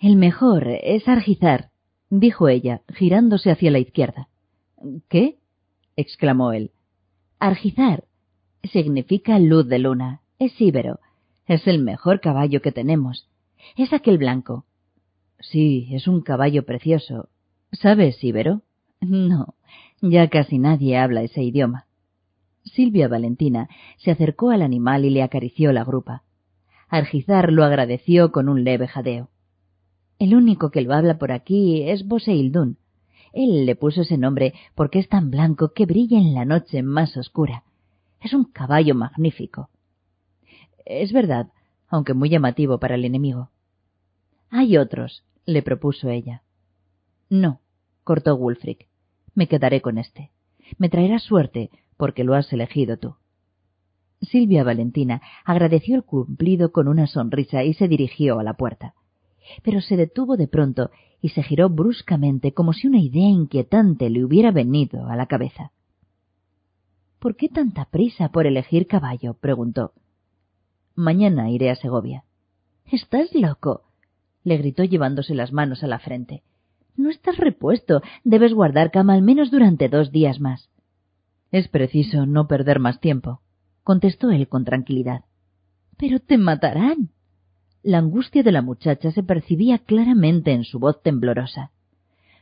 El mejor es Argizar, dijo ella, girándose hacia la izquierda. ¿Qué? exclamó él. Argizar significa luz de luna. Es íbero. Es el mejor caballo que tenemos. Es aquel blanco. Sí, es un caballo precioso. ¿Sabes íbero? No, ya casi nadie habla ese idioma. Silvia Valentina se acercó al animal y le acarició la grupa. Argizar lo agradeció con un leve jadeo. El único que lo habla por aquí es Boseildún. Él le puso ese nombre porque es tan blanco que brilla en la noche más oscura. Es un caballo magnífico. Es verdad, aunque muy llamativo para el enemigo. Hay otros, le propuso ella. No, cortó Wulfric. Me quedaré con este. Me traerá suerte, porque lo has elegido tú. Silvia Valentina agradeció el cumplido con una sonrisa y se dirigió a la puerta. Pero se detuvo de pronto y se giró bruscamente como si una idea inquietante le hubiera venido a la cabeza. ¿Por qué tanta prisa por elegir caballo? preguntó. Mañana iré a Segovia. Estás loco. le gritó llevándose las manos a la frente. No estás repuesto. Debes guardar cama al menos durante dos días más. Es preciso no perder más tiempo, contestó él con tranquilidad. Pero te matarán. La angustia de la muchacha se percibía claramente en su voz temblorosa.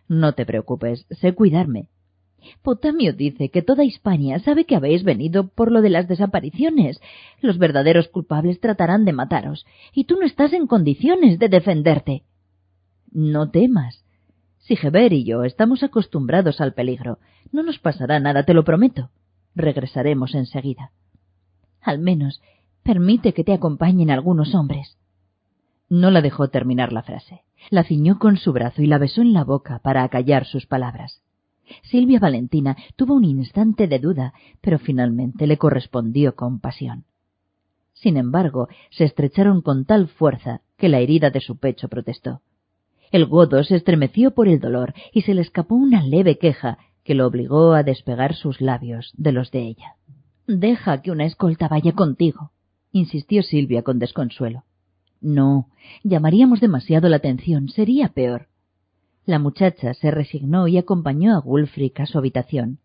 No te preocupes, sé cuidarme. Potamio dice que toda Hispania sabe que habéis venido por lo de las desapariciones. Los verdaderos culpables tratarán de mataros, y tú no estás en condiciones de defenderte. No temas. Sigeber y yo estamos acostumbrados al peligro. No nos pasará nada, te lo prometo. Regresaremos enseguida. Al menos, permite que te acompañen algunos hombres. No la dejó terminar la frase. La ciñó con su brazo y la besó en la boca para acallar sus palabras. Silvia Valentina tuvo un instante de duda, pero finalmente le correspondió con pasión. Sin embargo, se estrecharon con tal fuerza que la herida de su pecho protestó. El godo se estremeció por el dolor y se le escapó una leve queja que lo obligó a despegar sus labios de los de ella. Deja que una escolta vaya contigo, insistió Silvia con desconsuelo. No, llamaríamos demasiado la atención, sería peor. La muchacha se resignó y acompañó a Wulfric a su habitación.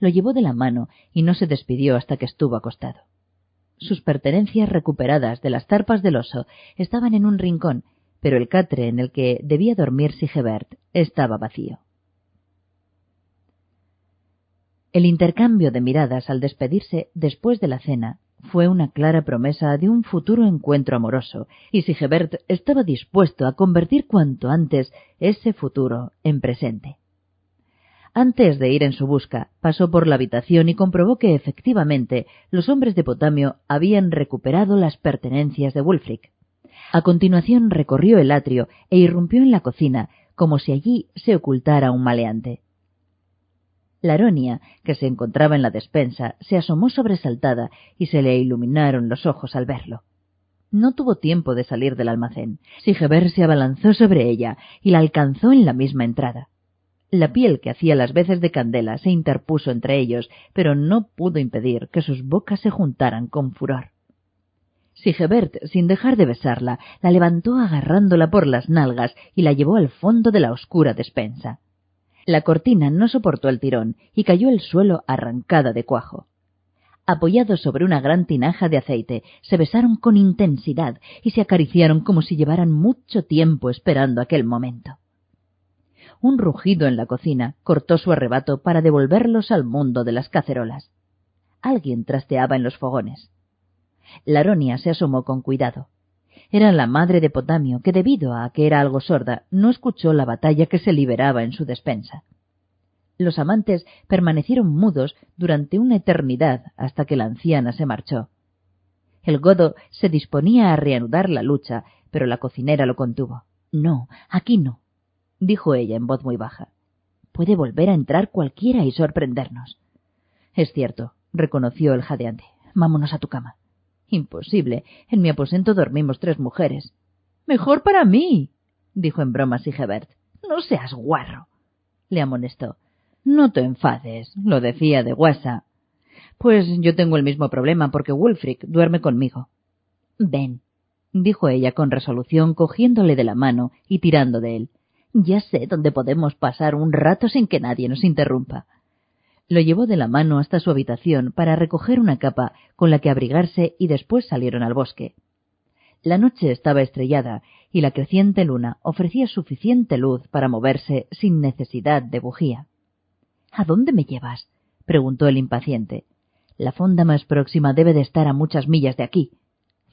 Lo llevó de la mano y no se despidió hasta que estuvo acostado. Sus pertenencias recuperadas de las tarpas del oso estaban en un rincón, pero el catre en el que debía dormir Sigebert estaba vacío. El intercambio de miradas al despedirse después de la cena fue una clara promesa de un futuro encuentro amoroso, y Sigebert estaba dispuesto a convertir cuanto antes ese futuro en presente. Antes de ir en su busca, pasó por la habitación y comprobó que efectivamente los hombres de Potamio habían recuperado las pertenencias de Wulfric. A continuación recorrió el atrio e irrumpió en la cocina, como si allí se ocultara un maleante. Laronia, que se encontraba en la despensa, se asomó sobresaltada y se le iluminaron los ojos al verlo. No tuvo tiempo de salir del almacén. Sigeber se abalanzó sobre ella y la alcanzó en la misma entrada. La piel que hacía las veces de candela se interpuso entre ellos, pero no pudo impedir que sus bocas se juntaran con furor. Sigebert, sin dejar de besarla, la levantó agarrándola por las nalgas y la llevó al fondo de la oscura despensa. La cortina no soportó el tirón y cayó al suelo arrancada de cuajo. Apoyados sobre una gran tinaja de aceite, se besaron con intensidad y se acariciaron como si llevaran mucho tiempo esperando aquel momento. Un rugido en la cocina cortó su arrebato para devolverlos al mundo de las cacerolas. Alguien trasteaba en los fogones. Laronia se asomó con cuidado. Era la madre de Potamio, que debido a que era algo sorda, no escuchó la batalla que se liberaba en su despensa. Los amantes permanecieron mudos durante una eternidad hasta que la anciana se marchó. El godo se disponía a reanudar la lucha, pero la cocinera lo contuvo. No, aquí no, dijo ella en voz muy baja. Puede volver a entrar cualquiera y sorprendernos. Es cierto, reconoció el jadeante. Vámonos a tu cama. Imposible. En mi aposento dormimos tres mujeres. Mejor para mí, dijo en broma Sigebert. No seas guarro, le amonestó. No te enfades, lo decía de guasa. Pues yo tengo el mismo problema porque Wulfric duerme conmigo. Ven, dijo ella con resolución, cogiéndole de la mano y tirando de él. Ya sé dónde podemos pasar un rato sin que nadie nos interrumpa. Lo llevó de la mano hasta su habitación para recoger una capa con la que abrigarse y después salieron al bosque. La noche estaba estrellada y la creciente luna ofrecía suficiente luz para moverse sin necesidad de bujía. ¿A dónde me llevas? preguntó el impaciente. La fonda más próxima debe de estar a muchas millas de aquí.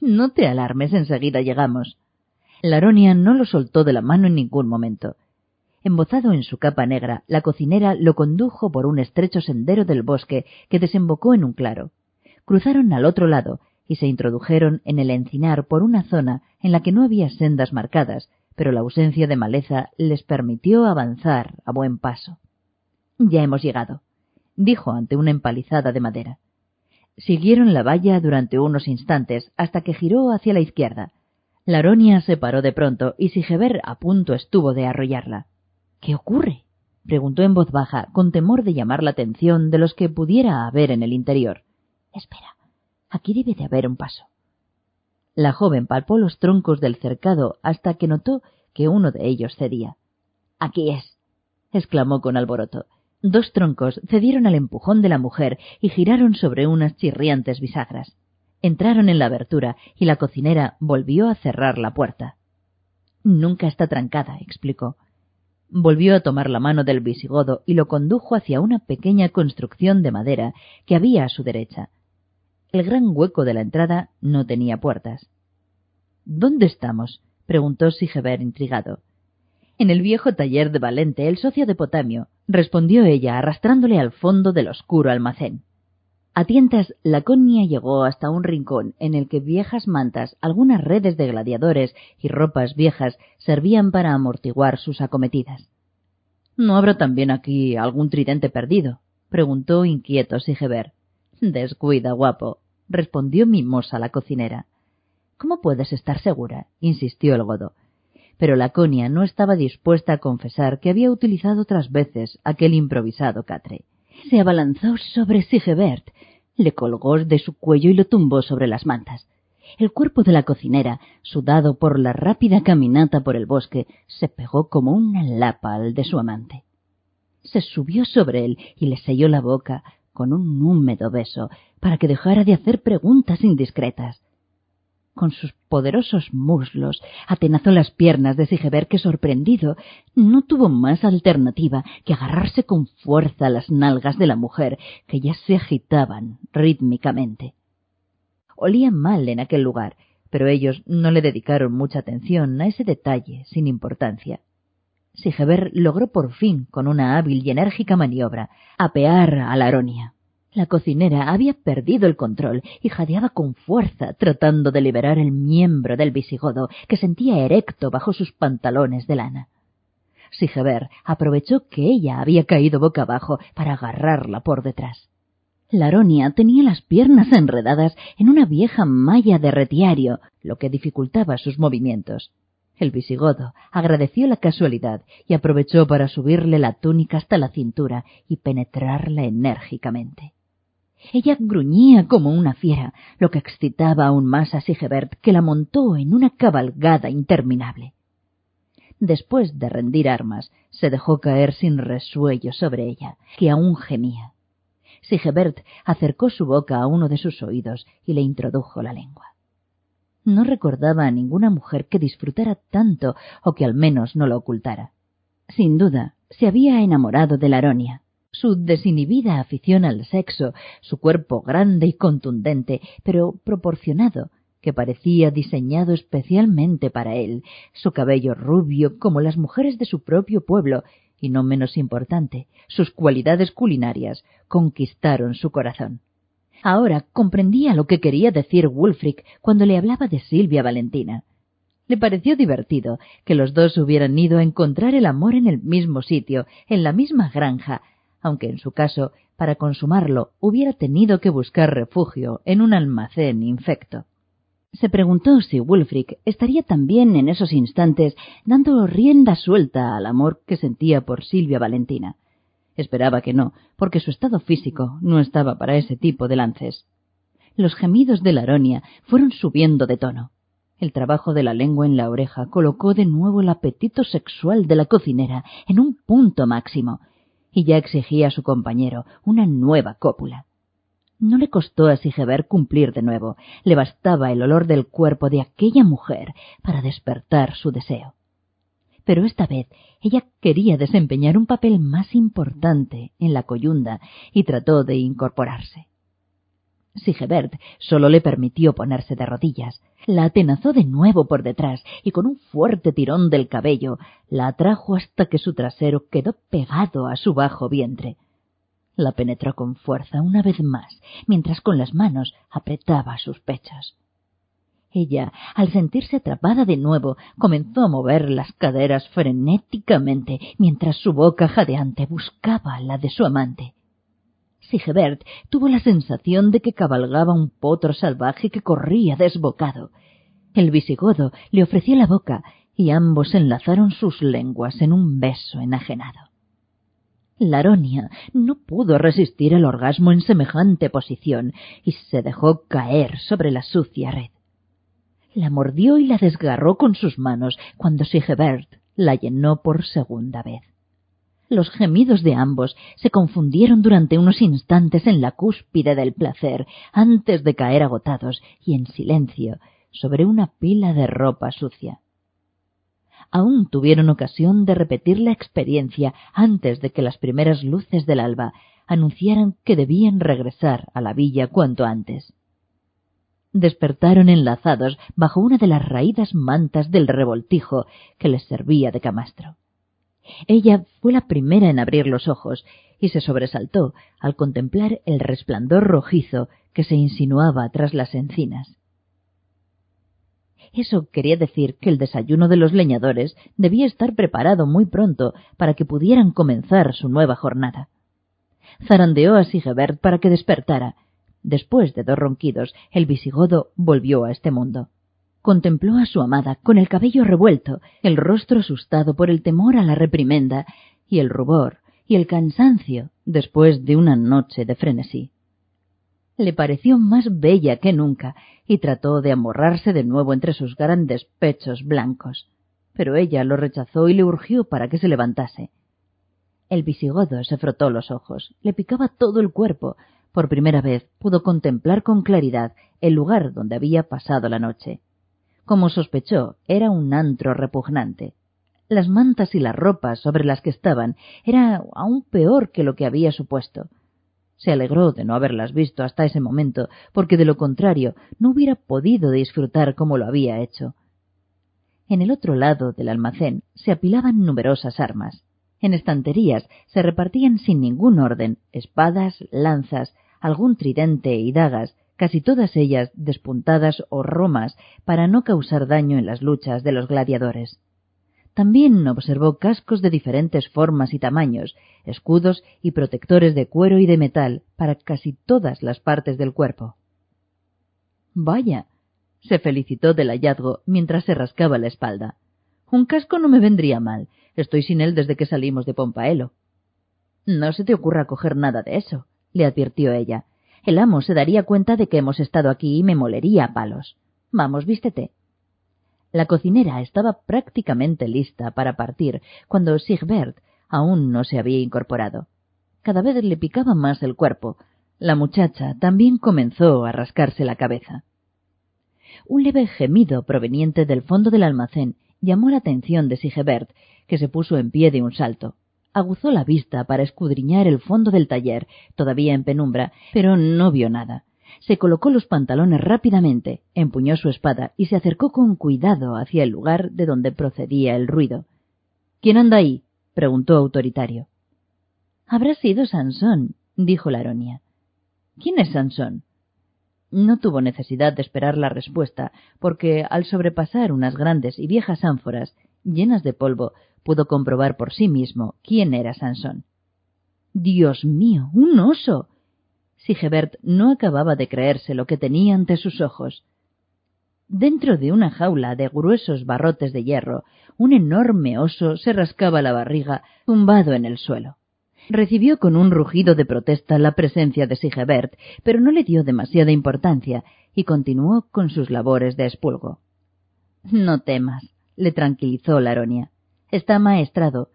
No te alarmes, enseguida llegamos. Laronia no lo soltó de la mano en ningún momento. Embozado en su capa negra, la cocinera lo condujo por un estrecho sendero del bosque que desembocó en un claro. Cruzaron al otro lado y se introdujeron en el encinar por una zona en la que no había sendas marcadas, pero la ausencia de maleza les permitió avanzar a buen paso. Ya hemos llegado, dijo ante una empalizada de madera. Siguieron la valla durante unos instantes hasta que giró hacia la izquierda. La aronia se paró de pronto y Sigeber a punto estuvo de arrollarla. ¿Qué ocurre? preguntó en voz baja, con temor de llamar la atención de los que pudiera haber en el interior. Espera, aquí debe de haber un paso. La joven palpó los troncos del cercado hasta que notó que uno de ellos cedía. Aquí es, exclamó con alboroto. Dos troncos cedieron al empujón de la mujer y giraron sobre unas chirriantes bisagras. Entraron en la abertura y la cocinera volvió a cerrar la puerta. Nunca está trancada, explicó. Volvió a tomar la mano del visigodo y lo condujo hacia una pequeña construcción de madera que había a su derecha. El gran hueco de la entrada no tenía puertas. ¿Dónde estamos? preguntó Sigeber intrigado. En el viejo taller de Valente, el socio de Potamio, respondió ella, arrastrándole al fondo del oscuro almacén. A tientas, la conia llegó hasta un rincón en el que viejas mantas, algunas redes de gladiadores y ropas viejas servían para amortiguar sus acometidas. ¿No habrá también aquí algún tridente perdido? preguntó inquieto Sigeber. Descuida, guapo, respondió mimosa la cocinera. ¿Cómo puedes estar segura? insistió el godo pero Laconia no estaba dispuesta a confesar que había utilizado otras veces aquel improvisado catre. Se abalanzó sobre Sigebert, le colgó de su cuello y lo tumbó sobre las mantas. El cuerpo de la cocinera, sudado por la rápida caminata por el bosque, se pegó como una lapa al de su amante. Se subió sobre él y le selló la boca con un húmedo beso para que dejara de hacer preguntas indiscretas con sus poderosos muslos, atenazó las piernas de Sigeber que sorprendido no tuvo más alternativa que agarrarse con fuerza a las nalgas de la mujer que ya se agitaban rítmicamente. Olía mal en aquel lugar, pero ellos no le dedicaron mucha atención a ese detalle sin importancia. Sigeber logró por fin, con una hábil y enérgica maniobra, apear a la aronia. La cocinera había perdido el control y jadeaba con fuerza tratando de liberar el miembro del visigodo que sentía erecto bajo sus pantalones de lana. Sigeber aprovechó que ella había caído boca abajo para agarrarla por detrás. La aronia tenía las piernas enredadas en una vieja malla de retiario, lo que dificultaba sus movimientos. El visigodo agradeció la casualidad y aprovechó para subirle la túnica hasta la cintura y penetrarla enérgicamente. Ella gruñía como una fiera, lo que excitaba aún más a Sigebert, que la montó en una cabalgada interminable. Después de rendir armas, se dejó caer sin resuello sobre ella, que aún gemía. Sigebert acercó su boca a uno de sus oídos y le introdujo la lengua. No recordaba a ninguna mujer que disfrutara tanto o que al menos no lo ocultara. Sin duda, se había enamorado de la aronia su desinhibida afición al sexo, su cuerpo grande y contundente, pero proporcionado, que parecía diseñado especialmente para él, su cabello rubio como las mujeres de su propio pueblo, y no menos importante, sus cualidades culinarias, conquistaron su corazón. Ahora comprendía lo que quería decir Wulfric cuando le hablaba de Silvia Valentina. Le pareció divertido que los dos hubieran ido a encontrar el amor en el mismo sitio, en la misma granja, aunque en su caso, para consumarlo, hubiera tenido que buscar refugio en un almacén infecto. Se preguntó si Wulfric estaría también en esos instantes dando rienda suelta al amor que sentía por Silvia Valentina. Esperaba que no, porque su estado físico no estaba para ese tipo de lances. Los gemidos de la aronia fueron subiendo de tono. El trabajo de la lengua en la oreja colocó de nuevo el apetito sexual de la cocinera en un punto máximo, y ya exigía a su compañero una nueva cópula. No le costó a Sigebert cumplir de nuevo, le bastaba el olor del cuerpo de aquella mujer para despertar su deseo. Pero esta vez ella quería desempeñar un papel más importante en la coyunda y trató de incorporarse. Sigebert solo le permitió ponerse de rodillas, la atenazó de nuevo por detrás y con un fuerte tirón del cabello la atrajo hasta que su trasero quedó pegado a su bajo vientre. La penetró con fuerza una vez más, mientras con las manos apretaba sus pechos. Ella, al sentirse atrapada de nuevo, comenzó a mover las caderas frenéticamente, mientras su boca jadeante buscaba la de su amante. Sigebert tuvo la sensación de que cabalgaba un potro salvaje que corría desbocado. El visigodo le ofreció la boca y ambos enlazaron sus lenguas en un beso enajenado. Laronia no pudo resistir el orgasmo en semejante posición y se dejó caer sobre la sucia red. La mordió y la desgarró con sus manos cuando Sigebert la llenó por segunda vez. Los gemidos de ambos se confundieron durante unos instantes en la cúspide del placer, antes de caer agotados y en silencio sobre una pila de ropa sucia. Aún tuvieron ocasión de repetir la experiencia antes de que las primeras luces del alba anunciaran que debían regresar a la villa cuanto antes. Despertaron enlazados bajo una de las raídas mantas del revoltijo que les servía de camastro. Ella fue la primera en abrir los ojos y se sobresaltó al contemplar el resplandor rojizo que se insinuaba tras las encinas. Eso quería decir que el desayuno de los leñadores debía estar preparado muy pronto para que pudieran comenzar su nueva jornada. Zarandeó a Sigebert para que despertara. Después de dos ronquidos, el visigodo volvió a este mundo contempló a su amada con el cabello revuelto, el rostro asustado por el temor a la reprimenda y el rubor y el cansancio después de una noche de frenesí. Le pareció más bella que nunca y trató de amorrarse de nuevo entre sus grandes pechos blancos, pero ella lo rechazó y le urgió para que se levantase. El visigodo se frotó los ojos, le picaba todo el cuerpo, por primera vez pudo contemplar con claridad el lugar donde había pasado la noche. Como sospechó, era un antro repugnante. Las mantas y las ropas sobre las que estaban era aún peor que lo que había supuesto. Se alegró de no haberlas visto hasta ese momento, porque de lo contrario no hubiera podido disfrutar como lo había hecho. En el otro lado del almacén se apilaban numerosas armas. En estanterías se repartían sin ningún orden espadas, lanzas, algún tridente y dagas, casi todas ellas despuntadas o romas para no causar daño en las luchas de los gladiadores. También observó cascos de diferentes formas y tamaños, escudos y protectores de cuero y de metal para casi todas las partes del cuerpo. Vaya, se felicitó del hallazgo mientras se rascaba la espalda. Un casco no me vendría mal. Estoy sin él desde que salimos de Pompaelo. No se te ocurra coger nada de eso, le advirtió ella, el amo se daría cuenta de que hemos estado aquí y me molería a palos. Vamos, vístete. La cocinera estaba prácticamente lista para partir cuando Sigbert aún no se había incorporado. Cada vez le picaba más el cuerpo. La muchacha también comenzó a rascarse la cabeza. Un leve gemido proveniente del fondo del almacén llamó la atención de Sigebert, que se puso en pie de un salto aguzó la vista para escudriñar el fondo del taller, todavía en penumbra, pero no vio nada. Se colocó los pantalones rápidamente, empuñó su espada y se acercó con cuidado hacia el lugar de donde procedía el ruido. ¿Quién anda ahí? preguntó autoritario. Habrá sido Sansón, dijo la aronia. ¿Quién es Sansón? No tuvo necesidad de esperar la respuesta, porque al sobrepasar unas grandes y viejas ánforas, llenas de polvo, pudo comprobar por sí mismo quién era Sansón. Dios mío, un oso. Sigebert no acababa de creerse lo que tenía ante sus ojos. Dentro de una jaula de gruesos barrotes de hierro, un enorme oso se rascaba la barriga, tumbado en el suelo. Recibió con un rugido de protesta la presencia de Sigebert, pero no le dio demasiada importancia y continuó con sus labores de espulgo. No temas, le tranquilizó Laronia. Está amaestrado.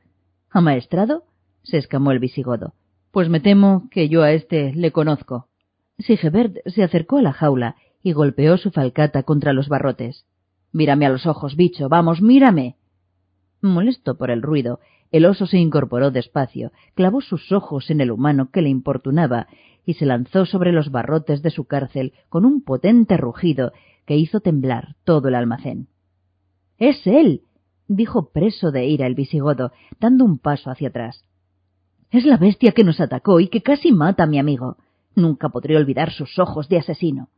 ¿Amaestrado? se escamó el visigodo. Pues me temo que yo a este le conozco. Sigebert se acercó a la jaula y golpeó su falcata contra los barrotes. Mírame a los ojos, bicho, vamos, mírame. Molesto por el ruido, el oso se incorporó despacio, clavó sus ojos en el humano que le importunaba y se lanzó sobre los barrotes de su cárcel con un potente rugido que hizo temblar todo el almacén. Es él. dijo preso de ira el visigodo, dando un paso hacia atrás. Es la bestia que nos atacó y que casi mata a mi amigo. Nunca podré olvidar sus ojos de asesino.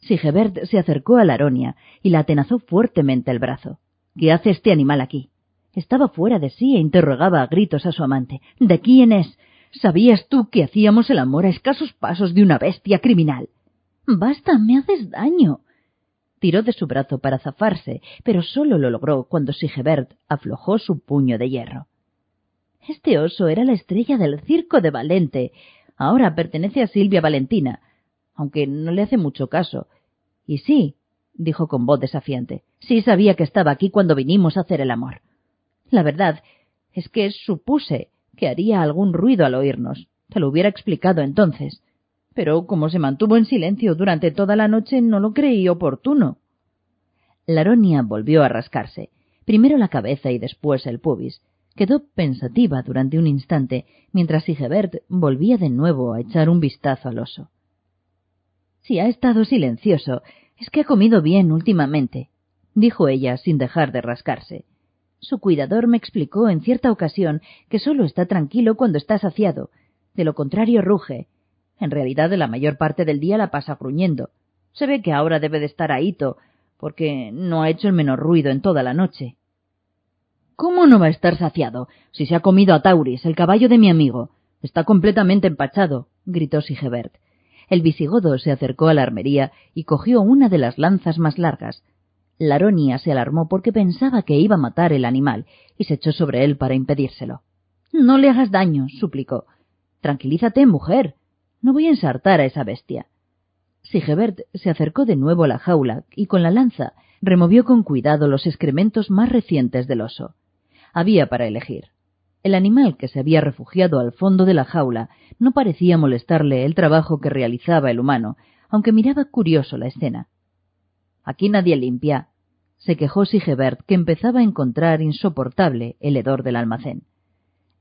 Sigebert se acercó a la aronia y la atenazó fuertemente el brazo. ¿Qué hace este animal aquí? Estaba fuera de sí e interrogaba a gritos a su amante. ¿De quién es? ¿Sabías tú que hacíamos el amor a escasos pasos de una bestia criminal? Basta, me haces daño. Tiró de su brazo para zafarse, pero solo lo logró cuando Sigebert aflojó su puño de hierro. Este oso era la estrella del circo de Valente. Ahora pertenece a Silvia Valentina, aunque no le hace mucho caso. Y sí, dijo con voz desafiante, sí sabía que estaba aquí cuando vinimos a hacer el amor. La verdad es que supuse que haría algún ruido al oírnos. Te lo hubiera explicado entonces. Pero como se mantuvo en silencio durante toda la noche, no lo creí oportuno. Laronia volvió a rascarse, primero la cabeza y después el pubis. Quedó pensativa durante un instante, mientras Sigebert volvía de nuevo a echar un vistazo al oso. Si ha estado silencioso, es que ha comido bien últimamente, dijo ella sin dejar de rascarse. Su cuidador me explicó en cierta ocasión que solo está tranquilo cuando está saciado. De lo contrario ruge. En realidad la mayor parte del día la pasa gruñendo. Se ve que ahora debe de estar ahito, porque no ha hecho el menor ruido en toda la noche. ¿Cómo no va a estar saciado? Si se ha comido a Tauris, el caballo de mi amigo. Está completamente empachado, gritó Sigebert. El visigodo se acercó a la armería y cogió una de las lanzas más largas, Laronia se alarmó porque pensaba que iba a matar el animal y se echó sobre él para impedírselo. No le hagas daño, suplicó. Tranquilízate, mujer. No voy a ensartar a esa bestia. Sigebert se acercó de nuevo a la jaula y con la lanza removió con cuidado los excrementos más recientes del oso. Había para elegir. El animal que se había refugiado al fondo de la jaula no parecía molestarle el trabajo que realizaba el humano, aunque miraba curioso la escena. Aquí nadie limpia. Se quejó Sigebert, que empezaba a encontrar insoportable el hedor del almacén.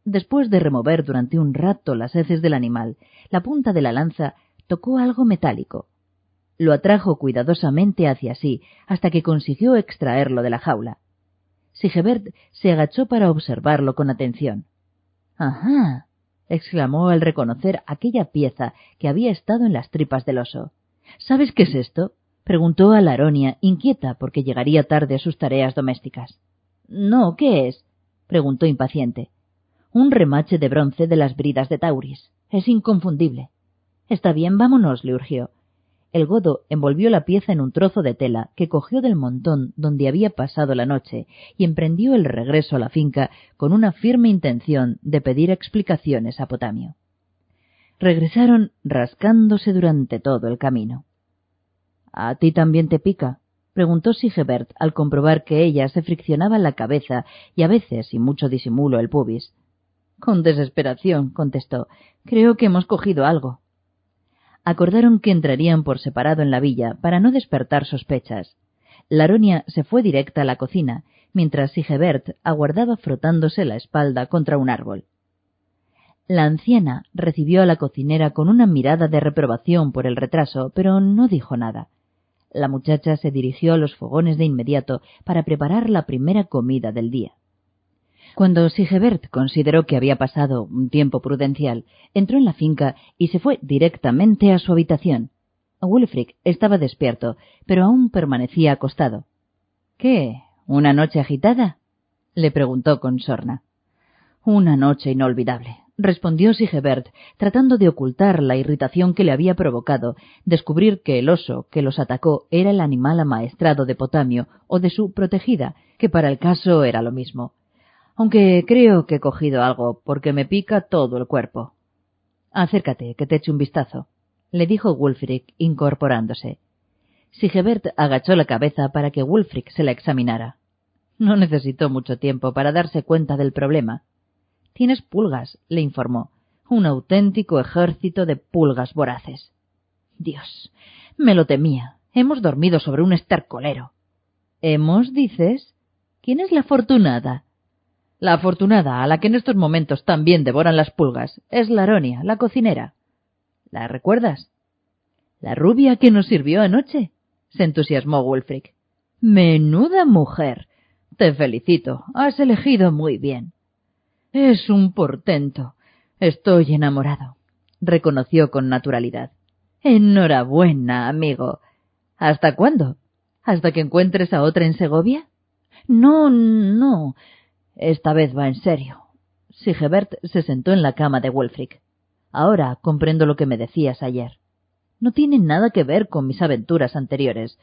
Después de remover durante un rato las heces del animal, la punta de la lanza tocó algo metálico. Lo atrajo cuidadosamente hacia sí hasta que consiguió extraerlo de la jaula. Sigebert se agachó para observarlo con atención. Ajá. exclamó al reconocer aquella pieza que había estado en las tripas del oso. ¿Sabes qué es esto? preguntó a Laronia, inquieta porque llegaría tarde a sus tareas domésticas. No, ¿qué es? preguntó impaciente. Un remache de bronce de las bridas de Tauris. Es inconfundible. Está bien, vámonos, le urgió. El godo envolvió la pieza en un trozo de tela que cogió del montón donde había pasado la noche y emprendió el regreso a la finca con una firme intención de pedir explicaciones a Potamio. Regresaron rascándose durante todo el camino. ¿A ti también te pica? preguntó Sigebert al comprobar que ella se friccionaba la cabeza y a veces, sin mucho disimulo, el pubis. Con desesperación, contestó. Creo que hemos cogido algo. Acordaron que entrarían por separado en la villa para no despertar sospechas. Laronia se fue directa a la cocina, mientras Sigebert aguardaba frotándose la espalda contra un árbol. La anciana recibió a la cocinera con una mirada de reprobación por el retraso, pero no dijo nada. La muchacha se dirigió a los fogones de inmediato para preparar la primera comida del día. Cuando Sigebert consideró que había pasado un tiempo prudencial, entró en la finca y se fue directamente a su habitación. Wulfric estaba despierto, pero aún permanecía acostado. ¿Qué? ¿Una noche agitada? le preguntó con sorna. Una noche inolvidable, respondió Sigebert, tratando de ocultar la irritación que le había provocado descubrir que el oso que los atacó era el animal amaestrado de Potamio o de su protegida, que para el caso era lo mismo. Aunque creo que he cogido algo, porque me pica todo el cuerpo. Acércate, que te eche un vistazo, le dijo Wulfric, incorporándose. Sigebert agachó la cabeza para que Wulfric se la examinara. No necesitó mucho tiempo para darse cuenta del problema. Tienes pulgas, le informó. Un auténtico ejército de pulgas voraces. Dios, me lo temía. Hemos dormido sobre un estercolero. ¿Hemos, dices? ¿Quién es la afortunada? La afortunada, a la que en estos momentos también devoran las pulgas, es Laronia, la cocinera. ¿La recuerdas? La rubia que nos sirvió anoche. se entusiasmó Wulfric. Menuda mujer. Te felicito. Has elegido muy bien. Es un portento. Estoy enamorado, reconoció con naturalidad. Enhorabuena, amigo. ¿Hasta cuándo? ¿Hasta que encuentres a otra en Segovia? No, no. Esta vez va en serio. Sigebert se sentó en la cama de Wulfric. Ahora comprendo lo que me decías ayer. No tiene nada que ver con mis aventuras anteriores.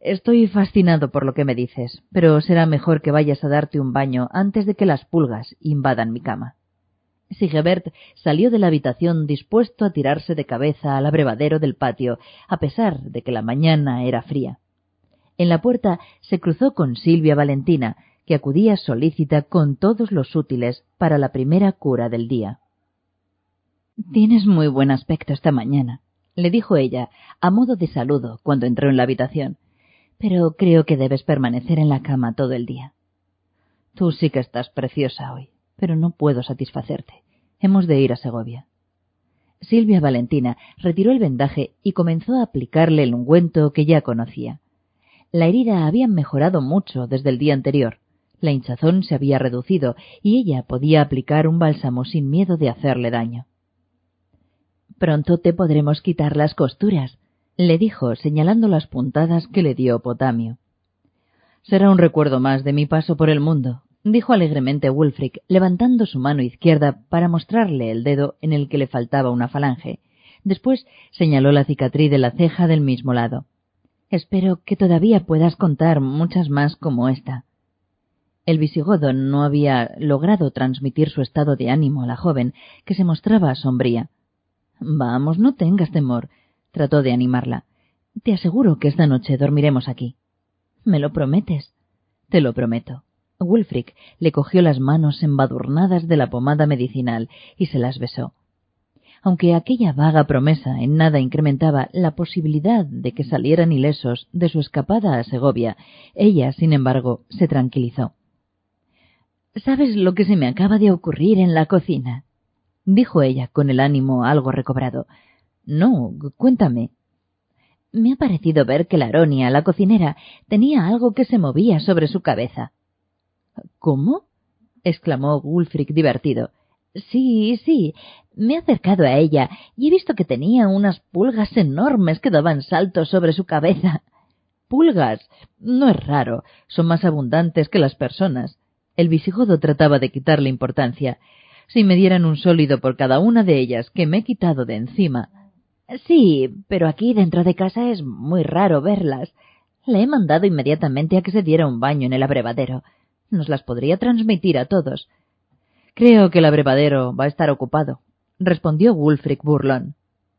Estoy fascinado por lo que me dices, pero será mejor que vayas a darte un baño antes de que las pulgas invadan mi cama. Sigebert salió de la habitación dispuesto a tirarse de cabeza al abrevadero del patio, a pesar de que la mañana era fría. En la puerta se cruzó con Silvia Valentina, que acudía solícita con todos los útiles para la primera cura del día. Tienes muy buen aspecto esta mañana, le dijo ella, a modo de saludo, cuando entró en la habitación. Pero creo que debes permanecer en la cama todo el día. Tú sí que estás preciosa hoy, pero no puedo satisfacerte. Hemos de ir a Segovia. Silvia Valentina retiró el vendaje y comenzó a aplicarle el ungüento que ya conocía. La herida había mejorado mucho desde el día anterior. La hinchazón se había reducido y ella podía aplicar un bálsamo sin miedo de hacerle daño. Pronto te podremos quitar las costuras, le dijo, señalando las puntadas que le dio Potamio. Será un recuerdo más de mi paso por el mundo, dijo alegremente Wulfric, levantando su mano izquierda para mostrarle el dedo en el que le faltaba una falange. Después señaló la cicatriz de la ceja del mismo lado. Espero que todavía puedas contar muchas más como esta. El visigodo no había logrado transmitir su estado de ánimo a la joven, que se mostraba sombría. Vamos, no tengas temor, trató de animarla. Te aseguro que esta noche dormiremos aquí. ¿Me lo prometes? Te lo prometo. Wulfric le cogió las manos embadurnadas de la pomada medicinal y se las besó. Aunque aquella vaga promesa en nada incrementaba la posibilidad de que salieran ilesos de su escapada a Segovia, ella, sin embargo, se tranquilizó. ¿Sabes lo que se me acaba de ocurrir en la cocina? dijo ella con el ánimo algo recobrado. No, cuéntame. Me ha parecido ver que la Aronia, la cocinera, tenía algo que se movía sobre su cabeza. ¿Cómo? exclamó Wulfric divertido. Sí, sí. Me he acercado a ella y he visto que tenía unas pulgas enormes que daban saltos sobre su cabeza. Pulgas. No es raro. Son más abundantes que las personas. El visigodo trataba de quitarle importancia si me dieran un sólido por cada una de ellas que me he quitado de encima. Sí, pero aquí dentro de casa es muy raro verlas. Le he mandado inmediatamente a que se diera un baño en el abrevadero. Nos las podría transmitir a todos. Creo que el abrevadero va a estar ocupado, respondió Wulfric burlón.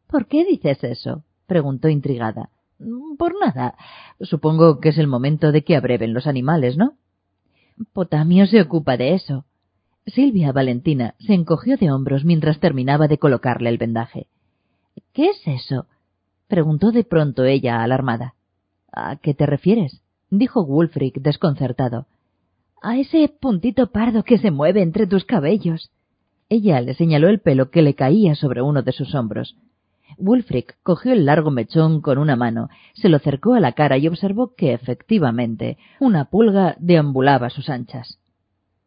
¿Por qué dices eso? preguntó intrigada. Por nada. Supongo que es el momento de que abreven los animales, ¿no? Potamio se ocupa de eso. Silvia Valentina se encogió de hombros mientras terminaba de colocarle el vendaje. ¿Qué es eso? preguntó de pronto ella alarmada. ¿A qué te refieres? dijo Wulfric desconcertado. A ese puntito pardo que se mueve entre tus cabellos. Ella le señaló el pelo que le caía sobre uno de sus hombros. Wulfric cogió el largo mechón con una mano, se lo acercó a la cara y observó que efectivamente una pulga deambulaba a sus anchas.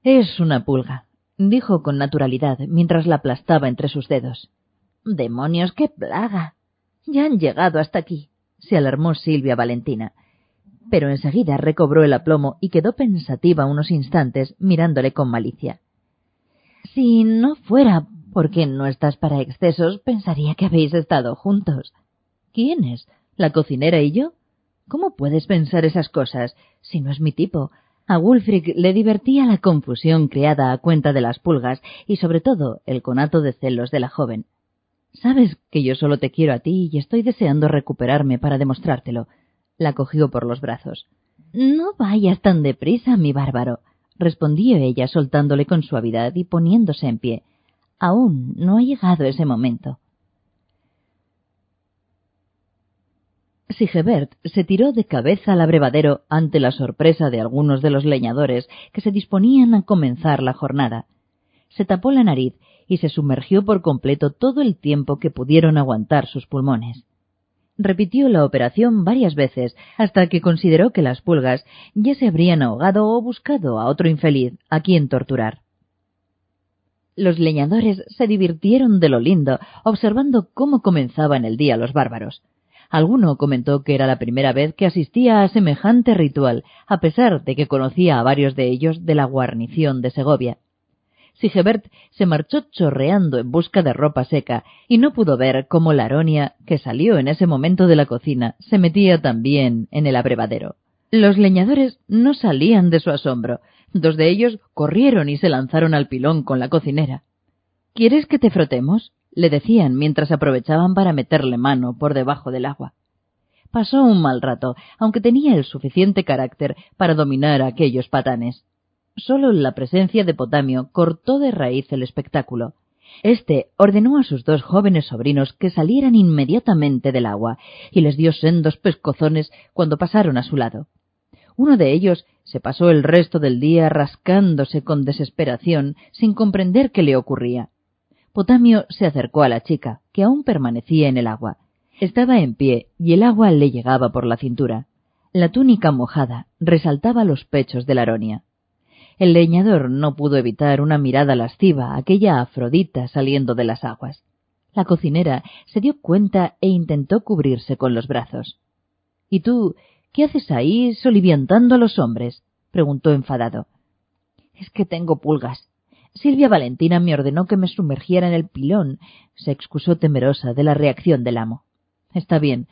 Es una pulga, dijo con naturalidad mientras la aplastaba entre sus dedos. Demonios, qué plaga. Ya han llegado hasta aquí. se alarmó Silvia Valentina. Pero enseguida recobró el aplomo y quedó pensativa unos instantes mirándole con malicia. Si no fuera porque no estás para excesos, pensaría que habéis estado juntos. ¿Quiénes? ¿La cocinera y yo? ¿Cómo puedes pensar esas cosas si no es mi tipo? A Wulfric le divertía la confusión creada a cuenta de las pulgas y sobre todo el conato de celos de la joven. Sabes que yo solo te quiero a ti y estoy deseando recuperarme para demostrártelo. La cogió por los brazos. No vayas tan deprisa, mi bárbaro, respondió ella soltándole con suavidad y poniéndose en pie. Aún no ha llegado ese momento. Sigebert se tiró de cabeza al abrevadero ante la sorpresa de algunos de los leñadores que se disponían a comenzar la jornada. Se tapó la nariz y se sumergió por completo todo el tiempo que pudieron aguantar sus pulmones. Repitió la operación varias veces hasta que consideró que las pulgas ya se habrían ahogado o buscado a otro infeliz a quien torturar. Los leñadores se divirtieron de lo lindo observando cómo comenzaban el día los bárbaros. Alguno comentó que era la primera vez que asistía a semejante ritual, a pesar de que conocía a varios de ellos de la guarnición de Segovia. Sigebert se marchó chorreando en busca de ropa seca y no pudo ver cómo la aronia, que salió en ese momento de la cocina, se metía también en el abrevadero. Los leñadores no salían de su asombro. Dos de ellos corrieron y se lanzaron al pilón con la cocinera. ¿Quieres que te frotemos? le decían mientras aprovechaban para meterle mano por debajo del agua. Pasó un mal rato, aunque tenía el suficiente carácter para dominar a aquellos patanes. Solo la presencia de Potamio cortó de raíz el espectáculo. Este ordenó a sus dos jóvenes sobrinos que salieran inmediatamente del agua y les dio sendos pescozones cuando pasaron a su lado. Uno de ellos se pasó el resto del día rascándose con desesperación sin comprender qué le ocurría. Potamio se acercó a la chica, que aún permanecía en el agua. Estaba en pie y el agua le llegaba por la cintura. La túnica mojada resaltaba los pechos de la aronia. El leñador no pudo evitar una mirada lasciva a aquella Afrodita saliendo de las aguas. La cocinera se dio cuenta e intentó cubrirse con los brazos. ¿Y tú qué haces ahí soliviantando a los hombres? preguntó enfadado. Es que tengo pulgas. Silvia Valentina me ordenó que me sumergiera en el pilón, se excusó temerosa de la reacción del amo. Está bien.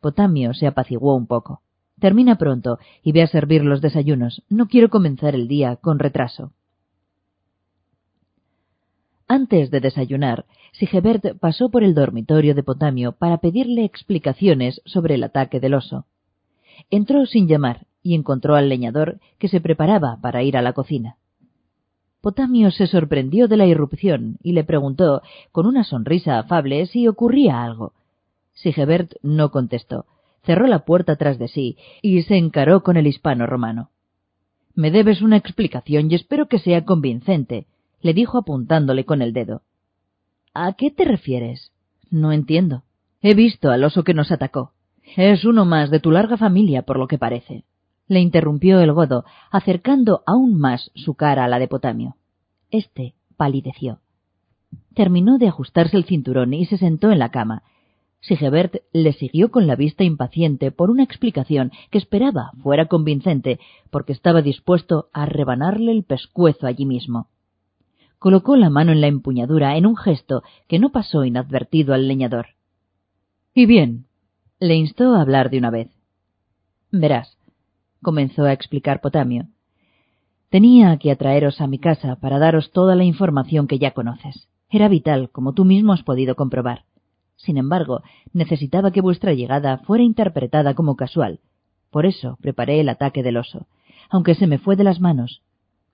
Potamio se apaciguó un poco. Termina pronto y ve a servir los desayunos. No quiero comenzar el día con retraso. Antes de desayunar, Sigebert pasó por el dormitorio de Potamio para pedirle explicaciones sobre el ataque del oso. Entró sin llamar y encontró al leñador que se preparaba para ir a la cocina. Potamio se sorprendió de la irrupción y le preguntó, con una sonrisa afable, si ocurría algo. Sigebert no contestó, cerró la puerta tras de sí y se encaró con el hispano romano. Me debes una explicación y espero que sea convincente, le dijo apuntándole con el dedo. ¿A qué te refieres? No entiendo. He visto al oso que nos atacó. Es uno más de tu larga familia, por lo que parece. Le interrumpió el godo, acercando aún más su cara a la de Potamio. Este palideció. Terminó de ajustarse el cinturón y se sentó en la cama, Sigebert le siguió con la vista impaciente por una explicación que esperaba fuera convincente, porque estaba dispuesto a rebanarle el pescuezo allí mismo. Colocó la mano en la empuñadura en un gesto que no pasó inadvertido al leñador. Y bien, le instó a hablar de una vez. Verás, comenzó a explicar Potamio. Tenía que atraeros a mi casa para daros toda la información que ya conoces. Era vital, como tú mismo has podido comprobar. Sin embargo, necesitaba que vuestra llegada fuera interpretada como casual. Por eso preparé el ataque del oso, aunque se me fue de las manos.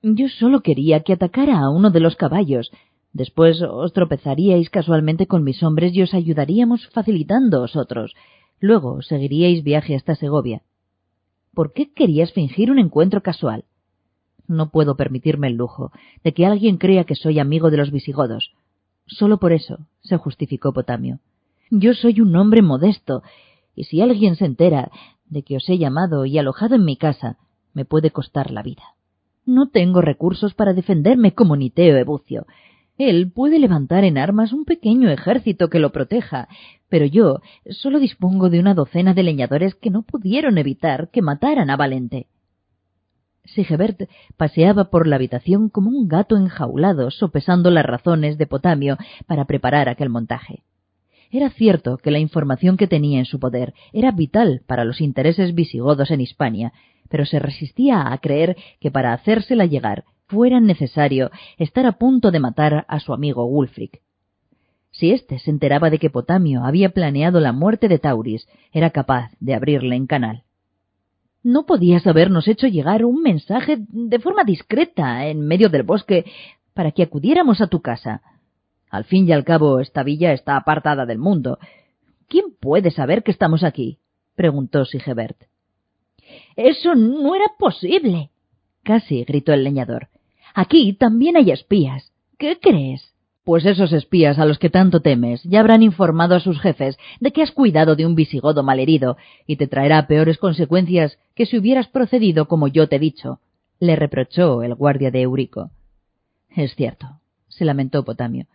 Yo solo quería que atacara a uno de los caballos. Después os tropezaríais casualmente con mis hombres y os ayudaríamos facilitando otros. Luego seguiríais viaje hasta Segovia. ¿Por qué querías fingir un encuentro casual? No puedo permitirme el lujo de que alguien crea que soy amigo de los visigodos. Solo por eso, se justificó Potamio. Yo soy un hombre modesto, y si alguien se entera de que os he llamado y alojado en mi casa, me puede costar la vida. No tengo recursos para defenderme como Niteo Ebucio. Él puede levantar en armas un pequeño ejército que lo proteja, pero yo solo dispongo de una docena de leñadores que no pudieron evitar que mataran a Valente. Sigebert paseaba por la habitación como un gato enjaulado, sopesando las razones de Potamio para preparar aquel montaje. Era cierto que la información que tenía en su poder era vital para los intereses visigodos en Hispania, pero se resistía a creer que para hacérsela llegar fuera necesario estar a punto de matar a su amigo Wulfric. Si éste se enteraba de que Potamio había planeado la muerte de Tauris, era capaz de abrirle en canal. No podías habernos hecho llegar un mensaje de forma discreta en medio del bosque para que acudiéramos a tu casa. Al fin y al cabo, esta villa está apartada del mundo. ¿Quién puede saber que estamos aquí? preguntó Sigebert. Eso no era posible. casi gritó el leñador. Aquí también hay espías. ¿Qué crees? Pues esos espías a los que tanto temes ya habrán informado a sus jefes de que has cuidado de un visigodo malherido y te traerá peores consecuencias que si hubieras procedido como yo te he dicho, le reprochó el guardia de Eurico. Es cierto, se lamentó Potamio,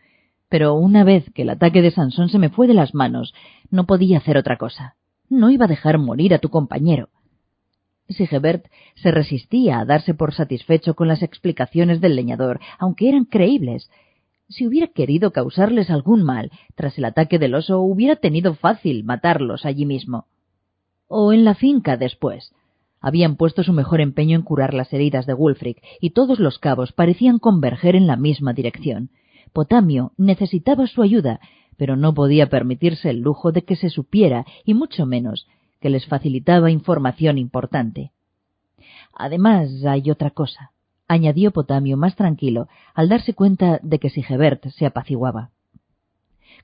pero una vez que el ataque de Sansón se me fue de las manos, no podía hacer otra cosa. No iba a dejar morir a tu compañero. Sigebert se resistía a darse por satisfecho con las explicaciones del leñador, aunque eran creíbles, si hubiera querido causarles algún mal tras el ataque del oso, hubiera tenido fácil matarlos allí mismo. O en la finca después. Habían puesto su mejor empeño en curar las heridas de Wulfric, y todos los cabos parecían converger en la misma dirección. Potamio necesitaba su ayuda, pero no podía permitirse el lujo de que se supiera, y mucho menos que les facilitaba información importante. Además, hay otra cosa añadió Potamio más tranquilo al darse cuenta de que Sigebert se apaciguaba.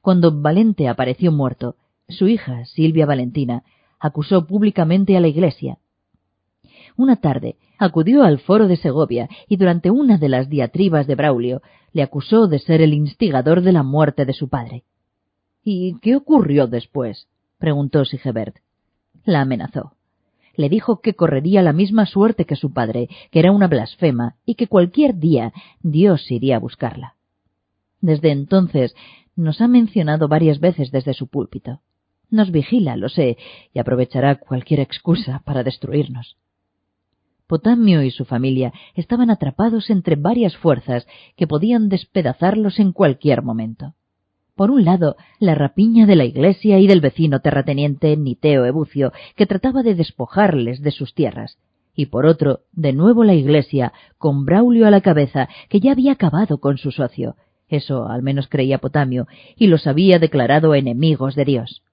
Cuando Valente apareció muerto, su hija, Silvia Valentina, acusó públicamente a la Iglesia. Una tarde acudió al foro de Segovia y durante una de las diatribas de Braulio le acusó de ser el instigador de la muerte de su padre. ¿Y qué ocurrió después? preguntó Sigebert. La amenazó le dijo que correría la misma suerte que su padre, que era una blasfema, y que cualquier día Dios iría a buscarla. Desde entonces nos ha mencionado varias veces desde su púlpito. Nos vigila, lo sé, y aprovechará cualquier excusa para destruirnos. Potamio y su familia estaban atrapados entre varias fuerzas que podían despedazarlos en cualquier momento. Por un lado, la rapiña de la iglesia y del vecino terrateniente Niteo Ebucio, que trataba de despojarles de sus tierras. Y por otro, de nuevo la iglesia, con Braulio a la cabeza, que ya había acabado con su socio. Eso al menos creía Potamio, y los había declarado enemigos de Dios.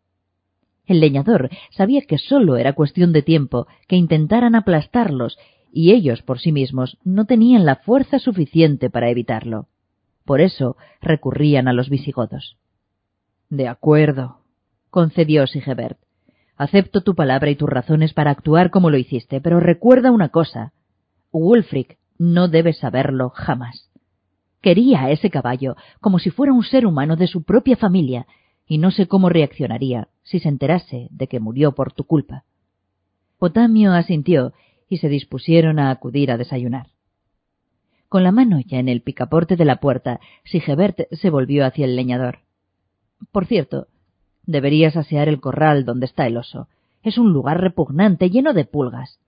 El leñador sabía que sólo era cuestión de tiempo que intentaran aplastarlos, y ellos por sí mismos no tenían la fuerza suficiente para evitarlo. Por eso recurrían a los visigodos. De acuerdo, concedió Sigebert. Acepto tu palabra y tus razones para actuar como lo hiciste, pero recuerda una cosa. Wulfric no debe saberlo jamás. Quería a ese caballo como si fuera un ser humano de su propia familia, y no sé cómo reaccionaría si se enterase de que murió por tu culpa. Potamio asintió y se dispusieron a acudir a desayunar. Con la mano ya en el picaporte de la puerta, Sigebert se volvió hacia el leñador. Por cierto, deberías asear el corral donde está el oso. Es un lugar repugnante, lleno de pulgas.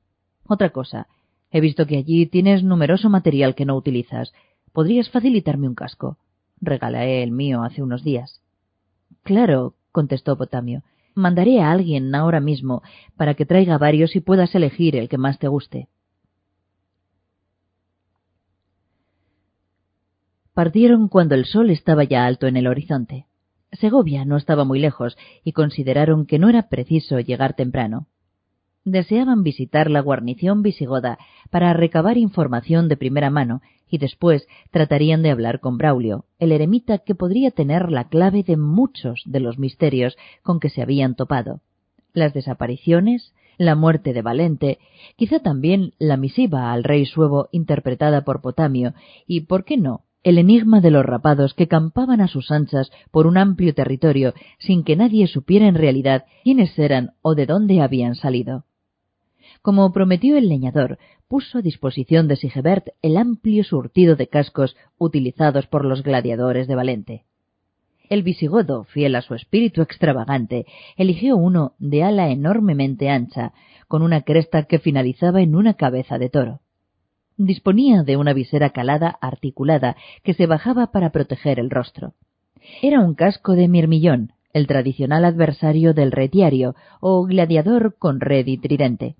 Otra cosa, he visto que allí tienes numeroso material que no utilizas. ¿Podrías facilitarme un casco? Regalé el mío hace unos días. Claro, contestó Potamio. Mandaré a alguien ahora mismo para que traiga varios y puedas elegir el que más te guste. Partieron cuando el sol estaba ya alto en el horizonte. Segovia no estaba muy lejos y consideraron que no era preciso llegar temprano. Deseaban visitar la guarnición visigoda para recabar información de primera mano y después tratarían de hablar con Braulio, el eremita que podría tener la clave de muchos de los misterios con que se habían topado. Las desapariciones, la muerte de Valente, quizá también la misiva al rey suevo interpretada por Potamio y, ¿por qué no?, el enigma de los rapados que campaban a sus anchas por un amplio territorio sin que nadie supiera en realidad quiénes eran o de dónde habían salido. Como prometió el leñador, puso a disposición de Sigebert el amplio surtido de cascos utilizados por los gladiadores de Valente. El visigodo, fiel a su espíritu extravagante, eligió uno de ala enormemente ancha, con una cresta que finalizaba en una cabeza de toro disponía de una visera calada articulada que se bajaba para proteger el rostro. Era un casco de mirmillón, el tradicional adversario del retiario o gladiador con red y tridente.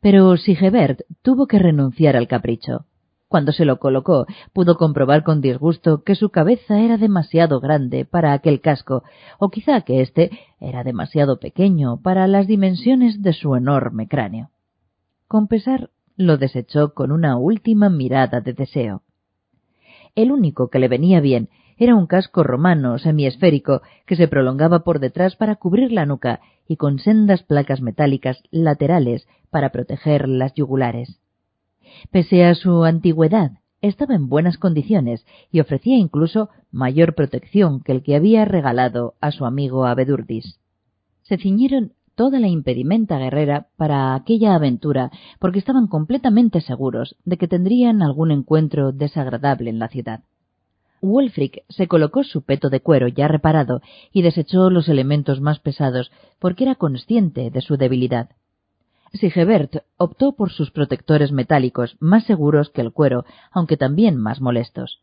Pero Sigebert tuvo que renunciar al capricho. Cuando se lo colocó, pudo comprobar con disgusto que su cabeza era demasiado grande para aquel casco, o quizá que éste era demasiado pequeño para las dimensiones de su enorme cráneo. con pesar lo desechó con una última mirada de deseo. El único que le venía bien era un casco romano semiesférico que se prolongaba por detrás para cubrir la nuca y con sendas placas metálicas laterales para proteger las yugulares. Pese a su antigüedad, estaba en buenas condiciones y ofrecía incluso mayor protección que el que había regalado a su amigo Abedurdis. Se ciñeron toda la impedimenta guerrera para aquella aventura porque estaban completamente seguros de que tendrían algún encuentro desagradable en la ciudad. Wulfric se colocó su peto de cuero ya reparado y desechó los elementos más pesados porque era consciente de su debilidad. Sigebert optó por sus protectores metálicos, más seguros que el cuero, aunque también más molestos.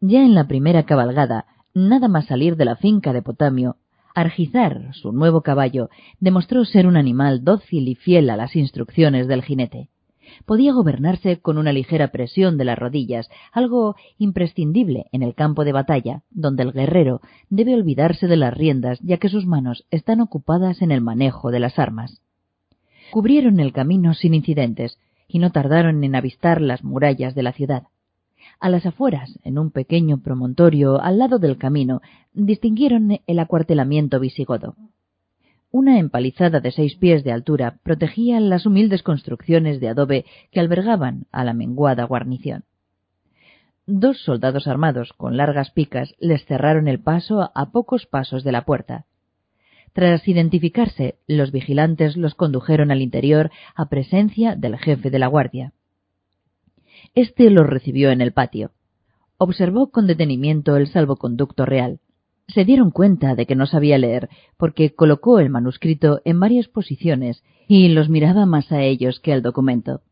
Ya en la primera cabalgada, nada más salir de la finca de Potamio, Argizar, su nuevo caballo, demostró ser un animal dócil y fiel a las instrucciones del jinete. Podía gobernarse con una ligera presión de las rodillas, algo imprescindible en el campo de batalla, donde el guerrero debe olvidarse de las riendas, ya que sus manos están ocupadas en el manejo de las armas. Cubrieron el camino sin incidentes y no tardaron en avistar las murallas de la ciudad. A las afueras, en un pequeño promontorio al lado del camino, distinguieron el acuartelamiento visigodo. Una empalizada de seis pies de altura protegía las humildes construcciones de adobe que albergaban a la menguada guarnición. Dos soldados armados con largas picas les cerraron el paso a pocos pasos de la puerta. Tras identificarse, los vigilantes los condujeron al interior a presencia del jefe de la guardia. Este los recibió en el patio. Observó con detenimiento el salvoconducto real. Se dieron cuenta de que no sabía leer, porque colocó el manuscrito en varias posiciones y los miraba más a ellos que al documento.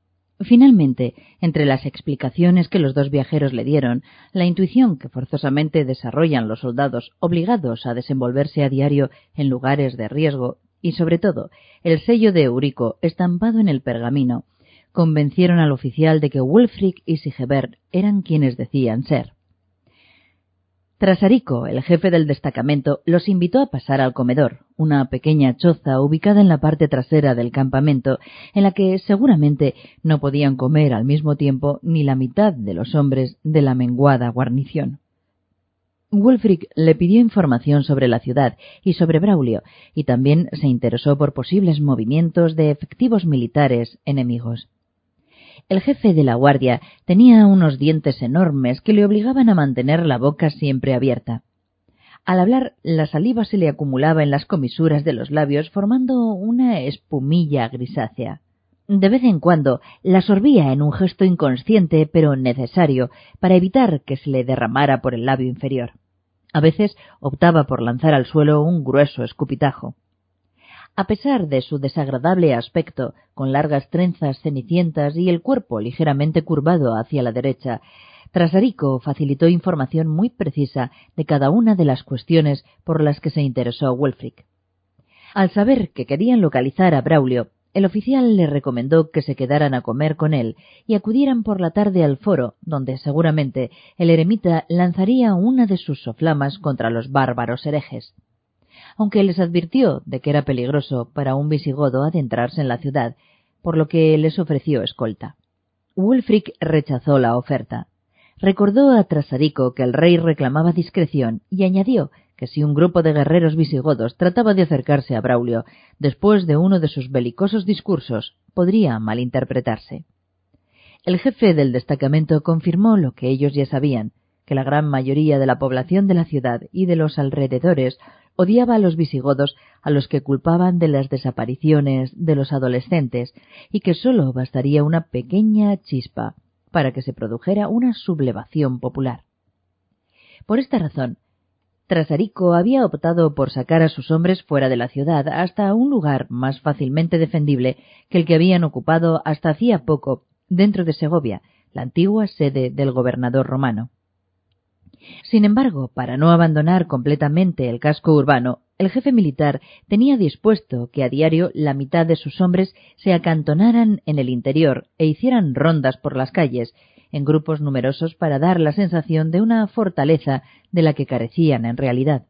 Finalmente, entre las explicaciones que los dos viajeros le dieron, la intuición que forzosamente desarrollan los soldados obligados a desenvolverse a diario en lugares de riesgo, y sobre todo el sello de Eurico estampado en el pergamino, convencieron al oficial de que Wulfric y Sigebert eran quienes decían ser. Trasarico, el jefe del destacamento, los invitó a pasar al comedor, una pequeña choza ubicada en la parte trasera del campamento, en la que seguramente no podían comer al mismo tiempo ni la mitad de los hombres de la menguada guarnición. Wulfric le pidió información sobre la ciudad y sobre Braulio, y también se interesó por posibles movimientos de efectivos militares enemigos. El jefe de la guardia tenía unos dientes enormes que le obligaban a mantener la boca siempre abierta. Al hablar, la saliva se le acumulaba en las comisuras de los labios formando una espumilla grisácea. De vez en cuando la sorbía en un gesto inconsciente pero necesario para evitar que se le derramara por el labio inferior. A veces optaba por lanzar al suelo un grueso escupitajo. A pesar de su desagradable aspecto, con largas trenzas cenicientas y el cuerpo ligeramente curvado hacia la derecha, Trasarico facilitó información muy precisa de cada una de las cuestiones por las que se interesó Wulfric. Al saber que querían localizar a Braulio, el oficial le recomendó que se quedaran a comer con él y acudieran por la tarde al foro, donde seguramente el eremita lanzaría una de sus soflamas contra los bárbaros herejes aunque les advirtió de que era peligroso para un visigodo adentrarse en la ciudad, por lo que les ofreció escolta. Wulfric rechazó la oferta. Recordó a Trasarico que el rey reclamaba discreción y añadió que si un grupo de guerreros visigodos trataba de acercarse a Braulio después de uno de sus belicosos discursos, podría malinterpretarse. El jefe del destacamento confirmó lo que ellos ya sabían, que la gran mayoría de la población de la ciudad y de los alrededores odiaba a los visigodos a los que culpaban de las desapariciones de los adolescentes y que sólo bastaría una pequeña chispa para que se produjera una sublevación popular. Por esta razón, Trasarico había optado por sacar a sus hombres fuera de la ciudad hasta un lugar más fácilmente defendible que el que habían ocupado hasta hacía poco dentro de Segovia, la antigua sede del gobernador romano. Sin embargo, para no abandonar completamente el casco urbano, el jefe militar tenía dispuesto que a diario la mitad de sus hombres se acantonaran en el interior e hicieran rondas por las calles, en grupos numerosos para dar la sensación de una fortaleza de la que carecían en realidad.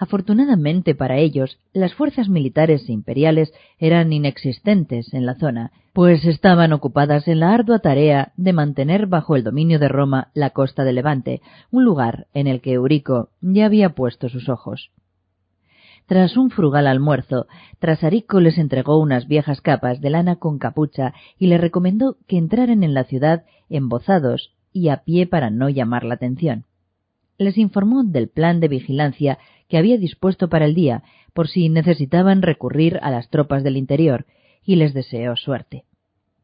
Afortunadamente para ellos, las fuerzas militares imperiales eran inexistentes en la zona, pues estaban ocupadas en la ardua tarea de mantener bajo el dominio de Roma la costa de Levante, un lugar en el que Eurico ya había puesto sus ojos. Tras un frugal almuerzo, Trasarico les entregó unas viejas capas de lana con capucha y les recomendó que entraran en la ciudad embozados y a pie para no llamar la atención. Les informó del plan de vigilancia que había dispuesto para el día, por si necesitaban recurrir a las tropas del interior, y les deseó suerte.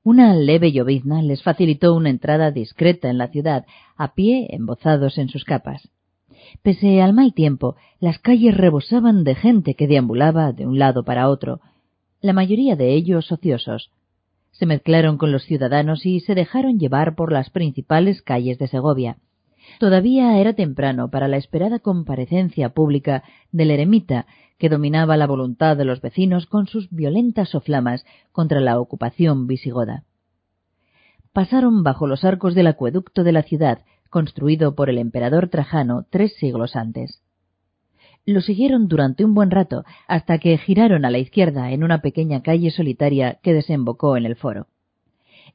Una leve llovizna les facilitó una entrada discreta en la ciudad, a pie embozados en sus capas. Pese al mal tiempo, las calles rebosaban de gente que deambulaba de un lado para otro, la mayoría de ellos ociosos. Se mezclaron con los ciudadanos y se dejaron llevar por las principales calles de Segovia. Todavía era temprano para la esperada comparecencia pública del eremita que dominaba la voluntad de los vecinos con sus violentas soflamas contra la ocupación visigoda. Pasaron bajo los arcos del acueducto de la ciudad, construido por el emperador Trajano tres siglos antes. Lo siguieron durante un buen rato hasta que giraron a la izquierda en una pequeña calle solitaria que desembocó en el foro.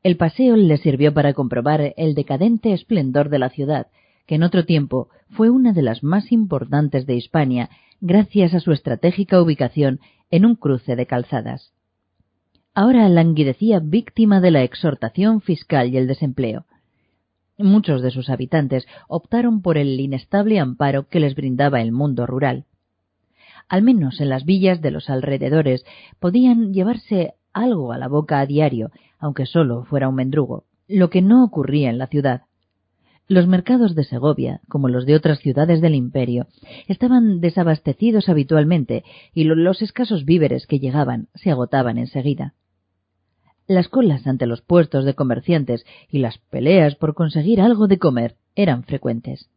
El paseo les sirvió para comprobar el decadente esplendor de la ciudad que en otro tiempo fue una de las más importantes de Hispania gracias a su estratégica ubicación en un cruce de calzadas. Ahora languidecía víctima de la exhortación fiscal y el desempleo. Muchos de sus habitantes optaron por el inestable amparo que les brindaba el mundo rural. Al menos en las villas de los alrededores podían llevarse algo a la boca a diario, aunque solo fuera un mendrugo, lo que no ocurría en la ciudad. Los mercados de Segovia, como los de otras ciudades del imperio, estaban desabastecidos habitualmente y los escasos víveres que llegaban se agotaban enseguida. Las colas ante los puestos de comerciantes y las peleas por conseguir algo de comer eran frecuentes.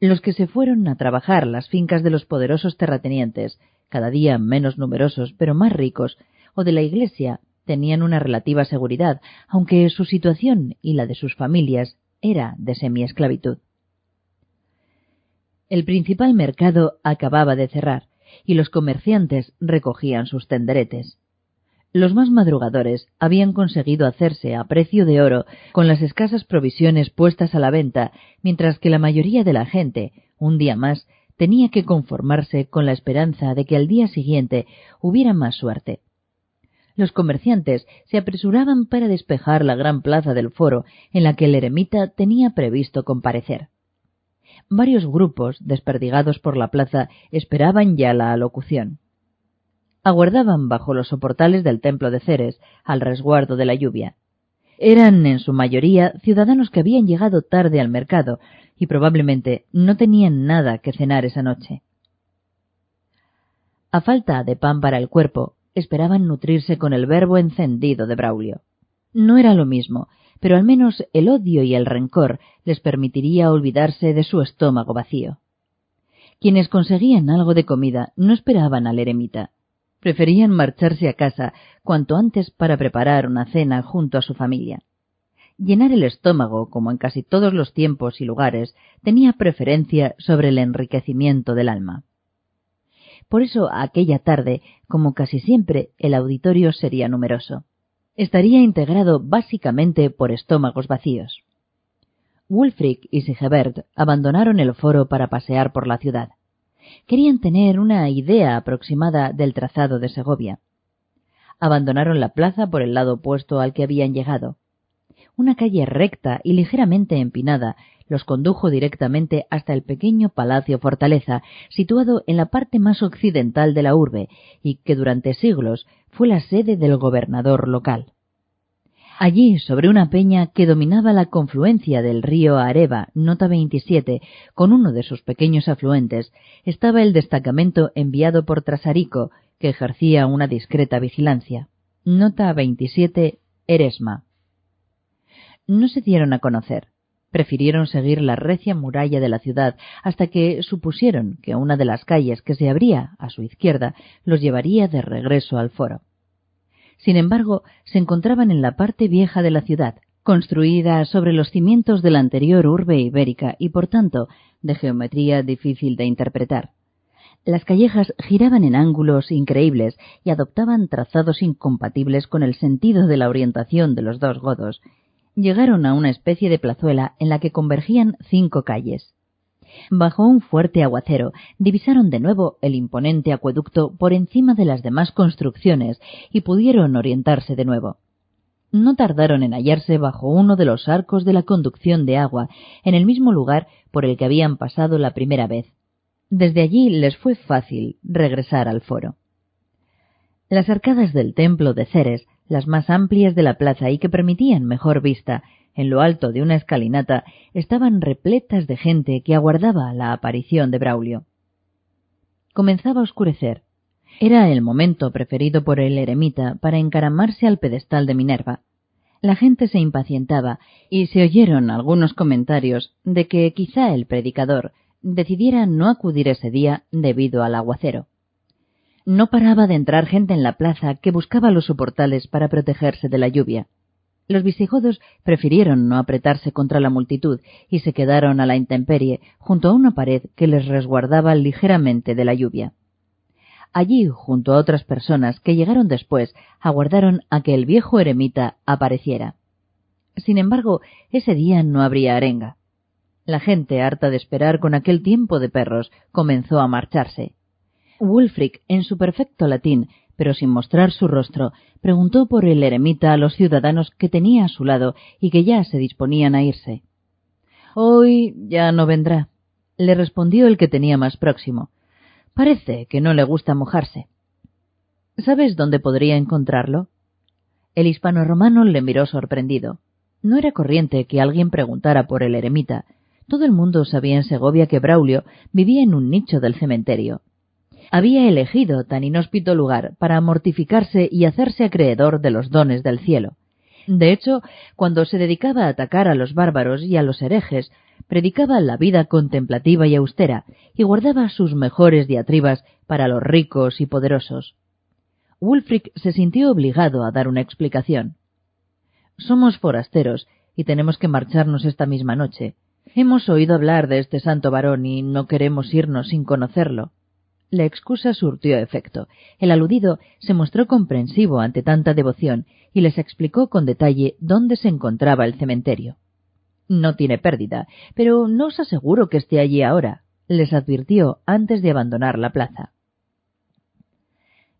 Los que se fueron a trabajar las fincas de los poderosos terratenientes, cada día menos numerosos pero más ricos, o de la iglesia, tenían una relativa seguridad, aunque su situación y la de sus familias era de semiesclavitud. El principal mercado acababa de cerrar y los comerciantes recogían sus tenderetes. Los más madrugadores habían conseguido hacerse a precio de oro con las escasas provisiones puestas a la venta, mientras que la mayoría de la gente, un día más, tenía que conformarse con la esperanza de que al día siguiente hubiera más suerte los comerciantes se apresuraban para despejar la gran plaza del foro en la que el eremita tenía previsto comparecer. Varios grupos, desperdigados por la plaza, esperaban ya la alocución. Aguardaban bajo los soportales del templo de Ceres, al resguardo de la lluvia. Eran, en su mayoría, ciudadanos que habían llegado tarde al mercado y probablemente no tenían nada que cenar esa noche. A falta de pan para el cuerpo, esperaban nutrirse con el verbo encendido de Braulio. No era lo mismo, pero al menos el odio y el rencor les permitiría olvidarse de su estómago vacío. Quienes conseguían algo de comida no esperaban al eremita. Preferían marcharse a casa cuanto antes para preparar una cena junto a su familia. Llenar el estómago, como en casi todos los tiempos y lugares, tenía preferencia sobre el enriquecimiento del alma. Por eso aquella tarde, como casi siempre, el auditorio sería numeroso. Estaría integrado básicamente por estómagos vacíos. Wulfric y Sigebert abandonaron el foro para pasear por la ciudad. Querían tener una idea aproximada del trazado de Segovia. Abandonaron la plaza por el lado opuesto al que habían llegado. Una calle recta y ligeramente empinada los condujo directamente hasta el pequeño palacio fortaleza situado en la parte más occidental de la urbe y que durante siglos fue la sede del gobernador local. Allí, sobre una peña que dominaba la confluencia del río Areva, nota 27, con uno de sus pequeños afluentes, estaba el destacamento enviado por Trasarico, que ejercía una discreta vigilancia. Nota 27, Eresma. No se dieron a conocer. Prefirieron seguir la recia muralla de la ciudad hasta que supusieron que una de las calles que se abría a su izquierda los llevaría de regreso al foro. Sin embargo, se encontraban en la parte vieja de la ciudad, construida sobre los cimientos de la anterior urbe ibérica y por tanto de geometría difícil de interpretar. Las callejas giraban en ángulos increíbles y adoptaban trazados incompatibles con el sentido de la orientación de los dos godos. Llegaron a una especie de plazuela en la que convergían cinco calles. Bajo un fuerte aguacero divisaron de nuevo el imponente acueducto por encima de las demás construcciones y pudieron orientarse de nuevo. No tardaron en hallarse bajo uno de los arcos de la conducción de agua, en el mismo lugar por el que habían pasado la primera vez. Desde allí les fue fácil regresar al foro. Las arcadas del templo de Ceres, las más amplias de la plaza y que permitían mejor vista, en lo alto de una escalinata, estaban repletas de gente que aguardaba la aparición de Braulio. Comenzaba a oscurecer. Era el momento preferido por el eremita para encaramarse al pedestal de Minerva. La gente se impacientaba y se oyeron algunos comentarios de que quizá el predicador decidiera no acudir ese día debido al aguacero. No paraba de entrar gente en la plaza que buscaba los soportales para protegerse de la lluvia. Los visigodos prefirieron no apretarse contra la multitud y se quedaron a la intemperie junto a una pared que les resguardaba ligeramente de la lluvia. Allí, junto a otras personas que llegaron después, aguardaron a que el viejo eremita apareciera. Sin embargo, ese día no habría arenga. La gente, harta de esperar con aquel tiempo de perros, comenzó a marcharse. Wulfric, en su perfecto latín, pero sin mostrar su rostro, preguntó por el eremita a los ciudadanos que tenía a su lado y que ya se disponían a irse. Hoy ya no vendrá, le respondió el que tenía más próximo. Parece que no le gusta mojarse. ¿Sabes dónde podría encontrarlo? El hispano romano le miró sorprendido. No era corriente que alguien preguntara por el eremita. Todo el mundo sabía en Segovia que Braulio vivía en un nicho del cementerio había elegido tan inhóspito lugar para mortificarse y hacerse acreedor de los dones del cielo. De hecho, cuando se dedicaba a atacar a los bárbaros y a los herejes, predicaba la vida contemplativa y austera y guardaba sus mejores diatribas para los ricos y poderosos. Wulfric se sintió obligado a dar una explicación. Somos forasteros y tenemos que marcharnos esta misma noche. Hemos oído hablar de este santo varón y no queremos irnos sin conocerlo. La excusa surtió efecto. El aludido se mostró comprensivo ante tanta devoción y les explicó con detalle dónde se encontraba el cementerio. No tiene pérdida, pero no os aseguro que esté allí ahora, les advirtió antes de abandonar la plaza.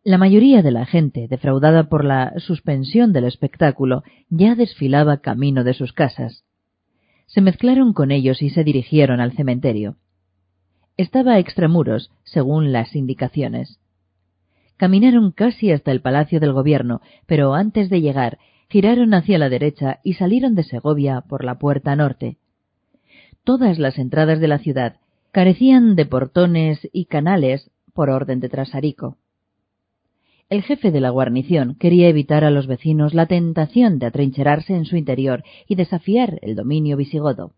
La mayoría de la gente, defraudada por la suspensión del espectáculo, ya desfilaba camino de sus casas. Se mezclaron con ellos y se dirigieron al cementerio. Estaba a extramuros, según las indicaciones. Caminaron casi hasta el palacio del gobierno, pero antes de llegar giraron hacia la derecha y salieron de Segovia por la puerta norte. Todas las entradas de la ciudad carecían de portones y canales por orden de Trasarico. El jefe de la guarnición quería evitar a los vecinos la tentación de atrincherarse en su interior y desafiar el dominio visigodo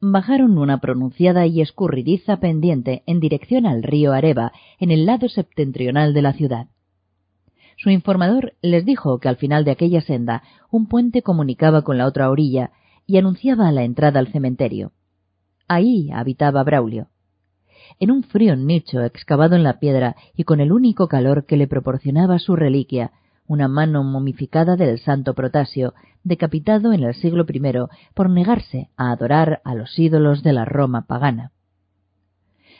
bajaron una pronunciada y escurridiza pendiente en dirección al río Areva, en el lado septentrional de la ciudad. Su informador les dijo que al final de aquella senda un puente comunicaba con la otra orilla y anunciaba la entrada al cementerio. Ahí habitaba Braulio. En un frío nicho excavado en la piedra y con el único calor que le proporcionaba su reliquia, una mano momificada del santo Protasio, decapitado en el siglo I por negarse a adorar a los ídolos de la Roma pagana.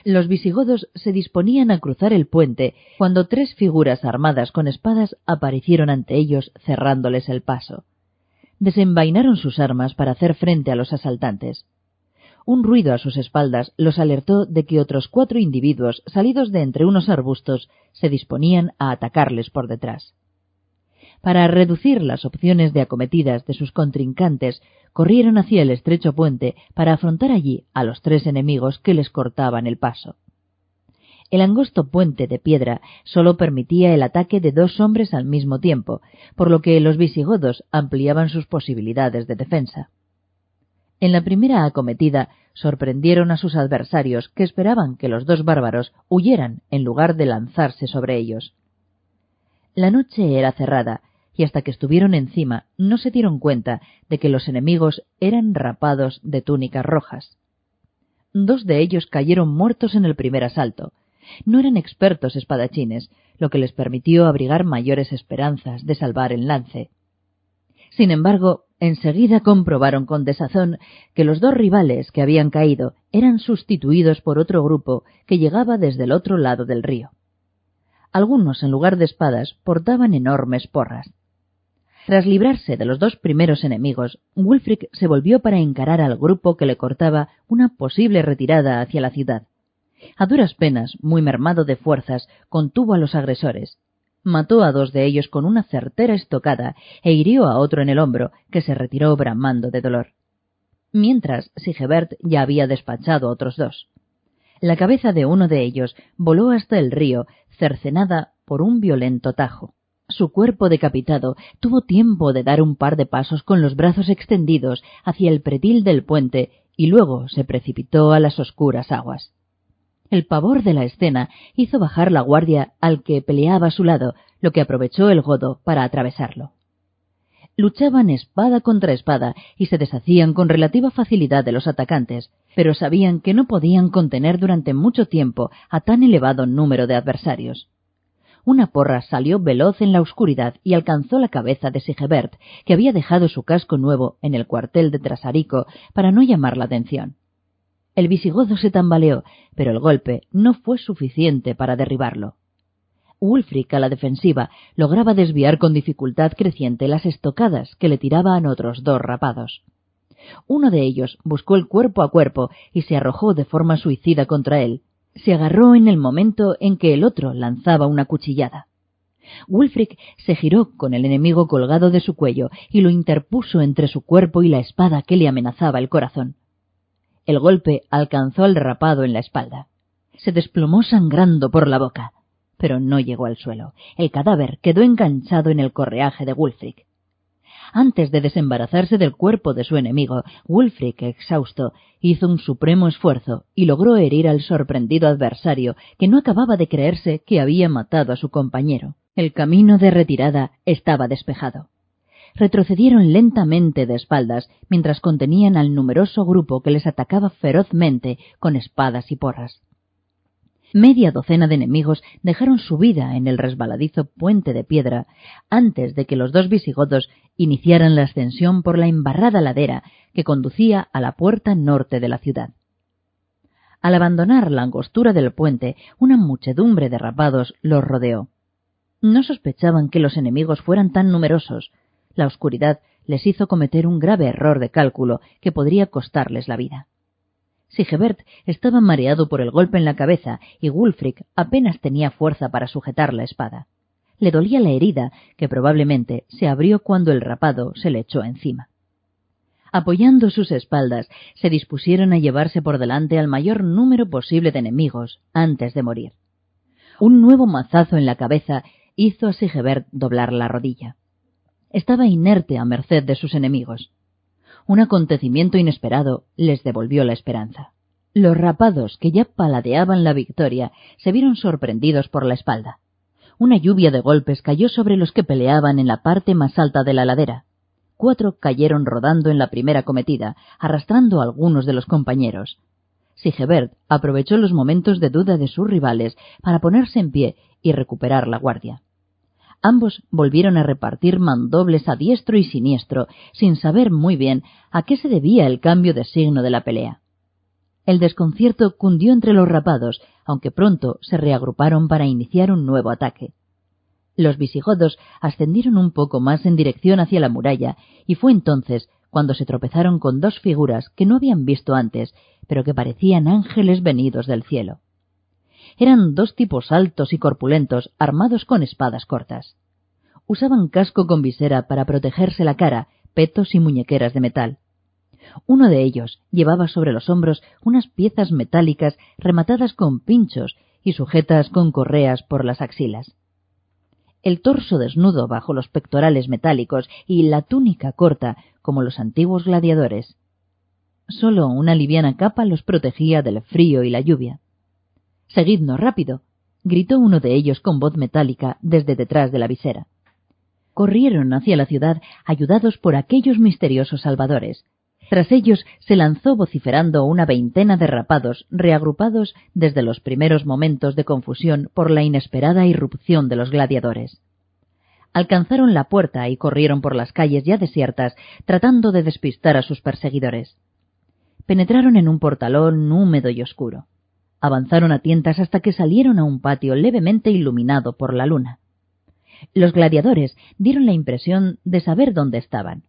Los visigodos se disponían a cruzar el puente cuando tres figuras armadas con espadas aparecieron ante ellos cerrándoles el paso. Desenvainaron sus armas para hacer frente a los asaltantes. Un ruido a sus espaldas los alertó de que otros cuatro individuos salidos de entre unos arbustos se disponían a atacarles por detrás. Para reducir las opciones de acometidas de sus contrincantes, corrieron hacia el estrecho puente para afrontar allí a los tres enemigos que les cortaban el paso. El angosto puente de piedra sólo permitía el ataque de dos hombres al mismo tiempo, por lo que los visigodos ampliaban sus posibilidades de defensa. En la primera acometida sorprendieron a sus adversarios que esperaban que los dos bárbaros huyeran en lugar de lanzarse sobre ellos. La noche era cerrada y hasta que estuvieron encima no se dieron cuenta de que los enemigos eran rapados de túnicas rojas. Dos de ellos cayeron muertos en el primer asalto. No eran expertos espadachines, lo que les permitió abrigar mayores esperanzas de salvar el lance. Sin embargo, enseguida comprobaron con desazón que los dos rivales que habían caído eran sustituidos por otro grupo que llegaba desde el otro lado del río. Algunos, en lugar de espadas, portaban enormes porras. Tras librarse de los dos primeros enemigos, Wulfric se volvió para encarar al grupo que le cortaba una posible retirada hacia la ciudad. A duras penas, muy mermado de fuerzas, contuvo a los agresores. Mató a dos de ellos con una certera estocada e hirió a otro en el hombro, que se retiró bramando de dolor. Mientras, Sigebert ya había despachado a otros dos. La cabeza de uno de ellos voló hasta el río, cercenada por un violento tajo. Su cuerpo decapitado tuvo tiempo de dar un par de pasos con los brazos extendidos hacia el pretil del puente y luego se precipitó a las oscuras aguas. El pavor de la escena hizo bajar la guardia al que peleaba a su lado, lo que aprovechó el godo para atravesarlo. Luchaban espada contra espada y se deshacían con relativa facilidad de los atacantes, pero sabían que no podían contener durante mucho tiempo a tan elevado número de adversarios. Una porra salió veloz en la oscuridad y alcanzó la cabeza de Sigebert, que había dejado su casco nuevo en el cuartel de Trasarico para no llamar la atención. El visigodo se tambaleó, pero el golpe no fue suficiente para derribarlo. Wulfric, a la defensiva, lograba desviar con dificultad creciente las estocadas que le tiraban otros dos rapados. Uno de ellos buscó el cuerpo a cuerpo y se arrojó de forma suicida contra él. Se agarró en el momento en que el otro lanzaba una cuchillada. Wulfric se giró con el enemigo colgado de su cuello y lo interpuso entre su cuerpo y la espada que le amenazaba el corazón. El golpe alcanzó al rapado en la espalda. Se desplomó sangrando por la boca, pero no llegó al suelo. El cadáver quedó enganchado en el correaje de Wulfric. Antes de desembarazarse del cuerpo de su enemigo, Wulfric, exhausto, hizo un supremo esfuerzo y logró herir al sorprendido adversario, que no acababa de creerse que había matado a su compañero. El camino de retirada estaba despejado retrocedieron lentamente de espaldas mientras contenían al numeroso grupo que les atacaba ferozmente con espadas y porras. Media docena de enemigos dejaron su vida en el resbaladizo puente de piedra antes de que los dos visigodos iniciaran la ascensión por la embarrada ladera que conducía a la puerta norte de la ciudad. Al abandonar la angostura del puente, una muchedumbre de rapados los rodeó. No sospechaban que los enemigos fueran tan numerosos, la oscuridad les hizo cometer un grave error de cálculo que podría costarles la vida. Sigebert estaba mareado por el golpe en la cabeza y Wulfric apenas tenía fuerza para sujetar la espada. Le dolía la herida, que probablemente se abrió cuando el rapado se le echó encima. Apoyando sus espaldas, se dispusieron a llevarse por delante al mayor número posible de enemigos antes de morir. Un nuevo mazazo en la cabeza hizo a Sigebert doblar la rodilla estaba inerte a merced de sus enemigos. Un acontecimiento inesperado les devolvió la esperanza. Los rapados, que ya paladeaban la victoria, se vieron sorprendidos por la espalda. Una lluvia de golpes cayó sobre los que peleaban en la parte más alta de la ladera. Cuatro cayeron rodando en la primera cometida, arrastrando a algunos de los compañeros. Sigebert aprovechó los momentos de duda de sus rivales para ponerse en pie y recuperar la guardia. Ambos volvieron a repartir mandobles a diestro y siniestro, sin saber muy bien a qué se debía el cambio de signo de la pelea. El desconcierto cundió entre los rapados, aunque pronto se reagruparon para iniciar un nuevo ataque. Los visigodos ascendieron un poco más en dirección hacia la muralla, y fue entonces cuando se tropezaron con dos figuras que no habían visto antes, pero que parecían ángeles venidos del cielo eran dos tipos altos y corpulentos armados con espadas cortas. Usaban casco con visera para protegerse la cara, petos y muñequeras de metal. Uno de ellos llevaba sobre los hombros unas piezas metálicas rematadas con pinchos y sujetas con correas por las axilas. El torso desnudo bajo los pectorales metálicos y la túnica corta como los antiguos gladiadores. Solo una liviana capa los protegía del frío y la lluvia. Seguidnos rápido, gritó uno de ellos con voz metálica desde detrás de la visera. Corrieron hacia la ciudad ayudados por aquellos misteriosos salvadores. Tras ellos se lanzó vociferando una veintena de rapados reagrupados desde los primeros momentos de confusión por la inesperada irrupción de los gladiadores. Alcanzaron la puerta y corrieron por las calles ya desiertas, tratando de despistar a sus perseguidores. Penetraron en un portalón húmedo y oscuro. Avanzaron a tientas hasta que salieron a un patio levemente iluminado por la luna. Los gladiadores dieron la impresión de saber dónde estaban.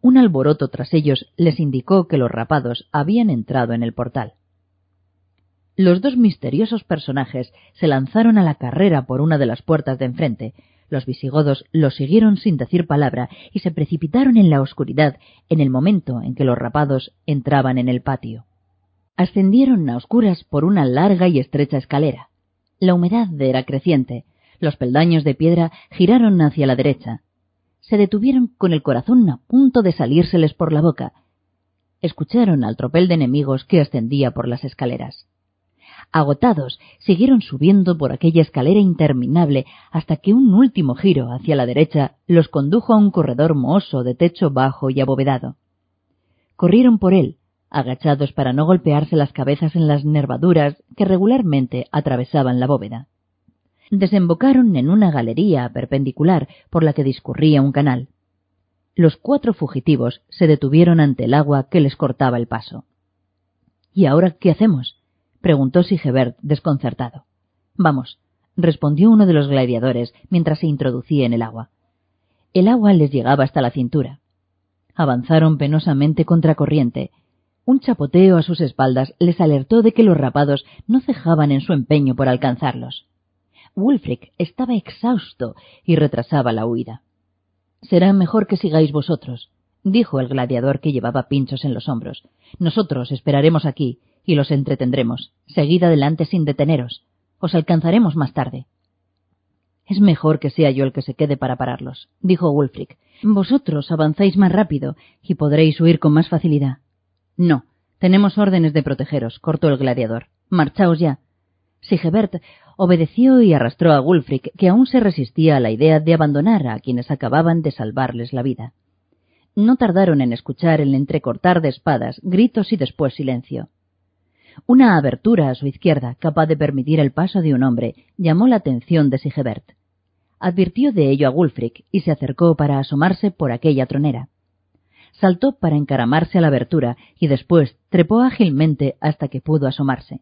Un alboroto tras ellos les indicó que los rapados habían entrado en el portal. Los dos misteriosos personajes se lanzaron a la carrera por una de las puertas de enfrente, los visigodos los siguieron sin decir palabra y se precipitaron en la oscuridad en el momento en que los rapados entraban en el patio. Ascendieron a oscuras por una larga y estrecha escalera. La humedad era creciente. Los peldaños de piedra giraron hacia la derecha. Se detuvieron con el corazón a punto de salírseles por la boca. Escucharon al tropel de enemigos que ascendía por las escaleras. Agotados, siguieron subiendo por aquella escalera interminable hasta que un último giro hacia la derecha los condujo a un corredor mohoso de techo bajo y abovedado. Corrieron por él, agachados para no golpearse las cabezas en las nervaduras que regularmente atravesaban la bóveda. Desembocaron en una galería perpendicular por la que discurría un canal. Los cuatro fugitivos se detuvieron ante el agua que les cortaba el paso. ¿Y ahora qué hacemos? preguntó Sigebert desconcertado. Vamos, respondió uno de los gladiadores mientras se introducía en el agua. El agua les llegaba hasta la cintura. Avanzaron penosamente contra corriente. Un chapoteo a sus espaldas les alertó de que los rapados no cejaban en su empeño por alcanzarlos. Wulfric estaba exhausto y retrasaba la huida. Será mejor que sigáis vosotros, dijo el gladiador que llevaba pinchos en los hombros. Nosotros esperaremos aquí y los entretendremos. Seguid adelante sin deteneros. Os alcanzaremos más tarde. Es mejor que sea yo el que se quede para pararlos, dijo Wulfric. Vosotros avanzáis más rápido y podréis huir con más facilidad. No, tenemos órdenes de protegeros, cortó el gladiador. Marchaos ya. Sigebert obedeció y arrastró a Wulfric, que aún se resistía a la idea de abandonar a quienes acababan de salvarles la vida. No tardaron en escuchar el entrecortar de espadas, gritos y después silencio. Una abertura a su izquierda, capaz de permitir el paso de un hombre, llamó la atención de Sigebert. Advirtió de ello a Wulfric y se acercó para asomarse por aquella tronera. Saltó para encaramarse a la abertura y después trepó ágilmente hasta que pudo asomarse.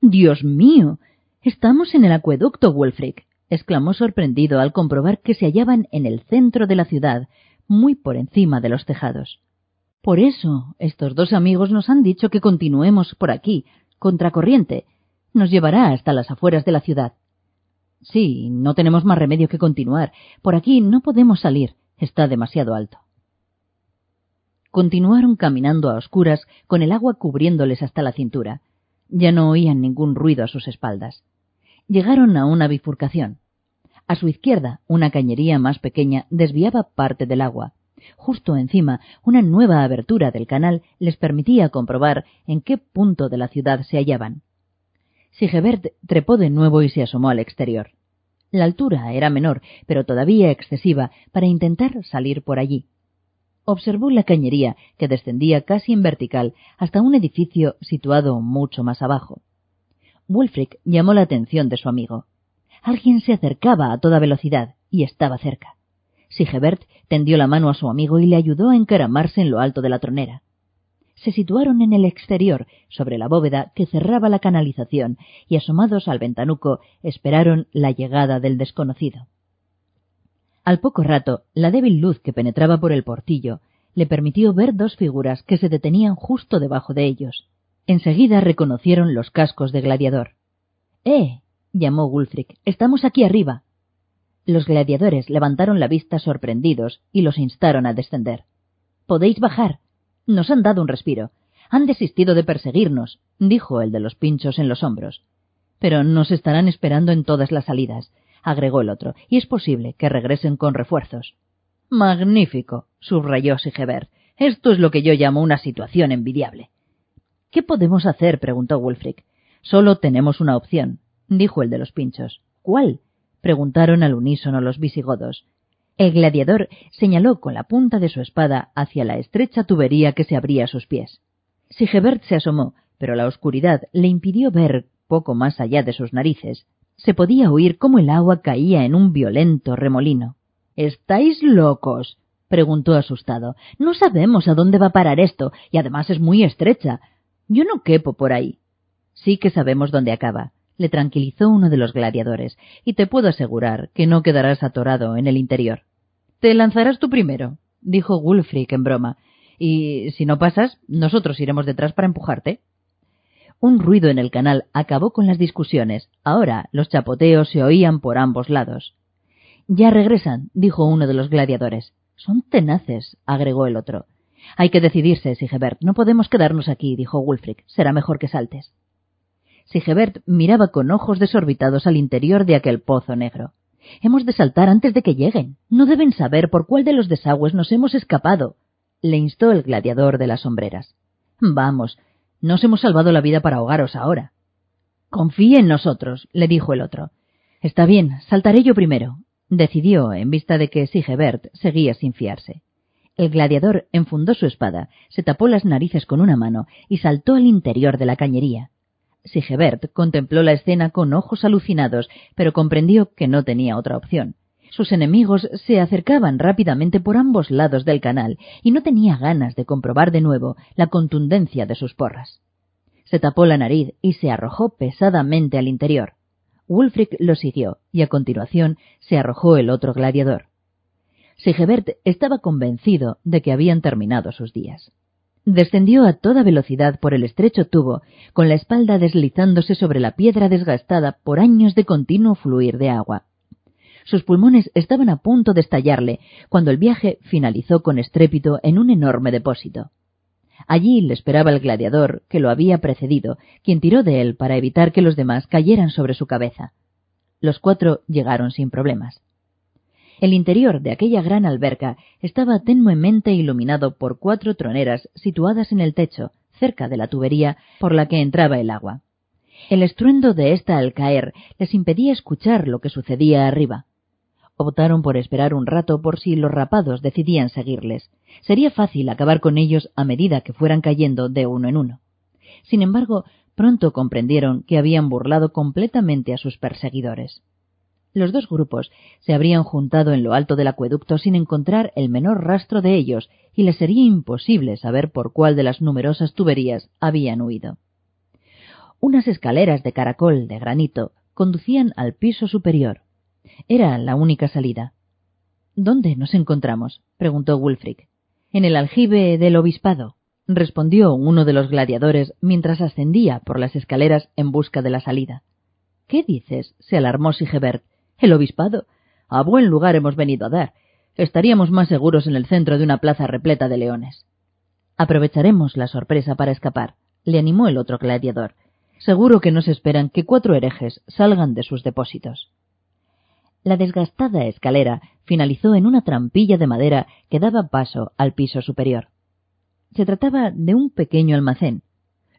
Dios mío. Estamos en el acueducto, Wulfric, exclamó sorprendido al comprobar que se hallaban en el centro de la ciudad, muy por encima de los tejados. Por eso, estos dos amigos nos han dicho que continuemos por aquí, contracorriente. Nos llevará hasta las afueras de la ciudad. Sí, no tenemos más remedio que continuar. Por aquí no podemos salir. Está demasiado alto. Continuaron caminando a oscuras, con el agua cubriéndoles hasta la cintura. Ya no oían ningún ruido a sus espaldas. Llegaron a una bifurcación. A su izquierda, una cañería más pequeña desviaba parte del agua, Justo encima, una nueva abertura del canal les permitía comprobar en qué punto de la ciudad se hallaban. Sigebert trepó de nuevo y se asomó al exterior. La altura era menor, pero todavía excesiva para intentar salir por allí. Observó la cañería, que descendía casi en vertical hasta un edificio situado mucho más abajo. Wulfric llamó la atención de su amigo. Alguien se acercaba a toda velocidad y estaba cerca. Sigebert tendió la mano a su amigo y le ayudó a encaramarse en lo alto de la tronera. Se situaron en el exterior, sobre la bóveda que cerraba la canalización, y asomados al ventanuco esperaron la llegada del desconocido. Al poco rato, la débil luz que penetraba por el portillo le permitió ver dos figuras que se detenían justo debajo de ellos. Enseguida reconocieron los cascos de gladiador. ¡Eh! llamó Wulfric. Estamos aquí arriba. Los gladiadores levantaron la vista sorprendidos y los instaron a descender. Podéis bajar. Nos han dado un respiro. Han desistido de perseguirnos, dijo el de los pinchos en los hombros. Pero nos estarán esperando en todas las salidas, agregó el otro, y es posible que regresen con refuerzos. Magnífico, subrayó Sigebert. Esto es lo que yo llamo una situación envidiable. ¿Qué podemos hacer? preguntó Wulfric. Solo tenemos una opción, dijo el de los pinchos. ¿Cuál? preguntaron al unísono los visigodos. El gladiador señaló con la punta de su espada hacia la estrecha tubería que se abría a sus pies. Sigebert se asomó, pero la oscuridad le impidió ver poco más allá de sus narices. Se podía oír cómo el agua caía en un violento remolino. ¿Estáis locos? preguntó asustado. No sabemos a dónde va a parar esto, y además es muy estrecha. Yo no quepo por ahí. Sí que sabemos dónde acaba, le tranquilizó uno de los gladiadores, y te puedo asegurar que no quedarás atorado en el interior. Te lanzarás tú primero, dijo Wulfric en broma, y si no pasas, nosotros iremos detrás para empujarte. Un ruido en el canal acabó con las discusiones. Ahora los chapoteos se oían por ambos lados. Ya regresan, dijo uno de los gladiadores. Son tenaces, agregó el otro. Hay que decidirse, Sigebert. No podemos quedarnos aquí, dijo Wulfric. Será mejor que saltes. Sigebert miraba con ojos desorbitados al interior de aquel pozo negro. Hemos de saltar antes de que lleguen. No deben saber por cuál de los desagües nos hemos escapado, le instó el gladiador de las sombreras. Vamos, nos hemos salvado la vida para ahogaros ahora. Confíe en nosotros, le dijo el otro. Está bien, saltaré yo primero, decidió en vista de que Sigebert seguía sin fiarse. El gladiador enfundó su espada, se tapó las narices con una mano y saltó al interior de la cañería. Sigebert contempló la escena con ojos alucinados, pero comprendió que no tenía otra opción. Sus enemigos se acercaban rápidamente por ambos lados del canal y no tenía ganas de comprobar de nuevo la contundencia de sus porras. Se tapó la nariz y se arrojó pesadamente al interior. Wulfric lo siguió y a continuación se arrojó el otro gladiador. Sigebert estaba convencido de que habían terminado sus días. Descendió a toda velocidad por el estrecho tubo, con la espalda deslizándose sobre la piedra desgastada por años de continuo fluir de agua. Sus pulmones estaban a punto de estallarle cuando el viaje finalizó con estrépito en un enorme depósito. Allí le esperaba el gladiador que lo había precedido, quien tiró de él para evitar que los demás cayeran sobre su cabeza. Los cuatro llegaron sin problemas. El interior de aquella gran alberca estaba tenuemente iluminado por cuatro troneras situadas en el techo, cerca de la tubería por la que entraba el agua. El estruendo de ésta al caer les impedía escuchar lo que sucedía arriba. Optaron por esperar un rato por si los rapados decidían seguirles. Sería fácil acabar con ellos a medida que fueran cayendo de uno en uno. Sin embargo, pronto comprendieron que habían burlado completamente a sus perseguidores. Los dos grupos se habrían juntado en lo alto del acueducto sin encontrar el menor rastro de ellos y les sería imposible saber por cuál de las numerosas tuberías habían huido. Unas escaleras de caracol de granito conducían al piso superior. Era la única salida. ¿Dónde nos encontramos? preguntó Wulfric. En el aljibe del obispado, respondió uno de los gladiadores mientras ascendía por las escaleras en busca de la salida. ¿Qué dices? se alarmó Sigebert. El obispado. A buen lugar hemos venido a dar. Estaríamos más seguros en el centro de una plaza repleta de leones. Aprovecharemos la sorpresa para escapar, le animó el otro gladiador. Seguro que nos esperan que cuatro herejes salgan de sus depósitos. La desgastada escalera finalizó en una trampilla de madera que daba paso al piso superior. Se trataba de un pequeño almacén.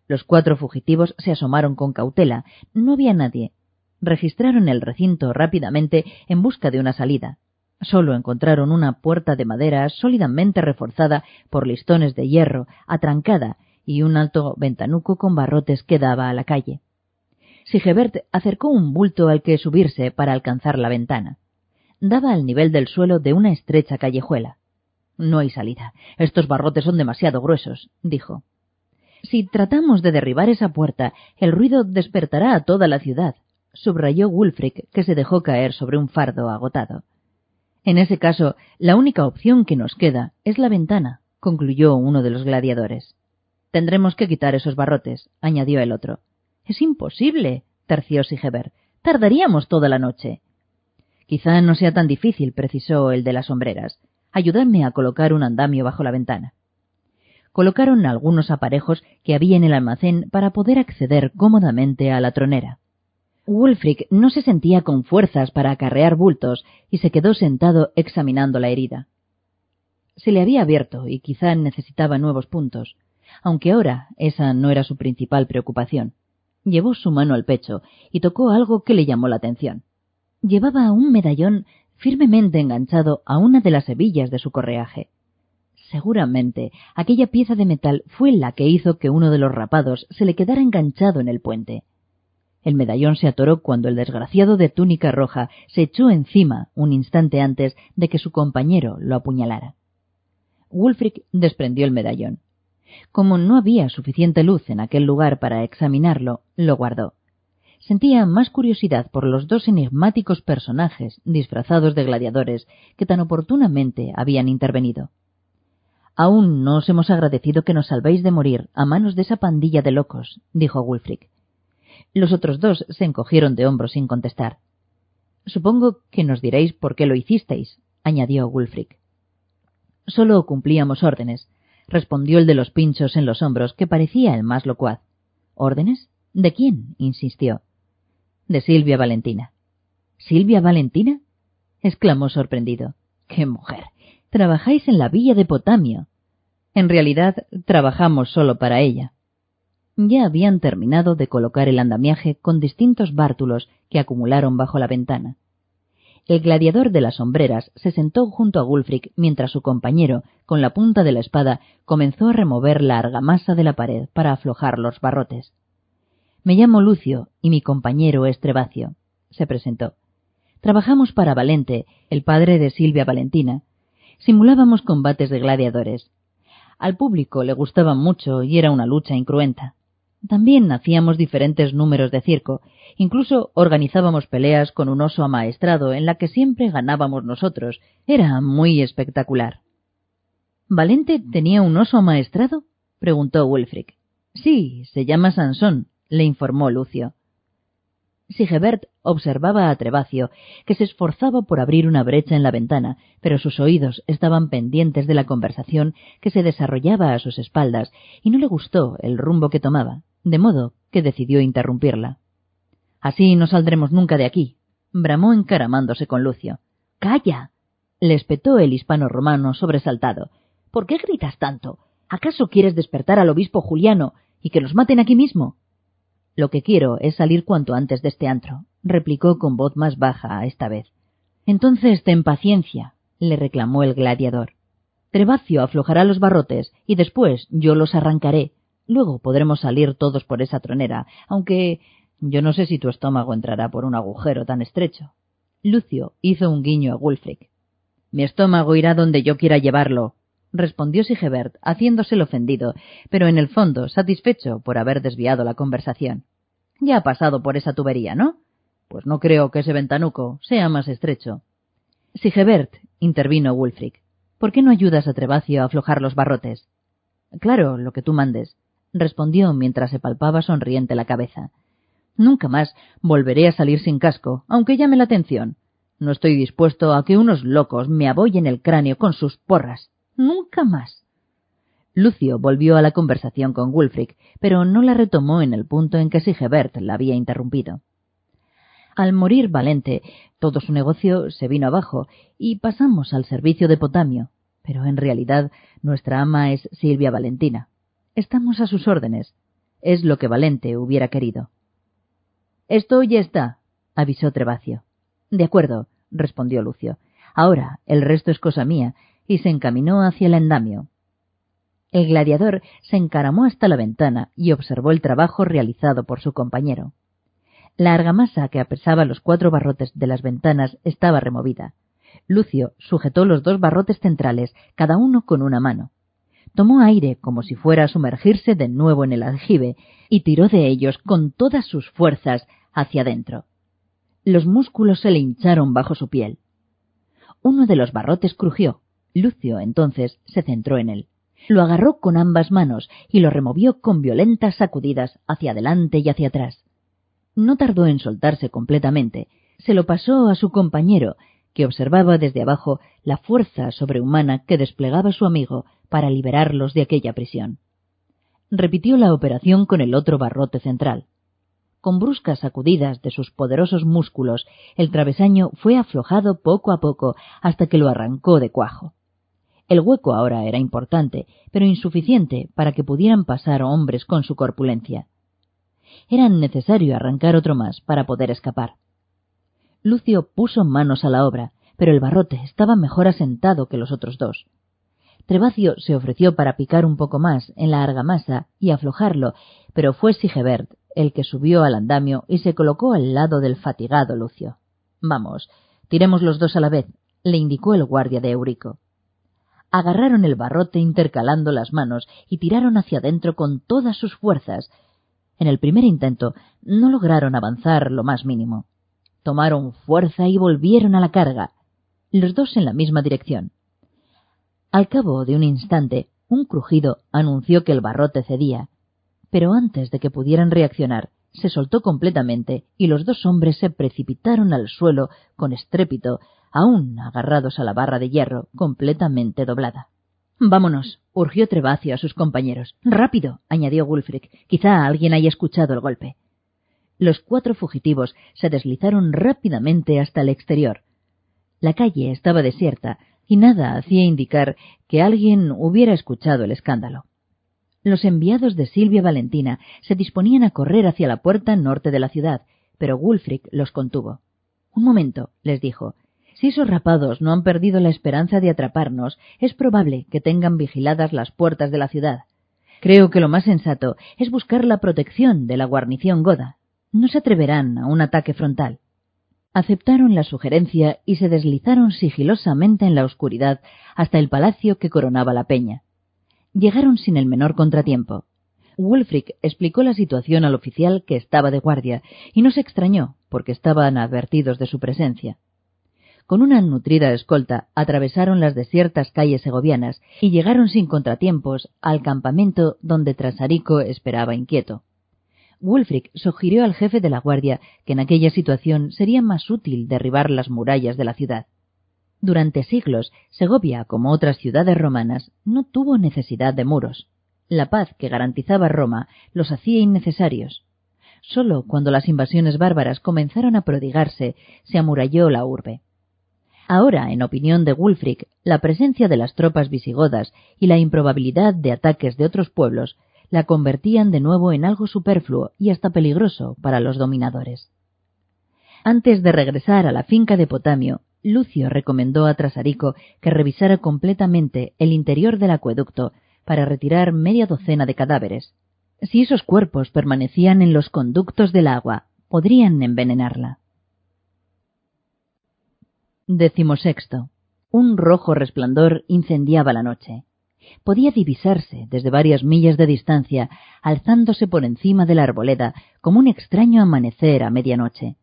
Los cuatro fugitivos se asomaron con cautela. No había nadie. Registraron el recinto rápidamente en busca de una salida. Solo encontraron una puerta de madera sólidamente reforzada por listones de hierro, atrancada, y un alto ventanuco con barrotes que daba a la calle. Sigebert acercó un bulto al que subirse para alcanzar la ventana. Daba al nivel del suelo de una estrecha callejuela. No hay salida. Estos barrotes son demasiado gruesos, dijo. Si tratamos de derribar esa puerta, el ruido despertará a toda la ciudad, subrayó Wulfric, que se dejó caer sobre un fardo agotado. En ese caso, la única opción que nos queda es la ventana, concluyó uno de los gladiadores. Tendremos que quitar esos barrotes, añadió el otro. Es imposible, terció Sigebert. Tardaríamos toda la noche. Quizá no sea tan difícil, precisó el de las sombreras. Ayudadme a colocar un andamio bajo la ventana. Colocaron algunos aparejos que había en el almacén para poder acceder cómodamente a la tronera. Wulfric no se sentía con fuerzas para acarrear bultos y se quedó sentado examinando la herida. Se le había abierto y quizá necesitaba nuevos puntos, aunque ahora esa no era su principal preocupación. Llevó su mano al pecho y tocó algo que le llamó la atención. Llevaba un medallón firmemente enganchado a una de las hebillas de su correaje. Seguramente aquella pieza de metal fue la que hizo que uno de los rapados se le quedara enganchado en el puente. El medallón se atoró cuando el desgraciado de túnica roja se echó encima un instante antes de que su compañero lo apuñalara. Wulfric desprendió el medallón. Como no había suficiente luz en aquel lugar para examinarlo, lo guardó. Sentía más curiosidad por los dos enigmáticos personajes disfrazados de gladiadores que tan oportunamente habían intervenido. Aún no os hemos agradecido que nos salvéis de morir a manos de esa pandilla de locos, dijo Wulfric. Los otros dos se encogieron de hombros sin contestar. Supongo que nos diréis por qué lo hicisteis, añadió Wulfric. Solo cumplíamos órdenes, respondió el de los pinchos en los hombros, que parecía el más locuaz. ¿Órdenes? ¿De quién? insistió. De Silvia Valentina. ¿Silvia Valentina? exclamó sorprendido. ¡Qué mujer! Trabajáis en la villa de Potamio. En realidad, trabajamos solo para ella. Ya habían terminado de colocar el andamiaje con distintos bártulos que acumularon bajo la ventana. El gladiador de las sombreras se sentó junto a Gulfric mientras su compañero, con la punta de la espada, comenzó a remover la argamasa de la pared para aflojar los barrotes. Me llamo Lucio y mi compañero es Trevacio, se presentó. Trabajamos para Valente, el padre de Silvia Valentina, simulábamos combates de gladiadores. Al público le gustaba mucho y era una lucha incruenta. También hacíamos diferentes números de circo, incluso organizábamos peleas con un oso amaestrado en la que siempre ganábamos nosotros. Era muy espectacular. ¿Valente tenía un oso amaestrado? preguntó Wilfric. Sí, se llama Sansón, le informó Lucio. Sigebert observaba a Trevacio, que se esforzaba por abrir una brecha en la ventana, pero sus oídos estaban pendientes de la conversación que se desarrollaba a sus espaldas, y no le gustó el rumbo que tomaba, de modo que decidió interrumpirla. Así no saldremos nunca de aquí, bramó encaramándose con Lucio. ¡Calla! le espetó el hispano romano sobresaltado. ¿Por qué gritas tanto? ¿Acaso quieres despertar al obispo Juliano y que nos maten aquí mismo? Lo que quiero es salir cuanto antes de este antro, replicó con voz más baja esta vez. Entonces ten paciencia, le reclamó el gladiador. Trevacio aflojará los barrotes y después yo los arrancaré. Luego podremos salir todos por esa tronera, aunque yo no sé si tu estómago entrará por un agujero tan estrecho. Lucio hizo un guiño a Wulfric. Mi estómago irá donde yo quiera llevarlo, respondió Sigebert, haciéndose ofendido, pero en el fondo satisfecho por haber desviado la conversación. Ya ha pasado por esa tubería, ¿no? Pues no creo que ese ventanuco sea más estrecho. Sigebert, intervino Wulfric, ¿por qué no ayudas a Trevacio a aflojar los barrotes? Claro, lo que tú mandes, respondió mientras se palpaba sonriente la cabeza. Nunca más volveré a salir sin casco, aunque llame la atención. No estoy dispuesto a que unos locos me aboyen el cráneo con sus porras. Nunca más. Lucio volvió a la conversación con Wulfric, pero no la retomó en el punto en que Sigebert la había interrumpido. Al morir Valente, todo su negocio se vino abajo y pasamos al servicio de Potamio, pero en realidad nuestra ama es Silvia Valentina. Estamos a sus órdenes. Es lo que Valente hubiera querido. Esto ya está, avisó Trevacio. De acuerdo, respondió Lucio. Ahora el resto es cosa mía, y se encaminó hacia el andamio. El gladiador se encaramó hasta la ventana y observó el trabajo realizado por su compañero. La argamasa que apresaba los cuatro barrotes de las ventanas estaba removida. Lucio sujetó los dos barrotes centrales, cada uno con una mano. Tomó aire como si fuera a sumergirse de nuevo en el aljibe y tiró de ellos con todas sus fuerzas hacia adentro. Los músculos se le hincharon bajo su piel. Uno de los barrotes crujió, Lucio entonces se centró en él. Lo agarró con ambas manos y lo removió con violentas sacudidas hacia adelante y hacia atrás. No tardó en soltarse completamente. Se lo pasó a su compañero, que observaba desde abajo la fuerza sobrehumana que desplegaba su amigo para liberarlos de aquella prisión. Repitió la operación con el otro barrote central. Con bruscas sacudidas de sus poderosos músculos, el travesaño fue aflojado poco a poco hasta que lo arrancó de cuajo. El hueco ahora era importante, pero insuficiente para que pudieran pasar hombres con su corpulencia. Era necesario arrancar otro más para poder escapar. Lucio puso manos a la obra, pero el barrote estaba mejor asentado que los otros dos. Trebacio se ofreció para picar un poco más en la argamasa y aflojarlo, pero fue Sigebert el que subió al andamio y se colocó al lado del fatigado Lucio. Vamos, tiremos los dos a la vez, le indicó el guardia de Eurico. Agarraron el barrote intercalando las manos y tiraron hacia adentro con todas sus fuerzas. En el primer intento no lograron avanzar lo más mínimo. Tomaron fuerza y volvieron a la carga, los dos en la misma dirección. Al cabo de un instante, un crujido anunció que el barrote cedía, pero antes de que pudieran reaccionar, se soltó completamente y los dos hombres se precipitaron al suelo con estrépito, aún agarrados a la barra de hierro completamente doblada. Vámonos, urgió Trebacio a sus compañeros. Rápido, añadió Wulfric. Quizá alguien haya escuchado el golpe. Los cuatro fugitivos se deslizaron rápidamente hasta el exterior. La calle estaba desierta y nada hacía indicar que alguien hubiera escuchado el escándalo. Los enviados de Silvia Valentina se disponían a correr hacia la puerta norte de la ciudad, pero Wulfric los contuvo. Un momento, les dijo. Si esos rapados no han perdido la esperanza de atraparnos, es probable que tengan vigiladas las puertas de la ciudad. Creo que lo más sensato es buscar la protección de la guarnición goda. No se atreverán a un ataque frontal. Aceptaron la sugerencia y se deslizaron sigilosamente en la oscuridad hasta el palacio que coronaba la peña. Llegaron sin el menor contratiempo. Wulfric explicó la situación al oficial que estaba de guardia y no se extrañó porque estaban advertidos de su presencia. Con una nutrida escolta atravesaron las desiertas calles segovianas y llegaron sin contratiempos al campamento donde Trasarico esperaba inquieto. Wulfric sugirió al jefe de la guardia que en aquella situación sería más útil derribar las murallas de la ciudad. Durante siglos, Segovia, como otras ciudades romanas, no tuvo necesidad de muros. La paz que garantizaba Roma los hacía innecesarios. Solo cuando las invasiones bárbaras comenzaron a prodigarse se amuralló la urbe. Ahora, en opinión de Wulfric, la presencia de las tropas visigodas y la improbabilidad de ataques de otros pueblos la convertían de nuevo en algo superfluo y hasta peligroso para los dominadores. Antes de regresar a la finca de Potamio, Lucio recomendó a Trasarico que revisara completamente el interior del acueducto para retirar media docena de cadáveres. Si esos cuerpos permanecían en los conductos del agua, podrían envenenarla. Decimosexto. Un rojo resplandor incendiaba la noche. Podía divisarse desde varias millas de distancia, alzándose por encima de la arboleda como un extraño amanecer a medianoche.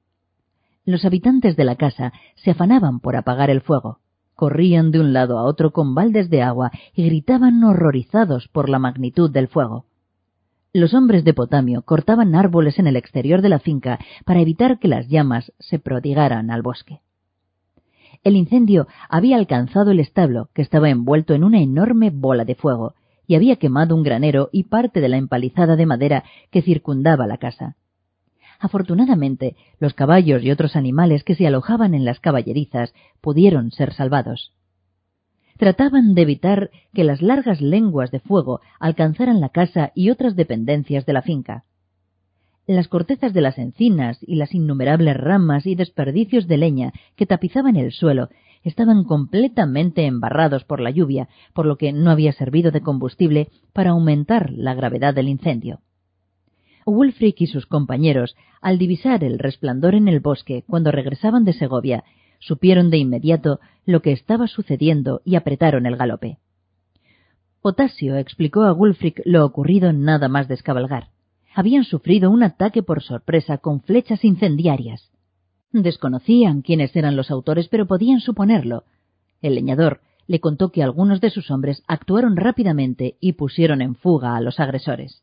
Los habitantes de la casa se afanaban por apagar el fuego. Corrían de un lado a otro con baldes de agua y gritaban horrorizados por la magnitud del fuego. Los hombres de Potamio cortaban árboles en el exterior de la finca para evitar que las llamas se prodigaran al bosque. El incendio había alcanzado el establo, que estaba envuelto en una enorme bola de fuego, y había quemado un granero y parte de la empalizada de madera que circundaba la casa. Afortunadamente, los caballos y otros animales que se alojaban en las caballerizas pudieron ser salvados. Trataban de evitar que las largas lenguas de fuego alcanzaran la casa y otras dependencias de la finca. Las cortezas de las encinas y las innumerables ramas y desperdicios de leña que tapizaban el suelo estaban completamente embarrados por la lluvia, por lo que no había servido de combustible para aumentar la gravedad del incendio. Wulfric y sus compañeros, al divisar el resplandor en el bosque cuando regresaban de Segovia, supieron de inmediato lo que estaba sucediendo y apretaron el galope. Potasio explicó a Wulfric lo ocurrido nada más descabalgar habían sufrido un ataque por sorpresa con flechas incendiarias. Desconocían quiénes eran los autores, pero podían suponerlo. El leñador le contó que algunos de sus hombres actuaron rápidamente y pusieron en fuga a los agresores.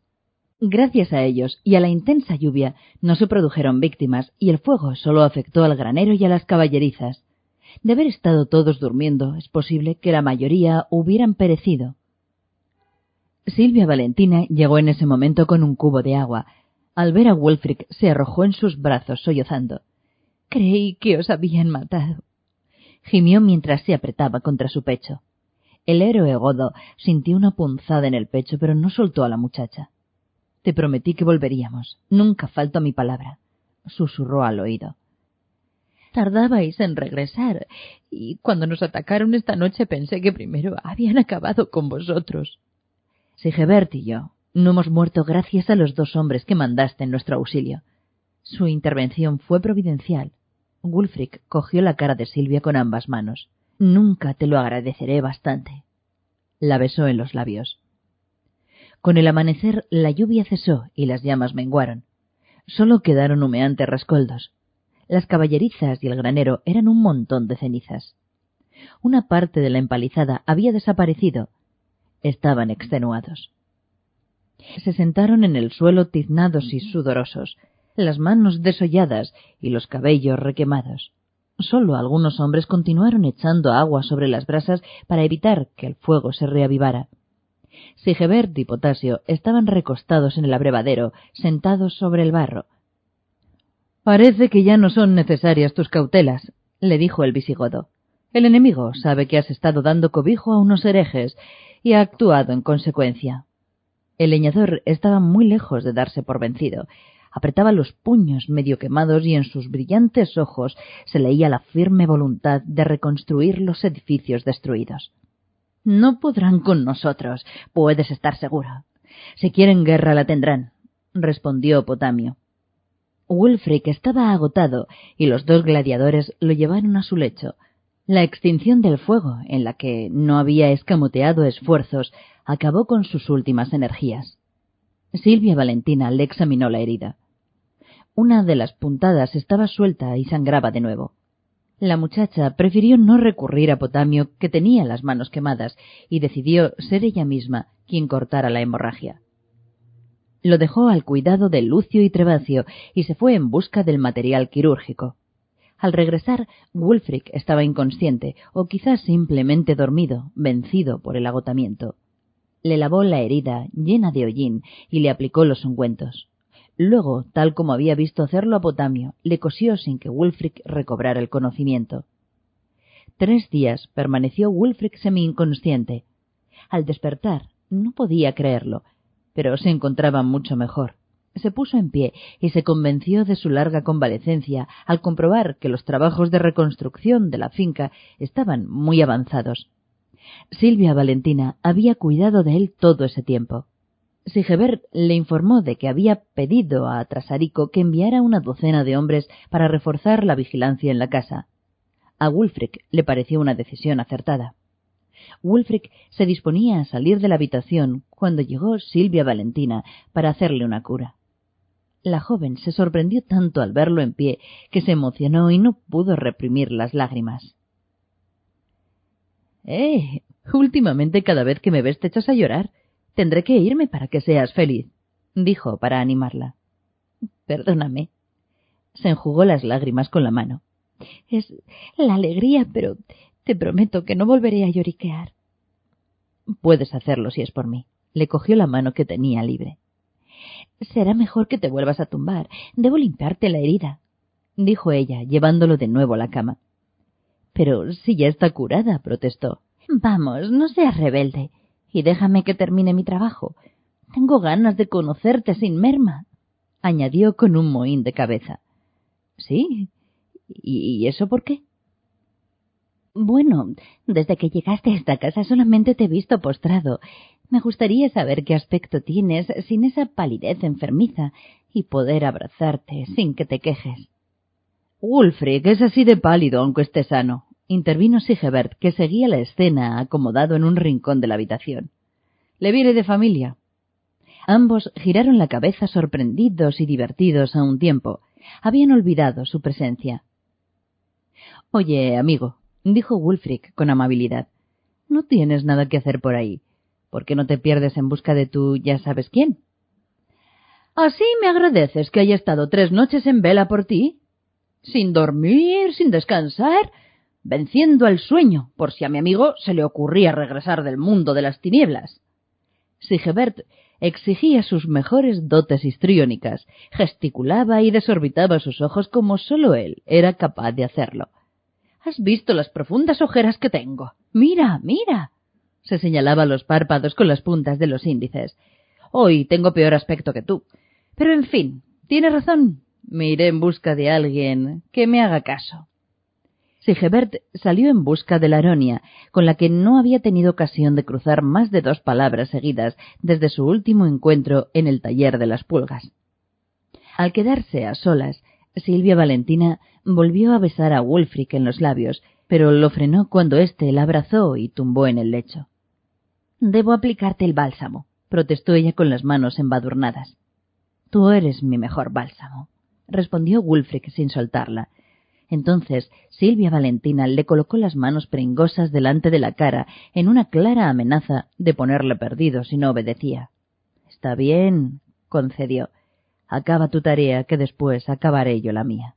Gracias a ellos y a la intensa lluvia no se produjeron víctimas y el fuego solo afectó al granero y a las caballerizas. De haber estado todos durmiendo, es posible que la mayoría hubieran perecido. Silvia Valentina llegó en ese momento con un cubo de agua. Al ver a Wulfric se arrojó en sus brazos sollozando. Creí que os habían matado. Gimió mientras se apretaba contra su pecho. El héroe godo sintió una punzada en el pecho, pero no soltó a la muchacha. Te prometí que volveríamos. Nunca falto a mi palabra, susurró al oído. Tardabais en regresar, y cuando nos atacaron esta noche pensé que primero habían acabado con vosotros. Sigebert y yo no hemos muerto gracias a los dos hombres que mandaste en nuestro auxilio. Su intervención fue providencial. Wulfric cogió la cara de Silvia con ambas manos. Nunca te lo agradeceré bastante. La besó en los labios. Con el amanecer la lluvia cesó y las llamas menguaron. Solo quedaron humeantes rescoldos. Las caballerizas y el granero eran un montón de cenizas. Una parte de la empalizada había desaparecido. Estaban extenuados. Se sentaron en el suelo tiznados y sudorosos, las manos desolladas y los cabellos requemados. Solo algunos hombres continuaron echando agua sobre las brasas para evitar que el fuego se reavivara. Sigebert y Potasio estaban recostados en el abrevadero, sentados sobre el barro. Parece que ya no son necesarias tus cautelas, le dijo el visigodo. El enemigo sabe que has estado dando cobijo a unos herejes y ha actuado en consecuencia. El leñador estaba muy lejos de darse por vencido. Apretaba los puños medio quemados y en sus brillantes ojos se leía la firme voluntad de reconstruir los edificios destruidos. No podrán con nosotros, puedes estar seguro. Si quieren guerra la tendrán, respondió Potamio. Wulfric estaba agotado y los dos gladiadores lo llevaron a su lecho. La extinción del fuego, en la que no había escamoteado esfuerzos, acabó con sus últimas energías. Silvia Valentina le examinó la herida. Una de las puntadas estaba suelta y sangraba de nuevo. La muchacha prefirió no recurrir a Potamio, que tenía las manos quemadas, y decidió ser ella misma quien cortara la hemorragia. Lo dejó al cuidado de Lucio y Trevacio y se fue en busca del material quirúrgico. Al regresar, Wulfric estaba inconsciente, o quizás simplemente dormido, vencido por el agotamiento. Le lavó la herida llena de hollín y le aplicó los ungüentos. Luego, tal como había visto hacerlo a Potamio, le cosió sin que Wulfric recobrara el conocimiento. Tres días permaneció Wulfric semi-inconsciente. Al despertar, no podía creerlo, pero se encontraba mucho mejor. Se puso en pie y se convenció de su larga convalecencia al comprobar que los trabajos de reconstrucción de la finca estaban muy avanzados. Silvia Valentina había cuidado de él todo ese tiempo. Sigebert le informó de que había pedido a Trasarico que enviara una docena de hombres para reforzar la vigilancia en la casa. A Wulfric le pareció una decisión acertada. Wulfric se disponía a salir de la habitación cuando llegó Silvia Valentina para hacerle una cura. La joven se sorprendió tanto al verlo en pie que se emocionó y no pudo reprimir las lágrimas. Eh, últimamente cada vez que me ves te echas a llorar. Tendré que irme para que seas feliz, dijo para animarla. Perdóname. Se enjugó las lágrimas con la mano. Es la alegría, pero te prometo que no volveré a lloriquear. Puedes hacerlo si es por mí. Le cogió la mano que tenía libre. Será mejor que te vuelvas a tumbar. Debo limpiarte la herida, dijo ella, llevándolo de nuevo a la cama. Pero si ya está curada, protestó. Vamos, no seas rebelde y déjame que termine mi trabajo. Tengo ganas de conocerte sin merma, añadió con un mohín de cabeza. Sí. ¿Y eso por qué? Bueno, desde que llegaste a esta casa solamente te he visto postrado. Me gustaría saber qué aspecto tienes sin esa palidez enfermiza y poder abrazarte sin que te quejes. Wulfric es así de pálido aunque esté sano, intervino Sigebert, que seguía la escena acomodado en un rincón de la habitación. Le viene de familia. Ambos giraron la cabeza sorprendidos y divertidos a un tiempo. Habían olvidado su presencia. Oye, amigo, dijo Wulfric con amabilidad, no tienes nada que hacer por ahí. ¿Por qué no te pierdes en busca de tu ya sabes quién? Así me agradeces que haya estado tres noches en vela por ti. Sin dormir, sin descansar, venciendo al sueño, por si a mi amigo se le ocurría regresar del mundo de las tinieblas. Sigebert exigía sus mejores dotes histriónicas, gesticulaba y desorbitaba sus ojos como sólo él era capaz de hacerlo. ¿Has visto las profundas ojeras que tengo? Mira, mira. Se señalaba los párpados con las puntas de los índices. Hoy tengo peor aspecto que tú. Pero en fin, tiene razón. Me iré en busca de alguien que me haga caso. Sigebert salió en busca de Laronia, con la que no había tenido ocasión de cruzar más de dos palabras seguidas desde su último encuentro en el taller de las pulgas. Al quedarse a solas, Silvia Valentina volvió a besar a Wulfric en los labios, pero lo frenó cuando éste la abrazó y tumbó en el lecho. Debo aplicarte el bálsamo, protestó ella con las manos embadurnadas. Tú eres mi mejor bálsamo, respondió Wulfric sin soltarla, entonces Silvia Valentina le colocó las manos pringosas delante de la cara en una clara amenaza de ponerle perdido si no obedecía. Está bien, concedió. Acaba tu tarea, que después acabaré yo la mía.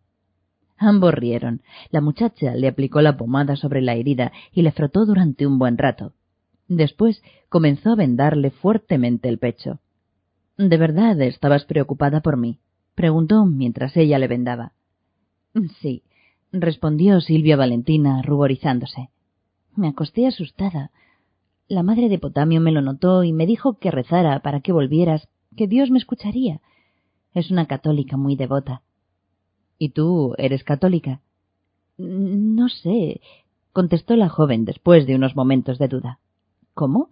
Ambos rieron. La muchacha le aplicó la pomada sobre la herida y le frotó durante un buen rato. Después comenzó a vendarle fuertemente el pecho. ¿De verdad estabas preocupada por mí? preguntó mientras ella le vendaba. Sí, respondió Silvia Valentina, ruborizándose. Me acosté asustada. La madre de Potamio me lo notó y me dijo que rezara para que volvieras, que Dios me escucharía. Es una católica muy devota. ¿Y tú eres católica? No sé, contestó la joven después de unos momentos de duda. ¿Cómo?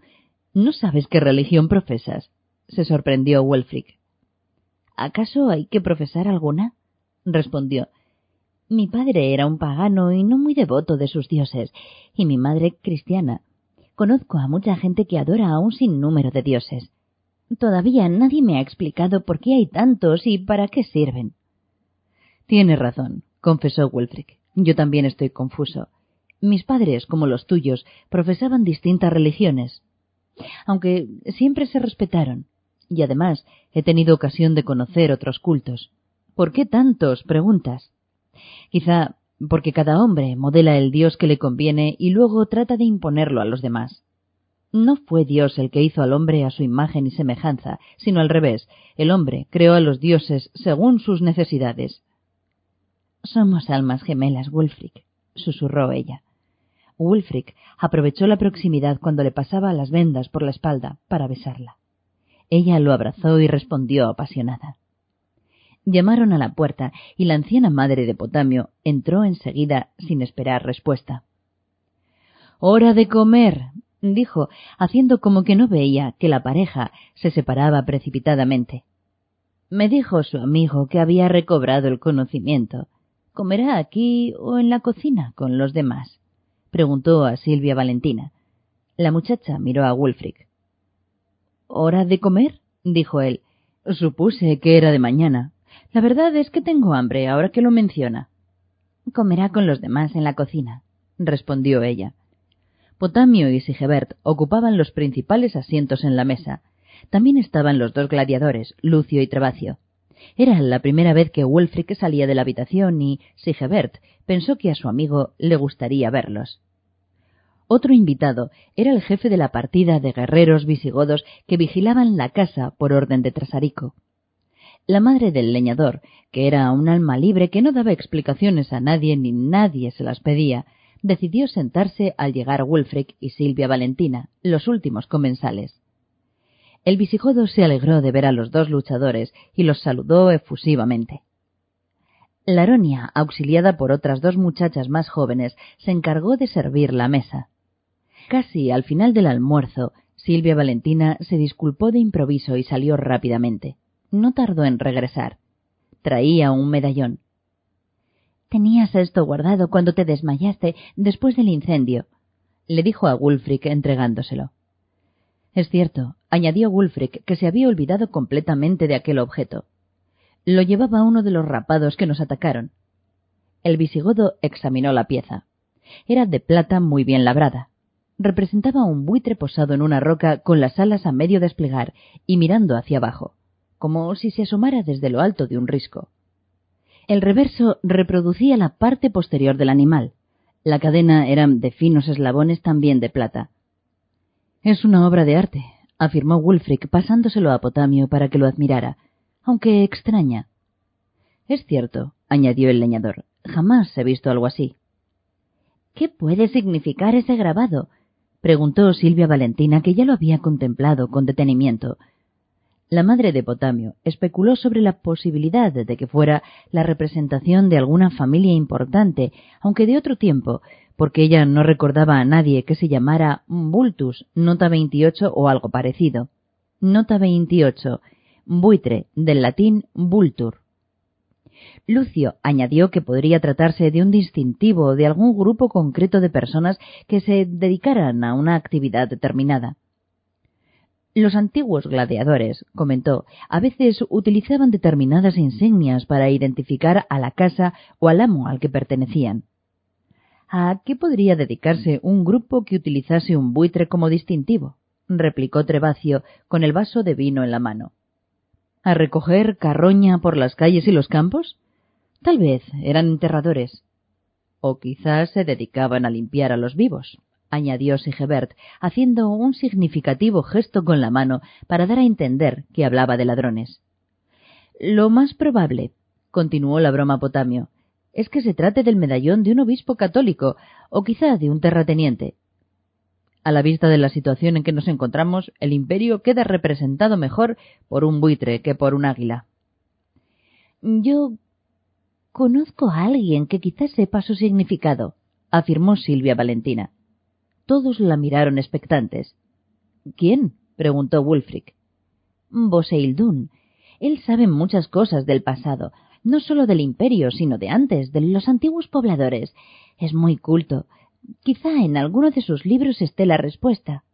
¿No sabes qué religión profesas? se sorprendió Wulfric. ¿Acaso hay que profesar alguna? respondió mi padre era un pagano y no muy devoto de sus dioses, y mi madre cristiana. Conozco a mucha gente que adora a un sinnúmero de dioses. Todavía nadie me ha explicado por qué hay tantos y para qué sirven. Tienes razón, confesó Wilfric. Yo también estoy confuso. Mis padres, como los tuyos, profesaban distintas religiones, aunque siempre se respetaron. Y además he tenido ocasión de conocer otros cultos. ¿Por qué tantos? preguntas. Quizá porque cada hombre modela el Dios que le conviene y luego trata de imponerlo a los demás. No fue Dios el que hizo al hombre a su imagen y semejanza, sino al revés, el hombre creó a los dioses según sus necesidades. Somos almas gemelas, Wulfric, susurró ella. Wulfric aprovechó la proximidad cuando le pasaba las vendas por la espalda para besarla. Ella lo abrazó y respondió apasionada. Llamaron a la puerta y la anciana madre de Potamio entró enseguida sin esperar respuesta. Hora de comer, dijo, haciendo como que no veía que la pareja se separaba precipitadamente. Me dijo su amigo que había recobrado el conocimiento. ¿Comerá aquí o en la cocina con los demás? Preguntó a Silvia Valentina. La muchacha miró a Wulfric. ¿Hora de comer? dijo él. Supuse que era de mañana. La verdad es que tengo hambre ahora que lo menciona. Comerá con los demás en la cocina, respondió ella. Potamio y Sigebert ocupaban los principales asientos en la mesa. También estaban los dos gladiadores, Lucio y Trebacio. Era la primera vez que Wulfric salía de la habitación y Sigebert pensó que a su amigo le gustaría verlos. Otro invitado era el jefe de la partida de guerreros visigodos que vigilaban la casa por orden de Trasarico. La madre del leñador, que era un alma libre que no daba explicaciones a nadie ni nadie se las pedía, decidió sentarse al llegar Wulfric y Silvia Valentina, los últimos comensales. El visigodo se alegró de ver a los dos luchadores y los saludó efusivamente. Laronia, auxiliada por otras dos muchachas más jóvenes, se encargó de servir la mesa. Casi al final del almuerzo, Silvia Valentina se disculpó de improviso y salió rápidamente no tardó en regresar. Traía un medallón. Tenías esto guardado cuando te desmayaste después del incendio, le dijo a Wulfric entregándoselo. Es cierto, añadió Wulfric, que se había olvidado completamente de aquel objeto. Lo llevaba uno de los rapados que nos atacaron. El visigodo examinó la pieza. Era de plata muy bien labrada. Representaba un buitre posado en una roca con las alas a medio desplegar y mirando hacia abajo como si se asomara desde lo alto de un risco. El reverso reproducía la parte posterior del animal. La cadena era de finos eslabones también de plata. Es una obra de arte, afirmó Wulfric pasándoselo a Potamio para que lo admirara, aunque extraña. Es cierto, añadió el leñador, jamás he visto algo así. ¿Qué puede significar ese grabado? preguntó Silvia Valentina, que ya lo había contemplado con detenimiento, La madre de Potamio especuló sobre la posibilidad de que fuera la representación de alguna familia importante, aunque de otro tiempo, porque ella no recordaba a nadie que se llamara Bultus, nota 28 o algo parecido. Nota 28. Buitre, del latín vultur. Lucio añadió que podría tratarse de un distintivo de algún grupo concreto de personas que se dedicaran a una actividad determinada. Los antiguos gladiadores, comentó, a veces utilizaban determinadas insignias para identificar a la casa o al amo al que pertenecían. ¿A qué podría dedicarse un grupo que utilizase un buitre como distintivo? replicó Trevacio, con el vaso de vino en la mano. ¿A recoger carroña por las calles y los campos? Tal vez eran enterradores. O quizás se dedicaban a limpiar a los vivos añadió Sigebert, haciendo un significativo gesto con la mano para dar a entender que hablaba de ladrones. Lo más probable, continuó la broma Potamio, es que se trate del medallón de un obispo católico, o quizá de un terrateniente. A la vista de la situación en que nos encontramos, el imperio queda representado mejor por un buitre que por un águila. Yo conozco a alguien que quizás sepa su significado, afirmó Silvia Valentina. Todos la miraron expectantes. ¿Quién? preguntó Wulfric. Boseildun. Él sabe muchas cosas del pasado, no solo del imperio, sino de antes, de los antiguos pobladores. Es muy culto. Quizá en alguno de sus libros esté la respuesta.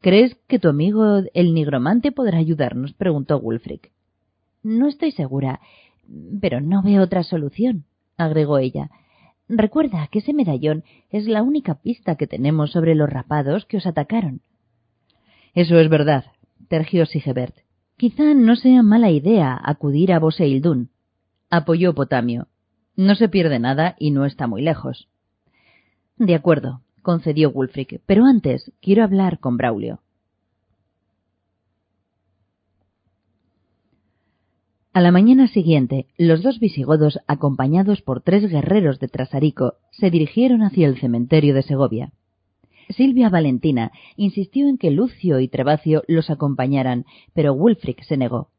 ¿Crees que tu amigo el nigromante podrá ayudarnos? preguntó Wulfric. No estoy segura, pero no veo otra solución, agregó ella. Recuerda que ese medallón es la única pista que tenemos sobre los rapados que os atacaron. Eso es verdad, tergió Sigebert. Quizá no sea mala idea acudir a Boseildún. Apoyó Potamio. No se pierde nada y no está muy lejos. De acuerdo, concedió Wulfric, pero antes quiero hablar con Braulio. A la mañana siguiente, los dos visigodos, acompañados por tres guerreros de Trasarico, se dirigieron hacia el cementerio de Segovia. Silvia Valentina insistió en que Lucio y Trevacio los acompañaran, pero Wulfric se negó.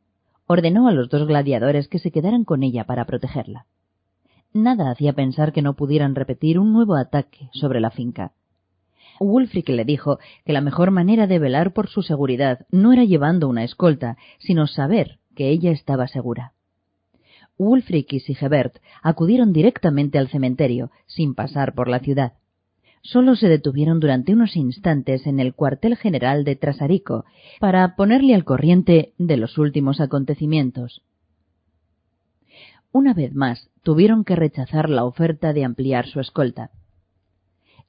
Ordenó a los dos gladiadores que se quedaran con ella para protegerla. Nada hacía pensar que no pudieran repetir un nuevo ataque sobre la finca. Wulfric le dijo que la mejor manera de velar por su seguridad no era llevando una escolta, sino saber que ella estaba segura. Wulfric y Sigebert acudieron directamente al cementerio, sin pasar por la ciudad. Solo se detuvieron durante unos instantes en el cuartel general de Trasarico para ponerle al corriente de los últimos acontecimientos. Una vez más, tuvieron que rechazar la oferta de ampliar su escolta.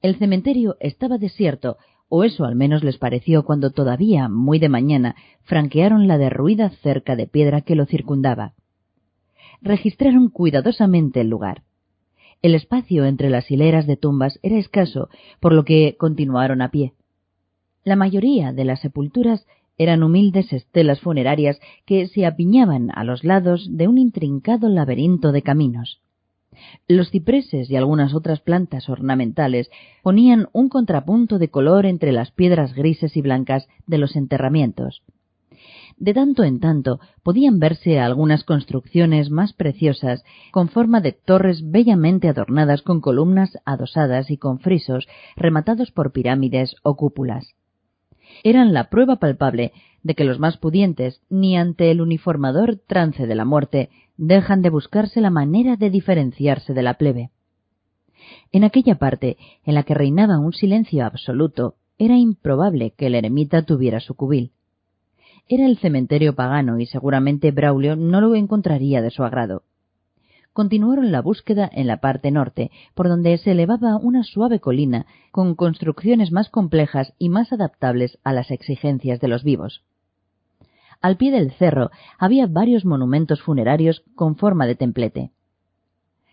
El cementerio estaba desierto, o eso al menos les pareció cuando todavía, muy de mañana, franquearon la derruida cerca de piedra que lo circundaba. Registraron cuidadosamente el lugar. El espacio entre las hileras de tumbas era escaso, por lo que continuaron a pie. La mayoría de las sepulturas eran humildes estelas funerarias que se apiñaban a los lados de un intrincado laberinto de caminos. Los cipreses y algunas otras plantas ornamentales ponían un contrapunto de color entre las piedras grises y blancas de los enterramientos. De tanto en tanto podían verse algunas construcciones más preciosas con forma de torres bellamente adornadas con columnas adosadas y con frisos rematados por pirámides o cúpulas. Eran la prueba palpable de que los más pudientes, ni ante el uniformador trance de la muerte, dejan de buscarse la manera de diferenciarse de la plebe. En aquella parte en la que reinaba un silencio absoluto, era improbable que el eremita tuviera su cubil. Era el cementerio pagano y seguramente Braulio no lo encontraría de su agrado. Continuaron la búsqueda en la parte norte, por donde se elevaba una suave colina con construcciones más complejas y más adaptables a las exigencias de los vivos. Al pie del cerro había varios monumentos funerarios con forma de templete.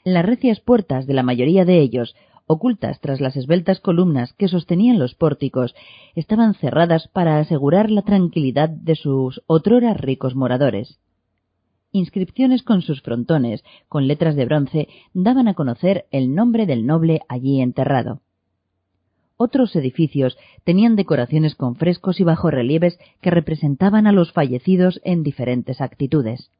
Las recias puertas de la mayoría de ellos, ocultas tras las esbeltas columnas que sostenían los pórticos, estaban cerradas para asegurar la tranquilidad de sus otrora ricos moradores. Inscripciones con sus frontones, con letras de bronce, daban a conocer el nombre del noble allí enterrado. Otros edificios tenían decoraciones con frescos y bajorrelieves que representaban a los fallecidos en diferentes actitudes.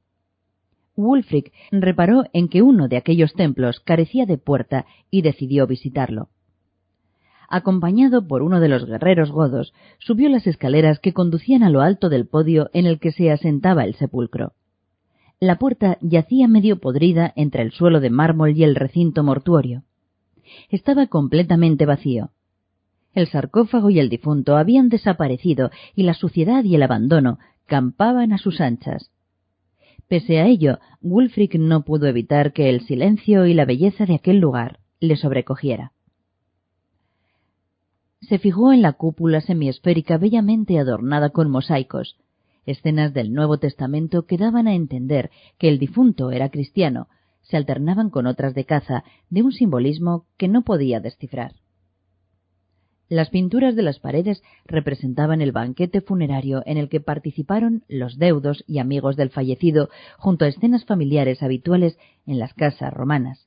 Wulfric reparó en que uno de aquellos templos carecía de puerta y decidió visitarlo. Acompañado por uno de los guerreros godos, subió las escaleras que conducían a lo alto del podio en el que se asentaba el sepulcro. La puerta yacía medio podrida entre el suelo de mármol y el recinto mortuorio. Estaba completamente vacío. El sarcófago y el difunto habían desaparecido y la suciedad y el abandono campaban a sus anchas. Pese a ello, Wulfric no pudo evitar que el silencio y la belleza de aquel lugar le sobrecogiera. Se fijó en la cúpula semiesférica bellamente adornada con mosaicos, escenas del Nuevo Testamento que daban a entender que el difunto era cristiano, se alternaban con otras de caza, de un simbolismo que no podía descifrar. Las pinturas de las paredes representaban el banquete funerario en el que participaron los deudos y amigos del fallecido junto a escenas familiares habituales en las casas romanas.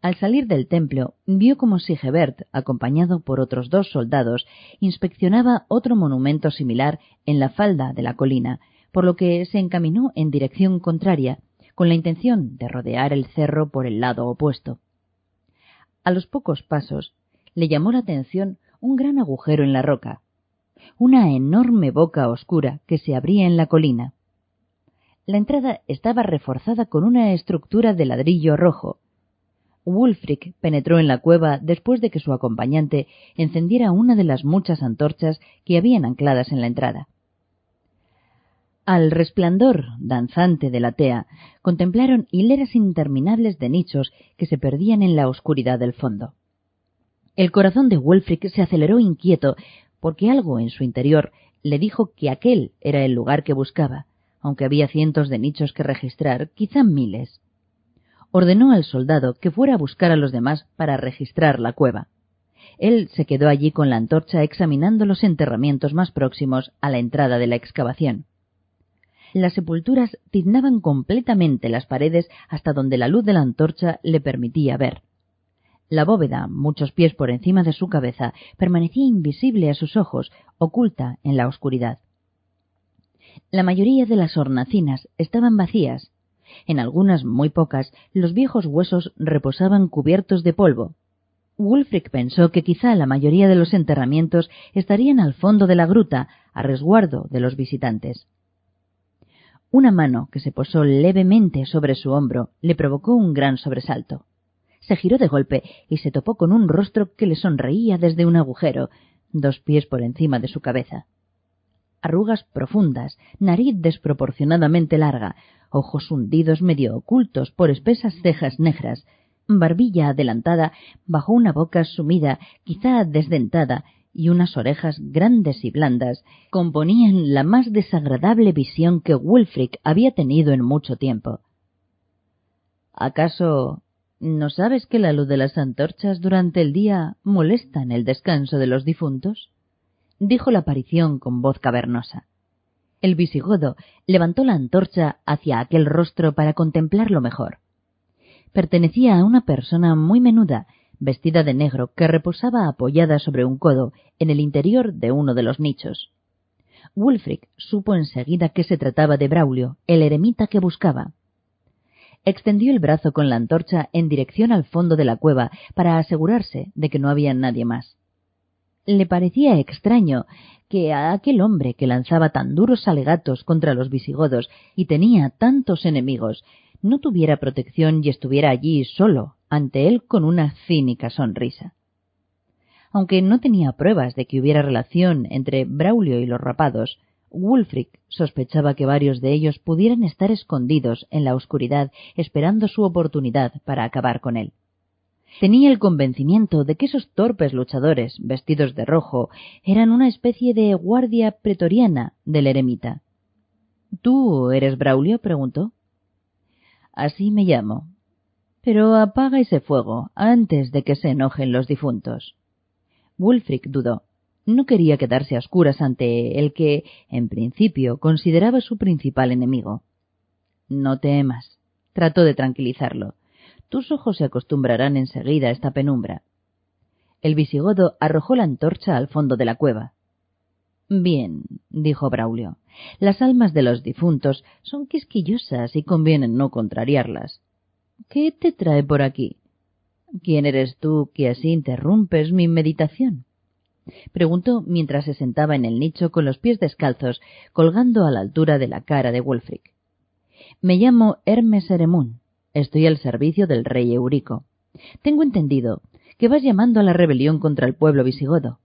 Al salir del templo, vio como Sigebert, acompañado por otros dos soldados, inspeccionaba otro monumento similar en la falda de la colina, por lo que se encaminó en dirección contraria, con la intención de rodear el cerro por el lado opuesto. A los pocos pasos, le llamó la atención un gran agujero en la roca, una enorme boca oscura que se abría en la colina. La entrada estaba reforzada con una estructura de ladrillo rojo. Wulfric penetró en la cueva después de que su acompañante encendiera una de las muchas antorchas que habían ancladas en la entrada. Al resplandor danzante de la tea contemplaron hileras interminables de nichos que se perdían en la oscuridad del fondo. El corazón de Wulfric se aceleró inquieto, porque algo en su interior le dijo que aquel era el lugar que buscaba, aunque había cientos de nichos que registrar, quizá miles. Ordenó al soldado que fuera a buscar a los demás para registrar la cueva. Él se quedó allí con la antorcha examinando los enterramientos más próximos a la entrada de la excavación. Las sepulturas tiznaban completamente las paredes hasta donde la luz de la antorcha le permitía ver. La bóveda, muchos pies por encima de su cabeza, permanecía invisible a sus ojos, oculta en la oscuridad. La mayoría de las hornacinas estaban vacías. En algunas, muy pocas, los viejos huesos reposaban cubiertos de polvo. Wulfric pensó que quizá la mayoría de los enterramientos estarían al fondo de la gruta, a resguardo de los visitantes. Una mano que se posó levemente sobre su hombro le provocó un gran sobresalto se giró de golpe y se topó con un rostro que le sonreía desde un agujero, dos pies por encima de su cabeza. Arrugas profundas, nariz desproporcionadamente larga, ojos hundidos medio ocultos por espesas cejas negras, barbilla adelantada bajo una boca sumida, quizá desdentada, y unas orejas grandes y blandas componían la más desagradable visión que Wulfric había tenido en mucho tiempo. ¿Acaso ¿No sabes que la luz de las antorchas durante el día molesta en el descanso de los difuntos? dijo la aparición con voz cavernosa. El visigodo levantó la antorcha hacia aquel rostro para contemplarlo mejor. Pertenecía a una persona muy menuda, vestida de negro, que reposaba apoyada sobre un codo en el interior de uno de los nichos. Wulfric supo enseguida que se trataba de Braulio, el eremita que buscaba extendió el brazo con la antorcha en dirección al fondo de la cueva para asegurarse de que no había nadie más. Le parecía extraño que a aquel hombre que lanzaba tan duros alegatos contra los visigodos y tenía tantos enemigos no tuviera protección y estuviera allí solo ante él con una cínica sonrisa. Aunque no tenía pruebas de que hubiera relación entre Braulio y los rapados, Wulfric sospechaba que varios de ellos pudieran estar escondidos en la oscuridad esperando su oportunidad para acabar con él. Tenía el convencimiento de que esos torpes luchadores, vestidos de rojo, eran una especie de guardia pretoriana del eremita. ¿Tú eres Braulio? preguntó. Así me llamo. Pero apaga ese fuego antes de que se enojen los difuntos. Wulfric dudó. No quería quedarse a oscuras ante el que, en principio, consideraba su principal enemigo. No temas, trató de tranquilizarlo. Tus ojos se acostumbrarán enseguida a esta penumbra. El visigodo arrojó la antorcha al fondo de la cueva. Bien, dijo Braulio, las almas de los difuntos son quisquillosas y conviene no contrariarlas. ¿Qué te trae por aquí? ¿Quién eres tú que así interrumpes mi meditación? Preguntó mientras se sentaba en el nicho con los pies descalzos, colgando a la altura de la cara de Wulfric. Me llamo Hermes Eremún. Estoy al servicio del rey Eurico. Tengo entendido que vas llamando a la rebelión contra el pueblo visigodo.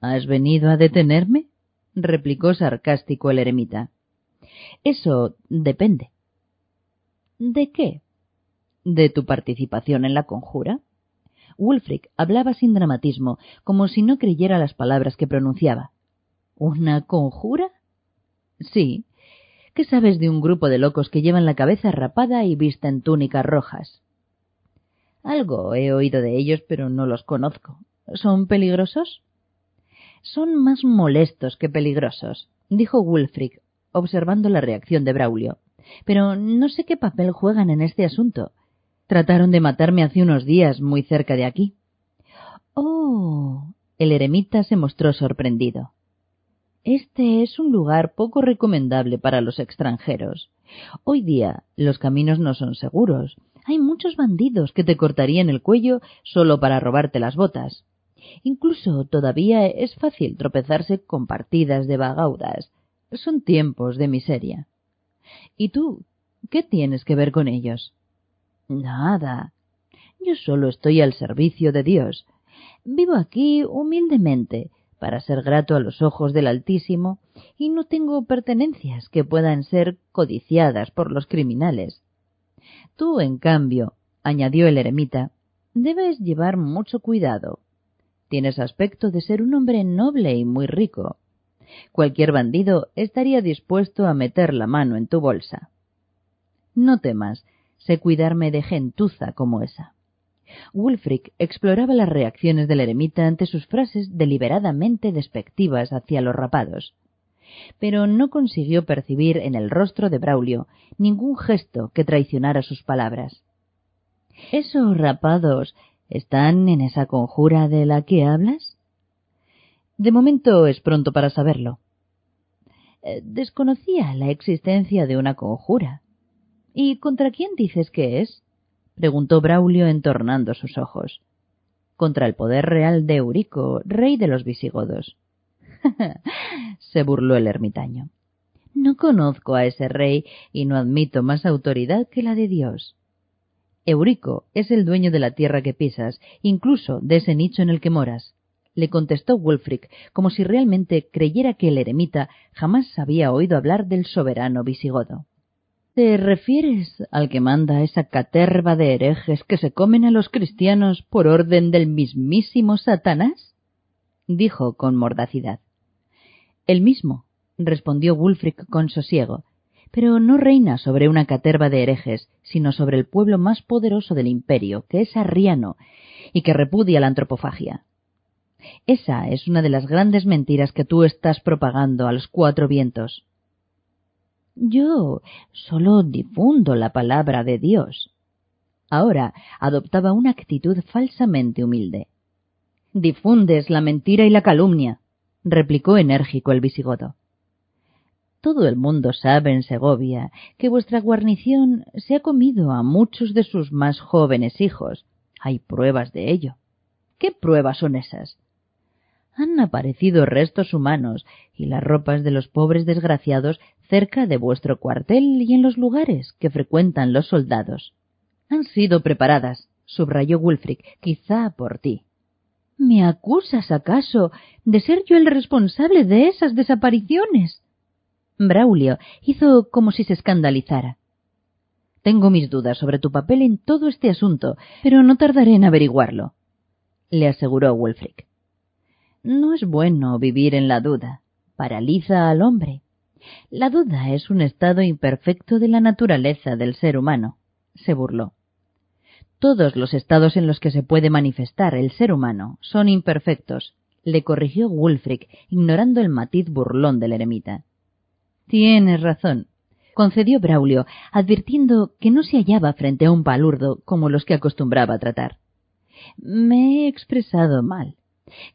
¿Has venido a detenerme? replicó sarcástico el eremita. Eso depende. ¿De qué? ¿De tu participación en la conjura? Wulfric hablaba sin dramatismo, como si no creyera las palabras que pronunciaba. ¿Una conjura? Sí. ¿Qué sabes de un grupo de locos que llevan la cabeza rapada y visten túnicas rojas? Algo he oído de ellos, pero no los conozco. ¿Son peligrosos? Son más molestos que peligrosos, dijo Wulfric, observando la reacción de Braulio. Pero no sé qué papel juegan en este asunto. Trataron de matarme hace unos días muy cerca de aquí. Oh. El eremita se mostró sorprendido. Este es un lugar poco recomendable para los extranjeros. Hoy día los caminos no son seguros. Hay muchos bandidos que te cortarían el cuello solo para robarte las botas. Incluso todavía es fácil tropezarse con partidas de bagaudas. Son tiempos de miseria. ¿Y tú? ¿Qué tienes que ver con ellos? Nada. Yo solo estoy al servicio de Dios. Vivo aquí humildemente, para ser grato a los ojos del Altísimo, y no tengo pertenencias que puedan ser codiciadas por los criminales. Tú, en cambio, añadió el eremita, debes llevar mucho cuidado. Tienes aspecto de ser un hombre noble y muy rico. Cualquier bandido estaría dispuesto a meter la mano en tu bolsa. No temas, sé cuidarme de gentuza como esa. Wulfric exploraba las reacciones del eremita ante sus frases deliberadamente despectivas hacia los rapados, pero no consiguió percibir en el rostro de Braulio ningún gesto que traicionara sus palabras. Esos rapados ¿Están en esa conjura de la que hablas? De momento es pronto para saberlo. Eh, desconocía la existencia de una conjura. ¿Y contra quién dices que es? preguntó Braulio entornando sus ojos. Contra el poder real de Eurico, rey de los visigodos. se burló el ermitaño. No conozco a ese rey y no admito más autoridad que la de Dios. Eurico es el dueño de la tierra que pisas, incluso de ese nicho en el que moras, le contestó Wulfric, como si realmente creyera que el eremita jamás había oído hablar del soberano visigodo. ¿Te refieres al que manda esa caterva de herejes que se comen a los cristianos por orden del mismísimo Satanás? dijo con mordacidad. El mismo, respondió Wulfric con sosiego, pero no reina sobre una caterva de herejes, sino sobre el pueblo más poderoso del imperio, que es arriano, y que repudia la antropofagia. Esa es una de las grandes mentiras que tú estás propagando a los cuatro vientos. Yo solo difundo la palabra de Dios. Ahora adoptaba una actitud falsamente humilde. Difundes la mentira y la calumnia, replicó enérgico el visigodo. Todo el mundo sabe en Segovia que vuestra guarnición se ha comido a muchos de sus más jóvenes hijos. Hay pruebas de ello. ¿Qué pruebas son esas? Han aparecido restos humanos y las ropas de los pobres desgraciados cerca de vuestro cuartel y en los lugares que frecuentan los soldados. Han sido preparadas, subrayó Wulfric, quizá por ti. ¿Me acusas acaso de ser yo el responsable de esas desapariciones? Braulio hizo como si se escandalizara. Tengo mis dudas sobre tu papel en todo este asunto, pero no tardaré en averiguarlo, le aseguró Wulfric. No es bueno vivir en la duda. Paraliza al hombre. La duda es un estado imperfecto de la naturaleza del ser humano, se burló. Todos los estados en los que se puede manifestar el ser humano son imperfectos, le corrigió Wulfric, ignorando el matiz burlón del eremita. Tienes razón, concedió Braulio, advirtiendo que no se hallaba frente a un palurdo como los que acostumbraba tratar. Me he expresado mal.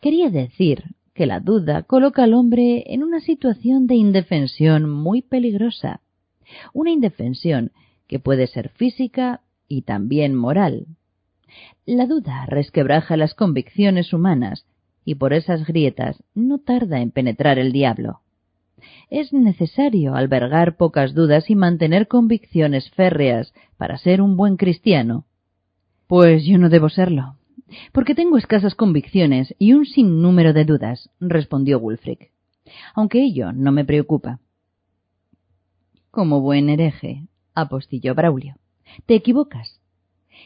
Quería decir que la duda coloca al hombre en una situación de indefensión muy peligrosa. Una indefensión que puede ser física y también moral. La duda resquebraja las convicciones humanas y por esas grietas no tarda en penetrar el diablo. Es necesario albergar pocas dudas y mantener convicciones férreas para ser un buen cristiano. Pues yo no debo serlo, porque tengo escasas convicciones y un sinnúmero de dudas, respondió Wulfric, aunque ello no me preocupa. Como buen hereje, apostilló Braulio, te equivocas.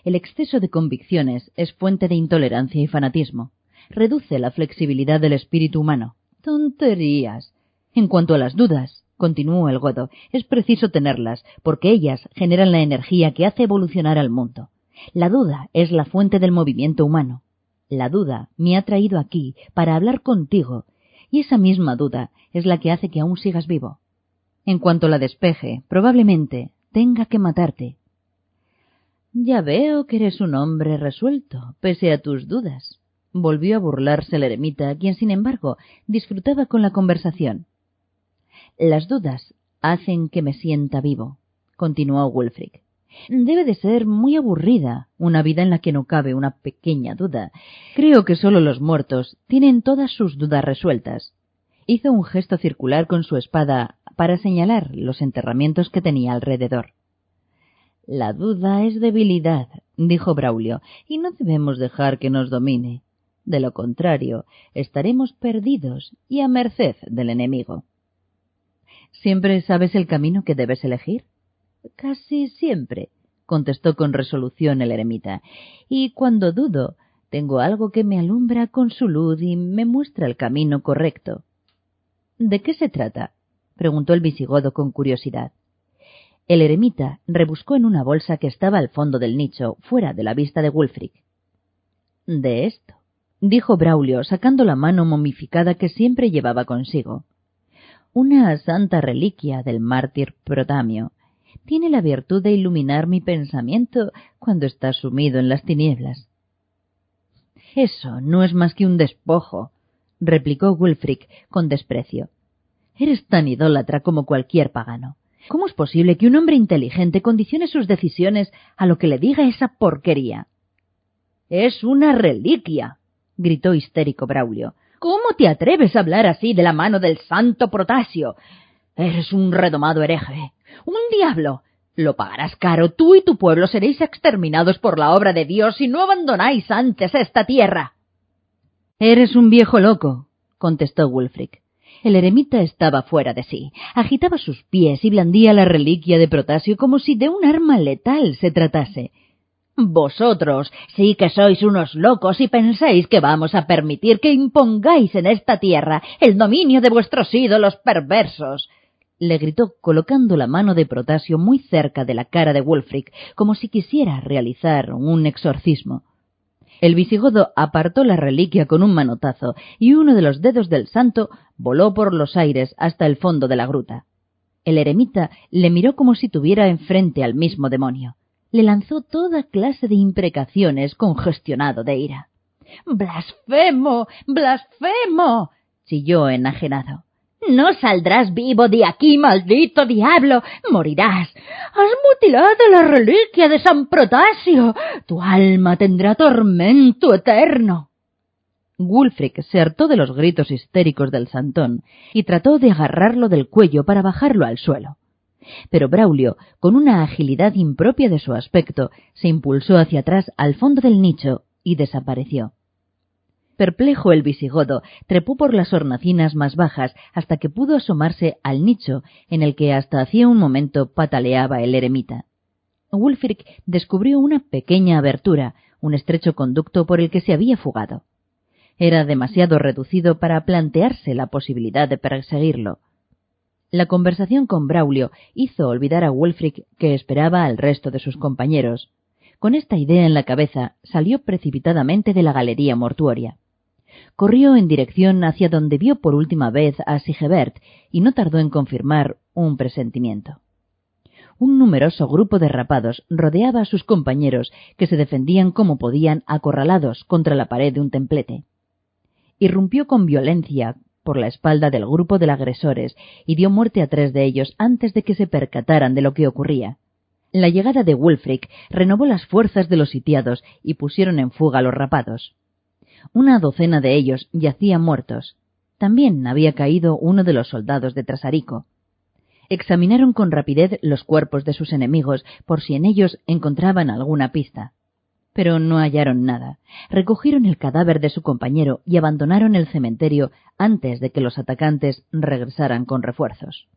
El exceso de convicciones es fuente de intolerancia y fanatismo. Reduce la flexibilidad del espíritu humano. Tonterías. En cuanto a las dudas, continuó el godo, es preciso tenerlas, porque ellas generan la energía que hace evolucionar al mundo. La duda es la fuente del movimiento humano. La duda me ha traído aquí para hablar contigo, y esa misma duda es la que hace que aún sigas vivo. En cuanto la despeje, probablemente tenga que matarte. Ya veo que eres un hombre resuelto, pese a tus dudas. Volvió a burlarse el eremita, quien sin embargo disfrutaba con la conversación. Las dudas hacen que me sienta vivo, continuó Wulfric. Debe de ser muy aburrida una vida en la que no cabe una pequeña duda. Creo que solo los muertos tienen todas sus dudas resueltas. Hizo un gesto circular con su espada para señalar los enterramientos que tenía alrededor. La duda es debilidad, dijo Braulio, y no debemos dejar que nos domine. De lo contrario, estaremos perdidos y a merced del enemigo. ¿Siempre sabes el camino que debes elegir? Casi siempre, contestó con resolución el eremita, y cuando dudo, tengo algo que me alumbra con su luz y me muestra el camino correcto. ¿De qué se trata? preguntó el visigodo con curiosidad. El eremita rebuscó en una bolsa que estaba al fondo del nicho, fuera de la vista de Wulfric. De esto, dijo Braulio, sacando la mano momificada que siempre llevaba consigo. Una santa reliquia del mártir Protamio, tiene la virtud de iluminar mi pensamiento cuando está sumido en las tinieblas. Eso no es más que un despojo, replicó Wulfric con desprecio. Eres tan idólatra como cualquier pagano. ¿Cómo es posible que un hombre inteligente condicione sus decisiones a lo que le diga esa porquería? Es una reliquia, gritó histérico Braulio. ¿Cómo te atreves a hablar así de la mano del santo Protasio? Eres un redomado hereje. Un diablo. Lo pagarás caro. Tú y tu pueblo seréis exterminados por la obra de Dios si no abandonáis antes esta tierra. Eres un viejo loco, contestó Wulfric. El eremita estaba fuera de sí. Agitaba sus pies y blandía la reliquia de Protasio como si de un arma letal se tratase. Vosotros sí que sois unos locos y pensáis que vamos a permitir que impongáis en esta tierra el dominio de vuestros ídolos perversos le gritó colocando la mano de Protasio muy cerca de la cara de Wulfric, como si quisiera realizar un exorcismo. El visigodo apartó la reliquia con un manotazo y uno de los dedos del santo voló por los aires hasta el fondo de la gruta. El eremita le miró como si tuviera enfrente al mismo demonio. Le lanzó toda clase de imprecaciones congestionado de ira. ¡Blasfemo! ¡Blasfemo! chilló enajenado. No saldrás vivo de aquí, maldito diablo. Morirás. Has mutilado la reliquia de San Protasio. Tu alma tendrá tormento eterno. Wulfric se hartó de los gritos histéricos del santón y trató de agarrarlo del cuello para bajarlo al suelo. Pero Braulio, con una agilidad impropia de su aspecto, se impulsó hacia atrás al fondo del nicho y desapareció. Perplejo el visigodo, trepó por las hornacinas más bajas hasta que pudo asomarse al nicho en el que hasta hacía un momento pataleaba el eremita. Wulfric descubrió una pequeña abertura, un estrecho conducto por el que se había fugado. Era demasiado reducido para plantearse la posibilidad de perseguirlo. La conversación con Braulio hizo olvidar a Wulfric que esperaba al resto de sus compañeros. Con esta idea en la cabeza, salió precipitadamente de la galería mortuoria corrió en dirección hacia donde vio por última vez a Sigebert y no tardó en confirmar un presentimiento. un numeroso grupo de rapados rodeaba a sus compañeros que se defendían como podían acorralados contra la pared de un templete. Irrumpió con violencia por la espalda del grupo de agresores y dio muerte a tres de ellos antes de que se percataran de lo que ocurría. La llegada de Wulfric renovó las fuerzas de los sitiados y pusieron en fuga a los rapados. Una docena de ellos yacían muertos. También había caído uno de los soldados de Trasarico. Examinaron con rapidez los cuerpos de sus enemigos por si en ellos encontraban alguna pista. Pero no hallaron nada. Recogieron el cadáver de su compañero y abandonaron el cementerio antes de que los atacantes regresaran con refuerzos.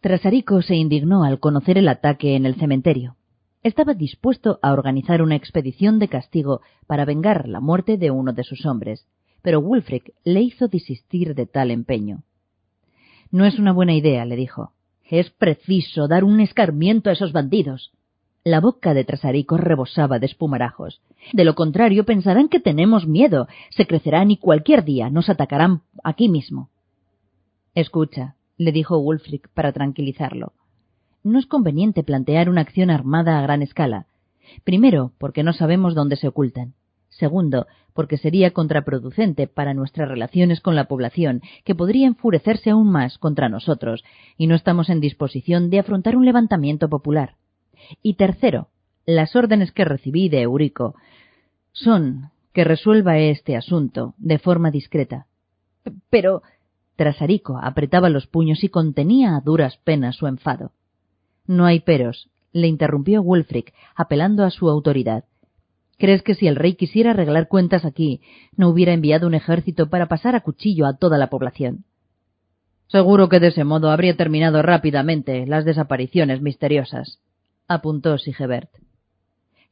Trasarico se indignó al conocer el ataque en el cementerio. Estaba dispuesto a organizar una expedición de castigo para vengar la muerte de uno de sus hombres, pero Wulfric le hizo desistir de tal empeño. No es una buena idea, le dijo. Es preciso dar un escarmiento a esos bandidos. La boca de Trasarico rebosaba de espumarajos. De lo contrario, pensarán que tenemos miedo, se crecerán y cualquier día nos atacarán aquí mismo. Escucha, le dijo Wulfric para tranquilizarlo. No es conveniente plantear una acción armada a gran escala. Primero, porque no sabemos dónde se ocultan. Segundo, porque sería contraproducente para nuestras relaciones con la población, que podría enfurecerse aún más contra nosotros, y no estamos en disposición de afrontar un levantamiento popular. Y tercero, las órdenes que recibí de Eurico son que resuelva este asunto de forma discreta. Pero. Trasarico apretaba los puños y contenía a duras penas su enfado. No hay peros, le interrumpió Wulfric, apelando a su autoridad. ¿Crees que si el rey quisiera arreglar cuentas aquí, no hubiera enviado un ejército para pasar a cuchillo a toda la población? Seguro que de ese modo habría terminado rápidamente las desapariciones misteriosas, apuntó Sigebert.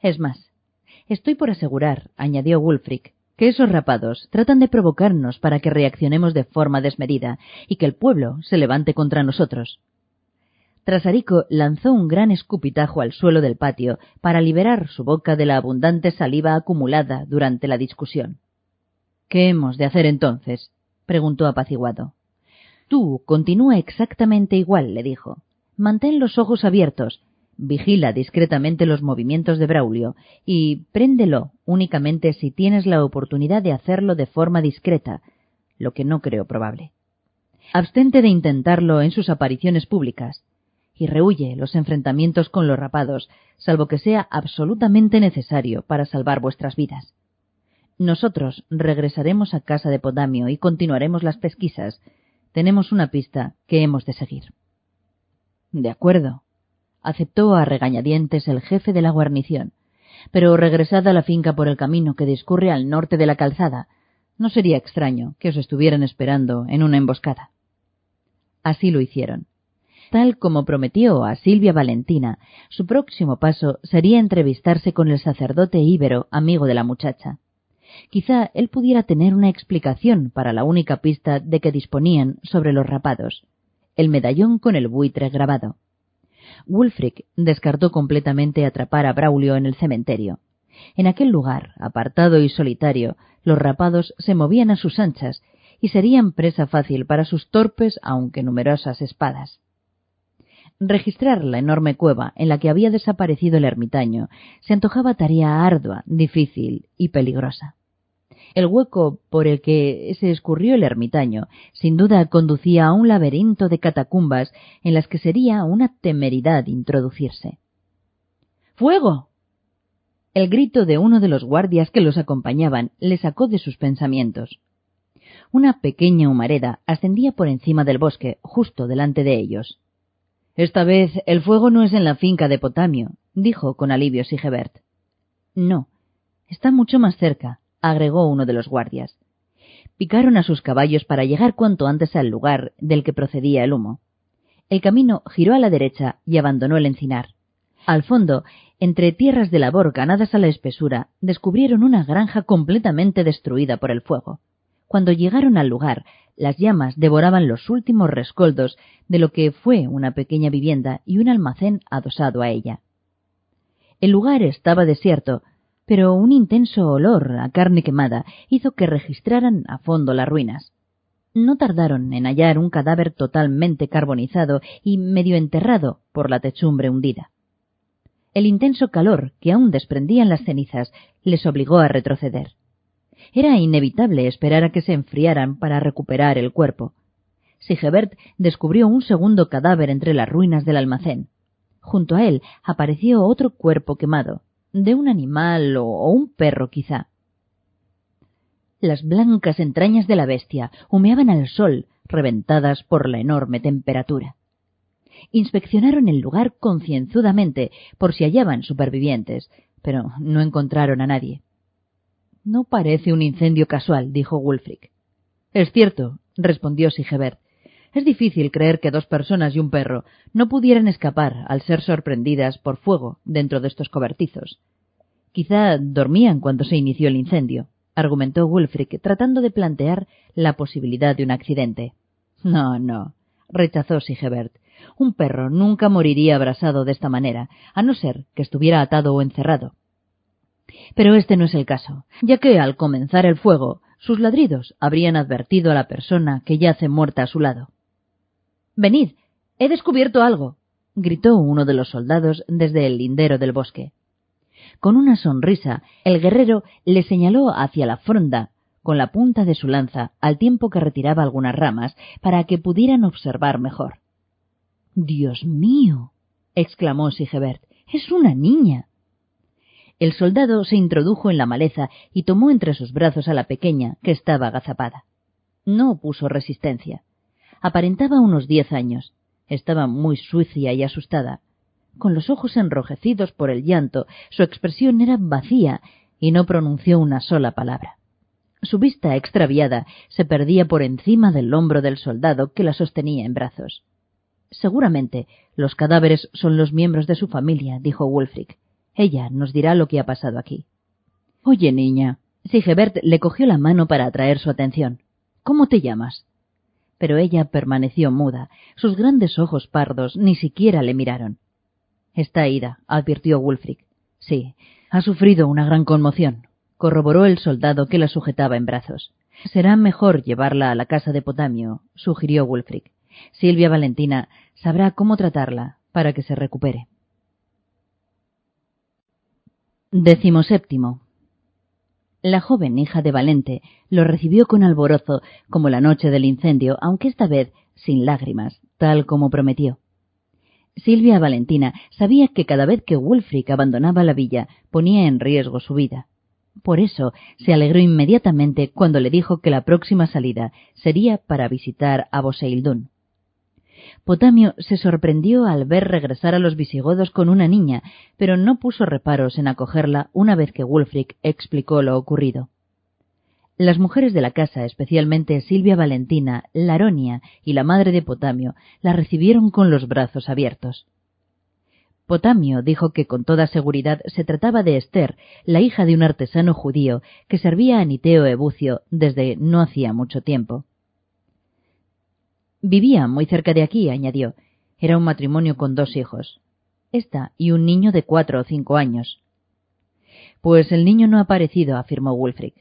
Es más, estoy por asegurar, añadió Wulfric, que esos rapados tratan de provocarnos para que reaccionemos de forma desmedida y que el pueblo se levante contra nosotros. Trasarico lanzó un gran escupitajo al suelo del patio para liberar su boca de la abundante saliva acumulada durante la discusión. ¿Qué hemos de hacer entonces? preguntó apaciguado. Tú continúa exactamente igual, le dijo. Mantén los ojos abiertos, vigila discretamente los movimientos de Braulio y préndelo únicamente si tienes la oportunidad de hacerlo de forma discreta, lo que no creo probable. Abstente de intentarlo en sus apariciones públicas y rehuye los enfrentamientos con los rapados, salvo que sea absolutamente necesario para salvar vuestras vidas. Nosotros regresaremos a casa de Podamio y continuaremos las pesquisas. Tenemos una pista que hemos de seguir. De acuerdo. Aceptó a regañadientes el jefe de la guarnición. Pero regresad a la finca por el camino que discurre al norte de la calzada. No sería extraño que os estuvieran esperando en una emboscada. Así lo hicieron. Tal como prometió a Silvia Valentina, su próximo paso sería entrevistarse con el sacerdote íbero, amigo de la muchacha. Quizá él pudiera tener una explicación para la única pista de que disponían sobre los rapados, el medallón con el buitre grabado. Wulfric descartó completamente atrapar a Braulio en el cementerio. En aquel lugar, apartado y solitario, los rapados se movían a sus anchas y serían presa fácil para sus torpes aunque numerosas espadas. Registrar la enorme cueva en la que había desaparecido el ermitaño se antojaba tarea ardua, difícil y peligrosa. El hueco por el que se escurrió el ermitaño sin duda conducía a un laberinto de catacumbas en las que sería una temeridad introducirse. ¡Fuego! El grito de uno de los guardias que los acompañaban le sacó de sus pensamientos. Una pequeña humareda ascendía por encima del bosque, justo delante de ellos. Esta vez el fuego no es en la finca de Potamio, dijo con alivio Sigebert. No, está mucho más cerca, agregó uno de los guardias. Picaron a sus caballos para llegar cuanto antes al lugar del que procedía el humo. El camino giró a la derecha y abandonó el encinar. Al fondo, entre tierras de labor ganadas a la espesura, descubrieron una granja completamente destruida por el fuego. Cuando llegaron al lugar, las llamas devoraban los últimos rescoldos de lo que fue una pequeña vivienda y un almacén adosado a ella. El lugar estaba desierto, pero un intenso olor a carne quemada hizo que registraran a fondo las ruinas. No tardaron en hallar un cadáver totalmente carbonizado y medio enterrado por la techumbre hundida. El intenso calor que aún desprendían las cenizas les obligó a retroceder. Era inevitable esperar a que se enfriaran para recuperar el cuerpo. Sigebert descubrió un segundo cadáver entre las ruinas del almacén. Junto a él apareció otro cuerpo quemado, de un animal o un perro quizá. Las blancas entrañas de la bestia humeaban al sol, reventadas por la enorme temperatura. Inspeccionaron el lugar concienzudamente por si hallaban supervivientes, pero no encontraron a nadie. No parece un incendio casual, dijo Wulfric. Es cierto, respondió Sigebert. Es difícil creer que dos personas y un perro no pudieran escapar al ser sorprendidas por fuego dentro de estos cobertizos. Quizá dormían cuando se inició el incendio argumentó Wulfric, tratando de plantear la posibilidad de un accidente. No, no, rechazó Sigebert. Un perro nunca moriría abrasado de esta manera, a no ser que estuviera atado o encerrado. Pero este no es el caso, ya que al comenzar el fuego, sus ladridos habrían advertido a la persona que yace muerta a su lado. Venid, he descubierto algo, gritó uno de los soldados desde el lindero del bosque. Con una sonrisa, el guerrero le señaló hacia la fronda con la punta de su lanza al tiempo que retiraba algunas ramas para que pudieran observar mejor. Dios mío. exclamó Sigebert. Es una niña. El soldado se introdujo en la maleza y tomó entre sus brazos a la pequeña, que estaba agazapada. No opuso resistencia. Aparentaba unos diez años. Estaba muy sucia y asustada, con los ojos enrojecidos por el llanto, su expresión era vacía y no pronunció una sola palabra. Su vista extraviada se perdía por encima del hombro del soldado que la sostenía en brazos. Seguramente los cadáveres son los miembros de su familia, dijo Wulfric. Ella nos dirá lo que ha pasado aquí. Oye, niña. Sigebert le cogió la mano para atraer su atención. ¿Cómo te llamas? Pero ella permaneció muda. Sus grandes ojos pardos ni siquiera le miraron. Está ida, advirtió Wulfric. Sí, ha sufrido una gran conmoción, corroboró el soldado que la sujetaba en brazos. Será mejor llevarla a la casa de Potamio, sugirió Wulfric. Silvia Valentina sabrá cómo tratarla para que se recupere. Décimo séptimo. La joven hija de Valente lo recibió con alborozo como la noche del incendio, aunque esta vez sin lágrimas, tal como prometió. Silvia Valentina sabía que cada vez que Wulfric abandonaba la villa ponía en riesgo su vida. Por eso se alegró inmediatamente cuando le dijo que la próxima salida sería para visitar a Boseildún. Potamio se sorprendió al ver regresar a los visigodos con una niña, pero no puso reparos en acogerla una vez que Wulfric explicó lo ocurrido. Las mujeres de la casa, especialmente Silvia Valentina, Laronia y la madre de Potamio, la recibieron con los brazos abiertos. Potamio dijo que con toda seguridad se trataba de Esther, la hija de un artesano judío que servía a Niteo Ebucio desde no hacía mucho tiempo. Vivía muy cerca de aquí, añadió. Era un matrimonio con dos hijos. Esta y un niño de cuatro o cinco años. Pues el niño no ha aparecido, afirmó Wulfric.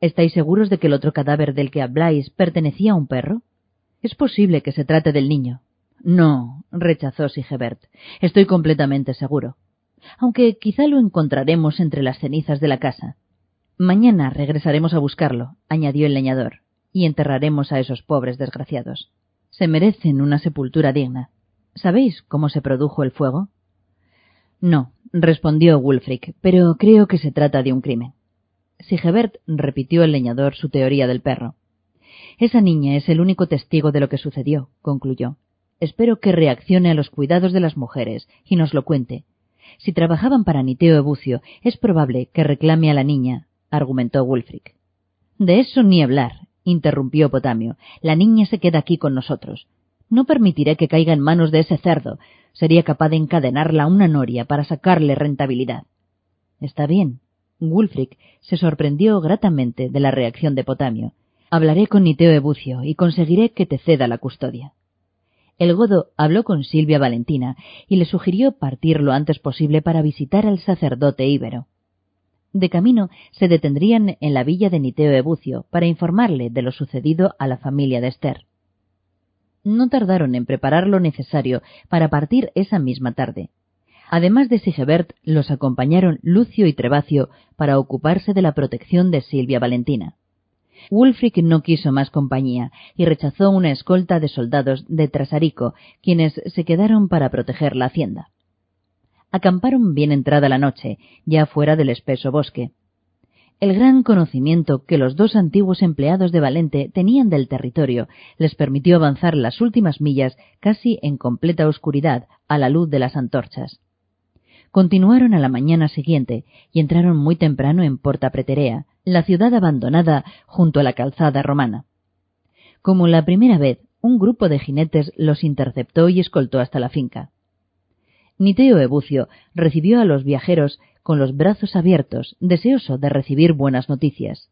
¿Estáis seguros de que el otro cadáver del que habláis pertenecía a un perro? Es posible que se trate del niño. No, rechazó Sigebert. Estoy completamente seguro. Aunque quizá lo encontraremos entre las cenizas de la casa. Mañana regresaremos a buscarlo, añadió el leñador, y enterraremos a esos pobres desgraciados. Se merecen una sepultura digna. ¿Sabéis cómo se produjo el fuego? No, respondió Wulfric, pero creo que se trata de un crimen. Sigebert repitió el leñador su teoría del perro. Esa niña es el único testigo de lo que sucedió, concluyó. Espero que reaccione a los cuidados de las mujeres y nos lo cuente. Si trabajaban para Niteo Ebucio, es probable que reclame a la niña, argumentó Wulfric. De eso ni hablar, interrumpió Potamio. La niña se queda aquí con nosotros. No permitiré que caiga en manos de ese cerdo. Sería capaz de encadenarla a una noria para sacarle rentabilidad. Está bien, Wulfric se sorprendió gratamente de la reacción de Potamio. Hablaré con Niteo Ebucio y conseguiré que te ceda la custodia. El godo habló con Silvia Valentina y le sugirió partir lo antes posible para visitar al sacerdote íbero. De camino se detendrían en la villa de Niteo Ebucio para informarle de lo sucedido a la familia de Esther. No tardaron en preparar lo necesario para partir esa misma tarde. Además de Sigebert, los acompañaron Lucio y Trevacio para ocuparse de la protección de Silvia Valentina. Wulfric no quiso más compañía y rechazó una escolta de soldados de Trasarico, quienes se quedaron para proteger la hacienda. Acamparon bien entrada la noche, ya fuera del espeso bosque. El gran conocimiento que los dos antiguos empleados de Valente tenían del territorio les permitió avanzar las últimas millas casi en completa oscuridad a la luz de las antorchas. Continuaron a la mañana siguiente y entraron muy temprano en Porta Preterea, la ciudad abandonada junto a la calzada romana. Como la primera vez, un grupo de jinetes los interceptó y escoltó hasta la finca. Niteo Ebucio recibió a los viajeros con los brazos abiertos, deseoso de recibir buenas noticias.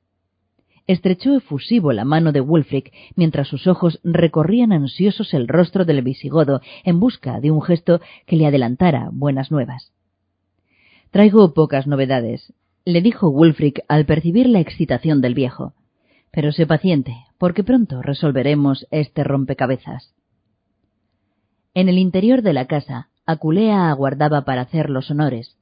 Estrechó efusivo la mano de Wulfric mientras sus ojos recorrían ansiosos el rostro del visigodo en busca de un gesto que le adelantara buenas nuevas. Traigo pocas novedades, le dijo Wulfric al percibir la excitación del viejo. Pero sé paciente, porque pronto resolveremos este rompecabezas. En el interior de la casa, Aculea aguardaba para hacer los honores.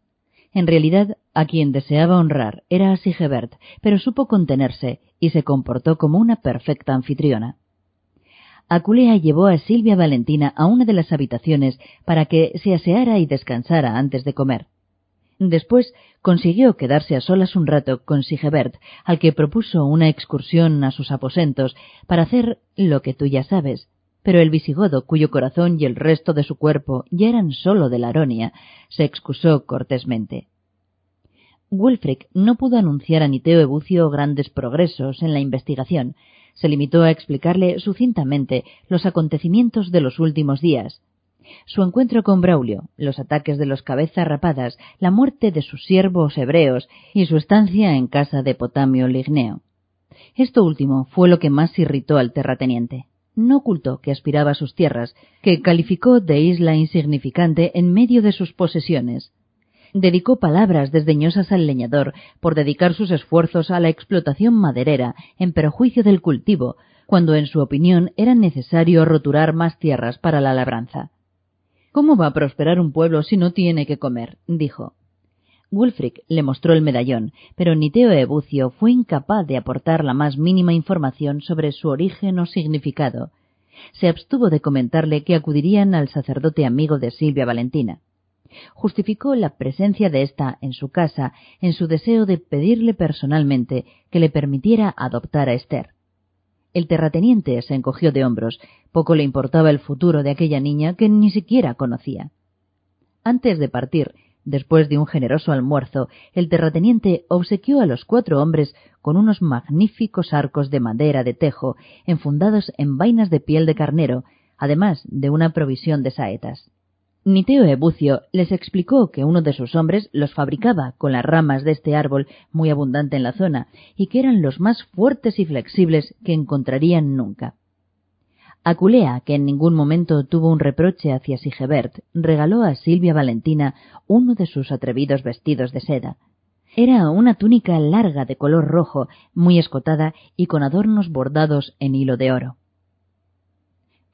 En realidad, a quien deseaba honrar era a Sigebert, pero supo contenerse y se comportó como una perfecta anfitriona. Aculea llevó a Silvia Valentina a una de las habitaciones para que se aseara y descansara antes de comer. Después consiguió quedarse a solas un rato con Sigebert, al que propuso una excursión a sus aposentos para hacer lo que tú ya sabes. Pero el visigodo, cuyo corazón y el resto de su cuerpo ya eran sólo de la aronia, se excusó cortésmente. Wulfric no pudo anunciar a Niteo Ebucio grandes progresos en la investigación. Se limitó a explicarle sucintamente los acontecimientos de los últimos días, su encuentro con Braulio, los ataques de los cabezas rapadas, la muerte de sus siervos hebreos y su estancia en casa de Potamio Ligneo. Esto último fue lo que más irritó al terrateniente. No ocultó que aspiraba a sus tierras, que calificó de isla insignificante en medio de sus posesiones. Dedicó palabras desdeñosas al leñador por dedicar sus esfuerzos a la explotación maderera en perjuicio del cultivo, cuando en su opinión era necesario roturar más tierras para la labranza. ¿Cómo va a prosperar un pueblo si no tiene que comer? dijo. Wulfric le mostró el medallón, pero Niteo Ebucio fue incapaz de aportar la más mínima información sobre su origen o significado. Se abstuvo de comentarle que acudirían al sacerdote amigo de Silvia Valentina. Justificó la presencia de ésta en su casa en su deseo de pedirle personalmente que le permitiera adoptar a Esther. El terrateniente se encogió de hombros. Poco le importaba el futuro de aquella niña que ni siquiera conocía. Antes de partir, después de un generoso almuerzo, el terrateniente obsequió a los cuatro hombres con unos magníficos arcos de madera de tejo enfundados en vainas de piel de carnero, además de una provisión de saetas. Niteo Ebucio les explicó que uno de sus hombres los fabricaba con las ramas de este árbol muy abundante en la zona y que eran los más fuertes y flexibles que encontrarían nunca. Aculea, que en ningún momento tuvo un reproche hacia Sigebert, regaló a Silvia Valentina uno de sus atrevidos vestidos de seda. Era una túnica larga de color rojo, muy escotada y con adornos bordados en hilo de oro.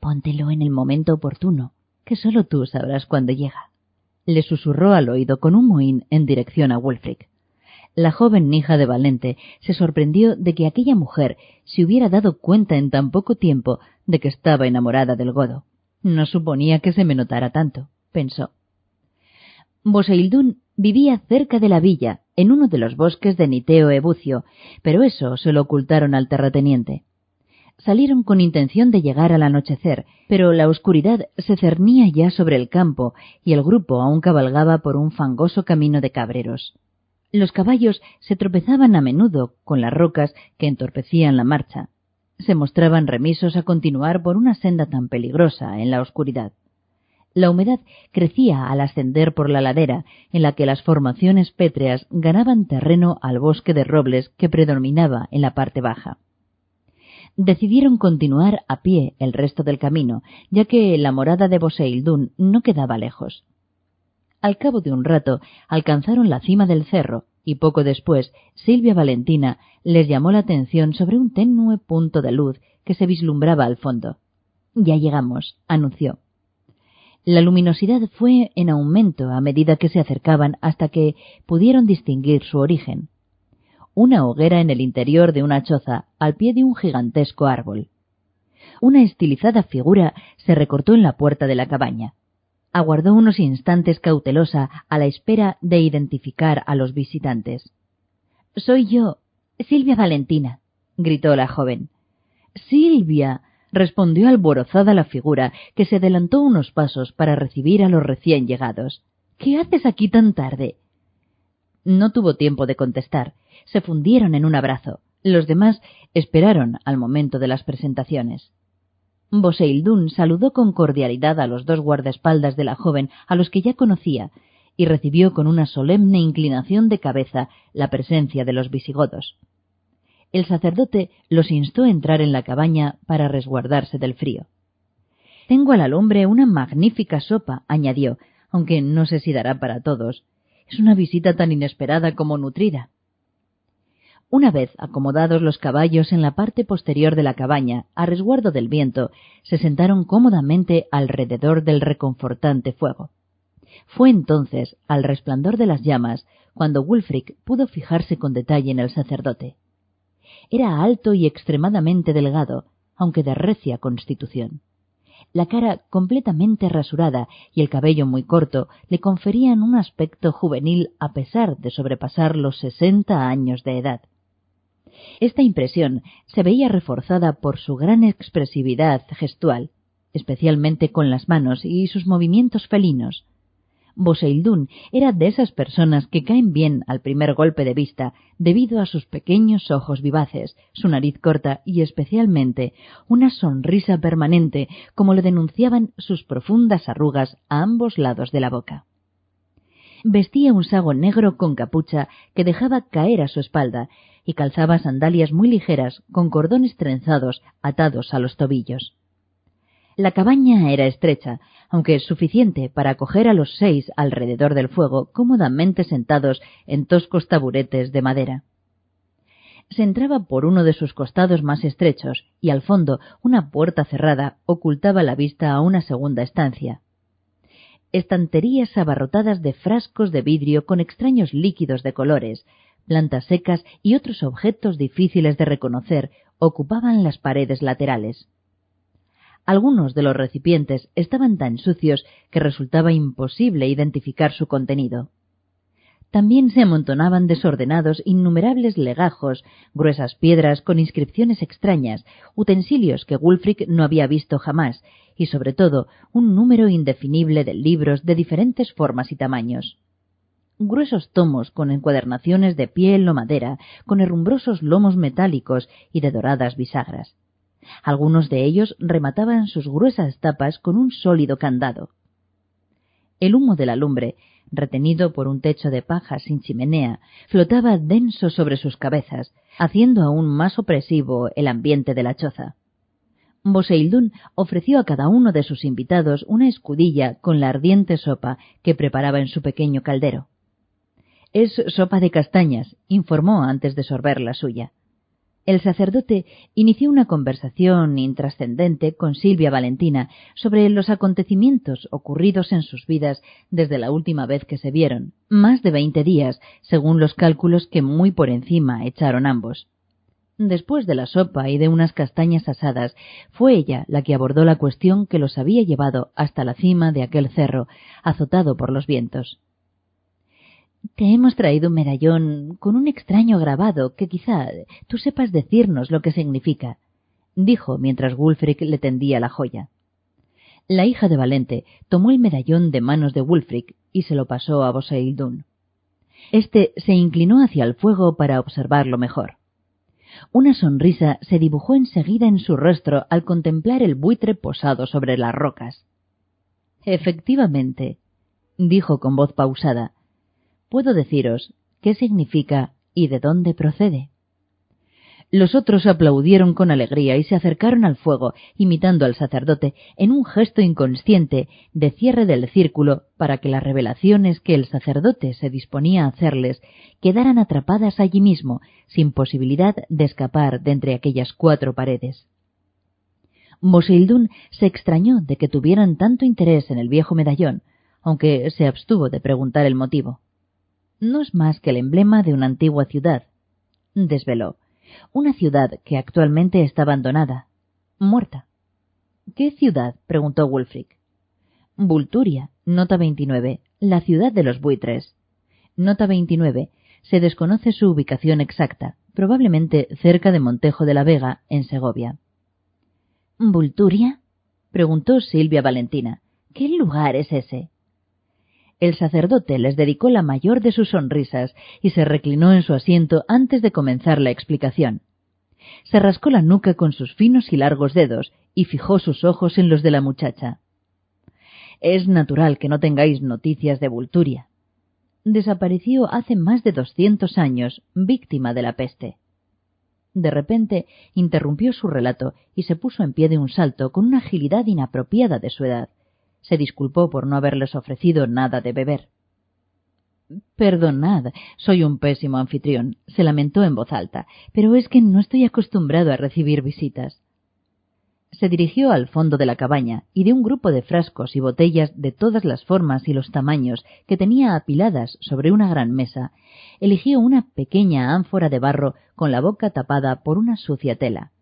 Póntelo en el momento oportuno, que solo tú sabrás cuándo llega. Le susurró al oído con un mohín en dirección a Wulfric. La joven hija de Valente se sorprendió de que aquella mujer se hubiera dado cuenta en tan poco tiempo de que estaba enamorada del godo. No suponía que se me notara tanto, pensó. Boseildún vivía cerca de la villa, en uno de los bosques de Niteo Ebucio, pero eso se lo ocultaron al terrateniente salieron con intención de llegar al anochecer, pero la oscuridad se cernía ya sobre el campo y el grupo aún cabalgaba por un fangoso camino de cabreros. Los caballos se tropezaban a menudo con las rocas que entorpecían la marcha. Se mostraban remisos a continuar por una senda tan peligrosa en la oscuridad. La humedad crecía al ascender por la ladera, en la que las formaciones pétreas ganaban terreno al bosque de robles que predominaba en la parte baja decidieron continuar a pie el resto del camino, ya que la morada de Boseildún no quedaba lejos. Al cabo de un rato alcanzaron la cima del cerro y poco después Silvia Valentina les llamó la atención sobre un tenue punto de luz que se vislumbraba al fondo. Ya llegamos, anunció. La luminosidad fue en aumento a medida que se acercaban hasta que pudieron distinguir su origen. Una hoguera en el interior de una choza al pie de un gigantesco árbol. Una estilizada figura se recortó en la puerta de la cabaña. Aguardó unos instantes cautelosa a la espera de identificar a los visitantes. Soy yo, Silvia Valentina, gritó la joven. Silvia, respondió alborozada la figura, que se adelantó unos pasos para recibir a los recién llegados. ¿Qué haces aquí tan tarde? No tuvo tiempo de contestar. Se fundieron en un abrazo. Los demás esperaron al momento de las presentaciones. Boseildún saludó con cordialidad a los dos guardaespaldas de la joven, a los que ya conocía, y recibió con una solemne inclinación de cabeza la presencia de los visigodos. El sacerdote los instó a entrar en la cabaña para resguardarse del frío. Tengo a la lumbre una magnífica sopa, añadió, aunque no sé si dará para todos. Es una visita tan inesperada como nutrida. Una vez acomodados los caballos en la parte posterior de la cabaña, a resguardo del viento, se sentaron cómodamente alrededor del reconfortante fuego. Fue entonces, al resplandor de las llamas, cuando Wulfric pudo fijarse con detalle en el sacerdote. Era alto y extremadamente delgado, aunque de recia constitución. La cara completamente rasurada y el cabello muy corto le conferían un aspecto juvenil a pesar de sobrepasar los sesenta años de edad. Esta impresión se veía reforzada por su gran expresividad gestual, especialmente con las manos y sus movimientos felinos, Boseildún era de esas personas que caen bien al primer golpe de vista debido a sus pequeños ojos vivaces, su nariz corta y especialmente una sonrisa permanente como lo denunciaban sus profundas arrugas a ambos lados de la boca. Vestía un sago negro con capucha que dejaba caer a su espalda y calzaba sandalias muy ligeras con cordones trenzados atados a los tobillos. La cabaña era estrecha, aunque suficiente para acoger a los seis alrededor del fuego cómodamente sentados en toscos taburetes de madera. Se entraba por uno de sus costados más estrechos y al fondo una puerta cerrada ocultaba la vista a una segunda estancia. Estanterías abarrotadas de frascos de vidrio con extraños líquidos de colores, plantas secas y otros objetos difíciles de reconocer ocupaban las paredes laterales. Algunos de los recipientes estaban tan sucios que resultaba imposible identificar su contenido. También se amontonaban desordenados innumerables legajos, gruesas piedras con inscripciones extrañas, utensilios que Wulfric no había visto jamás, y sobre todo un número indefinible de libros de diferentes formas y tamaños. Gruesos tomos con encuadernaciones de piel o madera, con herrumbrosos lomos metálicos y de doradas bisagras. Algunos de ellos remataban sus gruesas tapas con un sólido candado. El humo de la lumbre, retenido por un techo de paja sin chimenea, flotaba denso sobre sus cabezas, haciendo aún más opresivo el ambiente de la choza. Boseildún ofreció a cada uno de sus invitados una escudilla con la ardiente sopa que preparaba en su pequeño caldero. Es sopa de castañas, informó antes de sorber la suya el sacerdote inició una conversación intrascendente con Silvia Valentina sobre los acontecimientos ocurridos en sus vidas desde la última vez que se vieron, más de veinte días, según los cálculos que muy por encima echaron ambos. Después de la sopa y de unas castañas asadas, fue ella la que abordó la cuestión que los había llevado hasta la cima de aquel cerro, azotado por los vientos. Te hemos traído un medallón con un extraño grabado que quizá tú sepas decirnos lo que significa, dijo mientras Wulfric le tendía la joya. La hija de Valente tomó el medallón de manos de Wulfric y se lo pasó a Boseildun. Este se inclinó hacia el fuego para observarlo mejor. Una sonrisa se dibujó enseguida en su rostro al contemplar el buitre posado sobre las rocas. Efectivamente, dijo con voz pausada, puedo deciros qué significa y de dónde procede. Los otros aplaudieron con alegría y se acercaron al fuego, imitando al sacerdote, en un gesto inconsciente de cierre del círculo para que las revelaciones que el sacerdote se disponía a hacerles quedaran atrapadas allí mismo, sin posibilidad de escapar de entre aquellas cuatro paredes. Moseildun se extrañó de que tuvieran tanto interés en el viejo medallón, aunque se abstuvo de preguntar el motivo. No es más que el emblema de una antigua ciudad, desveló una ciudad que actualmente está abandonada, muerta. ¿Qué ciudad? preguntó Wulfric. Vulturia, nota 29, la ciudad de los buitres. Nota 29. Se desconoce su ubicación exacta, probablemente cerca de Montejo de la Vega, en Segovia. ¿Vulturia? preguntó Silvia Valentina. ¿Qué lugar es ese? El sacerdote les dedicó la mayor de sus sonrisas y se reclinó en su asiento antes de comenzar la explicación. Se rascó la nuca con sus finos y largos dedos y fijó sus ojos en los de la muchacha. Es natural que no tengáis noticias de Vulturia. Desapareció hace más de doscientos años, víctima de la peste. De repente interrumpió su relato y se puso en pie de un salto con una agilidad inapropiada de su edad se disculpó por no haberles ofrecido nada de beber. Perdonad, soy un pésimo anfitrión, se lamentó en voz alta, pero es que no estoy acostumbrado a recibir visitas. Se dirigió al fondo de la cabaña y de un grupo de frascos y botellas de todas las formas y los tamaños que tenía apiladas sobre una gran mesa, eligió una pequeña ánfora de barro con la boca tapada por una sucia tela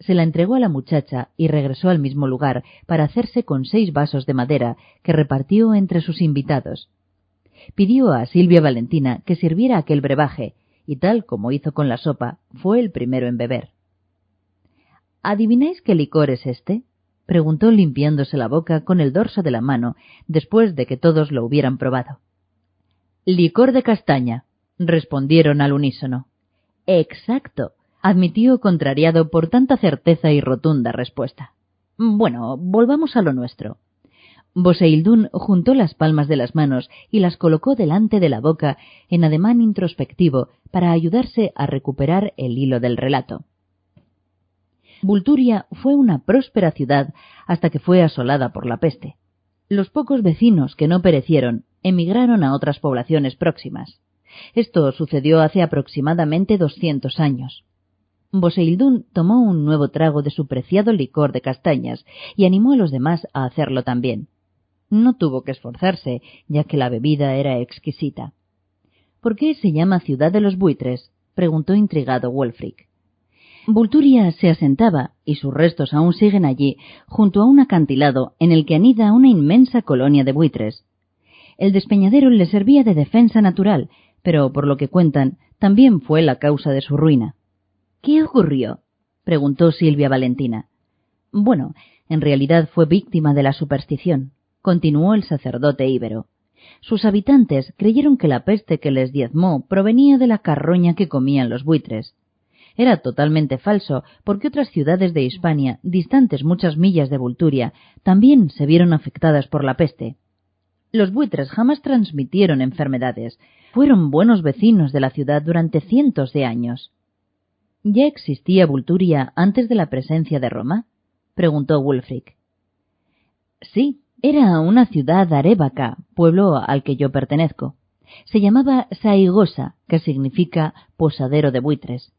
se la entregó a la muchacha y regresó al mismo lugar para hacerse con seis vasos de madera que repartió entre sus invitados. Pidió a Silvia Valentina que sirviera aquel brebaje, y tal como hizo con la sopa, fue el primero en beber. ¿Adivináis qué licor es este? preguntó limpiándose la boca con el dorso de la mano, después de que todos lo hubieran probado. Licor de castaña, respondieron al unísono. Exacto, admitió contrariado por tanta certeza y rotunda respuesta. Bueno, volvamos a lo nuestro. Boseildún juntó las palmas de las manos y las colocó delante de la boca en ademán introspectivo para ayudarse a recuperar el hilo del relato. Vulturia fue una próspera ciudad hasta que fue asolada por la peste. Los pocos vecinos que no perecieron emigraron a otras poblaciones próximas. Esto sucedió hace aproximadamente doscientos años. Boseildún tomó un nuevo trago de su preciado licor de castañas y animó a los demás a hacerlo también. No tuvo que esforzarse, ya que la bebida era exquisita. ¿Por qué se llama Ciudad de los Buitres? preguntó intrigado Wolfric. Vulturia se asentaba, y sus restos aún siguen allí, junto a un acantilado en el que anida una inmensa colonia de buitres. El despeñadero le servía de defensa natural, pero por lo que cuentan, también fue la causa de su ruina. ¿Qué ocurrió? preguntó Silvia Valentina. Bueno, en realidad fue víctima de la superstición, continuó el sacerdote íbero. Sus habitantes creyeron que la peste que les diezmó provenía de la carroña que comían los buitres. Era totalmente falso, porque otras ciudades de Hispania, distantes muchas millas de Vulturia, también se vieron afectadas por la peste. Los buitres jamás transmitieron enfermedades, fueron buenos vecinos de la ciudad durante cientos de años. ¿Ya existía Vulturia antes de la presencia de Roma? preguntó Wulfric. Sí, era una ciudad arébaca, pueblo al que yo pertenezco. Se llamaba Saigosa, que significa posadero de buitres.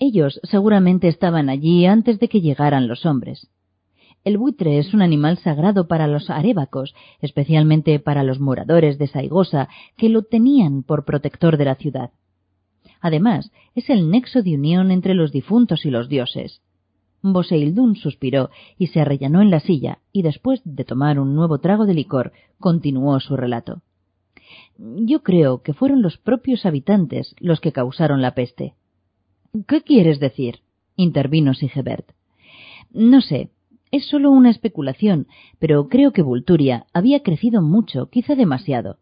Ellos seguramente estaban allí antes de que llegaran los hombres. El buitre es un animal sagrado para los arébacos, especialmente para los moradores de Saigosa, que lo tenían por protector de la ciudad. Además, es el nexo de unión entre los difuntos y los dioses. Boseildún suspiró y se arrellanó en la silla, y después de tomar un nuevo trago de licor, continuó su relato. Yo creo que fueron los propios habitantes los que causaron la peste. ¿Qué quieres decir? intervino Sigebert. No sé, es solo una especulación, pero creo que Vulturia había crecido mucho, quizá demasiado.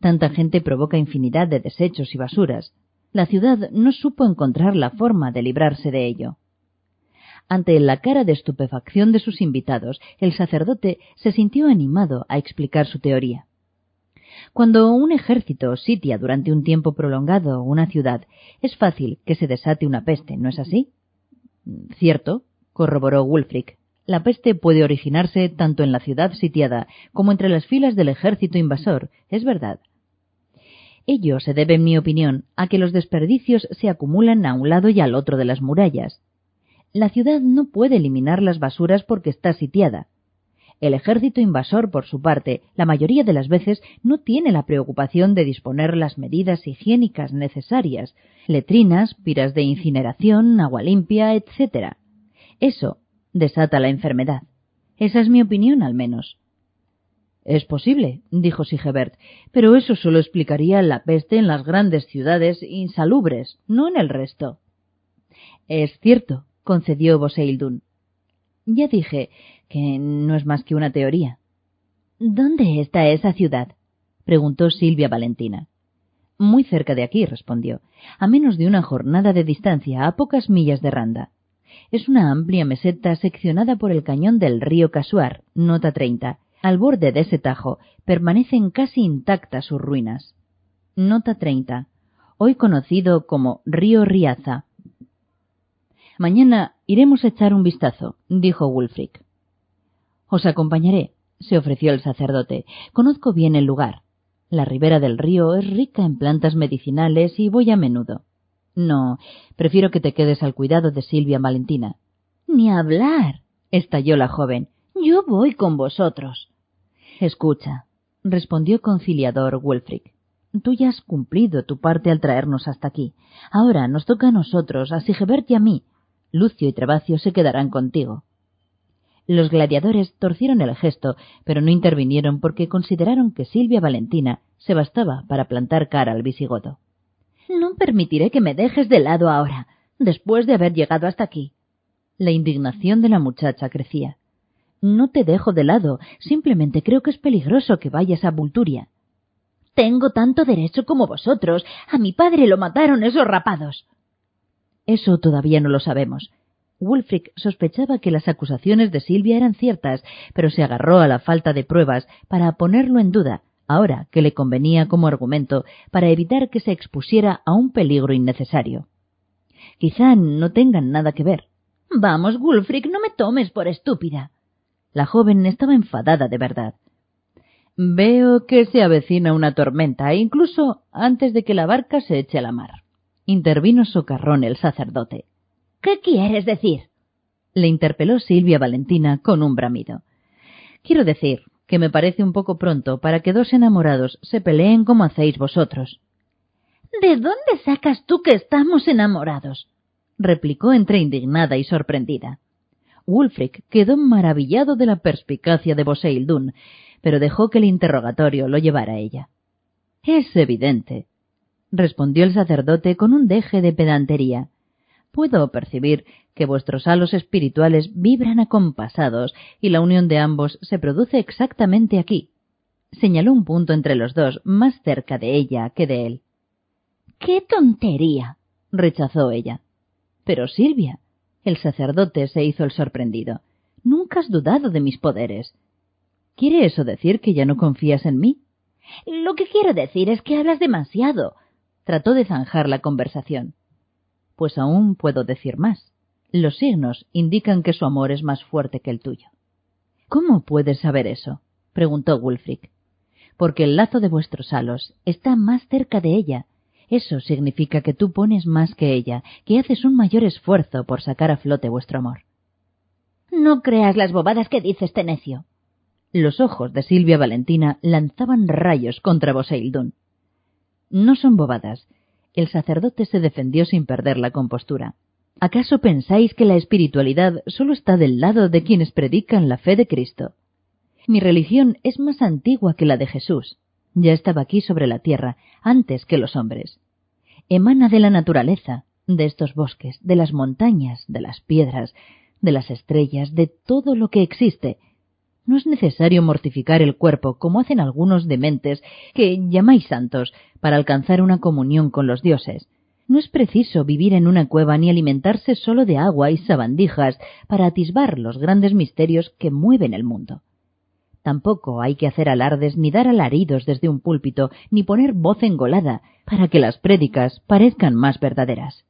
Tanta gente provoca infinidad de desechos y basuras la ciudad no supo encontrar la forma de librarse de ello. Ante la cara de estupefacción de sus invitados, el sacerdote se sintió animado a explicar su teoría. Cuando un ejército sitia durante un tiempo prolongado una ciudad, es fácil que se desate una peste, ¿no es así? Cierto, corroboró Wulfric. La peste puede originarse tanto en la ciudad sitiada como entre las filas del ejército invasor, es verdad. Ello se debe, en mi opinión, a que los desperdicios se acumulan a un lado y al otro de las murallas. La ciudad no puede eliminar las basuras porque está sitiada. El ejército invasor, por su parte, la mayoría de las veces no tiene la preocupación de disponer las medidas higiénicas necesarias, letrinas, piras de incineración, agua limpia, etc. Eso desata la enfermedad. Esa es mi opinión, al menos. Es posible, dijo Sigebert, pero eso solo explicaría la peste en las grandes ciudades insalubres, no en el resto. Es cierto, concedió Boseildun. Ya dije que no es más que una teoría. ¿Dónde está esa ciudad? preguntó Silvia Valentina. Muy cerca de aquí, respondió, a menos de una jornada de distancia, a pocas millas de Randa. Es una amplia meseta seccionada por el cañón del río Casuar, nota 30, al borde de ese tajo permanecen casi intactas sus ruinas. Nota 30. Hoy conocido como Río Riaza. Mañana iremos a echar un vistazo, dijo Wulfric. Os acompañaré, se ofreció el sacerdote. Conozco bien el lugar. La ribera del río es rica en plantas medicinales y voy a menudo. No, prefiero que te quedes al cuidado de Silvia Valentina. Ni hablar, estalló la joven. Yo voy con vosotros. Escucha, respondió conciliador Wulfric. Tú ya has cumplido tu parte al traernos hasta aquí. Ahora nos toca a nosotros, a Sigebert y a mí. Lucio y Trabacio se quedarán contigo. Los gladiadores torcieron el gesto, pero no intervinieron porque consideraron que Silvia Valentina se bastaba para plantar cara al visigodo. No permitiré que me dejes de lado ahora, después de haber llegado hasta aquí. La indignación de la muchacha crecía. No te dejo de lado, simplemente creo que es peligroso que vayas a Bulturia. Tengo tanto derecho como vosotros. A mi padre lo mataron esos rapados. Eso todavía no lo sabemos. Wulfric sospechaba que las acusaciones de Silvia eran ciertas, pero se agarró a la falta de pruebas para ponerlo en duda, ahora que le convenía como argumento para evitar que se expusiera a un peligro innecesario. Quizá no tengan nada que ver. Vamos, Wulfric, no me tomes por estúpida. La joven estaba enfadada de verdad. Veo que se avecina una tormenta, incluso antes de que la barca se eche a la mar. Intervino socarrón el sacerdote. ¿Qué quieres decir? le interpeló Silvia Valentina con un bramido. Quiero decir que me parece un poco pronto para que dos enamorados se peleen como hacéis vosotros. ¿De dónde sacas tú que estamos enamorados? replicó entre indignada y sorprendida. Wulfric quedó maravillado de la perspicacia de Boseildun, pero dejó que el interrogatorio lo llevara a ella. Es evidente, respondió el sacerdote con un deje de pedantería. Puedo percibir que vuestros halos espirituales vibran acompasados y la unión de ambos se produce exactamente aquí. Señaló un punto entre los dos, más cerca de ella que de él. ¡Qué tontería! rechazó ella. Pero Silvia, el sacerdote se hizo el sorprendido. Nunca has dudado de mis poderes. ¿Quiere eso decir que ya no confías en mí? Lo que quiero decir es que hablas demasiado. Trató de zanjar la conversación. Pues aún puedo decir más. Los signos indican que su amor es más fuerte que el tuyo. ¿Cómo puedes saber eso? preguntó Wulfric. Porque el lazo de vuestros halos está más cerca de ella eso significa que tú pones más que ella, que haces un mayor esfuerzo por sacar a flote vuestro amor. No creas las bobadas que dice este necio. Los ojos de Silvia Valentina lanzaban rayos contra Boseildun. No son bobadas. El sacerdote se defendió sin perder la compostura. ¿Acaso pensáis que la espiritualidad solo está del lado de quienes predican la fe de Cristo? Mi religión es más antigua que la de Jesús ya estaba aquí sobre la tierra antes que los hombres. Emana de la naturaleza, de estos bosques, de las montañas, de las piedras, de las estrellas, de todo lo que existe. No es necesario mortificar el cuerpo como hacen algunos dementes que llamáis santos para alcanzar una comunión con los dioses. No es preciso vivir en una cueva ni alimentarse solo de agua y sabandijas para atisbar los grandes misterios que mueven el mundo. Tampoco hay que hacer alardes ni dar alaridos desde un púlpito, ni poner voz engolada, para que las prédicas parezcan más verdaderas.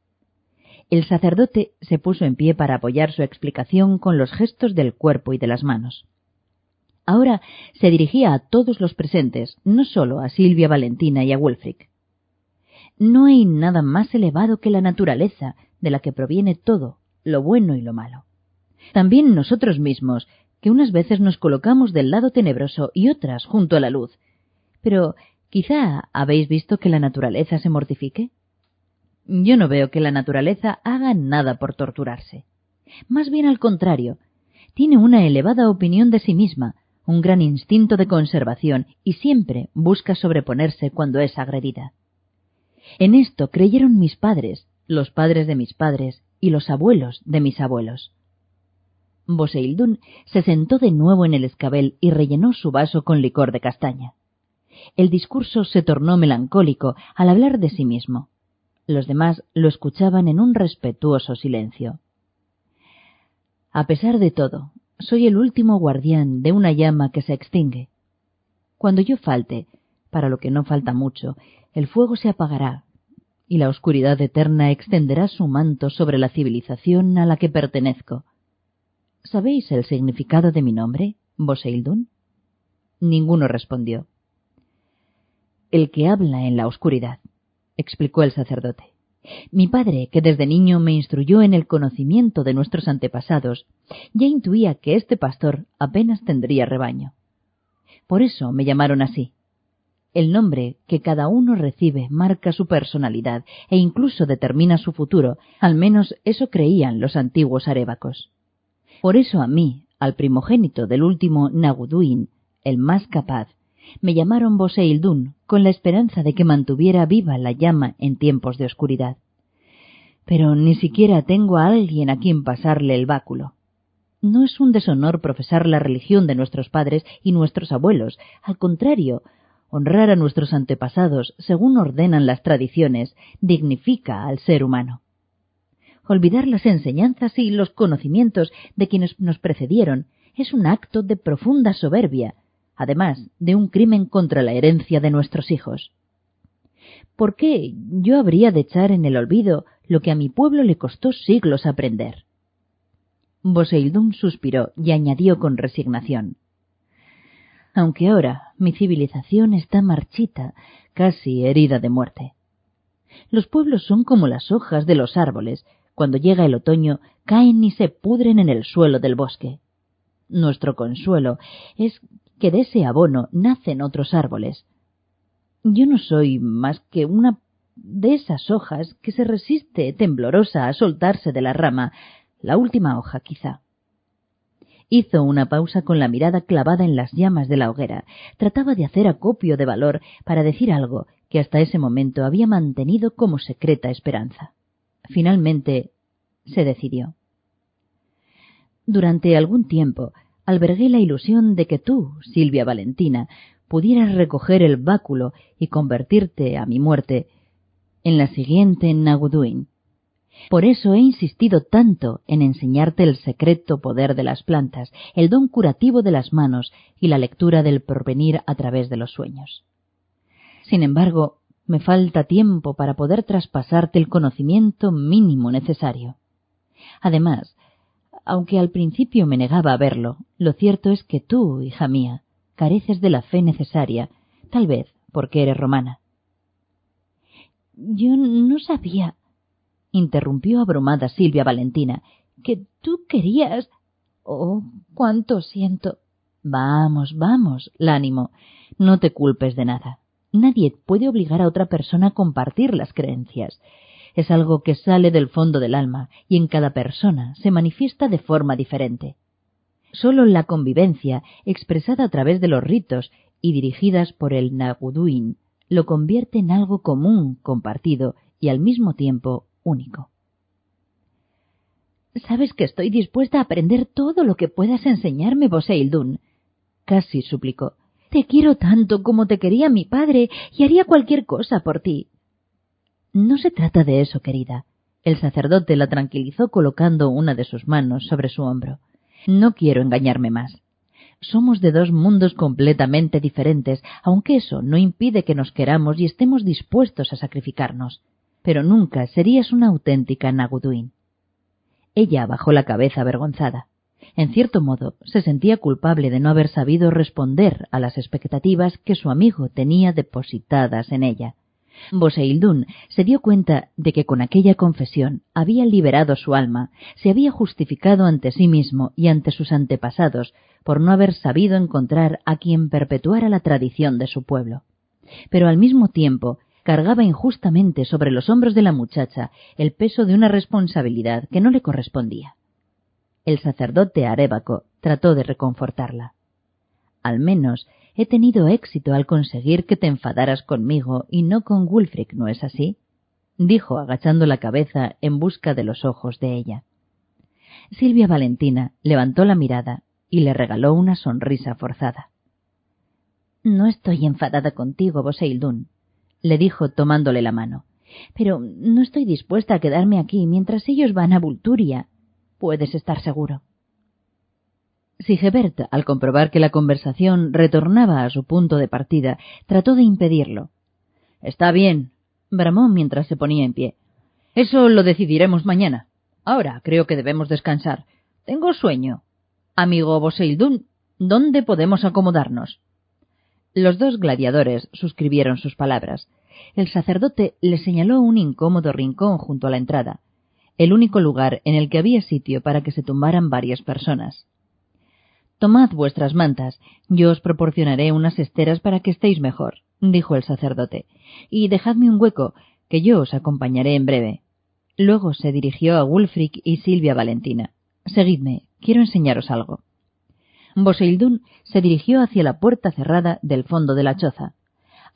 El sacerdote se puso en pie para apoyar su explicación con los gestos del cuerpo y de las manos. Ahora se dirigía a todos los presentes, no solo a Silvia Valentina y a Wulfric. No hay nada más elevado que la naturaleza, de la que proviene todo, lo bueno y lo malo. También nosotros mismos, que unas veces nos colocamos del lado tenebroso y otras junto a la luz. Pero quizá habéis visto que la naturaleza se mortifique. Yo no veo que la naturaleza haga nada por torturarse. Más bien al contrario, tiene una elevada opinión de sí misma, un gran instinto de conservación y siempre busca sobreponerse cuando es agredida. En esto creyeron mis padres, los padres de mis padres y los abuelos de mis abuelos. Boseildún se sentó de nuevo en el escabel y rellenó su vaso con licor de castaña. El discurso se tornó melancólico al hablar de sí mismo. Los demás lo escuchaban en un respetuoso silencio. A pesar de todo, soy el último guardián de una llama que se extingue. Cuando yo falte, para lo que no falta mucho, el fuego se apagará y la oscuridad eterna extenderá su manto sobre la civilización a la que pertenezco. ¿Sabéis el significado de mi nombre, Boseildun? Ninguno respondió. El que habla en la oscuridad, explicó el sacerdote. Mi padre, que desde niño me instruyó en el conocimiento de nuestros antepasados, ya intuía que este pastor apenas tendría rebaño. Por eso me llamaron así. El nombre que cada uno recibe marca su personalidad e incluso determina su futuro, al menos eso creían los antiguos arébacos. Por eso a mí, al primogénito del último Naguduin, el más capaz, me llamaron Boseildún con la esperanza de que mantuviera viva la llama en tiempos de oscuridad. Pero ni siquiera tengo a alguien a quien pasarle el báculo. No es un deshonor profesar la religión de nuestros padres y nuestros abuelos. Al contrario, honrar a nuestros antepasados según ordenan las tradiciones dignifica al ser humano olvidar las enseñanzas y los conocimientos de quienes nos precedieron es un acto de profunda soberbia, además de un crimen contra la herencia de nuestros hijos. ¿Por qué yo habría de echar en el olvido lo que a mi pueblo le costó siglos aprender? Boseildún suspiró y añadió con resignación. Aunque ahora mi civilización está marchita, casi herida de muerte. Los pueblos son como las hojas de los árboles, cuando llega el otoño, caen y se pudren en el suelo del bosque. Nuestro consuelo es que de ese abono nacen otros árboles. Yo no soy más que una de esas hojas que se resiste temblorosa a soltarse de la rama, la última hoja quizá. Hizo una pausa con la mirada clavada en las llamas de la hoguera. Trataba de hacer acopio de valor para decir algo que hasta ese momento había mantenido como secreta esperanza. Finalmente se decidió. Durante algún tiempo albergué la ilusión de que tú, Silvia Valentina, pudieras recoger el báculo y convertirte, a mi muerte, en la siguiente Naguduin. Por eso he insistido tanto en enseñarte el secreto poder de las plantas, el don curativo de las manos y la lectura del porvenir a través de los sueños. Sin embargo, me falta tiempo para poder traspasarte el conocimiento mínimo necesario. Además, aunque al principio me negaba a verlo, lo cierto es que tú, hija mía, careces de la fe necesaria, tal vez porque eres romana. Yo no sabía, interrumpió abrumada Silvia Valentina, que tú querías. Oh, cuánto siento. Vamos, vamos, Lánimo, no te culpes de nada. Nadie puede obligar a otra persona a compartir las creencias. Es algo que sale del fondo del alma y en cada persona se manifiesta de forma diferente. Solo la convivencia, expresada a través de los ritos y dirigidas por el Naguduin, lo convierte en algo común, compartido y al mismo tiempo único. Sabes que estoy dispuesta a aprender todo lo que puedas enseñarme, Boseildun, casi suplicó. Te quiero tanto como te quería mi padre y haría cualquier cosa por ti. No se trata de eso, querida. El sacerdote la tranquilizó colocando una de sus manos sobre su hombro. No quiero engañarme más. somos de dos mundos completamente diferentes, aunque eso no impide que nos queramos y estemos dispuestos a sacrificarnos. Pero nunca serías una auténtica Naguduin. Ella bajó la cabeza avergonzada. En cierto modo, se sentía culpable de no haber sabido responder a las expectativas que su amigo tenía depositadas en ella. Boseildún se dio cuenta de que con aquella confesión había liberado su alma, se había justificado ante sí mismo y ante sus antepasados por no haber sabido encontrar a quien perpetuara la tradición de su pueblo. Pero al mismo tiempo cargaba injustamente sobre los hombros de la muchacha el peso de una responsabilidad que no le correspondía. El sacerdote arébaco trató de reconfortarla. Al menos he tenido éxito al conseguir que te enfadaras conmigo y no con Wulfric, ¿no es así? dijo agachando la cabeza en busca de los ojos de ella. Silvia Valentina levantó la mirada y le regaló una sonrisa forzada. No estoy enfadada contigo, Boseildún, le dijo tomándole la mano. Pero no estoy dispuesta a quedarme aquí mientras ellos van a Vulturia. Puedes estar seguro. Sigebert, al comprobar que la conversación retornaba a su punto de partida, trató de impedirlo. Está bien, bramó mientras se ponía en pie. Eso lo decidiremos mañana. Ahora creo que debemos descansar. Tengo sueño. Amigo Boseildun, ¿dónde podemos acomodarnos? Los dos gladiadores suscribieron sus palabras. El sacerdote le señaló un incómodo rincón junto a la entrada, el único lugar en el que había sitio para que se tumbaran varias personas. Tomad vuestras mantas, yo os proporcionaré unas esteras para que estéis mejor, dijo el sacerdote, y dejadme un hueco, que yo os acompañaré en breve. Luego se dirigió a Wulfric y Silvia Valentina. Seguidme, quiero enseñaros algo. Boseildún se dirigió hacia la puerta cerrada del fondo de la choza.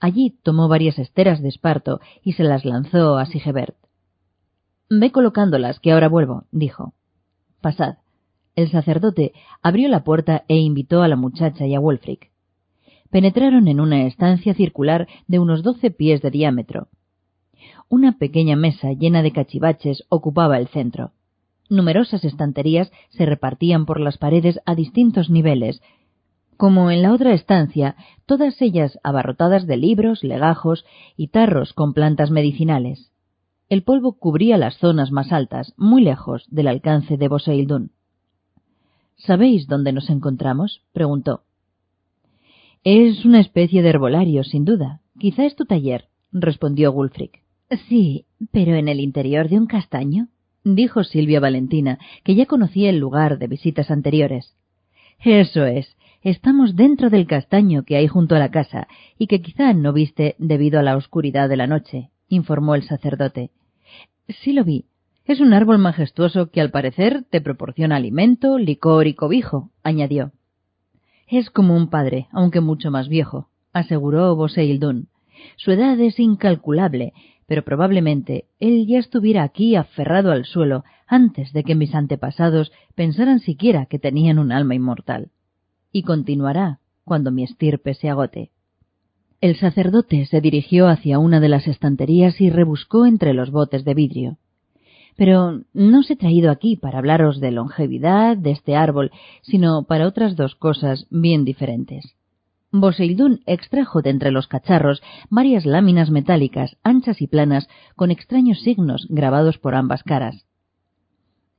Allí tomó varias esteras de esparto y se las lanzó a Sigebert. Ve colocándolas, que ahora vuelvo, dijo. Pasad. El sacerdote abrió la puerta e invitó a la muchacha y a Wolfric. Penetraron en una estancia circular de unos doce pies de diámetro. Una pequeña mesa llena de cachivaches ocupaba el centro. Numerosas estanterías se repartían por las paredes a distintos niveles, como en la otra estancia, todas ellas abarrotadas de libros, legajos y tarros con plantas medicinales. El polvo cubría las zonas más altas, muy lejos del alcance de Boseildun. ¿Sabéis dónde nos encontramos? preguntó. Es una especie de herbolario, sin duda. Quizá es tu taller, respondió Gulfric. Sí, pero en el interior de un castaño, dijo Silvia Valentina, que ya conocía el lugar de visitas anteriores. Eso es. Estamos dentro del castaño que hay junto a la casa y que quizá no viste debido a la oscuridad de la noche, informó el sacerdote. Sí lo vi, es un árbol majestuoso que al parecer te proporciona alimento, licor y cobijo, añadió. Es como un padre, aunque mucho más viejo, aseguró Boseildun. Su edad es incalculable, pero probablemente él ya estuviera aquí aferrado al suelo antes de que mis antepasados pensaran siquiera que tenían un alma inmortal. Y continuará cuando mi estirpe se agote. El sacerdote se dirigió hacia una de las estanterías y rebuscó entre los botes de vidrio. Pero no os he traído aquí para hablaros de longevidad de este árbol, sino para otras dos cosas bien diferentes. Boseildún extrajo de entre los cacharros varias láminas metálicas anchas y planas con extraños signos grabados por ambas caras.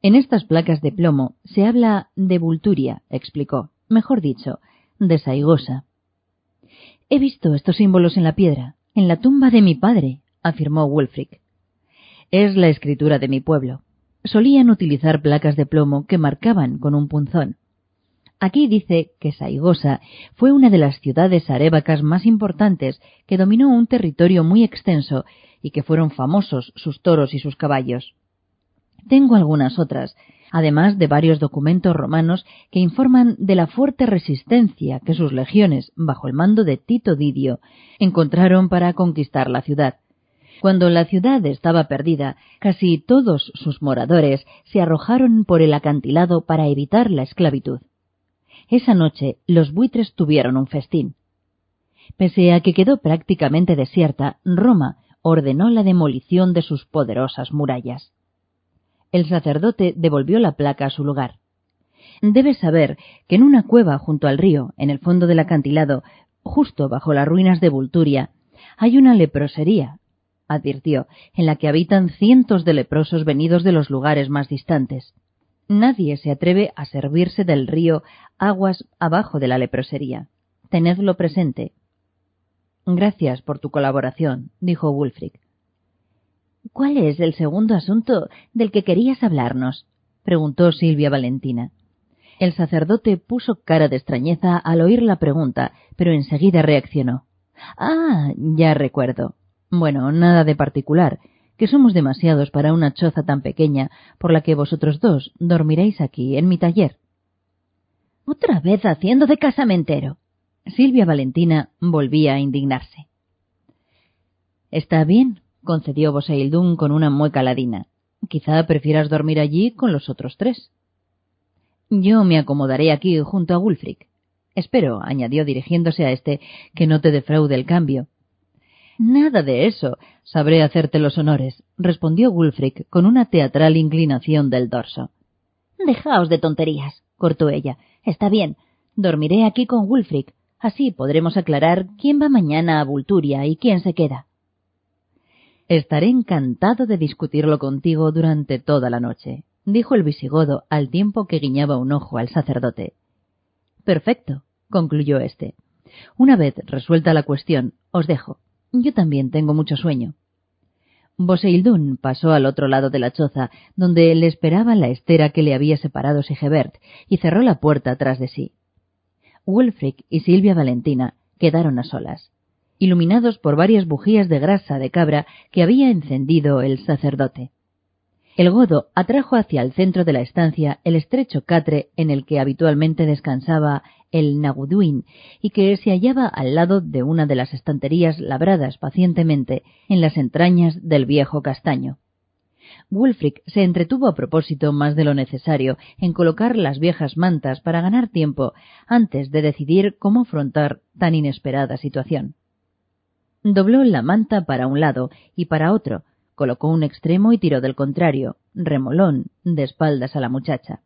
En estas placas de plomo se habla de vulturia, explicó, mejor dicho, de saigosa. He visto estos símbolos en la piedra, en la tumba de mi padre, afirmó Wulfric. Es la escritura de mi pueblo. Solían utilizar placas de plomo que marcaban con un punzón. Aquí dice que Saigosa fue una de las ciudades arébacas más importantes que dominó un territorio muy extenso y que fueron famosos sus toros y sus caballos. Tengo algunas otras, además de varios documentos romanos que informan de la fuerte resistencia que sus legiones, bajo el mando de Tito Didio, encontraron para conquistar la ciudad. Cuando la ciudad estaba perdida, casi todos sus moradores se arrojaron por el acantilado para evitar la esclavitud. Esa noche los buitres tuvieron un festín. Pese a que quedó prácticamente desierta, Roma ordenó la demolición de sus poderosas murallas. El sacerdote devolvió la placa a su lugar. Debes saber que en una cueva junto al río, en el fondo del acantilado, justo bajo las ruinas de Vulturia, hay una leprosería, advirtió, en la que habitan cientos de leprosos venidos de los lugares más distantes. Nadie se atreve a servirse del río aguas abajo de la leprosería. Tenedlo presente. Gracias por tu colaboración, dijo Wulfric. ¿Cuál es el segundo asunto del que querías hablarnos? preguntó Silvia Valentina. El sacerdote puso cara de extrañeza al oír la pregunta, pero enseguida reaccionó. Ah, ya recuerdo. Bueno, nada de particular, que somos demasiados para una choza tan pequeña, por la que vosotros dos dormiréis aquí, en mi taller. Otra vez haciendo de casamentero. Silvia Valentina volvía a indignarse. Está bien, concedió Boseildún con una mueca ladina. Quizá prefieras dormir allí con los otros tres. Yo me acomodaré aquí junto a Wulfric. Espero, añadió dirigiéndose a éste, que no te defraude el cambio. Nada de eso. Sabré hacerte los honores, respondió Wulfric con una teatral inclinación del dorso. Dejaos de tonterías, cortó ella. Está bien. Dormiré aquí con Wulfric. Así podremos aclarar quién va mañana a Vulturia y quién se queda. Estaré encantado de discutirlo contigo durante toda la noche, dijo el visigodo al tiempo que guiñaba un ojo al sacerdote. Perfecto, concluyó éste. Una vez resuelta la cuestión, os dejo. Yo también tengo mucho sueño. Boseildún pasó al otro lado de la choza, donde le esperaba la estera que le había separado Sigebert, y cerró la puerta tras de sí. Wulfric y Silvia Valentina quedaron a solas, iluminados por varias bujías de grasa de cabra que había encendido el sacerdote. El godo atrajo hacia el centro de la estancia el estrecho catre en el que habitualmente descansaba el Naguduin y que se hallaba al lado de una de las estanterías labradas pacientemente en las entrañas del viejo castaño. Wulfric se entretuvo a propósito más de lo necesario en colocar las viejas mantas para ganar tiempo antes de decidir cómo afrontar tan inesperada situación. Dobló la manta para un lado y para otro, colocó un extremo y tiró del contrario, remolón, de espaldas a la muchacha.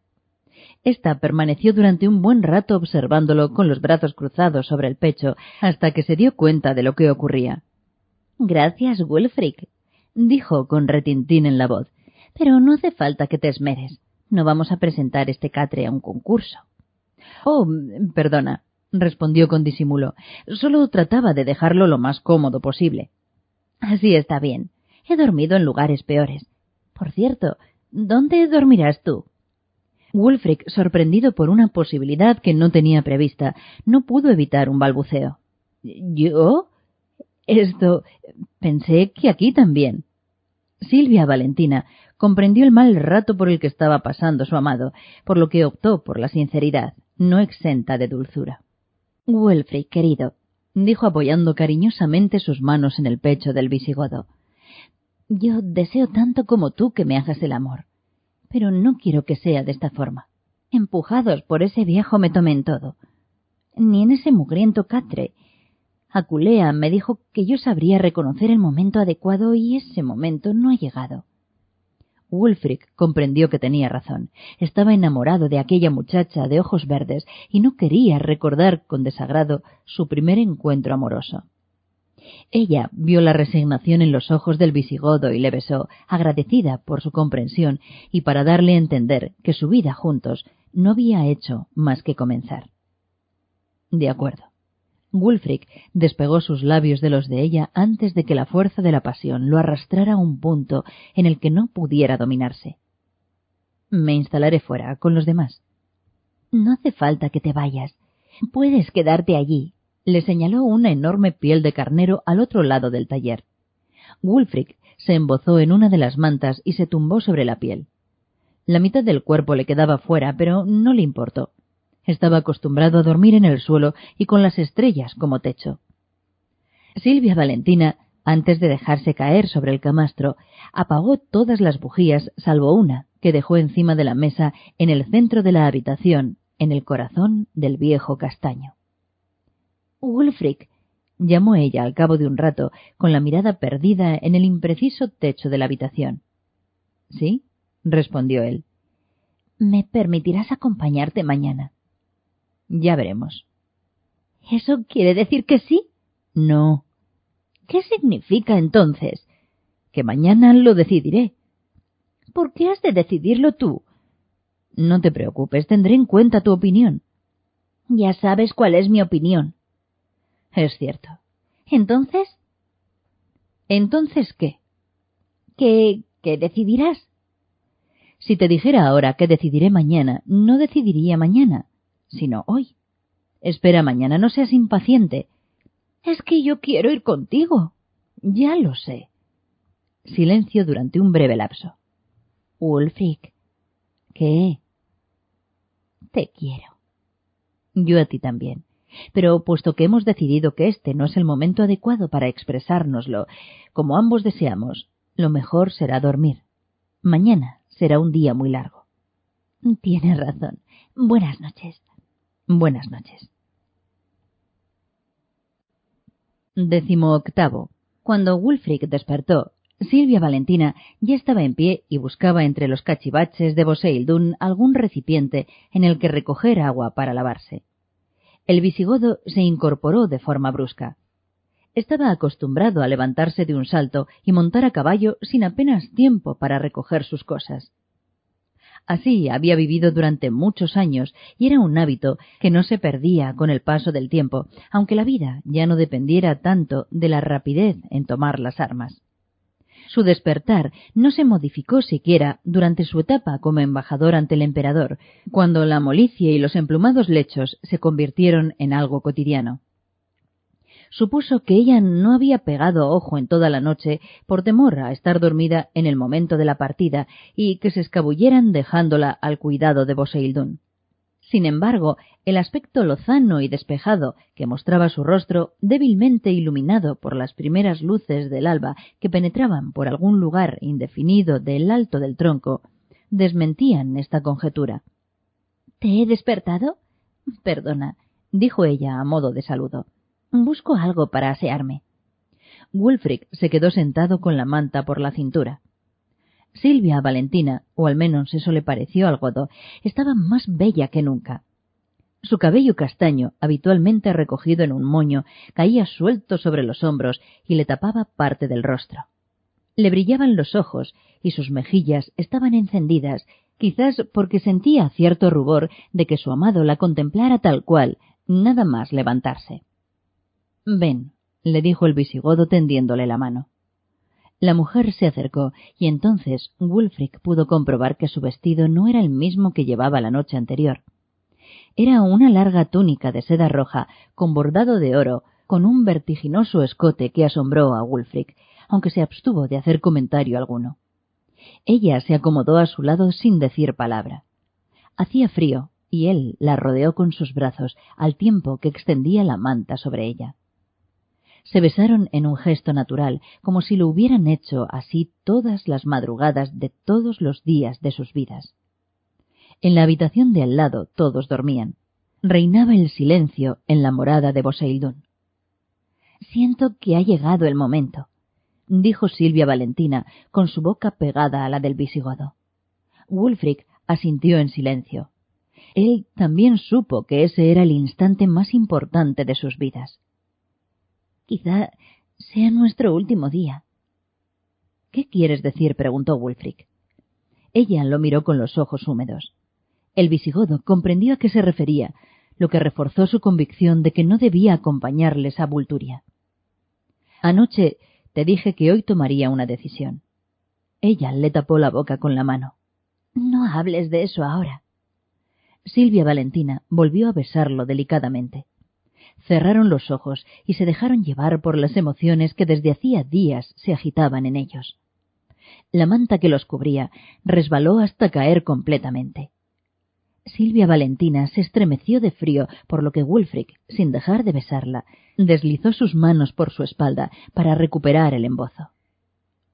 Esta permaneció durante un buen rato observándolo con los brazos cruzados sobre el pecho hasta que se dio cuenta de lo que ocurría. Gracias, Wulfric, dijo con retintín en la voz. Pero no hace falta que te esmeres. No vamos a presentar este catre a un concurso. Oh, perdona, respondió con disimulo. Solo trataba de dejarlo lo más cómodo posible. Así está bien. He dormido en lugares peores. Por cierto, ¿dónde dormirás tú? Wulfric, sorprendido por una posibilidad que no tenía prevista, no pudo evitar un balbuceo. ¿Yo? Esto. pensé que aquí también. Silvia Valentina comprendió el mal rato por el que estaba pasando su amado, por lo que optó por la sinceridad, no exenta de dulzura. Wulfric, querido, dijo apoyando cariñosamente sus manos en el pecho del visigodo. Yo deseo tanto como tú que me hagas el amor, pero no quiero que sea de esta forma. Empujados por ese viejo me tomé en todo. Ni en ese mugriento catre. Aculea me dijo que yo sabría reconocer el momento adecuado y ese momento no ha llegado. Wulfric comprendió que tenía razón. Estaba enamorado de aquella muchacha de ojos verdes y no quería recordar con desagrado su primer encuentro amoroso. Ella vio la resignación en los ojos del visigodo y le besó, agradecida por su comprensión y para darle a entender que su vida juntos no había hecho más que comenzar. De acuerdo. Wulfric despegó sus labios de los de ella antes de que la fuerza de la pasión lo arrastrara a un punto en el que no pudiera dominarse. Me instalaré fuera con los demás. No hace falta que te vayas. Puedes quedarte allí, le señaló una enorme piel de carnero al otro lado del taller. Wulfric se embozó en una de las mantas y se tumbó sobre la piel. La mitad del cuerpo le quedaba fuera, pero no le importó. Estaba acostumbrado a dormir en el suelo y con las estrellas como techo. Silvia Valentina, antes de dejarse caer sobre el camastro, apagó todas las bujías salvo una que dejó encima de la mesa en el centro de la habitación, en el corazón del viejo castaño. Wulfric, llamó ella al cabo de un rato, con la mirada perdida en el impreciso techo de la habitación. Sí, respondió él. Me permitirás acompañarte mañana. Ya veremos. ¿Eso quiere decir que sí? No. ¿Qué significa entonces? Que mañana lo decidiré. ¿Por qué has de decidirlo tú? No te preocupes, tendré en cuenta tu opinión. Ya sabes cuál es mi opinión. Es cierto. Entonces. ¿Entonces qué? ¿Qué, qué decidirás? Si te dijera ahora que decidiré mañana, no decidiría mañana, sino hoy. Espera mañana, no seas impaciente. Es que yo quiero ir contigo. Ya lo sé. Silencio durante un breve lapso. Ulfric. ¿Qué? Te quiero. Yo a ti también. Pero puesto que hemos decidido que este no es el momento adecuado para expresárnoslo, como ambos deseamos, lo mejor será dormir. Mañana será un día muy largo. Tienes razón. Buenas noches. Buenas noches. Décimo octavo. Cuando Wulfric despertó, Silvia Valentina ya estaba en pie y buscaba entre los cachivaches de Boseildún algún recipiente en el que recoger agua para lavarse. El visigodo se incorporó de forma brusca. Estaba acostumbrado a levantarse de un salto y montar a caballo sin apenas tiempo para recoger sus cosas. Así había vivido durante muchos años y era un hábito que no se perdía con el paso del tiempo, aunque la vida ya no dependiera tanto de la rapidez en tomar las armas. Su despertar no se modificó siquiera durante su etapa como embajador ante el emperador, cuando la molicie y los emplumados lechos se convirtieron en algo cotidiano supuso que ella no había pegado ojo en toda la noche por temor a estar dormida en el momento de la partida y que se escabulleran dejándola al cuidado de Boseildún. Sin embargo, el aspecto lozano y despejado que mostraba su rostro, débilmente iluminado por las primeras luces del alba que penetraban por algún lugar indefinido del alto del tronco, desmentían esta conjetura. ¿Te he despertado? Perdona, dijo ella a modo de saludo. Busco algo para asearme. Wulfric se quedó sentado con la manta por la cintura. Silvia Valentina, o al menos eso le pareció al godo, estaba más bella que nunca. Su cabello castaño, habitualmente recogido en un moño, caía suelto sobre los hombros y le tapaba parte del rostro. Le brillaban los ojos y sus mejillas estaban encendidas, quizás porque sentía cierto rubor de que su amado la contemplara tal cual, nada más levantarse. Ven, le dijo el visigodo tendiéndole la mano. La mujer se acercó y entonces Wulfric pudo comprobar que su vestido no era el mismo que llevaba la noche anterior. Era una larga túnica de seda roja con bordado de oro, con un vertiginoso escote que asombró a Wulfric, aunque se abstuvo de hacer comentario alguno. Ella se acomodó a su lado sin decir palabra. Hacía frío, y él la rodeó con sus brazos al tiempo que extendía la manta sobre ella. Se besaron en un gesto natural, como si lo hubieran hecho así todas las madrugadas de todos los días de sus vidas. En la habitación de al lado todos dormían. Reinaba el silencio en la morada de Boseildún. Siento que ha llegado el momento, dijo Silvia Valentina, con su boca pegada a la del visigodo. Wulfric asintió en silencio. Él también supo que ese era el instante más importante de sus vidas. Quizá sea nuestro último día. ¿Qué quieres decir? preguntó Wulfric. Ella lo miró con los ojos húmedos. El visigodo comprendió a qué se refería, lo que reforzó su convicción de que no debía acompañarles a Vulturia. Anoche te dije que hoy tomaría una decisión. Ella le tapó la boca con la mano. No hables de eso ahora. Silvia Valentina volvió a besarlo delicadamente cerraron los ojos y se dejaron llevar por las emociones que desde hacía días se agitaban en ellos. La manta que los cubría resbaló hasta caer completamente. Silvia Valentina se estremeció de frío, por lo que Wulfric, sin dejar de besarla, deslizó sus manos por su espalda para recuperar el embozo.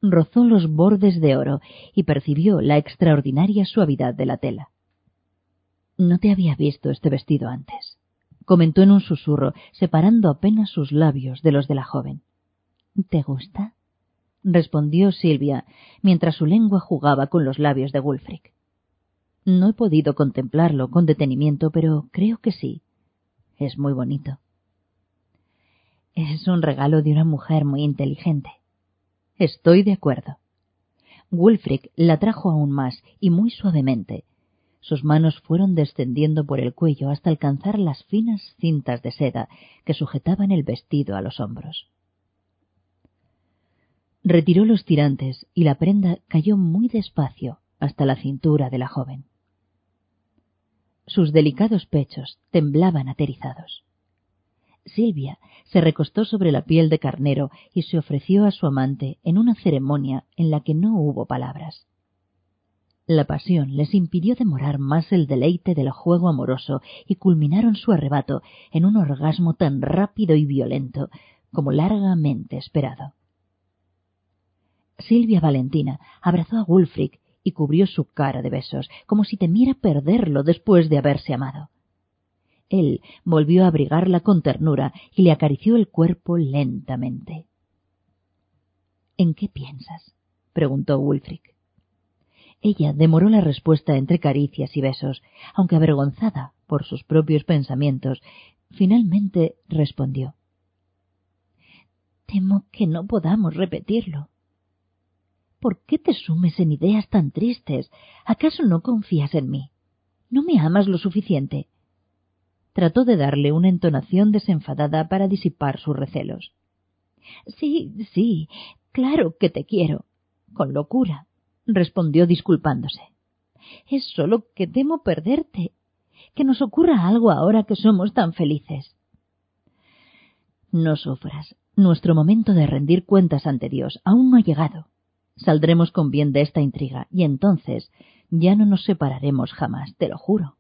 Rozó los bordes de oro y percibió la extraordinaria suavidad de la tela. No te había visto este vestido antes comentó en un susurro, separando apenas sus labios de los de la joven. ¿Te gusta? respondió Silvia, mientras su lengua jugaba con los labios de Wulfric. No he podido contemplarlo con detenimiento, pero creo que sí. Es muy bonito. Es un regalo de una mujer muy inteligente. Estoy de acuerdo. Wulfric la trajo aún más y muy suavemente. Sus manos fueron descendiendo por el cuello hasta alcanzar las finas cintas de seda que sujetaban el vestido a los hombros. Retiró los tirantes y la prenda cayó muy despacio hasta la cintura de la joven. Sus delicados pechos temblaban aterizados. Silvia se recostó sobre la piel de carnero y se ofreció a su amante en una ceremonia en la que no hubo palabras. La pasión les impidió demorar más el deleite del juego amoroso y culminaron su arrebato en un orgasmo tan rápido y violento como largamente esperado. Silvia Valentina abrazó a Wulfric y cubrió su cara de besos, como si temiera perderlo después de haberse amado. Él volvió a abrigarla con ternura y le acarició el cuerpo lentamente. ¿En qué piensas? preguntó Wulfric. Ella demoró la respuesta entre caricias y besos, aunque avergonzada por sus propios pensamientos, finalmente respondió. Temo que no podamos repetirlo. ¿Por qué te sumes en ideas tan tristes? ¿Acaso no confías en mí? ¿No me amas lo suficiente? Trató de darle una entonación desenfadada para disipar sus recelos. Sí, sí, claro que te quiero. Con locura, respondió disculpándose. Es solo que temo perderte, que nos ocurra algo ahora que somos tan felices. No sufras. Nuestro momento de rendir cuentas ante Dios aún no ha llegado. Saldremos con bien de esta intriga y entonces ya no nos separaremos jamás, te lo juro.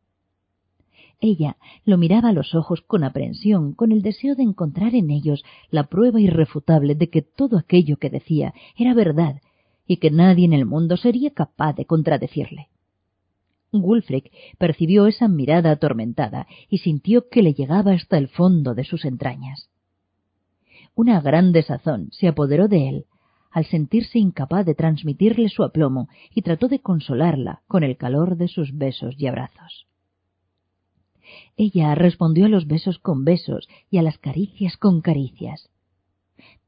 Ella lo miraba a los ojos con aprensión, con el deseo de encontrar en ellos la prueba irrefutable de que todo aquello que decía era verdad y que nadie en el mundo sería capaz de contradecirle. Wulfric percibió esa mirada atormentada y sintió que le llegaba hasta el fondo de sus entrañas. Una gran desazón se apoderó de él al sentirse incapaz de transmitirle su aplomo y trató de consolarla con el calor de sus besos y abrazos. Ella respondió a los besos con besos y a las caricias con caricias.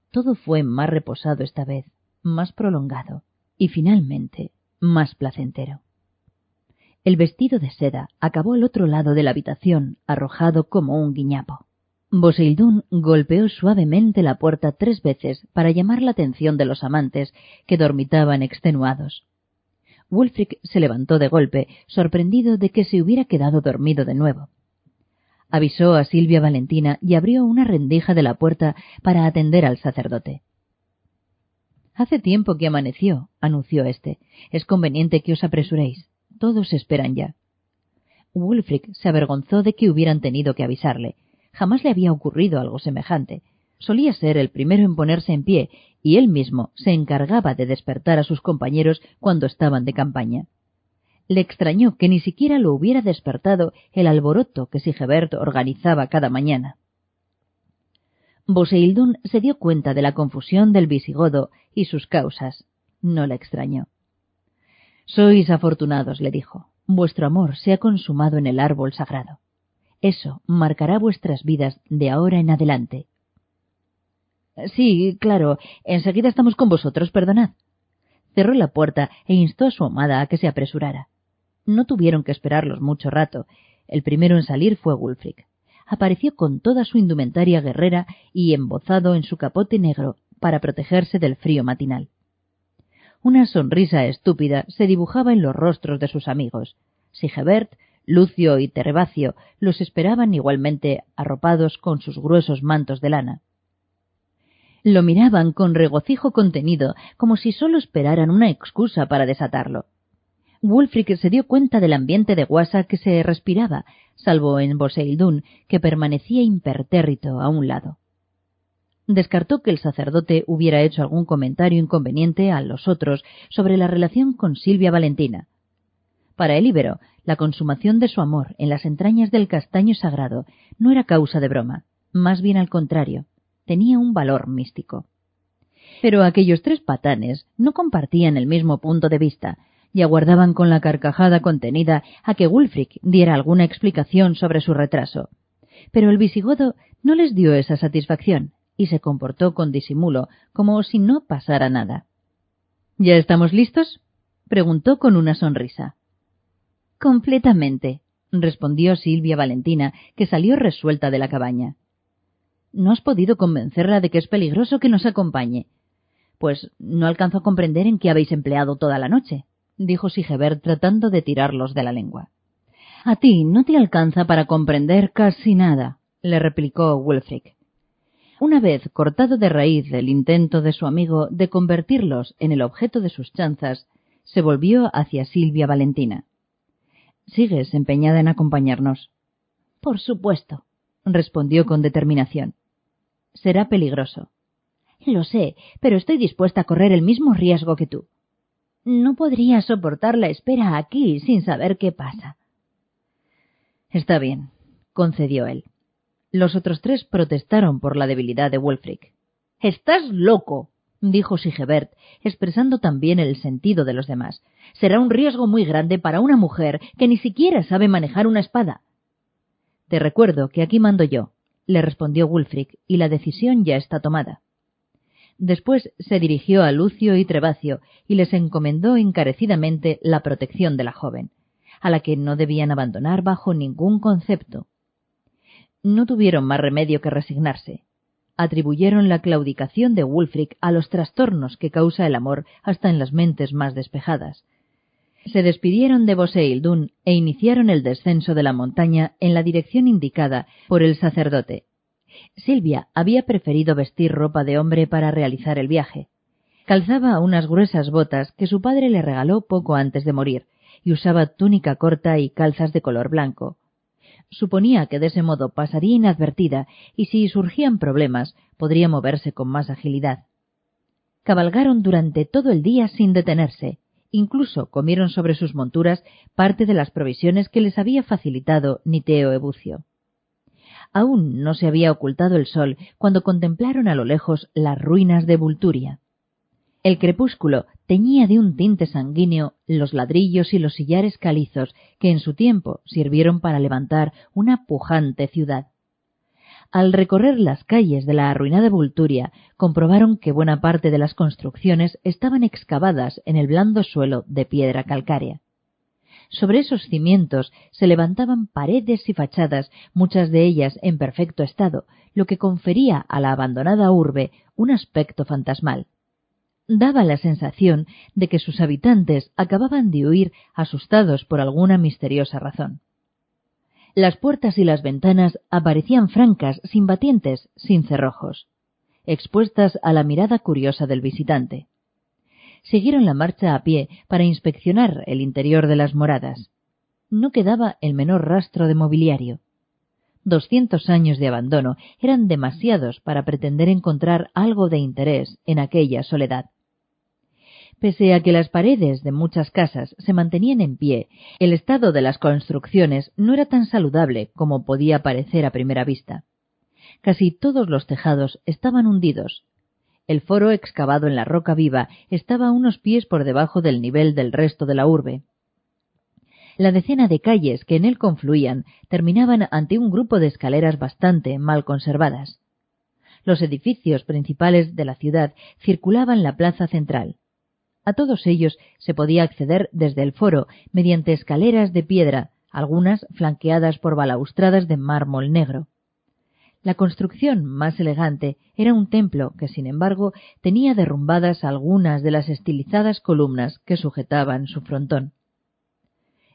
Todo fue más reposado esta vez, más prolongado y finalmente más placentero. El vestido de seda acabó al otro lado de la habitación, arrojado como un guiñapo. Boseildún golpeó suavemente la puerta tres veces para llamar la atención de los amantes, que dormitaban extenuados. Wulfric se levantó de golpe, sorprendido de que se hubiera quedado dormido de nuevo. Avisó a Silvia Valentina y abrió una rendija de la puerta para atender al sacerdote. Hace tiempo que amaneció, anunció éste. Es conveniente que os apresuréis. Todos esperan ya. Wulfric se avergonzó de que hubieran tenido que avisarle, Jamás le había ocurrido algo semejante. Solía ser el primero en ponerse en pie, y él mismo se encargaba de despertar a sus compañeros cuando estaban de campaña. Le extrañó que ni siquiera lo hubiera despertado el alboroto que Sigebert organizaba cada mañana. Boseildún se dio cuenta de la confusión del visigodo y sus causas. No le extrañó. Sois afortunados, le dijo. Vuestro amor se ha consumado en el árbol sagrado. Eso marcará vuestras vidas de ahora en adelante. Sí, claro. Enseguida estamos con vosotros, perdonad. Cerró la puerta e instó a su amada a que se apresurara. No tuvieron que esperarlos mucho rato. El primero en salir fue Wulfric. Apareció con toda su indumentaria guerrera y embozado en su capote negro para protegerse del frío matinal. Una sonrisa estúpida se dibujaba en los rostros de sus amigos. Sigebert Lucio y Terbacio los esperaban igualmente arropados con sus gruesos mantos de lana. Lo miraban con regocijo contenido, como si sólo esperaran una excusa para desatarlo. Wulfric se dio cuenta del ambiente de guasa que se respiraba, salvo en Boseildún, que permanecía impertérrito a un lado. Descartó que el sacerdote hubiera hecho algún comentario inconveniente a los otros sobre la relación con Silvia Valentina. Para el íbero, la consumación de su amor en las entrañas del castaño sagrado no era causa de broma, más bien al contrario, tenía un valor místico. Pero aquellos tres patanes no compartían el mismo punto de vista, y aguardaban con la carcajada contenida a que Wulfric diera alguna explicación sobre su retraso. Pero el visigodo no les dio esa satisfacción y se comportó con disimulo, como si no pasara nada. ¿Ya estamos listos? preguntó con una sonrisa. Completamente, respondió Silvia Valentina, que salió resuelta de la cabaña. ¿No has podido convencerla de que es peligroso que nos acompañe? Pues no alcanzo a comprender en qué habéis empleado toda la noche, dijo Sigebert tratando de tirarlos de la lengua. A ti no te alcanza para comprender casi nada, le replicó Wulfric. Una vez cortado de raíz el intento de su amigo de convertirlos en el objeto de sus chanzas, se volvió hacia Silvia Valentina. ¿Sigues empeñada en acompañarnos? Por supuesto, respondió con determinación. Será peligroso. Lo sé, pero estoy dispuesta a correr el mismo riesgo que tú. No podría soportar la espera aquí sin saber qué pasa. Está bien, concedió él. Los otros tres protestaron por la debilidad de Wulfric. Estás loco, dijo Sigebert, expresando también el sentido de los demás. Será un riesgo muy grande para una mujer que ni siquiera sabe manejar una espada. Te recuerdo que aquí mando yo, le respondió Wulfric, y la decisión ya está tomada. Después se dirigió a Lucio y Trebacio y les encomendó encarecidamente la protección de la joven, a la que no debían abandonar bajo ningún concepto. No tuvieron más remedio que resignarse. Atribuyeron la claudicación de Wulfric a los trastornos que causa el amor hasta en las mentes más despejadas. Se despidieron de Boseildún e iniciaron el descenso de la montaña en la dirección indicada por el sacerdote. Silvia había preferido vestir ropa de hombre para realizar el viaje. Calzaba unas gruesas botas que su padre le regaló poco antes de morir, y usaba túnica corta y calzas de color blanco. Suponía que de ese modo pasaría inadvertida y si surgían problemas podría moverse con más agilidad. Cabalgaron durante todo el día sin detenerse, incluso comieron sobre sus monturas parte de las provisiones que les había facilitado Niteo Ebucio. Aún no se había ocultado el sol cuando contemplaron a lo lejos las ruinas de Vulturia. El crepúsculo teñía de un tinte sanguíneo los ladrillos y los sillares calizos que en su tiempo sirvieron para levantar una pujante ciudad. Al recorrer las calles de la arruinada Vulturia, comprobaron que buena parte de las construcciones estaban excavadas en el blando suelo de piedra calcárea. Sobre esos cimientos se levantaban paredes y fachadas, muchas de ellas en perfecto estado, lo que confería a la abandonada urbe un aspecto fantasmal. Daba la sensación de que sus habitantes acababan de huir asustados por alguna misteriosa razón. Las puertas y las ventanas aparecían francas, sin batientes, sin cerrojos, expuestas a la mirada curiosa del visitante siguieron la marcha a pie para inspeccionar el interior de las moradas. No quedaba el menor rastro de mobiliario. Doscientos años de abandono eran demasiados para pretender encontrar algo de interés en aquella soledad. Pese a que las paredes de muchas casas se mantenían en pie, el estado de las construcciones no era tan saludable como podía parecer a primera vista. Casi todos los tejados estaban hundidos, el foro excavado en la roca viva estaba unos pies por debajo del nivel del resto de la urbe. La decena de calles que en él confluían terminaban ante un grupo de escaleras bastante mal conservadas. Los edificios principales de la ciudad circulaban la plaza central. A todos ellos se podía acceder desde el foro mediante escaleras de piedra, algunas flanqueadas por balaustradas de mármol negro. La construcción más elegante era un templo que, sin embargo, tenía derrumbadas algunas de las estilizadas columnas que sujetaban su frontón.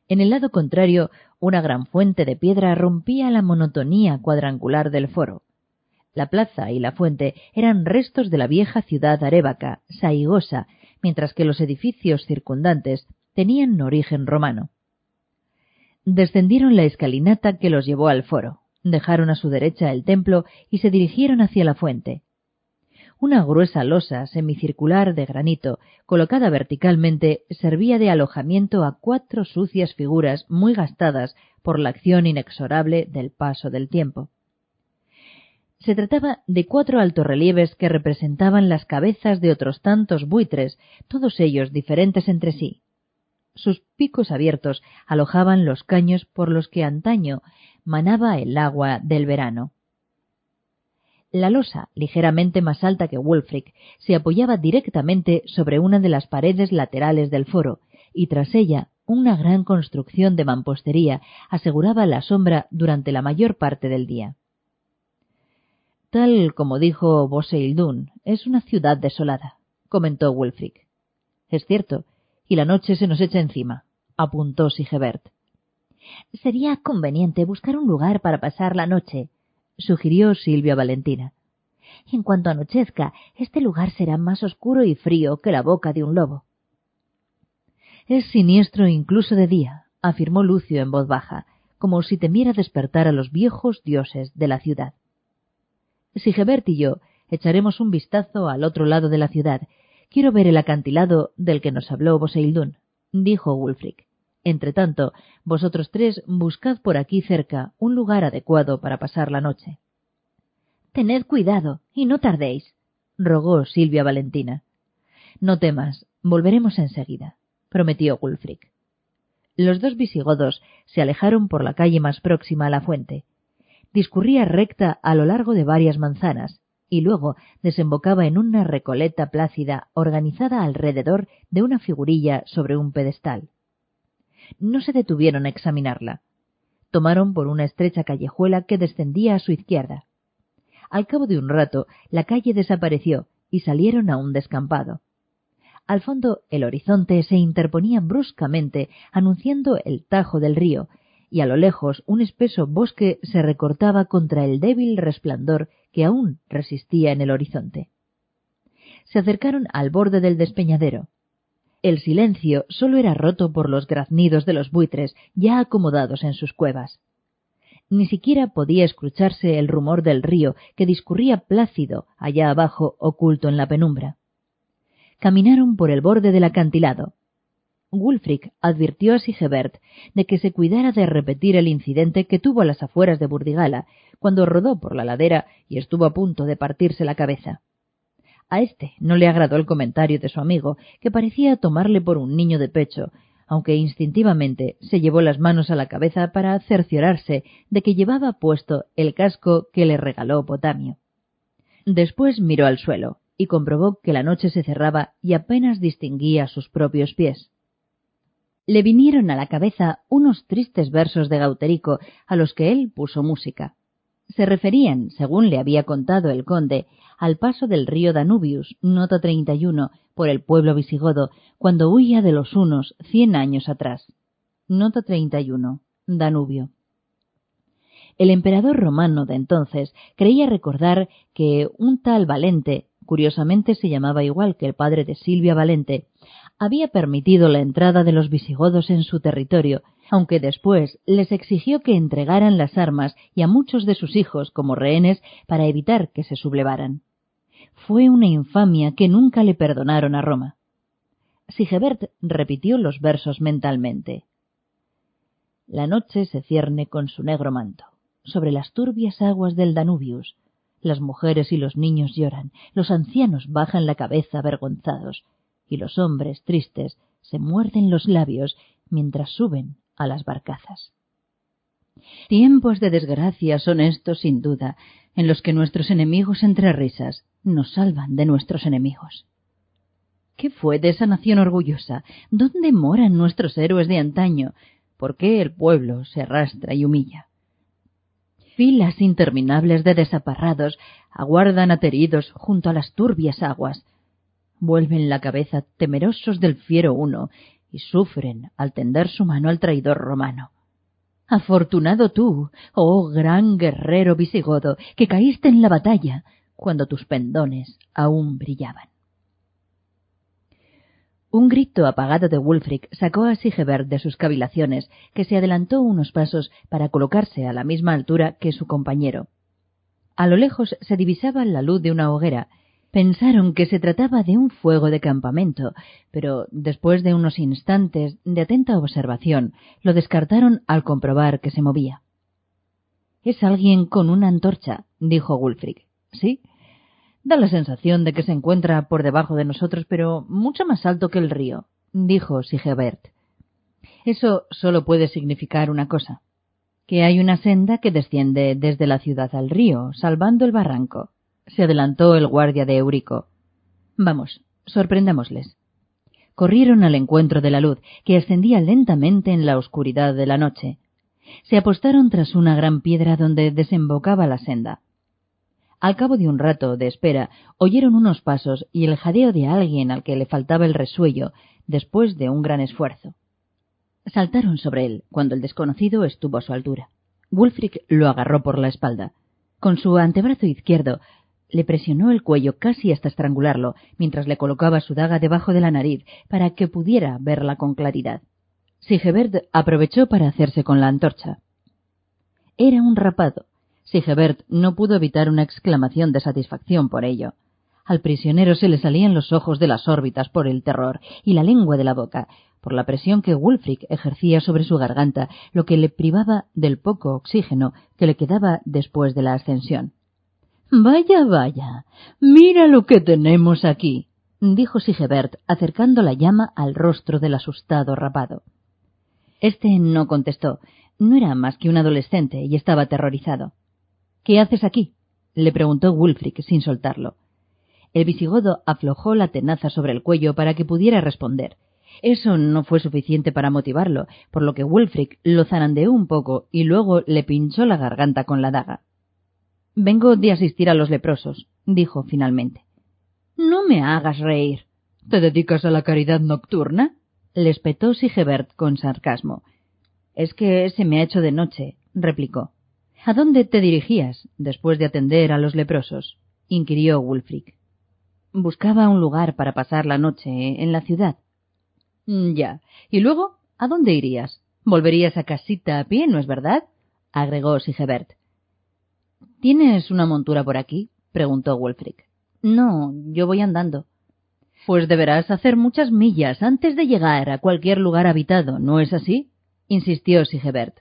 En el lado contrario, una gran fuente de piedra rompía la monotonía cuadrangular del foro. La plaza y la fuente eran restos de la vieja ciudad arébaca, saigosa, mientras que los edificios circundantes tenían origen romano. Descendieron la escalinata que los llevó al foro dejaron a su derecha el templo y se dirigieron hacia la fuente. Una gruesa losa semicircular de granito, colocada verticalmente, servía de alojamiento a cuatro sucias figuras muy gastadas por la acción inexorable del paso del tiempo. Se trataba de cuatro altorrelieves que representaban las cabezas de otros tantos buitres, todos ellos diferentes entre sí. Sus picos abiertos alojaban los caños por los que antaño manaba el agua del verano. La losa, ligeramente más alta que Wulfric, se apoyaba directamente sobre una de las paredes laterales del foro, y tras ella una gran construcción de mampostería aseguraba la sombra durante la mayor parte del día. Tal como dijo Boseildun, es una ciudad desolada, comentó Wulfric. Es cierto, y la noche se nos echa encima, apuntó Sigebert. Sería conveniente buscar un lugar para pasar la noche, sugirió Silvia Valentina. En cuanto anochezca, este lugar será más oscuro y frío que la boca de un lobo. Es siniestro incluso de día, afirmó Lucio en voz baja, como si temiera despertar a los viejos dioses de la ciudad. Sigebert y yo echaremos un vistazo al otro lado de la ciudad Quiero ver el acantilado del que nos habló Boseildún, dijo Wulfric. Entretanto, vosotros tres buscad por aquí cerca un lugar adecuado para pasar la noche. Tened cuidado y no tardéis, rogó Silvia Valentina. No temas, volveremos enseguida, prometió Wulfric. Los dos visigodos se alejaron por la calle más próxima a la fuente. Discurría recta a lo largo de varias manzanas, y luego desembocaba en una recoleta plácida organizada alrededor de una figurilla sobre un pedestal. No se detuvieron a examinarla. Tomaron por una estrecha callejuela que descendía a su izquierda. Al cabo de un rato, la calle desapareció y salieron a un descampado. Al fondo, el horizonte se interponía bruscamente, anunciando el tajo del río, y a lo lejos un espeso bosque se recortaba contra el débil resplandor que aún resistía en el horizonte. Se acercaron al borde del despeñadero. El silencio sólo era roto por los graznidos de los buitres ya acomodados en sus cuevas. Ni siquiera podía escucharse el rumor del río que discurría plácido allá abajo oculto en la penumbra. Caminaron por el borde del acantilado. Wulfric advirtió a Sigebert de que se cuidara de repetir el incidente que tuvo a las afueras de Burdigala, cuando rodó por la ladera y estuvo a punto de partirse la cabeza. A éste no le agradó el comentario de su amigo, que parecía tomarle por un niño de pecho, aunque instintivamente se llevó las manos a la cabeza para cerciorarse de que llevaba puesto el casco que le regaló Potamio. Después miró al suelo y comprobó que la noche se cerraba y apenas distinguía sus propios pies le vinieron a la cabeza unos tristes versos de Gauterico a los que él puso música. Se referían, según le había contado el conde, al paso del río Danubius, nota 31, por el pueblo visigodo, cuando huía de los hunos cien años atrás. Nota 31. Danubio. El emperador romano de entonces creía recordar que un tal Valente, curiosamente se llamaba igual que el padre de Silvia Valente, había permitido la entrada de los visigodos en su territorio, aunque después les exigió que entregaran las armas y a muchos de sus hijos como rehenes para evitar que se sublevaran. Fue una infamia que nunca le perdonaron a Roma. Sigebert repitió los versos mentalmente. La noche se cierne con su negro manto. Sobre las turbias aguas del Danubius, las mujeres y los niños lloran, los ancianos bajan la cabeza avergonzados, y los hombres tristes se muerden los labios mientras suben a las barcazas. Tiempos de desgracia son estos, sin duda, en los que nuestros enemigos entre risas nos salvan de nuestros enemigos. ¿Qué fue de esa nación orgullosa? ¿Dónde moran nuestros héroes de antaño? ¿Por qué el pueblo se arrastra y humilla? Filas interminables de desaparrados aguardan ateridos junto a las turbias aguas, vuelven la cabeza temerosos del fiero uno y sufren al tender su mano al traidor romano. Afortunado tú, oh gran guerrero visigodo, que caíste en la batalla cuando tus pendones aún brillaban. Un grito apagado de Wulfric sacó a Sigebert de sus cavilaciones, que se adelantó unos pasos para colocarse a la misma altura que su compañero. A lo lejos se divisaba la luz de una hoguera, Pensaron que se trataba de un fuego de campamento, pero después de unos instantes de atenta observación, lo descartaron al comprobar que se movía. Es alguien con una antorcha, dijo Wulfric. Sí. Da la sensación de que se encuentra por debajo de nosotros, pero mucho más alto que el río, dijo Sigebert. Eso solo puede significar una cosa, que hay una senda que desciende desde la ciudad al río, salvando el barranco. Se adelantó el guardia de Eurico. Vamos, sorprendámosles. Corrieron al encuentro de la luz, que ascendía lentamente en la oscuridad de la noche. Se apostaron tras una gran piedra donde desembocaba la senda. Al cabo de un rato de espera, oyeron unos pasos y el jadeo de alguien al que le faltaba el resuello, después de un gran esfuerzo. Saltaron sobre él cuando el desconocido estuvo a su altura. Wulfric lo agarró por la espalda. Con su antebrazo izquierdo le presionó el cuello casi hasta estrangularlo, mientras le colocaba su daga debajo de la nariz para que pudiera verla con claridad. Sigebert aprovechó para hacerse con la antorcha. Era un rapado. Sigebert no pudo evitar una exclamación de satisfacción por ello. Al prisionero se le salían los ojos de las órbitas por el terror y la lengua de la boca, por la presión que Wulfric ejercía sobre su garganta, lo que le privaba del poco oxígeno que le quedaba después de la ascensión. Vaya, vaya. Mira lo que tenemos aquí, dijo Sigebert, acercando la llama al rostro del asustado rapado. Este no contestó. No era más que un adolescente y estaba aterrorizado. ¿Qué haces aquí? le preguntó Wulfric sin soltarlo. El visigodo aflojó la tenaza sobre el cuello para que pudiera responder, eso no fue suficiente para motivarlo, por lo que Wulfric lo zarandeó un poco y luego le pinchó la garganta con la daga. Vengo de asistir a los leprosos, dijo finalmente. No me hagas reír. ¿Te dedicas a la caridad nocturna? le espetó Sigebert con sarcasmo. Es que se me ha hecho de noche, replicó. ¿A dónde te dirigías después de atender a los leprosos? inquirió Wulfric. Buscaba un lugar para pasar la noche en la ciudad. Mm, ya. ¿Y luego? ¿A dónde irías? Volverías a casita a pie, ¿no es verdad? agregó Sigebert. ¿Tienes una montura por aquí? preguntó Wolfric. No, yo voy andando. Pues deberás hacer muchas millas antes de llegar a cualquier lugar habitado, ¿no es así? insistió Sigebert.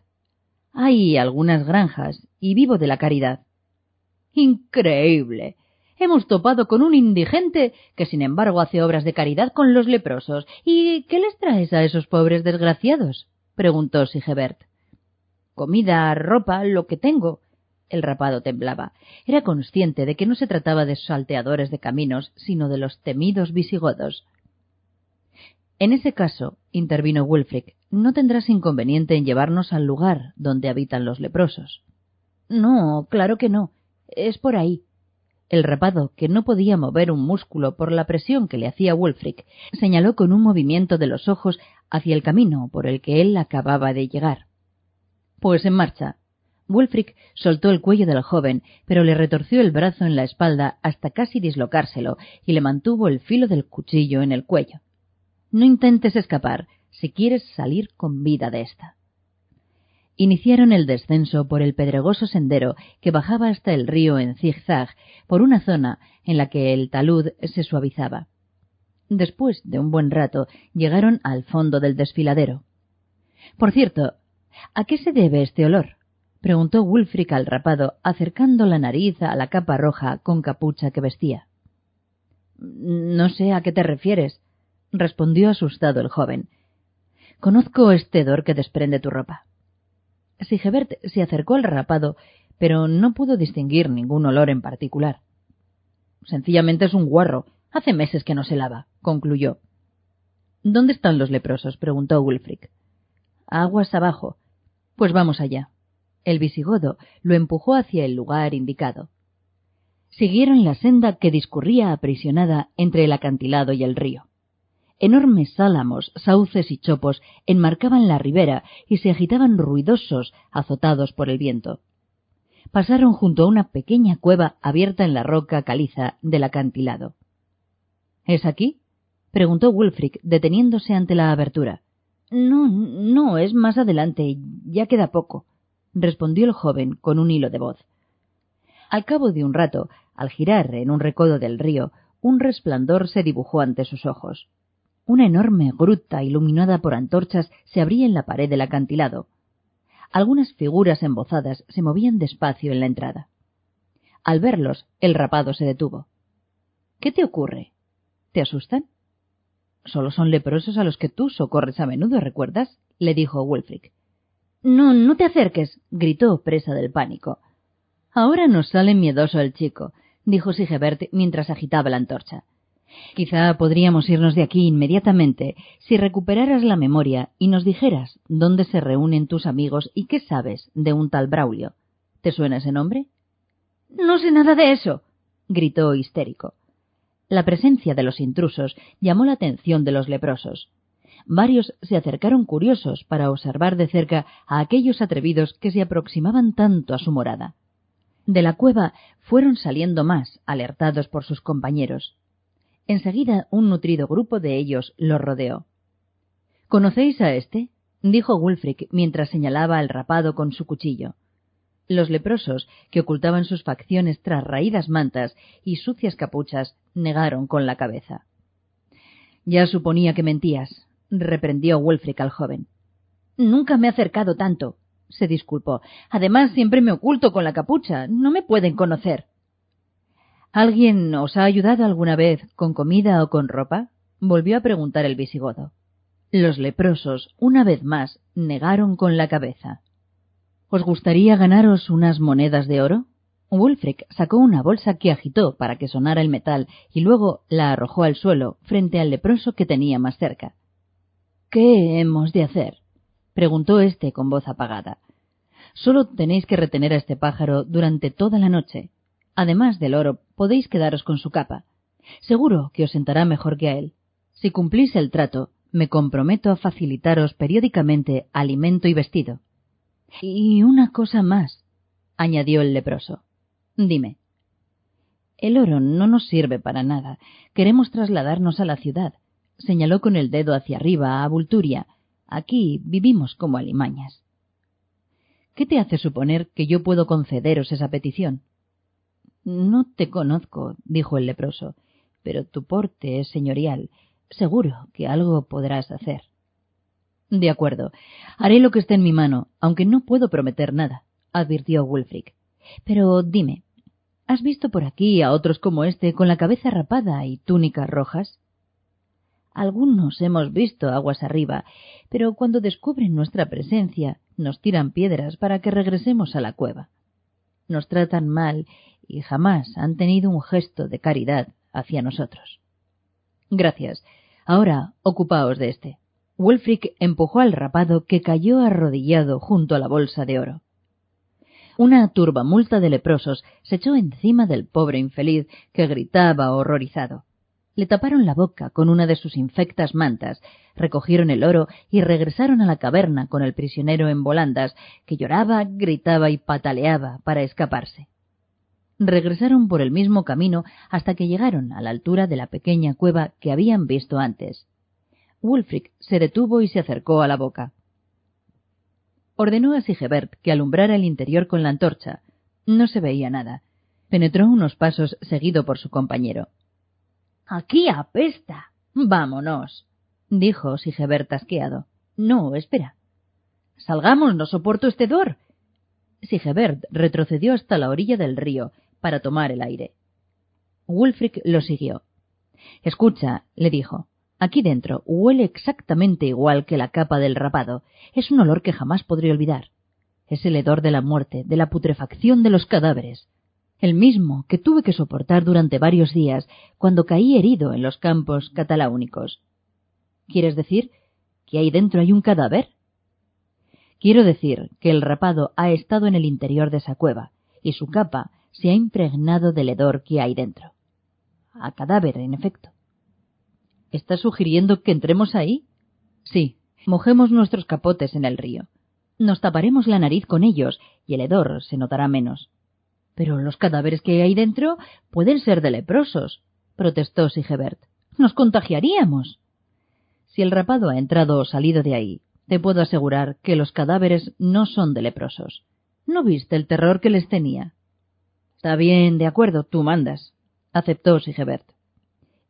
Hay algunas granjas y vivo de la caridad. Increíble hemos topado con un indigente que sin embargo hace obras de caridad con los leprosos. ¿Y qué les traes a esos pobres desgraciados? preguntó Sigebert. Comida, ropa, lo que tengo. El rapado temblaba. Era consciente de que no se trataba de salteadores de caminos, sino de los temidos visigodos. En ese caso, intervino Wulfric, no tendrás inconveniente en llevarnos al lugar donde habitan los leprosos. No, claro que no. Es por ahí. El rapado, que no podía mover un músculo por la presión que le hacía Wulfric, señaló con un movimiento de los ojos hacia el camino por el que él acababa de llegar. Pues en marcha. Wulfric soltó el cuello del joven, pero le retorció el brazo en la espalda hasta casi dislocárselo y le mantuvo el filo del cuchillo en el cuello. No intentes escapar si quieres salir con vida de esta iniciaron el descenso por el pedregoso sendero que bajaba hasta el río en zigzag por una zona en la que el talud se suavizaba. Después de un buen rato llegaron al fondo del desfiladero. Por cierto, ¿a qué se debe este olor? preguntó Wulfric al rapado, acercando la nariz a la capa roja con capucha que vestía. No sé a qué te refieres, respondió asustado el joven. Conozco este hedor que desprende tu ropa. Sigebert se acercó al rapado, pero no pudo distinguir ningún olor en particular. Sencillamente es un guarro. Hace meses que no se lava, concluyó. ¿Dónde están los leprosos? preguntó Wulfric. Aguas abajo. Pues vamos allá. El visigodo lo empujó hacia el lugar indicado. Siguieron la senda que discurría aprisionada entre el acantilado y el río. Enormes álamos, sauces y chopos enmarcaban la ribera y se agitaban ruidosos, azotados por el viento. Pasaron junto a una pequeña cueva abierta en la roca caliza del acantilado. ¿Es aquí? preguntó Wulfric, deteniéndose ante la abertura. No, no, es más adelante, ya queda poco, respondió el joven con un hilo de voz. Al cabo de un rato, al girar en un recodo del río, un resplandor se dibujó ante sus ojos. Una enorme gruta iluminada por antorchas se abría en la pared del acantilado. Algunas figuras embozadas se movían despacio en la entrada. Al verlos, el rapado se detuvo. ¿Qué te ocurre? ¿Te asustan? Solo son leprosos a los que tú socorres a menudo, ¿recuerdas? le dijo Wulfric. No, no te acerques, gritó, presa del pánico. Ahora nos sale miedoso el chico, dijo Sigebert mientras agitaba la antorcha. Quizá podríamos irnos de aquí inmediatamente si recuperaras la memoria y nos dijeras dónde se reúnen tus amigos y qué sabes de un tal Braulio. ¿Te suena ese nombre? No sé nada de eso, gritó histérico. La presencia de los intrusos llamó la atención de los leprosos. Varios se acercaron curiosos para observar de cerca a aquellos atrevidos que se aproximaban tanto a su morada. De la cueva fueron saliendo más, alertados por sus compañeros. Enseguida un nutrido grupo de ellos los rodeó. ¿Conocéis a este? dijo Wulfric mientras señalaba al rapado con su cuchillo. Los leprosos, que ocultaban sus facciones tras raídas mantas y sucias capuchas, negaron con la cabeza. Ya suponía que mentías, reprendió Wulfric al joven. Nunca me he acercado tanto, se disculpó. Además, siempre me oculto con la capucha. No me pueden conocer. ¿Alguien os ha ayudado alguna vez con comida o con ropa? volvió a preguntar el visigodo. Los leprosos, una vez más, negaron con la cabeza. ¿Os gustaría ganaros unas monedas de oro? Wulfric sacó una bolsa que agitó para que sonara el metal y luego la arrojó al suelo frente al leproso que tenía más cerca. ¿Qué hemos de hacer? preguntó éste con voz apagada. Solo tenéis que retener a este pájaro durante toda la noche. Además del oro, podéis quedaros con su capa. Seguro que os sentará mejor que a él. Si cumplís el trato, me comprometo a facilitaros periódicamente alimento y vestido. Y una cosa más, añadió el leproso. Dime. El oro no nos sirve para nada. Queremos trasladarnos a la ciudad. Señaló con el dedo hacia arriba a Vulturia. Aquí vivimos como alimañas. ¿Qué te hace suponer que yo puedo concederos esa petición? No te conozco, dijo el leproso, pero tu porte es señorial. Seguro que algo podrás hacer. De acuerdo. Haré lo que esté en mi mano, aunque no puedo prometer nada, advirtió Wulfric. Pero dime, ¿has visto por aquí a otros como este con la cabeza rapada y túnicas rojas? Algunos hemos visto aguas arriba, pero cuando descubren nuestra presencia nos tiran piedras para que regresemos a la cueva. Nos tratan mal y jamás han tenido un gesto de caridad hacia nosotros. Gracias. Ahora ocupaos de este. Wulfric empujó al rapado que cayó arrodillado junto a la bolsa de oro. Una turbamulta de leprosos se echó encima del pobre infeliz que gritaba horrorizado. Le taparon la boca con una de sus infectas mantas, recogieron el oro y regresaron a la caverna con el prisionero en volandas, que lloraba, gritaba y pataleaba para escaparse. Regresaron por el mismo camino hasta que llegaron a la altura de la pequeña cueva que habían visto antes. Wulfric se detuvo y se acercó a la boca. Ordenó a Sigebert que alumbrara el interior con la antorcha. No se veía nada. Penetró unos pasos seguido por su compañero. Aquí apesta. Vámonos, dijo Sigebert asqueado. No, espera. Salgamos, no soporto este dor. Sigebert retrocedió hasta la orilla del río para tomar el aire. Wulfric lo siguió. Escucha, le dijo. Aquí dentro huele exactamente igual que la capa del rapado. Es un olor que jamás podré olvidar. Es el hedor de la muerte, de la putrefacción de los cadáveres. El mismo que tuve que soportar durante varios días cuando caí herido en los campos cataláunicos. ¿Quieres decir que ahí dentro hay un cadáver? Quiero decir que el rapado ha estado en el interior de esa cueva y su capa se ha impregnado del hedor que hay dentro. A cadáver, en efecto. ¿Estás sugiriendo que entremos ahí? Sí, mojemos nuestros capotes en el río. Nos taparemos la nariz con ellos y el hedor se notará menos. Pero los cadáveres que hay dentro pueden ser de leprosos, protestó Sigebert. Nos contagiaríamos. Si el rapado ha entrado o salido de ahí, te puedo asegurar que los cadáveres no son de leprosos. ¿No viste el terror que les tenía? Está bien, de acuerdo, tú mandas, aceptó Sigebert.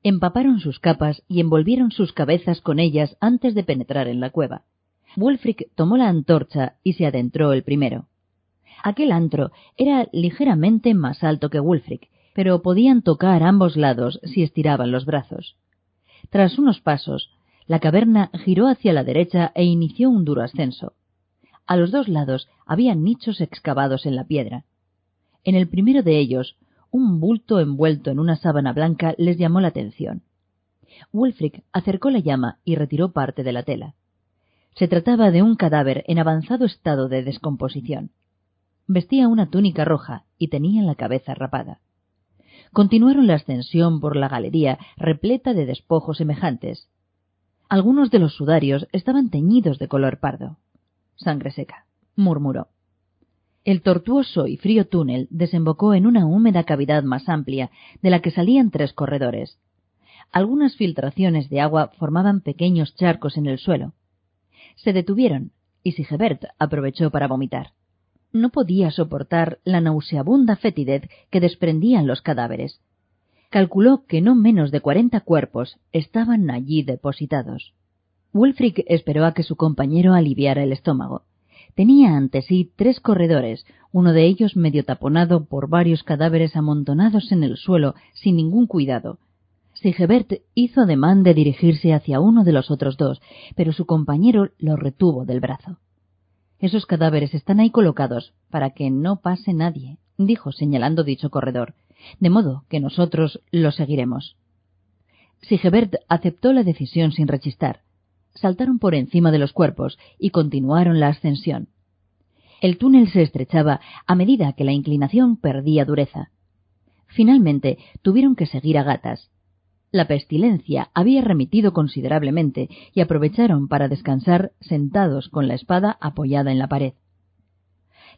Empaparon sus capas y envolvieron sus cabezas con ellas antes de penetrar en la cueva. Wulfric tomó la antorcha y se adentró el primero. Aquel antro era ligeramente más alto que Wulfric, pero podían tocar ambos lados si estiraban los brazos. Tras unos pasos, La caverna giró hacia la derecha e inició un duro ascenso. A los dos lados había nichos excavados en la piedra. En el primero de ellos, un bulto envuelto en una sábana blanca les llamó la atención. Wulfric acercó la llama y retiró parte de la tela. Se trataba de un cadáver en avanzado estado de descomposición. Vestía una túnica roja y tenía la cabeza rapada. Continuaron la ascensión por la galería repleta de despojos semejantes. Algunos de los sudarios estaban teñidos de color pardo. Sangre seca, murmuró. El tortuoso y frío túnel desembocó en una húmeda cavidad más amplia, de la que salían tres corredores. Algunas filtraciones de agua formaban pequeños charcos en el suelo. Se detuvieron, y Sigebert aprovechó para vomitar. No podía soportar la nauseabunda fetidez que desprendían los cadáveres. Calculó que no menos de cuarenta cuerpos estaban allí depositados. Wulfric esperó a que su compañero aliviara el estómago. Tenía ante sí tres corredores, uno de ellos medio taponado por varios cadáveres amontonados en el suelo sin ningún cuidado, Sigebert hizo ademán de dirigirse hacia uno de los otros dos, pero su compañero lo retuvo del brazo. Esos cadáveres están ahí colocados para que no pase nadie, dijo señalando dicho corredor, de modo que nosotros lo seguiremos. Sigebert aceptó la decisión sin rechistar. Saltaron por encima de los cuerpos y continuaron la ascensión. El túnel se estrechaba a medida que la inclinación perdía dureza. Finalmente tuvieron que seguir a gatas, la pestilencia había remitido considerablemente y aprovecharon para descansar sentados con la espada apoyada en la pared.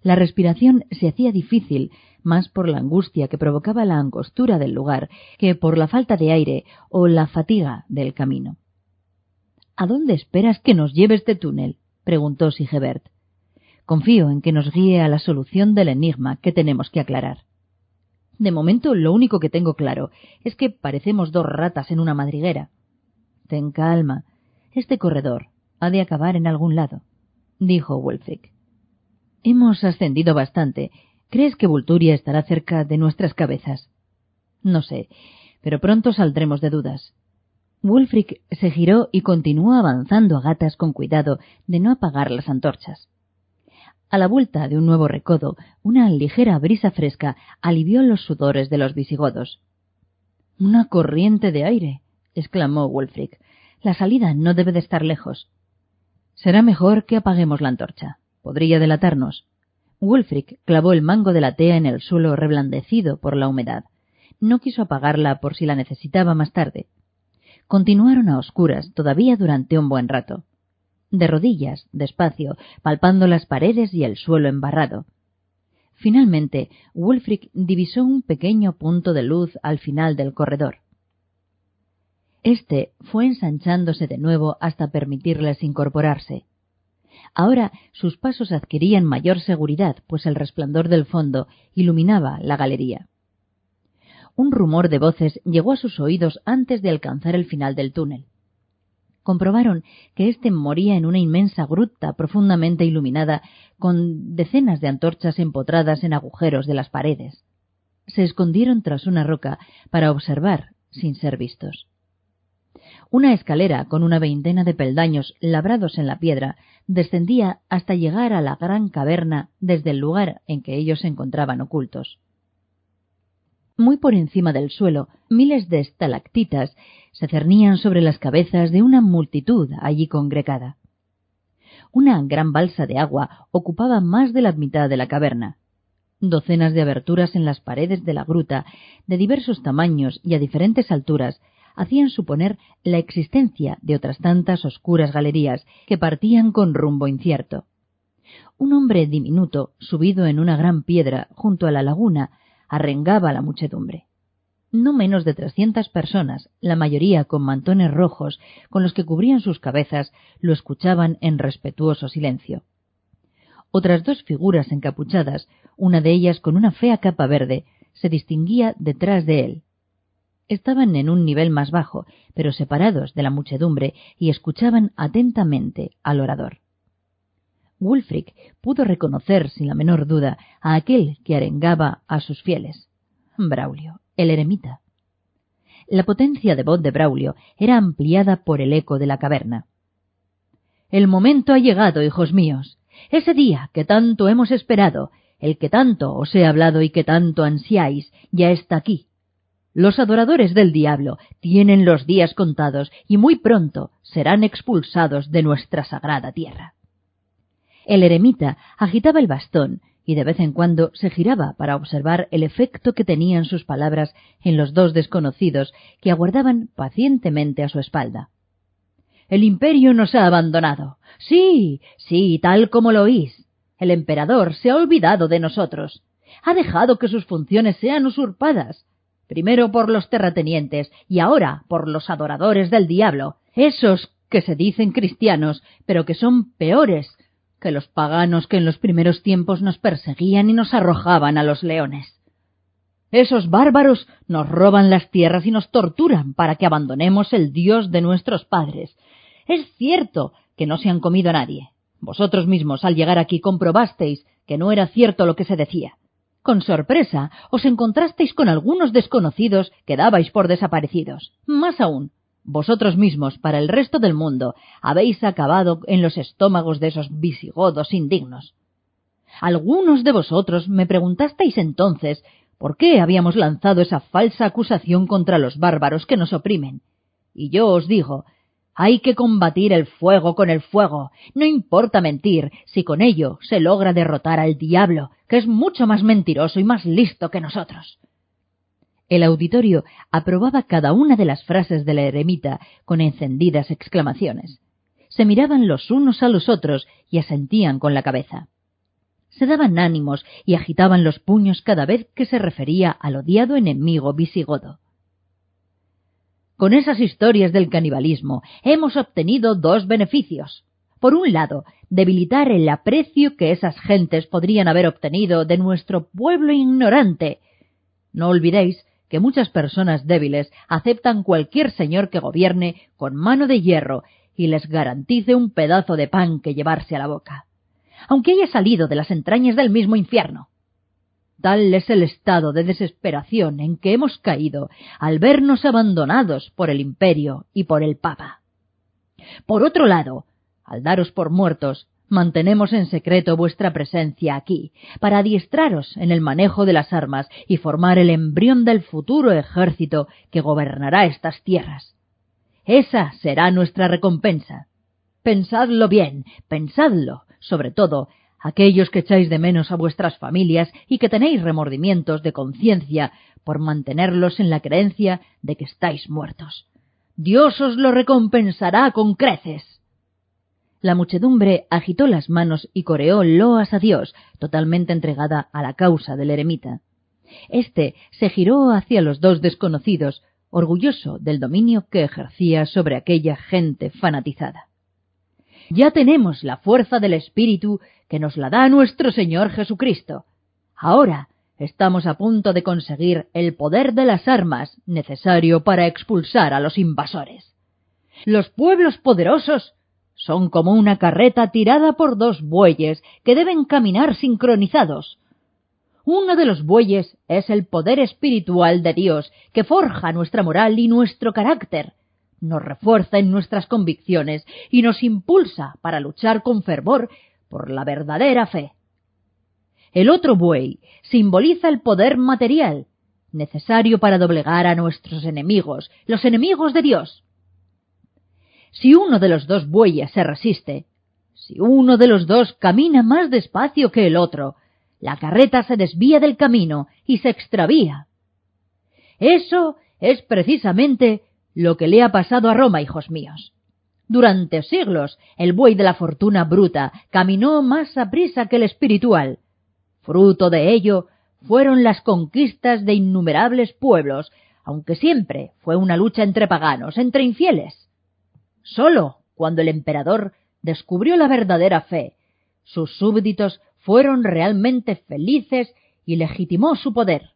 La respiración se hacía difícil, más por la angustia que provocaba la angostura del lugar que por la falta de aire o la fatiga del camino. ¿A dónde esperas que nos lleve este túnel? preguntó Sigebert. Confío en que nos guíe a la solución del enigma que tenemos que aclarar. De momento, lo único que tengo claro es que parecemos dos ratas en una madriguera. Ten calma. Este corredor ha de acabar en algún lado, dijo Wulfric. Hemos ascendido bastante. ¿Crees que Vulturia estará cerca de nuestras cabezas? No sé, pero pronto saldremos de dudas. Wulfric se giró y continuó avanzando a gatas con cuidado de no apagar las antorchas. A la vuelta de un nuevo recodo, una ligera brisa fresca alivió los sudores de los visigodos. Una corriente de aire, exclamó Wulfric. La salida no debe de estar lejos. Será mejor que apaguemos la antorcha. Podría delatarnos. Wulfric clavó el mango de la tea en el suelo reblandecido por la humedad. No quiso apagarla por si la necesitaba más tarde. Continuaron a oscuras todavía durante un buen rato de rodillas, despacio, palpando las paredes y el suelo embarrado. Finalmente, Wulfric divisó un pequeño punto de luz al final del corredor. Este fue ensanchándose de nuevo hasta permitirles incorporarse. Ahora sus pasos adquirían mayor seguridad, pues el resplandor del fondo iluminaba la galería. Un rumor de voces llegó a sus oídos antes de alcanzar el final del túnel comprobaron que éste moría en una inmensa gruta profundamente iluminada con decenas de antorchas empotradas en agujeros de las paredes. Se escondieron tras una roca para observar sin ser vistos. Una escalera con una veintena de peldaños labrados en la piedra descendía hasta llegar a la gran caverna desde el lugar en que ellos se encontraban ocultos. Muy por encima del suelo, miles de estalactitas se cernían sobre las cabezas de una multitud allí congregada. Una gran balsa de agua ocupaba más de la mitad de la caverna. Docenas de aberturas en las paredes de la gruta, de diversos tamaños y a diferentes alturas, hacían suponer la existencia de otras tantas oscuras galerías que partían con rumbo incierto. Un hombre diminuto, subido en una gran piedra junto a la laguna, arrengaba la muchedumbre. No menos de trescientas personas, la mayoría con mantones rojos con los que cubrían sus cabezas, lo escuchaban en respetuoso silencio. Otras dos figuras encapuchadas, una de ellas con una fea capa verde, se distinguía detrás de él. Estaban en un nivel más bajo, pero separados de la muchedumbre, y escuchaban atentamente al orador. Wulfric pudo reconocer sin la menor duda a aquel que arengaba a sus fieles. Braulio, el eremita. La potencia de voz de Braulio era ampliada por el eco de la caverna. El momento ha llegado, hijos míos. Ese día que tanto hemos esperado, el que tanto os he hablado y que tanto ansiáis, ya está aquí. Los adoradores del diablo tienen los días contados y muy pronto serán expulsados de nuestra sagrada tierra. El eremita agitaba el bastón y de vez en cuando se giraba para observar el efecto que tenían sus palabras en los dos desconocidos que aguardaban pacientemente a su espalda. El imperio nos ha abandonado. Sí, sí, tal como lo oís. El emperador se ha olvidado de nosotros. Ha dejado que sus funciones sean usurpadas, primero por los terratenientes y ahora por los adoradores del diablo, esos que se dicen cristianos, pero que son peores que los paganos que en los primeros tiempos nos perseguían y nos arrojaban a los leones. Esos bárbaros nos roban las tierras y nos torturan para que abandonemos el Dios de nuestros padres. Es cierto que no se han comido a nadie. Vosotros mismos al llegar aquí comprobasteis que no era cierto lo que se decía. Con sorpresa os encontrasteis con algunos desconocidos que dabais por desaparecidos. Más aún, vosotros mismos, para el resto del mundo, habéis acabado en los estómagos de esos visigodos indignos. Algunos de vosotros me preguntasteis entonces por qué habíamos lanzado esa falsa acusación contra los bárbaros que nos oprimen. Y yo os digo, hay que combatir el fuego con el fuego. No importa mentir si con ello se logra derrotar al diablo, que es mucho más mentiroso y más listo que nosotros. El auditorio aprobaba cada una de las frases de la eremita con encendidas exclamaciones. Se miraban los unos a los otros y asentían con la cabeza. Se daban ánimos y agitaban los puños cada vez que se refería al odiado enemigo visigodo. Con esas historias del canibalismo hemos obtenido dos beneficios. Por un lado, debilitar el aprecio que esas gentes podrían haber obtenido de nuestro pueblo ignorante. No olvidéis que muchas personas débiles aceptan cualquier señor que gobierne con mano de hierro y les garantice un pedazo de pan que llevarse a la boca, aunque haya salido de las entrañas del mismo infierno. Tal es el estado de desesperación en que hemos caído al vernos abandonados por el imperio y por el papa. Por otro lado, al daros por muertos, Mantenemos en secreto vuestra presencia aquí, para adiestraros en el manejo de las armas y formar el embrión del futuro ejército que gobernará estas tierras. Esa será nuestra recompensa. Pensadlo bien, pensadlo, sobre todo, aquellos que echáis de menos a vuestras familias y que tenéis remordimientos de conciencia por mantenerlos en la creencia de que estáis muertos. Dios os lo recompensará con creces. La muchedumbre agitó las manos y coreó loas a Dios, totalmente entregada a la causa del eremita. Este se giró hacia los dos desconocidos, orgulloso del dominio que ejercía sobre aquella gente fanatizada. Ya tenemos la fuerza del Espíritu que nos la da nuestro Señor Jesucristo. Ahora estamos a punto de conseguir el poder de las armas necesario para expulsar a los invasores. Los pueblos poderosos son como una carreta tirada por dos bueyes que deben caminar sincronizados. Uno de los bueyes es el poder espiritual de Dios que forja nuestra moral y nuestro carácter, nos refuerza en nuestras convicciones y nos impulsa para luchar con fervor por la verdadera fe. El otro buey simboliza el poder material, necesario para doblegar a nuestros enemigos, los enemigos de Dios. Si uno de los dos bueyes se resiste, si uno de los dos camina más despacio que el otro, la carreta se desvía del camino y se extravía. Eso es precisamente lo que le ha pasado a Roma, hijos míos. Durante siglos el buey de la fortuna bruta caminó más aprisa que el espiritual. Fruto de ello fueron las conquistas de innumerables pueblos, aunque siempre fue una lucha entre paganos, entre infieles. Solo cuando el emperador descubrió la verdadera fe, sus súbditos fueron realmente felices y legitimó su poder.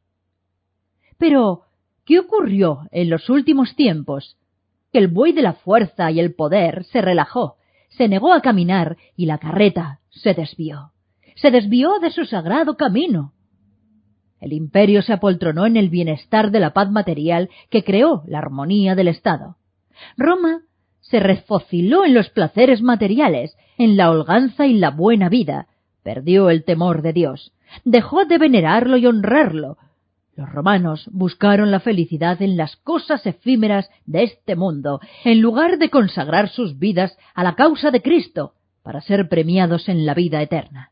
Pero, ¿qué ocurrió en los últimos tiempos? Que el buey de la fuerza y el poder se relajó, se negó a caminar y la carreta se desvió. Se desvió de su sagrado camino. El imperio se apoltronó en el bienestar de la paz material que creó la armonía del Estado. Roma se refociló en los placeres materiales, en la holganza y la buena vida, perdió el temor de Dios, dejó de venerarlo y honrarlo. Los romanos buscaron la felicidad en las cosas efímeras de este mundo, en lugar de consagrar sus vidas a la causa de Cristo, para ser premiados en la vida eterna.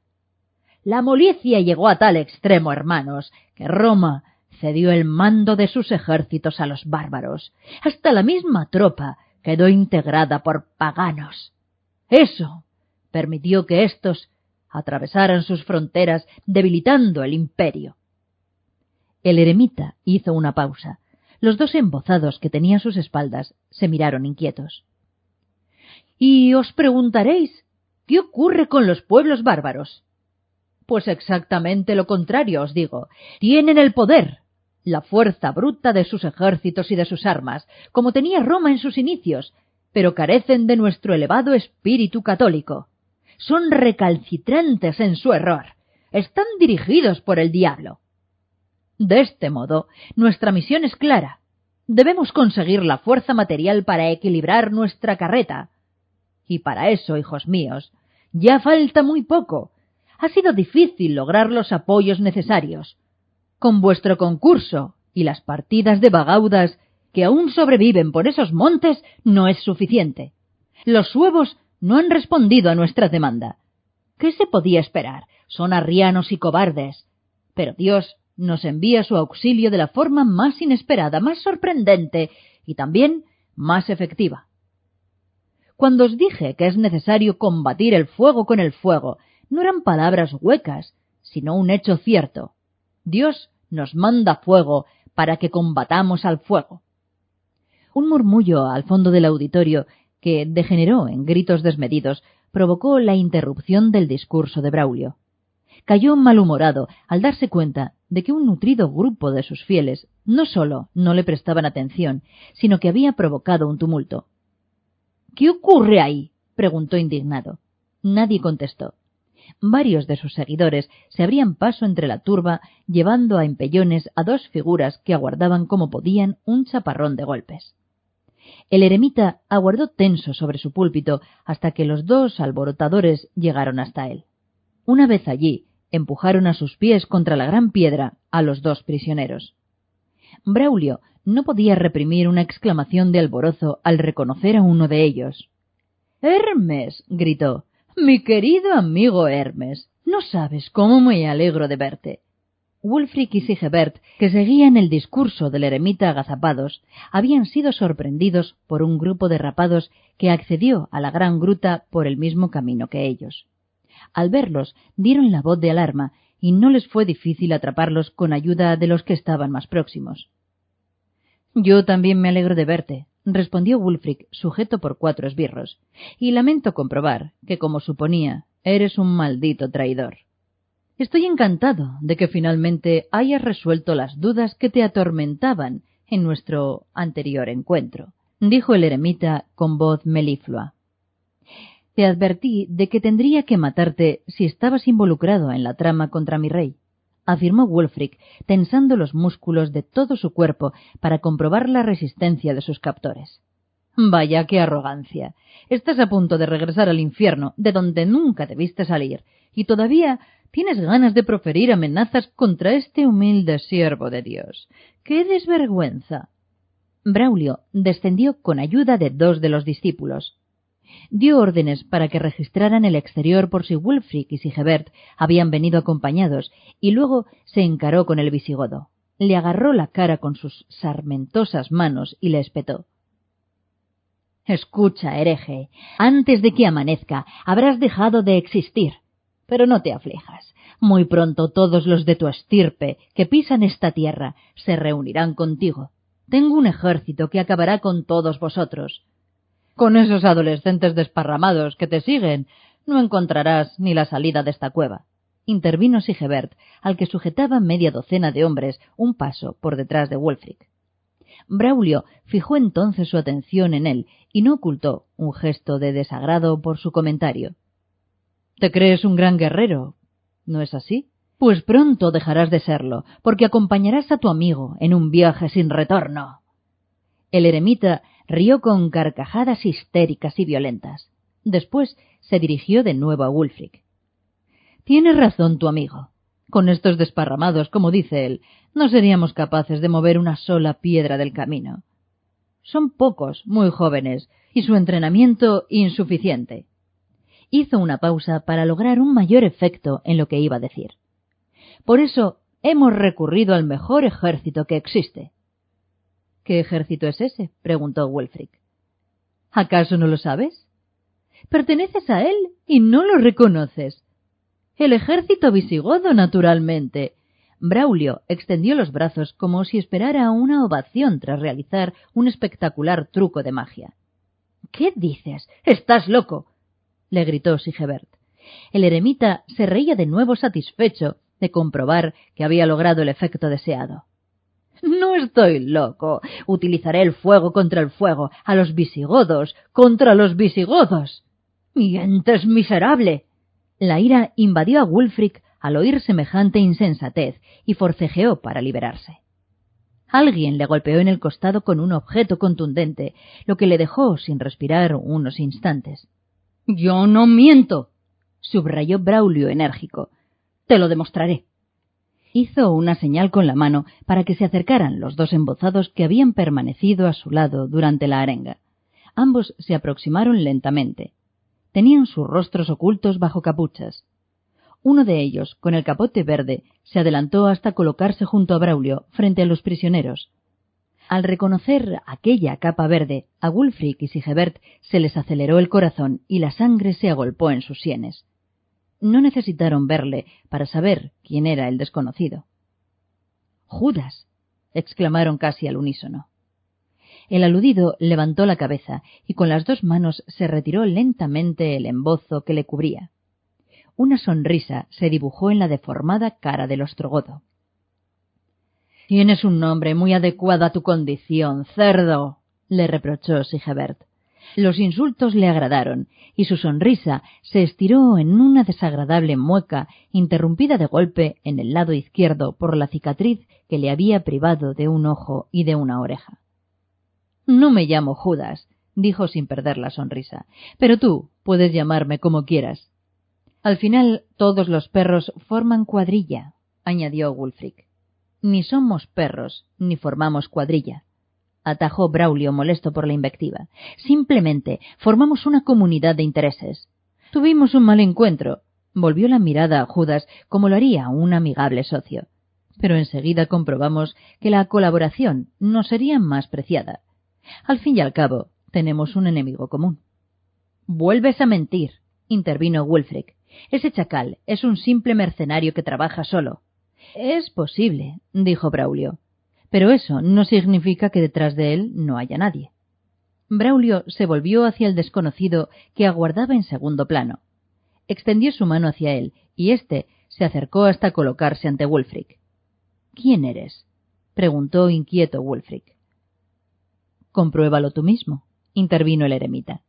La molicia llegó a tal extremo, hermanos, que Roma cedió el mando de sus ejércitos a los bárbaros. Hasta la misma tropa quedó integrada por paganos. Eso permitió que éstos atravesaran sus fronteras, debilitando el imperio. El eremita hizo una pausa. Los dos embozados que tenía a sus espaldas se miraron inquietos. Y os preguntaréis, ¿qué ocurre con los pueblos bárbaros? Pues exactamente lo contrario, os digo. Tienen el poder, la fuerza bruta de sus ejércitos y de sus armas, como tenía Roma en sus inicios, pero carecen de nuestro elevado espíritu católico son recalcitrantes en su error, están dirigidos por el diablo. De este modo, nuestra misión es clara. Debemos conseguir la fuerza material para equilibrar nuestra carreta. Y para eso, hijos míos, ya falta muy poco. Ha sido difícil lograr los apoyos necesarios. Con vuestro concurso y las partidas de bagaudas que aún sobreviven por esos montes no es suficiente. Los suevos no han respondido a nuestra demanda. ¿Qué se podía esperar? Son arrianos y cobardes. Pero Dios nos envía su auxilio de la forma más inesperada, más sorprendente y también más efectiva. Cuando os dije que es necesario combatir el fuego con el fuego, no eran palabras huecas, sino un hecho cierto. Dios nos manda fuego para que combatamos al fuego. Un murmullo al fondo del auditorio que degeneró en gritos desmedidos, provocó la interrupción del discurso de Braulio. Cayó malhumorado al darse cuenta de que un nutrido grupo de sus fieles no sólo no le prestaban atención, sino que había provocado un tumulto. ¿Qué ocurre ahí? preguntó indignado. Nadie contestó. Varios de sus seguidores se abrían paso entre la turba, llevando a empellones a dos figuras que aguardaban como podían un chaparrón de golpes. El eremita aguardó tenso sobre su púlpito hasta que los dos alborotadores llegaron hasta él. Una vez allí, empujaron a sus pies contra la gran piedra a los dos prisioneros. Braulio no podía reprimir una exclamación de alborozo al reconocer a uno de ellos. Hermes. gritó. Mi querido amigo Hermes. No sabes cómo me alegro de verte. Wulfric y Sigebert, que seguían el discurso del eremita agazapados, habían sido sorprendidos por un grupo de rapados que accedió a la gran gruta por el mismo camino que ellos. Al verlos, dieron la voz de alarma y no les fue difícil atraparlos con ayuda de los que estaban más próximos. Yo también me alegro de verte, respondió Wulfric, sujeto por cuatro esbirros, y lamento comprobar que, como suponía, eres un maldito traidor. Estoy encantado de que finalmente hayas resuelto las dudas que te atormentaban en nuestro anterior encuentro, dijo el eremita con voz meliflua. Te advertí de que tendría que matarte si estabas involucrado en la trama contra mi rey, afirmó Wulfric, tensando los músculos de todo su cuerpo para comprobar la resistencia de sus captores. Vaya qué arrogancia. Estás a punto de regresar al infierno, de donde nunca debiste salir, y todavía tienes ganas de proferir amenazas contra este humilde siervo de Dios. ¡Qué desvergüenza! Braulio descendió con ayuda de dos de los discípulos. Dio órdenes para que registraran el exterior por si Wulfric y Sigebert habían venido acompañados, y luego se encaró con el visigodo. Le agarró la cara con sus sarmentosas manos y le espetó. Escucha, hereje, antes de que amanezca habrás dejado de existir. Pero no te aflijas. Muy pronto todos los de tu estirpe que pisan esta tierra se reunirán contigo. Tengo un ejército que acabará con todos vosotros. Con esos adolescentes desparramados que te siguen, no encontrarás ni la salida de esta cueva. Intervino Sigebert, al que sujetaba media docena de hombres un paso por detrás de Wulfric. Braulio fijó entonces su atención en él y no ocultó un gesto de desagrado por su comentario. Te crees un gran guerrero, ¿no es así? Pues pronto dejarás de serlo, porque acompañarás a tu amigo en un viaje sin retorno. El eremita rió con carcajadas histéricas y violentas. Después se dirigió de nuevo a Wulfric. Tienes razón tu amigo. Con estos desparramados, como dice él, no seríamos capaces de mover una sola piedra del camino. Son pocos, muy jóvenes, y su entrenamiento insuficiente. Hizo una pausa para lograr un mayor efecto en lo que iba a decir. Por eso hemos recurrido al mejor ejército que existe. ¿Qué ejército es ese? preguntó Wulfric. ¿Acaso no lo sabes? Perteneces a él y no lo reconoces. El ejército visigodo, naturalmente. Braulio extendió los brazos como si esperara una ovación tras realizar un espectacular truco de magia. ¿Qué dices? Estás loco. le gritó Sigebert. El eremita se reía de nuevo satisfecho de comprobar que había logrado el efecto deseado. No estoy loco. Utilizaré el fuego contra el fuego, a los visigodos, contra los visigodos. Mientes miserable. La ira invadió a Wulfric al oír semejante insensatez y forcejeó para liberarse. Alguien le golpeó en el costado con un objeto contundente, lo que le dejó sin respirar unos instantes. Yo no miento, subrayó Braulio enérgico. Te lo demostraré. Hizo una señal con la mano para que se acercaran los dos embozados que habían permanecido a su lado durante la arenga. Ambos se aproximaron lentamente. Tenían sus rostros ocultos bajo capuchas. Uno de ellos, con el capote verde, se adelantó hasta colocarse junto a Braulio, frente a los prisioneros. Al reconocer aquella capa verde, a Wulfric y Sigebert se les aceleró el corazón y la sangre se agolpó en sus sienes. No necesitaron verle para saber quién era el desconocido. Judas. exclamaron casi al unísono. El aludido levantó la cabeza y con las dos manos se retiró lentamente el embozo que le cubría. Una sonrisa se dibujó en la deformada cara del ostrogodo. Tienes un nombre muy adecuado a tu condición, cerdo, le reprochó Sigebert. Los insultos le agradaron, y su sonrisa se estiró en una desagradable mueca, interrumpida de golpe en el lado izquierdo por la cicatriz que le había privado de un ojo y de una oreja. No me llamo Judas, dijo sin perder la sonrisa, pero tú puedes llamarme como quieras. Al final todos los perros forman cuadrilla, añadió Wulfric. Ni somos perros, ni formamos cuadrilla atajó Braulio molesto por la invectiva. Simplemente formamos una comunidad de intereses. Tuvimos un mal encuentro. Volvió la mirada a Judas como lo haría un amigable socio. Pero enseguida comprobamos que la colaboración no sería más preciada. Al fin y al cabo, tenemos un enemigo común. Vuelves a mentir, intervino Wulfric. Ese chacal es un simple mercenario que trabaja solo. Es posible, dijo Braulio pero eso no significa que detrás de él no haya nadie. Braulio se volvió hacia el desconocido que aguardaba en segundo plano. Extendió su mano hacia él, y éste se acercó hasta colocarse ante Wulfric. ¿Quién eres? preguntó inquieto Wulfric. Compruébalo tú mismo, intervino el eremita.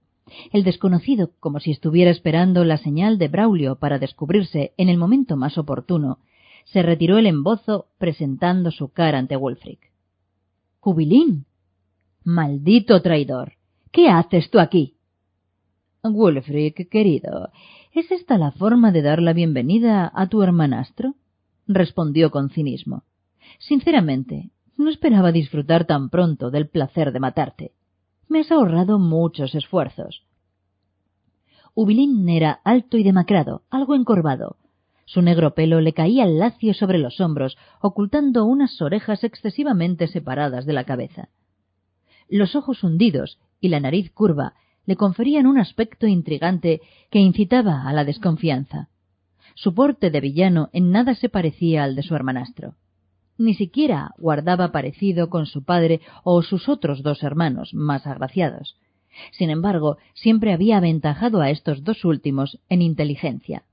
El desconocido, como si estuviera esperando la señal de Braulio para descubrirse en el momento más oportuno, se retiró el embozo presentando su cara ante Wulfric. Jubilín. Maldito traidor. ¿Qué haces tú aquí? Wulfric, querido, ¿es esta la forma de dar la bienvenida a tu hermanastro? respondió con cinismo. Sinceramente, no esperaba disfrutar tan pronto del placer de matarte. Me has ahorrado muchos esfuerzos. Ubilín era alto y demacrado, algo encorvado, su negro pelo le caía lacio sobre los hombros, ocultando unas orejas excesivamente separadas de la cabeza. Los ojos hundidos y la nariz curva le conferían un aspecto intrigante que incitaba a la desconfianza. Su porte de villano en nada se parecía al de su hermanastro. Ni siquiera guardaba parecido con su padre o sus otros dos hermanos más agraciados. Sin embargo, siempre había aventajado a estos dos últimos en inteligencia.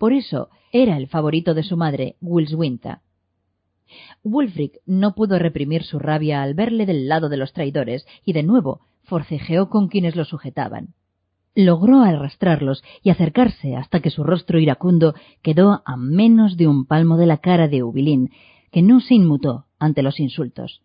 Por eso era el favorito de su madre, Wilswinta. Wulfric no pudo reprimir su rabia al verle del lado de los traidores y de nuevo forcejeó con quienes lo sujetaban. Logró arrastrarlos y acercarse hasta que su rostro iracundo quedó a menos de un palmo de la cara de Ubilín, que no se inmutó ante los insultos.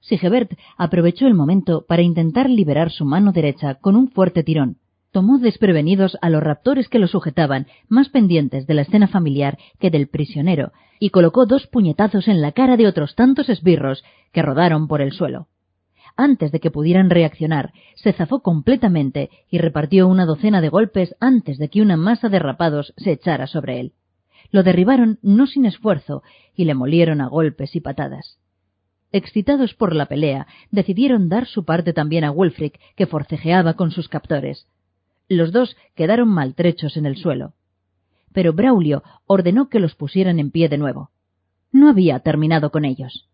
Sigebert aprovechó el momento para intentar liberar su mano derecha con un fuerte tirón. Tomó desprevenidos a los raptores que lo sujetaban, más pendientes de la escena familiar que del prisionero, y colocó dos puñetazos en la cara de otros tantos esbirros que rodaron por el suelo. Antes de que pudieran reaccionar, se zafó completamente y repartió una docena de golpes antes de que una masa de rapados se echara sobre él. Lo derribaron no sin esfuerzo y le molieron a golpes y patadas. Excitados por la pelea, decidieron dar su parte también a Wulfric, que forcejeaba con sus captores. Los dos quedaron maltrechos en el suelo. Pero Braulio ordenó que los pusieran en pie de nuevo. No había terminado con ellos.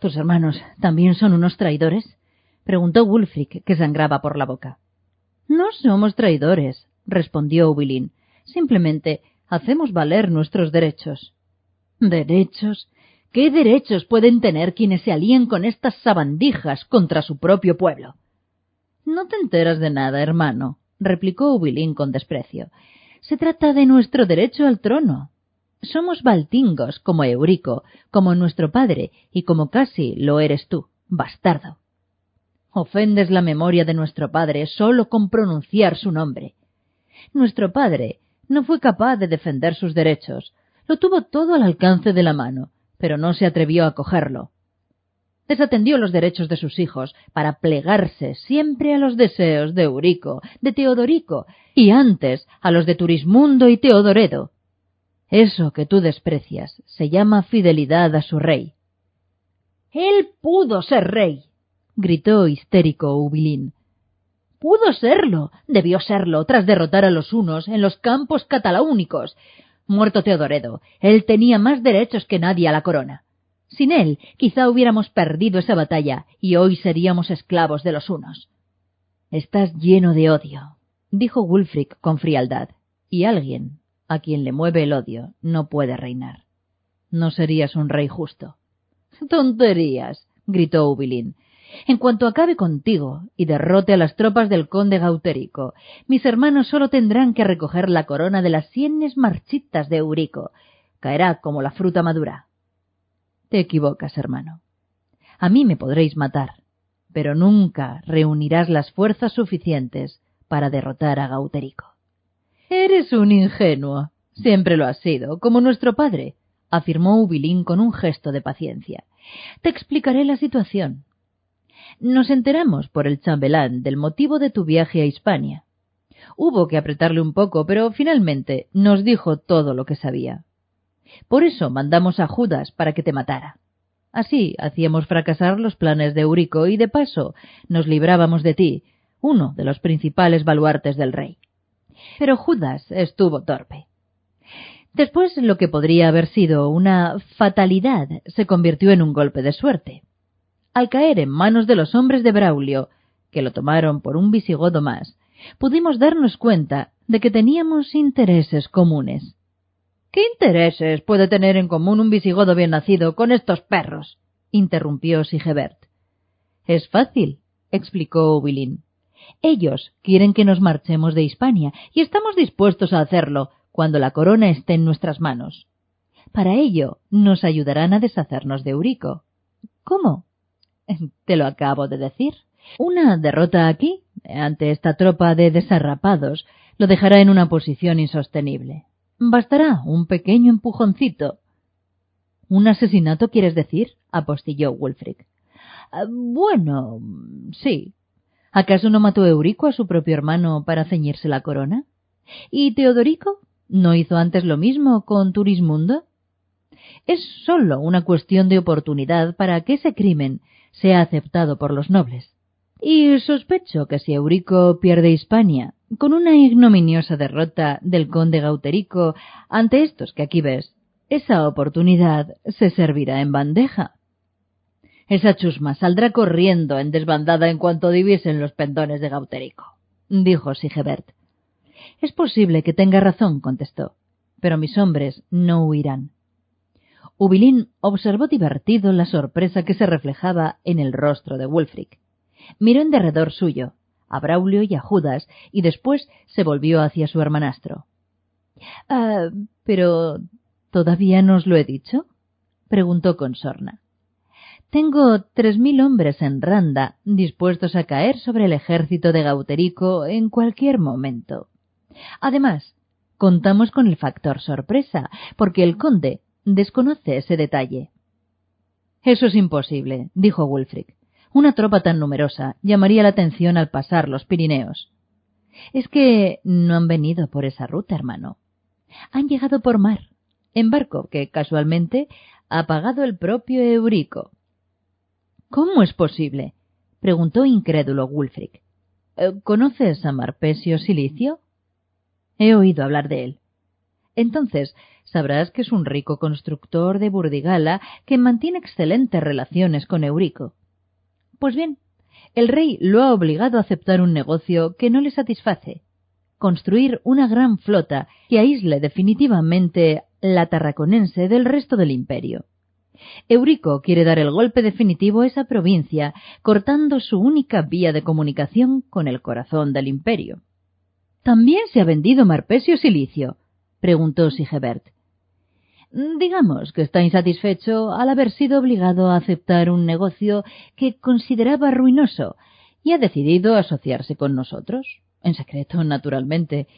¿Tus hermanos también son unos traidores? preguntó Wulfric, que sangraba por la boca. No somos traidores, respondió Ubilín. Simplemente hacemos valer nuestros derechos. ¿Derechos? ¿Qué derechos pueden tener quienes se alíen con estas sabandijas contra su propio pueblo? No te enteras de nada, hermano, replicó Ubilín con desprecio. Se trata de nuestro derecho al trono. Somos baltingos, como Eurico, como nuestro padre, y como casi lo eres tú, bastardo. Ofendes la memoria de nuestro padre solo con pronunciar su nombre. Nuestro padre no fue capaz de defender sus derechos. Lo tuvo todo al alcance de la mano, pero no se atrevió a cogerlo. Desatendió los derechos de sus hijos para plegarse siempre a los deseos de Eurico, de Teodorico, y antes a los de Turismundo y Teodoredo. Eso que tú desprecias se llama fidelidad a su rey. Él pudo ser rey, gritó histérico Ubilín. Pudo serlo, debió serlo, tras derrotar a los unos en los campos cataláunicos. Muerto Teodoredo, él tenía más derechos que nadie a la corona. Sin él, quizá hubiéramos perdido esa batalla y hoy seríamos esclavos de los unos. Estás lleno de odio, dijo Wulfric con frialdad, y alguien, a quien le mueve el odio, no puede reinar. No serías un rey justo. Tonterías, gritó Ubilín. En cuanto acabe contigo y derrote a las tropas del conde Gauterico, mis hermanos solo tendrán que recoger la corona de las sienes marchitas de Eurico. Caerá como la fruta madura. Te equivocas, hermano. A mí me podréis matar, pero nunca reunirás las fuerzas suficientes para derrotar a Gauterico. Eres un ingenuo. Siempre lo has sido, como nuestro padre, afirmó Ubilín con un gesto de paciencia. Te explicaré la situación. Nos enteramos por el chambelán del motivo de tu viaje a Hispania. Hubo que apretarle un poco, pero finalmente nos dijo todo lo que sabía. Por eso mandamos a Judas para que te matara. Así hacíamos fracasar los planes de Eurico y de paso nos librábamos de ti, uno de los principales baluartes del rey. Pero Judas estuvo torpe. Después lo que podría haber sido una fatalidad se convirtió en un golpe de suerte. Al caer en manos de los hombres de Braulio, que lo tomaron por un visigodo más, pudimos darnos cuenta de que teníamos intereses comunes. ¿Qué intereses puede tener en común un visigodo bien nacido con estos perros? interrumpió Sigebert. Es fácil, explicó Ubilín. Ellos quieren que nos marchemos de Hispania y estamos dispuestos a hacerlo cuando la corona esté en nuestras manos. Para ello nos ayudarán a deshacernos de Eurico. ¿Cómo? Te lo acabo de decir. Una derrota aquí, ante esta tropa de desarrapados, lo dejará en una posición insostenible. Bastará un pequeño empujoncito. ¿Un asesinato quieres decir? apostilló Wulfric. Ah, bueno, sí. ¿Acaso no mató Eurico a su propio hermano para ceñirse la corona? ¿Y Teodorico? ¿No hizo antes lo mismo con Turismundo? Es sólo una cuestión de oportunidad para que ese crimen sea aceptado por los nobles. Y sospecho que si Eurico pierde Hispania con una ignominiosa derrota del conde Gauterico ante estos que aquí ves, esa oportunidad se servirá en bandeja. Esa chusma saldrá corriendo en desbandada en cuanto diviesen los pendones de Gauterico, dijo Sigebert. Es posible que tenga razón, contestó, pero mis hombres no huirán. Ubilín observó divertido la sorpresa que se reflejaba en el rostro de Wulfric. Miró en derredor suyo, a Braulio y a Judas, y después se volvió hacia su hermanastro. Ah, pero ¿todavía no os lo he dicho? preguntó con sorna. Tengo tres mil hombres en Randa dispuestos a caer sobre el ejército de Gauterico en cualquier momento. Además, contamos con el factor sorpresa, porque el conde desconoce ese detalle. Eso es imposible, dijo Wulfric. Una tropa tan numerosa llamaría la atención al pasar los Pirineos. Es que no han venido por esa ruta, hermano. Han llegado por mar, en barco que casualmente ha pagado el propio Eurico. ¿Cómo es posible? preguntó incrédulo Wulfric. Eh, ¿Conoces a Marpesio Silicio? He oído hablar de él. Entonces sabrás que es un rico constructor de Burdigala que mantiene excelentes relaciones con Eurico. Pues bien, el rey lo ha obligado a aceptar un negocio que no le satisface, construir una gran flota que aísle definitivamente la tarraconense del resto del imperio. Eurico quiere dar el golpe definitivo a esa provincia, cortando su única vía de comunicación con el corazón del imperio. ¿También se ha vendido Marpesio Silicio? preguntó Sigebert. Digamos que está insatisfecho al haber sido obligado a aceptar un negocio que consideraba ruinoso y ha decidido asociarse con nosotros, en secreto, naturalmente.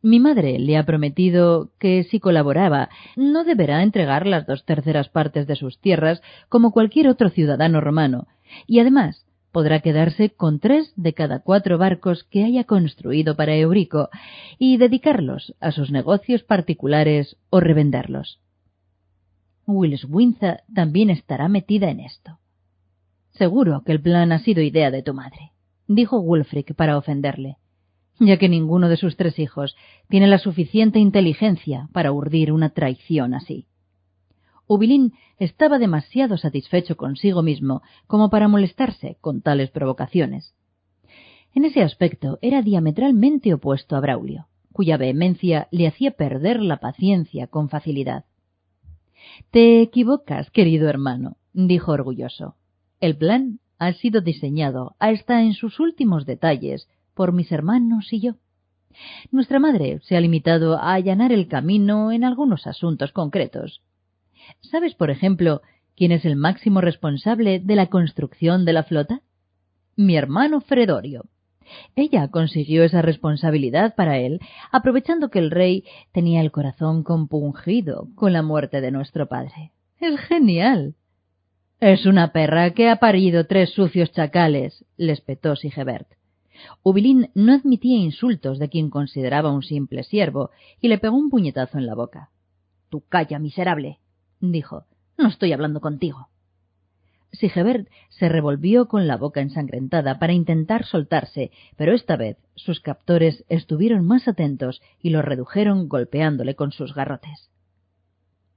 Mi madre le ha prometido que si colaboraba no deberá entregar las dos terceras partes de sus tierras como cualquier otro ciudadano romano, y además podrá quedarse con tres de cada cuatro barcos que haya construido para Eurico y dedicarlos a sus negocios particulares o revenderlos. Willis Winza también estará metida en esto. Seguro que el plan ha sido idea de tu madre, dijo Wulfric para ofenderle, ya que ninguno de sus tres hijos tiene la suficiente inteligencia para urdir una traición así. Ubilín estaba demasiado satisfecho consigo mismo como para molestarse con tales provocaciones. En ese aspecto era diametralmente opuesto a Braulio, cuya vehemencia le hacía perder la paciencia con facilidad. Te equivocas, querido hermano, dijo orgulloso. El plan ha sido diseñado hasta en sus últimos detalles por mis hermanos y yo. Nuestra madre se ha limitado a allanar el camino en algunos asuntos concretos. ¿Sabes, por ejemplo, quién es el máximo responsable de la construcción de la flota? Mi hermano Fredorio. Ella consiguió esa responsabilidad para él, aprovechando que el rey tenía el corazón compungido con la muerte de nuestro padre. Es genial. Es una perra que ha parido tres sucios chacales, le espetó Sigebert. Ubilín no admitía insultos de quien consideraba un simple siervo y le pegó un puñetazo en la boca. Tú calla, miserable, dijo. No estoy hablando contigo. Sigebert se revolvió con la boca ensangrentada para intentar soltarse, pero esta vez sus captores estuvieron más atentos y lo redujeron golpeándole con sus garrotes.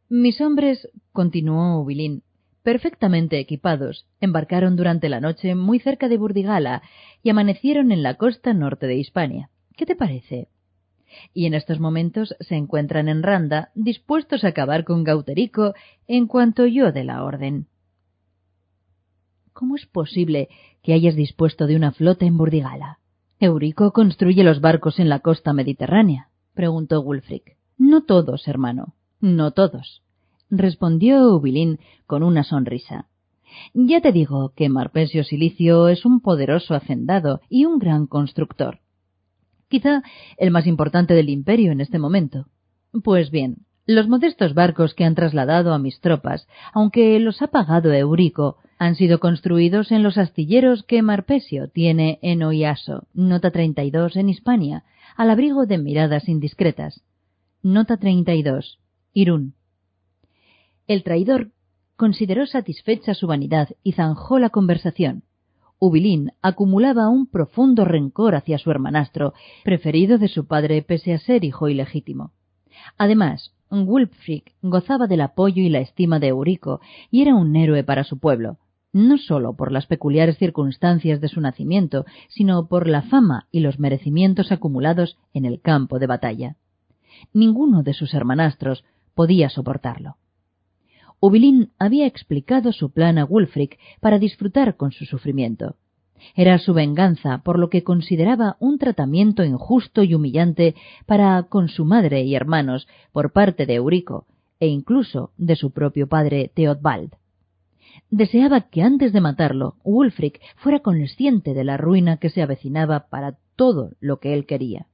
Mis hombres, continuó Ubilín, perfectamente equipados, embarcaron durante la noche muy cerca de Burdigala y amanecieron en la costa norte de Hispania. ¿Qué te parece? Y en estos momentos se encuentran en Randa, dispuestos a acabar con Gauterico en cuanto yo de la orden. ¿Cómo es posible que hayas dispuesto de una flota en Burdigala? Eurico construye los barcos en la costa mediterránea, preguntó Wulfric. No todos, hermano, no todos, respondió Ubilín con una sonrisa. Ya te digo que Marpesio Silicio es un poderoso hacendado y un gran constructor. Quizá el más importante del imperio en este momento. Pues bien, los modestos barcos que han trasladado a mis tropas, aunque los ha pagado Eurico, han sido construidos en los astilleros que Marpesio tiene en Oyaso, nota 32 en Hispania, al abrigo de miradas indiscretas. Nota 32. Irún. El traidor consideró satisfecha su vanidad y zanjó la conversación. Ubilín acumulaba un profundo rencor hacia su hermanastro, preferido de su padre pese a ser hijo ilegítimo. Además, Wulfric gozaba del apoyo y la estima de Eurico y era un héroe para su pueblo, no sólo por las peculiares circunstancias de su nacimiento, sino por la fama y los merecimientos acumulados en el campo de batalla. Ninguno de sus hermanastros podía soportarlo. Ubilín había explicado su plan a Wulfric para disfrutar con su sufrimiento. Era su venganza por lo que consideraba un tratamiento injusto y humillante para con su madre y hermanos por parte de Eurico e incluso de su propio padre Theodbald. Deseaba que antes de matarlo, Wulfric fuera consciente de la ruina que se avecinaba para todo lo que él quería.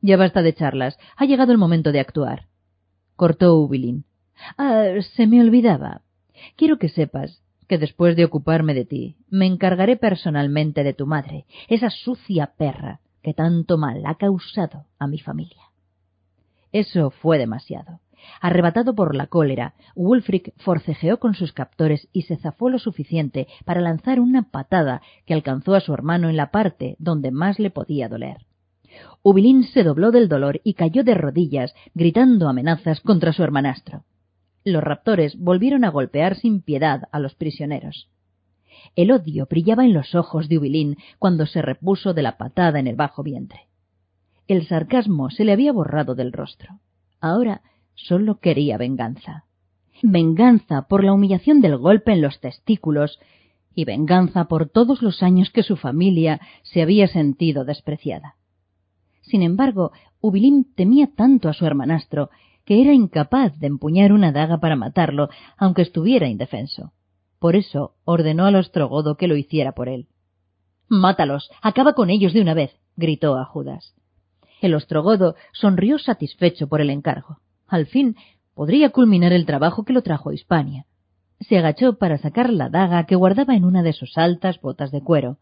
Ya basta de charlas, ha llegado el momento de actuar. Cortó Ubilin. Ah, se me olvidaba. Quiero que sepas que después de ocuparme de ti, me encargaré personalmente de tu madre, esa sucia perra que tanto mal ha causado a mi familia. Eso fue demasiado. Arrebatado por la cólera, Wulfric forcejeó con sus captores y se zafó lo suficiente para lanzar una patada que alcanzó a su hermano en la parte donde más le podía doler. Ubilín se dobló del dolor y cayó de rodillas, gritando amenazas contra su hermanastro. Los raptores volvieron a golpear sin piedad a los prisioneros. El odio brillaba en los ojos de Ubilín cuando se repuso de la patada en el bajo vientre. El sarcasmo se le había borrado del rostro. Ahora solo quería venganza. Venganza por la humillación del golpe en los testículos y venganza por todos los años que su familia se había sentido despreciada. Sin embargo, Ubilín temía tanto a su hermanastro que era incapaz de empuñar una daga para matarlo, aunque estuviera indefenso. Por eso ordenó al ostrogodo que lo hiciera por él. Mátalos, acaba con ellos de una vez, gritó a Judas. El ostrogodo sonrió satisfecho por el encargo. Al fin podría culminar el trabajo que lo trajo a Hispania. Se agachó para sacar la daga que guardaba en una de sus altas botas de cuero.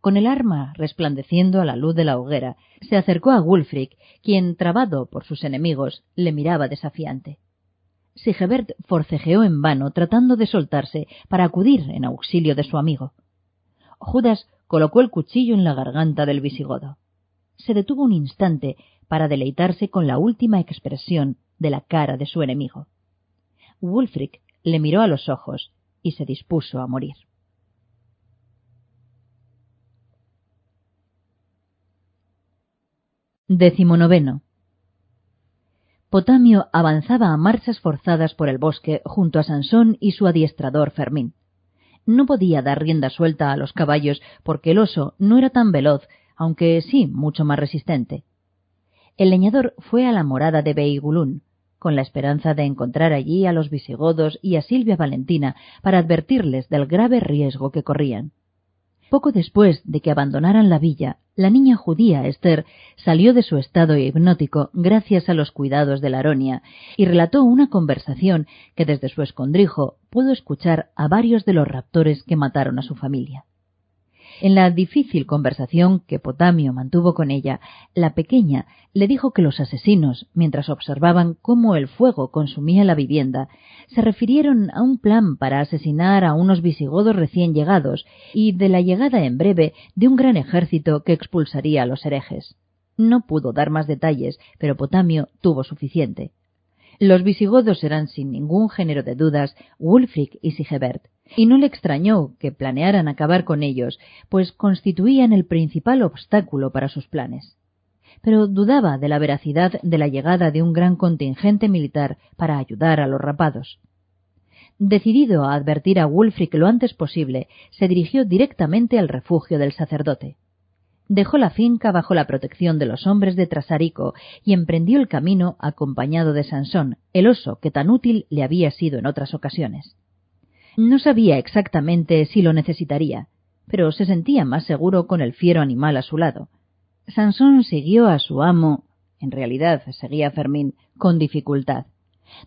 Con el arma resplandeciendo a la luz de la hoguera, se acercó a Wulfric, quien, trabado por sus enemigos, le miraba desafiante. Sigebert forcejeó en vano tratando de soltarse para acudir en auxilio de su amigo. Judas colocó el cuchillo en la garganta del visigodo. Se detuvo un instante para deleitarse con la última expresión de la cara de su enemigo. Wulfric le miró a los ojos y se dispuso a morir. Decimonoveno. Potamio avanzaba a marchas forzadas por el bosque junto a Sansón y su adiestrador Fermín. No podía dar rienda suelta a los caballos porque el oso no era tan veloz, aunque sí mucho más resistente. El leñador fue a la morada de Beigulún, con la esperanza de encontrar allí a los visigodos y a Silvia Valentina para advertirles del grave riesgo que corrían. Poco después de que abandonaran la villa, la niña judía Esther salió de su estado hipnótico gracias a los cuidados de la Aronia y relató una conversación que desde su escondrijo pudo escuchar a varios de los raptores que mataron a su familia. En la difícil conversación que Potamio mantuvo con ella, la pequeña le dijo que los asesinos, mientras observaban cómo el fuego consumía la vivienda, se refirieron a un plan para asesinar a unos visigodos recién llegados y de la llegada en breve de un gran ejército que expulsaría a los herejes. No pudo dar más detalles, pero Potamio tuvo suficiente. Los visigodos eran sin ningún género de dudas Wulfric y Sigebert, y no le extrañó que planearan acabar con ellos, pues constituían el principal obstáculo para sus planes. Pero dudaba de la veracidad de la llegada de un gran contingente militar para ayudar a los rapados. Decidido a advertir a Wulfric lo antes posible, se dirigió directamente al refugio del sacerdote dejó la finca bajo la protección de los hombres de Trasarico y emprendió el camino acompañado de Sansón, el oso que tan útil le había sido en otras ocasiones. No sabía exactamente si lo necesitaría, pero se sentía más seguro con el fiero animal a su lado. Sansón siguió a su amo, en realidad seguía a Fermín, con dificultad.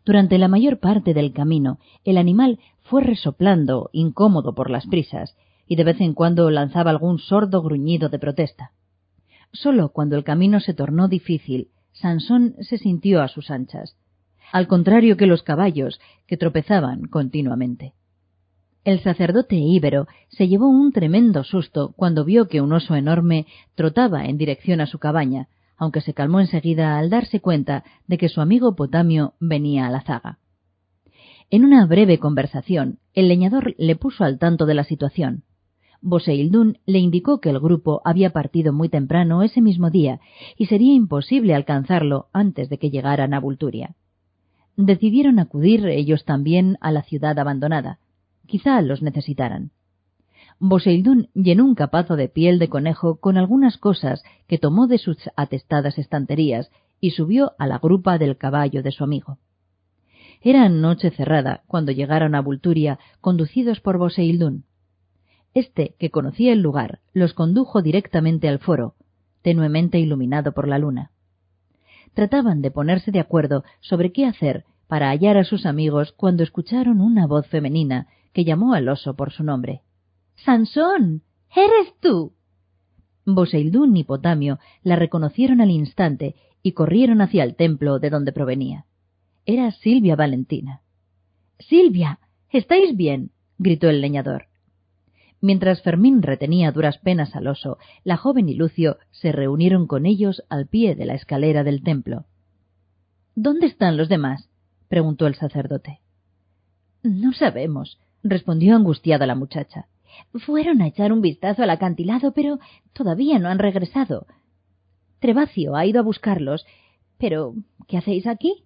Durante la mayor parte del camino, el animal fue resoplando, incómodo por las prisas, y de vez en cuando lanzaba algún sordo gruñido de protesta. Solo cuando el camino se tornó difícil, Sansón se sintió a sus anchas, al contrario que los caballos, que tropezaban continuamente. El sacerdote íbero se llevó un tremendo susto cuando vio que un oso enorme trotaba en dirección a su cabaña, aunque se calmó enseguida al darse cuenta de que su amigo Potamio venía a la zaga. En una breve conversación, el leñador le puso al tanto de la situación. Boseildún le indicó que el grupo había partido muy temprano ese mismo día y sería imposible alcanzarlo antes de que llegaran a Vulturia. Decidieron acudir ellos también a la ciudad abandonada. Quizá los necesitaran. Boseildún llenó un capazo de piel de conejo con algunas cosas que tomó de sus atestadas estanterías y subió a la grupa del caballo de su amigo. Era noche cerrada cuando llegaron a Bulturia conducidos por Boseildún. Este, que conocía el lugar, los condujo directamente al foro, tenuemente iluminado por la luna. Trataban de ponerse de acuerdo sobre qué hacer para hallar a sus amigos cuando escucharon una voz femenina que llamó al oso por su nombre. Sansón. ¿Eres tú? Boseildún y Potamio la reconocieron al instante y corrieron hacia el templo de donde provenía. Era Silvia Valentina. Silvia. ¿Estáis bien? gritó el leñador. Mientras Fermín retenía duras penas al oso, la joven y Lucio se reunieron con ellos al pie de la escalera del templo. ¿Dónde están los demás? preguntó el sacerdote. No sabemos, respondió angustiada la muchacha. Fueron a echar un vistazo al acantilado, pero todavía no han regresado. Trevacio ha ido a buscarlos. Pero, ¿qué hacéis aquí?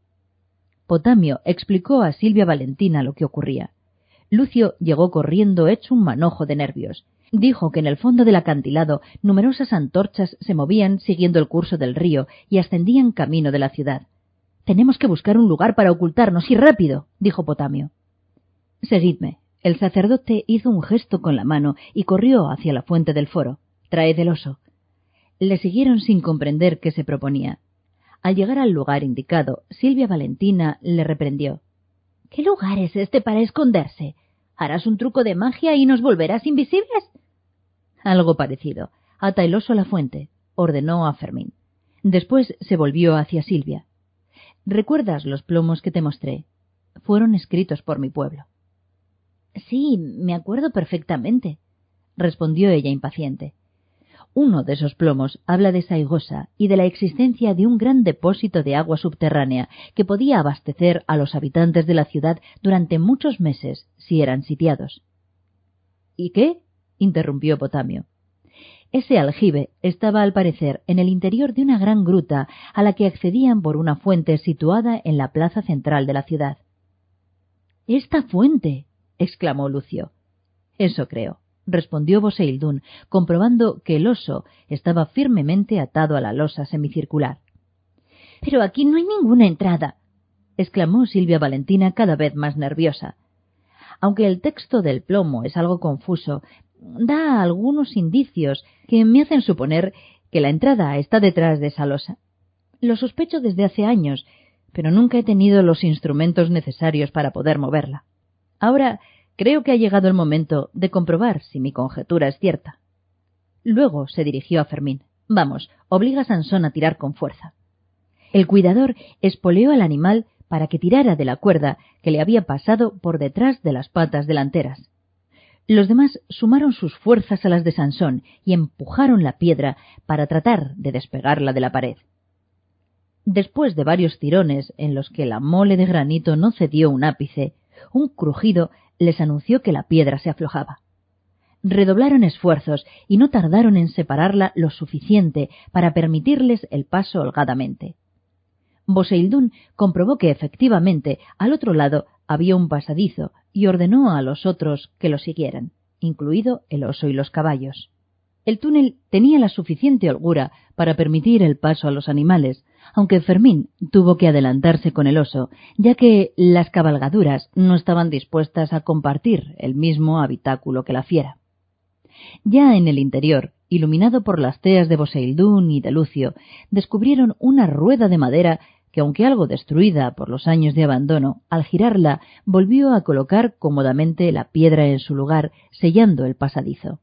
Potamio explicó a Silvia Valentina lo que ocurría. Lucio llegó corriendo hecho un manojo de nervios. Dijo que en el fondo del acantilado numerosas antorchas se movían siguiendo el curso del río y ascendían camino de la ciudad. Tenemos que buscar un lugar para ocultarnos y rápido, dijo Potamio. Seguidme. El sacerdote hizo un gesto con la mano y corrió hacia la fuente del foro. Traed el oso. Le siguieron sin comprender qué se proponía. Al llegar al lugar indicado, Silvia Valentina le reprendió. ¿Qué lugar es este para esconderse? ¿Harás un truco de magia y nos volverás invisibles? Algo parecido. Ata el oso a la fuente, ordenó a Fermín. Después se volvió hacia Silvia. ¿Recuerdas los plomos que te mostré? Fueron escritos por mi pueblo. Sí, me acuerdo perfectamente, respondió ella impaciente. Uno de esos plomos habla de Saigosa y de la existencia de un gran depósito de agua subterránea que podía abastecer a los habitantes de la ciudad durante muchos meses si eran sitiados. ¿Y qué? interrumpió Potamio. Ese aljibe estaba al parecer en el interior de una gran gruta a la que accedían por una fuente situada en la plaza central de la ciudad. Esta fuente. Exclamó Lucio. Eso creo respondió Boseildún, comprobando que el oso estaba firmemente atado a la losa semicircular. Pero aquí no hay ninguna entrada, exclamó Silvia Valentina cada vez más nerviosa. Aunque el texto del plomo es algo confuso, da algunos indicios que me hacen suponer que la entrada está detrás de esa losa. Lo sospecho desde hace años, pero nunca he tenido los instrumentos necesarios para poder moverla. Ahora Creo que ha llegado el momento de comprobar si mi conjetura es cierta. Luego se dirigió a Fermín. Vamos, obliga a Sansón a tirar con fuerza. El cuidador espoleó al animal para que tirara de la cuerda que le había pasado por detrás de las patas delanteras. Los demás sumaron sus fuerzas a las de Sansón y empujaron la piedra para tratar de despegarla de la pared. Después de varios tirones en los que la mole de granito no cedió un ápice, un crujido les anunció que la piedra se aflojaba. Redoblaron esfuerzos y no tardaron en separarla lo suficiente para permitirles el paso holgadamente. Boseildún comprobó que efectivamente al otro lado había un pasadizo y ordenó a los otros que lo siguieran, incluido el oso y los caballos. El túnel tenía la suficiente holgura para permitir el paso a los animales, aunque Fermín tuvo que adelantarse con el oso, ya que las cabalgaduras no estaban dispuestas a compartir el mismo habitáculo que la fiera. Ya en el interior, iluminado por las teas de Boseildún y de Lucio, descubrieron una rueda de madera que, aunque algo destruida por los años de abandono, al girarla volvió a colocar cómodamente la piedra en su lugar, sellando el pasadizo.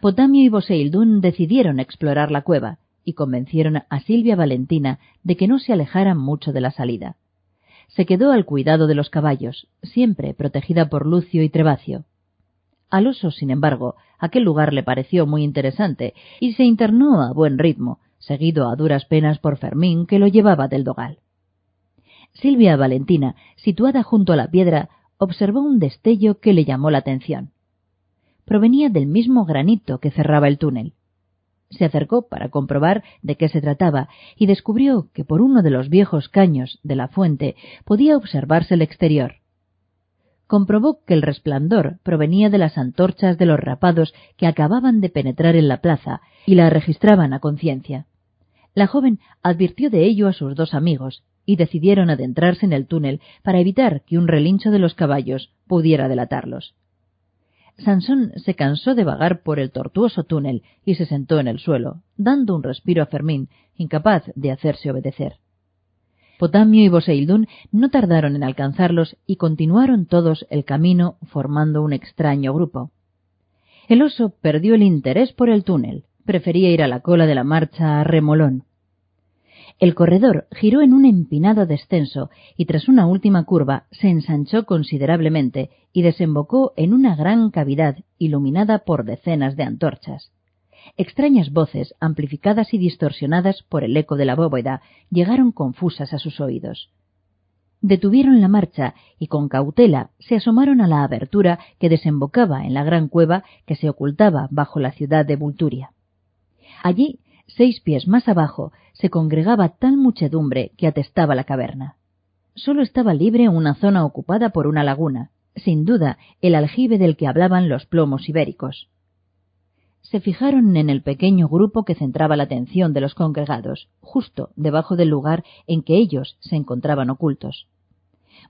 Potamio y Boseildún decidieron explorar la cueva, y convencieron a Silvia Valentina de que no se alejaran mucho de la salida. Se quedó al cuidado de los caballos, siempre protegida por Lucio y Trevacio. Al oso, sin embargo, aquel lugar le pareció muy interesante y se internó a buen ritmo, seguido a duras penas por Fermín, que lo llevaba del dogal. Silvia Valentina, situada junto a la piedra, observó un destello que le llamó la atención. Provenía del mismo granito que cerraba el túnel se acercó para comprobar de qué se trataba y descubrió que por uno de los viejos caños de la fuente podía observarse el exterior. comprobó que el resplandor provenía de las antorchas de los rapados que acababan de penetrar en la plaza y la registraban a conciencia. La joven advirtió de ello a sus dos amigos y decidieron adentrarse en el túnel para evitar que un relincho de los caballos pudiera delatarlos. Sansón se cansó de vagar por el tortuoso túnel y se sentó en el suelo, dando un respiro a Fermín, incapaz de hacerse obedecer. Potamio y Boseildún no tardaron en alcanzarlos y continuaron todos el camino formando un extraño grupo. El oso perdió el interés por el túnel, prefería ir a la cola de la marcha a remolón. El corredor giró en un empinado descenso y tras una última curva se ensanchó considerablemente y desembocó en una gran cavidad iluminada por decenas de antorchas. Extrañas voces, amplificadas y distorsionadas por el eco de la bóveda, llegaron confusas a sus oídos. Detuvieron la marcha y con cautela se asomaron a la abertura que desembocaba en la gran cueva que se ocultaba bajo la ciudad de Vulturia. Allí, seis pies más abajo, se congregaba tal muchedumbre que atestaba la caverna. Solo estaba libre una zona ocupada por una laguna, sin duda el aljibe del que hablaban los plomos ibéricos se fijaron en el pequeño grupo que centraba la atención de los congregados, justo debajo del lugar en que ellos se encontraban ocultos.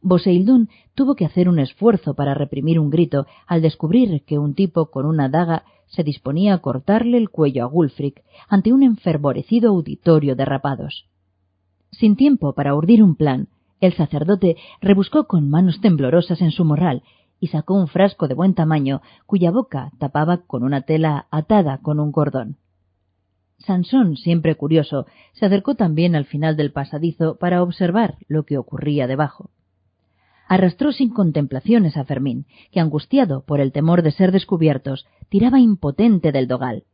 Boseildún tuvo que hacer un esfuerzo para reprimir un grito al descubrir que un tipo con una daga se disponía a cortarle el cuello a Gulfric ante un enfervorecido auditorio de rapados. Sin tiempo para urdir un plan, el sacerdote rebuscó con manos temblorosas en su morral y sacó un frasco de buen tamaño cuya boca tapaba con una tela atada con un cordón. Sansón, siempre curioso, se acercó también al final del pasadizo para observar lo que ocurría debajo. Arrastró sin contemplaciones a Fermín, que angustiado por el temor de ser descubiertos, tiraba impotente del dogal.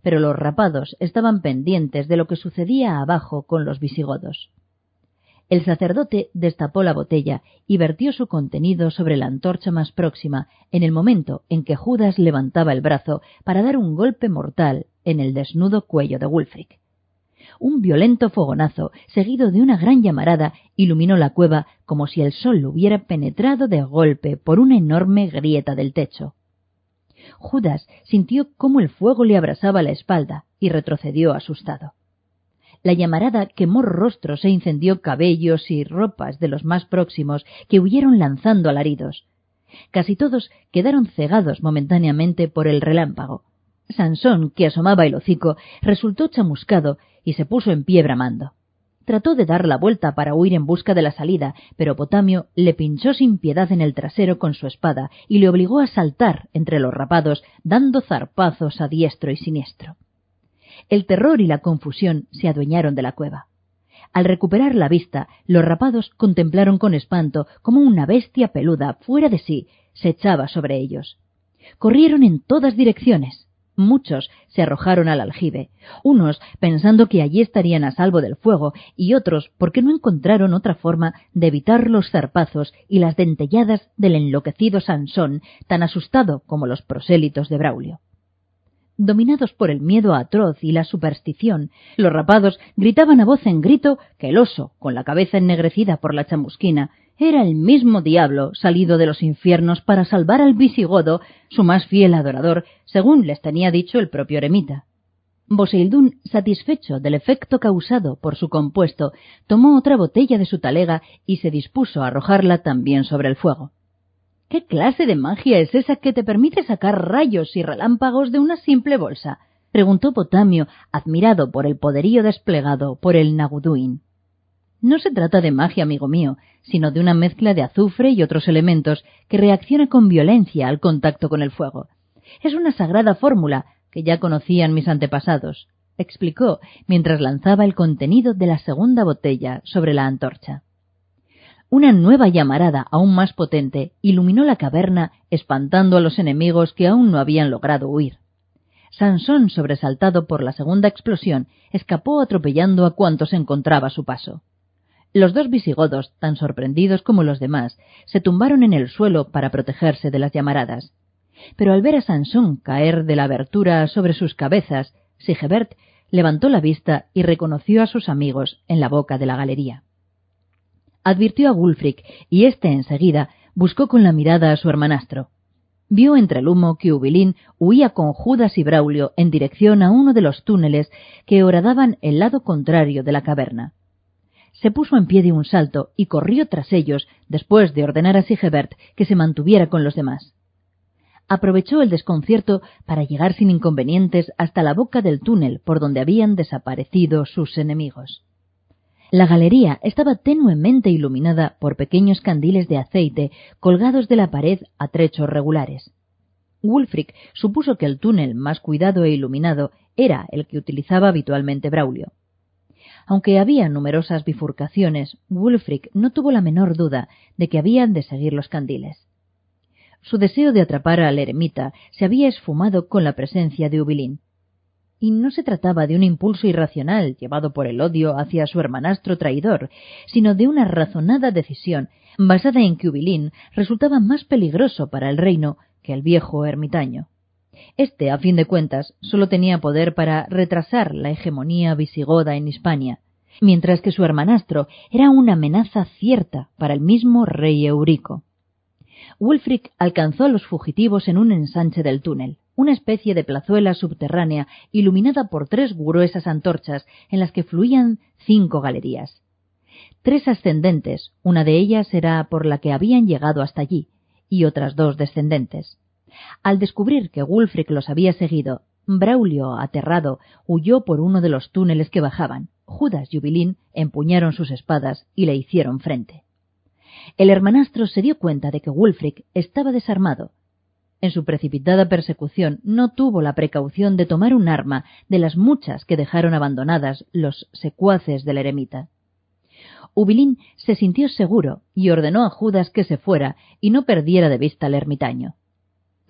Pero los rapados estaban pendientes de lo que sucedía abajo con los visigodos. El sacerdote destapó la botella y vertió su contenido sobre la antorcha más próxima en el momento en que Judas levantaba el brazo para dar un golpe mortal en el desnudo cuello de Wulfric. Un violento fogonazo, seguido de una gran llamarada, iluminó la cueva como si el sol hubiera penetrado de golpe por una enorme grieta del techo. Judas sintió cómo el fuego le abrasaba la espalda y retrocedió asustado. La llamarada quemó rostros e incendió cabellos y ropas de los más próximos que huyeron lanzando alaridos. Casi todos quedaron cegados momentáneamente por el relámpago. Sansón, que asomaba el hocico, resultó chamuscado y se puso en pie bramando. Trató de dar la vuelta para huir en busca de la salida, pero Potamio le pinchó sin piedad en el trasero con su espada y le obligó a saltar entre los rapados, dando zarpazos a diestro y siniestro. El terror y la confusión se adueñaron de la cueva. Al recuperar la vista, los rapados contemplaron con espanto cómo una bestia peluda, fuera de sí, se echaba sobre ellos. Corrieron en todas direcciones. Muchos se arrojaron al aljibe, unos pensando que allí estarían a salvo del fuego y otros porque no encontraron otra forma de evitar los zarpazos y las dentelladas del enloquecido Sansón, tan asustado como los prosélitos de Braulio. Dominados por el miedo atroz y la superstición, los rapados gritaban a voz en grito que el oso, con la cabeza ennegrecida por la chamusquina, era el mismo diablo salido de los infiernos para salvar al visigodo, su más fiel adorador, según les tenía dicho el propio eremita. Boseildún, satisfecho del efecto causado por su compuesto, tomó otra botella de su talega y se dispuso a arrojarla también sobre el fuego. ¿Qué clase de magia es esa que te permite sacar rayos y relámpagos de una simple bolsa? preguntó Potamio, admirado por el poderío desplegado por el Naguduin. No se trata de magia, amigo mío, sino de una mezcla de azufre y otros elementos que reacciona con violencia al contacto con el fuego. Es una sagrada fórmula que ya conocían mis antepasados, explicó mientras lanzaba el contenido de la segunda botella sobre la antorcha. Una nueva llamarada, aún más potente, iluminó la caverna, espantando a los enemigos que aún no habían logrado huir. Sansón, sobresaltado por la segunda explosión, escapó atropellando a cuantos encontraba a su paso. Los dos visigodos, tan sorprendidos como los demás, se tumbaron en el suelo para protegerse de las llamaradas. Pero al ver a Sansón caer de la abertura sobre sus cabezas, Sigebert levantó la vista y reconoció a sus amigos en la boca de la galería advirtió a Wulfric, y éste enseguida buscó con la mirada a su hermanastro. Vio entre el humo que Ubilín huía con Judas y Braulio en dirección a uno de los túneles que horadaban el lado contrario de la caverna. Se puso en pie de un salto y corrió tras ellos después de ordenar a Sigebert que se mantuviera con los demás. Aprovechó el desconcierto para llegar sin inconvenientes hasta la boca del túnel por donde habían desaparecido sus enemigos. La galería estaba tenuemente iluminada por pequeños candiles de aceite colgados de la pared a trechos regulares. Wulfric supuso que el túnel más cuidado e iluminado era el que utilizaba habitualmente Braulio. Aunque había numerosas bifurcaciones, Wulfric no tuvo la menor duda de que habían de seguir los candiles. Su deseo de atrapar al eremita se había esfumado con la presencia de Ubilín y no se trataba de un impulso irracional llevado por el odio hacia su hermanastro traidor, sino de una razonada decisión basada en que Ubilín resultaba más peligroso para el reino que el viejo ermitaño. Este, a fin de cuentas, solo tenía poder para retrasar la hegemonía visigoda en Hispania, mientras que su hermanastro era una amenaza cierta para el mismo rey Eurico. Wulfric alcanzó a los fugitivos en un ensanche del túnel una especie de plazuela subterránea iluminada por tres gruesas antorchas en las que fluían cinco galerías. Tres ascendentes, una de ellas era por la que habían llegado hasta allí, y otras dos descendentes. Al descubrir que Wulfric los había seguido, Braulio, aterrado, huyó por uno de los túneles que bajaban. Judas y Ubilín empuñaron sus espadas y le hicieron frente. El hermanastro se dio cuenta de que Wulfric estaba desarmado en su precipitada persecución no tuvo la precaución de tomar un arma de las muchas que dejaron abandonadas los secuaces del eremita. Ubilín se sintió seguro y ordenó a Judas que se fuera y no perdiera de vista al ermitaño.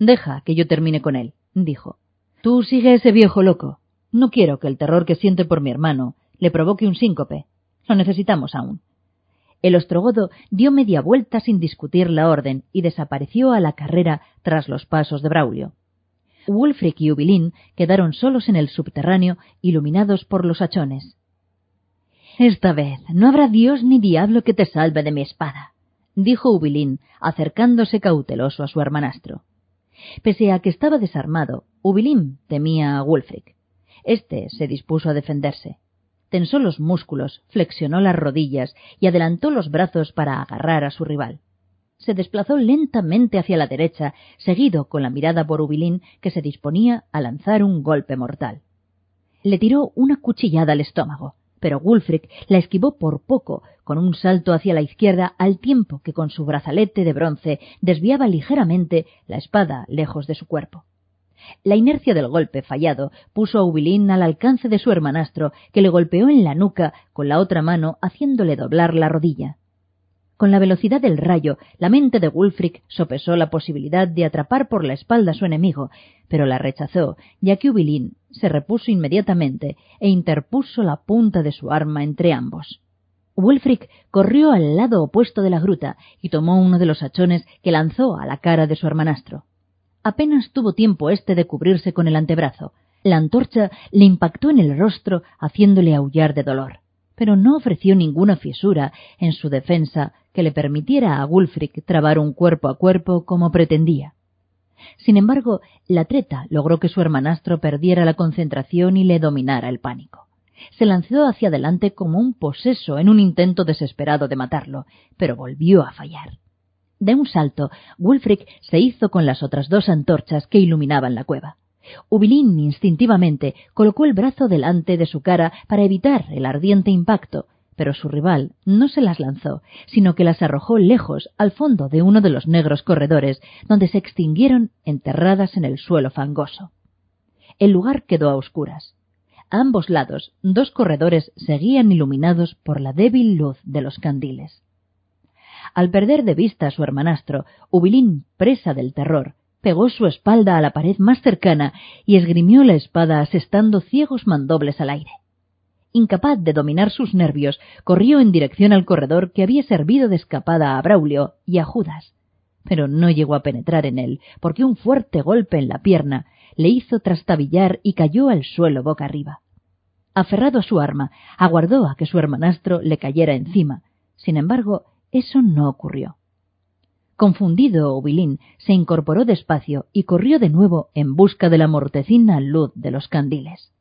Deja que yo termine con él, dijo. Tú sigue ese viejo loco. No quiero que el terror que siente por mi hermano le provoque un síncope. Lo necesitamos aún. El ostrogodo dio media vuelta sin discutir la orden y desapareció a la carrera tras los pasos de Braulio. Wulfric y Ubilín quedaron solos en el subterráneo, iluminados por los hachones. Esta vez no habrá Dios ni diablo que te salve de mi espada, dijo Ubilín, acercándose cauteloso a su hermanastro. Pese a que estaba desarmado, Ubilín temía a Wulfric. Este se dispuso a defenderse tensó los músculos, flexionó las rodillas y adelantó los brazos para agarrar a su rival. Se desplazó lentamente hacia la derecha, seguido con la mirada por Ubilín, que se disponía a lanzar un golpe mortal. Le tiró una cuchillada al estómago, pero Wulfric la esquivó por poco, con un salto hacia la izquierda, al tiempo que con su brazalete de bronce desviaba ligeramente la espada lejos de su cuerpo. La inercia del golpe fallado puso a Ubilín al alcance de su hermanastro, que le golpeó en la nuca con la otra mano, haciéndole doblar la rodilla. Con la velocidad del rayo, la mente de Wulfric sopesó la posibilidad de atrapar por la espalda a su enemigo, pero la rechazó, ya que Ubilín se repuso inmediatamente e interpuso la punta de su arma entre ambos. Wulfric corrió al lado opuesto de la gruta y tomó uno de los hachones que lanzó a la cara de su hermanastro. Apenas tuvo tiempo éste de cubrirse con el antebrazo. La antorcha le impactó en el rostro, haciéndole aullar de dolor, pero no ofreció ninguna fisura en su defensa que le permitiera a Wulfric trabar un cuerpo a cuerpo como pretendía. Sin embargo, la treta logró que su hermanastro perdiera la concentración y le dominara el pánico. Se lanzó hacia adelante como un poseso en un intento desesperado de matarlo, pero volvió a fallar. De un salto, Wulfric se hizo con las otras dos antorchas que iluminaban la cueva. Ubilín instintivamente colocó el brazo delante de su cara para evitar el ardiente impacto, pero su rival no se las lanzó, sino que las arrojó lejos al fondo de uno de los negros corredores, donde se extinguieron enterradas en el suelo fangoso. El lugar quedó a oscuras. A ambos lados, dos corredores seguían iluminados por la débil luz de los candiles. Al perder de vista a su hermanastro, Ubilín, presa del terror, pegó su espalda a la pared más cercana y esgrimió la espada asestando ciegos mandobles al aire. Incapaz de dominar sus nervios, corrió en dirección al corredor que había servido de escapada a Braulio y a Judas. Pero no llegó a penetrar en él, porque un fuerte golpe en la pierna le hizo trastabillar y cayó al suelo boca arriba. Aferrado a su arma, aguardó a que su hermanastro le cayera encima. Sin embargo, eso no ocurrió. Confundido, Obilín se incorporó despacio y corrió de nuevo en busca de la mortecina luz de los candiles.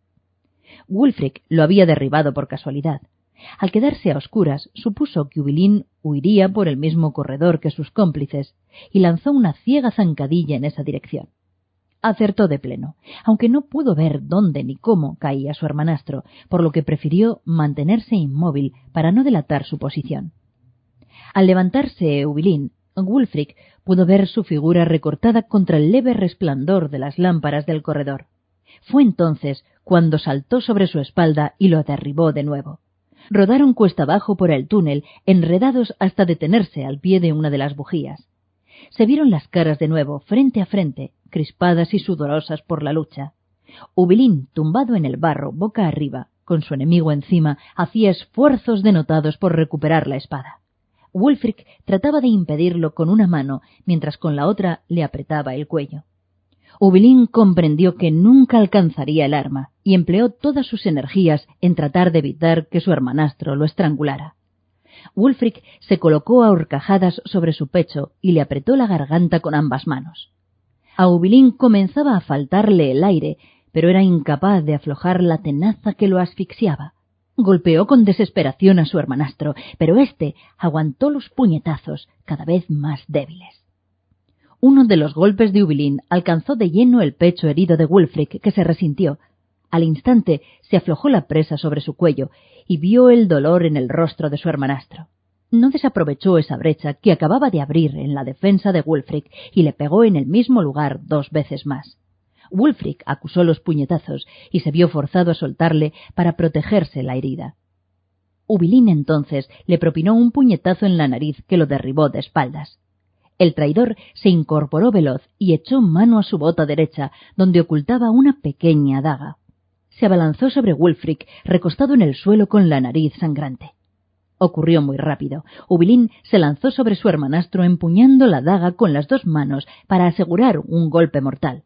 Wulfric lo había derribado por casualidad. Al quedarse a oscuras, supuso que Ubilín huiría por el mismo corredor que sus cómplices y lanzó una ciega zancadilla en esa dirección. Acertó de pleno, aunque no pudo ver dónde ni cómo caía su hermanastro, por lo que prefirió mantenerse inmóvil para no delatar su posición. Al levantarse Ubilín, Wulfric pudo ver su figura recortada contra el leve resplandor de las lámparas del corredor. Fue entonces cuando saltó sobre su espalda y lo derribó de nuevo. Rodaron cuesta abajo por el túnel, enredados hasta detenerse al pie de una de las bujías. Se vieron las caras de nuevo, frente a frente, crispadas y sudorosas por la lucha. Ubilín, tumbado en el barro, boca arriba, con su enemigo encima, hacía esfuerzos denotados por recuperar la espada. Wulfric trataba de impedirlo con una mano, mientras con la otra le apretaba el cuello. Ubilín comprendió que nunca alcanzaría el arma y empleó todas sus energías en tratar de evitar que su hermanastro lo estrangulara. Wulfric se colocó a horcajadas sobre su pecho y le apretó la garganta con ambas manos. A Ubilín comenzaba a faltarle el aire, pero era incapaz de aflojar la tenaza que lo asfixiaba. Golpeó con desesperación a su hermanastro, pero éste aguantó los puñetazos cada vez más débiles. Uno de los golpes de Ubilín alcanzó de lleno el pecho herido de Wulfric, que se resintió. Al instante se aflojó la presa sobre su cuello y vio el dolor en el rostro de su hermanastro. No desaprovechó esa brecha que acababa de abrir en la defensa de Wulfric y le pegó en el mismo lugar dos veces más. Wulfric acusó los puñetazos y se vio forzado a soltarle para protegerse la herida. Ubilín entonces le propinó un puñetazo en la nariz que lo derribó de espaldas. El traidor se incorporó veloz y echó mano a su bota derecha, donde ocultaba una pequeña daga. Se abalanzó sobre Wulfric, recostado en el suelo con la nariz sangrante. Ocurrió muy rápido. Ubilín se lanzó sobre su hermanastro empuñando la daga con las dos manos para asegurar un golpe mortal.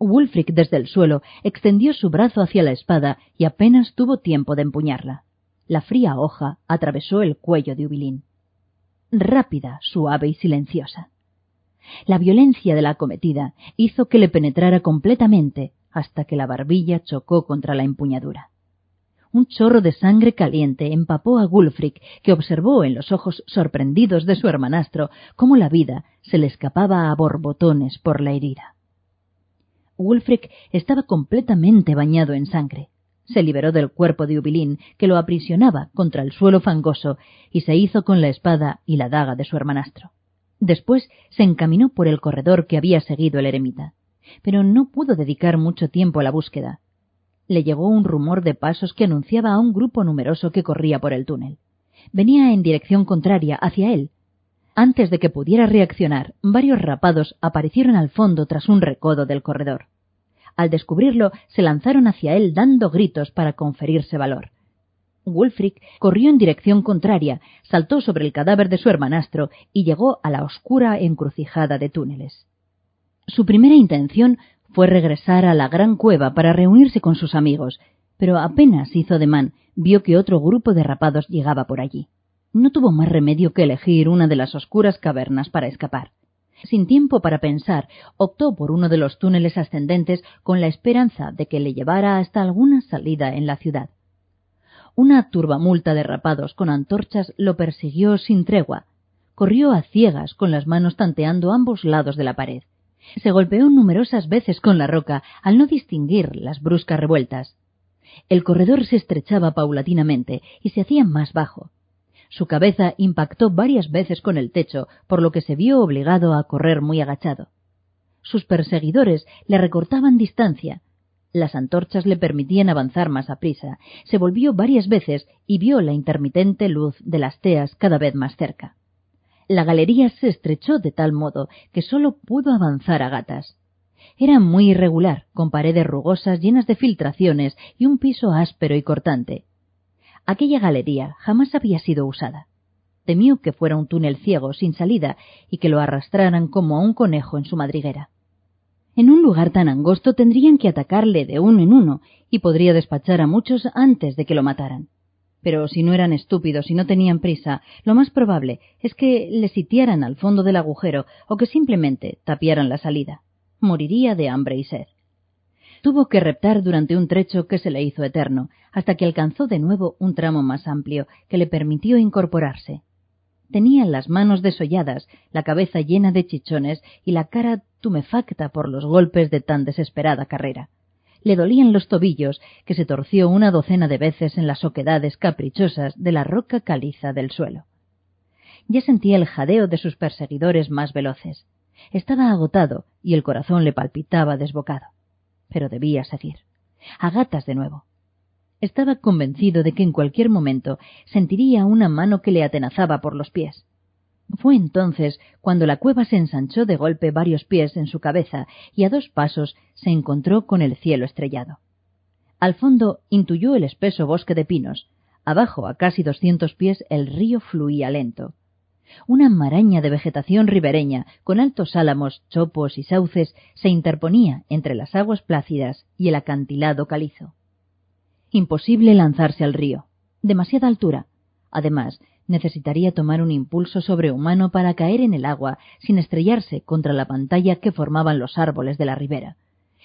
Wulfric desde el suelo extendió su brazo hacia la espada y apenas tuvo tiempo de empuñarla. La fría hoja atravesó el cuello de Ubilín. Rápida, suave y silenciosa. La violencia de la acometida hizo que le penetrara completamente hasta que la barbilla chocó contra la empuñadura. Un chorro de sangre caliente empapó a Wulfric, que observó en los ojos sorprendidos de su hermanastro cómo la vida se le escapaba a borbotones por la herida. Wulfric estaba completamente bañado en sangre. Se liberó del cuerpo de Ubilín, que lo aprisionaba contra el suelo fangoso, y se hizo con la espada y la daga de su hermanastro. Después se encaminó por el corredor que había seguido el eremita, pero no pudo dedicar mucho tiempo a la búsqueda. Le llegó un rumor de pasos que anunciaba a un grupo numeroso que corría por el túnel. Venía en dirección contraria hacia él, antes de que pudiera reaccionar, varios rapados aparecieron al fondo tras un recodo del corredor. Al descubrirlo, se lanzaron hacia él dando gritos para conferirse valor. Wulfric corrió en dirección contraria, saltó sobre el cadáver de su hermanastro y llegó a la oscura encrucijada de túneles. Su primera intención fue regresar a la gran cueva para reunirse con sus amigos, pero apenas hizo demán, vio que otro grupo de rapados llegaba por allí no tuvo más remedio que elegir una de las oscuras cavernas para escapar. Sin tiempo para pensar, optó por uno de los túneles ascendentes con la esperanza de que le llevara hasta alguna salida en la ciudad. Una turbamulta de rapados con antorchas lo persiguió sin tregua. Corrió a ciegas con las manos tanteando ambos lados de la pared. Se golpeó numerosas veces con la roca al no distinguir las bruscas revueltas. El corredor se estrechaba paulatinamente y se hacía más bajo. Su cabeza impactó varias veces con el techo, por lo que se vio obligado a correr muy agachado. Sus perseguidores le recortaban distancia. Las antorchas le permitían avanzar más a prisa. Se volvió varias veces y vio la intermitente luz de las teas cada vez más cerca. La galería se estrechó de tal modo que sólo pudo avanzar a gatas. Era muy irregular, con paredes rugosas llenas de filtraciones y un piso áspero y cortante. Aquella galería jamás había sido usada. Temió que fuera un túnel ciego, sin salida, y que lo arrastraran como a un conejo en su madriguera. En un lugar tan angosto tendrían que atacarle de uno en uno, y podría despachar a muchos antes de que lo mataran. Pero si no eran estúpidos y no tenían prisa, lo más probable es que le sitiaran al fondo del agujero o que simplemente tapiaran la salida. Moriría de hambre y sed. Tuvo que reptar durante un trecho que se le hizo eterno, hasta que alcanzó de nuevo un tramo más amplio que le permitió incorporarse. Tenía las manos desolladas, la cabeza llena de chichones y la cara tumefacta por los golpes de tan desesperada carrera. Le dolían los tobillos, que se torció una docena de veces en las oquedades caprichosas de la roca caliza del suelo. Ya sentía el jadeo de sus perseguidores más veloces. Estaba agotado y el corazón le palpitaba desbocado. Pero debía seguir. A gatas de nuevo. Estaba convencido de que en cualquier momento sentiría una mano que le atenazaba por los pies. Fue entonces cuando la cueva se ensanchó de golpe varios pies en su cabeza y a dos pasos se encontró con el cielo estrellado. Al fondo intuyó el espeso bosque de pinos. Abajo, a casi doscientos pies, el río fluía lento. Una maraña de vegetación ribereña, con altos álamos, chopos y sauces, se interponía entre las aguas plácidas y el acantilado calizo. Imposible lanzarse al río. Demasiada altura. Además, necesitaría tomar un impulso sobrehumano para caer en el agua sin estrellarse contra la pantalla que formaban los árboles de la ribera.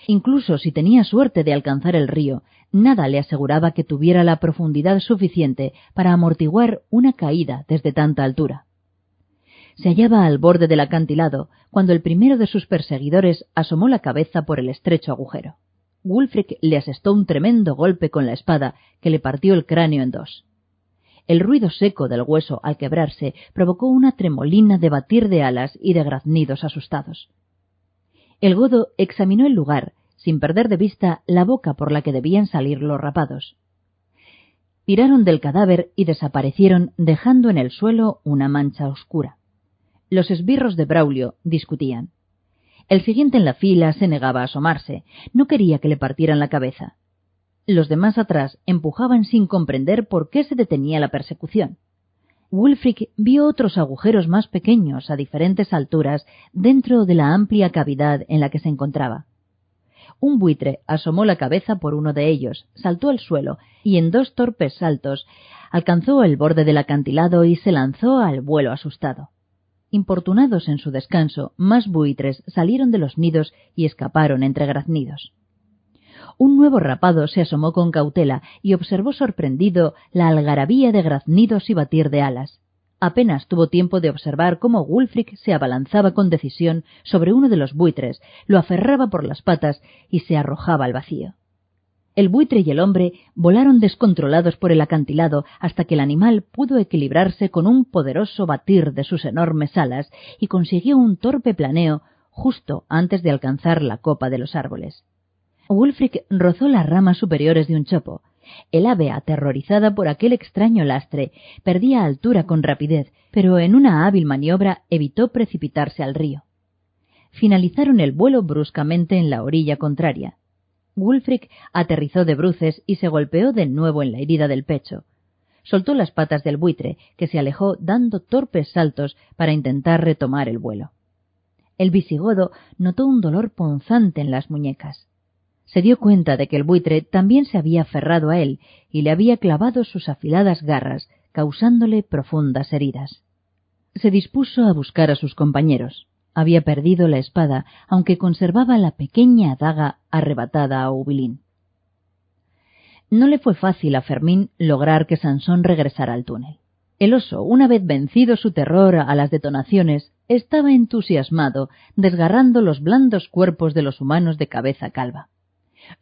Incluso si tenía suerte de alcanzar el río, nada le aseguraba que tuviera la profundidad suficiente para amortiguar una caída desde tanta altura. Se hallaba al borde del acantilado cuando el primero de sus perseguidores asomó la cabeza por el estrecho agujero. Wulfric le asestó un tremendo golpe con la espada que le partió el cráneo en dos. El ruido seco del hueso al quebrarse provocó una tremolina de batir de alas y de graznidos asustados. El godo examinó el lugar, sin perder de vista la boca por la que debían salir los rapados. Tiraron del cadáver y desaparecieron dejando en el suelo una mancha oscura. Los esbirros de Braulio discutían. El siguiente en la fila se negaba a asomarse, no quería que le partieran la cabeza. Los demás atrás empujaban sin comprender por qué se detenía la persecución. Wulfric vio otros agujeros más pequeños a diferentes alturas dentro de la amplia cavidad en la que se encontraba. Un buitre asomó la cabeza por uno de ellos, saltó al suelo y en dos torpes saltos alcanzó el borde del acantilado y se lanzó al vuelo asustado. Importunados en su descanso, más buitres salieron de los nidos y escaparon entre graznidos un nuevo rapado se asomó con cautela y observó sorprendido la algarabía de graznidos y batir de alas. Apenas tuvo tiempo de observar cómo Wulfric se abalanzaba con decisión sobre uno de los buitres, lo aferraba por las patas y se arrojaba al vacío. El buitre y el hombre volaron descontrolados por el acantilado hasta que el animal pudo equilibrarse con un poderoso batir de sus enormes alas y consiguió un torpe planeo justo antes de alcanzar la copa de los árboles. Wulfric rozó las ramas superiores de un chopo. El ave, aterrorizada por aquel extraño lastre, perdía altura con rapidez, pero en una hábil maniobra evitó precipitarse al río. Finalizaron el vuelo bruscamente en la orilla contraria. Wulfric aterrizó de bruces y se golpeó de nuevo en la herida del pecho. Soltó las patas del buitre, que se alejó dando torpes saltos para intentar retomar el vuelo. El visigodo notó un dolor punzante en las muñecas se dio cuenta de que el buitre también se había aferrado a él y le había clavado sus afiladas garras, causándole profundas heridas. Se dispuso a buscar a sus compañeros. Había perdido la espada, aunque conservaba la pequeña daga arrebatada a Ubilín. No le fue fácil a Fermín lograr que Sansón regresara al túnel. El oso, una vez vencido su terror a las detonaciones, estaba entusiasmado, desgarrando los blandos cuerpos de los humanos de cabeza calva.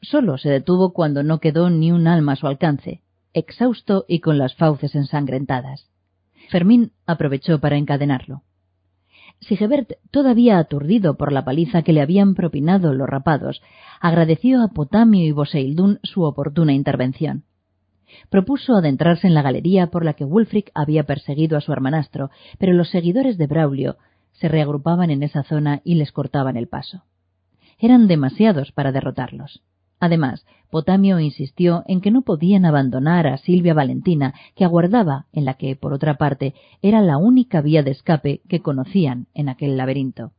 Solo se detuvo cuando no quedó ni un alma a su alcance, exhausto y con las fauces ensangrentadas. Fermín aprovechó para encadenarlo. Sigebert, todavía aturdido por la paliza que le habían propinado los rapados, agradeció a Potamio y Boseildún su oportuna intervención. Propuso adentrarse en la galería por la que Wulfric había perseguido a su hermanastro, pero los seguidores de Braulio se reagrupaban en esa zona y les cortaban el paso. Eran demasiados para derrotarlos. Además, Potamio insistió en que no podían abandonar a Silvia Valentina, que aguardaba en la que, por otra parte, era la única vía de escape que conocían en aquel laberinto.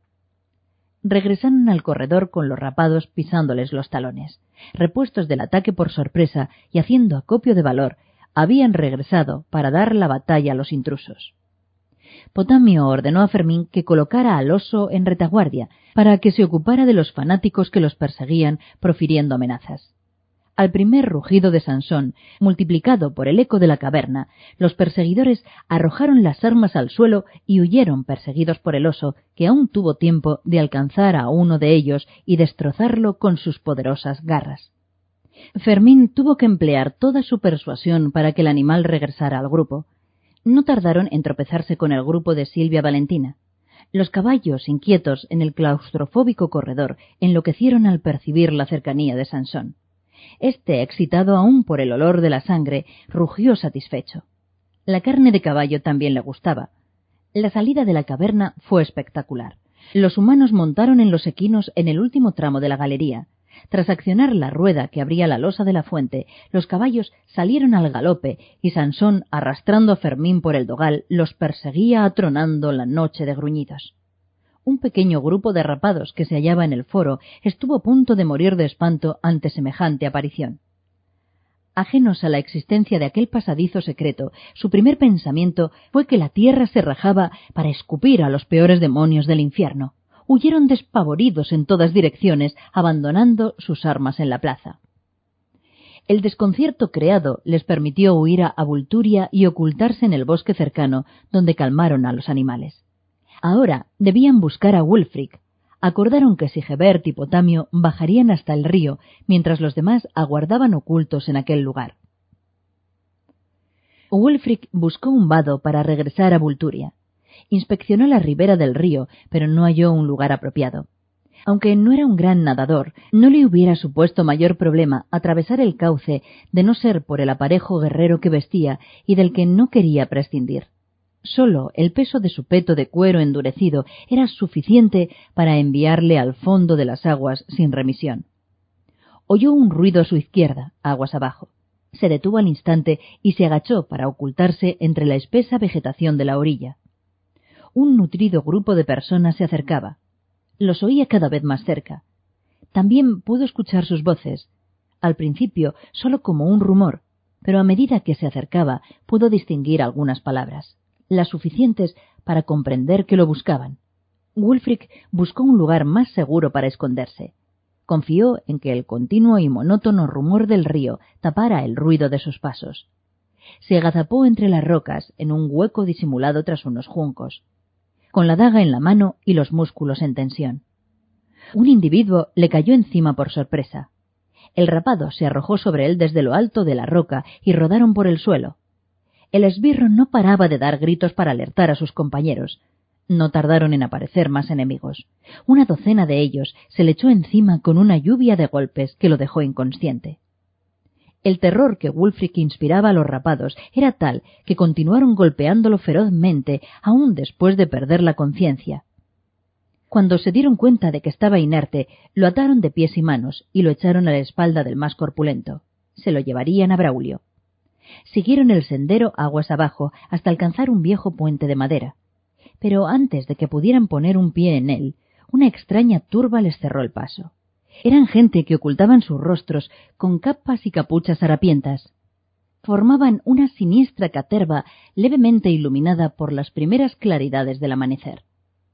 Regresaron al corredor con los rapados pisándoles los talones. Repuestos del ataque por sorpresa y haciendo acopio de valor, habían regresado para dar la batalla a los intrusos. Potamio ordenó a Fermín que colocara al oso en retaguardia para que se ocupara de los fanáticos que los perseguían profiriendo amenazas. Al primer rugido de Sansón, multiplicado por el eco de la caverna, los perseguidores arrojaron las armas al suelo y huyeron perseguidos por el oso, que aún tuvo tiempo de alcanzar a uno de ellos y destrozarlo con sus poderosas garras. Fermín tuvo que emplear toda su persuasión para que el animal regresara al grupo. No tardaron en tropezarse con el grupo de Silvia Valentina. Los caballos, inquietos en el claustrofóbico corredor, enloquecieron al percibir la cercanía de Sansón. Este, excitado aún por el olor de la sangre, rugió satisfecho. La carne de caballo también le gustaba. La salida de la caverna fue espectacular. Los humanos montaron en los equinos en el último tramo de la galería. Tras accionar la rueda que abría la losa de la fuente, los caballos salieron al galope y Sansón, arrastrando a Fermín por el dogal, los perseguía atronando la noche de gruñidos un pequeño grupo de rapados que se hallaba en el foro estuvo a punto de morir de espanto ante semejante aparición. Ajenos a la existencia de aquel pasadizo secreto, su primer pensamiento fue que la tierra se rajaba para escupir a los peores demonios del infierno. Huyeron despavoridos en todas direcciones, abandonando sus armas en la plaza. El desconcierto creado les permitió huir a Vulturia y ocultarse en el bosque cercano, donde calmaron a los animales. Ahora debían buscar a Wulfric. Acordaron que Sigebert y Potamio bajarían hasta el río, mientras los demás aguardaban ocultos en aquel lugar. Wulfric buscó un vado para regresar a Vulturia. Inspeccionó la ribera del río, pero no halló un lugar apropiado. Aunque no era un gran nadador, no le hubiera supuesto mayor problema atravesar el cauce de no ser por el aparejo guerrero que vestía y del que no quería prescindir. Solo el peso de su peto de cuero endurecido era suficiente para enviarle al fondo de las aguas sin remisión. Oyó un ruido a su izquierda, aguas abajo. Se detuvo al instante y se agachó para ocultarse entre la espesa vegetación de la orilla. Un nutrido grupo de personas se acercaba. Los oía cada vez más cerca. También pudo escuchar sus voces, al principio solo como un rumor, pero a medida que se acercaba pudo distinguir algunas palabras las suficientes para comprender que lo buscaban. Wulfric buscó un lugar más seguro para esconderse. Confió en que el continuo y monótono rumor del río tapara el ruido de sus pasos. Se agazapó entre las rocas en un hueco disimulado tras unos juncos, con la daga en la mano y los músculos en tensión. Un individuo le cayó encima por sorpresa. El rapado se arrojó sobre él desde lo alto de la roca y rodaron por el suelo. El esbirro no paraba de dar gritos para alertar a sus compañeros. No tardaron en aparecer más enemigos. Una docena de ellos se le echó encima con una lluvia de golpes que lo dejó inconsciente. El terror que Wulfric inspiraba a los rapados era tal que continuaron golpeándolo ferozmente aún después de perder la conciencia. Cuando se dieron cuenta de que estaba inerte, lo ataron de pies y manos y lo echaron a la espalda del más corpulento. Se lo llevarían a Braulio. Siguieron el sendero aguas abajo hasta alcanzar un viejo puente de madera. Pero antes de que pudieran poner un pie en él, una extraña turba les cerró el paso. Eran gente que ocultaban sus rostros con capas y capuchas harapientas. Formaban una siniestra caterva levemente iluminada por las primeras claridades del amanecer.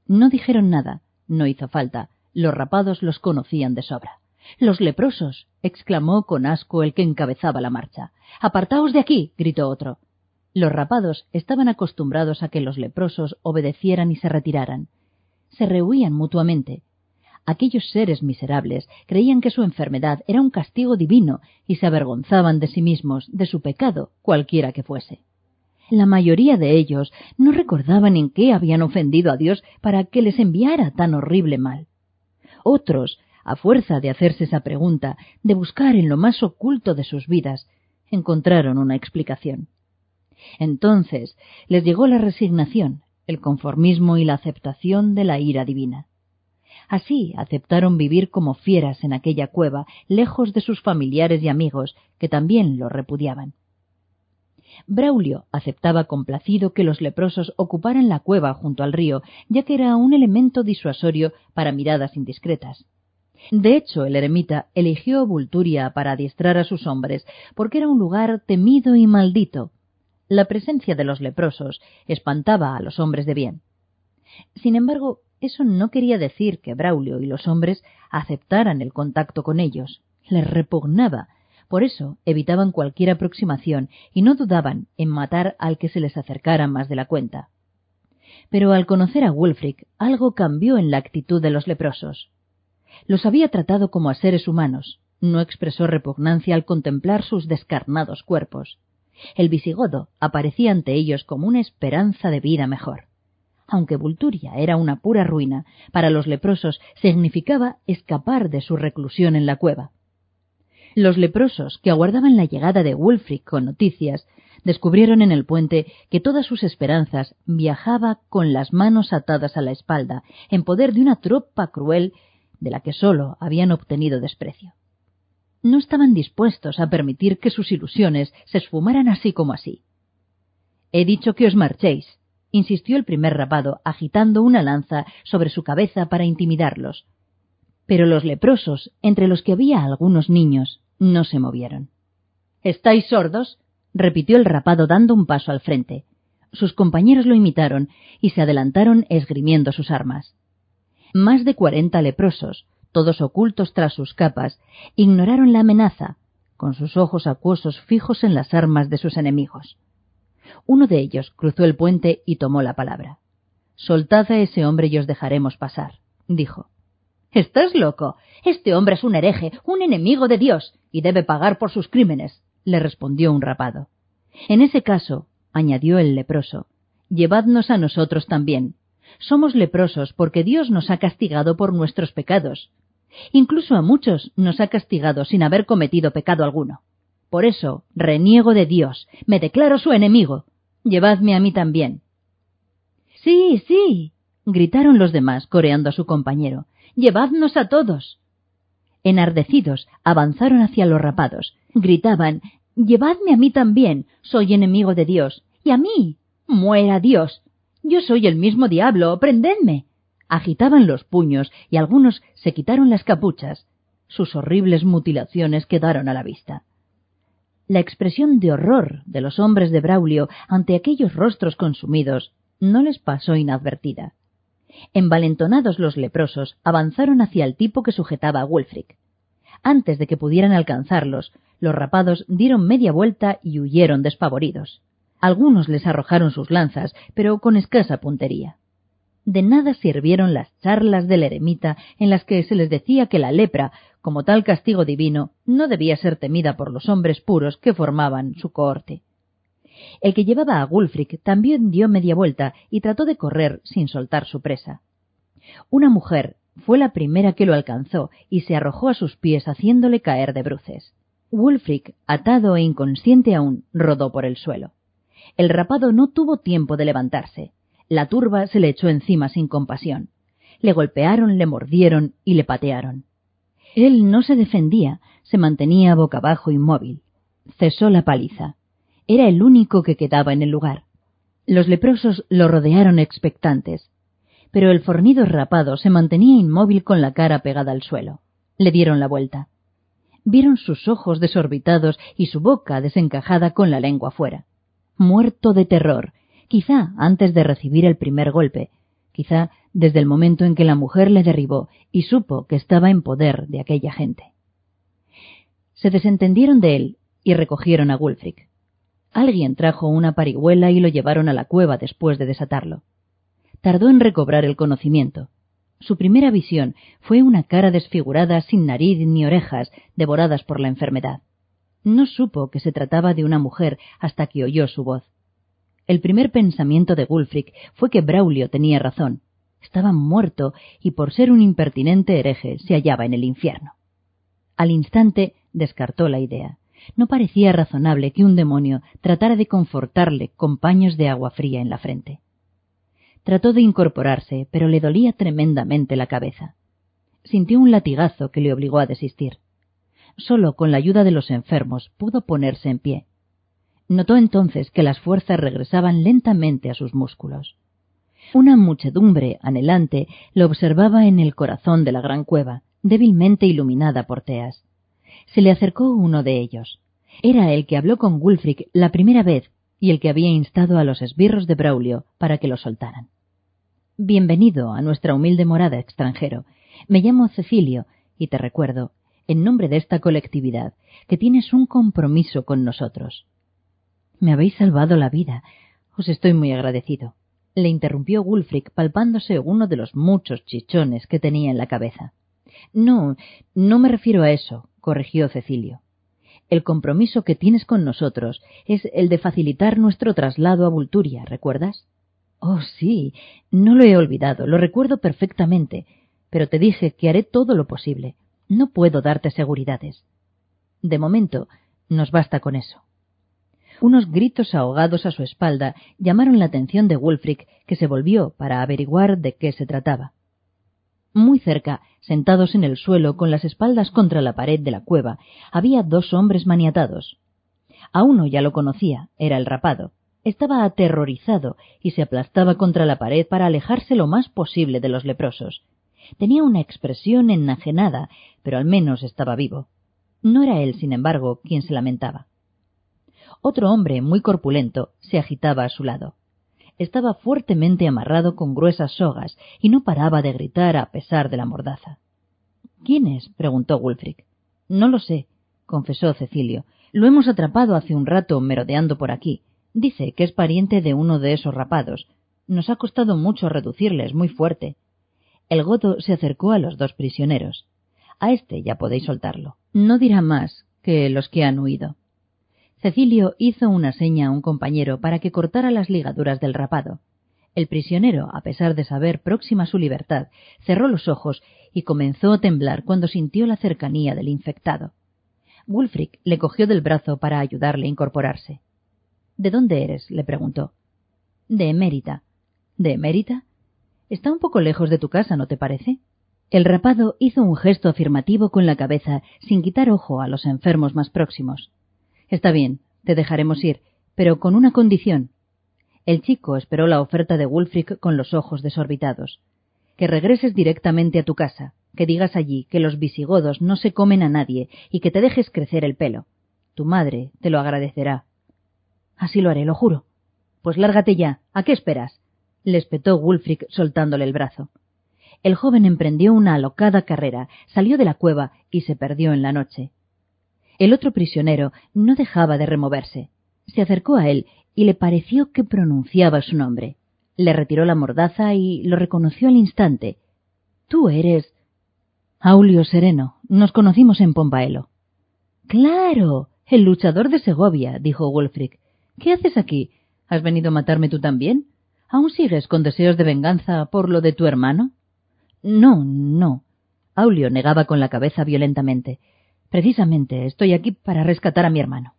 No dijeron nada, no hizo falta, los rapados los conocían de sobra. Los leprosos, exclamó con asco el que encabezaba la marcha. Apartaos de aquí, gritó otro. Los rapados estaban acostumbrados a que los leprosos obedecieran y se retiraran. Se rehuían mutuamente. Aquellos seres miserables creían que su enfermedad era un castigo divino y se avergonzaban de sí mismos, de su pecado, cualquiera que fuese. La mayoría de ellos no recordaban en qué habían ofendido a Dios para que les enviara tan horrible mal. Otros a fuerza de hacerse esa pregunta, de buscar en lo más oculto de sus vidas, encontraron una explicación. Entonces les llegó la resignación, el conformismo y la aceptación de la ira divina. Así aceptaron vivir como fieras en aquella cueva, lejos de sus familiares y amigos, que también lo repudiaban. Braulio aceptaba complacido que los leprosos ocuparan la cueva junto al río, ya que era un elemento disuasorio para miradas indiscretas De hecho, el eremita eligió Vulturia para adiestrar a sus hombres, porque era un lugar temido y maldito. La presencia de los leprosos espantaba a los hombres de bien. Sin embargo, eso no quería decir que Braulio y los hombres aceptaran el contacto con ellos. Les repugnaba. Por eso evitaban cualquier aproximación y no dudaban en matar al que se les acercara más de la cuenta. Pero al conocer a Wulfric, algo cambió en la actitud de los leprosos. Los había tratado como a seres humanos, no expresó repugnancia al contemplar sus descarnados cuerpos. El visigodo aparecía ante ellos como una esperanza de vida mejor aunque Vulturia era una pura ruina, para los leprosos significaba escapar de su reclusión en la cueva. Los leprosos, que aguardaban la llegada de Wulfric con noticias, descubrieron en el puente que todas sus esperanzas viajaba con las manos atadas a la espalda, en poder de una tropa cruel de la que sólo habían obtenido desprecio. No estaban dispuestos a permitir que sus ilusiones se esfumaran así como así. He dicho que os marchéis, insistió el primer rapado, agitando una lanza sobre su cabeza para intimidarlos. Pero los leprosos, entre los que había algunos niños, no se movieron. ¿Estáis sordos? repitió el rapado dando un paso al frente. Sus compañeros lo imitaron y se adelantaron esgrimiendo sus armas. Más de cuarenta leprosos, todos ocultos tras sus capas, ignoraron la amenaza, con sus ojos acuosos fijos en las armas de sus enemigos. Uno de ellos cruzó el puente y tomó la palabra. Soltad a ese hombre y os dejaremos pasar, dijo. Estás loco. Este hombre es un hereje, un enemigo de Dios, y debe pagar por sus crímenes, le respondió un rapado. En ese caso, añadió el leproso, llevadnos a nosotros también. Somos leprosos porque Dios nos ha castigado por nuestros pecados. Incluso a muchos nos ha castigado sin haber cometido pecado alguno. Por eso reniego de Dios, me declaro su enemigo. Llevadme a mí también. Sí, sí, gritaron los demás, coreando a su compañero. Llevadnos a todos. Enardecidos, avanzaron hacia los rapados. Gritaban Llevadme a mí también. Soy enemigo de Dios. Y a mí. Muera Dios. Yo soy el mismo diablo. Prendedme. Agitaban los puños y algunos se quitaron las capuchas. Sus horribles mutilaciones quedaron a la vista. La expresión de horror de los hombres de Braulio ante aquellos rostros consumidos no les pasó inadvertida. Envalentonados los leprosos avanzaron hacia el tipo que sujetaba a Wulfric. Antes de que pudieran alcanzarlos, los rapados dieron media vuelta y huyeron despavoridos. Algunos les arrojaron sus lanzas, pero con escasa puntería. De nada sirvieron las charlas del eremita en las que se les decía que la lepra, como tal castigo divino, no debía ser temida por los hombres puros que formaban su cohorte. El que llevaba a Gulfric también dio media vuelta y trató de correr sin soltar su presa. Una mujer fue la primera que lo alcanzó y se arrojó a sus pies haciéndole caer de bruces. Wulfric, atado e inconsciente aún, rodó por el suelo. El rapado no tuvo tiempo de levantarse. La turba se le echó encima sin compasión. Le golpearon, le mordieron y le patearon. Él no se defendía, se mantenía boca abajo inmóvil. Cesó la paliza. Era el único que quedaba en el lugar. Los leprosos lo rodearon expectantes. Pero el fornido rapado se mantenía inmóvil con la cara pegada al suelo. Le dieron la vuelta. Vieron sus ojos desorbitados y su boca desencajada con la lengua fuera. Muerto de terror, quizá antes de recibir el primer golpe, quizá desde el momento en que la mujer le derribó y supo que estaba en poder de aquella gente. Se desentendieron de él y recogieron a Wulfric. Alguien trajo una parihuela y lo llevaron a la cueva después de desatarlo. Tardó en recobrar el conocimiento. Su primera visión fue una cara desfigurada sin nariz ni orejas, devoradas por la enfermedad. No supo que se trataba de una mujer hasta que oyó su voz. El primer pensamiento de Gulfric fue que Braulio tenía razón. Estaba muerto y por ser un impertinente hereje se hallaba en el infierno. Al instante descartó la idea. No parecía razonable que un demonio tratara de confortarle con paños de agua fría en la frente. Trató de incorporarse, pero le dolía tremendamente la cabeza. Sintió un latigazo que le obligó a desistir. Solo con la ayuda de los enfermos pudo ponerse en pie. Notó entonces que las fuerzas regresaban lentamente a sus músculos. Una muchedumbre anhelante lo observaba en el corazón de la gran cueva, débilmente iluminada por teas. Se le acercó uno de ellos. Era el que habló con Wulfric la primera vez y el que había instado a los esbirros de Braulio para que lo soltaran. Bienvenido a nuestra humilde morada extranjero. Me llamo Cecilio y te recuerdo, en nombre de esta colectividad, que tienes un compromiso con nosotros. Me habéis salvado la vida. Os estoy muy agradecido. Le interrumpió Wulfric palpándose uno de los muchos chichones que tenía en la cabeza. No, no me refiero a eso, corrigió Cecilio. El compromiso que tienes con nosotros es el de facilitar nuestro traslado a Vulturia, ¿recuerdas? Oh, sí, no lo he olvidado, lo recuerdo perfectamente, pero te dije que haré todo lo posible. No puedo darte seguridades. De momento, nos basta con eso. Unos gritos ahogados a su espalda llamaron la atención de Wulfric, que se volvió para averiguar de qué se trataba. Muy cerca, sentados en el suelo con las espaldas contra la pared de la cueva, había dos hombres maniatados. A uno ya lo conocía, era el rapado. Estaba aterrorizado y se aplastaba contra la pared para alejarse lo más posible de los leprosos. Tenía una expresión enajenada, pero al menos estaba vivo. No era él, sin embargo, quien se lamentaba. Otro hombre muy corpulento se agitaba a su lado. Estaba fuertemente amarrado con gruesas sogas y no paraba de gritar a pesar de la mordaza. ¿Quién es? preguntó Wulfric. No lo sé, confesó Cecilio. Lo hemos atrapado hace un rato merodeando por aquí. Dice que es pariente de uno de esos rapados. Nos ha costado mucho reducirles, muy fuerte. El godo se acercó a los dos prisioneros. A este ya podéis soltarlo. No dirá más que los que han huido. Cecilio hizo una seña a un compañero para que cortara las ligaduras del rapado. El prisionero, a pesar de saber próxima su libertad, cerró los ojos y comenzó a temblar cuando sintió la cercanía del infectado. Wulfric le cogió del brazo para ayudarle a incorporarse. ¿De dónde eres? le preguntó. De Emérita. ¿De Emérita? Está un poco lejos de tu casa, ¿no te parece? El rapado hizo un gesto afirmativo con la cabeza, sin quitar ojo a los enfermos más próximos. Está bien, te dejaremos ir, pero con una condición. El chico esperó la oferta de Wulfric con los ojos desorbitados. Que regreses directamente a tu casa, que digas allí que los visigodos no se comen a nadie y que te dejes crecer el pelo. Tu madre te lo agradecerá. Así lo haré, lo juro. Pues lárgate ya. ¿A qué esperas? le espetó Wulfric soltándole el brazo. El joven emprendió una alocada carrera, salió de la cueva y se perdió en la noche. El otro prisionero no dejaba de removerse. Se acercó a él y le pareció que pronunciaba su nombre. Le retiró la mordaza y lo reconoció al instante. Tú eres. Aulio Sereno. Nos conocimos en Pompaelo. Claro. El luchador de Segovia, dijo Wulfric. ¿Qué haces aquí? ¿Has venido a matarme tú también? ¿Aún sigues con deseos de venganza por lo de tu hermano? No, no. Aulio negaba con la cabeza violentamente. Precisamente estoy aquí para rescatar a mi hermano.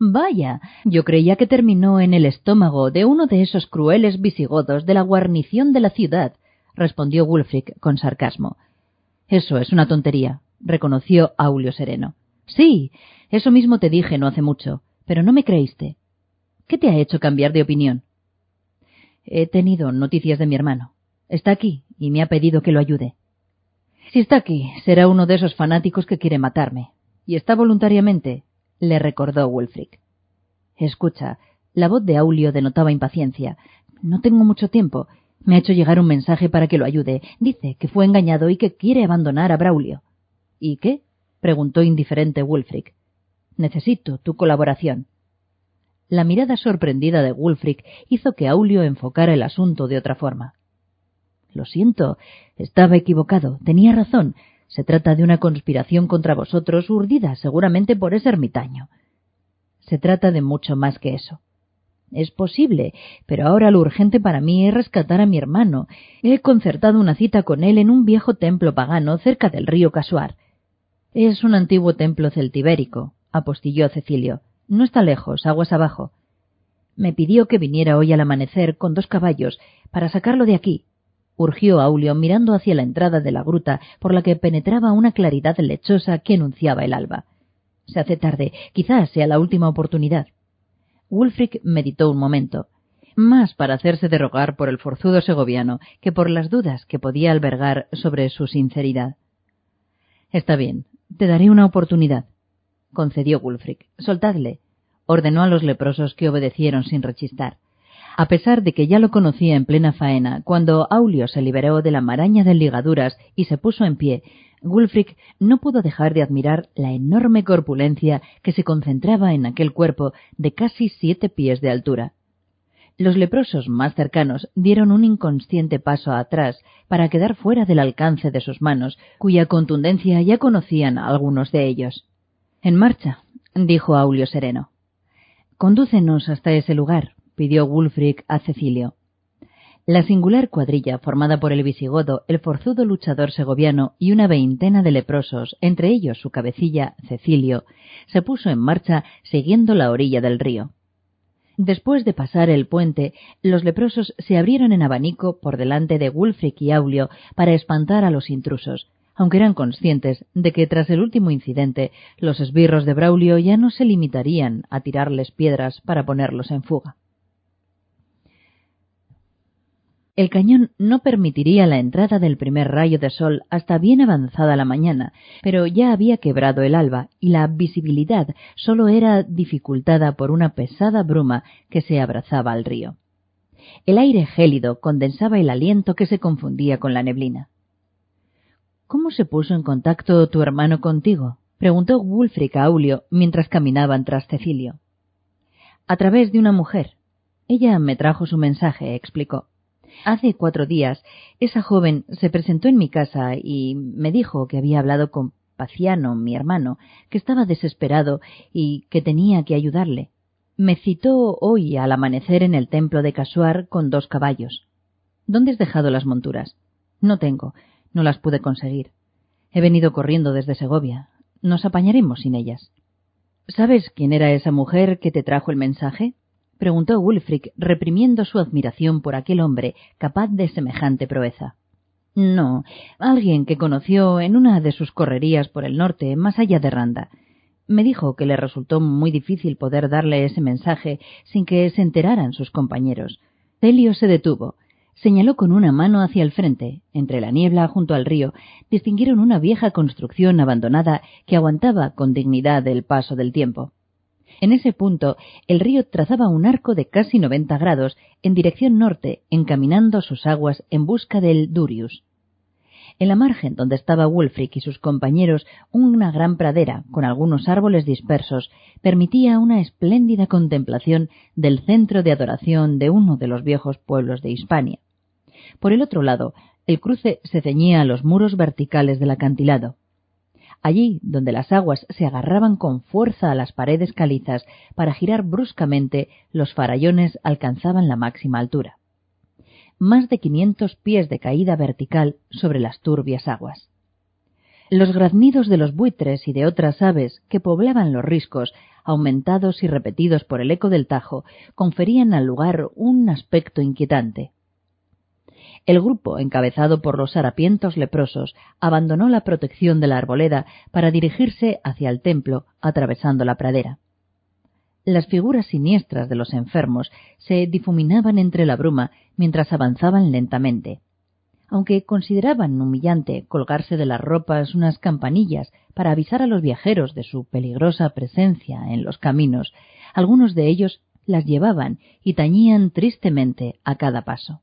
Vaya, yo creía que terminó en el estómago de uno de esos crueles visigodos de la guarnición de la ciudad, respondió Wulfric con sarcasmo. Eso es una tontería, reconoció Aulio sereno. Sí, eso mismo te dije no hace mucho, pero no me creíste. ¿Qué te ha hecho cambiar de opinión? He tenido noticias de mi hermano. Está aquí y me ha pedido que lo ayude. Si está aquí, será uno de esos fanáticos que quiere matarme. Y está voluntariamente, le recordó Wulfric. Escucha, la voz de Aulio denotaba impaciencia. No tengo mucho tiempo. Me ha hecho llegar un mensaje para que lo ayude. Dice que fue engañado y que quiere abandonar a Braulio. ¿Y qué? preguntó indiferente Wulfric. Necesito tu colaboración. La mirada sorprendida de Wulfric hizo que Aulio enfocara el asunto de otra forma. Lo siento, estaba equivocado, tenía razón. Se trata de una conspiración contra vosotros urdida seguramente por ese ermitaño. Se trata de mucho más que eso. Es posible, pero ahora lo urgente para mí es rescatar a mi hermano. He concertado una cita con él en un viejo templo pagano cerca del río Casuar. Es un antiguo templo celtibérico, apostilló Cecilio. No está lejos, aguas abajo. Me pidió que viniera hoy al amanecer con dos caballos para sacarlo de aquí. Urgió Aulio mirando hacia la entrada de la gruta por la que penetraba una claridad lechosa que anunciaba el alba. Se hace tarde, quizás sea la última oportunidad. Wulfric meditó un momento, más para hacerse derrogar por el forzudo segoviano que por las dudas que podía albergar sobre su sinceridad. Está bien, te daré una oportunidad, concedió Wulfric. Soltadle, ordenó a los leprosos que obedecieron sin rechistar. A pesar de que ya lo conocía en plena faena, cuando Aulio se liberó de la maraña de ligaduras y se puso en pie, Wulfric no pudo dejar de admirar la enorme corpulencia que se concentraba en aquel cuerpo de casi siete pies de altura. Los leprosos más cercanos dieron un inconsciente paso atrás para quedar fuera del alcance de sus manos, cuya contundencia ya conocían algunos de ellos. En marcha, dijo Aulio sereno. Condúcenos hasta ese lugar, pidió Wulfric a Cecilio. La singular cuadrilla formada por el visigodo, el forzudo luchador segoviano y una veintena de leprosos, entre ellos su cabecilla, Cecilio, se puso en marcha siguiendo la orilla del río. Después de pasar el puente, los leprosos se abrieron en abanico por delante de Wulfric y Aulio para espantar a los intrusos, aunque eran conscientes de que tras el último incidente los esbirros de Braulio ya no se limitarían a tirarles piedras para ponerlos en fuga. El cañón no permitiría la entrada del primer rayo de sol hasta bien avanzada la mañana, pero ya había quebrado el alba y la visibilidad sólo era dificultada por una pesada bruma que se abrazaba al río. El aire gélido condensaba el aliento que se confundía con la neblina. ¿Cómo se puso en contacto tu hermano contigo? preguntó Wulfric a Aulio mientras caminaban tras Cecilio. A través de una mujer. Ella me trajo su mensaje, explicó. Hace cuatro días, esa joven se presentó en mi casa y me dijo que había hablado con Paciano, mi hermano, que estaba desesperado y que tenía que ayudarle. Me citó hoy al amanecer en el templo de Casuar con dos caballos. ¿Dónde has dejado las monturas? No tengo, no las pude conseguir. He venido corriendo desde Segovia. Nos apañaremos sin ellas. ¿Sabes quién era esa mujer que te trajo el mensaje? Preguntó Wulfric, reprimiendo su admiración por aquel hombre capaz de semejante proeza. No, alguien que conoció en una de sus correrías por el norte, más allá de Randa. Me dijo que le resultó muy difícil poder darle ese mensaje sin que se enteraran sus compañeros. Celio se detuvo. Señaló con una mano hacia el frente. Entre la niebla junto al río distinguieron una vieja construcción abandonada que aguantaba con dignidad el paso del tiempo. En ese punto, el río trazaba un arco de casi noventa grados en dirección norte, encaminando sus aguas en busca del Durius. En la margen donde estaba Wulfric y sus compañeros, una gran pradera, con algunos árboles dispersos, permitía una espléndida contemplación del centro de adoración de uno de los viejos pueblos de Hispania. Por el otro lado, el cruce se ceñía a los muros verticales del acantilado. Allí, donde las aguas se agarraban con fuerza a las paredes calizas para girar bruscamente, los farallones alcanzaban la máxima altura. Más de quinientos pies de caída vertical sobre las turbias aguas. Los graznidos de los buitres y de otras aves que poblaban los riscos, aumentados y repetidos por el eco del Tajo, conferían al lugar un aspecto inquietante. El grupo, encabezado por los harapientos leprosos, abandonó la protección de la arboleda para dirigirse hacia el templo, atravesando la pradera. Las figuras siniestras de los enfermos se difuminaban entre la bruma mientras avanzaban lentamente. Aunque consideraban humillante colgarse de las ropas unas campanillas para avisar a los viajeros de su peligrosa presencia en los caminos, algunos de ellos las llevaban y tañían tristemente a cada paso.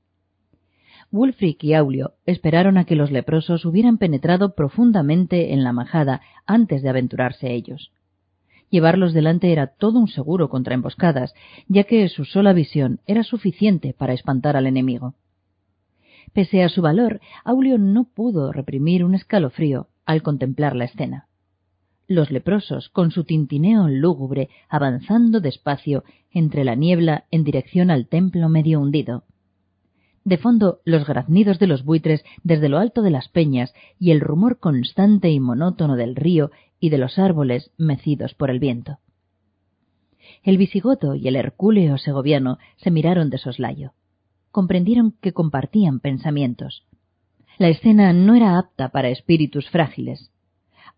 Wulfric y Aulio esperaron a que los leprosos hubieran penetrado profundamente en la majada antes de aventurarse ellos. Llevarlos delante era todo un seguro contra emboscadas, ya que su sola visión era suficiente para espantar al enemigo. Pese a su valor, Aulio no pudo reprimir un escalofrío al contemplar la escena. Los leprosos, con su tintineo lúgubre, avanzando despacio entre la niebla en dirección al templo medio hundido, de fondo los graznidos de los buitres desde lo alto de las peñas y el rumor constante y monótono del río y de los árboles mecidos por el viento. El visigodo y el hercúleo segoviano se miraron de soslayo. Comprendieron que compartían pensamientos. La escena no era apta para espíritus frágiles.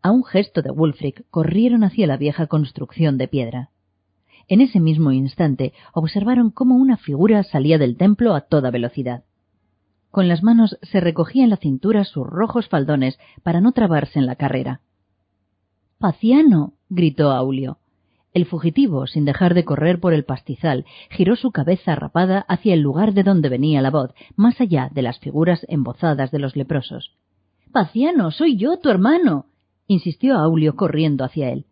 A un gesto de Wulfric corrieron hacia la vieja construcción de piedra. En ese mismo instante observaron cómo una figura salía del templo a toda velocidad. Con las manos se recogía en la cintura sus rojos faldones para no trabarse en la carrera. Paciano. gritó Aulio. El fugitivo, sin dejar de correr por el pastizal, giró su cabeza rapada hacia el lugar de donde venía la voz, más allá de las figuras embozadas de los leprosos. Paciano, soy yo, tu hermano. insistió Aulio corriendo hacia él.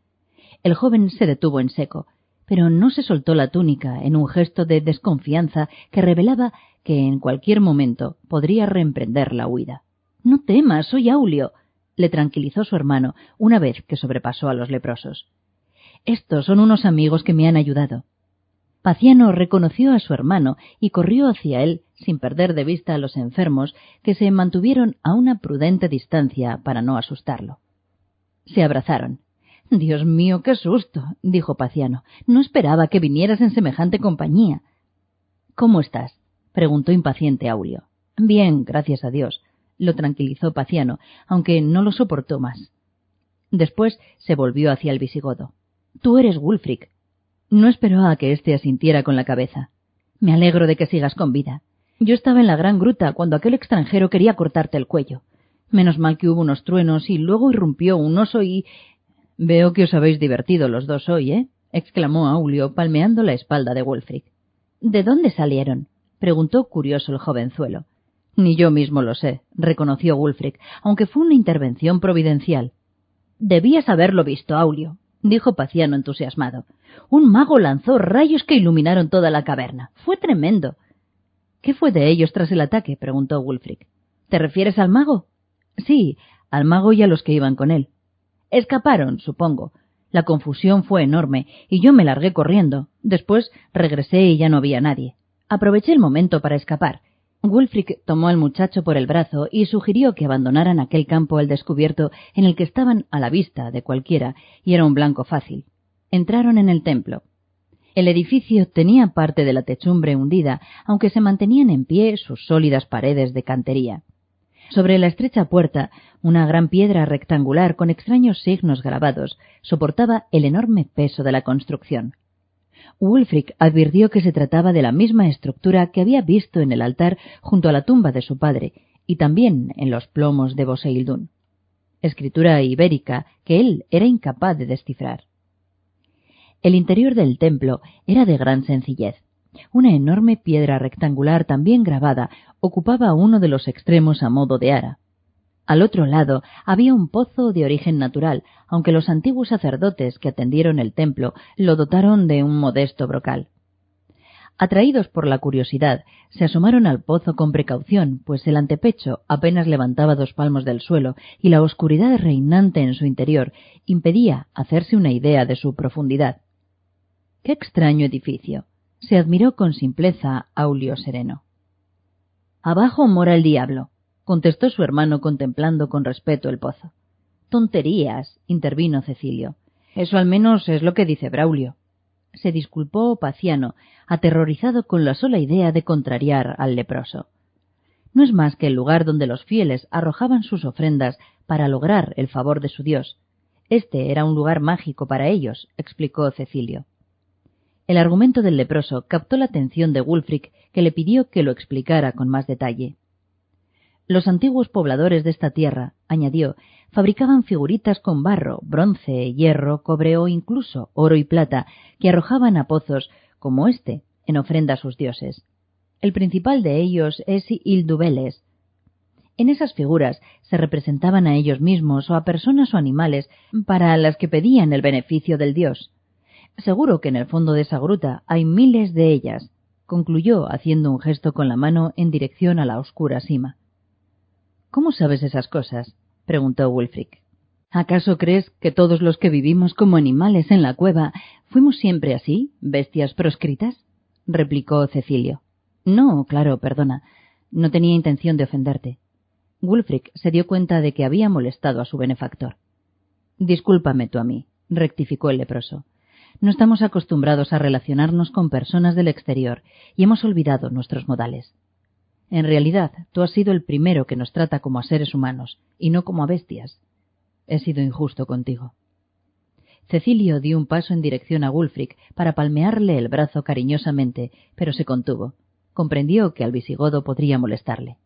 El joven se detuvo en seco, pero no se soltó la túnica en un gesto de desconfianza que revelaba que en cualquier momento podría reemprender la huida. No temas, soy Aulio, le tranquilizó su hermano una vez que sobrepasó a los leprosos. Estos son unos amigos que me han ayudado. Paciano reconoció a su hermano y corrió hacia él sin perder de vista a los enfermos que se mantuvieron a una prudente distancia para no asustarlo. Se abrazaron. Dios mío, qué susto, dijo Paciano. No esperaba que vinieras en semejante compañía. ¿Cómo estás? preguntó impaciente Aulio. Bien, gracias a Dios, lo tranquilizó Paciano, aunque no lo soportó más. Después se volvió hacia el visigodo. Tú eres Wulfric. No esperó a que éste asintiera con la cabeza. Me alegro de que sigas con vida. Yo estaba en la gran gruta cuando aquel extranjero quería cortarte el cuello. Menos mal que hubo unos truenos y luego irrumpió un oso y... Veo que os habéis divertido los dos hoy, ¿eh? exclamó Aulio, palmeando la espalda de Wulfric. ¿De dónde salieron? preguntó curioso el jovenzuelo. Ni yo mismo lo sé, reconoció Wulfric, aunque fue una intervención providencial. Debías haberlo visto, Aulio dijo Paciano entusiasmado. Un mago lanzó rayos que iluminaron toda la caverna. Fue tremendo. ¿Qué fue de ellos tras el ataque? preguntó Wulfric. ¿Te refieres al mago? Sí, al mago y a los que iban con él. Escaparon, supongo. La confusión fue enorme y yo me largué corriendo. Después regresé y ya no había nadie. Aproveché el momento para escapar Wulfric tomó al muchacho por el brazo y sugirió que abandonaran aquel campo al descubierto en el que estaban a la vista de cualquiera y era un blanco fácil. Entraron en el templo. El edificio tenía parte de la techumbre hundida, aunque se mantenían en pie sus sólidas paredes de cantería. Sobre la estrecha puerta, una gran piedra rectangular con extraños signos grabados soportaba el enorme peso de la construcción. Wulfric advirtió que se trataba de la misma estructura que había visto en el altar junto a la tumba de su padre y también en los plomos de Boseildún. Escritura ibérica que él era incapaz de descifrar. El interior del templo era de gran sencillez. Una enorme piedra rectangular también grabada ocupaba uno de los extremos a modo de ara. Al otro lado había un pozo de origen natural, aunque los antiguos sacerdotes que atendieron el templo lo dotaron de un modesto brocal. Atraídos por la curiosidad, se asomaron al pozo con precaución, pues el antepecho apenas levantaba dos palmos del suelo y la oscuridad reinante en su interior impedía hacerse una idea de su profundidad. ¡Qué extraño edificio! Se admiró con simpleza Aulio Sereno. Abajo mora el diablo, contestó su hermano contemplando con respeto el pozo. Tonterías, intervino Cecilio. Eso al menos es lo que dice Braulio. Se disculpó Paciano, aterrorizado con la sola idea de contrariar al leproso. No es más que el lugar donde los fieles arrojaban sus ofrendas para lograr el favor de su Dios. Este era un lugar mágico para ellos, explicó Cecilio. El argumento del leproso captó la atención de Wulfric, que le pidió que lo explicara con más detalle. Los antiguos pobladores de esta tierra, añadió, fabricaban figuritas con barro, bronce, hierro, cobre o incluso oro y plata, que arrojaban a pozos, como éste, en ofrenda a sus dioses. El principal de ellos es Hildubeles. En esas figuras se representaban a ellos mismos o a personas o animales para las que pedían el beneficio del dios. Seguro que en el fondo de esa gruta hay miles de ellas, concluyó haciendo un gesto con la mano en dirección a la oscura cima. ¿Cómo sabes esas cosas? preguntó Wulfric. ¿Acaso crees que todos los que vivimos como animales en la cueva fuimos siempre así, bestias proscritas? replicó Cecilio. No, claro, perdona. No tenía intención de ofenderte. Wulfric se dio cuenta de que había molestado a su benefactor. Discúlpame tú a mí, rectificó el leproso. No estamos acostumbrados a relacionarnos con personas del exterior y hemos olvidado nuestros modales. En realidad, tú has sido el primero que nos trata como a seres humanos y no como a bestias. He sido injusto contigo. Cecilio dio un paso en dirección a Wulfric para palmearle el brazo cariñosamente, pero se contuvo. Comprendió que al visigodo podría molestarle.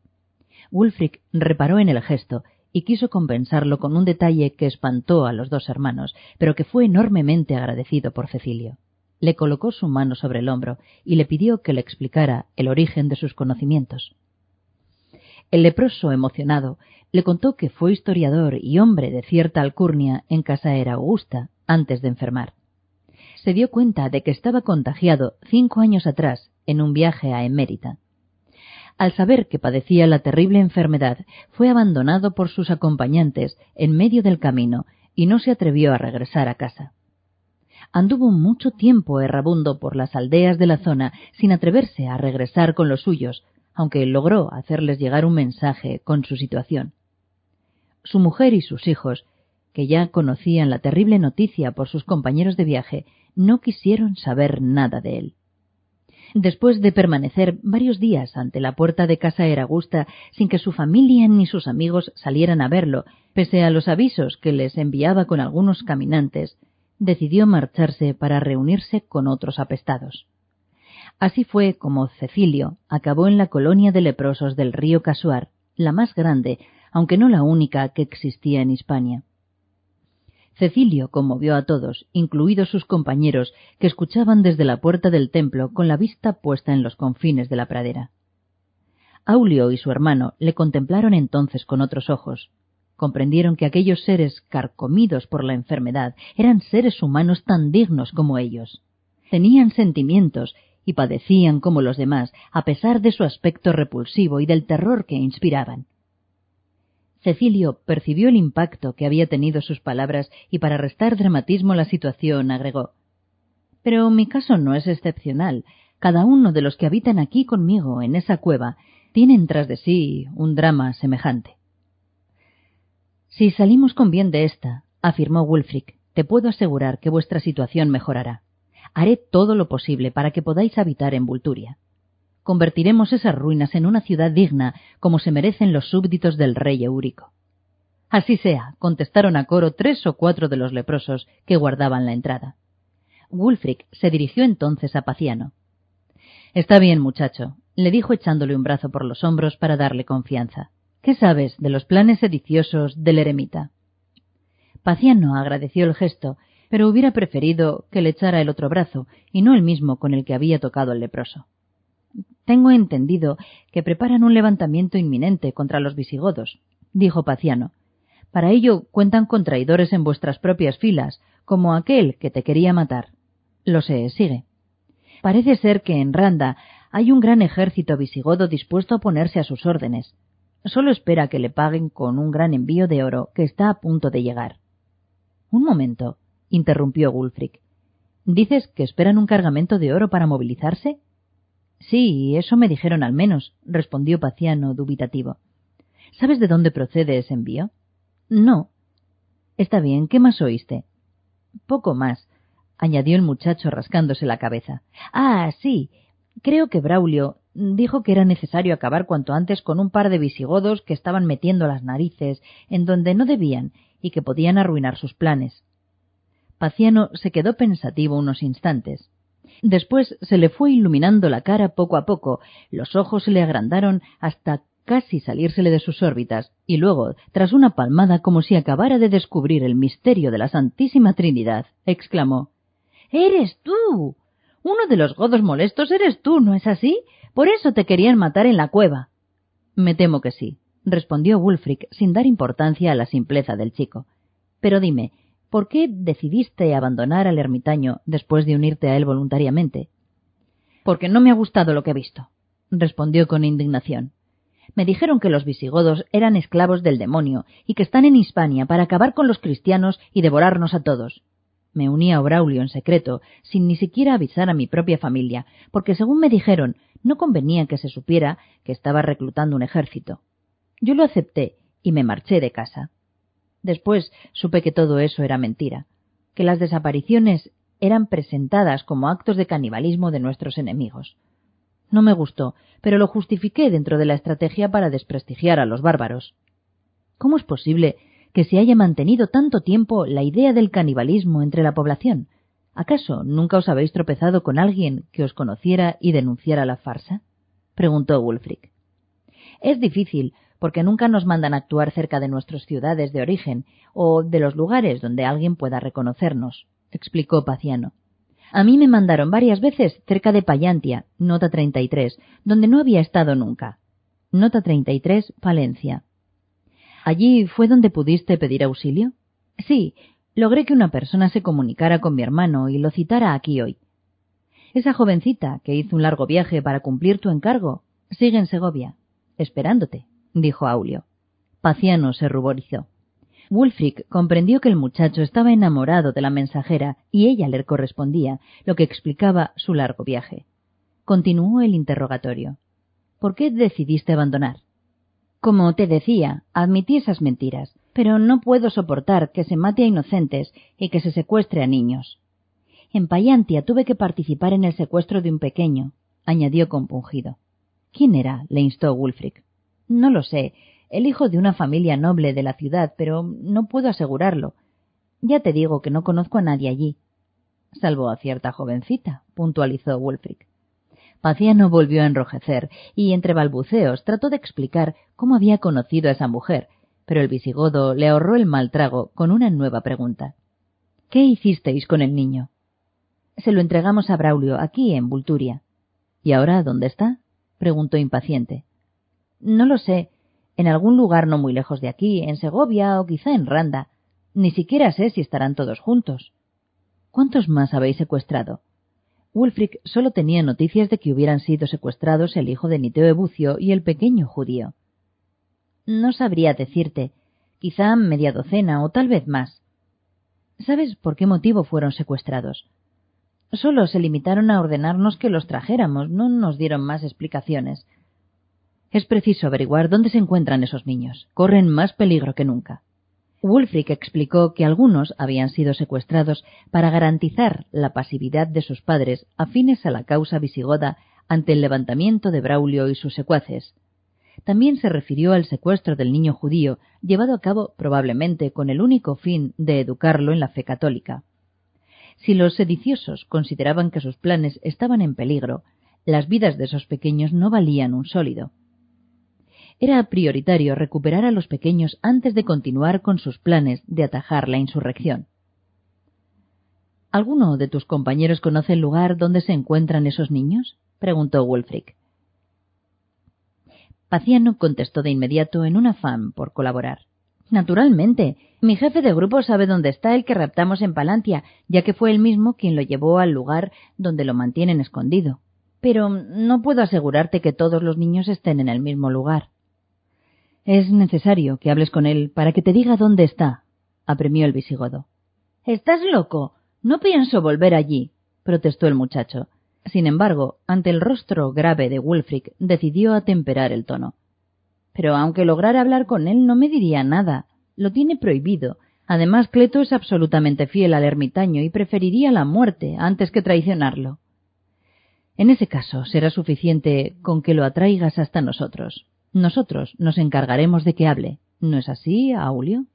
Wulfric reparó en el gesto y quiso compensarlo con un detalle que espantó a los dos hermanos, pero que fue enormemente agradecido por Cecilio. Le colocó su mano sobre el hombro y le pidió que le explicara el origen de sus conocimientos. El leproso, emocionado, le contó que fue historiador y hombre de cierta alcurnia en casa era Augusta antes de enfermar. Se dio cuenta de que estaba contagiado cinco años atrás en un viaje a Emérita. Al saber que padecía la terrible enfermedad, fue abandonado por sus acompañantes en medio del camino y no se atrevió a regresar a casa. Anduvo mucho tiempo errabundo por las aldeas de la zona sin atreverse a regresar con los suyos, aunque logró hacerles llegar un mensaje con su situación. Su mujer y sus hijos, que ya conocían la terrible noticia por sus compañeros de viaje, no quisieron saber nada de él. Después de permanecer varios días ante la puerta de casa Eragusta sin que su familia ni sus amigos salieran a verlo, pese a los avisos que les enviaba con algunos caminantes, decidió marcharse para reunirse con otros apestados. Así fue como Cecilio acabó en la colonia de leprosos del río Casuar, la más grande, aunque no la única que existía en Hispania. Cecilio conmovió a todos, incluidos sus compañeros, que escuchaban desde la puerta del templo con la vista puesta en los confines de la pradera. Aulio y su hermano le contemplaron entonces con otros ojos. Comprendieron que aquellos seres carcomidos por la enfermedad eran seres humanos tan dignos como ellos. Tenían sentimientos y padecían como los demás, a pesar de su aspecto repulsivo y del terror que inspiraban. Cecilio percibió el impacto que había tenido sus palabras y para restar dramatismo la situación agregó Pero mi caso no es excepcional. Cada uno de los que habitan aquí conmigo, en esa cueva, tienen tras de sí un drama semejante. Si salimos con bien de esta, afirmó Wulfric, te puedo asegurar que vuestra situación mejorará. Haré todo lo posible para que podáis habitar en Vulturia convertiremos esas ruinas en una ciudad digna, como se merecen los súbditos del rey Eurico. Así sea, contestaron a coro tres o cuatro de los leprosos que guardaban la entrada. Wulfric se dirigió entonces a Paciano. Está bien, muchacho, le dijo echándole un brazo por los hombros para darle confianza. ¿Qué sabes de los planes sediciosos del eremita? Paciano agradeció el gesto, pero hubiera preferido que le echara el otro brazo y no el mismo con el que había tocado el leproso. Tengo entendido que preparan un levantamiento inminente contra los visigodos, dijo Paciano. Para ello cuentan con traidores en vuestras propias filas, como aquel que te quería matar. Lo sé, sigue. Parece ser que en Randa hay un gran ejército visigodo dispuesto a ponerse a sus órdenes. Solo espera que le paguen con un gran envío de oro que está a punto de llegar. Un momento, interrumpió Gulfric. ¿Dices que esperan un cargamento de oro para movilizarse? Sí, eso me dijeron al menos, respondió Paciano dubitativo. ¿Sabes de dónde procede ese envío? No. Está bien, ¿qué más oíste? Poco más, añadió el muchacho rascándose la cabeza. Ah, sí. Creo que Braulio dijo que era necesario acabar cuanto antes con un par de visigodos que estaban metiendo las narices en donde no debían y que podían arruinar sus planes. Paciano se quedó pensativo unos instantes. Después se le fue iluminando la cara poco a poco, los ojos se le agrandaron hasta casi salírsele de sus órbitas, y luego, tras una palmada como si acabara de descubrir el misterio de la Santísima Trinidad, exclamó Eres tú. Uno de los godos molestos eres tú, ¿no es así? Por eso te querían matar en la cueva. Me temo que sí, respondió Wulfric sin dar importancia a la simpleza del chico. Pero dime, ¿Por qué decidiste abandonar al ermitaño después de unirte a él voluntariamente? Porque no me ha gustado lo que he visto, respondió con indignación. Me dijeron que los visigodos eran esclavos del demonio y que están en Hispania para acabar con los cristianos y devorarnos a todos. Me uní a Braulio en secreto, sin ni siquiera avisar a mi propia familia, porque según me dijeron, no convenía que se supiera que estaba reclutando un ejército. Yo lo acepté y me marché de casa. Después supe que todo eso era mentira, que las desapariciones eran presentadas como actos de canibalismo de nuestros enemigos. No me gustó, pero lo justifiqué dentro de la estrategia para desprestigiar a los bárbaros. ¿Cómo es posible que se haya mantenido tanto tiempo la idea del canibalismo entre la población? ¿Acaso nunca os habéis tropezado con alguien que os conociera y denunciara la farsa? preguntó Wulfric. Es difícil, porque nunca nos mandan actuar cerca de nuestras ciudades de origen o de los lugares donde alguien pueda reconocernos, explicó Paciano. A mí me mandaron varias veces cerca de Payantia, nota 33, donde no había estado nunca. Nota 33, Palencia. ¿Allí fue donde pudiste pedir auxilio? Sí, logré que una persona se comunicara con mi hermano y lo citara aquí hoy. Esa jovencita que hizo un largo viaje para cumplir tu encargo sigue en Segovia, esperándote, dijo Aulio. Paciano se ruborizó. Wulfric comprendió que el muchacho estaba enamorado de la mensajera y ella le correspondía, lo que explicaba su largo viaje. Continuó el interrogatorio. ¿Por qué decidiste abandonar? Como te decía, admití esas mentiras, pero no puedo soportar que se mate a inocentes y que se secuestre a niños. En Payantia tuve que participar en el secuestro de un pequeño, añadió compungido. ¿Quién era? le instó Wulfric. No lo sé, el hijo de una familia noble de la ciudad, pero no puedo asegurarlo. Ya te digo que no conozco a nadie allí. Salvo a cierta jovencita, puntualizó Wulfric. Paciano volvió a enrojecer y, entre balbuceos, trató de explicar cómo había conocido a esa mujer, pero el visigodo le ahorró el mal trago con una nueva pregunta. ¿Qué hicisteis con el niño? Se lo entregamos a Braulio, aquí en Vulturia. ¿Y ahora dónde está? preguntó impaciente. No lo sé. En algún lugar no muy lejos de aquí, en Segovia o quizá en Randa. Ni siquiera sé si estarán todos juntos. ¿Cuántos más habéis secuestrado? Wulfric solo tenía noticias de que hubieran sido secuestrados el hijo de Niteo Ebucio y el pequeño judío. No sabría decirte. Quizá media docena o tal vez más. ¿Sabes por qué motivo fueron secuestrados? Solo se limitaron a ordenarnos que los trajéramos, no nos dieron más explicaciones. Es preciso averiguar dónde se encuentran esos niños. Corren más peligro que nunca. Wulfric explicó que algunos habían sido secuestrados para garantizar la pasividad de sus padres afines a la causa visigoda ante el levantamiento de Braulio y sus secuaces. También se refirió al secuestro del niño judío, llevado a cabo probablemente con el único fin de educarlo en la fe católica. Si los sediciosos consideraban que sus planes estaban en peligro, las vidas de esos pequeños no valían un sólido. Era prioritario recuperar a los pequeños antes de continuar con sus planes de atajar la insurrección. ¿Alguno de tus compañeros conoce el lugar donde se encuentran esos niños? preguntó Wulfric. Paciano contestó de inmediato en un afán por colaborar. Naturalmente. Mi jefe de grupo sabe dónde está el que raptamos en Palantia, ya que fue él mismo quien lo llevó al lugar donde lo mantienen escondido. Pero no puedo asegurarte que todos los niños estén en el mismo lugar. Es necesario que hables con él para que te diga dónde está, apremió el visigodo. Estás loco. No pienso volver allí, protestó el muchacho. Sin embargo, ante el rostro grave de Wulfric, decidió atemperar el tono. Pero aunque lograra hablar con él, no me diría nada. Lo tiene prohibido. Además, Cleto es absolutamente fiel al ermitaño y preferiría la muerte antes que traicionarlo. En ese caso, será suficiente con que lo atraigas hasta nosotros. Nosotros nos encargaremos de que hable. ¿No es así, Aulio?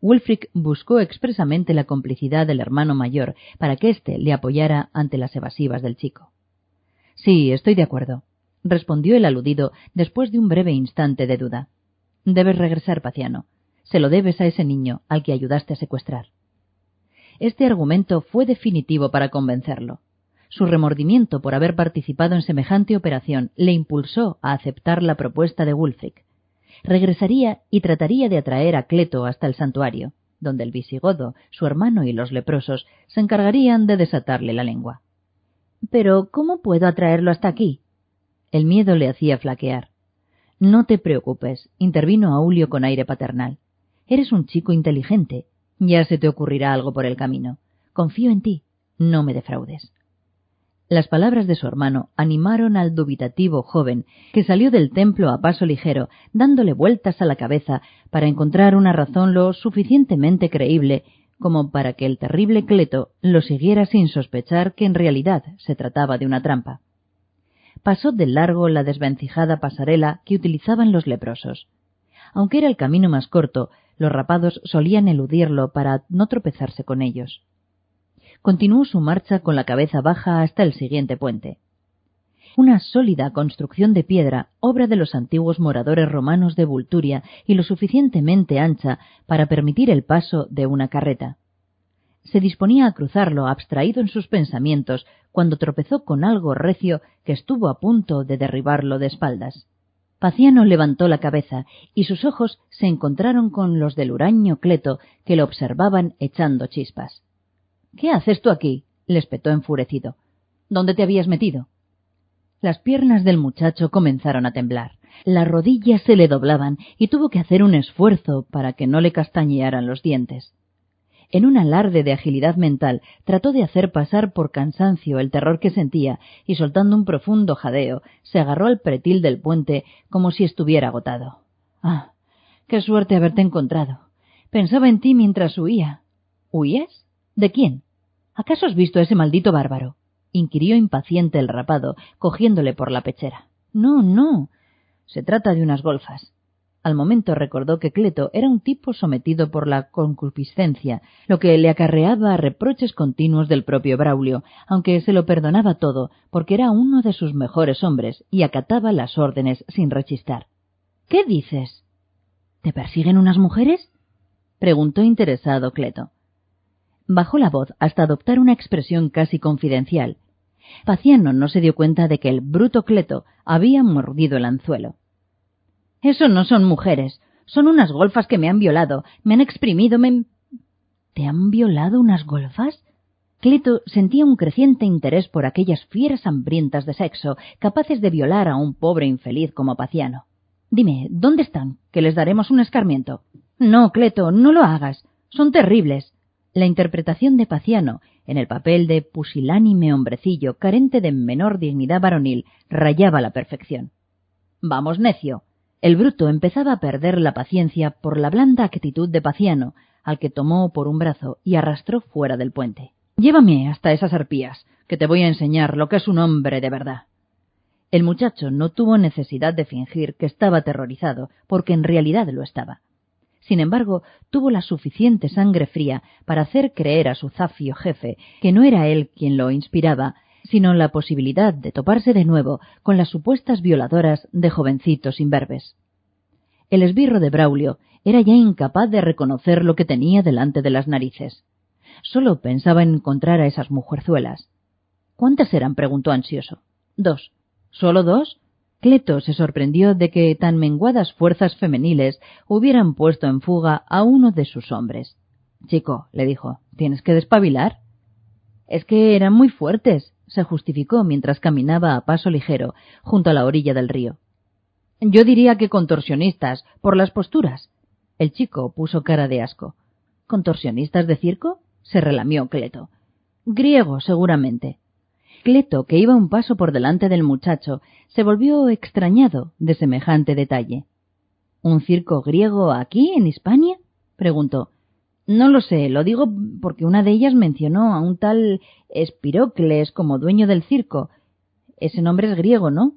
Wulfric buscó expresamente la complicidad del hermano mayor para que éste le apoyara ante las evasivas del chico. Sí, estoy de acuerdo respondió el aludido después de un breve instante de duda. Debes regresar, Paciano. Se lo debes a ese niño al que ayudaste a secuestrar. Este argumento fue definitivo para convencerlo. Su remordimiento por haber participado en semejante operación le impulsó a aceptar la propuesta de Wulfric. Regresaría y trataría de atraer a Cleto hasta el santuario, donde el visigodo, su hermano y los leprosos se encargarían de desatarle la lengua. Pero ¿cómo puedo atraerlo hasta aquí? El miedo le hacía flaquear. No te preocupes, intervino Aulio con aire paternal. Eres un chico inteligente. Ya se te ocurrirá algo por el camino. Confío en ti. No me defraudes. Las palabras de su hermano animaron al dubitativo joven, que salió del templo a paso ligero, dándole vueltas a la cabeza para encontrar una razón lo suficientemente creíble como para que el terrible Cleto lo siguiera sin sospechar que en realidad se trataba de una trampa pasó de largo la desvencijada pasarela que utilizaban los leprosos. Aunque era el camino más corto, los rapados solían eludirlo para no tropezarse con ellos. Continuó su marcha con la cabeza baja hasta el siguiente puente. una sólida construcción de piedra, obra de los antiguos moradores romanos de Vulturia y lo suficientemente ancha para permitir el paso de una carreta. Se disponía a cruzarlo, abstraído en sus pensamientos, cuando tropezó con algo recio que estuvo a punto de derribarlo de espaldas. Paciano levantó la cabeza y sus ojos se encontraron con los del huraño Cleto que lo observaban echando chispas. ¿Qué haces tú aquí? le espetó enfurecido. ¿Dónde te habías metido? Las piernas del muchacho comenzaron a temblar. Las rodillas se le doblaban y tuvo que hacer un esfuerzo para que no le castañearan los dientes. En un alarde de agilidad mental trató de hacer pasar por cansancio el terror que sentía y soltando un profundo jadeo se agarró al pretil del puente como si estuviera agotado. Ah, qué suerte haberte encontrado. Pensaba en ti mientras huía. ¿Huyes? ¿De quién? ¿Acaso has visto a ese maldito bárbaro? inquirió impaciente el rapado, cogiéndole por la pechera. No, no. Se trata de unas golfas. Al momento recordó que Cleto era un tipo sometido por la concupiscencia, lo que le acarreaba reproches continuos del propio Braulio, aunque se lo perdonaba todo, porque era uno de sus mejores hombres y acataba las órdenes sin rechistar. ¿Qué dices? ¿Te persiguen unas mujeres? preguntó interesado Cleto. Bajó la voz hasta adoptar una expresión casi confidencial, Paciano no se dio cuenta de que el bruto Cleto había mordido el anzuelo. Eso no son mujeres, son unas golfas que me han violado, me han exprimido, me... ¿Te han violado unas golfas? Cleto sentía un creciente interés por aquellas fieras hambrientas de sexo, capaces de violar a un pobre infeliz como Paciano. Dime, ¿dónde están? Que les daremos un escarmiento. No, Cleto, no lo hagas. Son terribles. La interpretación de Paciano en el papel de pusilánime hombrecillo carente de menor dignidad varonil rayaba la perfección. Vamos, necio. El bruto empezaba a perder la paciencia por la blanda actitud de Paciano, al que tomó por un brazo y arrastró fuera del puente. Llévame hasta esas arpías, que te voy a enseñar lo que es un hombre de verdad. El muchacho no tuvo necesidad de fingir que estaba aterrorizado, porque en realidad lo estaba. Sin embargo, tuvo la suficiente sangre fría para hacer creer a su zafio jefe que no era él quien lo inspiraba, sino la posibilidad de toparse de nuevo con las supuestas violadoras de jovencitos imberbes. El esbirro de Braulio era ya incapaz de reconocer lo que tenía delante de las narices. Solo pensaba en encontrar a esas mujerzuelas. ¿Cuántas eran? preguntó ansioso. Dos. ¿Solo dos? Cleto se sorprendió de que tan menguadas fuerzas femeniles hubieran puesto en fuga a uno de sus hombres. Chico, le dijo, tienes que despabilar. Es que eran muy fuertes, se justificó mientras caminaba a paso ligero junto a la orilla del río. Yo diría que contorsionistas, por las posturas. El chico puso cara de asco. ¿Contorsionistas de circo? se relamió Cleto. Griego, seguramente. Cleto, que iba un paso por delante del muchacho, se volvió extrañado de semejante detalle. ¿Un circo griego aquí, en Hispania? preguntó. No lo sé, lo digo porque una de ellas mencionó a un tal Espirocles como dueño del circo. Ese nombre es griego, ¿no?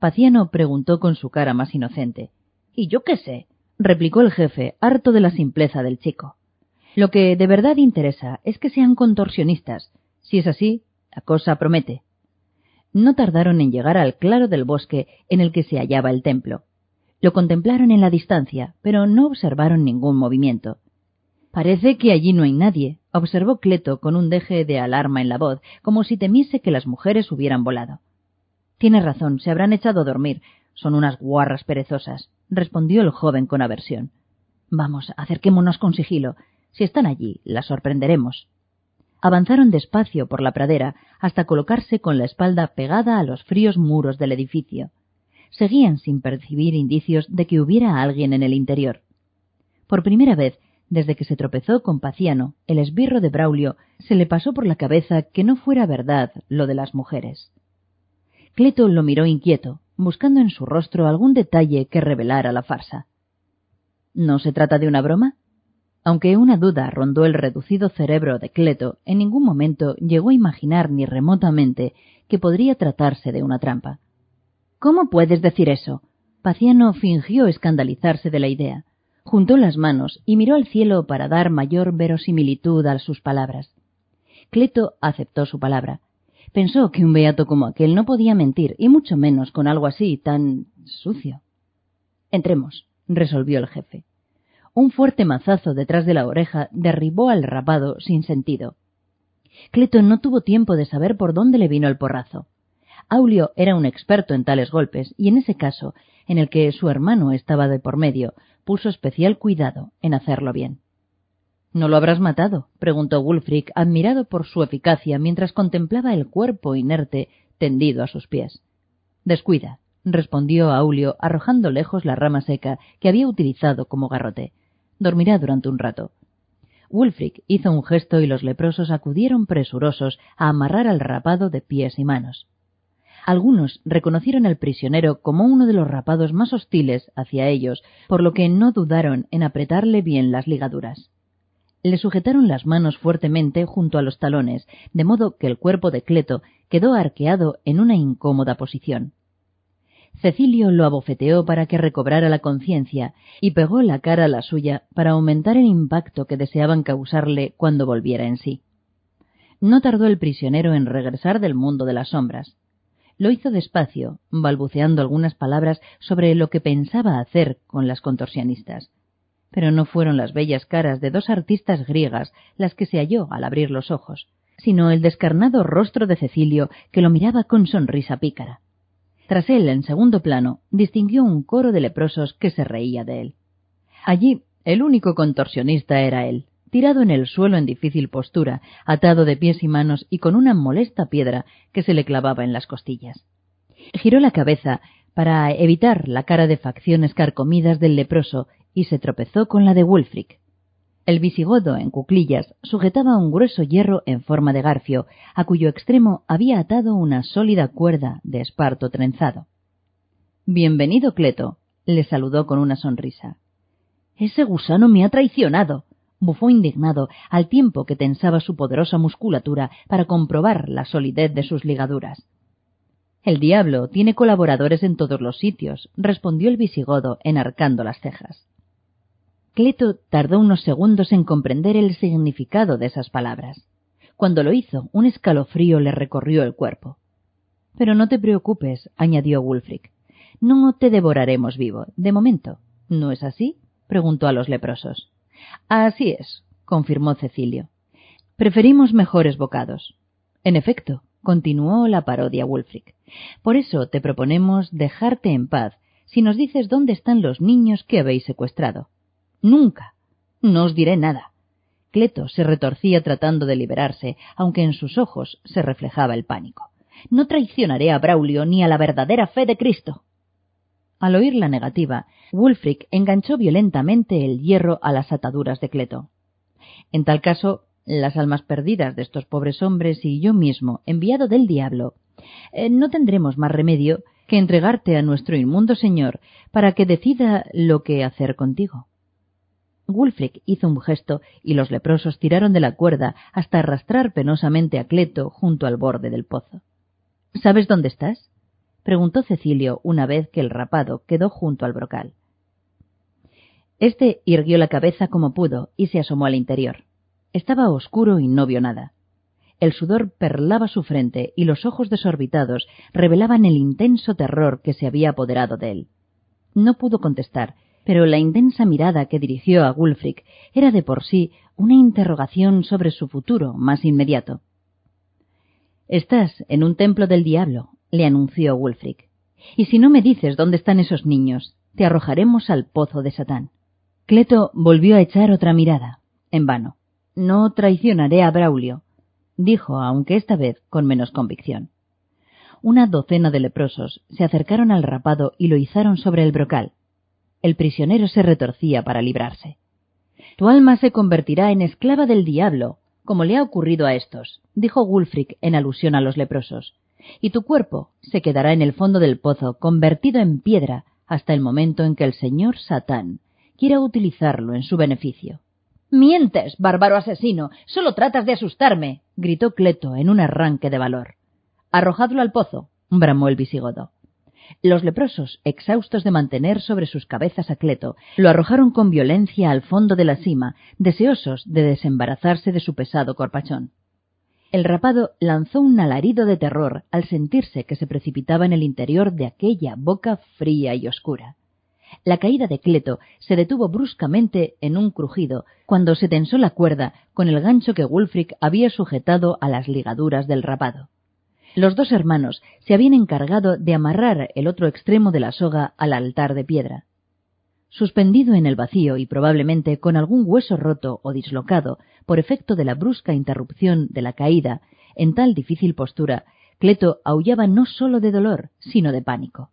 Paciano preguntó con su cara más inocente. ¿Y yo qué sé? replicó el jefe, harto de la simpleza del chico. Lo que de verdad interesa es que sean contorsionistas. Si es así, la cosa promete. No tardaron en llegar al claro del bosque en el que se hallaba el templo. Lo contemplaron en la distancia, pero no observaron ningún movimiento. Parece que allí no hay nadie, observó Cleto con un deje de alarma en la voz, como si temiese que las mujeres hubieran volado. Tienes razón, se habrán echado a dormir. Son unas guarras perezosas, respondió el joven con aversión. Vamos, acerquémonos con sigilo. Si están allí, las sorprenderemos. Avanzaron despacio por la pradera hasta colocarse con la espalda pegada a los fríos muros del edificio. Seguían sin percibir indicios de que hubiera alguien en el interior. Por primera vez, desde que se tropezó con Paciano, el esbirro de Braulio se le pasó por la cabeza que no fuera verdad lo de las mujeres. Cleto lo miró inquieto, buscando en su rostro algún detalle que revelara la farsa. ¿No se trata de una broma? Aunque una duda rondó el reducido cerebro de Cleto, en ningún momento llegó a imaginar ni remotamente que podría tratarse de una trampa. ¿Cómo puedes decir eso? Paciano fingió escandalizarse de la idea. Juntó las manos y miró al cielo para dar mayor verosimilitud a sus palabras. Cleto aceptó su palabra, Pensó que un beato como aquel no podía mentir, y mucho menos con algo así tan sucio. Entremos, resolvió el jefe. Un fuerte mazazo detrás de la oreja derribó al rapado sin sentido. Cleto no tuvo tiempo de saber por dónde le vino el porrazo. Aulio era un experto en tales golpes, y en ese caso, en el que su hermano estaba de por medio, puso especial cuidado en hacerlo bien. ¿No lo habrás matado? preguntó Wulfric, admirado por su eficacia mientras contemplaba el cuerpo inerte tendido a sus pies. Descuida, respondió Aulio, arrojando lejos la rama seca que había utilizado como garrote. Dormirá durante un rato. Wulfric hizo un gesto y los leprosos acudieron presurosos a amarrar al rapado de pies y manos. Algunos reconocieron al prisionero como uno de los rapados más hostiles hacia ellos, por lo que no dudaron en apretarle bien las ligaduras. Le sujetaron las manos fuertemente junto a los talones, de modo que el cuerpo de Cleto quedó arqueado en una incómoda posición. Cecilio lo abofeteó para que recobrara la conciencia y pegó la cara a la suya para aumentar el impacto que deseaban causarle cuando volviera en sí. No tardó el prisionero en regresar del mundo de las sombras. Lo hizo despacio, balbuceando algunas palabras sobre lo que pensaba hacer con las contorsionistas. Pero no fueron las bellas caras de dos artistas griegas las que se halló al abrir los ojos, sino el descarnado rostro de Cecilio que lo miraba con sonrisa pícara. Tras él, en segundo plano, distinguió un coro de leprosos que se reía de él. Allí, el único contorsionista era él, tirado en el suelo en difícil postura, atado de pies y manos y con una molesta piedra que se le clavaba en las costillas. Giró la cabeza para evitar la cara de facciones carcomidas del leproso y se tropezó con la de Wulfric. El visigodo, en cuclillas, sujetaba un grueso hierro en forma de garfio, a cuyo extremo había atado una sólida cuerda de esparto trenzado. Bienvenido, Cleto, le saludó con una sonrisa. Ese gusano me ha traicionado, bufó indignado al tiempo que tensaba su poderosa musculatura para comprobar la solidez de sus ligaduras. El diablo tiene colaboradores en todos los sitios, respondió el visigodo enarcando las cejas. Cleto tardó unos segundos en comprender el significado de esas palabras. Cuando lo hizo, un escalofrío le recorrió el cuerpo. Pero no te preocupes, añadió Wulfric. No te devoraremos vivo, de momento. ¿No es así? preguntó a los leprosos. Así es, confirmó Cecilio. Preferimos mejores bocados. En efecto, continuó la parodia Wulfric. Por eso te proponemos dejarte en paz si nos dices dónde están los niños que habéis secuestrado. Nunca. No os diré nada. Cleto se retorcía tratando de liberarse, aunque en sus ojos se reflejaba el pánico. No traicionaré a Braulio ni a la verdadera fe de Cristo. Al oír la negativa, Wulfric enganchó violentamente el hierro a las ataduras de Cleto. En tal caso, las almas perdidas de estos pobres hombres y yo mismo, enviado del diablo, eh, no tendremos más remedio que entregarte a nuestro inmundo Señor para que decida lo que hacer contigo. Wulfric hizo un gesto y los leprosos tiraron de la cuerda hasta arrastrar penosamente a Cleto junto al borde del pozo. ¿Sabes dónde estás? preguntó Cecilio una vez que el rapado quedó junto al brocal. Este irguió la cabeza como pudo y se asomó al interior. Estaba oscuro y no vio nada. El sudor perlaba su frente y los ojos desorbitados revelaban el intenso terror que se había apoderado de él. No pudo contestar pero la intensa mirada que dirigió a Wulfric era de por sí una interrogación sobre su futuro más inmediato. Estás en un templo del diablo, le anunció Wulfric. Y si no me dices dónde están esos niños, te arrojaremos al pozo de Satán. Cleto volvió a echar otra mirada. En vano. No traicionaré a Braulio, dijo, aunque esta vez con menos convicción. Una docena de leprosos se acercaron al rapado y lo izaron sobre el brocal. El prisionero se retorcía para librarse. Tu alma se convertirá en esclava del diablo, como le ha ocurrido a estos, dijo Wulfric en alusión a los leprosos, y tu cuerpo se quedará en el fondo del pozo, convertido en piedra, hasta el momento en que el señor Satán quiera utilizarlo en su beneficio. Mientes, bárbaro asesino. Solo tratas de asustarme. gritó Cleto en un arranque de valor. Arrojadlo al pozo, bramó el visigodo. Los leprosos, exhaustos de mantener sobre sus cabezas a Cleto, lo arrojaron con violencia al fondo de la cima, deseosos de desembarazarse de su pesado corpachón. El rapado lanzó un alarido de terror al sentirse que se precipitaba en el interior de aquella boca fría y oscura. La caída de Cleto se detuvo bruscamente en un crujido cuando se tensó la cuerda con el gancho que Wulfric había sujetado a las ligaduras del rapado. Los dos hermanos se habían encargado de amarrar el otro extremo de la soga al altar de piedra. Suspendido en el vacío y probablemente con algún hueso roto o dislocado por efecto de la brusca interrupción de la caída, en tal difícil postura, Cleto aullaba no sólo de dolor, sino de pánico.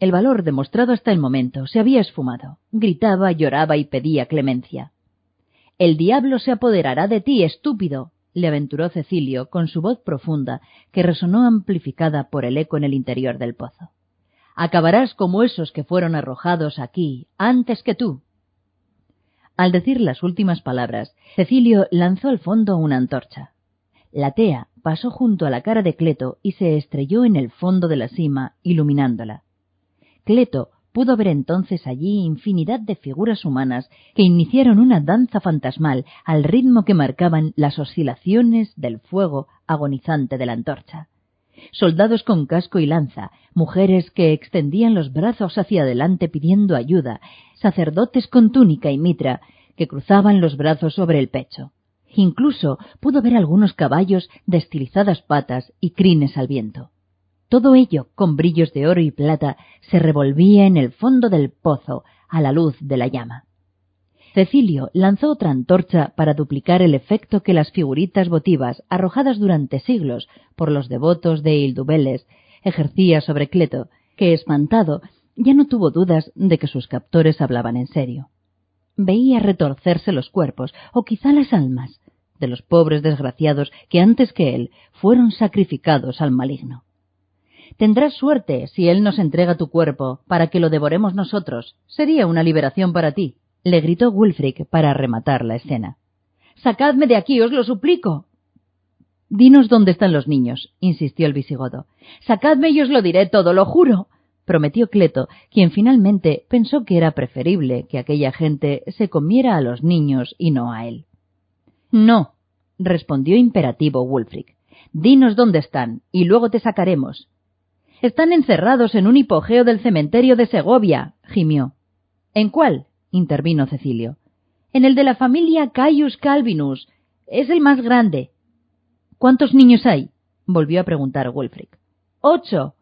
El valor demostrado hasta el momento se había esfumado. Gritaba, lloraba y pedía clemencia. El diablo se apoderará de ti, estúpido, le aventuró Cecilio con su voz profunda, que resonó amplificada por el eco en el interior del pozo. Acabarás como esos que fueron arrojados aquí antes que tú. Al decir las últimas palabras, Cecilio lanzó al fondo una antorcha. La tea pasó junto a la cara de Cleto y se estrelló en el fondo de la cima, iluminándola. Cleto pudo ver entonces allí infinidad de figuras humanas que iniciaron una danza fantasmal al ritmo que marcaban las oscilaciones del fuego agonizante de la antorcha soldados con casco y lanza, mujeres que extendían los brazos hacia adelante pidiendo ayuda, sacerdotes con túnica y mitra que cruzaban los brazos sobre el pecho. Incluso pudo ver algunos caballos de estilizadas patas y crines al viento. Todo ello, con brillos de oro y plata, se revolvía en el fondo del pozo a la luz de la llama. Cecilio lanzó otra antorcha para duplicar el efecto que las figuritas votivas, arrojadas durante siglos por los devotos de Hildubeles, ejercía sobre Cleto, que, espantado, ya no tuvo dudas de que sus captores hablaban en serio. Veía retorcerse los cuerpos, o quizá las almas, de los pobres desgraciados que antes que él fueron sacrificados al maligno. Tendrás suerte si él nos entrega tu cuerpo para que lo devoremos nosotros. Sería una liberación para ti le gritó Wulfric para rematar la escena. Sacadme de aquí, os lo suplico. Dinos dónde están los niños, insistió el visigodo. Sacadme y os lo diré todo, lo juro. prometió Cleto, quien finalmente pensó que era preferible que aquella gente se comiera a los niños y no a él. No, respondió imperativo Wulfric. Dinos dónde están, y luego te sacaremos. Están encerrados en un hipogeo del cementerio de Segovia, gimió. ¿En cuál? intervino Cecilio. En el de la familia Caius Calvinus. Es el más grande. ¿Cuántos niños hay? volvió a preguntar Wulfric. Ocho.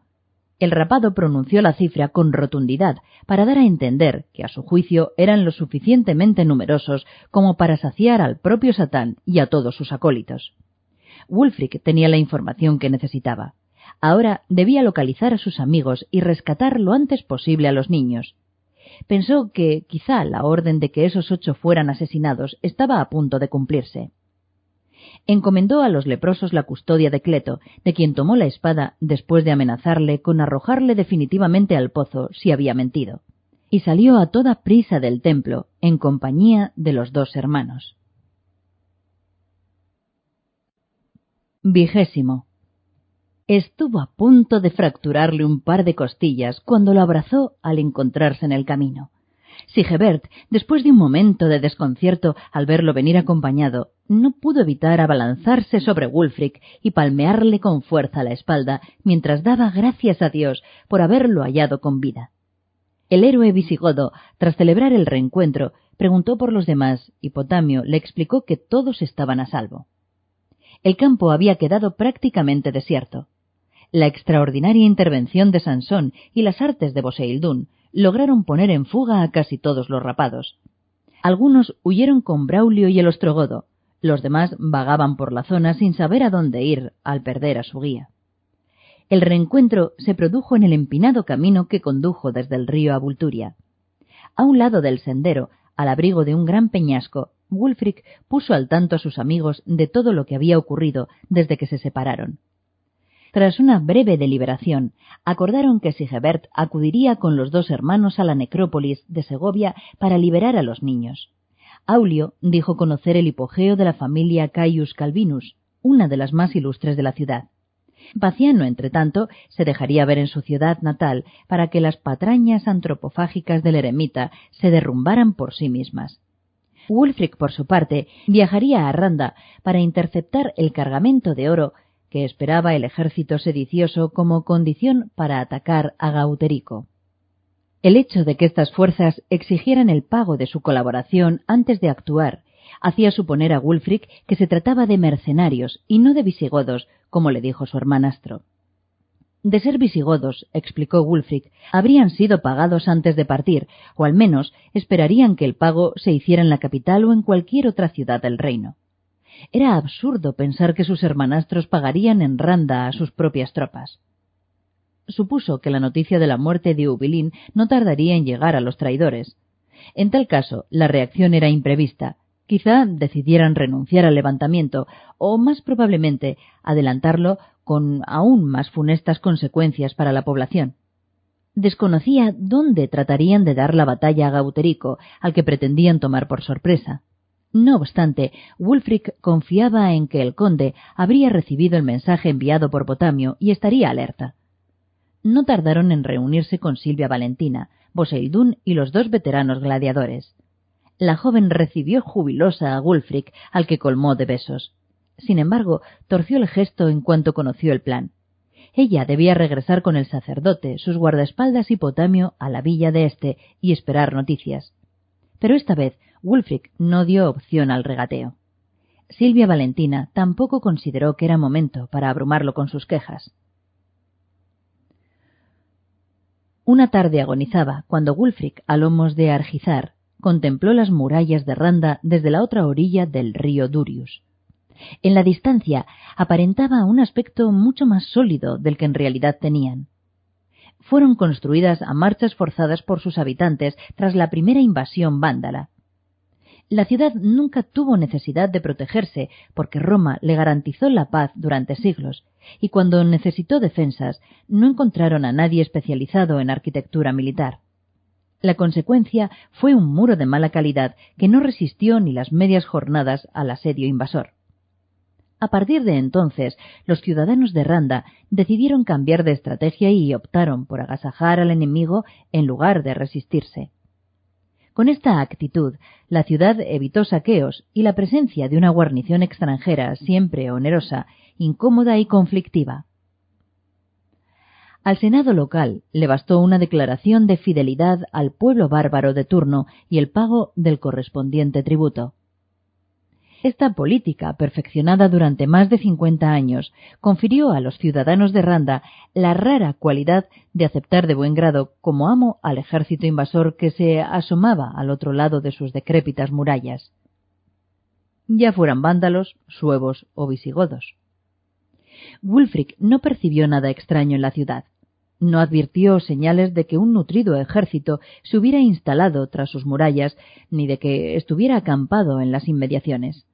El rapado pronunció la cifra con rotundidad para dar a entender que a su juicio eran lo suficientemente numerosos como para saciar al propio Satán y a todos sus acólitos. Wulfric tenía la información que necesitaba. Ahora debía localizar a sus amigos y rescatar lo antes posible a los niños pensó que quizá la orden de que esos ocho fueran asesinados estaba a punto de cumplirse. Encomendó a los leprosos la custodia de Cleto, de quien tomó la espada después de amenazarle con arrojarle definitivamente al pozo si había mentido, y salió a toda prisa del templo en compañía de los dos hermanos. Vigésimo. Estuvo a punto de fracturarle un par de costillas cuando lo abrazó al encontrarse en el camino. Sigebert, después de un momento de desconcierto al verlo venir acompañado, no pudo evitar abalanzarse sobre Wulfric y palmearle con fuerza la espalda mientras daba gracias a Dios por haberlo hallado con vida. El héroe visigodo, tras celebrar el reencuentro, preguntó por los demás y Potamio le explicó que todos estaban a salvo. El campo había quedado prácticamente desierto. La extraordinaria intervención de Sansón y las artes de Boseildún lograron poner en fuga a casi todos los rapados. Algunos huyeron con Braulio y el ostrogodo, los demás vagaban por la zona sin saber a dónde ir al perder a su guía. El reencuentro se produjo en el empinado camino que condujo desde el río a Vulturia. A un lado del sendero, al abrigo de un gran peñasco, Wulfric puso al tanto a sus amigos de todo lo que había ocurrido desde que se separaron. Tras una breve deliberación, acordaron que Sigebert acudiría con los dos hermanos a la necrópolis de Segovia para liberar a los niños. Aulio dijo conocer el hipogeo de la familia Caius Calvinus, una de las más ilustres de la ciudad. Paciano, entre tanto, se dejaría ver en su ciudad natal para que las patrañas antropofágicas del eremita se derrumbaran por sí mismas. Wulfric, por su parte, viajaría a Randa para interceptar el cargamento de oro que esperaba el ejército sedicioso como condición para atacar a Gauterico. El hecho de que estas fuerzas exigieran el pago de su colaboración antes de actuar hacía suponer a Wulfric que se trataba de mercenarios y no de visigodos, como le dijo su hermanastro. De ser visigodos, explicó Wulfric, habrían sido pagados antes de partir, o al menos esperarían que el pago se hiciera en la capital o en cualquier otra ciudad del reino. Era absurdo pensar que sus hermanastros pagarían en Randa a sus propias tropas. Supuso que la noticia de la muerte de Ubilín no tardaría en llegar a los traidores. En tal caso, la reacción era imprevista. Quizá decidieran renunciar al levantamiento, o más probablemente adelantarlo con aún más funestas consecuencias para la población. Desconocía dónde tratarían de dar la batalla a Gauterico, al que pretendían tomar por sorpresa. No obstante, Wulfric confiaba en que el conde habría recibido el mensaje enviado por Potamio y estaría alerta. No tardaron en reunirse con Silvia Valentina, Boseidún y los dos veteranos gladiadores. La joven recibió jubilosa a Wulfric, al que colmó de besos. Sin embargo, torció el gesto en cuanto conoció el plan. Ella debía regresar con el sacerdote, sus guardaespaldas y Potamio a la villa de éste y esperar noticias. Pero esta vez Wulfric no dio opción al regateo. Silvia Valentina tampoco consideró que era momento para abrumarlo con sus quejas. Una tarde agonizaba cuando Wulfric, a lomos de Argizar, contempló las murallas de Randa desde la otra orilla del río Durius. En la distancia aparentaba un aspecto mucho más sólido del que en realidad tenían. Fueron construidas a marchas forzadas por sus habitantes tras la primera invasión vándala. La ciudad nunca tuvo necesidad de protegerse porque Roma le garantizó la paz durante siglos, y cuando necesitó defensas no encontraron a nadie especializado en arquitectura militar. La consecuencia fue un muro de mala calidad que no resistió ni las medias jornadas al asedio invasor. A partir de entonces, los ciudadanos de Randa decidieron cambiar de estrategia y optaron por agasajar al enemigo en lugar de resistirse. Con esta actitud, la ciudad evitó saqueos y la presencia de una guarnición extranjera siempre onerosa, incómoda y conflictiva. Al Senado local le bastó una declaración de fidelidad al pueblo bárbaro de turno y el pago del correspondiente tributo. Esta política, perfeccionada durante más de cincuenta años, confirió a los ciudadanos de Randa la rara cualidad de aceptar de buen grado como amo al ejército invasor que se asomaba al otro lado de sus decrépitas murallas, ya fueran vándalos, suevos o visigodos. Wulfric no percibió nada extraño en la ciudad. No advirtió señales de que un nutrido ejército se hubiera instalado tras sus murallas, ni de que estuviera acampado en las inmediaciones.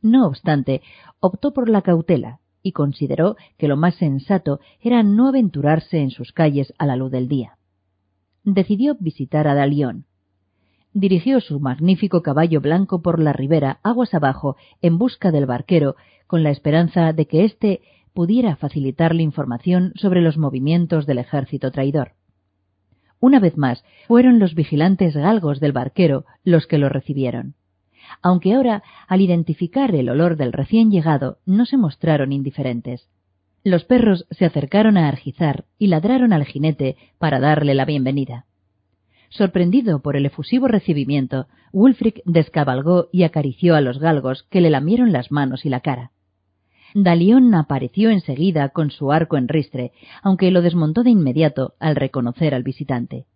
No obstante, optó por la cautela y consideró que lo más sensato era no aventurarse en sus calles a la luz del día. Decidió visitar a Dalión. Dirigió su magnífico caballo blanco por la ribera, aguas abajo, en busca del barquero, con la esperanza de que éste pudiera facilitarle información sobre los movimientos del ejército traidor. Una vez más, fueron los vigilantes galgos del barquero los que lo recibieron aunque ahora, al identificar el olor del recién llegado, no se mostraron indiferentes. Los perros se acercaron a Argizar y ladraron al jinete para darle la bienvenida. Sorprendido por el efusivo recibimiento, Wulfric descabalgó y acarició a los galgos que le lamieron las manos y la cara. Dalión apareció enseguida con su arco en ristre, aunque lo desmontó de inmediato al reconocer al visitante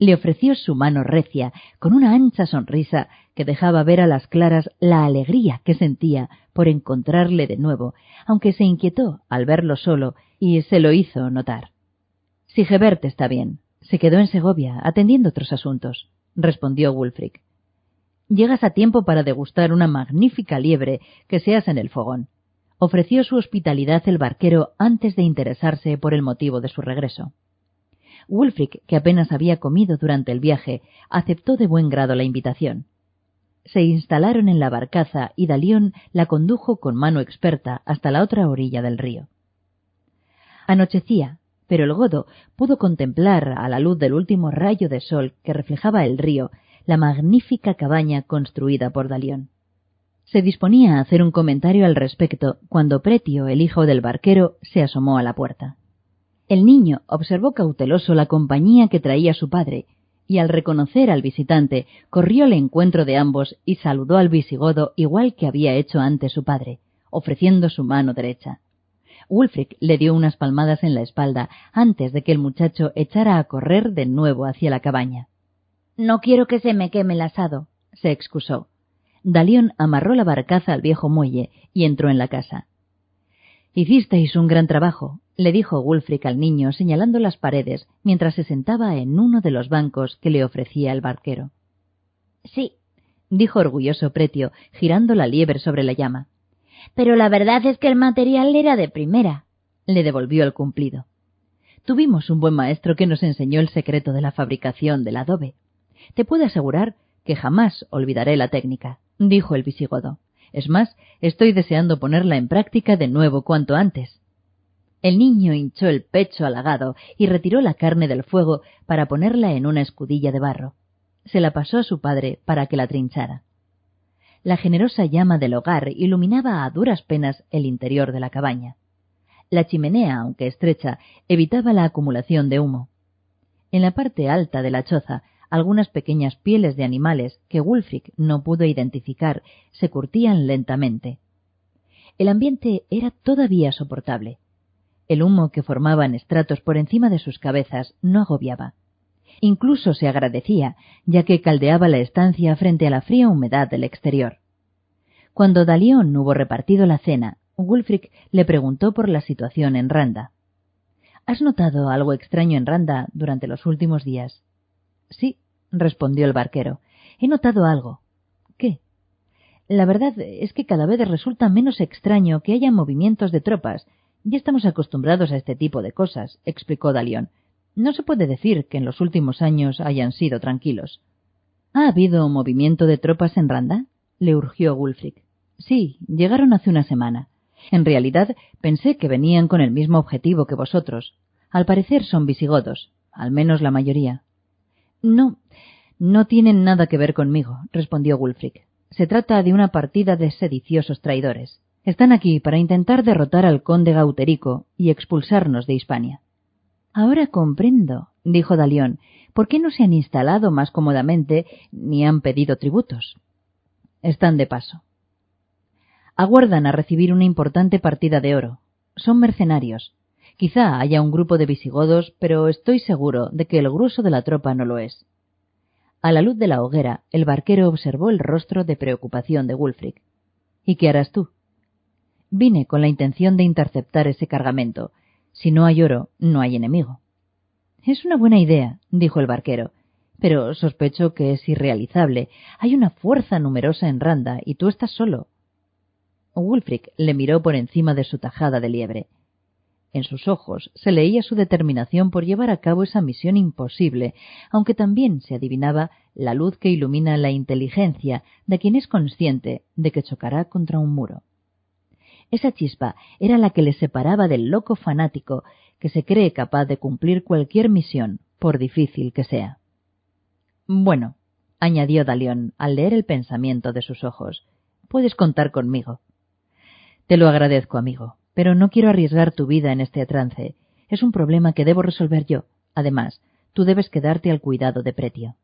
le ofreció su mano recia, con una ancha sonrisa que dejaba ver a las claras la alegría que sentía por encontrarle de nuevo, aunque se inquietó al verlo solo y se lo hizo notar. Sigebert está bien. Se quedó en Segovia, atendiendo otros asuntos, respondió Wulfric. Llegas a tiempo para degustar una magnífica liebre que se asa en el fogón. Ofreció su hospitalidad el barquero antes de interesarse por el motivo de su regreso. Wulfric, que apenas había comido durante el viaje, aceptó de buen grado la invitación. Se instalaron en la barcaza y Dalión la condujo con mano experta hasta la otra orilla del río. Anochecía, pero el godo pudo contemplar, a la luz del último rayo de sol que reflejaba el río, la magnífica cabaña construida por Dalión. Se disponía a hacer un comentario al respecto cuando Pretio, el hijo del barquero, se asomó a la puerta. El niño observó cauteloso la compañía que traía su padre, y al reconocer al visitante, corrió al encuentro de ambos y saludó al visigodo igual que había hecho antes su padre, ofreciendo su mano derecha. Wulfric le dio unas palmadas en la espalda antes de que el muchacho echara a correr de nuevo hacia la cabaña. No quiero que se me queme el asado, se excusó. Dalión amarró la barcaza al viejo muelle y entró en la casa. Hicisteis un gran trabajo, le dijo Wulfric al niño señalando las paredes mientras se sentaba en uno de los bancos que le ofrecía el barquero. Sí, dijo orgulloso Pretio, girando la liebre sobre la llama. Pero la verdad es que el material era de primera, le devolvió el cumplido. Tuvimos un buen maestro que nos enseñó el secreto de la fabricación del adobe. Te puedo asegurar que jamás olvidaré la técnica dijo el visigodo. Es más, estoy deseando ponerla en práctica de nuevo cuanto antes. El niño hinchó el pecho halagado y retiró la carne del fuego para ponerla en una escudilla de barro. Se la pasó a su padre para que la trinchara. La generosa llama del hogar iluminaba a duras penas el interior de la cabaña. La chimenea, aunque estrecha, evitaba la acumulación de humo. En la parte alta de la choza algunas pequeñas pieles de animales que Wulfric no pudo identificar se curtían lentamente. El ambiente era todavía soportable. El humo que formaban estratos por encima de sus cabezas no agobiaba. Incluso se agradecía, ya que caldeaba la estancia frente a la fría humedad del exterior. Cuando Dalión hubo repartido la cena, Wulfric le preguntó por la situación en Randa. ¿Has notado algo extraño en Randa durante los últimos días? Sí, respondió el barquero. He notado algo. ¿Qué? La verdad es que cada vez resulta menos extraño que haya movimientos de tropas. Ya estamos acostumbrados a este tipo de cosas, explicó Dalión. No se puede decir que en los últimos años hayan sido tranquilos. ¿Ha habido movimiento de tropas en Randa? le urgió Wulfric. Sí, llegaron hace una semana. En realidad pensé que venían con el mismo objetivo que vosotros. Al parecer son visigodos, al menos la mayoría. No, no tienen nada que ver conmigo, respondió Wulfric. Se trata de una partida de sediciosos traidores. Están aquí para intentar derrotar al conde Gauterico y expulsarnos de Hispania. Ahora comprendo, dijo Dalión, por qué no se han instalado más cómodamente ni han pedido tributos. Están de paso. Aguardan a recibir una importante partida de oro. Son mercenarios. Quizá haya un grupo de visigodos, pero estoy seguro de que el grueso de la tropa no lo es. A la luz de la hoguera, el barquero observó el rostro de preocupación de Wulfric. ¿Y qué harás tú? Vine con la intención de interceptar ese cargamento. Si no hay oro, no hay enemigo. Es una buena idea, dijo el barquero, pero sospecho que es irrealizable. Hay una fuerza numerosa en Randa y tú estás solo. Wulfric le miró por encima de su tajada de liebre. En sus ojos se leía su determinación por llevar a cabo esa misión imposible, aunque también se adivinaba la luz que ilumina la inteligencia de quien es consciente de que chocará contra un muro. Esa chispa era la que le separaba del loco fanático que se cree capaz de cumplir cualquier misión, por difícil que sea. Bueno, añadió Dalión al leer el pensamiento de sus ojos, puedes contar conmigo. Te lo agradezco, amigo, pero no quiero arriesgar tu vida en este trance. Es un problema que debo resolver yo. Además, tú debes quedarte al cuidado de Pretio.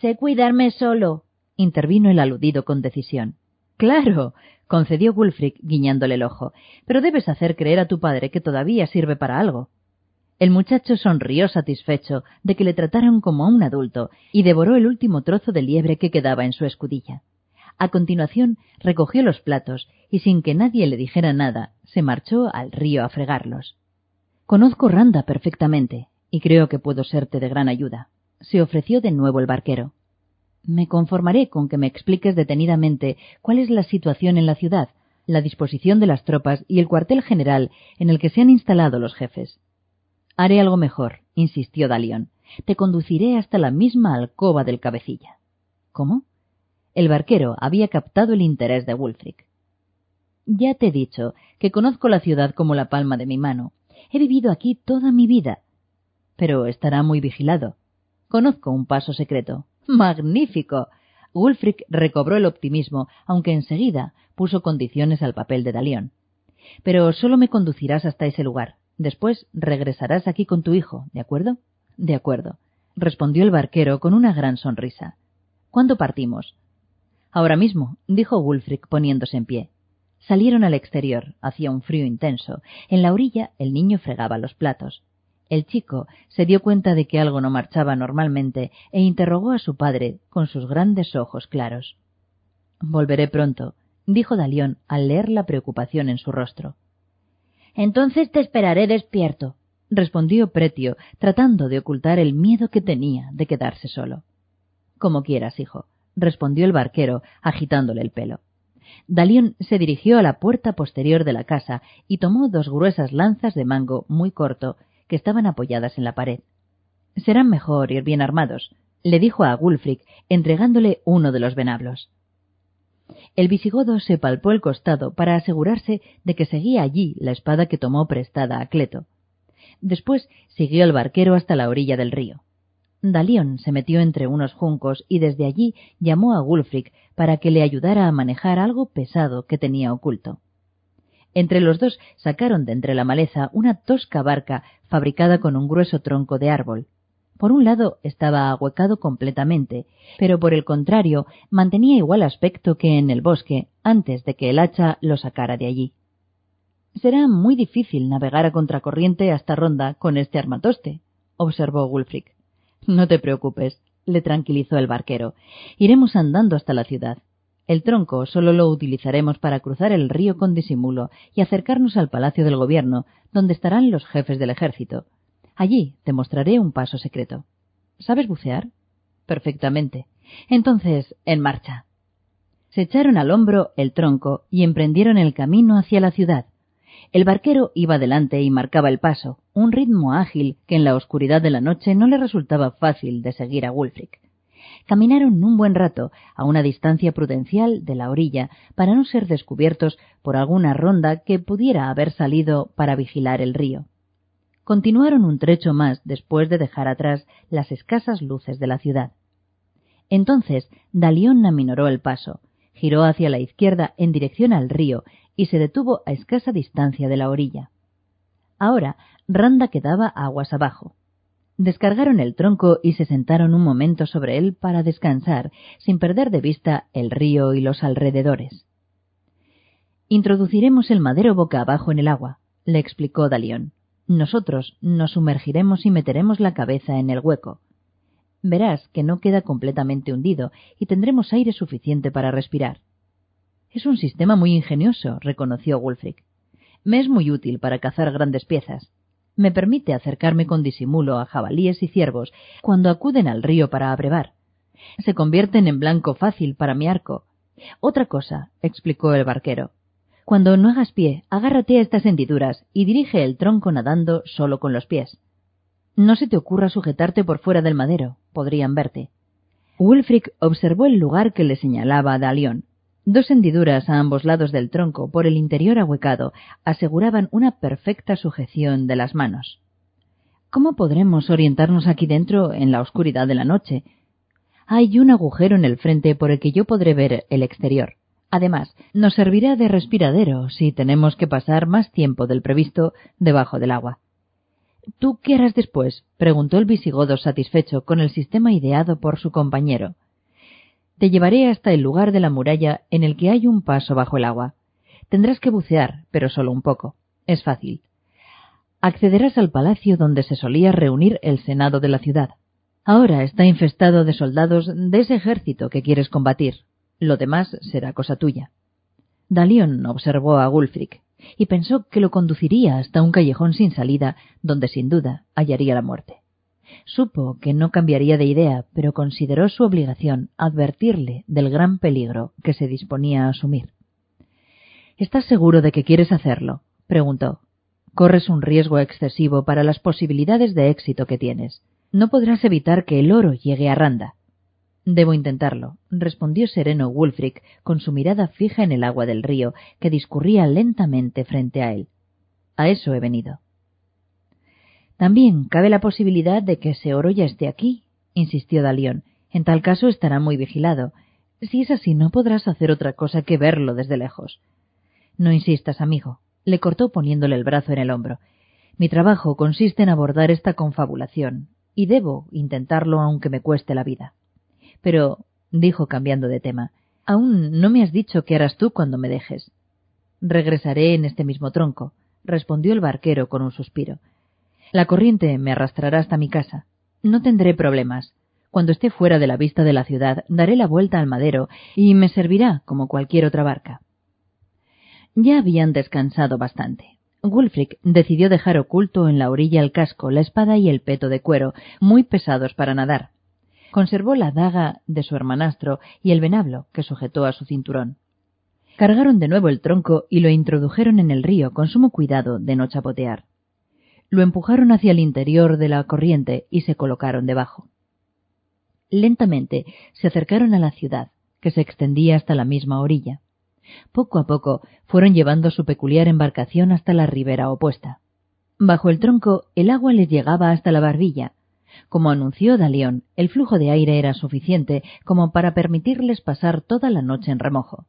Sé cuidarme solo, intervino el aludido con decisión. Claro, concedió Wulfric guiñándole el ojo, pero debes hacer creer a tu padre que todavía sirve para algo. El muchacho sonrió satisfecho de que le trataran como a un adulto y devoró el último trozo de liebre que quedaba en su escudilla. A continuación recogió los platos y sin que nadie le dijera nada, se marchó al río a fregarlos. Conozco Randa perfectamente y creo que puedo serte de gran ayuda. Se ofreció de nuevo el barquero. Me conformaré con que me expliques detenidamente cuál es la situación en la ciudad, la disposición de las tropas y el cuartel general en el que se han instalado los jefes. Haré algo mejor, insistió Dalión. Te conduciré hasta la misma alcoba del cabecilla. ¿Cómo? El barquero había captado el interés de Wulfric. Ya te he dicho que conozco la ciudad como la palma de mi mano. He vivido aquí toda mi vida. Pero estará muy vigilado. Conozco un paso secreto. Magnífico. Wulfric recobró el optimismo, aunque enseguida puso condiciones al papel de Dalión. Pero solo me conducirás hasta ese lugar. Después regresarás aquí con tu hijo, ¿de acuerdo? De acuerdo, respondió el barquero con una gran sonrisa. ¿Cuándo partimos? Ahora mismo, dijo Wulfric poniéndose en pie. Salieron al exterior, hacía un frío intenso. En la orilla el niño fregaba los platos. El chico se dio cuenta de que algo no marchaba normalmente e interrogó a su padre con sus grandes ojos claros. Volveré pronto, dijo Dalión al leer la preocupación en su rostro. Entonces te esperaré despierto, respondió Pretio, tratando de ocultar el miedo que tenía de quedarse solo. Como quieras, hijo, respondió el barquero, agitándole el pelo. Dalión se dirigió a la puerta posterior de la casa y tomó dos gruesas lanzas de mango muy corto que estaban apoyadas en la pared. Serán mejor ir bien armados, le dijo a Wulfric, entregándole uno de los venablos. El visigodo se palpó el costado para asegurarse de que seguía allí la espada que tomó prestada a Cleto. Después siguió el barquero hasta la orilla del río. Dalión se metió entre unos juncos y desde allí llamó a Wulfric para que le ayudara a manejar algo pesado que tenía oculto. Entre los dos sacaron de entre la maleza una tosca barca fabricada con un grueso tronco de árbol. Por un lado estaba ahuecado completamente, pero por el contrario mantenía igual aspecto que en el bosque antes de que el hacha lo sacara de allí. Será muy difícil navegar a contracorriente hasta Ronda con este armatoste, observó Wulfric. No te preocupes, le tranquilizó el barquero. Iremos andando hasta la ciudad. El tronco solo lo utilizaremos para cruzar el río con disimulo y acercarnos al palacio del gobierno, donde estarán los jefes del ejército. Allí te mostraré un paso secreto. ¿Sabes bucear? Perfectamente. Entonces, en marcha. Se echaron al hombro el tronco y emprendieron el camino hacia la ciudad. El barquero iba delante y marcaba el paso, un ritmo ágil que en la oscuridad de la noche no le resultaba fácil de seguir a Wulfric. Caminaron un buen rato a una distancia prudencial de la orilla para no ser descubiertos por alguna ronda que pudiera haber salido para vigilar el río. Continuaron un trecho más después de dejar atrás las escasas luces de la ciudad. Entonces Dalión aminoró el paso, giró hacia la izquierda en dirección al río y se detuvo a escasa distancia de la orilla. Ahora Randa quedaba aguas abajo. Descargaron el tronco y se sentaron un momento sobre él para descansar, sin perder de vista el río y los alrededores. Introduciremos el madero boca abajo en el agua, le explicó Dalión. Nosotros nos sumergiremos y meteremos la cabeza en el hueco. Verás que no queda completamente hundido y tendremos aire suficiente para respirar. Es un sistema muy ingenioso, reconoció Wulfric. Me es muy útil para cazar grandes piezas me permite acercarme con disimulo a jabalíes y ciervos cuando acuden al río para abrevar. Se convierten en blanco fácil para mi arco. Otra cosa, explicó el barquero. Cuando no hagas pie, agárrate a estas hendiduras y dirige el tronco nadando solo con los pies. No se te ocurra sujetarte por fuera del madero, podrían verte. Wulfric observó el lugar que le señalaba a Dalión. Dos hendiduras a ambos lados del tronco, por el interior ahuecado, aseguraban una perfecta sujeción de las manos. ¿Cómo podremos orientarnos aquí dentro en la oscuridad de la noche? Hay un agujero en el frente por el que yo podré ver el exterior. Además, nos servirá de respiradero si tenemos que pasar más tiempo del previsto debajo del agua. ¿Tú qué harás después? preguntó el visigodo satisfecho con el sistema ideado por su compañero. Te llevaré hasta el lugar de la muralla en el que hay un paso bajo el agua. Tendrás que bucear, pero solo un poco. Es fácil. Accederás al palacio donde se solía reunir el Senado de la ciudad. Ahora está infestado de soldados de ese ejército que quieres combatir. Lo demás será cosa tuya. Dalión observó a Gulfric y pensó que lo conduciría hasta un callejón sin salida donde sin duda hallaría la muerte. Supo que no cambiaría de idea, pero consideró su obligación advertirle del gran peligro que se disponía a asumir. ¿Estás seguro de que quieres hacerlo? preguntó. Corres un riesgo excesivo para las posibilidades de éxito que tienes. No podrás evitar que el oro llegue a Randa. Debo intentarlo, respondió sereno Wulfric, con su mirada fija en el agua del río, que discurría lentamente frente a él. A eso he venido. También cabe la posibilidad de que ese oro ya esté aquí, insistió Dalión, En tal caso estará muy vigilado. Si es así, no podrás hacer otra cosa que verlo desde lejos. No insistas, amigo, le cortó poniéndole el brazo en el hombro. Mi trabajo consiste en abordar esta confabulación, y debo intentarlo aunque me cueste la vida. Pero, dijo cambiando de tema, aún no me has dicho qué harás tú cuando me dejes. Regresaré en este mismo tronco, respondió el barquero con un suspiro. La corriente me arrastrará hasta mi casa. No tendré problemas. Cuando esté fuera de la vista de la ciudad, daré la vuelta al madero y me servirá como cualquier otra barca. Ya habían descansado bastante. Wulfric decidió dejar oculto en la orilla el casco, la espada y el peto de cuero, muy pesados para nadar. Conservó la daga de su hermanastro y el venablo que sujetó a su cinturón. Cargaron de nuevo el tronco y lo introdujeron en el río con sumo cuidado de no chapotear. Lo empujaron hacia el interior de la corriente y se colocaron debajo. Lentamente se acercaron a la ciudad, que se extendía hasta la misma orilla. Poco a poco fueron llevando su peculiar embarcación hasta la ribera opuesta. Bajo el tronco el agua les llegaba hasta la barbilla. Como anunció Dalión, el flujo de aire era suficiente como para permitirles pasar toda la noche en remojo.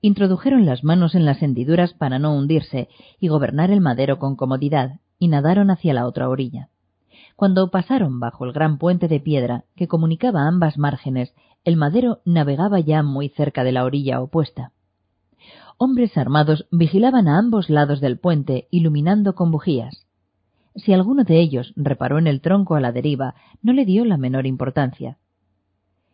Introdujeron las manos en las hendiduras para no hundirse y gobernar el madero con comodidad, y nadaron hacia la otra orilla. Cuando pasaron bajo el gran puente de piedra que comunicaba ambas márgenes, el madero navegaba ya muy cerca de la orilla opuesta hombres armados vigilaban a ambos lados del puente, iluminando con bujías. Si alguno de ellos reparó en el tronco a la deriva, no le dio la menor importancia.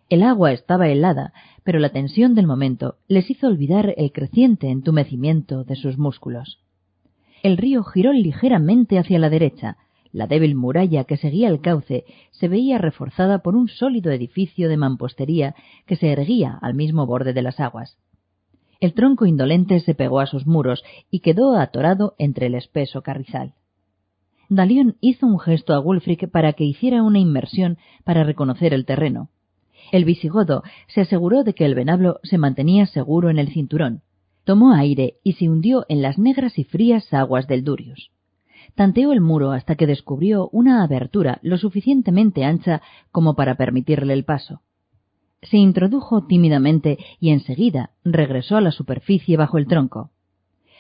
El agua estaba helada, pero la tensión del momento les hizo olvidar el creciente entumecimiento de sus músculos. El río giró ligeramente hacia la derecha. La débil muralla que seguía el cauce se veía reforzada por un sólido edificio de mampostería que se erguía al mismo borde de las aguas. El tronco indolente se pegó a sus muros y quedó atorado entre el espeso carrizal. Dalión hizo un gesto a Wulfric para que hiciera una inmersión para reconocer el terreno. El visigodo se aseguró de que el venablo se mantenía seguro en el cinturón, tomó aire y se hundió en las negras y frías aguas del Durius. Tanteó el muro hasta que descubrió una abertura lo suficientemente ancha como para permitirle el paso. Se introdujo tímidamente y enseguida regresó a la superficie bajo el tronco.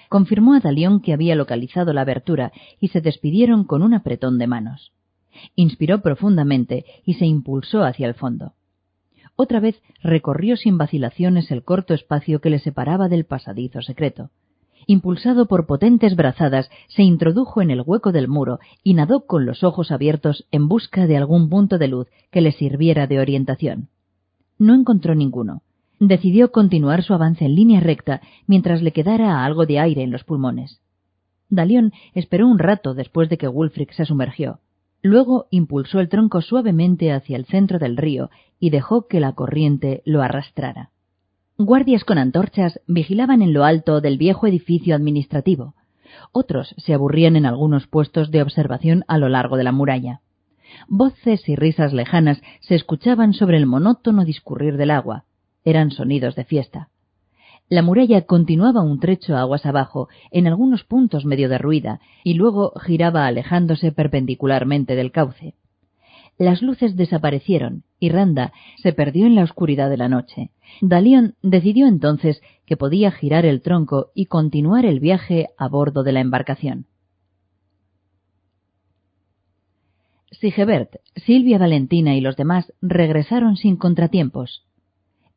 Confirmó a Dalión que había localizado la abertura y se despidieron con un apretón de manos. Inspiró profundamente y se impulsó hacia el fondo. Otra vez recorrió sin vacilaciones el corto espacio que le separaba del pasadizo secreto. Impulsado por potentes brazadas, se introdujo en el hueco del muro y nadó con los ojos abiertos en busca de algún punto de luz que le sirviera de orientación. No encontró ninguno. Decidió continuar su avance en línea recta mientras le quedara algo de aire en los pulmones. Dalión esperó un rato después de que Wulfric se sumergió. Luego impulsó el tronco suavemente hacia el centro del río y dejó que la corriente lo arrastrara. Guardias con antorchas vigilaban en lo alto del viejo edificio administrativo. Otros se aburrían en algunos puestos de observación a lo largo de la muralla. Voces y risas lejanas se escuchaban sobre el monótono discurrir del agua. Eran sonidos de fiesta. La muralla continuaba un trecho aguas abajo, en algunos puntos medio derruida, y luego giraba alejándose perpendicularmente del cauce. Las luces desaparecieron y Randa se perdió en la oscuridad de la noche. Dalión decidió entonces que podía girar el tronco y continuar el viaje a bordo de la embarcación. Sigebert, Silvia Valentina y los demás regresaron sin contratiempos.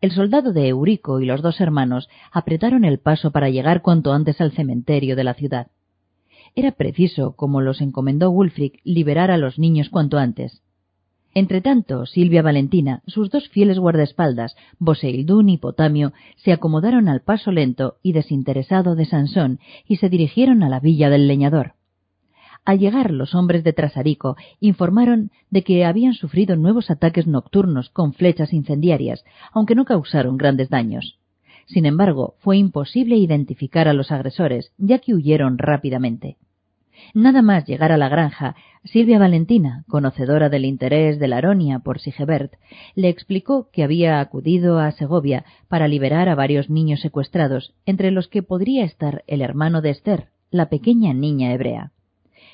El soldado de Eurico y los dos hermanos apretaron el paso para llegar cuanto antes al cementerio de la ciudad. Era preciso, como los encomendó Wulfric, liberar a los niños cuanto antes. Entretanto, Silvia Valentina, sus dos fieles guardaespaldas, Boseildún y Potamio, se acomodaron al paso lento y desinteresado de Sansón y se dirigieron a la villa del leñador. Al llegar los hombres de Trasarico informaron de que habían sufrido nuevos ataques nocturnos con flechas incendiarias, aunque no causaron grandes daños. Sin embargo, fue imposible identificar a los agresores, ya que huyeron rápidamente. Nada más llegar a la granja, Silvia Valentina, conocedora del interés de Laronia por Sigebert, le explicó que había acudido a Segovia para liberar a varios niños secuestrados, entre los que podría estar el hermano de Esther, la pequeña niña hebrea.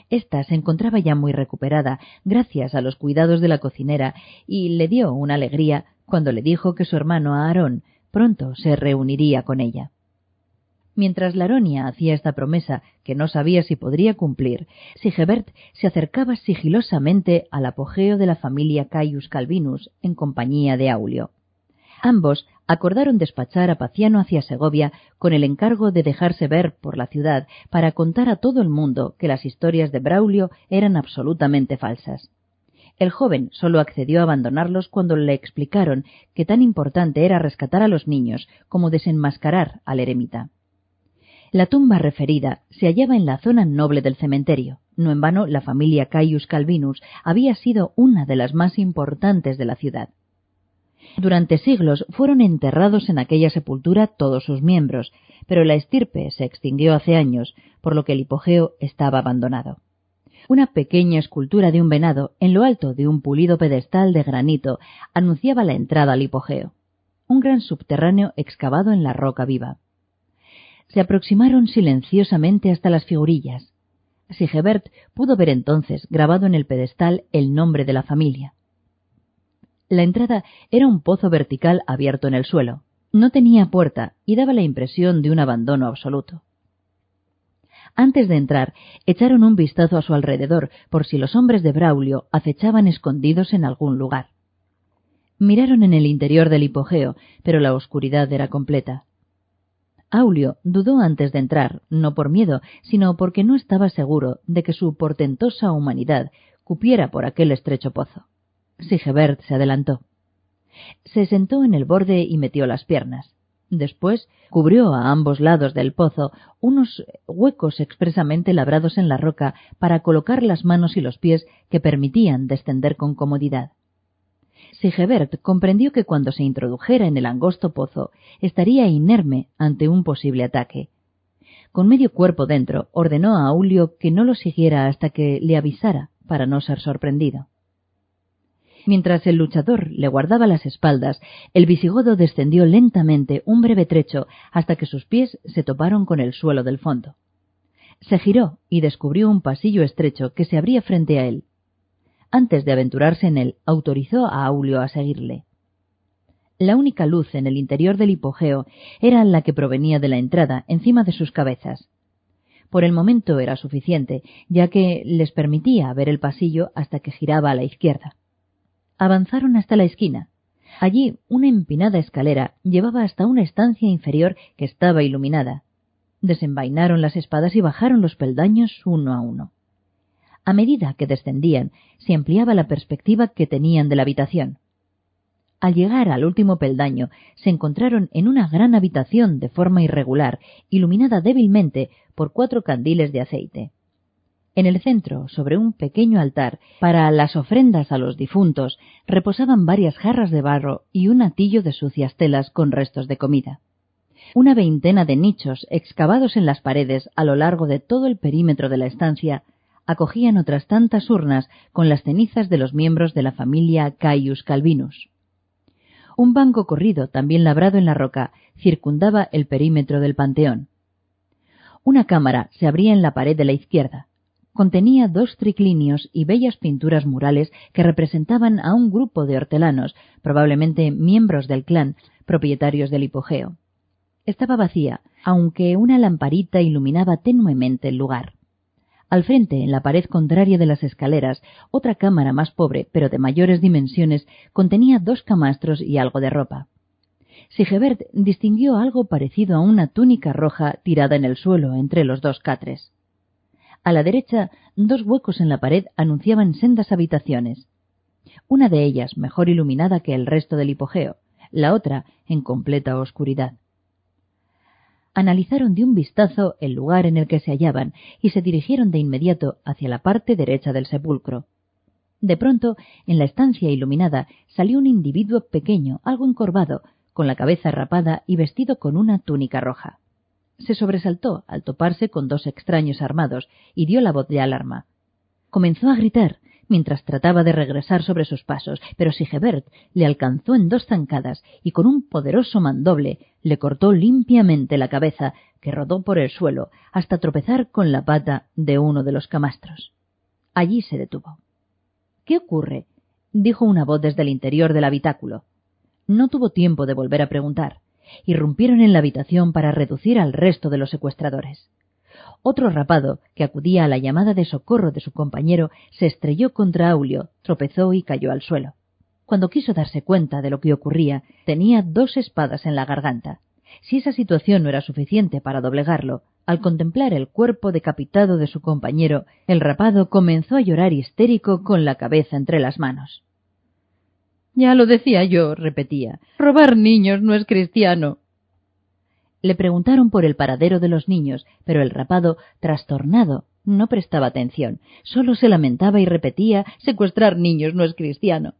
Esta se encontraba ya muy recuperada, gracias a los cuidados de la cocinera, y le dio una alegría cuando le dijo que su hermano Aarón pronto se reuniría con ella. Mientras Laronia hacía esta promesa, que no sabía si podría cumplir, Sigebert se acercaba sigilosamente al apogeo de la familia Caius Calvinus en compañía de Aulio. Ambos acordaron despachar a Paciano hacia Segovia con el encargo de dejarse ver por la ciudad para contar a todo el mundo que las historias de Braulio eran absolutamente falsas. El joven solo accedió a abandonarlos cuando le explicaron que tan importante era rescatar a los niños como desenmascarar al eremita. La tumba referida se hallaba en la zona noble del cementerio. No en vano, la familia Caius Calvinus había sido una de las más importantes de la ciudad. Durante siglos fueron enterrados en aquella sepultura todos sus miembros, pero la estirpe se extinguió hace años, por lo que el hipogeo estaba abandonado. Una pequeña escultura de un venado en lo alto de un pulido pedestal de granito anunciaba la entrada al hipogeo, un gran subterráneo excavado en la roca viva se aproximaron silenciosamente hasta las figurillas. Sigebert pudo ver entonces grabado en el pedestal el nombre de la familia. La entrada era un pozo vertical abierto en el suelo. No tenía puerta y daba la impresión de un abandono absoluto. Antes de entrar, echaron un vistazo a su alrededor por si los hombres de Braulio acechaban escondidos en algún lugar. Miraron en el interior del hipogeo, pero la oscuridad era completa. Aulio dudó antes de entrar, no por miedo, sino porque no estaba seguro de que su portentosa humanidad cupiera por aquel estrecho pozo. Sigebert se adelantó. Se sentó en el borde y metió las piernas. Después cubrió a ambos lados del pozo unos huecos expresamente labrados en la roca para colocar las manos y los pies que permitían descender con comodidad. Sigebert comprendió que cuando se introdujera en el angosto pozo estaría inerme ante un posible ataque. Con medio cuerpo dentro, ordenó a Aulio que no lo siguiera hasta que le avisara para no ser sorprendido. Mientras el luchador le guardaba las espaldas, el visigodo descendió lentamente un breve trecho hasta que sus pies se toparon con el suelo del fondo. Se giró y descubrió un pasillo estrecho que se abría frente a él antes de aventurarse en él, autorizó a Aulio a seguirle. La única luz en el interior del hipogeo era la que provenía de la entrada, encima de sus cabezas. Por el momento era suficiente, ya que les permitía ver el pasillo hasta que giraba a la izquierda. Avanzaron hasta la esquina. Allí una empinada escalera llevaba hasta una estancia inferior que estaba iluminada. Desenvainaron las espadas y bajaron los peldaños uno a uno. A medida que descendían, se ampliaba la perspectiva que tenían de la habitación. Al llegar al último peldaño, se encontraron en una gran habitación de forma irregular, iluminada débilmente por cuatro candiles de aceite. En el centro, sobre un pequeño altar, para las ofrendas a los difuntos, reposaban varias jarras de barro y un atillo de sucias telas con restos de comida. Una veintena de nichos excavados en las paredes a lo largo de todo el perímetro de la estancia acogían otras tantas urnas con las cenizas de los miembros de la familia Caius Calvinus. Un banco corrido, también labrado en la roca, circundaba el perímetro del panteón. Una cámara se abría en la pared de la izquierda. Contenía dos triclinios y bellas pinturas murales que representaban a un grupo de hortelanos, probablemente miembros del clan, propietarios del hipogeo. Estaba vacía, aunque una lamparita iluminaba tenuemente el lugar. Al frente, en la pared contraria de las escaleras, otra cámara más pobre, pero de mayores dimensiones, contenía dos camastros y algo de ropa. Sigebert distinguió algo parecido a una túnica roja tirada en el suelo entre los dos catres. A la derecha, dos huecos en la pared anunciaban sendas habitaciones. Una de ellas mejor iluminada que el resto del hipogeo, la otra en completa oscuridad analizaron de un vistazo el lugar en el que se hallaban y se dirigieron de inmediato hacia la parte derecha del sepulcro. De pronto, en la estancia iluminada, salió un individuo pequeño, algo encorvado, con la cabeza rapada y vestido con una túnica roja. Se sobresaltó al toparse con dos extraños armados y dio la voz de alarma. Comenzó a gritar, mientras trataba de regresar sobre sus pasos, pero Sigebert le alcanzó en dos zancadas y con un poderoso mandoble le cortó limpiamente la cabeza, que rodó por el suelo hasta tropezar con la pata de uno de los camastros. Allí se detuvo. ¿Qué ocurre? dijo una voz desde el interior del habitáculo. No tuvo tiempo de volver a preguntar. Irrumpieron en la habitación para reducir al resto de los secuestradores. Otro rapado, que acudía a la llamada de socorro de su compañero, se estrelló contra Aulio, tropezó y cayó al suelo. Cuando quiso darse cuenta de lo que ocurría, tenía dos espadas en la garganta. Si esa situación no era suficiente para doblegarlo, al contemplar el cuerpo decapitado de su compañero, el rapado comenzó a llorar histérico con la cabeza entre las manos. Ya lo decía yo, repetía. Robar niños no es cristiano. Le preguntaron por el paradero de los niños, pero el rapado, trastornado, no prestaba atención, solo se lamentaba y repetía secuestrar niños no es cristiano.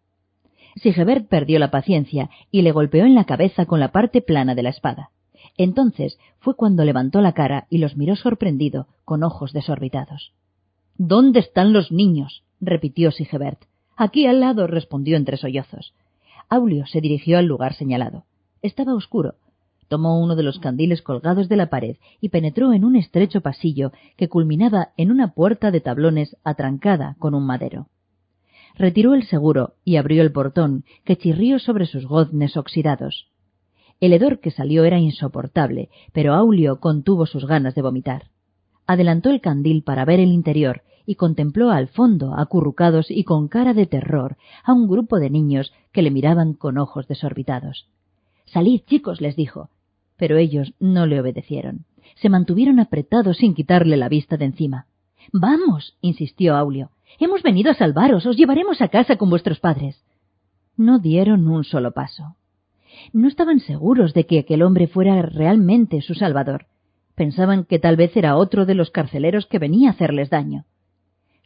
Sigebert perdió la paciencia y le golpeó en la cabeza con la parte plana de la espada. Entonces fue cuando levantó la cara y los miró sorprendido, con ojos desorbitados. ¿Dónde están los niños? repitió Sigebert. Aquí al lado, respondió entre sollozos. Aulio se dirigió al lugar señalado. Estaba oscuro, Tomó uno de los candiles colgados de la pared y penetró en un estrecho pasillo que culminaba en una puerta de tablones atrancada con un madero. Retiró el seguro y abrió el portón, que chirrió sobre sus goznes oxidados. El hedor que salió era insoportable, pero Aulio contuvo sus ganas de vomitar. Adelantó el candil para ver el interior y contempló al fondo, acurrucados y con cara de terror, a un grupo de niños que le miraban con ojos desorbitados. Salid, chicos, les dijo pero ellos no le obedecieron. Se mantuvieron apretados sin quitarle la vista de encima. Vamos, insistió Aulio. Hemos venido a salvaros, os llevaremos a casa con vuestros padres. No dieron un solo paso. No estaban seguros de que aquel hombre fuera realmente su salvador. Pensaban que tal vez era otro de los carceleros que venía a hacerles daño.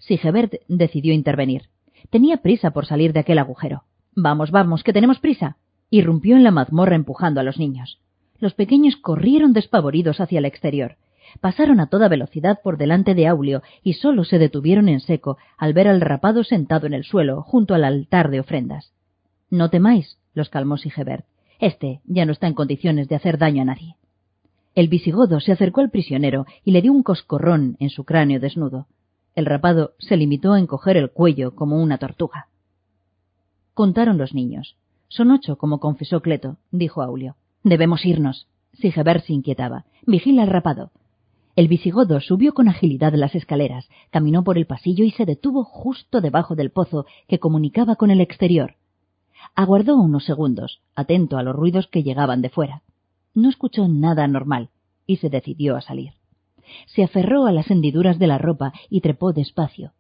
Sigebert decidió intervenir. Tenía prisa por salir de aquel agujero. Vamos, vamos, que tenemos prisa. Irrumpió en la mazmorra empujando a los niños. Los pequeños corrieron despavoridos hacia el exterior. Pasaron a toda velocidad por delante de Aulio y solo se detuvieron en seco al ver al rapado sentado en el suelo junto al altar de ofrendas. No temáis, los calmó Sigebert. Este ya no está en condiciones de hacer daño a nadie. El visigodo se acercó al prisionero y le dio un coscorrón en su cráneo desnudo. El rapado se limitó a encoger el cuello como una tortuga. Contaron los niños. Son ocho, como confesó Cleto, dijo Aulio. Debemos irnos. Sigebert se inquietaba. Vigila al rapado. El visigodo subió con agilidad las escaleras, caminó por el pasillo y se detuvo justo debajo del pozo que comunicaba con el exterior. Aguardó unos segundos, atento a los ruidos que llegaban de fuera. No escuchó nada anormal y se decidió a salir. Se aferró a las hendiduras de la ropa y trepó despacio.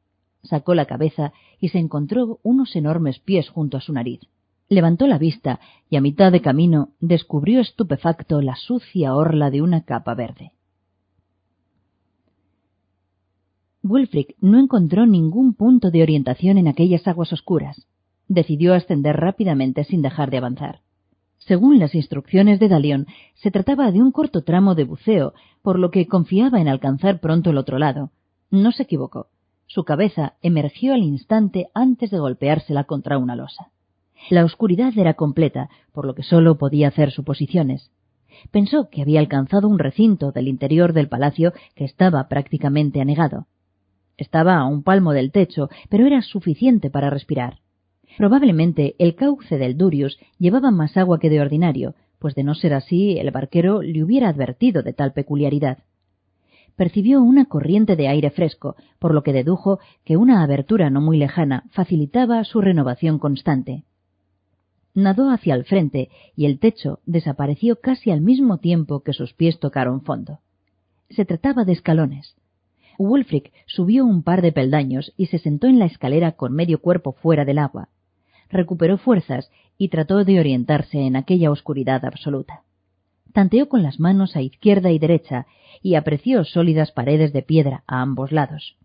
Sacó la cabeza y se encontró unos enormes pies junto a su nariz. Levantó la vista y a mitad de camino descubrió estupefacto la sucia orla de una capa verde. Wulfric no encontró ningún punto de orientación en aquellas aguas oscuras. Decidió ascender rápidamente sin dejar de avanzar. Según las instrucciones de Dalión, se trataba de un corto tramo de buceo, por lo que confiaba en alcanzar pronto el otro lado. No se equivocó. Su cabeza emergió al instante antes de golpeársela contra una losa. La oscuridad era completa, por lo que sólo podía hacer suposiciones. Pensó que había alcanzado un recinto del interior del palacio que estaba prácticamente anegado. Estaba a un palmo del techo, pero era suficiente para respirar. Probablemente el cauce del Durius llevaba más agua que de ordinario, pues de no ser así el barquero le hubiera advertido de tal peculiaridad. Percibió una corriente de aire fresco, por lo que dedujo que una abertura no muy lejana facilitaba su renovación constante nadó hacia el frente y el techo desapareció casi al mismo tiempo que sus pies tocaron fondo. Se trataba de escalones. Wulfric subió un par de peldaños y se sentó en la escalera con medio cuerpo fuera del agua. Recuperó fuerzas y trató de orientarse en aquella oscuridad absoluta. Tanteó con las manos a izquierda y derecha y apreció sólidas paredes de piedra a ambos lados.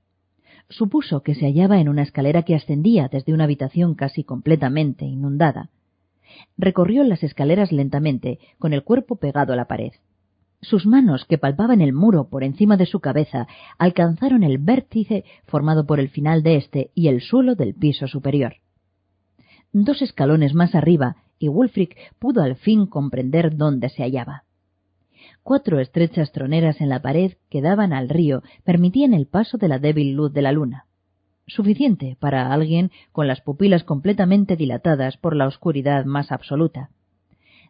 Supuso que se hallaba en una escalera que ascendía desde una habitación casi completamente inundada recorrió las escaleras lentamente, con el cuerpo pegado a la pared. Sus manos, que palpaban el muro por encima de su cabeza, alcanzaron el vértice formado por el final de éste y el suelo del piso superior. Dos escalones más arriba, y Wulfric pudo al fin comprender dónde se hallaba. Cuatro estrechas troneras en la pared que daban al río permitían el paso de la débil luz de la luna. suficiente para alguien con las pupilas completamente dilatadas por la oscuridad más absoluta.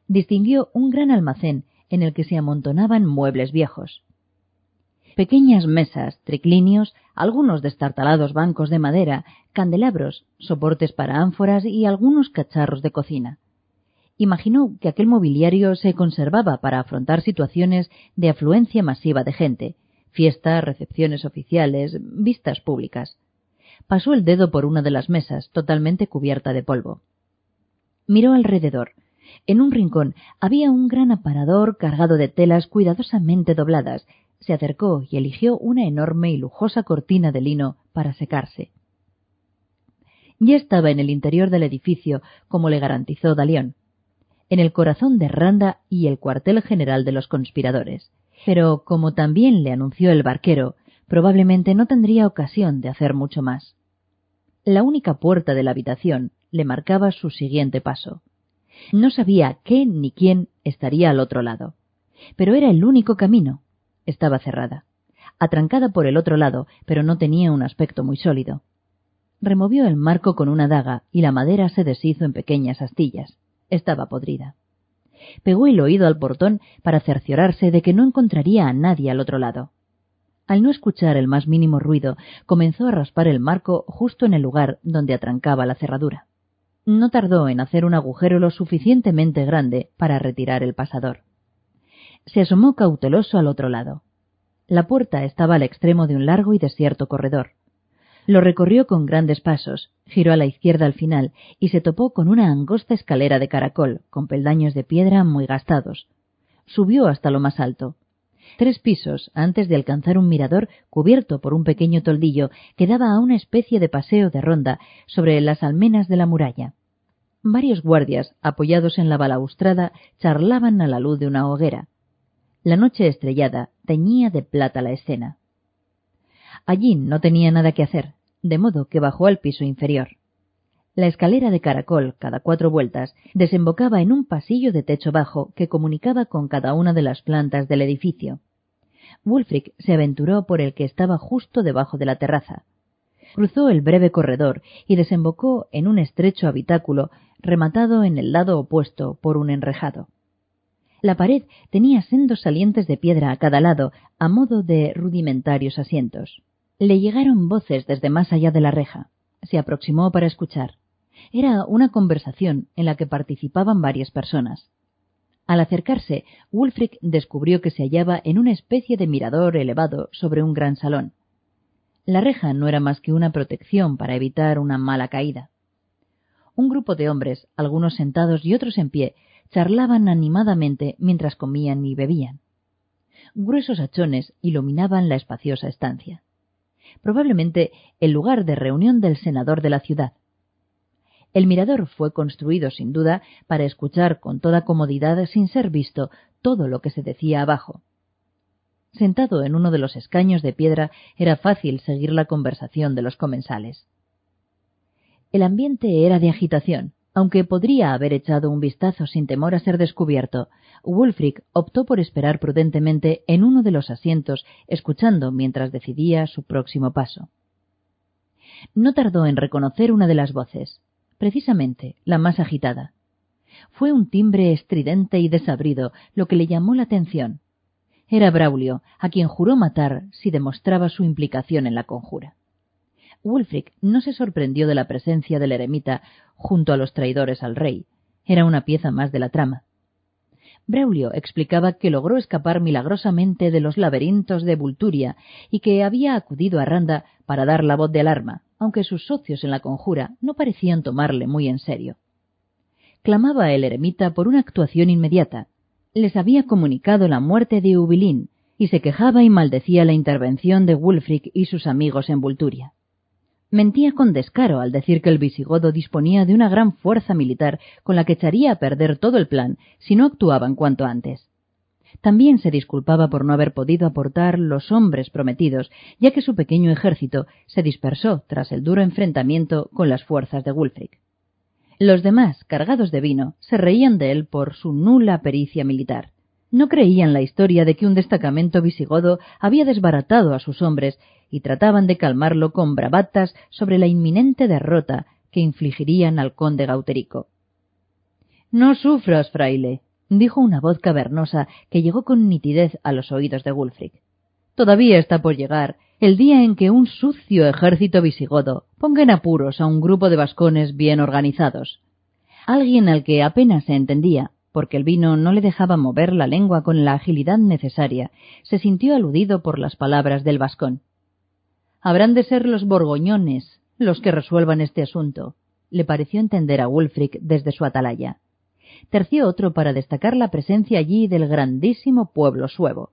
Distinguió un gran almacén en el que se amontonaban muebles viejos. Pequeñas mesas, triclinios, algunos destartalados bancos de madera, candelabros, soportes para ánforas y algunos cacharros de cocina. Imaginó que aquel mobiliario se conservaba para afrontar situaciones de afluencia masiva de gente, fiestas, recepciones oficiales, vistas públicas. Pasó el dedo por una de las mesas, totalmente cubierta de polvo. Miró alrededor. En un rincón había un gran aparador cargado de telas cuidadosamente dobladas. Se acercó y eligió una enorme y lujosa cortina de lino para secarse. Ya estaba en el interior del edificio, como le garantizó Dalión, en el corazón de Randa y el cuartel general de los conspiradores. Pero, como también le anunció el barquero, probablemente no tendría ocasión de hacer mucho más. La única puerta de la habitación le marcaba su siguiente paso. No sabía qué ni quién estaría al otro lado. Pero era el único camino. Estaba cerrada. Atrancada por el otro lado, pero no tenía un aspecto muy sólido. Removió el marco con una daga y la madera se deshizo en pequeñas astillas. Estaba podrida. Pegó el oído al portón para cerciorarse de que no encontraría a nadie al otro lado. Al no escuchar el más mínimo ruido, comenzó a raspar el marco justo en el lugar donde atrancaba la cerradura. No tardó en hacer un agujero lo suficientemente grande para retirar el pasador. Se asomó cauteloso al otro lado. La puerta estaba al extremo de un largo y desierto corredor. Lo recorrió con grandes pasos, giró a la izquierda al final y se topó con una angosta escalera de caracol, con peldaños de piedra muy gastados. Subió hasta lo más alto. Tres pisos antes de alcanzar un mirador cubierto por un pequeño toldillo que daba a una especie de paseo de ronda sobre las almenas de la muralla. Varios guardias, apoyados en la balaustrada, charlaban a la luz de una hoguera. La noche estrellada teñía de plata la escena. Allí no tenía nada que hacer, de modo que bajó al piso inferior. La escalera de caracol, cada cuatro vueltas, desembocaba en un pasillo de techo bajo que comunicaba con cada una de las plantas del edificio. Wulfric se aventuró por el que estaba justo debajo de la terraza. Cruzó el breve corredor y desembocó en un estrecho habitáculo rematado en el lado opuesto por un enrejado. La pared tenía sendos salientes de piedra a cada lado, a modo de rudimentarios asientos. Le llegaron voces desde más allá de la reja. Se aproximó para escuchar. Era una conversación en la que participaban varias personas. Al acercarse, Wulfric descubrió que se hallaba en una especie de mirador elevado sobre un gran salón. La reja no era más que una protección para evitar una mala caída. Un grupo de hombres, algunos sentados y otros en pie, charlaban animadamente mientras comían y bebían. Gruesos hachones iluminaban la espaciosa estancia. Probablemente el lugar de reunión del senador de la ciudad. El mirador fue construido, sin duda, para escuchar con toda comodidad sin ser visto todo lo que se decía abajo. Sentado en uno de los escaños de piedra era fácil seguir la conversación de los comensales. El ambiente era de agitación, aunque podría haber echado un vistazo sin temor a ser descubierto. Wulfric optó por esperar prudentemente en uno de los asientos, escuchando mientras decidía su próximo paso. No tardó en reconocer una de las voces precisamente la más agitada. Fue un timbre estridente y desabrido lo que le llamó la atención. Era Braulio, a quien juró matar si demostraba su implicación en la conjura. Wulfric no se sorprendió de la presencia del eremita junto a los traidores al rey. Era una pieza más de la trama. Braulio explicaba que logró escapar milagrosamente de los laberintos de Vulturia y que había acudido a Randa para dar la voz de alarma, aunque sus socios en la conjura no parecían tomarle muy en serio. Clamaba el eremita por una actuación inmediata. Les había comunicado la muerte de Ubilín y se quejaba y maldecía la intervención de Wulfric y sus amigos en Vulturia. Mentía con descaro al decir que el visigodo disponía de una gran fuerza militar con la que echaría a perder todo el plan si no actuaban cuanto antes. También se disculpaba por no haber podido aportar los hombres prometidos, ya que su pequeño ejército se dispersó tras el duro enfrentamiento con las fuerzas de Wulfric. Los demás, cargados de vino, se reían de él por su nula pericia militar. No creían la historia de que un destacamento visigodo había desbaratado a sus hombres y trataban de calmarlo con bravatas sobre la inminente derrota que infligirían al conde Gauterico. No sufras, fraile, dijo una voz cavernosa que llegó con nitidez a los oídos de Wulfric. Todavía está por llegar el día en que un sucio ejército visigodo ponga en apuros a un grupo de vascones bien organizados. Alguien al que apenas se entendía, porque el vino no le dejaba mover la lengua con la agilidad necesaria, se sintió aludido por las palabras del vascón. Habrán de ser los borgoñones los que resuelvan este asunto, le pareció entender a Wulfric desde su atalaya. Terció otro para destacar la presencia allí del grandísimo pueblo suevo,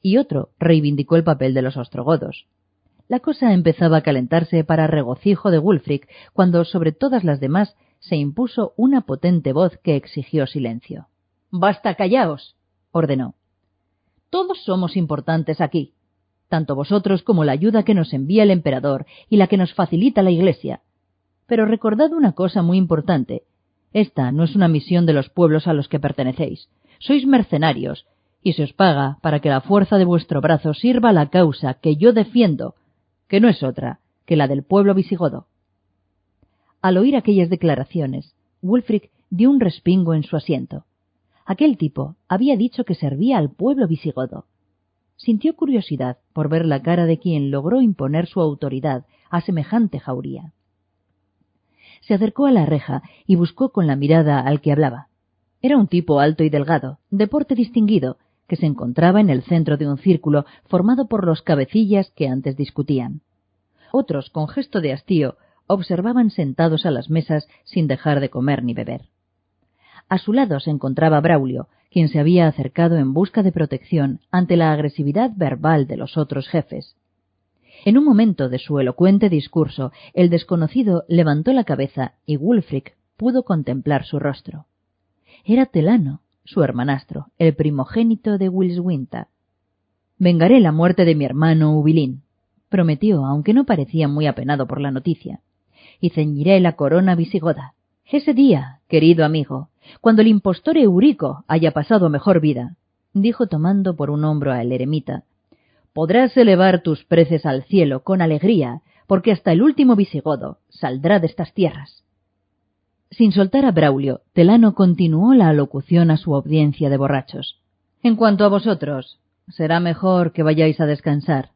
y otro reivindicó el papel de los ostrogodos. La cosa empezaba a calentarse para regocijo de Wulfric cuando sobre todas las demás se impuso una potente voz que exigió silencio. Basta, callaos, ordenó. Todos somos importantes aquí, tanto vosotros como la ayuda que nos envía el emperador y la que nos facilita la Iglesia. Pero recordad una cosa muy importante. Esta no es una misión de los pueblos a los que pertenecéis. Sois mercenarios, y se os paga para que la fuerza de vuestro brazo sirva a la causa que yo defiendo, que no es otra que la del pueblo visigodo. Al oír aquellas declaraciones, Wulfric dio un respingo en su asiento. Aquel tipo había dicho que servía al pueblo visigodo. Sintió curiosidad por ver la cara de quien logró imponer su autoridad a semejante jauría. Se acercó a la reja y buscó con la mirada al que hablaba. Era un tipo alto y delgado, de porte distinguido, que se encontraba en el centro de un círculo formado por los cabecillas que antes discutían. Otros, con gesto de hastío, observaban sentados a las mesas sin dejar de comer ni beber. A su lado se encontraba Braulio, quien se había acercado en busca de protección ante la agresividad verbal de los otros jefes. En un momento de su elocuente discurso, el desconocido levantó la cabeza y Wulfric pudo contemplar su rostro. Era Telano, su hermanastro, el primogénito de Wilswinta. Vengaré la muerte de mi hermano Ubilín, prometió, aunque no parecía muy apenado por la noticia y ceñiré la corona visigoda. Ese día, querido amigo, cuando el impostor Eurico haya pasado mejor vida, dijo tomando por un hombro al eremita, podrás elevar tus preces al cielo con alegría, porque hasta el último visigodo saldrá de estas tierras. Sin soltar a Braulio, Telano continuó la alocución a su audiencia de borrachos. En cuanto a vosotros, será mejor que vayáis a descansar,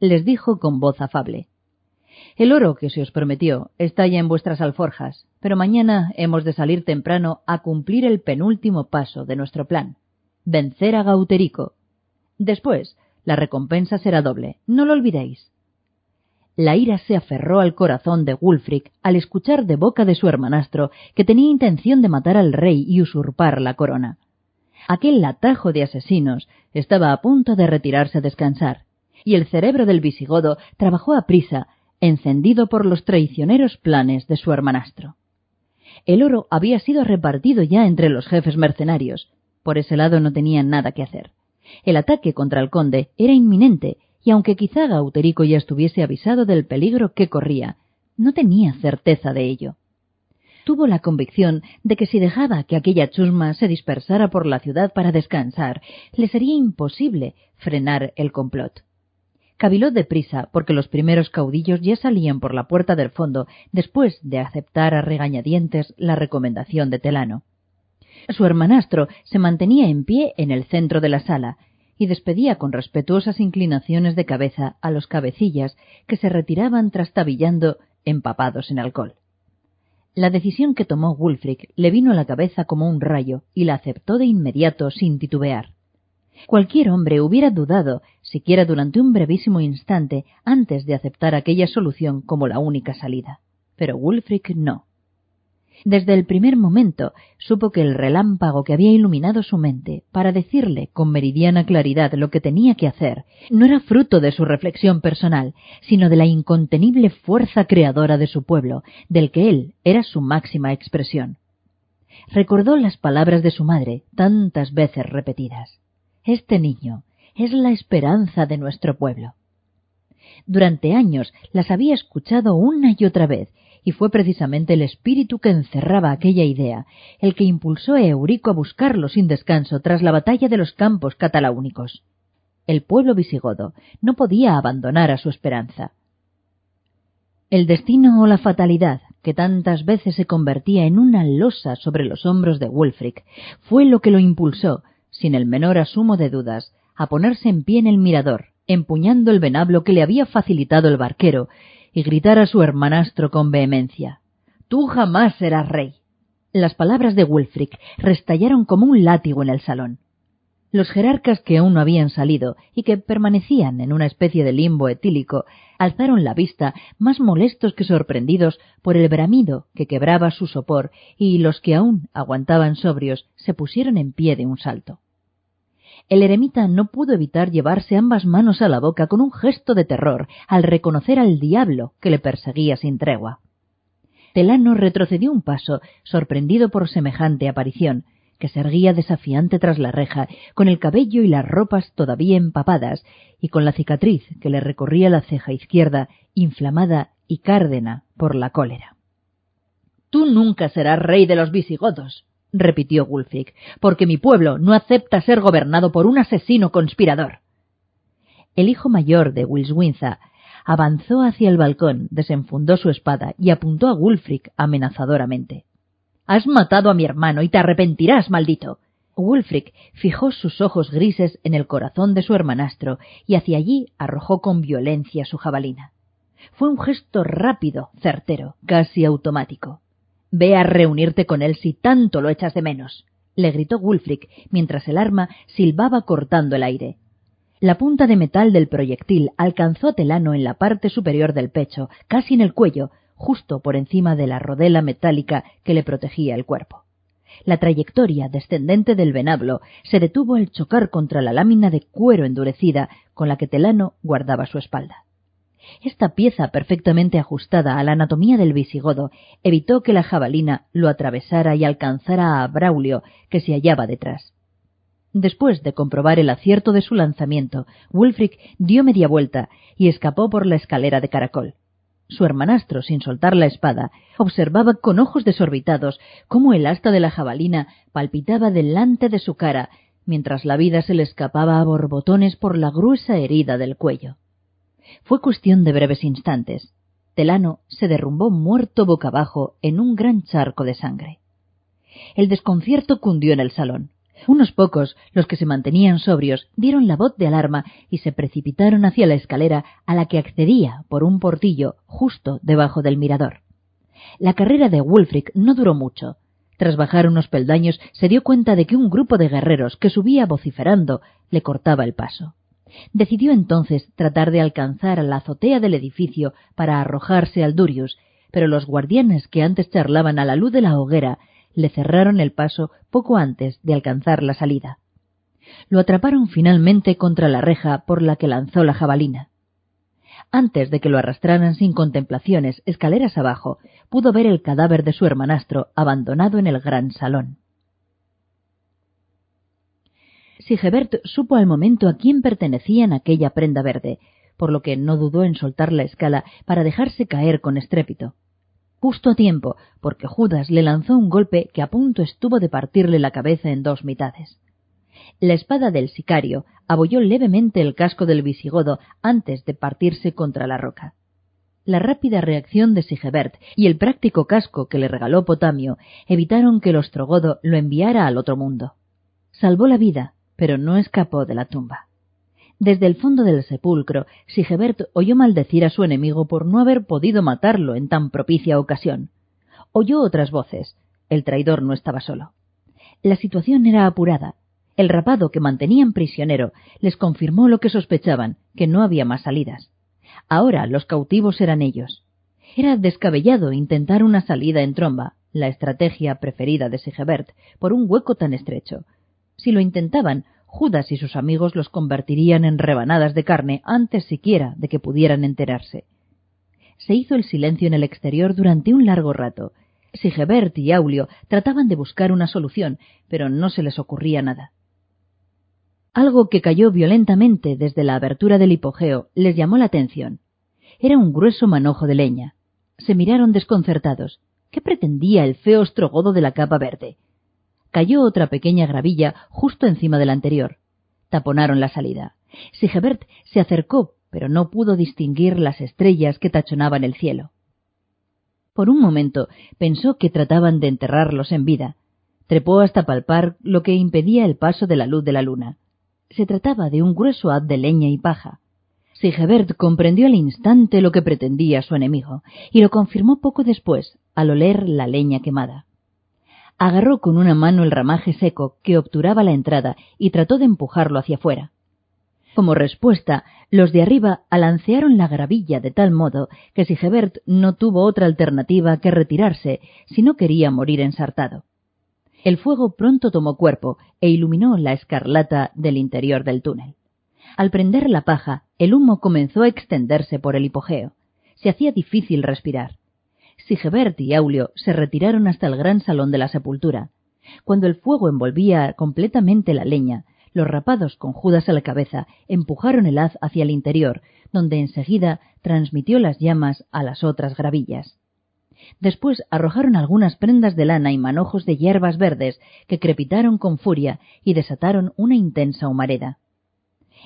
les dijo con voz afable. El oro que se os prometió está ya en vuestras alforjas, pero mañana hemos de salir temprano a cumplir el penúltimo paso de nuestro plan, vencer a Gauterico. Después, la recompensa será doble, no lo olvidéis. La ira se aferró al corazón de Wulfric al escuchar de boca de su hermanastro que tenía intención de matar al rey y usurpar la corona. Aquel atajo de asesinos estaba a punto de retirarse a descansar, y el cerebro del visigodo trabajó a prisa encendido por los traicioneros planes de su hermanastro. El oro había sido repartido ya entre los jefes mercenarios. Por ese lado no tenían nada que hacer. El ataque contra el conde era inminente, y aunque quizá Gauterico ya estuviese avisado del peligro que corría, no tenía certeza de ello. Tuvo la convicción de que si dejaba que aquella chusma se dispersara por la ciudad para descansar, le sería imposible frenar el complot. Caviló deprisa, porque los primeros caudillos ya salían por la puerta del fondo después de aceptar a regañadientes la recomendación de Telano. Su hermanastro se mantenía en pie en el centro de la sala y despedía con respetuosas inclinaciones de cabeza a los cabecillas que se retiraban trastabillando empapados en alcohol. La decisión que tomó Wulfric le vino a la cabeza como un rayo y la aceptó de inmediato sin titubear. Cualquier hombre hubiera dudado, siquiera durante un brevísimo instante, antes de aceptar aquella solución como la única salida. Pero Wulfric no. Desde el primer momento supo que el relámpago que había iluminado su mente para decirle con meridiana claridad lo que tenía que hacer no era fruto de su reflexión personal, sino de la incontenible fuerza creadora de su pueblo, del que él era su máxima expresión. Recordó las palabras de su madre, tantas veces repetidas. Este niño es la esperanza de nuestro pueblo. Durante años las había escuchado una y otra vez, y fue precisamente el espíritu que encerraba aquella idea el que impulsó a Eurico a buscarlo sin descanso tras la batalla de los campos cataláunicos. El pueblo visigodo no podía abandonar a su esperanza. El destino o la fatalidad, que tantas veces se convertía en una losa sobre los hombros de Wulfric, fue lo que lo impulsó, sin el menor asumo de dudas, a ponerse en pie en el mirador, empuñando el venablo que le había facilitado el barquero, y gritar a su hermanastro con vehemencia Tú jamás serás rey. Las palabras de Wulfric restallaron como un látigo en el salón. Los jerarcas que aún no habían salido y que permanecían en una especie de limbo etílico alzaron la vista más molestos que sorprendidos por el bramido que quebraba su sopor y los que aún aguantaban sobrios se pusieron en pie de un salto. El eremita no pudo evitar llevarse ambas manos a la boca con un gesto de terror al reconocer al diablo que le perseguía sin tregua. Telano retrocedió un paso, sorprendido por semejante aparición, que se erguía desafiante tras la reja, con el cabello y las ropas todavía empapadas, y con la cicatriz que le recorría la ceja izquierda, inflamada y cárdena por la cólera. Tú nunca serás rey de los visigodos, repitió Wulfric, porque mi pueblo no acepta ser gobernado por un asesino conspirador. El hijo mayor de Wilswinza avanzó hacia el balcón, desenfundó su espada y apuntó a Wulfric amenazadoramente. Has matado a mi hermano y te arrepentirás, maldito. Wulfric fijó sus ojos grises en el corazón de su hermanastro y hacia allí arrojó con violencia su jabalina. Fue un gesto rápido, certero, casi automático. Ve a reunirte con él si tanto lo echas de menos, le gritó Wulfric mientras el arma silbaba cortando el aire. La punta de metal del proyectil alcanzó a Telano en la parte superior del pecho, casi en el cuello, justo por encima de la rodela metálica que le protegía el cuerpo. La trayectoria descendente del venablo se detuvo al chocar contra la lámina de cuero endurecida con la que Telano guardaba su espalda. Esta pieza perfectamente ajustada a la anatomía del visigodo evitó que la jabalina lo atravesara y alcanzara a Braulio, que se hallaba detrás. Después de comprobar el acierto de su lanzamiento, Wulfric dio media vuelta y escapó por la escalera de caracol. Su hermanastro, sin soltar la espada, observaba con ojos desorbitados cómo el asta de la jabalina palpitaba delante de su cara, mientras la vida se le escapaba a borbotones por la gruesa herida del cuello. Fue cuestión de breves instantes. Telano se derrumbó muerto boca abajo en un gran charco de sangre. El desconcierto cundió en el salón. Unos pocos, los que se mantenían sobrios, dieron la voz de alarma y se precipitaron hacia la escalera a la que accedía por un portillo justo debajo del mirador. La carrera de Wulfric no duró mucho. Tras bajar unos peldaños se dio cuenta de que un grupo de guerreros que subía vociferando le cortaba el paso. Decidió entonces tratar de alcanzar a la azotea del edificio para arrojarse al Durius, pero los guardianes que antes charlaban a la luz de la hoguera le cerraron el paso poco antes de alcanzar la salida. Lo atraparon finalmente contra la reja por la que lanzó la jabalina. Antes de que lo arrastraran sin contemplaciones escaleras abajo, pudo ver el cadáver de su hermanastro abandonado en el gran salón. Sigebert supo al momento a quién pertenecían aquella prenda verde, por lo que no dudó en soltar la escala para dejarse caer con estrépito justo a tiempo, porque Judas le lanzó un golpe que a punto estuvo de partirle la cabeza en dos mitades. La espada del sicario abolló levemente el casco del visigodo antes de partirse contra la roca. La rápida reacción de Sigebert y el práctico casco que le regaló Potamio evitaron que el ostrogodo lo enviara al otro mundo. Salvó la vida, pero no escapó de la tumba. Desde el fondo del sepulcro, Sigebert oyó maldecir a su enemigo por no haber podido matarlo en tan propicia ocasión. Oyó otras voces. El traidor no estaba solo. La situación era apurada. El rapado que mantenían prisionero les confirmó lo que sospechaban, que no había más salidas. Ahora los cautivos eran ellos. Era descabellado intentar una salida en tromba, la estrategia preferida de Sigebert, por un hueco tan estrecho. Si lo intentaban, Judas y sus amigos los convertirían en rebanadas de carne antes siquiera de que pudieran enterarse. Se hizo el silencio en el exterior durante un largo rato. Sigebert y Aulio trataban de buscar una solución, pero no se les ocurría nada. Algo que cayó violentamente desde la abertura del hipogeo les llamó la atención. Era un grueso manojo de leña. se miraron desconcertados. ¿Qué pretendía el feo ostrogodo de la capa verde? Cayó otra pequeña gravilla justo encima del anterior. Taponaron la salida. Sigebert se acercó, pero no pudo distinguir las estrellas que tachonaban el cielo. Por un momento pensó que trataban de enterrarlos en vida. Trepó hasta palpar lo que impedía el paso de la luz de la luna. Se trataba de un grueso haz de leña y paja. Sigebert comprendió al instante lo que pretendía su enemigo, y lo confirmó poco después, al oler la leña quemada. Agarró con una mano el ramaje seco que obturaba la entrada y trató de empujarlo hacia afuera. Como respuesta, los de arriba alancearon la gravilla de tal modo que Sigebert no tuvo otra alternativa que retirarse si no quería morir ensartado. El fuego pronto tomó cuerpo e iluminó la escarlata del interior del túnel. Al prender la paja, el humo comenzó a extenderse por el hipogeo. Se hacía difícil respirar. Sigebert y Aulio se retiraron hasta el gran salón de la sepultura. Cuando el fuego envolvía completamente la leña, los rapados con Judas a la cabeza empujaron el haz hacia el interior, donde enseguida transmitió las llamas a las otras gravillas. Después arrojaron algunas prendas de lana y manojos de hierbas verdes que crepitaron con furia y desataron una intensa humareda.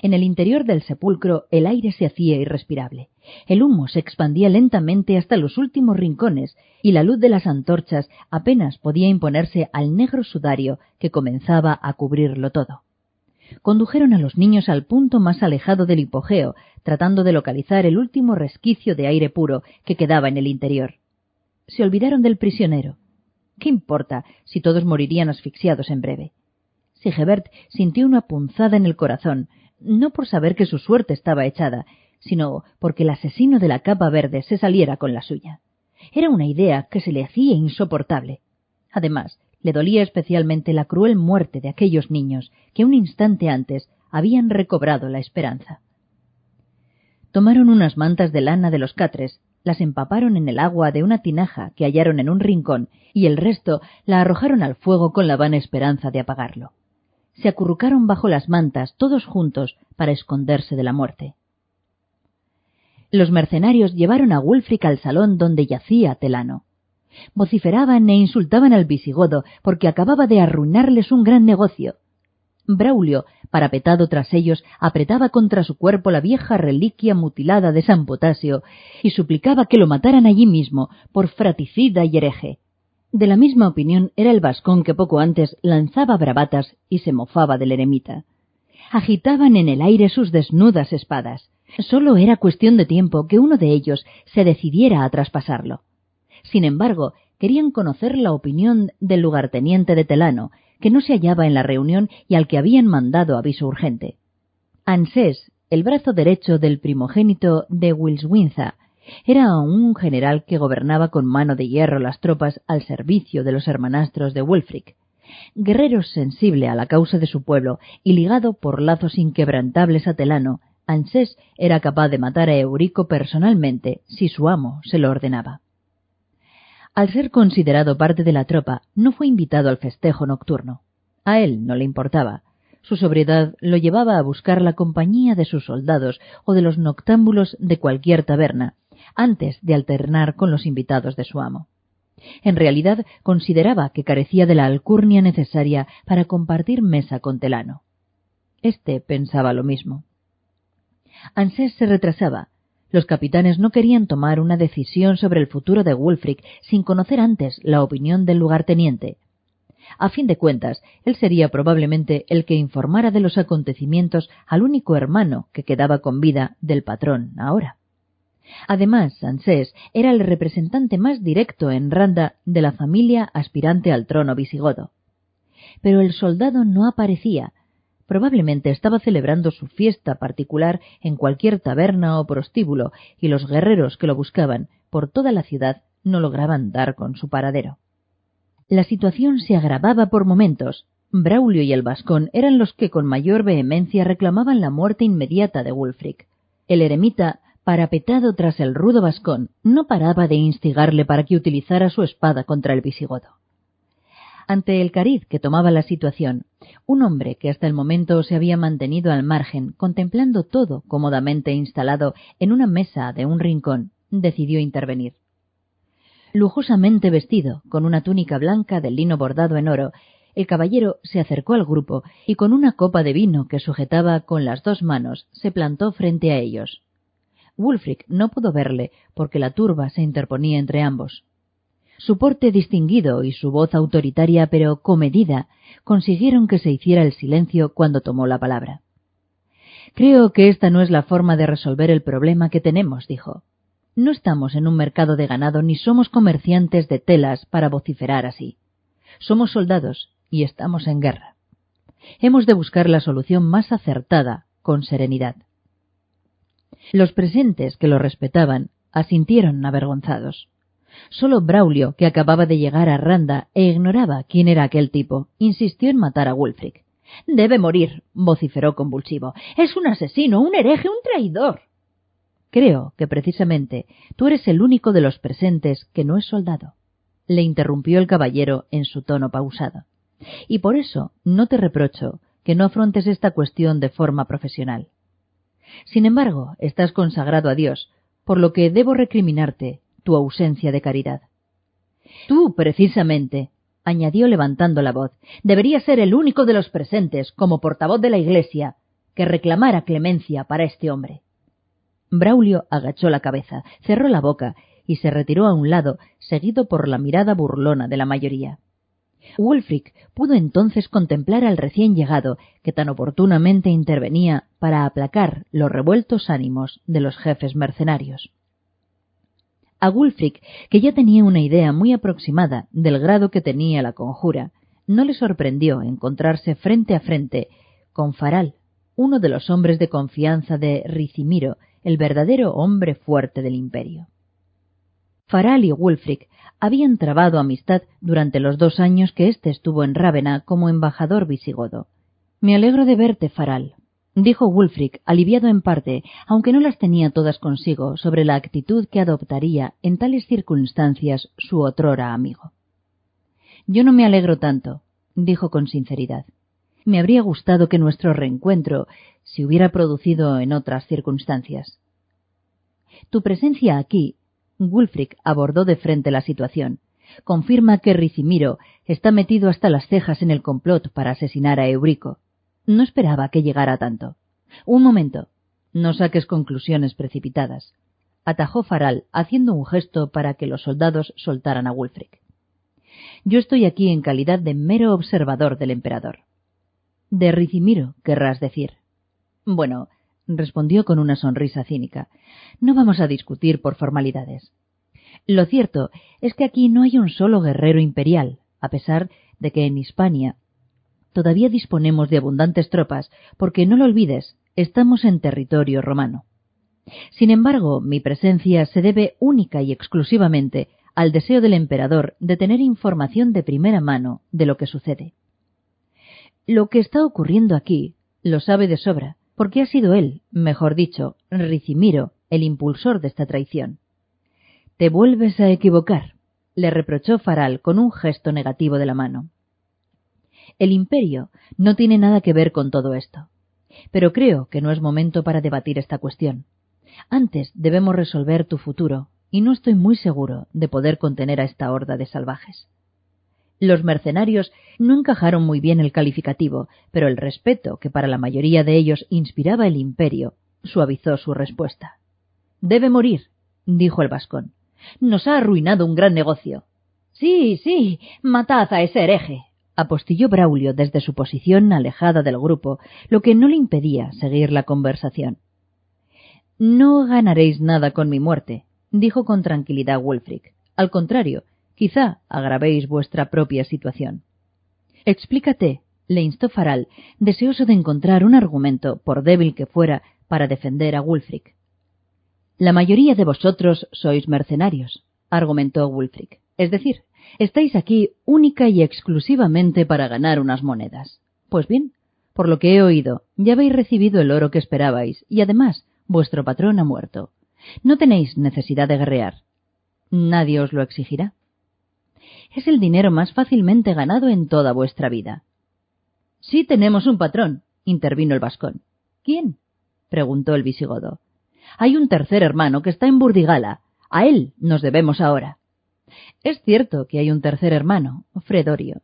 En el interior del sepulcro el aire se hacía irrespirable. El humo se expandía lentamente hasta los últimos rincones y la luz de las antorchas apenas podía imponerse al negro sudario que comenzaba a cubrirlo todo. Condujeron a los niños al punto más alejado del hipogeo, tratando de localizar el último resquicio de aire puro que quedaba en el interior. Se olvidaron del prisionero. ¿Qué importa si todos morirían asfixiados en breve? Sigebert sintió una punzada en el corazón, no por saber que su suerte estaba echada, sino porque el asesino de la capa verde se saliera con la suya. Era una idea que se le hacía insoportable. Además, le dolía especialmente la cruel muerte de aquellos niños que un instante antes habían recobrado la esperanza. Tomaron unas mantas de lana de los catres, las empaparon en el agua de una tinaja que hallaron en un rincón y el resto la arrojaron al fuego con la vana esperanza de apagarlo se acurrucaron bajo las mantas todos juntos para esconderse de la muerte. Los mercenarios llevaron a Wulfric al salón donde yacía Telano. Vociferaban e insultaban al visigodo porque acababa de arruinarles un gran negocio. Braulio, parapetado tras ellos, apretaba contra su cuerpo la vieja reliquia mutilada de San Potasio y suplicaba que lo mataran allí mismo por fraticida y hereje. De la misma opinión era el vascón que poco antes lanzaba bravatas y se mofaba del eremita. Agitaban en el aire sus desnudas espadas. Solo era cuestión de tiempo que uno de ellos se decidiera a traspasarlo. Sin embargo, querían conocer la opinión del lugarteniente de Telano, que no se hallaba en la reunión y al que habían mandado aviso urgente. Ansés, el brazo derecho del primogénito de Wilswinza, era un general que gobernaba con mano de hierro las tropas al servicio de los hermanastros de Wulfric. Guerrero sensible a la causa de su pueblo y ligado por lazos inquebrantables a Telano, Ansés era capaz de matar a Eurico personalmente si su amo se lo ordenaba. Al ser considerado parte de la tropa, no fue invitado al festejo nocturno. A él no le importaba. Su sobriedad lo llevaba a buscar la compañía de sus soldados o de los noctámbulos de cualquier taberna, antes de alternar con los invitados de su amo. En realidad consideraba que carecía de la alcurnia necesaria para compartir mesa con Telano. Este pensaba lo mismo. Ansés se retrasaba. Los capitanes no querían tomar una decisión sobre el futuro de Wulfric sin conocer antes la opinión del lugarteniente. A fin de cuentas, él sería probablemente el que informara de los acontecimientos al único hermano que quedaba con vida del patrón ahora. Además, Ansés era el representante más directo en Randa de la familia aspirante al trono visigodo. Pero el soldado no aparecía. Probablemente estaba celebrando su fiesta particular en cualquier taberna o prostíbulo, y los guerreros que lo buscaban por toda la ciudad no lograban dar con su paradero. La situación se agravaba por momentos. Braulio y el Vascón eran los que con mayor vehemencia reclamaban la muerte inmediata de Wulfric. El eremita parapetado tras el rudo vascón, no paraba de instigarle para que utilizara su espada contra el visigodo. Ante el cariz que tomaba la situación, un hombre que hasta el momento se había mantenido al margen, contemplando todo cómodamente instalado en una mesa de un rincón, decidió intervenir. Lujosamente vestido, con una túnica blanca de lino bordado en oro, el caballero se acercó al grupo y con una copa de vino que sujetaba con las dos manos se plantó frente a ellos. Wulfric no pudo verle porque la turba se interponía entre ambos. Su porte distinguido y su voz autoritaria pero comedida consiguieron que se hiciera el silencio cuando tomó la palabra. Creo que esta no es la forma de resolver el problema que tenemos, dijo. No estamos en un mercado de ganado ni somos comerciantes de telas para vociferar así. Somos soldados y estamos en guerra. Hemos de buscar la solución más acertada con serenidad. Los presentes que lo respetaban asintieron avergonzados. Solo Braulio, que acababa de llegar a Randa e ignoraba quién era aquel tipo, insistió en matar a Wulfric. Debe morir, vociferó convulsivo. Es un asesino, un hereje, un traidor. Creo que precisamente tú eres el único de los presentes que no es soldado, le interrumpió el caballero en su tono pausado. Y por eso no te reprocho que no afrontes esta cuestión de forma profesional. Sin embargo, estás consagrado a Dios, por lo que debo recriminarte tu ausencia de caridad. Tú, precisamente, añadió levantando la voz, deberías ser el único de los presentes, como portavoz de la Iglesia, que reclamara clemencia para este hombre. Braulio agachó la cabeza, cerró la boca y se retiró a un lado, seguido por la mirada burlona de la mayoría. Wulfric pudo entonces contemplar al recién llegado, que tan oportunamente intervenía para aplacar los revueltos ánimos de los jefes mercenarios. A Wulfric, que ya tenía una idea muy aproximada del grado que tenía la conjura, no le sorprendió encontrarse frente a frente con Faral, uno de los hombres de confianza de Ricimiro, el verdadero hombre fuerte del imperio. Faral y Wulfric habían trabado amistad durante los dos años que éste estuvo en Rávena como embajador visigodo. Me alegro de verte, Faral, dijo Wulfric, aliviado en parte, aunque no las tenía todas consigo, sobre la actitud que adoptaría en tales circunstancias su otrora amigo. Yo no me alegro tanto, dijo con sinceridad. Me habría gustado que nuestro reencuentro se hubiera producido en otras circunstancias. Tu presencia aquí, Wulfric abordó de frente la situación, confirma que Ricimiro está metido hasta las cejas en el complot para asesinar a Eurico. No esperaba que llegara tanto. Un momento. No saques conclusiones precipitadas. Atajó Faral, haciendo un gesto para que los soldados soltaran a Wulfric. Yo estoy aquí en calidad de mero observador del emperador. De Ricimiro, querrás decir. Bueno, respondió con una sonrisa cínica, no vamos a discutir por formalidades. Lo cierto es que aquí no hay un solo guerrero imperial, a pesar de que en Hispania todavía disponemos de abundantes tropas, porque no lo olvides, estamos en territorio romano. Sin embargo, mi presencia se debe única y exclusivamente al deseo del emperador de tener información de primera mano de lo que sucede. Lo que está ocurriendo aquí lo sabe de sobra, porque ha sido él, mejor dicho, Ricimiro, el impulsor de esta traición. Te vuelves a equivocar, le reprochó Faral con un gesto negativo de la mano. El imperio no tiene nada que ver con todo esto. Pero creo que no es momento para debatir esta cuestión. Antes debemos resolver tu futuro, y no estoy muy seguro de poder contener a esta horda de salvajes. Los mercenarios no encajaron muy bien el calificativo, pero el respeto que para la mayoría de ellos inspiraba el imperio suavizó su respuesta. Debe morir, dijo el vascón. Nos ha arruinado un gran negocio. Sí, sí, matad a ese hereje, apostilló Braulio desde su posición alejada del grupo, lo que no le impedía seguir la conversación. No ganaréis nada con mi muerte, dijo con tranquilidad Wulfric. Al contrario, Quizá agravéis vuestra propia situación. Explícate, le instó Faral, deseoso de encontrar un argumento, por débil que fuera, para defender a Wulfric. La mayoría de vosotros sois mercenarios, argumentó Wulfric. Es decir, estáis aquí única y exclusivamente para ganar unas monedas. Pues bien, por lo que he oído, ya habéis recibido el oro que esperabais, y además, vuestro patrón ha muerto. No tenéis necesidad de guerrear. Nadie os lo exigirá es el dinero más fácilmente ganado en toda vuestra vida. Sí tenemos un patrón, intervino el vascón. ¿Quién? preguntó el visigodo. Hay un tercer hermano que está en Burdigala. A él nos debemos ahora. Es cierto que hay un tercer hermano, Fredorio,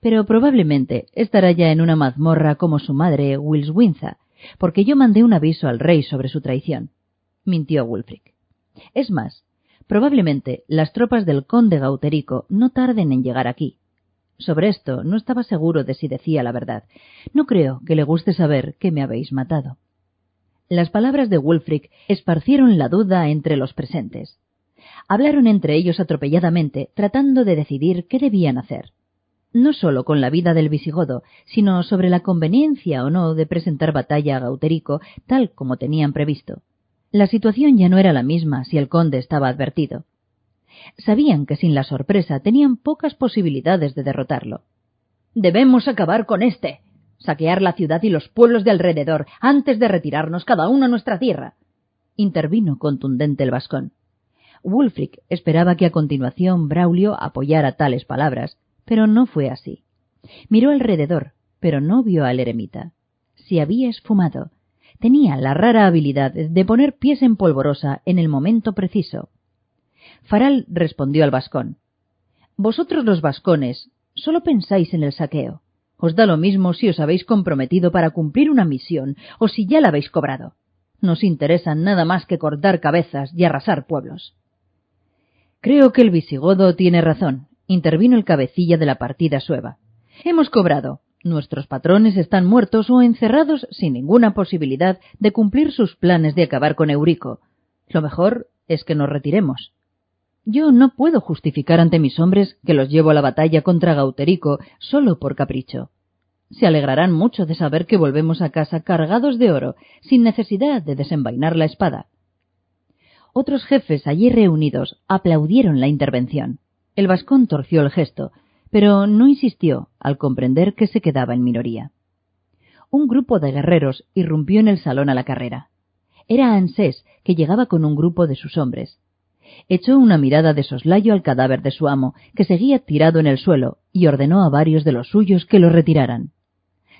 pero probablemente estará ya en una mazmorra como su madre, Wilswinza, porque yo mandé un aviso al rey sobre su traición. Mintió Wulfric. Es más, probablemente las tropas del conde Gauterico no tarden en llegar aquí. Sobre esto no estaba seguro de si decía la verdad. No creo que le guste saber que me habéis matado. Las palabras de Wulfric esparcieron la duda entre los presentes. Hablaron entre ellos atropelladamente, tratando de decidir qué debían hacer. No sólo con la vida del visigodo, sino sobre la conveniencia o no de presentar batalla a Gauterico tal como tenían previsto. La situación ya no era la misma si el conde estaba advertido. Sabían que sin la sorpresa tenían pocas posibilidades de derrotarlo. Debemos acabar con este. Saquear la ciudad y los pueblos de alrededor antes de retirarnos cada uno a nuestra tierra. Intervino contundente el vascón. Wulfric esperaba que a continuación Braulio apoyara tales palabras, pero no fue así. Miró alrededor, pero no vio al eremita. Se había esfumado. Tenía la rara habilidad de poner pies en polvorosa en el momento preciso. Faral respondió al vascón. Vosotros los vascones solo pensáis en el saqueo. Os da lo mismo si os habéis comprometido para cumplir una misión o si ya la habéis cobrado. Nos interesan nada más que cortar cabezas y arrasar pueblos. Creo que el visigodo tiene razón, intervino el cabecilla de la partida sueva. Hemos cobrado. Nuestros patrones están muertos o encerrados sin ninguna posibilidad de cumplir sus planes de acabar con Eurico. Lo mejor es que nos retiremos. Yo no puedo justificar ante mis hombres que los llevo a la batalla contra Gauterico solo por capricho. Se alegrarán mucho de saber que volvemos a casa cargados de oro, sin necesidad de desenvainar la espada. Otros jefes allí reunidos aplaudieron la intervención. El vascón torció el gesto, pero no insistió al comprender que se quedaba en minoría. Un grupo de guerreros irrumpió en el salón a la carrera. Era Ansés, que llegaba con un grupo de sus hombres. Echó una mirada de soslayo al cadáver de su amo, que seguía tirado en el suelo, y ordenó a varios de los suyos que lo retiraran.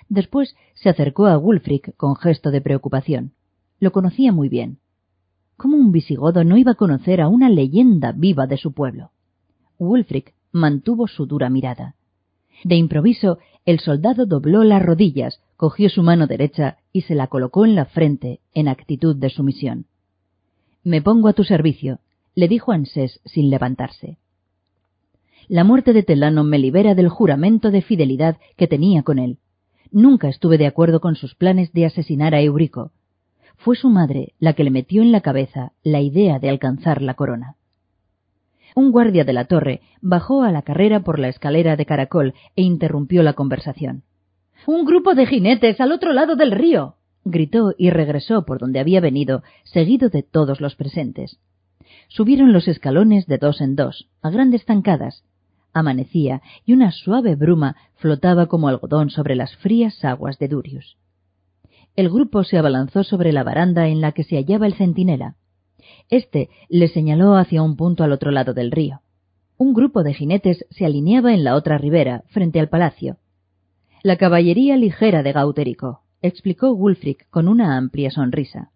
Después se acercó a Wulfric con gesto de preocupación. Lo conocía muy bien. ¿Cómo un visigodo no iba a conocer a una leyenda viva de su pueblo? Wulfric mantuvo su dura mirada. De improviso, el soldado dobló las rodillas, cogió su mano derecha y se la colocó en la frente, en actitud de sumisión. Me pongo a tu servicio, le dijo Ansés sin levantarse. La muerte de Telano me libera del juramento de fidelidad que tenía con él. Nunca estuve de acuerdo con sus planes de asesinar a Eurico. Fue su madre la que le metió en la cabeza la idea de alcanzar la corona. Un guardia de la torre bajó a la carrera por la escalera de caracol e interrumpió la conversación. Un grupo de jinetes al otro lado del río. gritó y regresó por donde había venido, seguido de todos los presentes. Subieron los escalones de dos en dos, a grandes zancadas. Amanecía y una suave bruma flotaba como algodón sobre las frías aguas de Durius. El grupo se abalanzó sobre la baranda en la que se hallaba el centinela. Este le señaló hacia un punto al otro lado del río. Un grupo de jinetes se alineaba en la otra ribera, frente al palacio. La caballería ligera de Gauterico, explicó Wulfric con una amplia sonrisa.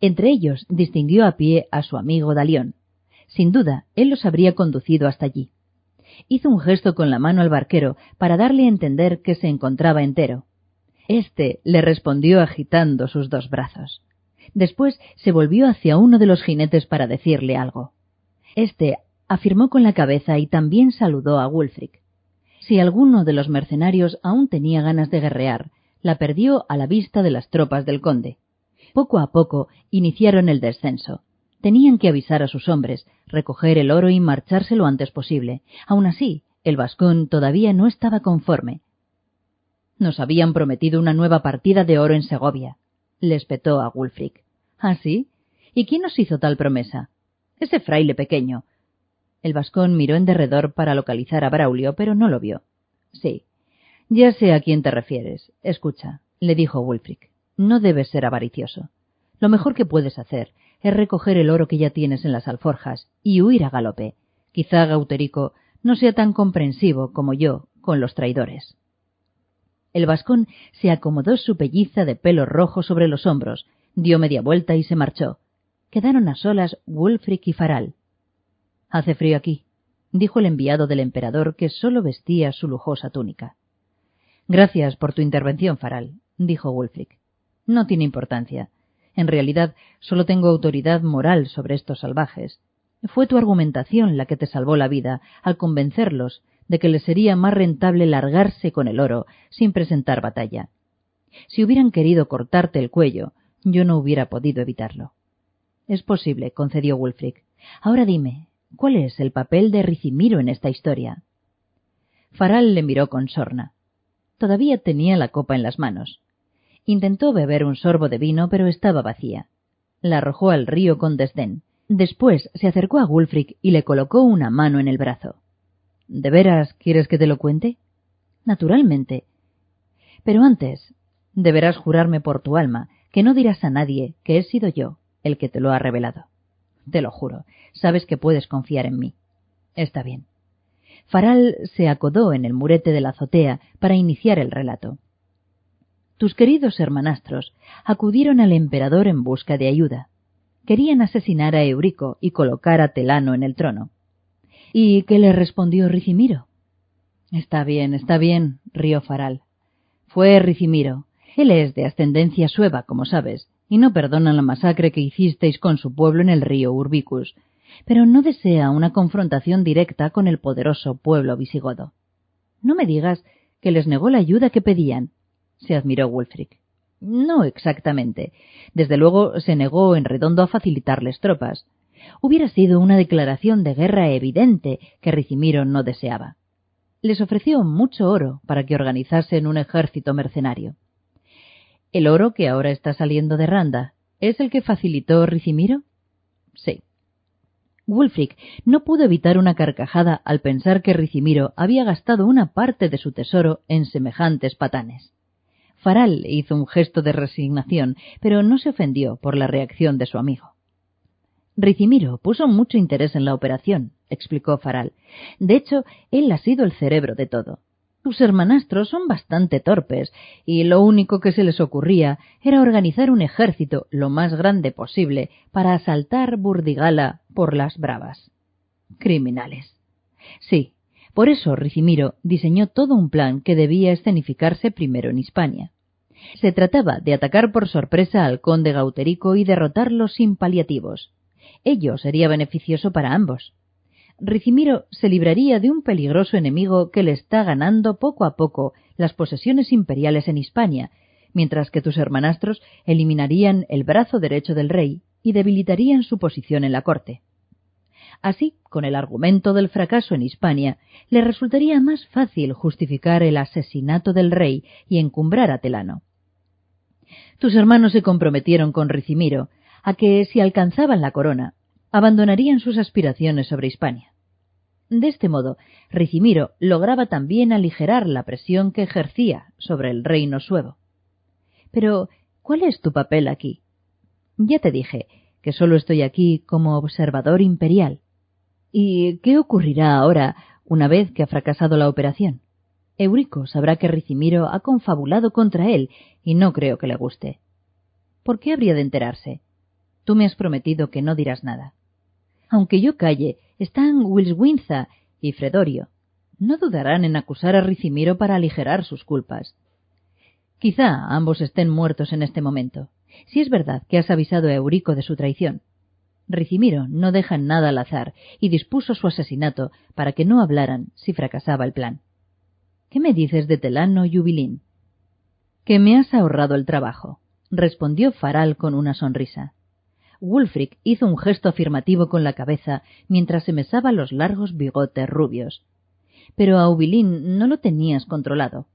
Entre ellos distinguió a pie a su amigo Dalión. Sin duda, él los habría conducido hasta allí. Hizo un gesto con la mano al barquero para darle a entender que se encontraba entero. Este le respondió agitando sus dos brazos. Después se volvió hacia uno de los jinetes para decirle algo. Este afirmó con la cabeza y también saludó a Wulfric. Si alguno de los mercenarios aún tenía ganas de guerrear, la perdió a la vista de las tropas del conde. Poco a poco iniciaron el descenso. Tenían que avisar a sus hombres, recoger el oro y marcharse lo antes posible. Aun así, el vascón todavía no estaba conforme. Nos habían prometido una nueva partida de oro en Segovia, le espetó a Wulfric. ¿Ah, sí? ¿Y quién nos hizo tal promesa? Ese fraile pequeño. El vascón miró en derredor para localizar a Braulio, pero no lo vio. Sí. Ya sé a quién te refieres. Escucha, le dijo Wulfric. No debes ser avaricioso. Lo mejor que puedes hacer es recoger el oro que ya tienes en las alforjas y huir a galope. Quizá Gauterico no sea tan comprensivo como yo con los traidores. El vascón se acomodó su pelliza de pelo rojo sobre los hombros, dio media vuelta y se marchó. Quedaron a solas Wulfric y Faral. Hace frío aquí, dijo el enviado del emperador que sólo vestía su lujosa túnica. Gracias por tu intervención, Faral, dijo Wulfric. No tiene importancia. En realidad, solo tengo autoridad moral sobre estos salvajes. Fue tu argumentación la que te salvó la vida al convencerlos de que les sería más rentable largarse con el oro sin presentar batalla. Si hubieran querido cortarte el cuello, yo no hubiera podido evitarlo. Es posible, concedió Wulfric. Ahora dime, ¿cuál es el papel de Ricimiro en esta historia? Faral le miró con sorna. Todavía tenía la copa en las manos. Intentó beber un sorbo de vino, pero estaba vacía. La arrojó al río con desdén. Después se acercó a Wulfric y le colocó una mano en el brazo. ¿De veras quieres que te lo cuente? Naturalmente. Pero antes, deberás jurarme por tu alma que no dirás a nadie que he sido yo el que te lo ha revelado. Te lo juro, sabes que puedes confiar en mí. Está bien. Faral se acodó en el murete de la azotea para iniciar el relato. Tus queridos hermanastros acudieron al emperador en busca de ayuda. Querían asesinar a Eurico y colocar a Telano en el trono. ¿Y qué le respondió Ricimiro? Está bien, está bien, rió Faral. Fue Ricimiro. Él es de ascendencia sueva, como sabes, y no perdona la masacre que hicisteis con su pueblo en el río Urbicus, pero no desea una confrontación directa con el poderoso pueblo visigodo. No me digas que les negó la ayuda que pedían, se admiró Wulfric. No exactamente. Desde luego se negó en redondo a facilitarles tropas. Hubiera sido una declaración de guerra evidente que Ricimiro no deseaba. Les ofreció mucho oro para que organizasen un ejército mercenario. ¿El oro que ahora está saliendo de Randa es el que facilitó Ricimiro? Sí. Wulfric no pudo evitar una carcajada al pensar que Ricimiro había gastado una parte de su tesoro en semejantes patanes. Faral hizo un gesto de resignación, pero no se ofendió por la reacción de su amigo. Ricimiro puso mucho interés en la operación, explicó Faral. De hecho, él ha sido el cerebro de todo. Sus hermanastros son bastante torpes, y lo único que se les ocurría era organizar un ejército lo más grande posible para asaltar Burdigala por las bravas. Criminales. Sí, por eso Ricimiro diseñó todo un plan que debía escenificarse primero en Hispania. Se trataba de atacar por sorpresa al conde Gauterico y derrotarlo sin paliativos. Ello sería beneficioso para ambos. Ricimiro se libraría de un peligroso enemigo que le está ganando poco a poco las posesiones imperiales en Hispania, mientras que tus hermanastros eliminarían el brazo derecho del rey y debilitarían su posición en la corte. Así, con el argumento del fracaso en Hispania, le resultaría más fácil justificar el asesinato del rey y encumbrar a Telano. Tus hermanos se comprometieron con Ricimiro a que, si alcanzaban la corona, abandonarían sus aspiraciones sobre Hispania. De este modo, Ricimiro lograba también aligerar la presión que ejercía sobre el reino suevo. Pero, ¿cuál es tu papel aquí? Ya te dije que solo estoy aquí como observador imperial. ¿Y qué ocurrirá ahora una vez que ha fracasado la operación? Eurico sabrá que Ricimiro ha confabulado contra él y no creo que le guste. ¿Por qué habría de enterarse? Tú me has prometido que no dirás nada. Aunque yo calle, están Wilswinza y Fredorio. No dudarán en acusar a Ricimiro para aligerar sus culpas. Quizá ambos estén muertos en este momento, si es verdad que has avisado a Eurico de su traición. Ricimiro no deja nada al azar y dispuso su asesinato para que no hablaran si fracasaba el plan. ¿Qué me dices de Telano y Ubilín? Que me has ahorrado el trabajo, respondió Faral con una sonrisa. Wulfric hizo un gesto afirmativo con la cabeza mientras se mesaba los largos bigotes rubios. Pero a Ubilín no lo tenías controlado.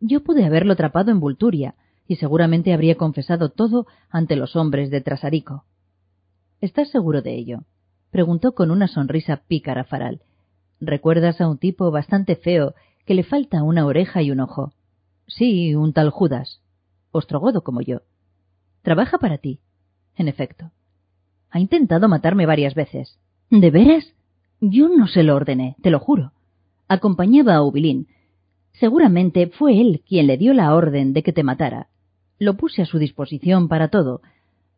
Yo pude haberlo atrapado en Vulturia, y seguramente habría confesado todo ante los hombres de Trasarico. ¿Estás seguro de ello? preguntó con una sonrisa pícara Faral. ¿Recuerdas a un tipo bastante feo que le falta una oreja y un ojo? Sí, un tal Judas. Ostrogodo como yo. Trabaja para ti. En efecto. Ha intentado matarme varias veces. ¿De veras? Yo no se lo ordené, te lo juro. Acompañaba a Ubilín. Seguramente fue él quien le dio la orden de que te matara. Lo puse a su disposición para todo.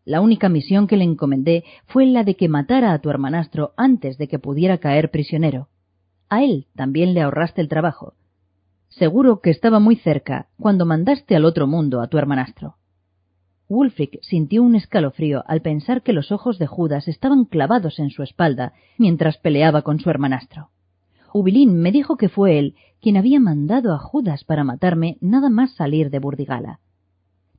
La única misión que le encomendé fue la de que matara a tu hermanastro antes de que pudiera caer prisionero. A él también le ahorraste el trabajo. Seguro que estaba muy cerca cuando mandaste al otro mundo a tu hermanastro. Wulfric sintió un escalofrío al pensar que los ojos de Judas estaban clavados en su espalda mientras peleaba con su hermanastro. Ubilín me dijo que fue él quien había mandado a Judas para matarme nada más salir de Burdigala.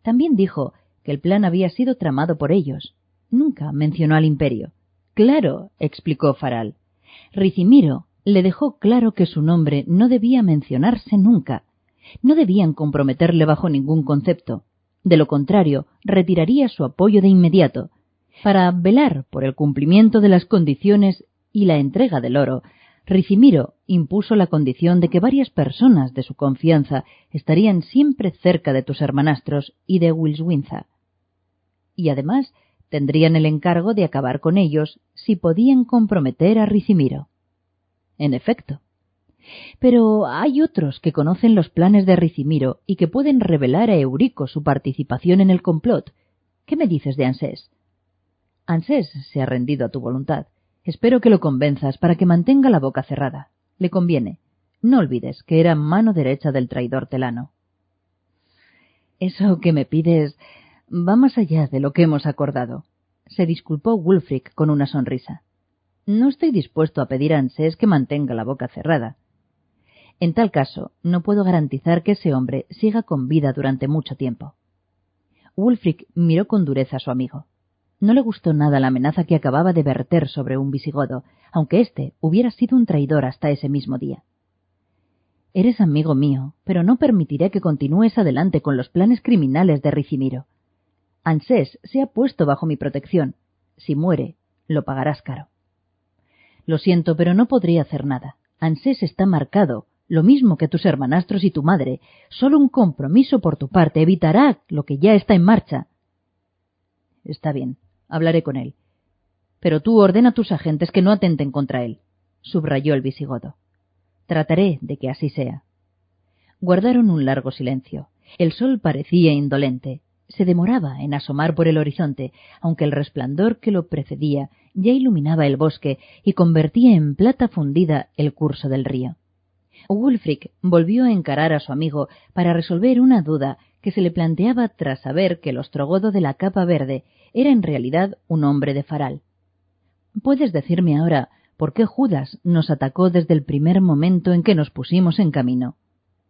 También dijo que el plan había sido tramado por ellos. Nunca mencionó al imperio. Claro, explicó Faral. Ricimiro le dejó claro que su nombre no debía mencionarse nunca. No debían comprometerle bajo ningún concepto. De lo contrario, retiraría su apoyo de inmediato. Para velar por el cumplimiento de las condiciones y la entrega del oro, Ricimiro impuso la condición de que varias personas de su confianza estarían siempre cerca de tus hermanastros y de Wilswinza. Y además tendrían el encargo de acabar con ellos si podían comprometer a Ricimiro. En efecto, pero hay otros que conocen los planes de Ricimiro y que pueden revelar a Eurico su participación en el complot. ¿Qué me dices de Ansés? Ansés se ha rendido a tu voluntad. Espero que lo convenzas para que mantenga la boca cerrada. Le conviene. No olvides que era mano derecha del traidor telano. Eso que me pides va más allá de lo que hemos acordado. Se disculpó Wulfric con una sonrisa. No estoy dispuesto a pedir a Ansés que mantenga la boca cerrada. En tal caso, no puedo garantizar que ese hombre siga con vida durante mucho tiempo. Wulfric miró con dureza a su amigo. No le gustó nada la amenaza que acababa de verter sobre un visigodo, aunque éste hubiera sido un traidor hasta ese mismo día. Eres amigo mío, pero no permitiré que continúes adelante con los planes criminales de Ricimiro. Ansés se ha puesto bajo mi protección. Si muere, lo pagarás caro. Lo siento, pero no podría hacer nada. Ansés está marcado, lo mismo que tus hermanastros y tu madre. Solo un compromiso por tu parte evitará lo que ya está en marcha. Está bien, hablaré con él. Pero tú ordena a tus agentes que no atenten contra él, subrayó el visigodo. Trataré de que así sea. Guardaron un largo silencio. El sol parecía indolente. Se demoraba en asomar por el horizonte, aunque el resplandor que lo precedía ya iluminaba el bosque y convertía en plata fundida el curso del río. Wulfric volvió a encarar a su amigo para resolver una duda que se le planteaba tras saber que el ostrogodo de la capa verde era en realidad un hombre de Faral. ¿Puedes decirme ahora por qué Judas nos atacó desde el primer momento en que nos pusimos en camino?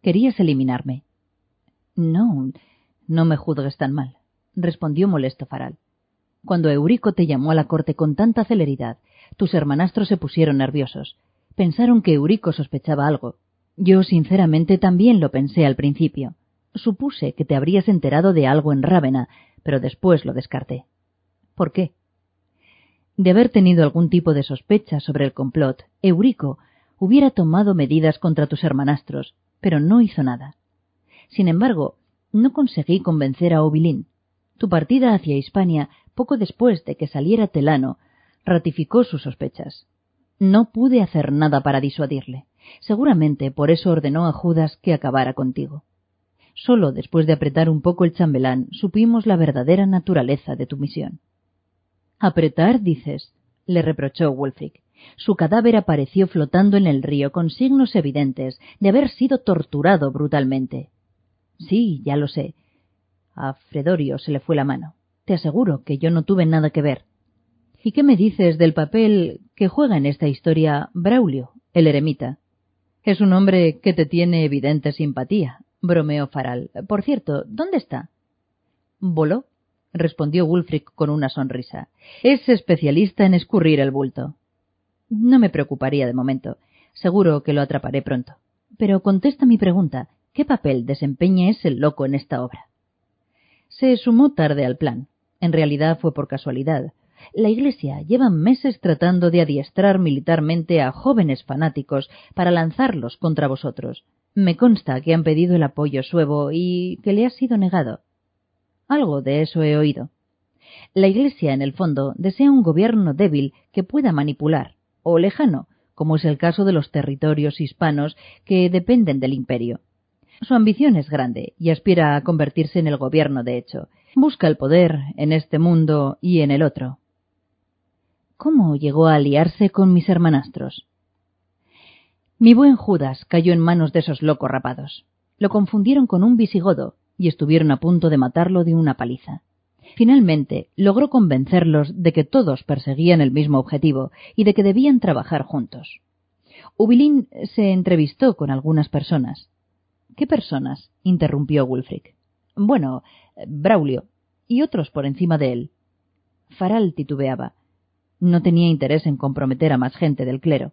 Querías eliminarme. No, no me juzgues tan mal, respondió molesto Faral. Cuando Eurico te llamó a la corte con tanta celeridad, tus hermanastros se pusieron nerviosos. Pensaron que Eurico sospechaba algo. Yo sinceramente también lo pensé al principio. Supuse que te habrías enterado de algo en Rávena, pero después lo descarté. ¿Por qué? De haber tenido algún tipo de sospecha sobre el complot, Eurico hubiera tomado medidas contra tus hermanastros, pero no hizo nada. Sin embargo, no conseguí convencer a Obilín. Tu partida hacia Hispania, poco después de que saliera Telano, ratificó sus sospechas. No pude hacer nada para disuadirle. Seguramente por eso ordenó a Judas que acabara contigo. Solo después de apretar un poco el chambelán supimos la verdadera naturaleza de tu misión. ¿Apretar, dices? le reprochó Wulfric. Su cadáver apareció flotando en el río con signos evidentes de haber sido torturado brutalmente. Sí, ya lo sé. A Fredorio se le fue la mano. Te aseguro que yo no tuve nada que ver. ¿Y qué me dices del papel que juega en esta historia Braulio, el eremita? Es un hombre que te tiene evidente simpatía, bromeó Faral. Por cierto, ¿dónde está? Voló, respondió Wulfric con una sonrisa. Es especialista en escurrir el bulto. No me preocuparía de momento. Seguro que lo atraparé pronto. Pero contesta mi pregunta. ¿Qué papel desempeña ese loco en esta obra? Se sumó tarde al plan. En realidad fue por casualidad. La Iglesia lleva meses tratando de adiestrar militarmente a jóvenes fanáticos para lanzarlos contra vosotros. Me consta que han pedido el apoyo suevo y que le ha sido negado. Algo de eso he oído. La Iglesia, en el fondo, desea un gobierno débil que pueda manipular, o lejano, como es el caso de los territorios hispanos que dependen del imperio. Su ambición es grande y aspira a convertirse en el gobierno de hecho. Busca el poder en este mundo y en el otro. ¿Cómo llegó a aliarse con mis hermanastros? Mi buen Judas cayó en manos de esos locos rapados. Lo confundieron con un visigodo y estuvieron a punto de matarlo de una paliza. Finalmente, logró convencerlos de que todos perseguían el mismo objetivo y de que debían trabajar juntos. Ubilín se entrevistó con algunas personas. ¿Qué personas? interrumpió Wulfric. Bueno, Braulio y otros por encima de él. Faral titubeaba. No tenía interés en comprometer a más gente del clero.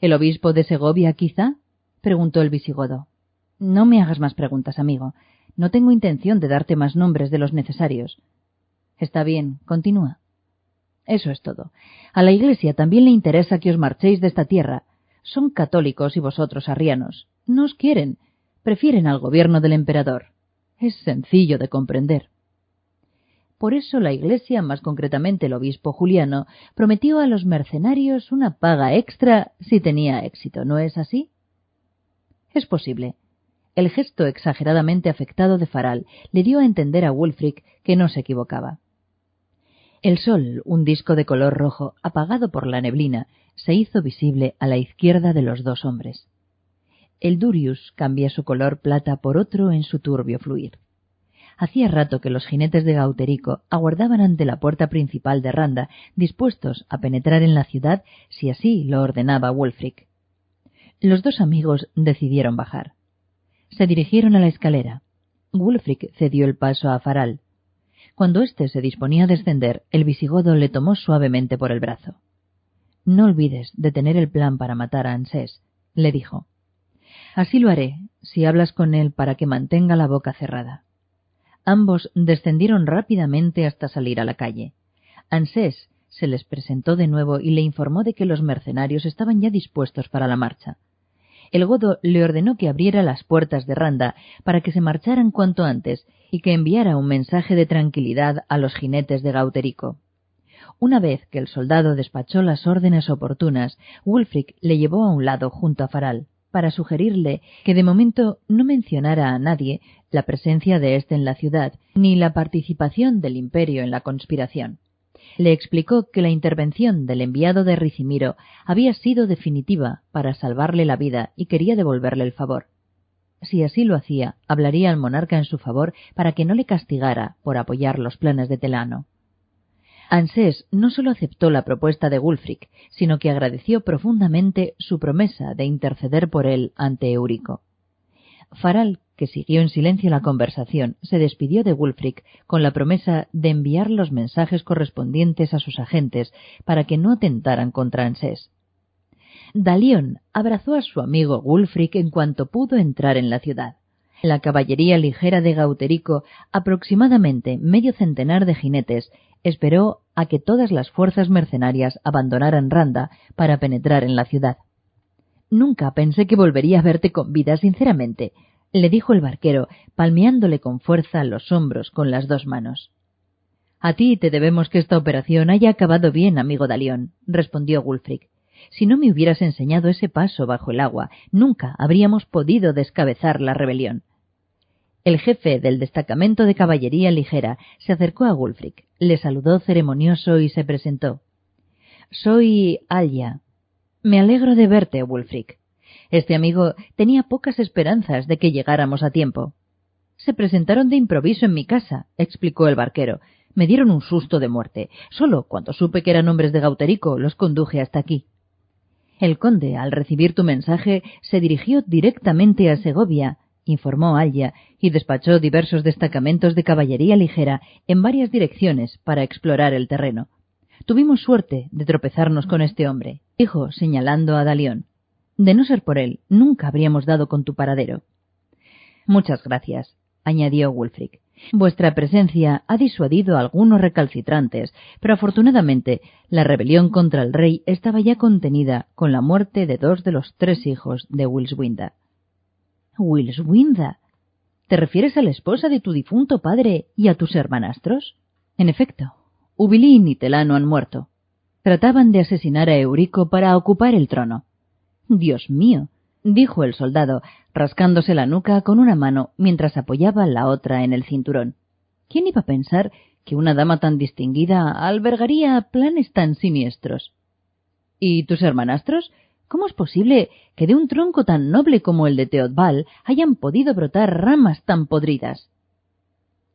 ¿El obispo de Segovia, quizá? preguntó el visigodo. No me hagas más preguntas, amigo. No tengo intención de darte más nombres de los necesarios. Está bien, continúa. Eso es todo. A la Iglesia también le interesa que os marchéis de esta tierra. Son católicos y vosotros arrianos. No os quieren. Prefieren al gobierno del emperador. Es sencillo de comprender. Por eso la Iglesia, más concretamente el obispo Juliano, prometió a los mercenarios una paga extra si tenía éxito, ¿no es así? Es posible. El gesto exageradamente afectado de Faral le dio a entender a Wulfric que no se equivocaba. El sol, un disco de color rojo, apagado por la neblina, se hizo visible a la izquierda de los dos hombres. El Durius cambia su color plata por otro en su turbio fluir. Hacía rato que los jinetes de Gauterico aguardaban ante la puerta principal de Randa, dispuestos a penetrar en la ciudad si así lo ordenaba Wulfric. Los dos amigos decidieron bajar. Se dirigieron a la escalera. Wulfric cedió el paso a Faral. Cuando éste se disponía a descender, el visigodo le tomó suavemente por el brazo. No olvides de tener el plan para matar a Ansés, le dijo. Así lo haré, si hablas con él para que mantenga la boca cerrada. Ambos descendieron rápidamente hasta salir a la calle. Ansés se les presentó de nuevo y le informó de que los mercenarios estaban ya dispuestos para la marcha. El godo le ordenó que abriera las puertas de Randa para que se marcharan cuanto antes y que enviara un mensaje de tranquilidad a los jinetes de Gauterico. Una vez que el soldado despachó las órdenes oportunas, Wulfric le llevó a un lado junto a Faral para sugerirle que de momento no mencionara a nadie la presencia de éste en la ciudad, ni la participación del imperio en la conspiración. Le explicó que la intervención del enviado de Ricimiro había sido definitiva para salvarle la vida y quería devolverle el favor. Si así lo hacía, hablaría al monarca en su favor para que no le castigara por apoyar los planes de Telano. Ansés no solo aceptó la propuesta de Wulfric, sino que agradeció profundamente su promesa de interceder por él ante Eurico. Faral, que siguió en silencio la conversación, se despidió de Wulfric con la promesa de enviar los mensajes correspondientes a sus agentes para que no atentaran contra Ansés. Dalión abrazó a su amigo Wulfric en cuanto pudo entrar en la ciudad. La caballería ligera de Gauterico, aproximadamente medio centenar de jinetes, esperó a que todas las fuerzas mercenarias abandonaran Randa para penetrar en la ciudad. Nunca pensé que volvería a verte con vida, sinceramente, le dijo el barquero, palmeándole con fuerza los hombros con las dos manos. A ti te debemos que esta operación haya acabado bien, amigo Dalión, respondió Wulfric. Si no me hubieras enseñado ese paso bajo el agua, nunca habríamos podido descabezar la rebelión. El jefe del destacamento de caballería ligera se acercó a Wulfric, le saludó ceremonioso y se presentó. Soy Alya. Me alegro de verte, Wulfric. Este amigo tenía pocas esperanzas de que llegáramos a tiempo. Se presentaron de improviso en mi casa, explicó el barquero. Me dieron un susto de muerte. Solo cuando supe que eran hombres de Gauterico los conduje hasta aquí. El conde, al recibir tu mensaje, se dirigió directamente a Segovia informó Alya, y despachó diversos destacamentos de caballería ligera en varias direcciones para explorar el terreno. Tuvimos suerte de tropezarnos con este hombre, dijo, señalando a Dalión. De no ser por él, nunca habríamos dado con tu paradero. Muchas gracias, añadió Wulfric. Vuestra presencia ha disuadido a algunos recalcitrantes, pero afortunadamente la rebelión contra el rey estaba ya contenida con la muerte de dos de los tres hijos de Wilswinda. Wilswinda. ¿Te refieres a la esposa de tu difunto padre y a tus hermanastros? En efecto, Ubilín y Telano han muerto. Trataban de asesinar a Eurico para ocupar el trono. Dios mío, dijo el soldado, rascándose la nuca con una mano mientras apoyaba la otra en el cinturón. ¿Quién iba a pensar que una dama tan distinguida albergaría planes tan siniestros? ¿Y tus hermanastros? ¿Cómo es posible que de un tronco tan noble como el de Teodbal hayan podido brotar ramas tan podridas?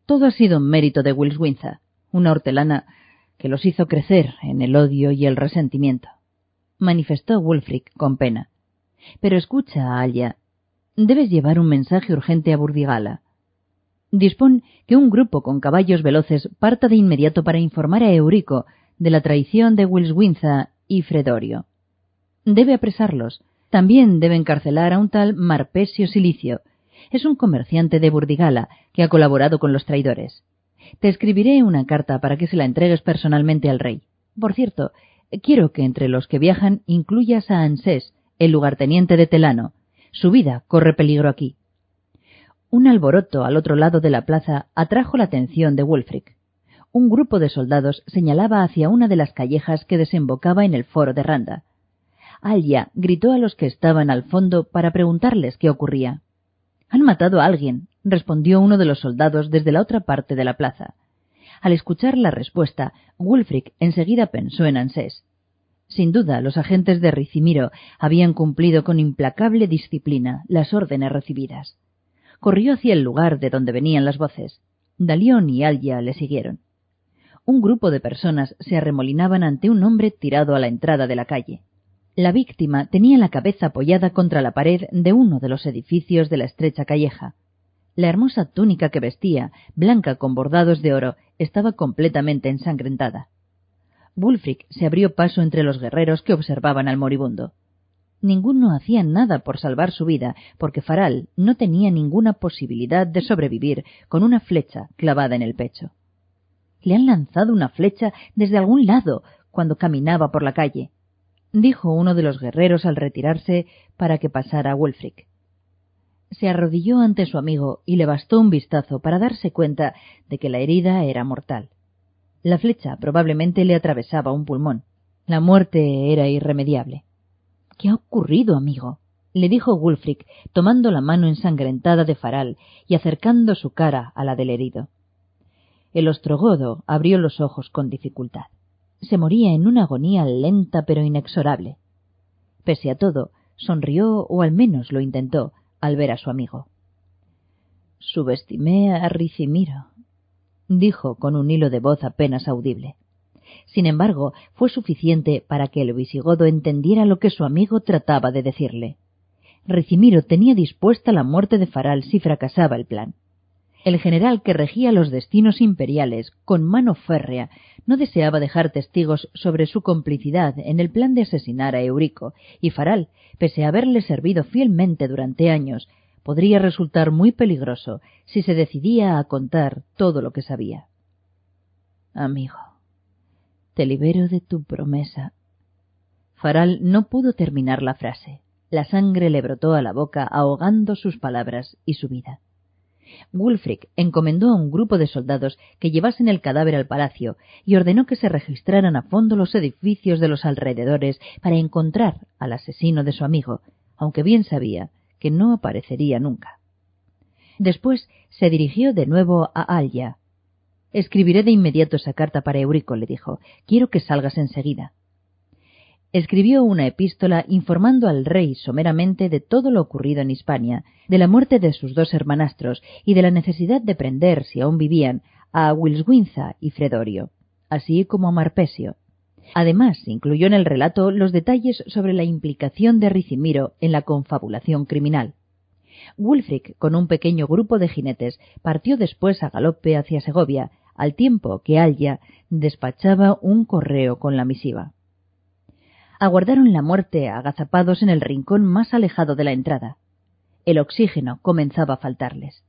Todo ha sido un mérito de Wilswinza, una hortelana que los hizo crecer en el odio y el resentimiento, manifestó Wulfric con pena. Pero escucha, Alia, debes llevar un mensaje urgente a Burdigala. Dispón que un grupo con caballos veloces parta de inmediato para informar a Eurico de la traición de Wilswinza y Fredorio. Debe apresarlos. También debe encarcelar a un tal Marpesio Silicio. Es un comerciante de Burdigala que ha colaborado con los traidores. Te escribiré una carta para que se la entregues personalmente al rey. Por cierto, quiero que entre los que viajan incluyas a Ansés, el lugarteniente de Telano. Su vida corre peligro aquí. Un alboroto al otro lado de la plaza atrajo la atención de Wulfric. Un grupo de soldados señalaba hacia una de las callejas que desembocaba en el foro de Randa. Alia gritó a los que estaban al fondo para preguntarles qué ocurría. Han matado a alguien, respondió uno de los soldados desde la otra parte de la plaza. Al escuchar la respuesta, Wulfric enseguida pensó en Ansés. Sin duda, los agentes de Ricimiro habían cumplido con implacable disciplina las órdenes recibidas. Corrió hacia el lugar de donde venían las voces. Dalión y Alya le siguieron. Un grupo de personas se arremolinaban ante un hombre tirado a la entrada de la calle. La víctima tenía la cabeza apoyada contra la pared de uno de los edificios de la estrecha calleja. La hermosa túnica que vestía, blanca con bordados de oro, estaba completamente ensangrentada. Wulfric se abrió paso entre los guerreros que observaban al moribundo. Ninguno hacía nada por salvar su vida, porque Faral no tenía ninguna posibilidad de sobrevivir con una flecha clavada en el pecho. Le han lanzado una flecha desde algún lado cuando caminaba por la calle, dijo uno de los guerreros al retirarse para que pasara Wulfric. Se arrodilló ante su amigo y le bastó un vistazo para darse cuenta de que la herida era mortal. La flecha probablemente le atravesaba un pulmón. La muerte era irremediable. ¿Qué ha ocurrido, amigo? le dijo Wulfric, tomando la mano ensangrentada de Faral y acercando su cara a la del herido. El ostrogodo abrió los ojos con dificultad se moría en una agonía lenta pero inexorable. Pese a todo, sonrió o al menos lo intentó al ver a su amigo. Subestimé a Ricimiro, dijo con un hilo de voz apenas audible. Sin embargo, fue suficiente para que el visigodo entendiera lo que su amigo trataba de decirle. Ricimiro tenía dispuesta la muerte de Faral si fracasaba el plan. El general que regía los destinos imperiales con mano férrea no deseaba dejar testigos sobre su complicidad en el plan de asesinar a Eurico, y Faral, pese a haberle servido fielmente durante años, podría resultar muy peligroso si se decidía a contar todo lo que sabía. Amigo, te libero de tu promesa. Faral no pudo terminar la frase. La sangre le brotó a la boca ahogando sus palabras y su vida. Wulfric encomendó a un grupo de soldados que llevasen el cadáver al palacio y ordenó que se registraran a fondo los edificios de los alrededores para encontrar al asesino de su amigo, aunque bien sabía que no aparecería nunca. Después se dirigió de nuevo a Alya. Escribiré de inmediato esa carta para Eurico, le dijo. Quiero que salgas enseguida escribió una epístola informando al rey someramente de todo lo ocurrido en Hispania, de la muerte de sus dos hermanastros y de la necesidad de prender, si aún vivían, a Wilswinza y Fredorio, así como a Marpesio. Además, incluyó en el relato los detalles sobre la implicación de Ricimiro en la confabulación criminal. Wulfric, con un pequeño grupo de jinetes, partió después a galope hacia Segovia, al tiempo que Alya despachaba un correo con la misiva aguardaron la muerte agazapados en el rincón más alejado de la entrada. El oxígeno comenzaba a faltarles.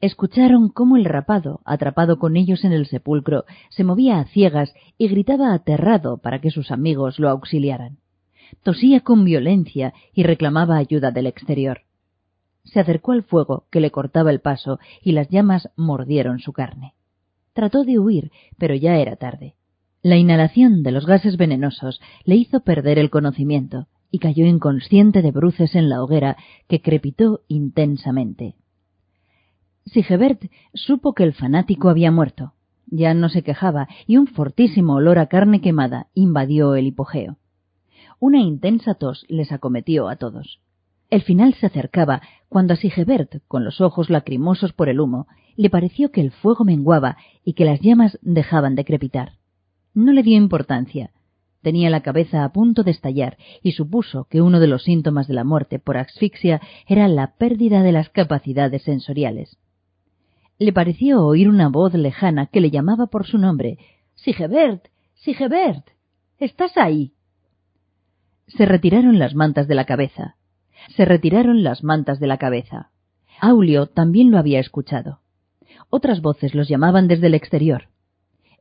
Escucharon cómo el rapado, atrapado con ellos en el sepulcro, se movía a ciegas y gritaba aterrado para que sus amigos lo auxiliaran. Tosía con violencia y reclamaba ayuda del exterior. Se acercó al fuego que le cortaba el paso y las llamas mordieron su carne. Trató de huir, pero ya era tarde. La inhalación de los gases venenosos le hizo perder el conocimiento y cayó inconsciente de bruces en la hoguera que crepitó intensamente. Sigebert supo que el fanático había muerto. Ya no se quejaba y un fortísimo olor a carne quemada invadió el hipogeo. Una intensa tos les acometió a todos. El final se acercaba cuando a Sigebert, con los ojos lacrimosos por el humo, le pareció que el fuego menguaba y que las llamas dejaban de crepitar. No le dio importancia. Tenía la cabeza a punto de estallar y supuso que uno de los síntomas de la muerte por asfixia era la pérdida de las capacidades sensoriales. Le pareció oír una voz lejana que le llamaba por su nombre. Sigebert. Sigebert. ¿Estás ahí? Se retiraron las mantas de la cabeza se retiraron las mantas de la cabeza. Aulio también lo había escuchado. Otras voces los llamaban desde el exterior.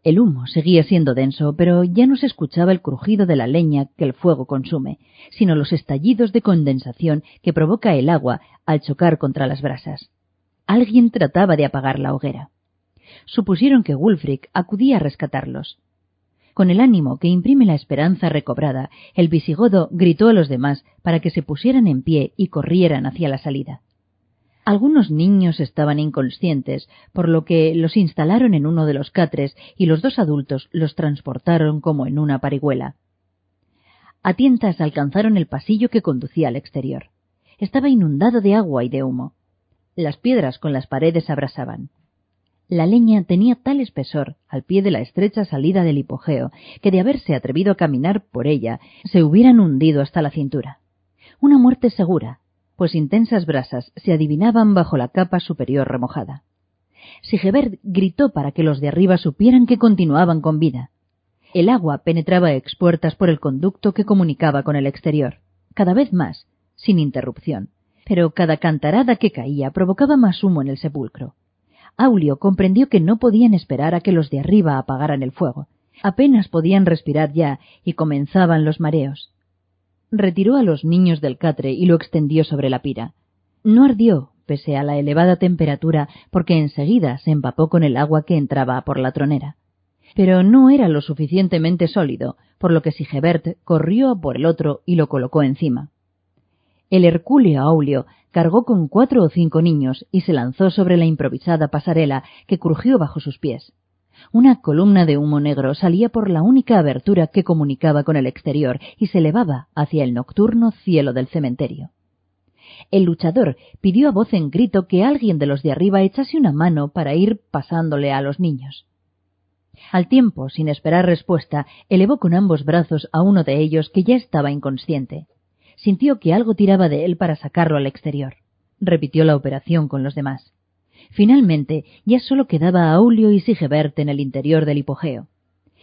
El humo seguía siendo denso, pero ya no se escuchaba el crujido de la leña que el fuego consume, sino los estallidos de condensación que provoca el agua al chocar contra las brasas. Alguien trataba de apagar la hoguera. Supusieron que Wulfric acudía a rescatarlos. Con el ánimo que imprime la esperanza recobrada, el visigodo gritó a los demás para que se pusieran en pie y corrieran hacia la salida. Algunos niños estaban inconscientes, por lo que los instalaron en uno de los catres y los dos adultos los transportaron como en una parihuela. A tientas alcanzaron el pasillo que conducía al exterior. Estaba inundado de agua y de humo. Las piedras con las paredes abrasaban. La leña tenía tal espesor al pie de la estrecha salida del hipogeo que de haberse atrevido a caminar por ella se hubieran hundido hasta la cintura. Una muerte segura, pues intensas brasas se adivinaban bajo la capa superior remojada. Sigebert gritó para que los de arriba supieran que continuaban con vida. El agua penetraba expuertas por el conducto que comunicaba con el exterior, cada vez más, sin interrupción, pero cada cantarada que caía provocaba más humo en el sepulcro. Aulio comprendió que no podían esperar a que los de arriba apagaran el fuego. Apenas podían respirar ya y comenzaban los mareos. Retiró a los niños del catre y lo extendió sobre la pira. No ardió, pese a la elevada temperatura, porque enseguida se empapó con el agua que entraba por la tronera. Pero no era lo suficientemente sólido, por lo que Sigebert corrió por el otro y lo colocó encima. El hercúleo Aulio cargó con cuatro o cinco niños y se lanzó sobre la improvisada pasarela que crujió bajo sus pies. Una columna de humo negro salía por la única abertura que comunicaba con el exterior y se elevaba hacia el nocturno cielo del cementerio. El luchador pidió a voz en grito que alguien de los de arriba echase una mano para ir pasándole a los niños. Al tiempo, sin esperar respuesta, elevó con ambos brazos a uno de ellos que ya estaba inconsciente sintió que algo tiraba de él para sacarlo al exterior. Repitió la operación con los demás. Finalmente, ya solo quedaba Aulio y Sigebert en el interior del hipogeo.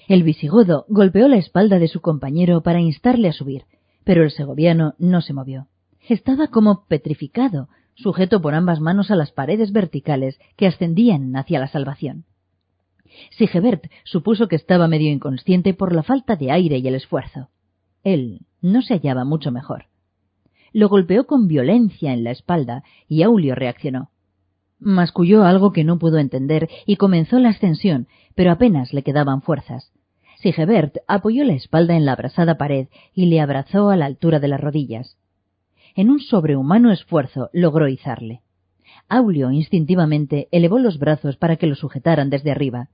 El visigodo golpeó la espalda de su compañero para instarle a subir, pero el segoviano no se movió. Estaba como petrificado, sujeto por ambas manos a las paredes verticales que ascendían hacia la salvación. Sigebert supuso que estaba medio inconsciente por la falta de aire y el esfuerzo. Él no se hallaba mucho mejor. Lo golpeó con violencia en la espalda y Aulio reaccionó. Masculló algo que no pudo entender y comenzó la ascensión, pero apenas le quedaban fuerzas. Sigebert apoyó la espalda en la abrasada pared y le abrazó a la altura de las rodillas. En un sobrehumano esfuerzo logró izarle. Aulio instintivamente elevó los brazos para que lo sujetaran desde arriba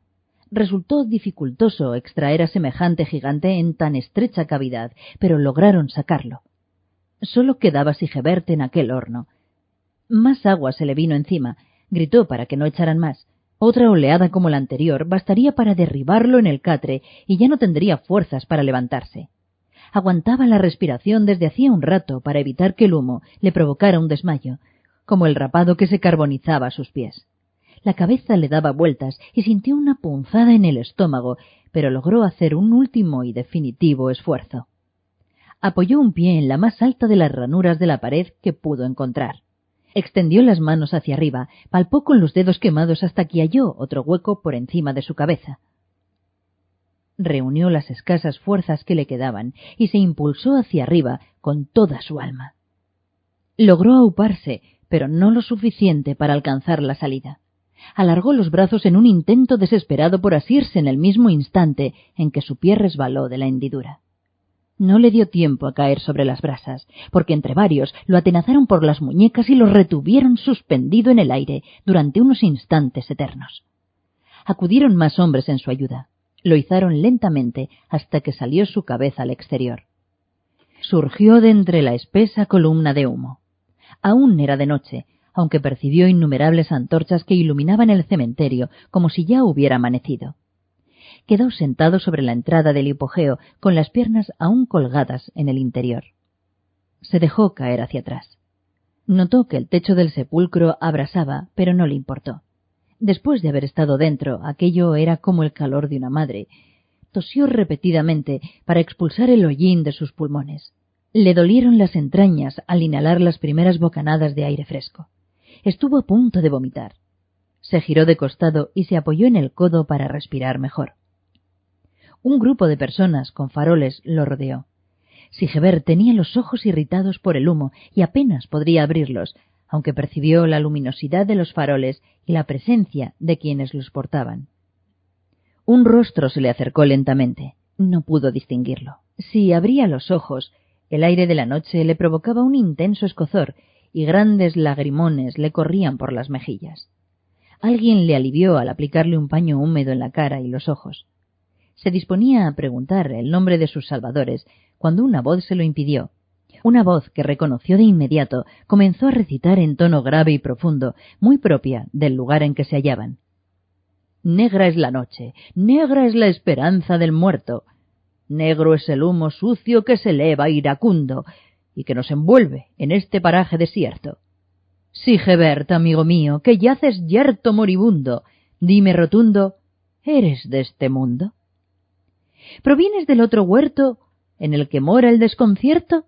resultó dificultoso extraer a semejante gigante en tan estrecha cavidad, pero lograron sacarlo. Solo quedaba Sigebert en aquel horno. Más agua se le vino encima, gritó para que no echaran más. Otra oleada como la anterior bastaría para derribarlo en el catre y ya no tendría fuerzas para levantarse. Aguantaba la respiración desde hacía un rato para evitar que el humo le provocara un desmayo, como el rapado que se carbonizaba a sus pies. La cabeza le daba vueltas y sintió una punzada en el estómago, pero logró hacer un último y definitivo esfuerzo. Apoyó un pie en la más alta de las ranuras de la pared que pudo encontrar. Extendió las manos hacia arriba, palpó con los dedos quemados hasta que halló otro hueco por encima de su cabeza. Reunió las escasas fuerzas que le quedaban y se impulsó hacia arriba con toda su alma. Logró auparse, pero no lo suficiente para alcanzar la salida alargó los brazos en un intento desesperado por asirse en el mismo instante en que su pie resbaló de la hendidura. No le dio tiempo a caer sobre las brasas, porque entre varios lo atenazaron por las muñecas y lo retuvieron suspendido en el aire durante unos instantes eternos. Acudieron más hombres en su ayuda. Lo izaron lentamente hasta que salió su cabeza al exterior. surgió de entre la espesa columna de humo. Aún era de noche, aunque percibió innumerables antorchas que iluminaban el cementerio como si ya hubiera amanecido. Quedó sentado sobre la entrada del hipogeo, con las piernas aún colgadas en el interior. Se dejó caer hacia atrás. Notó que el techo del sepulcro abrasaba, pero no le importó. Después de haber estado dentro, aquello era como el calor de una madre. Tosió repetidamente para expulsar el hollín de sus pulmones. Le dolieron las entrañas al inhalar las primeras bocanadas de aire fresco. Estuvo a punto de vomitar. Se giró de costado y se apoyó en el codo para respirar mejor. Un grupo de personas con faroles lo rodeó. Sigebert tenía los ojos irritados por el humo y apenas podría abrirlos, aunque percibió la luminosidad de los faroles y la presencia de quienes los portaban. Un rostro se le acercó lentamente. No pudo distinguirlo. Si abría los ojos, el aire de la noche le provocaba un intenso escozor y grandes lagrimones le corrían por las mejillas. Alguien le alivió al aplicarle un paño húmedo en la cara y los ojos. Se disponía a preguntar el nombre de sus salvadores cuando una voz se lo impidió. Una voz que reconoció de inmediato comenzó a recitar en tono grave y profundo, muy propia del lugar en que se hallaban. Negra es la noche, negra es la esperanza del muerto, negro es el humo sucio que se eleva iracundo y que nos envuelve en este paraje desierto. Sigebert, amigo mío, que yaces yerto moribundo, dime rotundo, ¿eres de este mundo? ¿Provienes del otro huerto en el que mora el desconcierto?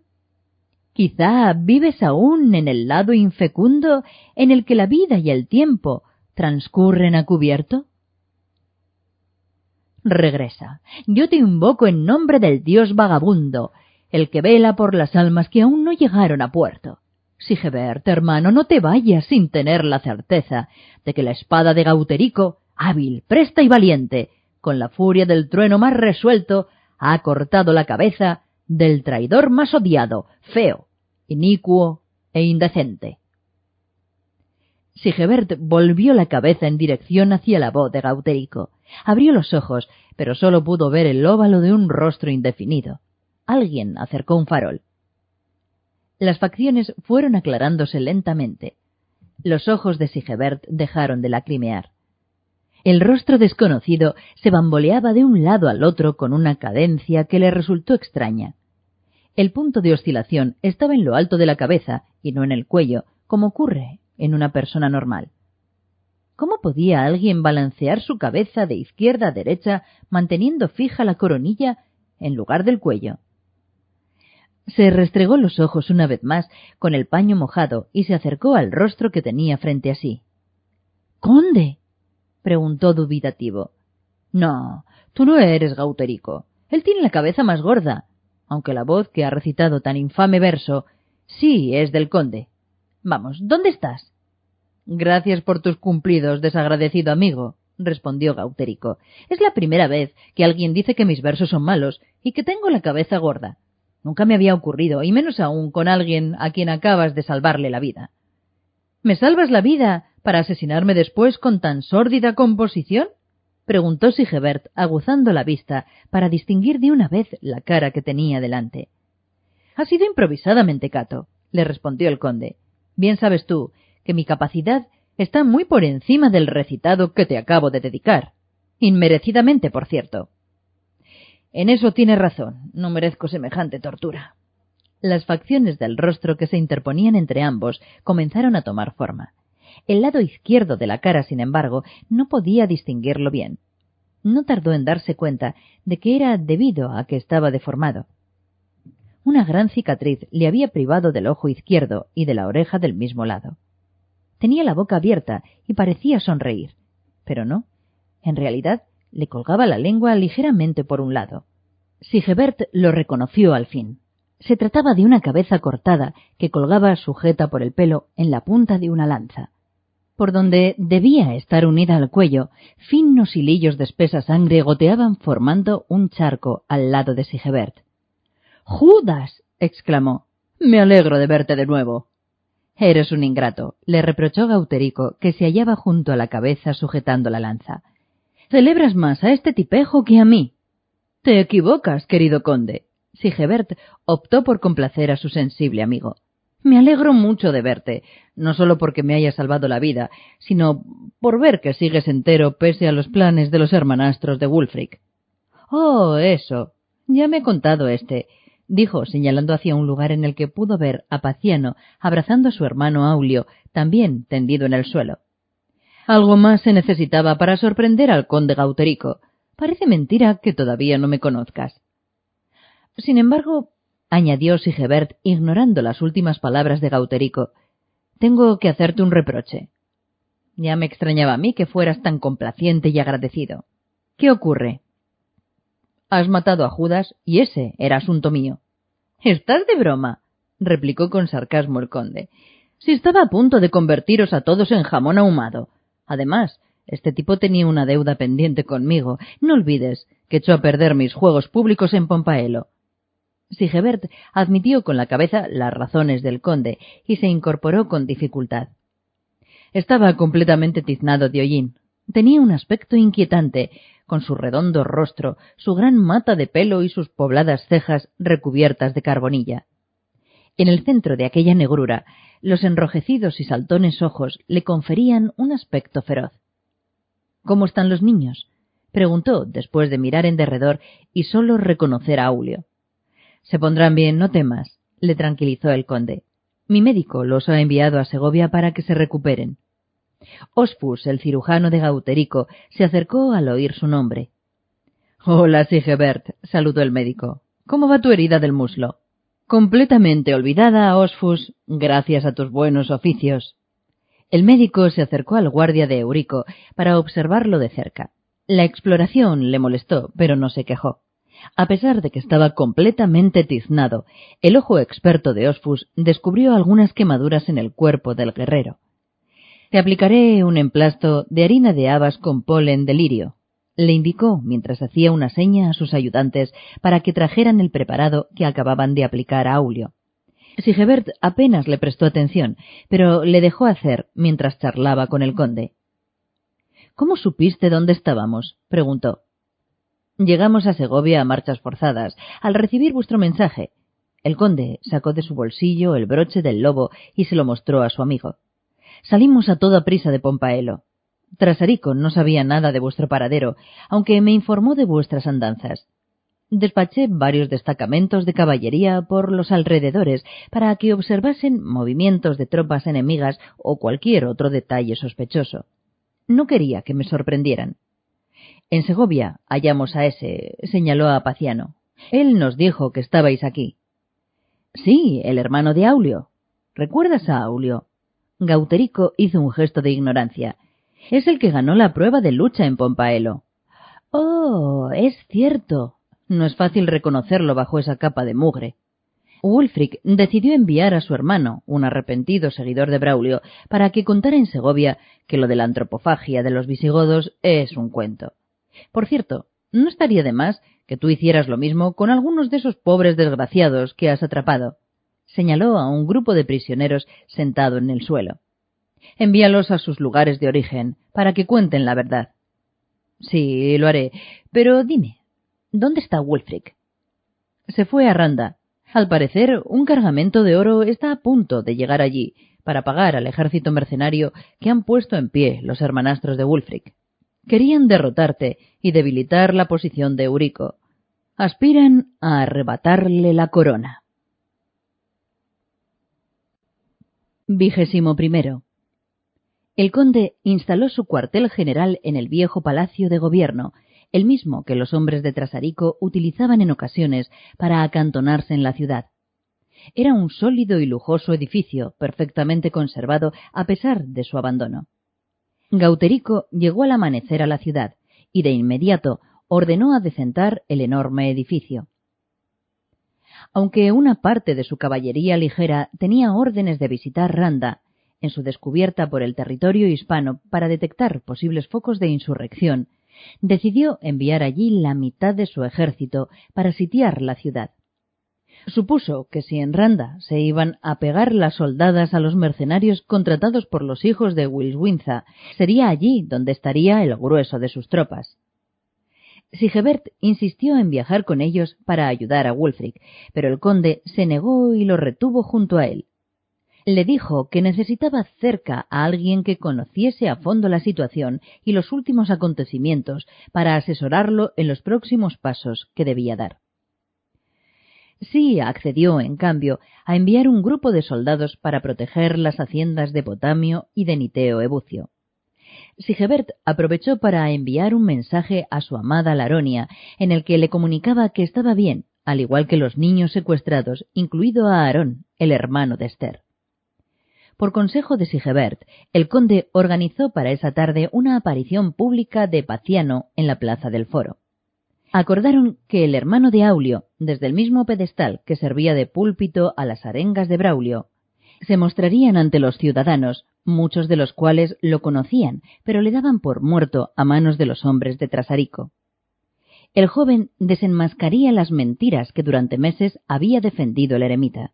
Quizá vives aún en el lado infecundo en el que la vida y el tiempo transcurren a cubierto. Regresa. Yo te invoco en nombre del dios vagabundo, el que vela por las almas que aún no llegaron a puerto. Sigebert, hermano, no te vayas sin tener la certeza de que la espada de Gauterico, hábil, presta y valiente, con la furia del trueno más resuelto, ha cortado la cabeza del traidor más odiado, feo, inicuo e indecente. Sigebert volvió la cabeza en dirección hacia la voz de Gauterico. Abrió los ojos, pero solo pudo ver el óvalo de un rostro indefinido. Alguien acercó un farol. Las facciones fueron aclarándose lentamente. Los ojos de Sigebert dejaron de lacrimear. El rostro desconocido se bamboleaba de un lado al otro con una cadencia que le resultó extraña. El punto de oscilación estaba en lo alto de la cabeza y no en el cuello, como ocurre en una persona normal. ¿Cómo podía alguien balancear su cabeza de izquierda a derecha manteniendo fija la coronilla en lugar del cuello? Se restregó los ojos una vez más con el paño mojado y se acercó al rostro que tenía frente a sí. Conde preguntó dubitativo. No, tú no eres Gauterico. Él tiene la cabeza más gorda, aunque la voz que ha recitado tan infame verso sí es del conde. Vamos, ¿dónde estás? Gracias por tus cumplidos, desagradecido amigo, respondió Gauterico. Es la primera vez que alguien dice que mis versos son malos y que tengo la cabeza gorda. Nunca me había ocurrido, y menos aún con alguien a quien acabas de salvarle la vida. ¿Me salvas la vida para asesinarme después con tan sórdida composición? preguntó Sigebert, aguzando la vista para distinguir de una vez la cara que tenía delante. Ha sido improvisadamente, Cato, le respondió el conde. Bien sabes tú que mi capacidad está muy por encima del recitado que te acabo de dedicar. Inmerecidamente, por cierto. En eso tienes razón, no merezco semejante tortura. Las facciones del rostro que se interponían entre ambos comenzaron a tomar forma. El lado izquierdo de la cara, sin embargo, no podía distinguirlo bien. No tardó en darse cuenta de que era debido a que estaba deformado. Una gran cicatriz le había privado del ojo izquierdo y de la oreja del mismo lado. Tenía la boca abierta y parecía sonreír, pero no. En realidad, le colgaba la lengua ligeramente por un lado. Sigebert lo reconoció al fin. Se trataba de una cabeza cortada que colgaba sujeta por el pelo en la punta de una lanza. Por donde debía estar unida al cuello, finos hilillos de espesa sangre goteaban formando un charco al lado de Sigebert. ¡Judas! exclamó. Me alegro de verte de nuevo. Eres un ingrato, le reprochó Gauterico, que se hallaba junto a la cabeza sujetando la lanza. Celebras más a este tipejo que a mí. Te equivocas, querido conde Sigebert optó por complacer a su sensible amigo. Me alegro mucho de verte, no solo porque me hayas salvado la vida, sino por ver que sigues entero pese a los planes de los hermanastros de Wulfric. Oh, eso. Ya me he contado este, dijo, señalando hacia un lugar en el que pudo ver a Paciano abrazando a su hermano Aulio, también tendido en el suelo. Algo más se necesitaba para sorprender al conde Gauterico. Parece mentira que todavía no me conozcas. Sin embargo, añadió Sigebert, ignorando las últimas palabras de Gauterico, tengo que hacerte un reproche. Ya me extrañaba a mí que fueras tan complaciente y agradecido. ¿Qué ocurre? Has matado a Judas y ese era asunto mío. Estás de broma, replicó con sarcasmo el conde. Si estaba a punto de convertiros a todos en jamón ahumado. Además, este tipo tenía una deuda pendiente conmigo. No olvides que echó a perder mis juegos públicos en Pompaelo. Sigebert admitió con la cabeza las razones del conde y se incorporó con dificultad. Estaba completamente tiznado de hollín. Tenía un aspecto inquietante, con su redondo rostro, su gran mata de pelo y sus pobladas cejas recubiertas de carbonilla. En el centro de aquella negrura, los enrojecidos y saltones ojos le conferían un aspecto feroz. ¿Cómo están los niños? preguntó, después de mirar en derredor y solo reconocer a Aulio. Se pondrán bien, no temas, le tranquilizó el conde. Mi médico los ha enviado a Segovia para que se recuperen. Ospus, el cirujano de Gauterico, se acercó al oír su nombre. Hola, Sigebert, saludó el médico. ¿Cómo va tu herida del muslo? Completamente olvidada, Osfus, gracias a tus buenos oficios. El médico se acercó al guardia de Eurico para observarlo de cerca. La exploración le molestó, pero no se quejó. A pesar de que estaba completamente tiznado, el ojo experto de Osfus descubrió algunas quemaduras en el cuerpo del guerrero. Te aplicaré un emplasto de harina de habas con polen de lirio, le indicó mientras hacía una seña a sus ayudantes para que trajeran el preparado que acababan de aplicar a Aulio. Sigebert apenas le prestó atención, pero le dejó hacer mientras charlaba con el conde. ¿Cómo supiste dónde estábamos? preguntó. Llegamos a Segovia a marchas forzadas, al recibir vuestro mensaje. El conde sacó de su bolsillo el broche del lobo y se lo mostró a su amigo. Salimos a toda prisa de Pompaelo. Trasarico no sabía nada de vuestro paradero, aunque me informó de vuestras andanzas. Despaché varios destacamentos de caballería por los alrededores para que observasen movimientos de tropas enemigas o cualquier otro detalle sospechoso. No quería que me sorprendieran. En Segovia hallamos a ese, señaló a Paciano. Él nos dijo que estabais aquí. Sí, el hermano de Aulio. ¿Recuerdas a Aulio? Gauterico hizo un gesto de ignorancia. Es el que ganó la prueba de lucha en Pompaelo. Oh, es cierto. No es fácil reconocerlo bajo esa capa de mugre. Wulfric decidió enviar a su hermano, un arrepentido seguidor de Braulio, para que contara en Segovia que lo de la antropofagia de los visigodos es un cuento. Por cierto, no estaría de más que tú hicieras lo mismo con algunos de esos pobres desgraciados que has atrapado. Señaló a un grupo de prisioneros sentado en el suelo. Envíalos a sus lugares de origen, para que cuenten la verdad. Sí, lo haré. Pero dime, ¿dónde está Wulfric? Se fue a Randa. Al parecer, un cargamento de oro está a punto de llegar allí, para pagar al ejército mercenario que han puesto en pie los hermanastros de Wulfric. Querían derrotarte y debilitar la posición de Eurico. Aspiran a arrebatarle la corona. Vigésimo primero. El conde instaló su cuartel general en el viejo palacio de gobierno, el mismo que los hombres de Trasarico utilizaban en ocasiones para acantonarse en la ciudad. Era un sólido y lujoso edificio, perfectamente conservado a pesar de su abandono. Gauterico llegó al amanecer a la ciudad y de inmediato ordenó adecentar el enorme edificio. Aunque una parte de su caballería ligera tenía órdenes de visitar Randa, en su descubierta por el territorio hispano para detectar posibles focos de insurrección, decidió enviar allí la mitad de su ejército para sitiar la ciudad. Supuso que si en Randa se iban a pegar las soldadas a los mercenarios contratados por los hijos de Wilswinza, sería allí donde estaría el grueso de sus tropas. Sigebert insistió en viajar con ellos para ayudar a Wulfric, pero el conde se negó y lo retuvo junto a él. Le dijo que necesitaba cerca a alguien que conociese a fondo la situación y los últimos acontecimientos para asesorarlo en los próximos pasos que debía dar. Sí accedió, en cambio, a enviar un grupo de soldados para proteger las haciendas de Potamio y de Niteo Ebucio. Sigebert aprovechó para enviar un mensaje a su amada Laronia, en el que le comunicaba que estaba bien, al igual que los niños secuestrados, incluido a Aarón, el hermano de Esther. Por consejo de Sigebert, el conde organizó para esa tarde una aparición pública de Paciano en la plaza del foro. Acordaron que el hermano de Aulio, desde el mismo pedestal que servía de púlpito a las arengas de Braulio, se mostrarían ante los ciudadanos, muchos de los cuales lo conocían, pero le daban por muerto a manos de los hombres de Trasarico. El joven desenmascaría las mentiras que durante meses había defendido el eremita.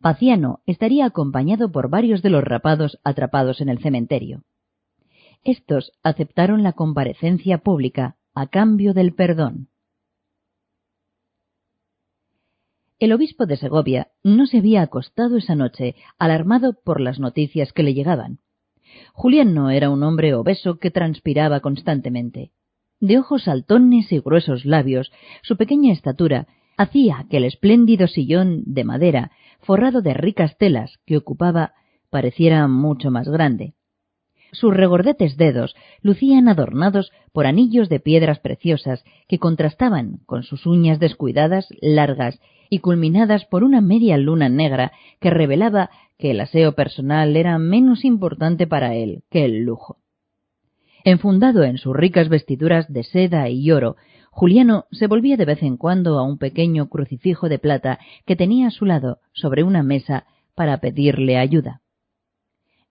Paciano estaría acompañado por varios de los rapados atrapados en el cementerio. Estos aceptaron la comparecencia pública a cambio del perdón. El obispo de Segovia no se había acostado esa noche, alarmado por las noticias que le llegaban. Julián no era un hombre obeso que transpiraba constantemente. De ojos saltones y gruesos labios, su pequeña estatura hacía que el espléndido sillón de madera, forrado de ricas telas que ocupaba, pareciera mucho más grande. Sus regordetes dedos lucían adornados por anillos de piedras preciosas que contrastaban con sus uñas descuidadas, largas y culminadas por una media luna negra que revelaba que el aseo personal era menos importante para él que el lujo. Enfundado en sus ricas vestiduras de seda y oro, Juliano se volvía de vez en cuando a un pequeño crucifijo de plata que tenía a su lado sobre una mesa para pedirle ayuda.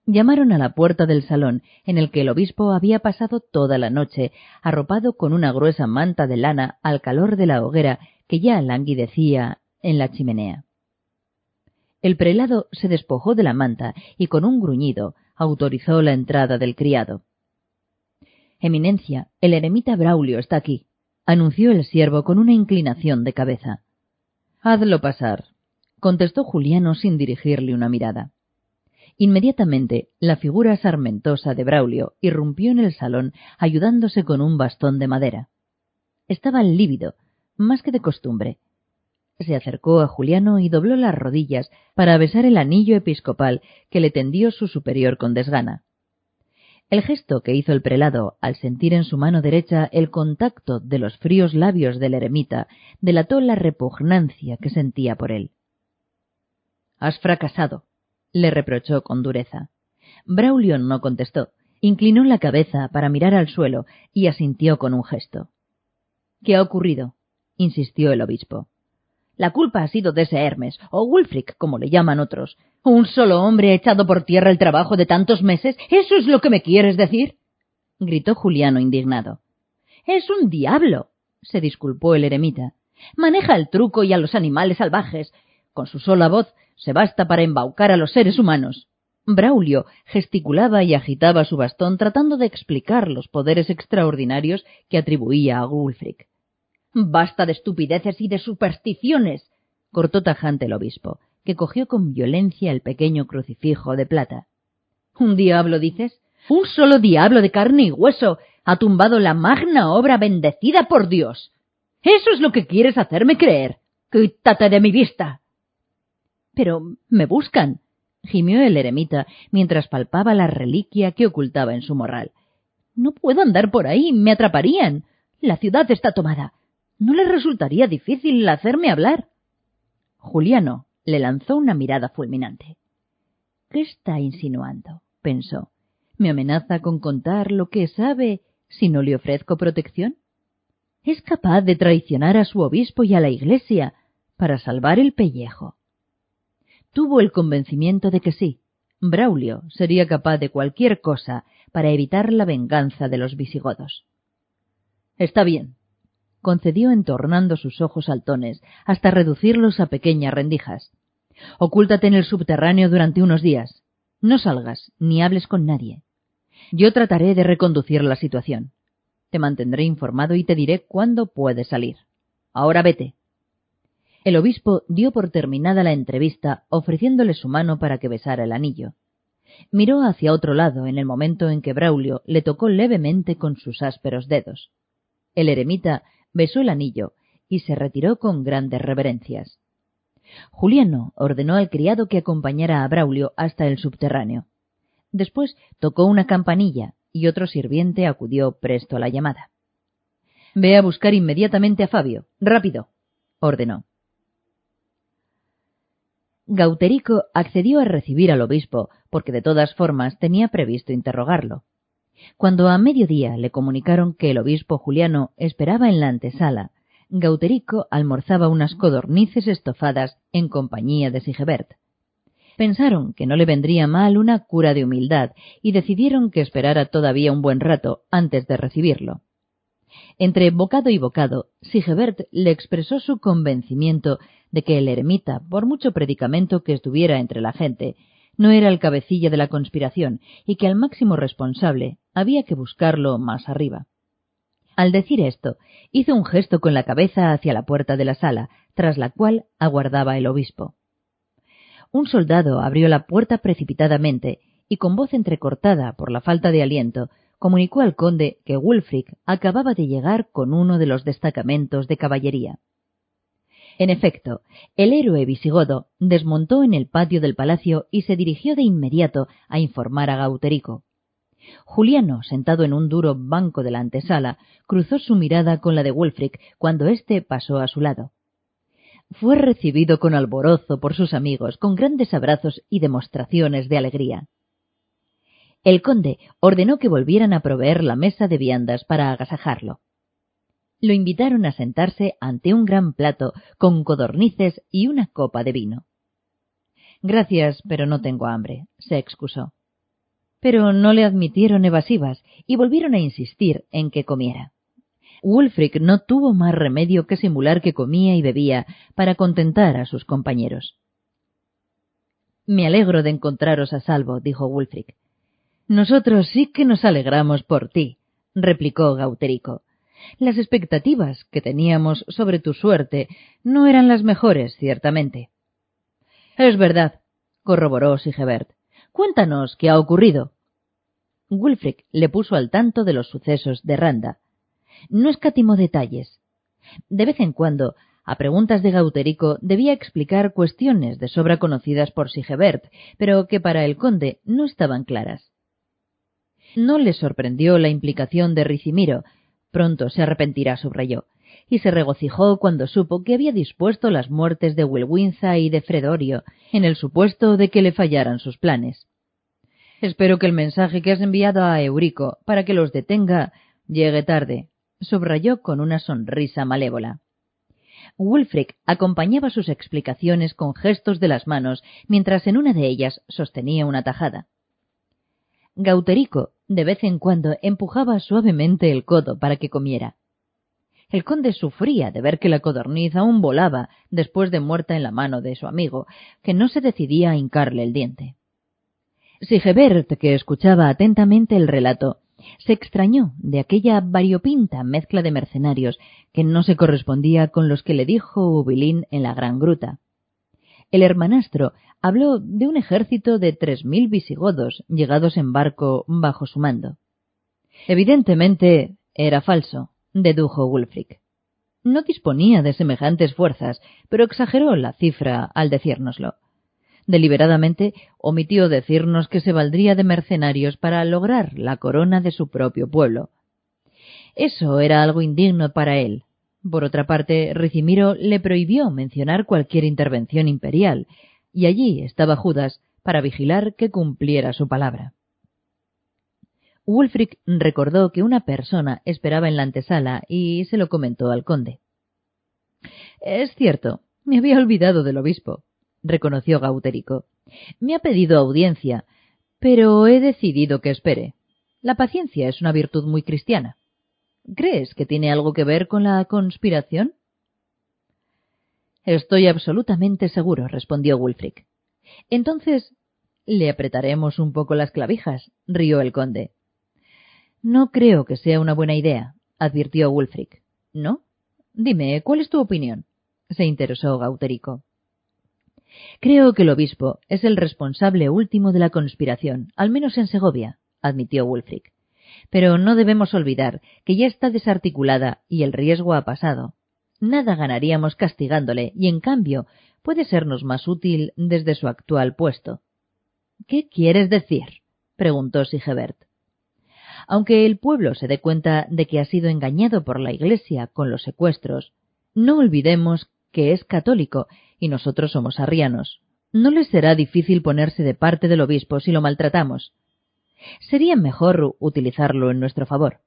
Llamaron a la puerta del salón en el que el obispo había pasado toda la noche, arropado con una gruesa manta de lana al calor de la hoguera que ya languidecía en la chimenea. El prelado se despojó de la manta y con un gruñido autorizó la entrada del criado. Eminencia, el eremita Braulio está aquí, anunció el siervo con una inclinación de cabeza. Hazlo pasar, contestó Juliano sin dirigirle una mirada. Inmediatamente la figura sarmentosa de Braulio irrumpió en el salón ayudándose con un bastón de madera. Estaba lívido, más que de costumbre, se acercó a Juliano y dobló las rodillas para besar el anillo episcopal que le tendió su superior con desgana. El gesto que hizo el prelado al sentir en su mano derecha el contacto de los fríos labios del eremita delató la repugnancia que sentía por él. Has fracasado, le reprochó con dureza. Braulio no contestó, inclinó la cabeza para mirar al suelo y asintió con un gesto. ¿Qué ha ocurrido? insistió el obispo. La culpa ha sido de ese Hermes, o Wulfric, como le llaman otros. ¿Un solo hombre ha echado por tierra el trabajo de tantos meses? ¿Eso es lo que me quieres decir? gritó Juliano indignado. Es un diablo, se disculpó el eremita. Maneja el truco y a los animales salvajes. Con su sola voz se basta para embaucar a los seres humanos. Braulio gesticulaba y agitaba su bastón tratando de explicar los poderes extraordinarios que atribuía a Wulfric. Basta de estupideces y de supersticiones, cortó tajante el obispo, que cogió con violencia el pequeño crucifijo de plata. ¿Un diablo, dices? Un solo diablo de carne y hueso ha tumbado la magna obra bendecida por Dios. Eso es lo que quieres hacerme creer. Quítate de mi vista. Pero me buscan, gimió el eremita mientras palpaba la reliquia que ocultaba en su morral. No puedo andar por ahí, me atraparían. La ciudad está tomada. ¿No le resultaría difícil hacerme hablar? Juliano le lanzó una mirada fulminante. ¿Qué está insinuando? pensó. ¿Me amenaza con contar lo que sabe si no le ofrezco protección? ¿Es capaz de traicionar a su obispo y a la iglesia para salvar el pellejo? Tuvo el convencimiento de que sí. Braulio sería capaz de cualquier cosa para evitar la venganza de los visigodos. Está bien, concedió entornando sus ojos saltones hasta reducirlos a pequeñas rendijas. Ocúltate en el subterráneo durante unos días. No salgas ni hables con nadie. Yo trataré de reconducir la situación. Te mantendré informado y te diré cuándo puedes salir. Ahora vete. El obispo dio por terminada la entrevista ofreciéndole su mano para que besara el anillo. Miró hacia otro lado en el momento en que Braulio le tocó levemente con sus ásperos dedos. El eremita besó el anillo y se retiró con grandes reverencias. Juliano ordenó al criado que acompañara a Braulio hasta el subterráneo. Después tocó una campanilla y otro sirviente acudió presto a la llamada. Ve a buscar inmediatamente a Fabio. Rápido. ordenó. Gauterico accedió a recibir al obispo, porque de todas formas tenía previsto interrogarlo. Cuando a mediodía le comunicaron que el obispo Juliano esperaba en la antesala, Gauterico almorzaba unas codornices estofadas en compañía de Sigebert. Pensaron que no le vendría mal una cura de humildad y decidieron que esperara todavía un buen rato antes de recibirlo. Entre bocado y bocado, Sigebert le expresó su convencimiento de que el eremita, por mucho predicamento que estuviera entre la gente, no era el cabecilla de la conspiración y que al máximo responsable había que buscarlo más arriba. Al decir esto, hizo un gesto con la cabeza hacia la puerta de la sala, tras la cual aguardaba el obispo. Un soldado abrió la puerta precipitadamente y con voz entrecortada por la falta de aliento, comunicó al conde que Wulfric acababa de llegar con uno de los destacamentos de caballería. En efecto, el héroe visigodo desmontó en el patio del palacio y se dirigió de inmediato a informar a Gauterico. Juliano, sentado en un duro banco de la antesala, cruzó su mirada con la de Wulfric cuando éste pasó a su lado. Fue recibido con alborozo por sus amigos, con grandes abrazos y demostraciones de alegría. El conde ordenó que volvieran a proveer la mesa de viandas para agasajarlo. Lo invitaron a sentarse ante un gran plato con codornices y una copa de vino. Gracias, pero no tengo hambre, se excusó pero no le admitieron evasivas y volvieron a insistir en que comiera. Wulfric no tuvo más remedio que simular que comía y bebía para contentar a sus compañeros. Me alegro de encontraros a salvo, dijo Wulfric. Nosotros sí que nos alegramos por ti, replicó Gauterico. Las expectativas que teníamos sobre tu suerte no eran las mejores, ciertamente. Es verdad, corroboró Sigebert. Cuéntanos qué ha ocurrido. Wulfric le puso al tanto de los sucesos de Randa. No escatimó detalles. De vez en cuando, a preguntas de Gauterico, debía explicar cuestiones de sobra conocidas por Sigebert, pero que para el conde no estaban claras. No le sorprendió la implicación de Ricimiro, pronto se arrepentirá, subrayó, y se regocijó cuando supo que había dispuesto las muertes de Wilwinza y de Fredorio, en el supuesto de que le fallaran sus planes. Espero que el mensaje que has enviado a Eurico para que los detenga llegue tarde, subrayó con una sonrisa malévola. Wulfric acompañaba sus explicaciones con gestos de las manos, mientras en una de ellas sostenía una tajada. Gauterico de vez en cuando empujaba suavemente el codo para que comiera. El conde sufría de ver que la codorniz aún volaba después de muerta en la mano de su amigo, que no se decidía a hincarle el diente. Sigebert, que escuchaba atentamente el relato, se extrañó de aquella variopinta mezcla de mercenarios que no se correspondía con los que le dijo Ubilín en la gran gruta. El hermanastro habló de un ejército de tres mil visigodos llegados en barco bajo su mando. Evidentemente era falso, dedujo Wulfric. No disponía de semejantes fuerzas, pero exageró la cifra al decírnoslo deliberadamente omitió decirnos que se valdría de mercenarios para lograr la corona de su propio pueblo. Eso era algo indigno para él. Por otra parte, Ricimiro le prohibió mencionar cualquier intervención imperial, y allí estaba Judas para vigilar que cumpliera su palabra. Wulfric recordó que una persona esperaba en la antesala y se lo comentó al conde. Es cierto, me había olvidado del obispo reconoció Gauterico. Me ha pedido audiencia, pero he decidido que espere. La paciencia es una virtud muy cristiana. ¿Crees que tiene algo que ver con la conspiración? Estoy absolutamente seguro, respondió Wulfric. Entonces, le apretaremos un poco las clavijas, rió el conde. No creo que sea una buena idea, advirtió Wulfric. ¿No? Dime, ¿cuál es tu opinión? se interesó Gauterico. Creo que el obispo es el responsable último de la conspiración, al menos en Segovia, admitió Wulfric. Pero no debemos olvidar que ya está desarticulada y el riesgo ha pasado. Nada ganaríamos castigándole y, en cambio, puede sernos más útil desde su actual puesto. ¿Qué quieres decir? preguntó Sigebert. Aunque el pueblo se dé cuenta de que ha sido engañado por la Iglesia con los secuestros, no olvidemos que es católico y nosotros somos arrianos. No le será difícil ponerse de parte del obispo si lo maltratamos. Sería mejor utilizarlo en nuestro favor.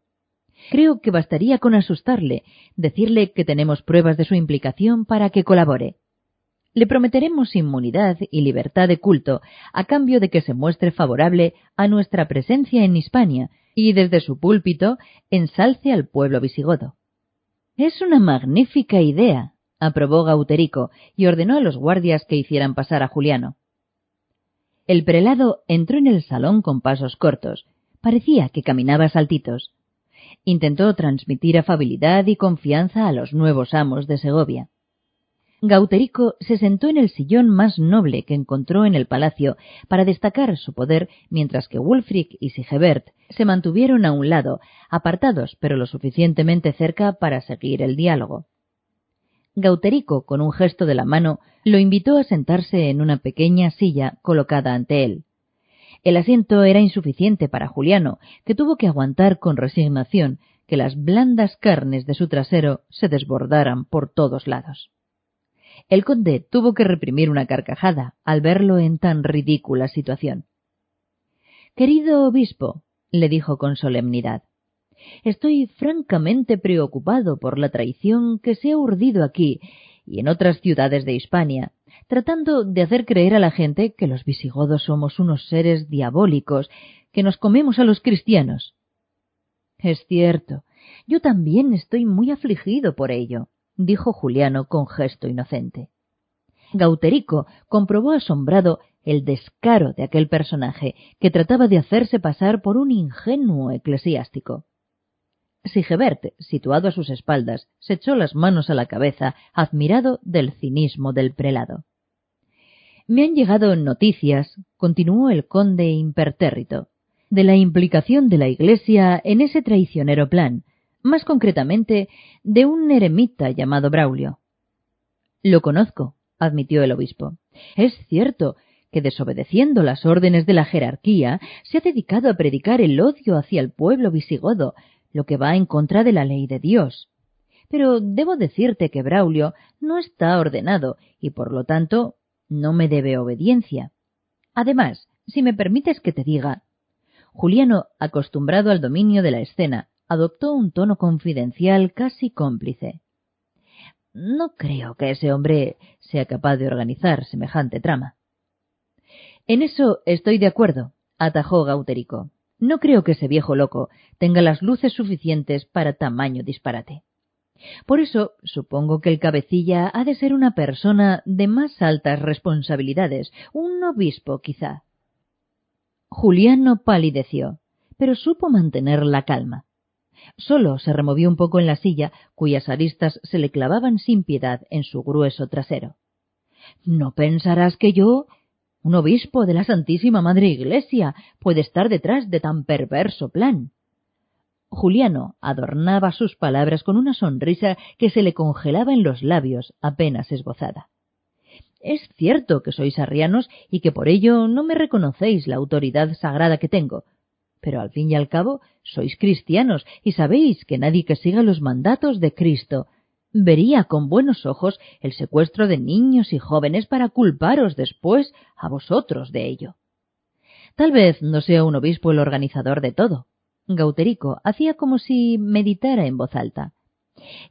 Creo que bastaría con asustarle, decirle que tenemos pruebas de su implicación para que colabore. Le prometeremos inmunidad y libertad de culto a cambio de que se muestre favorable a nuestra presencia en Hispania y desde su púlpito ensalce al pueblo visigodo. Es una magnífica idea, aprobó Gauterico y ordenó a los guardias que hicieran pasar a Juliano. El prelado entró en el salón con pasos cortos. Parecía que caminaba saltitos. Intentó transmitir afabilidad y confianza a los nuevos amos de Segovia. Gauterico se sentó en el sillón más noble que encontró en el palacio para destacar su poder, mientras que Wulfric y Sigebert se mantuvieron a un lado, apartados pero lo suficientemente cerca para seguir el diálogo. Gauterico, con un gesto de la mano, lo invitó a sentarse en una pequeña silla colocada ante él. El asiento era insuficiente para Juliano, que tuvo que aguantar con resignación que las blandas carnes de su trasero se desbordaran por todos lados. El conde tuvo que reprimir una carcajada al verlo en tan ridícula situación. Querido obispo, le dijo con solemnidad, estoy francamente preocupado por la traición que se ha urdido aquí y en otras ciudades de Hispania, tratando de hacer creer a la gente que los visigodos somos unos seres diabólicos que nos comemos a los cristianos. Es cierto, yo también estoy muy afligido por ello dijo Juliano con gesto inocente. Gauterico comprobó asombrado el descaro de aquel personaje que trataba de hacerse pasar por un ingenuo eclesiástico. Sigebert, situado a sus espaldas, se echó las manos a la cabeza, admirado del cinismo del prelado. Me han llegado noticias, continuó el conde impertérrito, de la implicación de la Iglesia en ese traicionero plan, más concretamente de un eremita llamado Braulio. Lo conozco, admitió el obispo. Es cierto que desobedeciendo las órdenes de la jerarquía, se ha dedicado a predicar el odio hacia el pueblo visigodo, lo que va en contra de la ley de Dios. Pero debo decirte que Braulio no está ordenado y por lo tanto no me debe obediencia. Además, si me permites que te diga, Juliano, acostumbrado al dominio de la escena, adoptó un tono confidencial casi cómplice. No creo que ese hombre sea capaz de organizar semejante trama. En eso estoy de acuerdo, atajó Gauterico. No creo que ese viejo loco tenga las luces suficientes para tamaño disparate. Por eso supongo que el cabecilla ha de ser una persona de más altas responsabilidades, un obispo quizá. Juliano palideció, pero supo mantener la calma. Solo se removió un poco en la silla, cuyas aristas se le clavaban sin piedad en su grueso trasero. No pensarás que yo, un obispo de la Santísima Madre Iglesia, puede estar detrás de tan perverso plan. Juliano adornaba sus palabras con una sonrisa que se le congelaba en los labios apenas esbozada. Es cierto que sois arrianos y que por ello no me reconocéis la autoridad sagrada que tengo, pero al fin y al cabo sois cristianos y sabéis que nadie que siga los mandatos de Cristo vería con buenos ojos el secuestro de niños y jóvenes para culparos después a vosotros de ello. Tal vez no sea un obispo el organizador de todo. Gauterico hacía como si meditara en voz alta.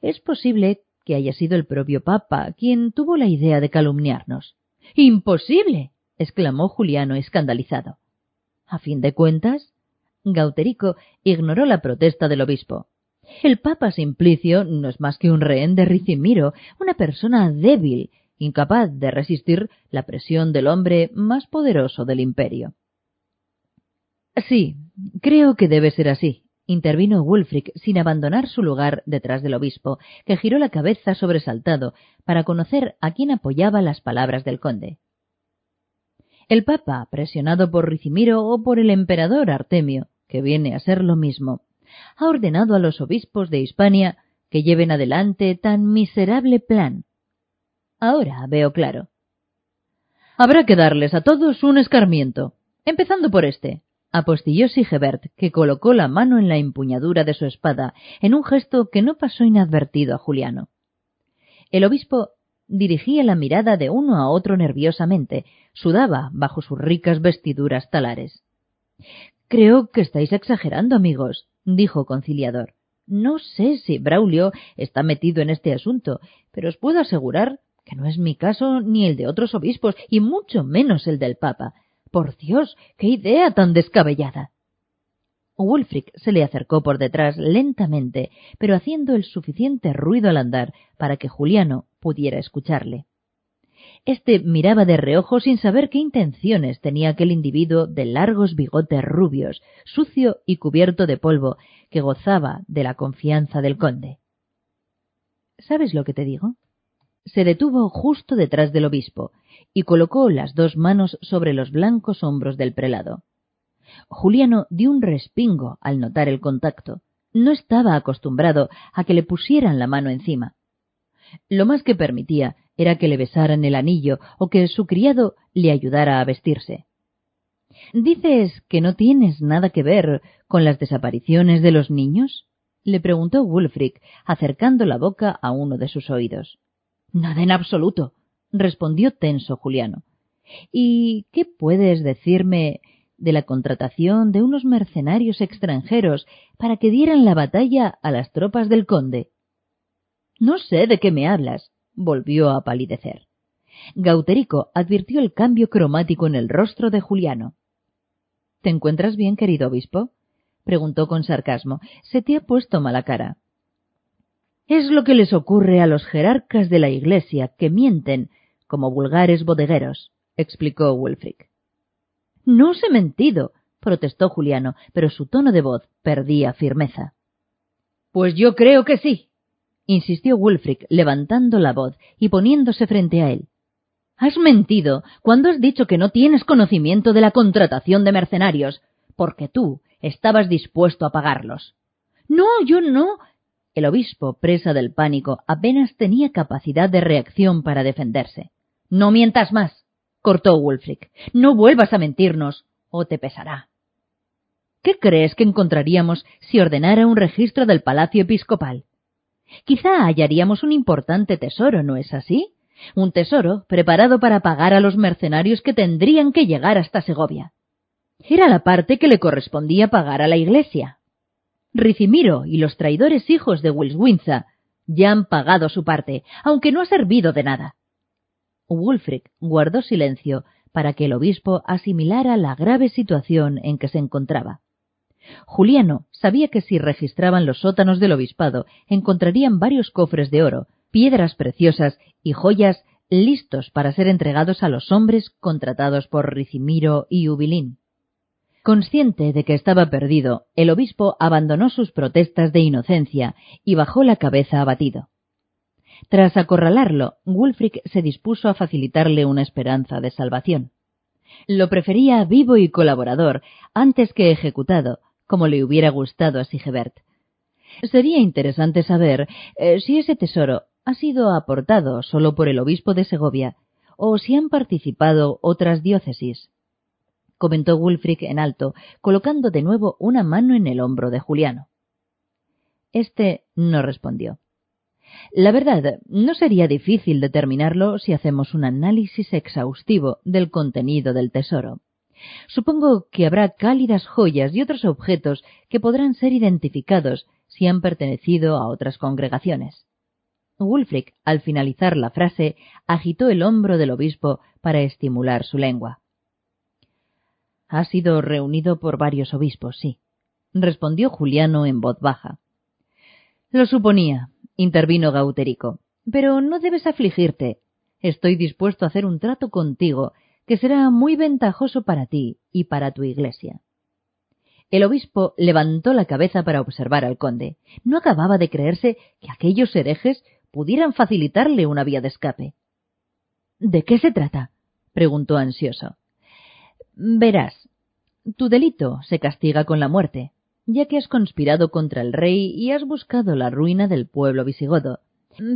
Es posible que haya sido el propio Papa quien tuvo la idea de calumniarnos. ¡Imposible! exclamó Juliano escandalizado. A fin de cuentas, Gauterico ignoró la protesta del obispo. El Papa Simplicio no es más que un rehén de Ricimiro, una persona débil, incapaz de resistir la presión del hombre más poderoso del imperio. Sí, creo que debe ser así, intervino Wulfric sin abandonar su lugar detrás del obispo, que giró la cabeza sobresaltado para conocer a quién apoyaba las palabras del conde. El Papa, presionado por Ricimiro o por el emperador Artemio, que viene a ser lo mismo, ha ordenado a los obispos de Hispania que lleven adelante tan miserable plan. Ahora veo claro. Habrá que darles a todos un escarmiento, empezando por este, apostilló Sigebert, que colocó la mano en la empuñadura de su espada, en un gesto que no pasó inadvertido a Juliano. El obispo dirigía la mirada de uno a otro nerviosamente, sudaba bajo sus ricas vestiduras talares. Creo que estáis exagerando, amigos, dijo conciliador. No sé si Braulio está metido en este asunto, pero os puedo asegurar que no es mi caso ni el de otros obispos, y mucho menos el del Papa. Por Dios, qué idea tan descabellada. Wulfric se le acercó por detrás lentamente, pero haciendo el suficiente ruido al andar para que Juliano pudiera escucharle. Este miraba de reojo sin saber qué intenciones tenía aquel individuo de largos bigotes rubios, sucio y cubierto de polvo, que gozaba de la confianza del conde. ¿Sabes lo que te digo? Se detuvo justo detrás del obispo y colocó las dos manos sobre los blancos hombros del prelado. Juliano dio un respingo al notar el contacto. No estaba acostumbrado a que le pusieran la mano encima. Lo más que permitía era que le besaran el anillo o que su criado le ayudara a vestirse. ¿Dices que no tienes nada que ver con las desapariciones de los niños? le preguntó Wulfric, acercando la boca a uno de sus oídos. Nada en absoluto, respondió tenso Juliano. ¿Y qué puedes decirme de la contratación de unos mercenarios extranjeros para que dieran la batalla a las tropas del conde? No sé de qué me hablas, volvió a palidecer. Gauterico advirtió el cambio cromático en el rostro de Juliano. ¿Te encuentras bien, querido obispo? preguntó con sarcasmo. Se te ha puesto mala cara. Es lo que les ocurre a los jerarcas de la Iglesia, que mienten como vulgares bodegueros, explicó Wulfric. No os he mentido, protestó Juliano, pero su tono de voz perdía firmeza. Pues yo creo que sí, insistió Wulfric, levantando la voz y poniéndose frente a él. Has mentido cuando has dicho que no tienes conocimiento de la contratación de mercenarios, porque tú estabas dispuesto a pagarlos. No, yo no, el obispo, presa del pánico, apenas tenía capacidad de reacción para defenderse. No mientas más, cortó Wulfric. No vuelvas a mentirnos, o te pesará. ¿Qué crees que encontraríamos si ordenara un registro del palacio episcopal? Quizá hallaríamos un importante tesoro, ¿no es así? Un tesoro preparado para pagar a los mercenarios que tendrían que llegar hasta Segovia. Era la parte que le correspondía pagar a la Iglesia. Ricimiro y los traidores hijos de Wilswinza ya han pagado su parte, aunque no ha servido de nada. Wulfric guardó silencio para que el obispo asimilara la grave situación en que se encontraba. Juliano sabía que si registraban los sótanos del obispado encontrarían varios cofres de oro, piedras preciosas y joyas listos para ser entregados a los hombres contratados por Ricimiro y Ubilín. Consciente de que estaba perdido, el obispo abandonó sus protestas de inocencia y bajó la cabeza abatido. Tras acorralarlo, Wulfric se dispuso a facilitarle una esperanza de salvación. Lo prefería vivo y colaborador antes que ejecutado, como le hubiera gustado a Sigebert. Sería interesante saber eh, si ese tesoro ha sido aportado solo por el obispo de Segovia o si han participado otras diócesis comentó Wulfric en alto, colocando de nuevo una mano en el hombro de Juliano. Este no respondió. La verdad, no sería difícil determinarlo si hacemos un análisis exhaustivo del contenido del tesoro. Supongo que habrá cálidas joyas y otros objetos que podrán ser identificados si han pertenecido a otras congregaciones. Wulfric, al finalizar la frase, agitó el hombro del obispo para estimular su lengua. Ha sido reunido por varios obispos, sí, respondió Juliano en voz baja. Lo suponía, intervino Gauterico, pero no debes afligirte. Estoy dispuesto a hacer un trato contigo que será muy ventajoso para ti y para tu iglesia. El obispo levantó la cabeza para observar al conde. No acababa de creerse que aquellos herejes pudieran facilitarle una vía de escape. ¿De qué se trata? preguntó ansioso. Verás, tu delito se castiga con la muerte, ya que has conspirado contra el rey y has buscado la ruina del pueblo visigodo.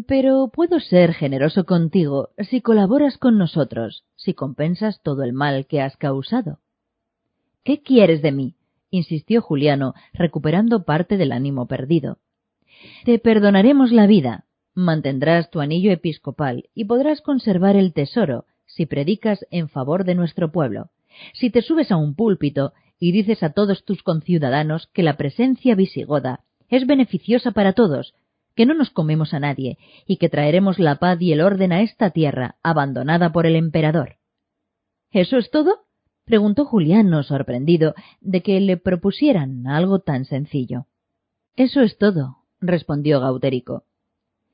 Pero puedo ser generoso contigo si colaboras con nosotros, si compensas todo el mal que has causado. ¿Qué quieres de mí? insistió Juliano, recuperando parte del ánimo perdido. Te perdonaremos la vida, mantendrás tu anillo episcopal y podrás conservar el tesoro si predicas en favor de nuestro pueblo. Si te subes a un púlpito y dices a todos tus conciudadanos que la presencia visigoda es beneficiosa para todos, que no nos comemos a nadie y que traeremos la paz y el orden a esta tierra abandonada por el emperador. ¿Eso es todo? preguntó Juliano, sorprendido de que le propusieran algo tan sencillo. Eso es todo, respondió Gautérico.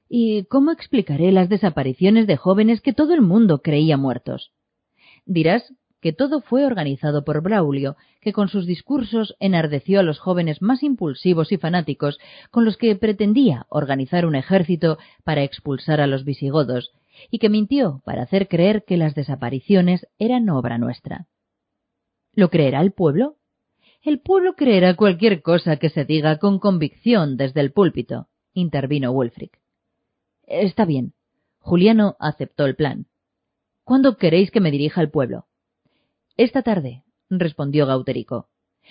¿Y cómo explicaré las desapariciones de jóvenes que todo el mundo creía muertos? Dirás que todo fue organizado por Braulio, que con sus discursos enardeció a los jóvenes más impulsivos y fanáticos con los que pretendía organizar un ejército para expulsar a los visigodos, y que mintió para hacer creer que las desapariciones eran obra nuestra. ¿Lo creerá el pueblo? El pueblo creerá cualquier cosa que se diga con convicción desde el púlpito, intervino Wulfric. Está bien. Juliano aceptó el plan. ¿Cuándo queréis que me dirija al pueblo? Esta tarde, respondió Gauterico.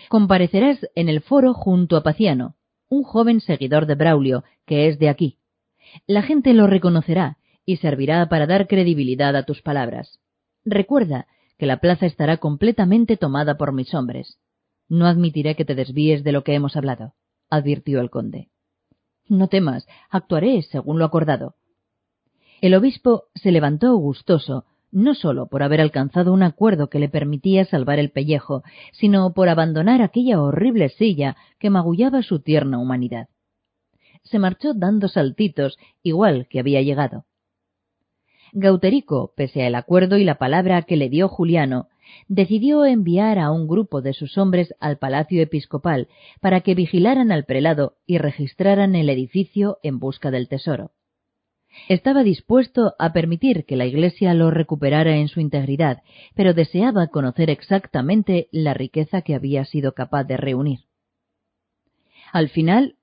Comparecerás en el foro junto a Paciano, un joven seguidor de Braulio, que es de aquí. La gente lo reconocerá y servirá para dar credibilidad a tus palabras. Recuerda que la plaza estará completamente tomada por mis hombres. No admitiré que te desvíes de lo que hemos hablado, advirtió el conde. No temas, actuaré según lo acordado. El obispo se levantó gustoso, no sólo por haber alcanzado un acuerdo que le permitía salvar el pellejo, sino por abandonar aquella horrible silla que magullaba su tierna humanidad. Se marchó dando saltitos, igual que había llegado. Gauterico, pese al acuerdo y la palabra que le dio Juliano, decidió enviar a un grupo de sus hombres al palacio episcopal para que vigilaran al prelado y registraran el edificio en busca del tesoro. Estaba dispuesto a permitir que la Iglesia lo recuperara en su integridad, pero deseaba conocer exactamente la riqueza que había sido capaz de reunir. Al final,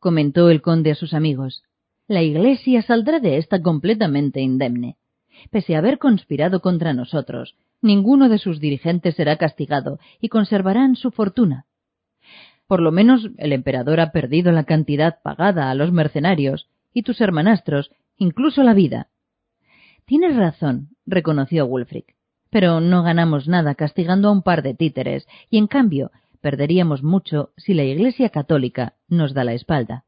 comentó el conde a sus amigos, la Iglesia saldrá de esta completamente indemne. Pese a haber conspirado contra nosotros, ninguno de sus dirigentes será castigado y conservarán su fortuna. Por lo menos el emperador ha perdido la cantidad pagada a los mercenarios, y tus hermanastros incluso la vida. Tienes razón, reconoció Wulfric, pero no ganamos nada castigando a un par de títeres, y en cambio perderíamos mucho si la Iglesia católica nos da la espalda.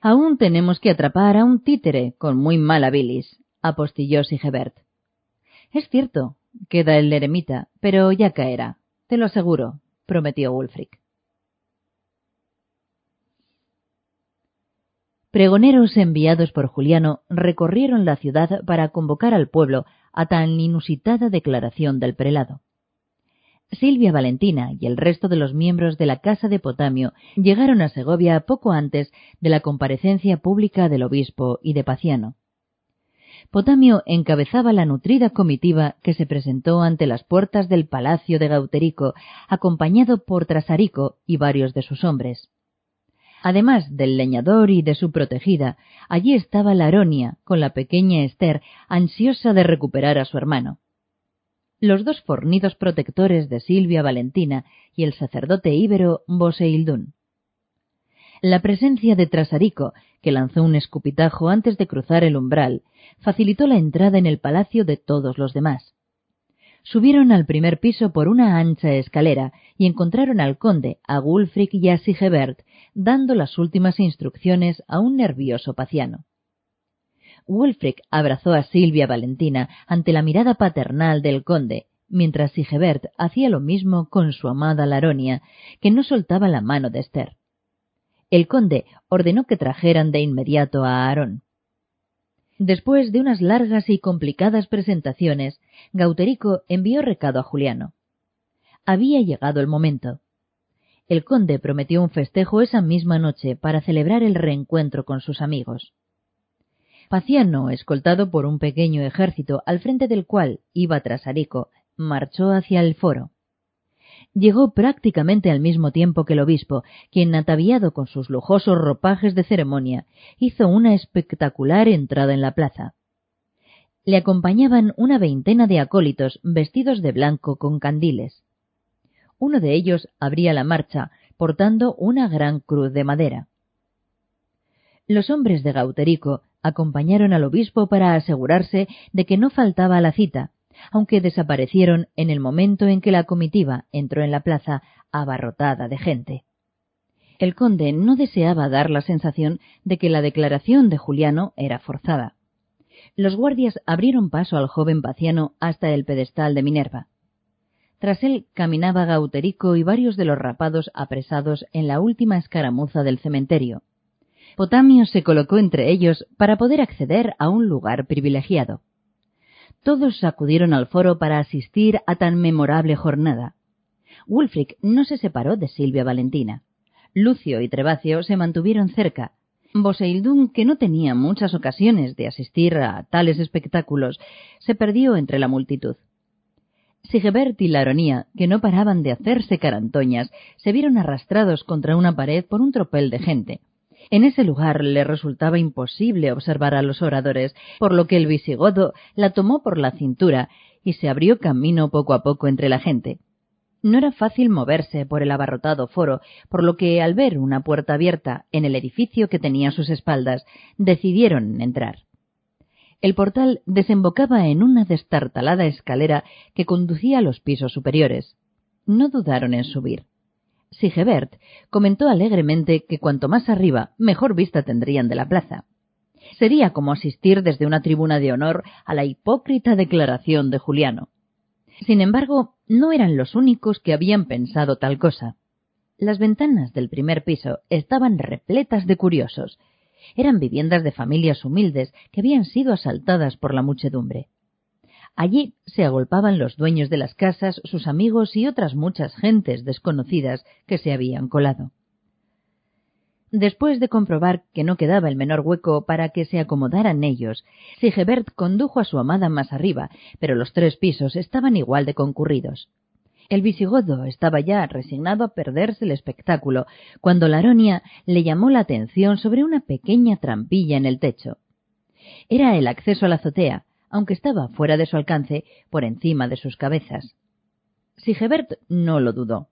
Aún tenemos que atrapar a un títere con muy mala bilis, apostilló Sigebert. Es cierto, queda el eremita, pero ya caerá, te lo aseguro, prometió Wulfric. Pregoneros enviados por Juliano recorrieron la ciudad para convocar al pueblo a tan inusitada declaración del prelado. Silvia Valentina y el resto de los miembros de la Casa de Potamio llegaron a Segovia poco antes de la comparecencia pública del obispo y de Paciano. Potamio encabezaba la nutrida comitiva que se presentó ante las puertas del palacio de Gauterico, acompañado por Trasarico y varios de sus hombres. Además del leñador y de su protegida, allí estaba la Aronia, con la pequeña Esther, ansiosa de recuperar a su hermano. Los dos fornidos protectores de Silvia Valentina y el sacerdote íbero Boseildún. La presencia de Trasarico, que lanzó un escupitajo antes de cruzar el umbral, facilitó la entrada en el palacio de todos los demás. Subieron al primer piso por una ancha escalera y encontraron al conde, a Wulfric y a Sigebert, dando las últimas instrucciones a un nervioso paciano. Wulfric abrazó a Silvia Valentina ante la mirada paternal del conde, mientras Sigebert hacía lo mismo con su amada Laronia, que no soltaba la mano de Esther. El conde ordenó que trajeran de inmediato a Aarón. Después de unas largas y complicadas presentaciones, Gauterico envió recado a Juliano. Había llegado el momento. El conde prometió un festejo esa misma noche para celebrar el reencuentro con sus amigos. Paciano, escoltado por un pequeño ejército al frente del cual iba tras Arico, marchó hacia el foro. Llegó prácticamente al mismo tiempo que el obispo, quien, ataviado con sus lujosos ropajes de ceremonia, hizo una espectacular entrada en la plaza. Le acompañaban una veintena de acólitos vestidos de blanco con candiles. Uno de ellos abría la marcha, portando una gran cruz de madera. Los hombres de Gauterico acompañaron al obispo para asegurarse de que no faltaba a la cita, aunque desaparecieron en el momento en que la comitiva entró en la plaza abarrotada de gente. El conde no deseaba dar la sensación de que la declaración de Juliano era forzada. Los guardias abrieron paso al joven paciano hasta el pedestal de Minerva. Tras él caminaba Gauterico y varios de los rapados apresados en la última escaramuza del cementerio. Potamio se colocó entre ellos para poder acceder a un lugar privilegiado. Todos acudieron al foro para asistir a tan memorable jornada. Wulfric no se separó de Silvia Valentina. Lucio y Trebacio se mantuvieron cerca. Boseildún, que no tenía muchas ocasiones de asistir a tales espectáculos, se perdió entre la multitud. Sigebert y Laronía, que no paraban de hacerse carantoñas, se vieron arrastrados contra una pared por un tropel de gente. En ese lugar le resultaba imposible observar a los oradores, por lo que el visigodo la tomó por la cintura y se abrió camino poco a poco entre la gente. No era fácil moverse por el abarrotado foro, por lo que al ver una puerta abierta en el edificio que tenía a sus espaldas, decidieron entrar. El portal desembocaba en una destartalada escalera que conducía a los pisos superiores. No dudaron en subir. Sigebert comentó alegremente que cuanto más arriba, mejor vista tendrían de la plaza. Sería como asistir desde una tribuna de honor a la hipócrita declaración de Juliano. Sin embargo, no eran los únicos que habían pensado tal cosa. Las ventanas del primer piso estaban repletas de curiosos. Eran viviendas de familias humildes que habían sido asaltadas por la muchedumbre. Allí se agolpaban los dueños de las casas, sus amigos y otras muchas gentes desconocidas que se habían colado. Después de comprobar que no quedaba el menor hueco para que se acomodaran ellos, Sigebert condujo a su amada más arriba, pero los tres pisos estaban igual de concurridos. El visigodo estaba ya resignado a perderse el espectáculo, cuando la aronia le llamó la atención sobre una pequeña trampilla en el techo. Era el acceso a la azotea, aunque estaba fuera de su alcance, por encima de sus cabezas. Sigebert no lo dudó.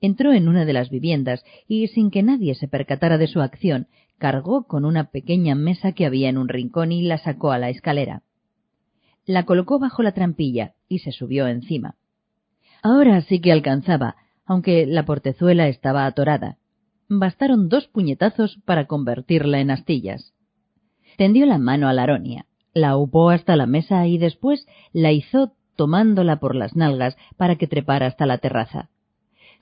Entró en una de las viviendas y, sin que nadie se percatara de su acción, cargó con una pequeña mesa que había en un rincón y la sacó a la escalera. La colocó bajo la trampilla y se subió encima. Ahora sí que alcanzaba, aunque la portezuela estaba atorada. Bastaron dos puñetazos para convertirla en astillas. Tendió la mano a la aronia la upó hasta la mesa y después la izó tomándola por las nalgas para que trepara hasta la terraza.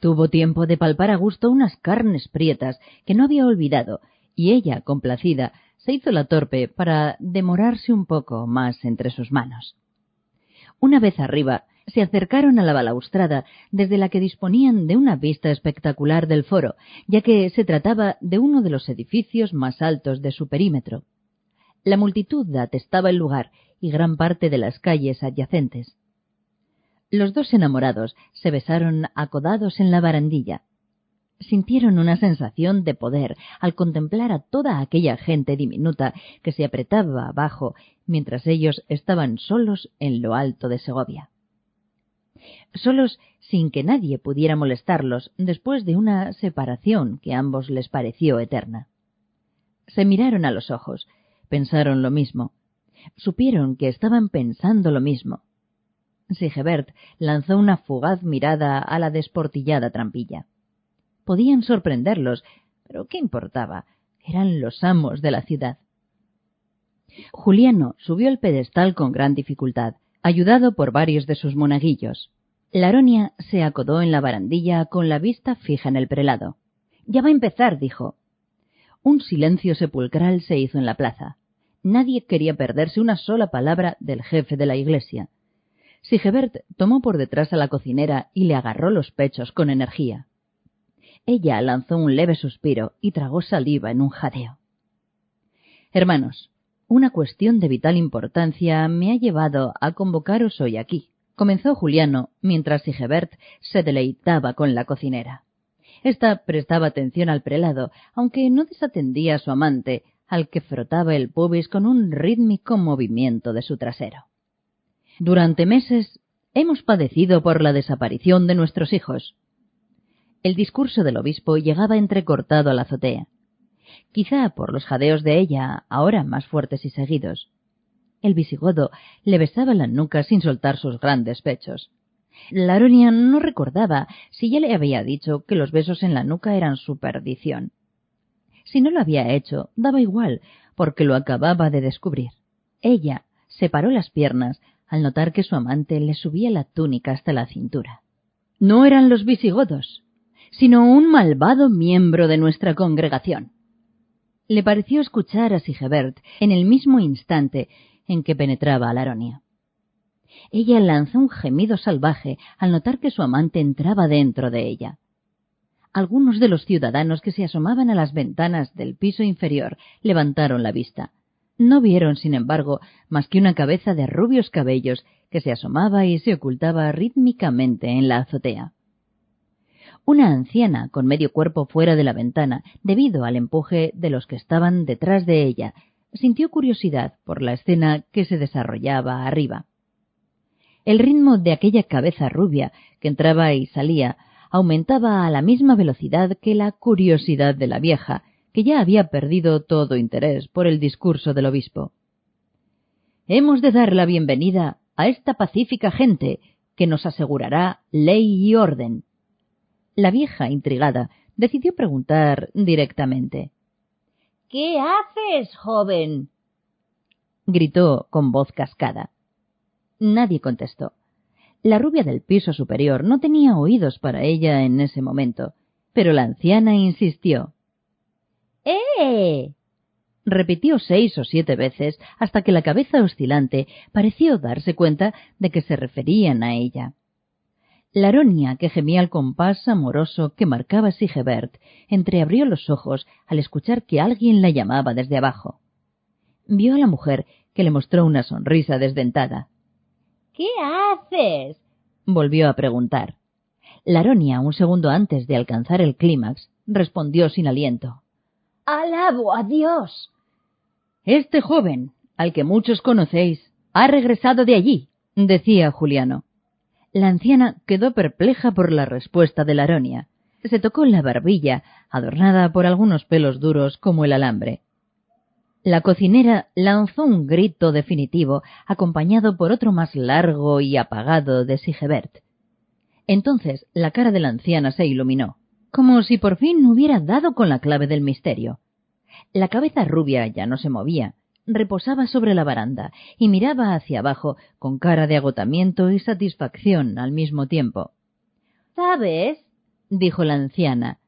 Tuvo tiempo de palpar a gusto unas carnes prietas que no había olvidado, y ella, complacida, se hizo la torpe para demorarse un poco más entre sus manos. Una vez arriba, se acercaron a la balaustrada desde la que disponían de una vista espectacular del foro, ya que se trataba de uno de los edificios más altos de su perímetro. La multitud atestaba el lugar y gran parte de las calles adyacentes. Los dos enamorados se besaron acodados en la barandilla. Sintieron una sensación de poder al contemplar a toda aquella gente diminuta que se apretaba abajo mientras ellos estaban solos en lo alto de Segovia. Solos sin que nadie pudiera molestarlos después de una separación que a ambos les pareció eterna. Se miraron a los ojos, pensaron lo mismo. Supieron que estaban pensando lo mismo. Sigebert lanzó una fugaz mirada a la desportillada trampilla. Podían sorprenderlos, pero ¿qué importaba? Eran los amos de la ciudad. Juliano subió el pedestal con gran dificultad, ayudado por varios de sus monaguillos. Laronia se acodó en la barandilla con la vista fija en el prelado. Ya va a empezar, dijo. Un silencio sepulcral se hizo en la plaza. Nadie quería perderse una sola palabra del jefe de la iglesia. Sigebert tomó por detrás a la cocinera y le agarró los pechos con energía. Ella lanzó un leve suspiro y tragó saliva en un jadeo. Hermanos, una cuestión de vital importancia me ha llevado a convocaros hoy aquí, comenzó Juliano mientras Sigebert se deleitaba con la cocinera. Esta prestaba atención al prelado, aunque no desatendía a su amante, al que frotaba el pubis con un rítmico movimiento de su trasero. Durante meses hemos padecido por la desaparición de nuestros hijos. El discurso del obispo llegaba entrecortado a la azotea quizá por los jadeos de ella, ahora más fuertes y seguidos. El visigodo le besaba la nuca sin soltar sus grandes pechos. Laronia no recordaba si ya le había dicho que los besos en la nuca eran su perdición. Si no lo había hecho, daba igual, porque lo acababa de descubrir. Ella separó las piernas al notar que su amante le subía la túnica hasta la cintura. No eran los visigodos, sino un malvado miembro de nuestra congregación. Le pareció escuchar a Sigebert en el mismo instante en que penetraba a Laronia. Ella lanzó un gemido salvaje al notar que su amante entraba dentro de ella. Algunos de los ciudadanos que se asomaban a las ventanas del piso inferior levantaron la vista. No vieron, sin embargo, más que una cabeza de rubios cabellos que se asomaba y se ocultaba rítmicamente en la azotea. Una anciana con medio cuerpo fuera de la ventana, debido al empuje de los que estaban detrás de ella, sintió curiosidad por la escena que se desarrollaba arriba. El ritmo de aquella cabeza rubia que entraba y salía aumentaba a la misma velocidad que la curiosidad de la vieja, que ya había perdido todo interés por el discurso del obispo. Hemos de dar la bienvenida a esta pacífica gente que nos asegurará ley y orden, la vieja, intrigada, decidió preguntar directamente. ¿Qué haces, joven? gritó con voz cascada. Nadie contestó. La rubia del piso superior no tenía oídos para ella en ese momento, pero la anciana insistió. ¡Eh! repitió seis o siete veces hasta que la cabeza oscilante pareció darse cuenta de que se referían a ella. Laronia, que gemía al compás amoroso que marcaba Sigebert, entreabrió los ojos al escuchar que alguien la llamaba desde abajo. Vio a la mujer, que le mostró una sonrisa desdentada. ¿Qué haces? volvió a preguntar. Laronia, un segundo antes de alcanzar el clímax, respondió sin aliento. Alabo a Dios. Este joven, al que muchos conocéis, ha regresado de allí, decía Juliano. La anciana quedó perpleja por la respuesta de Laronia. Se tocó la barbilla, adornada por algunos pelos duros como el alambre. La cocinera lanzó un grito definitivo, acompañado por otro más largo y apagado de Sigebert. Entonces la cara de la anciana se iluminó, como si por fin hubiera dado con la clave del misterio. La cabeza rubia ya no se movía, reposaba sobre la baranda y miraba hacia abajo con cara de agotamiento y satisfacción al mismo tiempo. ¿Sabes? dijo la anciana.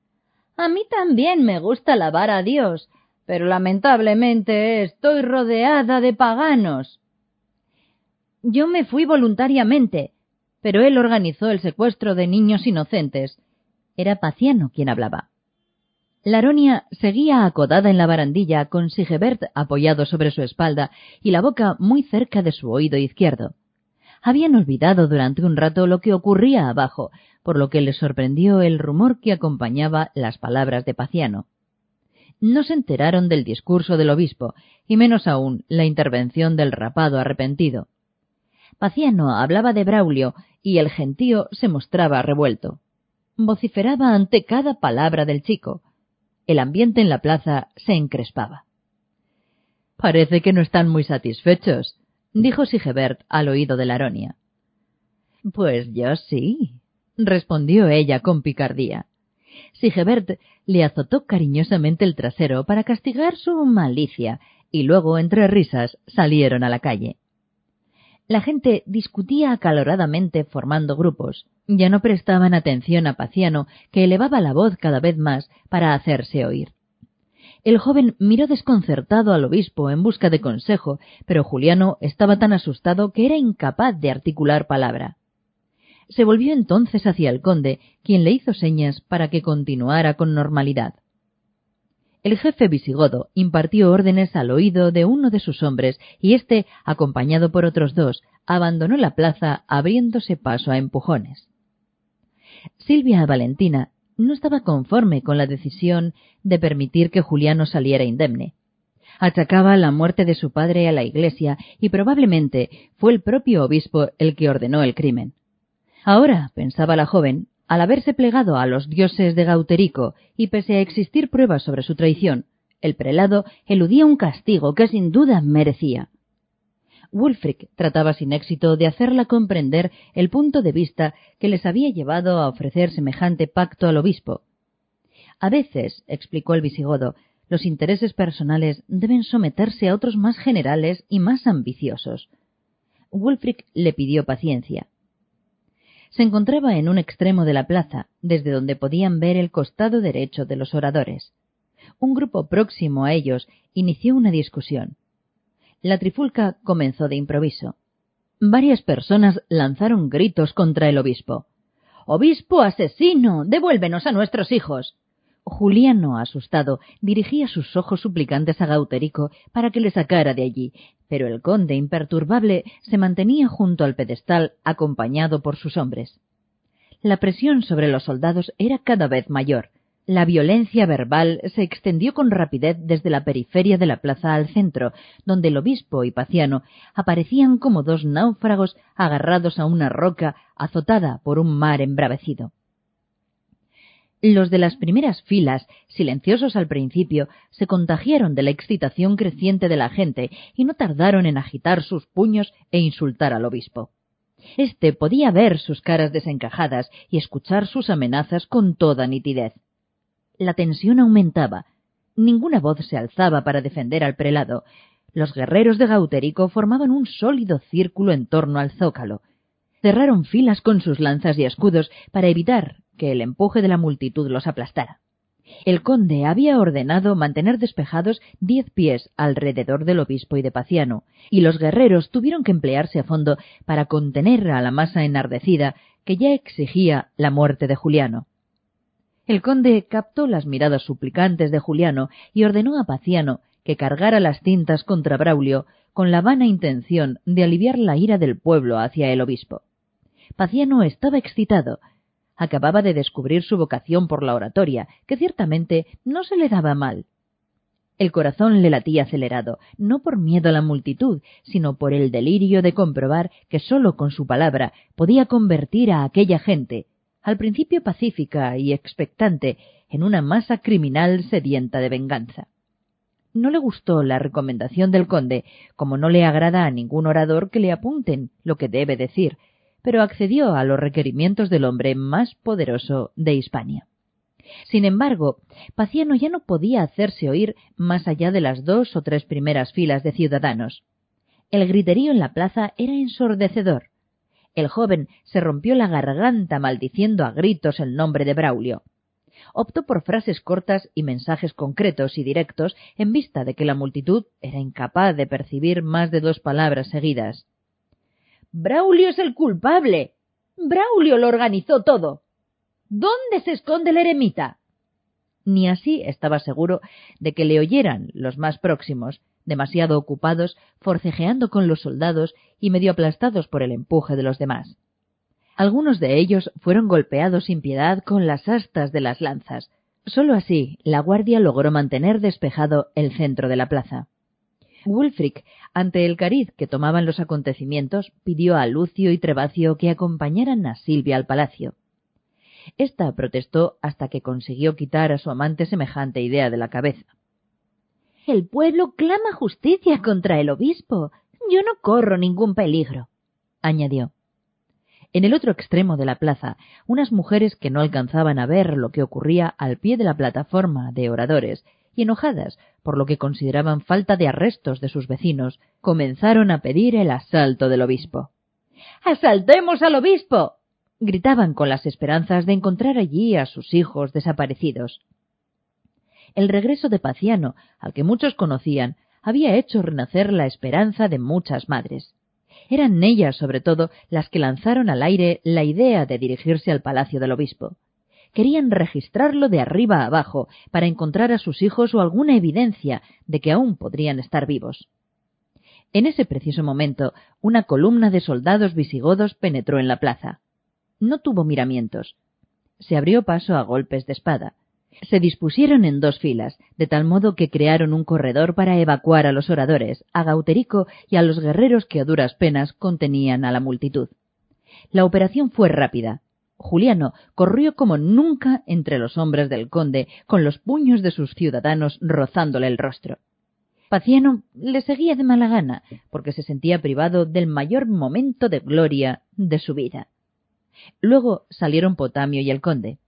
A mí también me gusta alabar a Dios, pero lamentablemente estoy rodeada de paganos. Yo me fui voluntariamente, pero él organizó el secuestro de niños inocentes. Era Paciano quien hablaba. Laronia seguía acodada en la barandilla con Sigebert apoyado sobre su espalda y la boca muy cerca de su oído izquierdo. Habían olvidado durante un rato lo que ocurría abajo, por lo que les sorprendió el rumor que acompañaba las palabras de Paciano. No se enteraron del discurso del obispo, y menos aún la intervención del rapado arrepentido. Paciano hablaba de Braulio y el gentío se mostraba revuelto. Vociferaba ante cada palabra del chico, el ambiente en la plaza se encrespaba. Parece que no están muy satisfechos, dijo Sigebert al oído de Laronia. Pues yo sí, respondió ella con picardía. Sigebert le azotó cariñosamente el trasero para castigar su malicia, y luego, entre risas, salieron a la calle. La gente discutía acaloradamente formando grupos. Ya no prestaban atención a Paciano, que elevaba la voz cada vez más para hacerse oír. El joven miró desconcertado al obispo en busca de consejo, pero Juliano estaba tan asustado que era incapaz de articular palabra. Se volvió entonces hacia el conde, quien le hizo señas para que continuara con normalidad. El jefe visigodo impartió órdenes al oído de uno de sus hombres y éste, acompañado por otros dos, abandonó la plaza abriéndose paso a empujones. Silvia Valentina no estaba conforme con la decisión de permitir que Juliano saliera indemne. Achacaba la muerte de su padre a la Iglesia y probablemente fue el propio obispo el que ordenó el crimen. Ahora, pensaba la joven, al haberse plegado a los dioses de Gauterico y pese a existir pruebas sobre su traición, el prelado eludía un castigo que sin duda merecía. Wulfric trataba sin éxito de hacerla comprender el punto de vista que les había llevado a ofrecer semejante pacto al obispo. A veces, explicó el visigodo, los intereses personales deben someterse a otros más generales y más ambiciosos. Wulfric le pidió paciencia se encontraba en un extremo de la plaza, desde donde podían ver el costado derecho de los oradores. Un grupo próximo a ellos inició una discusión. La trifulca comenzó de improviso. Varias personas lanzaron gritos contra el obispo. Obispo asesino. devuélvenos a nuestros hijos. Juliano, asustado, dirigía sus ojos suplicantes a Gauterico para que le sacara de allí, pero el conde imperturbable se mantenía junto al pedestal acompañado por sus hombres. La presión sobre los soldados era cada vez mayor. La violencia verbal se extendió con rapidez desde la periferia de la plaza al centro, donde el obispo y Paciano aparecían como dos náufragos agarrados a una roca azotada por un mar embravecido. Los de las primeras filas, silenciosos al principio, se contagiaron de la excitación creciente de la gente y no tardaron en agitar sus puños e insultar al obispo. Este podía ver sus caras desencajadas y escuchar sus amenazas con toda nitidez. La tensión aumentaba. Ninguna voz se alzaba para defender al prelado. Los guerreros de Gauterico formaban un sólido círculo en torno al zócalo. Cerraron filas con sus lanzas y escudos para evitar que el empuje de la multitud los aplastara. El conde había ordenado mantener despejados diez pies alrededor del obispo y de Paciano, y los guerreros tuvieron que emplearse a fondo para contener a la masa enardecida que ya exigía la muerte de Juliano. El conde captó las miradas suplicantes de Juliano y ordenó a Paciano que cargara las tintas contra Braulio con la vana intención de aliviar la ira del pueblo hacia el obispo. Paciano estaba excitado, acababa de descubrir su vocación por la oratoria, que ciertamente no se le daba mal. El corazón le latía acelerado, no por miedo a la multitud, sino por el delirio de comprobar que sólo con su palabra podía convertir a aquella gente, al principio pacífica y expectante, en una masa criminal sedienta de venganza. No le gustó la recomendación del conde, como no le agrada a ningún orador que le apunten lo que debe decir, pero accedió a los requerimientos del hombre más poderoso de Hispania. Sin embargo, Paciano ya no podía hacerse oír más allá de las dos o tres primeras filas de ciudadanos. El griterío en la plaza era ensordecedor. El joven se rompió la garganta maldiciendo a gritos el nombre de Braulio. Optó por frases cortas y mensajes concretos y directos en vista de que la multitud era incapaz de percibir más de dos palabras seguidas. Braulio es el culpable. Braulio lo organizó todo. ¿Dónde se esconde el eremita? Ni así estaba seguro de que le oyeran los más próximos, demasiado ocupados, forcejeando con los soldados y medio aplastados por el empuje de los demás. Algunos de ellos fueron golpeados sin piedad con las astas de las lanzas. Solo así la guardia logró mantener despejado el centro de la plaza. Wulfric, ante el cariz que tomaban los acontecimientos, pidió a Lucio y Trebacio que acompañaran a Silvia al palacio. Esta protestó hasta que consiguió quitar a su amante semejante idea de la cabeza. El pueblo clama justicia contra el obispo. Yo no corro ningún peligro, añadió. En el otro extremo de la plaza, unas mujeres que no alcanzaban a ver lo que ocurría al pie de la plataforma de oradores y enojadas por lo que consideraban falta de arrestos de sus vecinos, comenzaron a pedir el asalto del obispo. ¡Asaltemos al obispo! gritaban con las esperanzas de encontrar allí a sus hijos desaparecidos. El regreso de Paciano, al que muchos conocían, había hecho renacer la esperanza de muchas madres. Eran ellas, sobre todo, las que lanzaron al aire la idea de dirigirse al palacio del obispo. Querían registrarlo de arriba a abajo para encontrar a sus hijos o alguna evidencia de que aún podrían estar vivos. En ese preciso momento, una columna de soldados visigodos penetró en la plaza. No tuvo miramientos. Se abrió paso a golpes de espada. Se dispusieron en dos filas, de tal modo que crearon un corredor para evacuar a los oradores, a Gauterico y a los guerreros que a duras penas contenían a la multitud. La operación fue rápida. Juliano corrió como nunca entre los hombres del conde, con los puños de sus ciudadanos rozándole el rostro. Paciano le seguía de mala gana, porque se sentía privado del mayor momento de gloria de su vida. Luego salieron Potamio y el conde.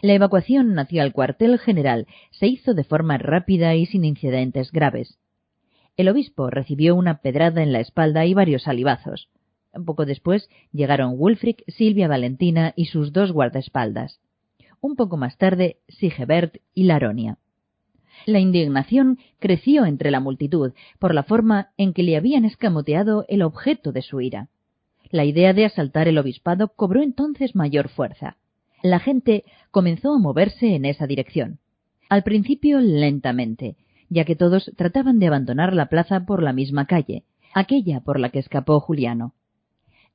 La evacuación hacia el cuartel general se hizo de forma rápida y sin incidentes graves. El obispo recibió una pedrada en la espalda y varios salivazos. Poco después llegaron Wulfric, Silvia Valentina y sus dos guardaespaldas. Un poco más tarde, Sigebert y Laronia. La indignación creció entre la multitud por la forma en que le habían escamoteado el objeto de su ira. La idea de asaltar el obispado cobró entonces mayor fuerza la gente comenzó a moverse en esa dirección. Al principio lentamente, ya que todos trataban de abandonar la plaza por la misma calle, aquella por la que escapó Juliano.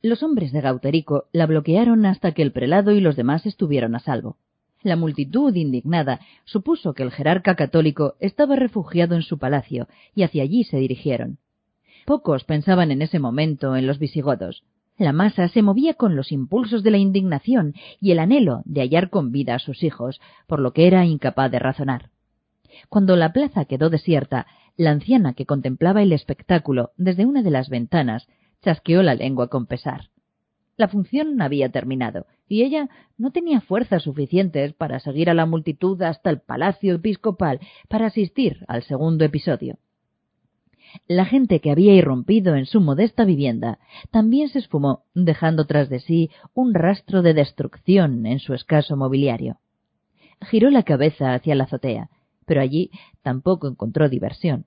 Los hombres de Gauterico la bloquearon hasta que el prelado y los demás estuvieron a salvo. La multitud indignada supuso que el jerarca católico estaba refugiado en su palacio y hacia allí se dirigieron. Pocos pensaban en ese momento en los visigodos. La masa se movía con los impulsos de la indignación y el anhelo de hallar con vida a sus hijos, por lo que era incapaz de razonar. Cuando la plaza quedó desierta, la anciana que contemplaba el espectáculo desde una de las ventanas chasqueó la lengua con pesar. La función había terminado, y ella no tenía fuerzas suficientes para seguir a la multitud hasta el palacio episcopal para asistir al segundo episodio. La gente que había irrumpido en su modesta vivienda también se esfumó, dejando tras de sí un rastro de destrucción en su escaso mobiliario. Giró la cabeza hacia la azotea, pero allí tampoco encontró diversión.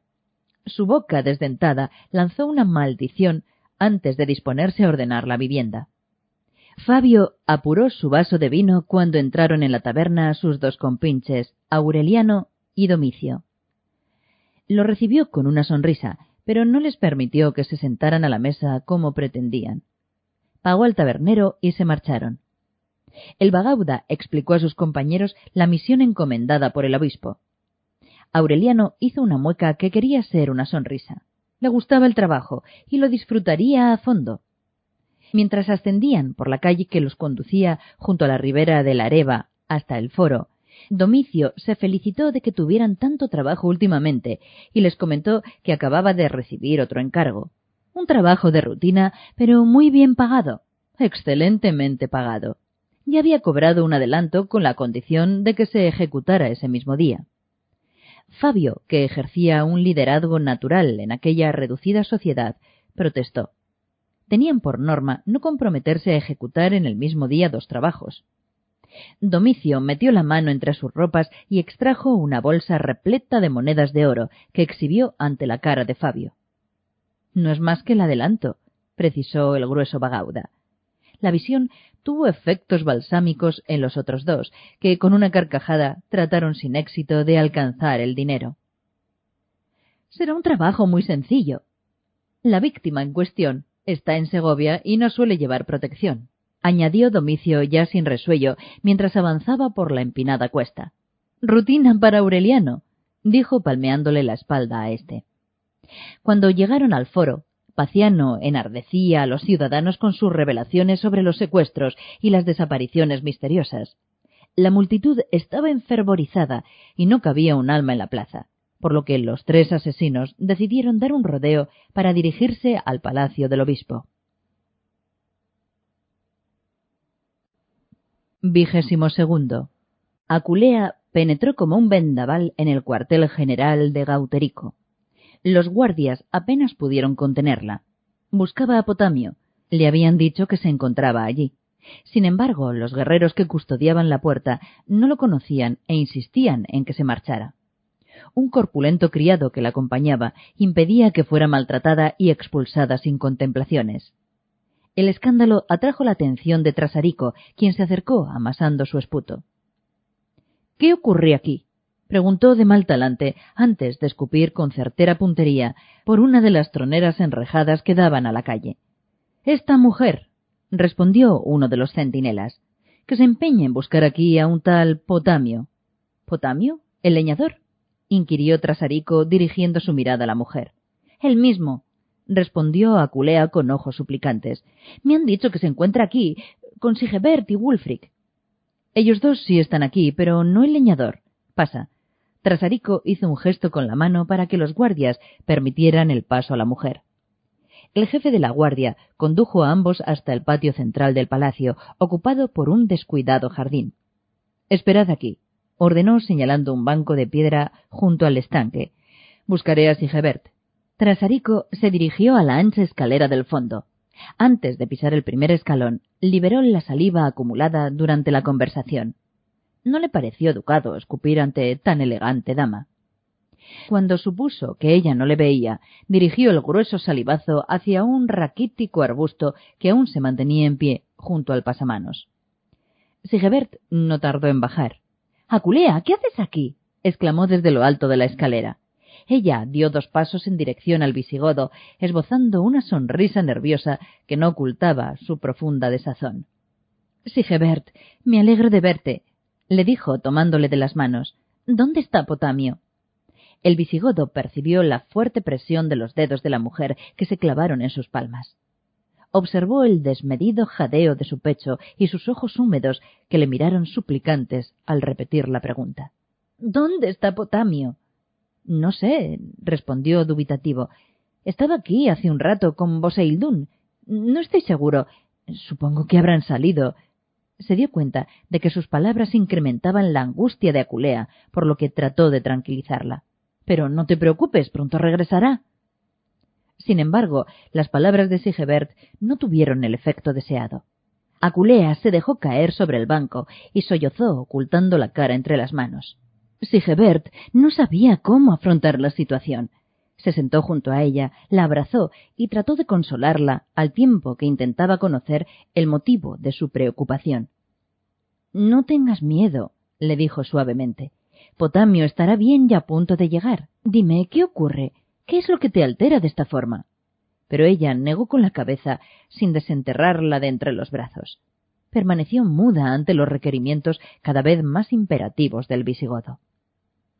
Su boca desdentada lanzó una maldición antes de disponerse a ordenar la vivienda. Fabio apuró su vaso de vino cuando entraron en la taberna sus dos compinches, Aureliano y Domicio. Lo recibió con una sonrisa, pero no les permitió que se sentaran a la mesa como pretendían. Pagó al tabernero y se marcharon. El Bagauda explicó a sus compañeros la misión encomendada por el obispo. Aureliano hizo una mueca que quería ser una sonrisa. Le gustaba el trabajo y lo disfrutaría a fondo. Mientras ascendían por la calle que los conducía junto a la ribera de la Areva hasta el foro, Domicio se felicitó de que tuvieran tanto trabajo últimamente y les comentó que acababa de recibir otro encargo. Un trabajo de rutina, pero muy bien pagado, excelentemente pagado. Ya había cobrado un adelanto con la condición de que se ejecutara ese mismo día. Fabio, que ejercía un liderazgo natural en aquella reducida sociedad, protestó. Tenían por norma no comprometerse a ejecutar en el mismo día dos trabajos. Domicio metió la mano entre sus ropas y extrajo una bolsa repleta de monedas de oro que exhibió ante la cara de Fabio. No es más que el adelanto, precisó el grueso Bagauda. La visión tuvo efectos balsámicos en los otros dos, que con una carcajada trataron sin éxito de alcanzar el dinero. Será un trabajo muy sencillo. La víctima en cuestión está en Segovia y no suele llevar protección añadió Domicio ya sin resuello, mientras avanzaba por la empinada cuesta. Rutina para Aureliano, dijo palmeándole la espalda a éste. Cuando llegaron al foro, Paciano enardecía a los ciudadanos con sus revelaciones sobre los secuestros y las desapariciones misteriosas. La multitud estaba enfervorizada y no cabía un alma en la plaza, por lo que los tres asesinos decidieron dar un rodeo para dirigirse al palacio del obispo. Vigésimo segundo. Aculea penetró como un vendaval en el cuartel general de Gauterico. Los guardias apenas pudieron contenerla. Buscaba a Potamio. Le habían dicho que se encontraba allí. Sin embargo, los guerreros que custodiaban la puerta no lo conocían e insistían en que se marchara. Un corpulento criado que la acompañaba impedía que fuera maltratada y expulsada sin contemplaciones. El escándalo atrajo la atención de Trasarico, quien se acercó amasando su esputo. ¿Qué ocurre aquí? Preguntó de mal talante antes de escupir con certera puntería por una de las troneras enrejadas que daban a la calle. Esta mujer, respondió uno de los centinelas, que se empeña en buscar aquí a un tal Potamio. ¿Potamio? ¿El leñador? inquirió Trasarico dirigiendo su mirada a la mujer. El mismo, respondió Aculea con ojos suplicantes. Me han dicho que se encuentra aquí, con Sigebert y Wulfric. Ellos dos sí están aquí, pero no el leñador. Pasa. Trasarico hizo un gesto con la mano para que los guardias permitieran el paso a la mujer. El jefe de la guardia condujo a ambos hasta el patio central del palacio, ocupado por un descuidado jardín. Esperad aquí, ordenó señalando un banco de piedra junto al estanque. Buscaré a Sigebert. Trasarico se dirigió a la ancha escalera del fondo. Antes de pisar el primer escalón, liberó la saliva acumulada durante la conversación. No le pareció educado escupir ante tan elegante dama. Cuando supuso que ella no le veía, dirigió el grueso salivazo hacia un raquítico arbusto que aún se mantenía en pie junto al pasamanos. Sigebert no tardó en bajar. Aculea, ¿qué haces aquí? exclamó desde lo alto de la escalera. Ella dio dos pasos en dirección al visigodo, esbozando una sonrisa nerviosa que no ocultaba su profunda desazón. Sigebert, me alegro de verte, le dijo tomándole de las manos. ¿Dónde está Potamio? El visigodo percibió la fuerte presión de los dedos de la mujer que se clavaron en sus palmas. Observó el desmedido jadeo de su pecho y sus ojos húmedos que le miraron suplicantes al repetir la pregunta. ¿Dónde está Potamio? No sé, respondió dubitativo. Estaba aquí hace un rato con Boseildún. No estoy seguro. Supongo que habrán salido. Se dio cuenta de que sus palabras incrementaban la angustia de Aculea, por lo que trató de tranquilizarla. Pero no te preocupes, pronto regresará. Sin embargo, las palabras de Sigebert no tuvieron el efecto deseado. Aculea se dejó caer sobre el banco y sollozó ocultando la cara entre las manos. Sigebert no sabía cómo afrontar la situación. Se sentó junto a ella, la abrazó y trató de consolarla al tiempo que intentaba conocer el motivo de su preocupación. No tengas miedo, le dijo suavemente. Potamio estará bien y a punto de llegar. Dime, ¿qué ocurre? ¿Qué es lo que te altera de esta forma? Pero ella negó con la cabeza, sin desenterrarla de entre los brazos. Permaneció muda ante los requerimientos cada vez más imperativos del visigodo.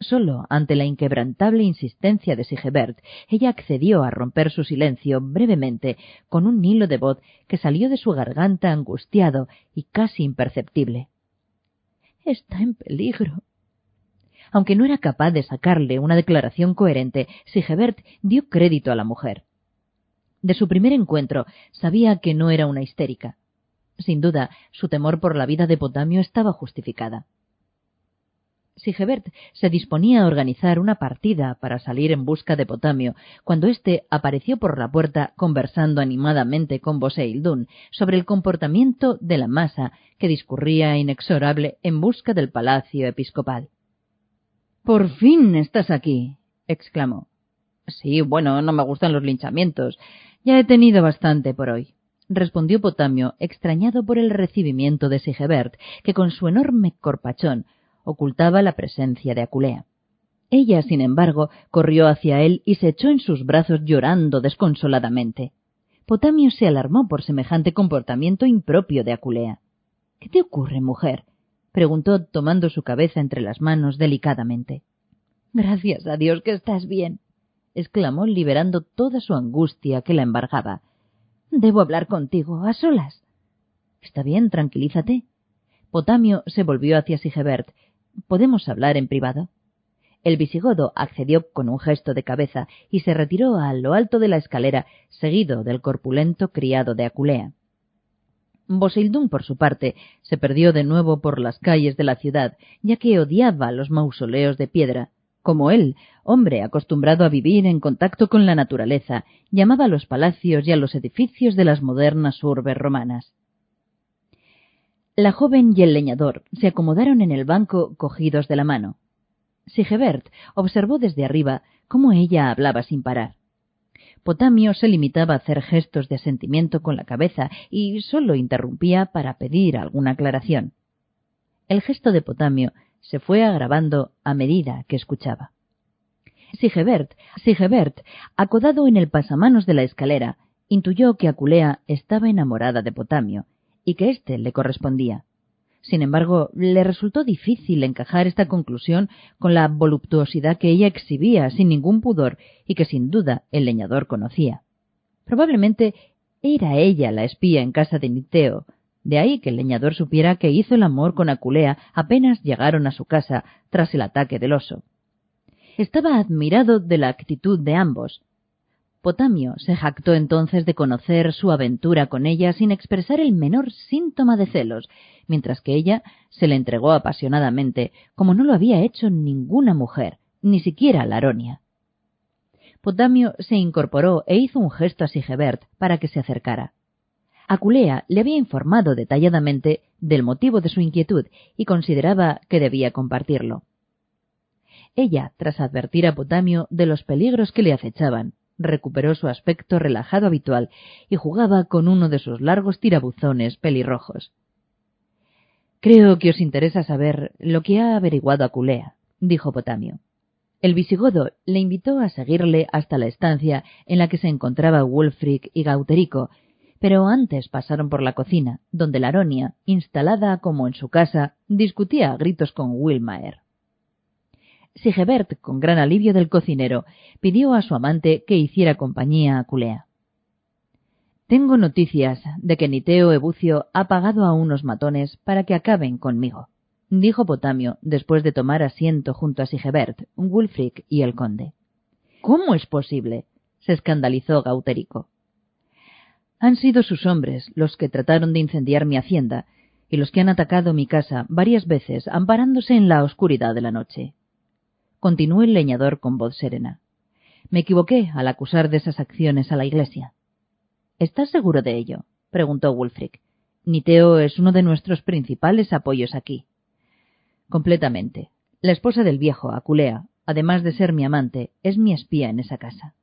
Solo ante la inquebrantable insistencia de Sigebert, ella accedió a romper su silencio brevemente con un hilo de voz que salió de su garganta angustiado y casi imperceptible. Está en peligro. Aunque no era capaz de sacarle una declaración coherente, Sigebert dio crédito a la mujer. De su primer encuentro sabía que no era una histérica. Sin duda, su temor por la vida de Potamio estaba justificada. Sigebert se disponía a organizar una partida para salir en busca de Potamio, cuando éste apareció por la puerta conversando animadamente con Boseildún sobre el comportamiento de la masa que discurría inexorable en busca del palacio episcopal. Por fin estás aquí, exclamó. Sí, bueno, no me gustan los linchamientos. Ya he tenido bastante por hoy respondió Potamio, extrañado por el recibimiento de Sigebert, que con su enorme corpachón ocultaba la presencia de Aculea. Ella, sin embargo, corrió hacia él y se echó en sus brazos llorando desconsoladamente. Potamio se alarmó por semejante comportamiento impropio de Aculea. ¿Qué te ocurre, mujer? preguntó tomando su cabeza entre las manos delicadamente. Gracias a Dios que estás bien, exclamó liberando toda su angustia que la embargaba. Debo hablar contigo, a solas. Está bien, tranquilízate. Potamio se volvió hacia Sigebert ¿Podemos hablar en privado? El visigodo accedió con un gesto de cabeza y se retiró a lo alto de la escalera, seguido del corpulento criado de Aculea. Bosildún, por su parte, se perdió de nuevo por las calles de la ciudad, ya que odiaba los mausoleos de piedra. Como él, hombre acostumbrado a vivir en contacto con la naturaleza, llamaba a los palacios y a los edificios de las modernas urbes romanas. La joven y el leñador se acomodaron en el banco cogidos de la mano. Sigebert observó desde arriba cómo ella hablaba sin parar. Potamio se limitaba a hacer gestos de asentimiento con la cabeza y sólo interrumpía para pedir alguna aclaración. El gesto de Potamio se fue agravando a medida que escuchaba. Sigebert, Sigebert, acodado en el pasamanos de la escalera, intuyó que Aculea estaba enamorada de Potamio y que éste le correspondía. Sin embargo, le resultó difícil encajar esta conclusión con la voluptuosidad que ella exhibía sin ningún pudor y que sin duda el leñador conocía. Probablemente era ella la espía en casa de Niteo, de ahí que el leñador supiera que hizo el amor con Aculea apenas llegaron a su casa tras el ataque del oso. Estaba admirado de la actitud de ambos, Potamio se jactó entonces de conocer su aventura con ella sin expresar el menor síntoma de celos, mientras que ella se le entregó apasionadamente, como no lo había hecho ninguna mujer, ni siquiera Laronia. Potamio se incorporó e hizo un gesto a Sigebert para que se acercara. Aculea le había informado detalladamente del motivo de su inquietud y consideraba que debía compartirlo. Ella, tras advertir a Potamio de los peligros que le acechaban, recuperó su aspecto relajado habitual y jugaba con uno de sus largos tirabuzones pelirrojos. Creo que os interesa saber lo que ha averiguado Aculea, dijo Potamio. El visigodo le invitó a seguirle hasta la estancia en la que se encontraba Wulfric y Gauterico, pero antes pasaron por la cocina, donde Laronia, instalada como en su casa, discutía a gritos con Wilmaer. Sigebert, con gran alivio del cocinero, pidió a su amante que hiciera compañía a Culea. Tengo noticias de que Niteo Ebucio ha pagado a unos matones para que acaben conmigo, dijo Potamio después de tomar asiento junto a Sigebert, Wulfric y el conde. ¿Cómo es posible? se escandalizó Gauterico. Han sido sus hombres los que trataron de incendiar mi hacienda y los que han atacado mi casa varias veces amparándose en la oscuridad de la noche continuó el leñador con voz serena. Me equivoqué al acusar de esas acciones a la Iglesia. ¿Estás seguro de ello? preguntó Wulfric. Niteo es uno de nuestros principales apoyos aquí. Completamente. La esposa del viejo, Aculea, además de ser mi amante, es mi espía en esa casa.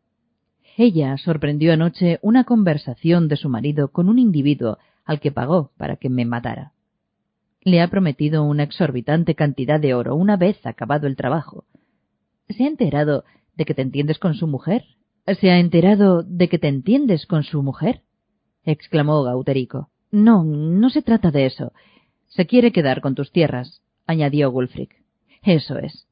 Ella sorprendió anoche una conversación de su marido con un individuo al que pagó para que me matara. Le ha prometido una exorbitante cantidad de oro una vez acabado el trabajo, ¿Se ha enterado de que te entiendes con su mujer? ¿Se ha enterado de que te entiendes con su mujer? exclamó Gauterico. No, no se trata de eso. Se quiere quedar con tus tierras, añadió Wulfric. Eso es.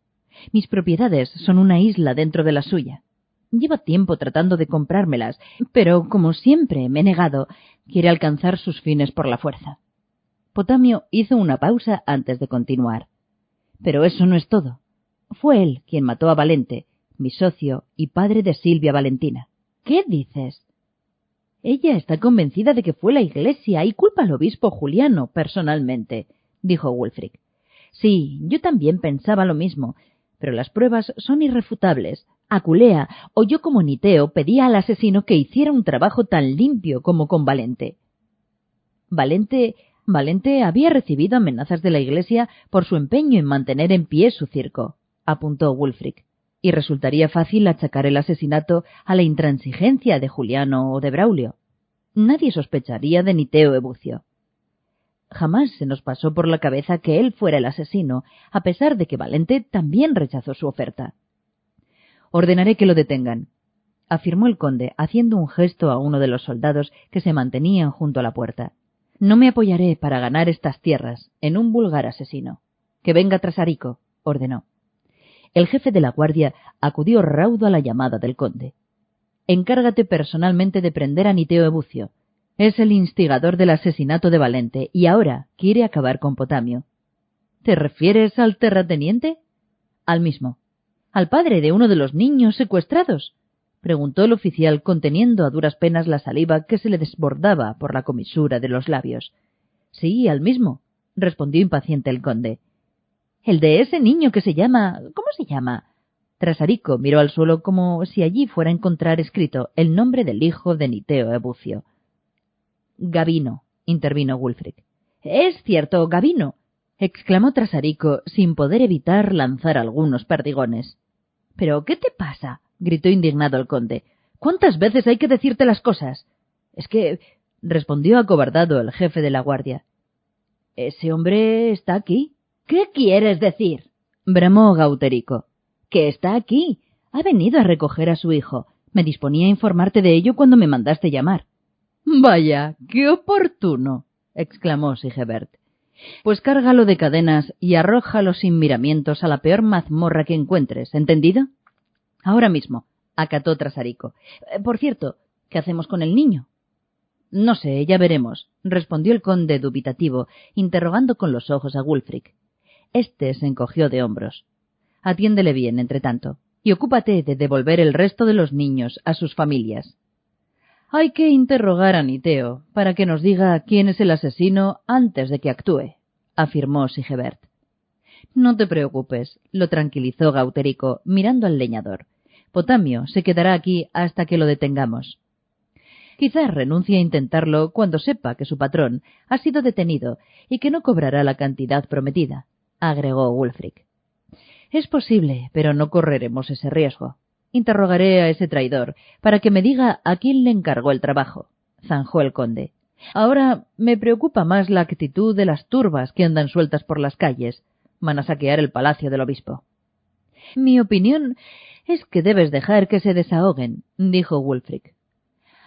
Mis propiedades son una isla dentro de la suya. Lleva tiempo tratando de comprármelas, pero como siempre me he negado, quiere alcanzar sus fines por la fuerza. Potamio hizo una pausa antes de continuar. Pero eso no es todo. Fue él quien mató a Valente, mi socio y padre de Silvia Valentina. ¿Qué dices? Ella está convencida de que fue la Iglesia y culpa al obispo Juliano personalmente, dijo Wulfric. Sí, yo también pensaba lo mismo, pero las pruebas son irrefutables. Aculea yo como Niteo pedía al asesino que hiciera un trabajo tan limpio como con Valente. Valente Valente había recibido amenazas de la Iglesia por su empeño en mantener en pie su circo apuntó Wulfric, y resultaría fácil achacar el asesinato a la intransigencia de Juliano o de Braulio. Nadie sospecharía de Niteo Ebucio. Jamás se nos pasó por la cabeza que él fuera el asesino, a pesar de que Valente también rechazó su oferta. Ordenaré que lo detengan, afirmó el conde, haciendo un gesto a uno de los soldados que se mantenían junto a la puerta. No me apoyaré para ganar estas tierras en un vulgar asesino. Que venga Trasarico, ordenó el jefe de la guardia acudió raudo a la llamada del conde. Encárgate personalmente de prender a Niteo Ebucio. Es el instigador del asesinato de Valente y ahora quiere acabar con Potamio. ¿Te refieres al terrateniente? Al mismo. ¿Al padre de uno de los niños secuestrados? preguntó el oficial conteniendo a duras penas la saliva que se le desbordaba por la comisura de los labios. Sí, al mismo, respondió impaciente el conde. El de ese niño que se llama. ¿Cómo se llama? Trasarico miró al suelo como si allí fuera a encontrar escrito el nombre del hijo de Niteo Ebucio. Gavino, intervino Wulfric. Es cierto, Gavino, exclamó Trasarico, sin poder evitar lanzar algunos perdigones. ¿Pero qué te pasa? gritó indignado el conde. ¿Cuántas veces hay que decirte las cosas? Es que. respondió acobardado el jefe de la guardia. Ese hombre está aquí. ¿Qué quieres decir? bramó Gauterico. Que está aquí. Ha venido a recoger a su hijo. Me disponía a informarte de ello cuando me mandaste llamar. Vaya, qué oportuno. exclamó Sigebert. Pues cárgalo de cadenas y arrójalo sin miramientos a la peor mazmorra que encuentres, ¿entendido? Ahora mismo, acató Trasarico. Eh, por cierto, ¿qué hacemos con el niño? No sé, ya veremos, respondió el conde dubitativo, interrogando con los ojos a Wulfric. Este se encogió de hombros. Atiéndele bien, entre tanto, y ocúpate de devolver el resto de los niños a sus familias. Hay que interrogar a Niteo para que nos diga quién es el asesino antes de que actúe, afirmó Sigebert. No te preocupes, lo tranquilizó Gauterico, mirando al leñador. Potamio se quedará aquí hasta que lo detengamos. Quizás renuncie a intentarlo cuando sepa que su patrón ha sido detenido y que no cobrará la cantidad prometida, agregó Wulfric. Es posible, pero no correremos ese riesgo. Interrogaré a ese traidor para que me diga a quién le encargó el trabajo, zanjó el conde. Ahora me preocupa más la actitud de las turbas que andan sueltas por las calles. Van a saquear el palacio del obispo. Mi opinión es que debes dejar que se desahoguen, dijo Wulfric.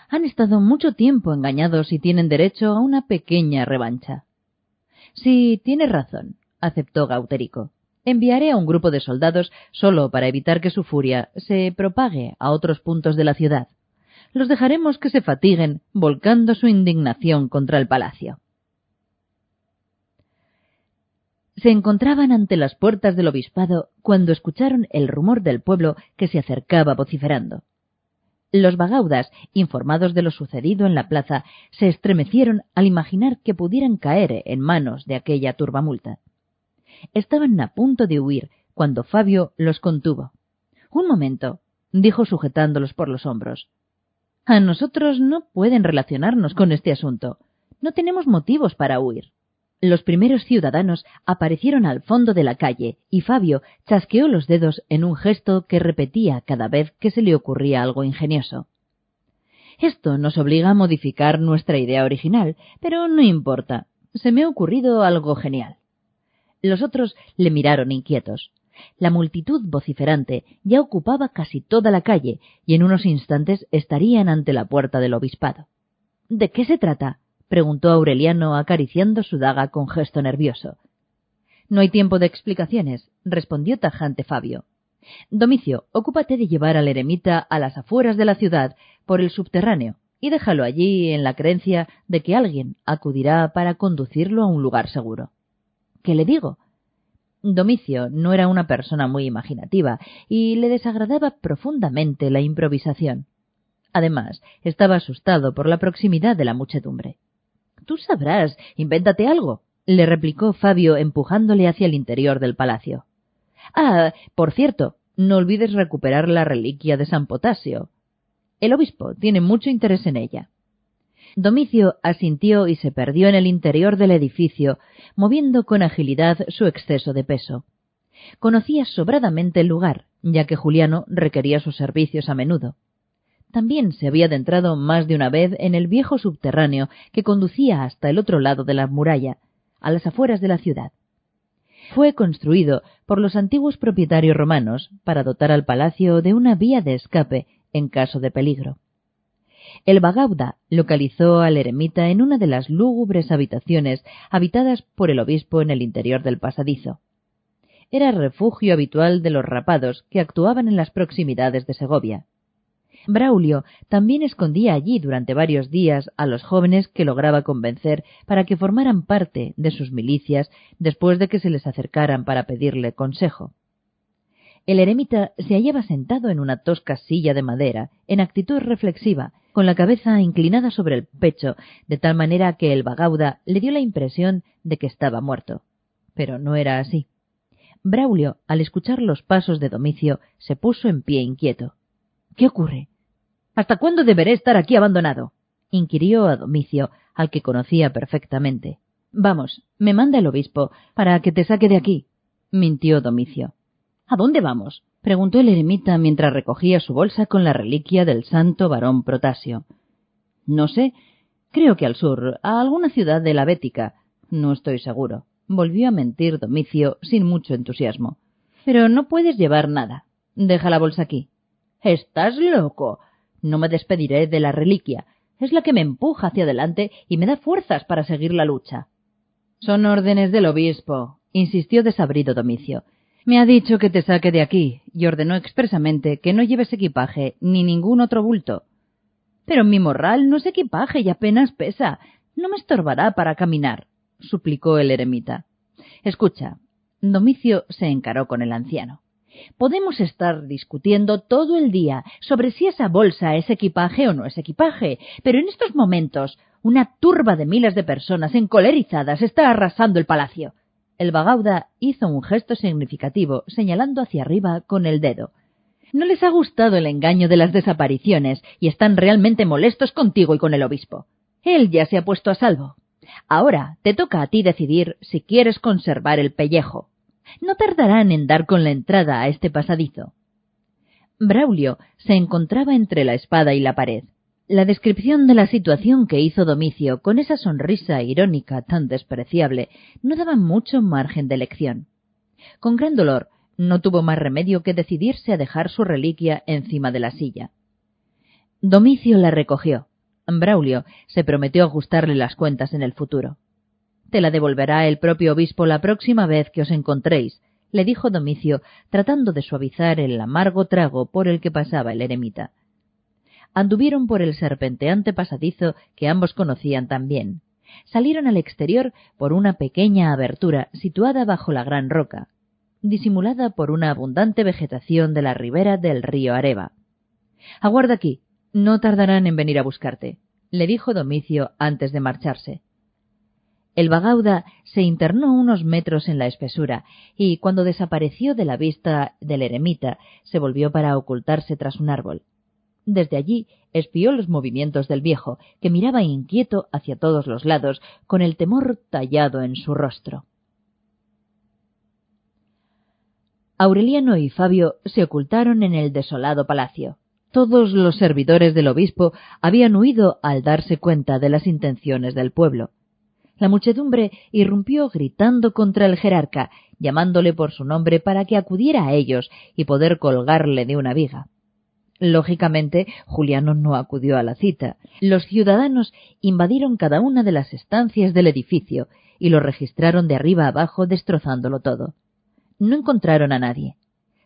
Han estado mucho tiempo engañados y tienen derecho a una pequeña revancha. Sí, tienes razón, aceptó Gauterico enviaré a un grupo de soldados solo para evitar que su furia se propague a otros puntos de la ciudad. Los dejaremos que se fatiguen volcando su indignación contra el palacio. Se encontraban ante las puertas del obispado cuando escucharon el rumor del pueblo que se acercaba vociferando. Los bagaudas, informados de lo sucedido en la plaza, se estremecieron al imaginar que pudieran caer en manos de aquella turbamulta. Estaban a punto de huir cuando Fabio los contuvo. Un momento, dijo sujetándolos por los hombros. A nosotros no pueden relacionarnos con este asunto. No tenemos motivos para huir. Los primeros ciudadanos aparecieron al fondo de la calle y Fabio chasqueó los dedos en un gesto que repetía cada vez que se le ocurría algo ingenioso. Esto nos obliga a modificar nuestra idea original, pero no importa. Se me ha ocurrido algo genial. Los otros le miraron inquietos. La multitud vociferante ya ocupaba casi toda la calle y en unos instantes estarían ante la puerta del obispado. ¿De qué se trata? preguntó Aureliano acariciando su daga con gesto nervioso. No hay tiempo de explicaciones, respondió tajante Fabio. Domicio, ocúpate de llevar al eremita a las afueras de la ciudad por el subterráneo y déjalo allí en la creencia de que alguien acudirá para conducirlo a un lugar seguro. ¿Qué le digo? Domicio no era una persona muy imaginativa y le desagradaba profundamente la improvisación. Además, estaba asustado por la proximidad de la muchedumbre. Tú sabrás, invéntate algo, le replicó Fabio empujándole hacia el interior del palacio. Ah, por cierto, no olvides recuperar la reliquia de San Potasio. El obispo tiene mucho interés en ella. Domicio asintió y se perdió en el interior del edificio, moviendo con agilidad su exceso de peso. Conocía sobradamente el lugar, ya que Juliano requería sus servicios a menudo. También se había adentrado más de una vez en el viejo subterráneo que conducía hasta el otro lado de la muralla, a las afueras de la ciudad. Fue construido por los antiguos propietarios romanos para dotar al palacio de una vía de escape en caso de peligro. El Bagauda localizó al eremita en una de las lúgubres habitaciones habitadas por el obispo en el interior del pasadizo. Era refugio habitual de los rapados que actuaban en las proximidades de Segovia. Braulio también escondía allí durante varios días a los jóvenes que lograba convencer para que formaran parte de sus milicias después de que se les acercaran para pedirle consejo. El eremita se hallaba sentado en una tosca silla de madera, en actitud reflexiva, con la cabeza inclinada sobre el pecho, de tal manera que el bagauda le dio la impresión de que estaba muerto. Pero no era así. Braulio, al escuchar los pasos de Domicio, se puso en pie inquieto. ¿Qué ocurre? ¿Hasta cuándo deberé estar aquí abandonado? inquirió a Domicio, al que conocía perfectamente. Vamos, me manda el obispo para que te saque de aquí, mintió Domicio. ¿A dónde vamos? Preguntó el eremita mientras recogía su bolsa con la reliquia del santo varón Protasio. No sé, creo que al sur, a alguna ciudad de la Bética. No estoy seguro. Volvió a mentir Domicio sin mucho entusiasmo. Pero no puedes llevar nada. Deja la bolsa aquí. Estás loco. No me despediré de la reliquia. Es la que me empuja hacia adelante y me da fuerzas para seguir la lucha. Son órdenes del obispo, insistió desabrido Domicio. Me ha dicho que te saque de aquí y ordenó expresamente que no lleves equipaje ni ningún otro bulto. Pero mi morral no es equipaje y apenas pesa. No me estorbará para caminar, suplicó el eremita. Escucha. Domicio se encaró con el anciano. Podemos estar discutiendo todo el día sobre si esa bolsa es equipaje o no es equipaje, pero en estos momentos una turba de miles de personas encolerizadas está arrasando el palacio. El bagauda hizo un gesto significativo, señalando hacia arriba con el dedo. No les ha gustado el engaño de las desapariciones y están realmente molestos contigo y con el obispo. Él ya se ha puesto a salvo. Ahora te toca a ti decidir si quieres conservar el pellejo. No tardarán en dar con la entrada a este pasadizo. Braulio se encontraba entre la espada y la pared. La descripción de la situación que hizo Domicio con esa sonrisa irónica tan despreciable no daba mucho margen de elección. Con gran dolor, no tuvo más remedio que decidirse a dejar su reliquia encima de la silla. Domicio la recogió. Braulio se prometió ajustarle las cuentas en el futuro. Te la devolverá el propio obispo la próxima vez que os encontréis, le dijo Domicio, tratando de suavizar el amargo trago por el que pasaba el eremita. Anduvieron por el serpenteante pasadizo que ambos conocían tan bien. Salieron al exterior por una pequeña abertura situada bajo la gran roca, disimulada por una abundante vegetación de la ribera del río Areva. Aguarda aquí, no tardarán en venir a buscarte, le dijo Domicio antes de marcharse. El bagauda se internó unos metros en la espesura y, cuando desapareció de la vista del eremita, se volvió para ocultarse tras un árbol. Desde allí espió los movimientos del viejo, que miraba inquieto hacia todos los lados, con el temor tallado en su rostro. Aureliano y Fabio se ocultaron en el desolado palacio. Todos los servidores del obispo habían huido al darse cuenta de las intenciones del pueblo. La muchedumbre irrumpió gritando contra el jerarca, llamándole por su nombre para que acudiera a ellos y poder colgarle de una viga. Lógicamente, Juliano no acudió a la cita. Los ciudadanos invadieron cada una de las estancias del edificio y lo registraron de arriba abajo destrozándolo todo. No encontraron a nadie.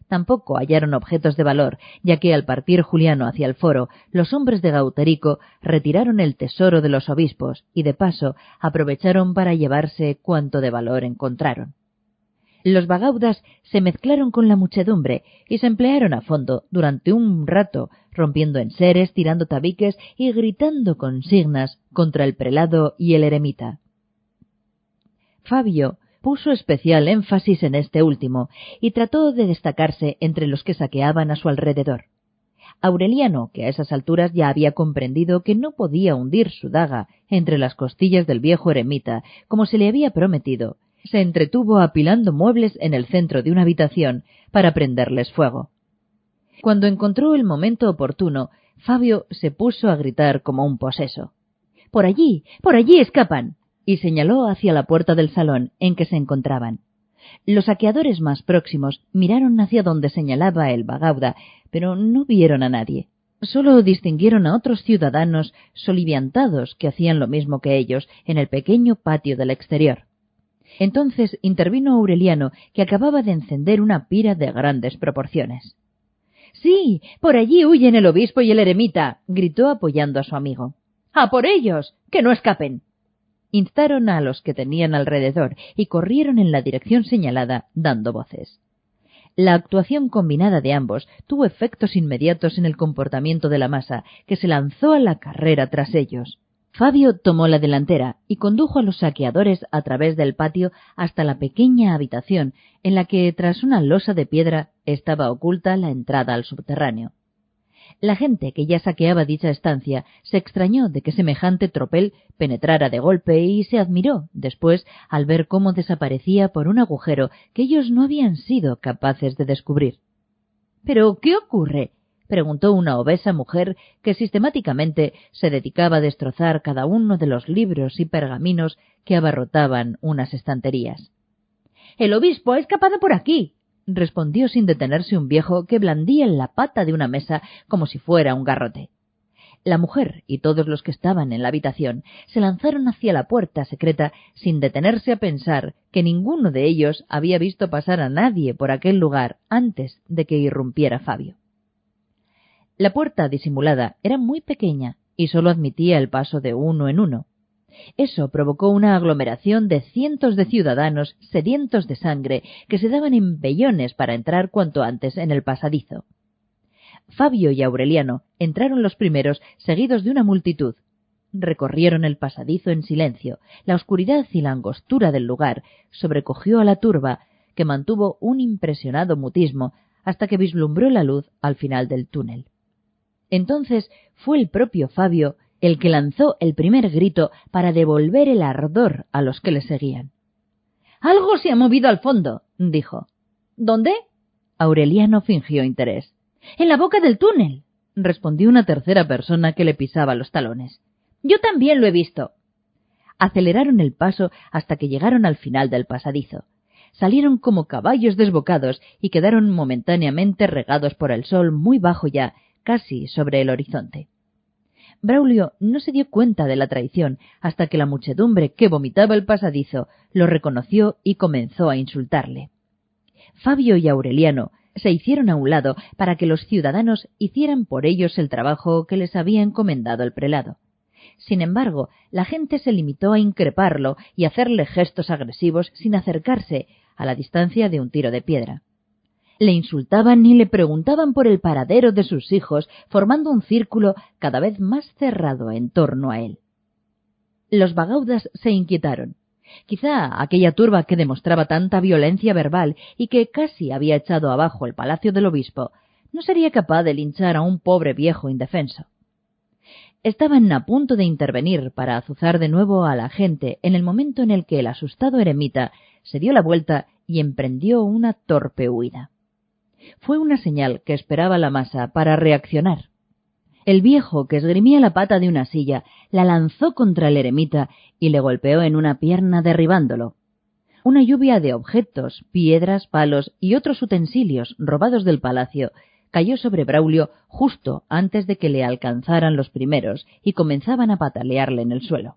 Tampoco hallaron objetos de valor, ya que al partir Juliano hacia el foro, los hombres de Gauterico retiraron el tesoro de los obispos y de paso aprovecharon para llevarse cuanto de valor encontraron. Los vagaudas se mezclaron con la muchedumbre y se emplearon a fondo durante un rato, rompiendo enseres, tirando tabiques y gritando consignas contra el prelado y el eremita. Fabio puso especial énfasis en este último y trató de destacarse entre los que saqueaban a su alrededor. Aureliano, que a esas alturas ya había comprendido que no podía hundir su daga entre las costillas del viejo eremita, como se le había prometido, se entretuvo apilando muebles en el centro de una habitación para prenderles fuego. Cuando encontró el momento oportuno, Fabio se puso a gritar como un poseso. Por allí, por allí escapan. y señaló hacia la puerta del salón en que se encontraban. Los saqueadores más próximos miraron hacia donde señalaba el bagauda, pero no vieron a nadie. Solo distinguieron a otros ciudadanos soliviantados que hacían lo mismo que ellos en el pequeño patio del exterior. Entonces intervino Aureliano, que acababa de encender una pira de grandes proporciones. Sí, por allí huyen el obispo y el eremita, gritó apoyando a su amigo. ¡A por ellos! ¡Que no escapen! Instaron a los que tenían alrededor y corrieron en la dirección señalada, dando voces. La actuación combinada de ambos tuvo efectos inmediatos en el comportamiento de la masa, que se lanzó a la carrera tras ellos. Fabio tomó la delantera y condujo a los saqueadores a través del patio hasta la pequeña habitación en la que, tras una losa de piedra, estaba oculta la entrada al subterráneo. La gente que ya saqueaba dicha estancia se extrañó de que semejante tropel penetrara de golpe y se admiró después al ver cómo desaparecía por un agujero que ellos no habían sido capaces de descubrir. ¿Pero qué ocurre? Preguntó una obesa mujer que sistemáticamente se dedicaba a destrozar cada uno de los libros y pergaminos que abarrotaban unas estanterías. El obispo ha escapado por aquí, respondió sin detenerse un viejo que blandía en la pata de una mesa como si fuera un garrote. La mujer y todos los que estaban en la habitación se lanzaron hacia la puerta secreta sin detenerse a pensar que ninguno de ellos había visto pasar a nadie por aquel lugar antes de que irrumpiera Fabio. La puerta disimulada era muy pequeña y sólo admitía el paso de uno en uno. Eso provocó una aglomeración de cientos de ciudadanos sedientos de sangre que se daban en bellones para entrar cuanto antes en el pasadizo. Fabio y Aureliano entraron los primeros, seguidos de una multitud. Recorrieron el pasadizo en silencio. La oscuridad y la angostura del lugar sobrecogió a la turba, que mantuvo un impresionado mutismo hasta que vislumbró la luz al final del túnel. Entonces fue el propio Fabio el que lanzó el primer grito para devolver el ardor a los que le seguían. Algo se ha movido al fondo, dijo. ¿Dónde? Aureliano fingió interés. En la boca del túnel, respondió una tercera persona que le pisaba los talones. Yo también lo he visto. Aceleraron el paso hasta que llegaron al final del pasadizo. Salieron como caballos desbocados y quedaron momentáneamente regados por el sol muy bajo ya, casi sobre el horizonte. Braulio no se dio cuenta de la traición hasta que la muchedumbre que vomitaba el pasadizo lo reconoció y comenzó a insultarle. Fabio y Aureliano se hicieron a un lado para que los ciudadanos hicieran por ellos el trabajo que les había encomendado el prelado. Sin embargo, la gente se limitó a increparlo y hacerle gestos agresivos sin acercarse a la distancia de un tiro de piedra le insultaban y le preguntaban por el paradero de sus hijos, formando un círculo cada vez más cerrado en torno a él. Los bagaudas se inquietaron. Quizá aquella turba que demostraba tanta violencia verbal y que casi había echado abajo el palacio del obispo, no sería capaz de linchar a un pobre viejo indefenso. Estaban a punto de intervenir para azuzar de nuevo a la gente en el momento en el que el asustado eremita se dio la vuelta y emprendió una torpe huida fue una señal que esperaba la masa para reaccionar. El viejo, que esgrimía la pata de una silla, la lanzó contra el eremita y le golpeó en una pierna derribándolo. Una lluvia de objetos, piedras, palos y otros utensilios robados del palacio cayó sobre Braulio justo antes de que le alcanzaran los primeros y comenzaban a patalearle en el suelo.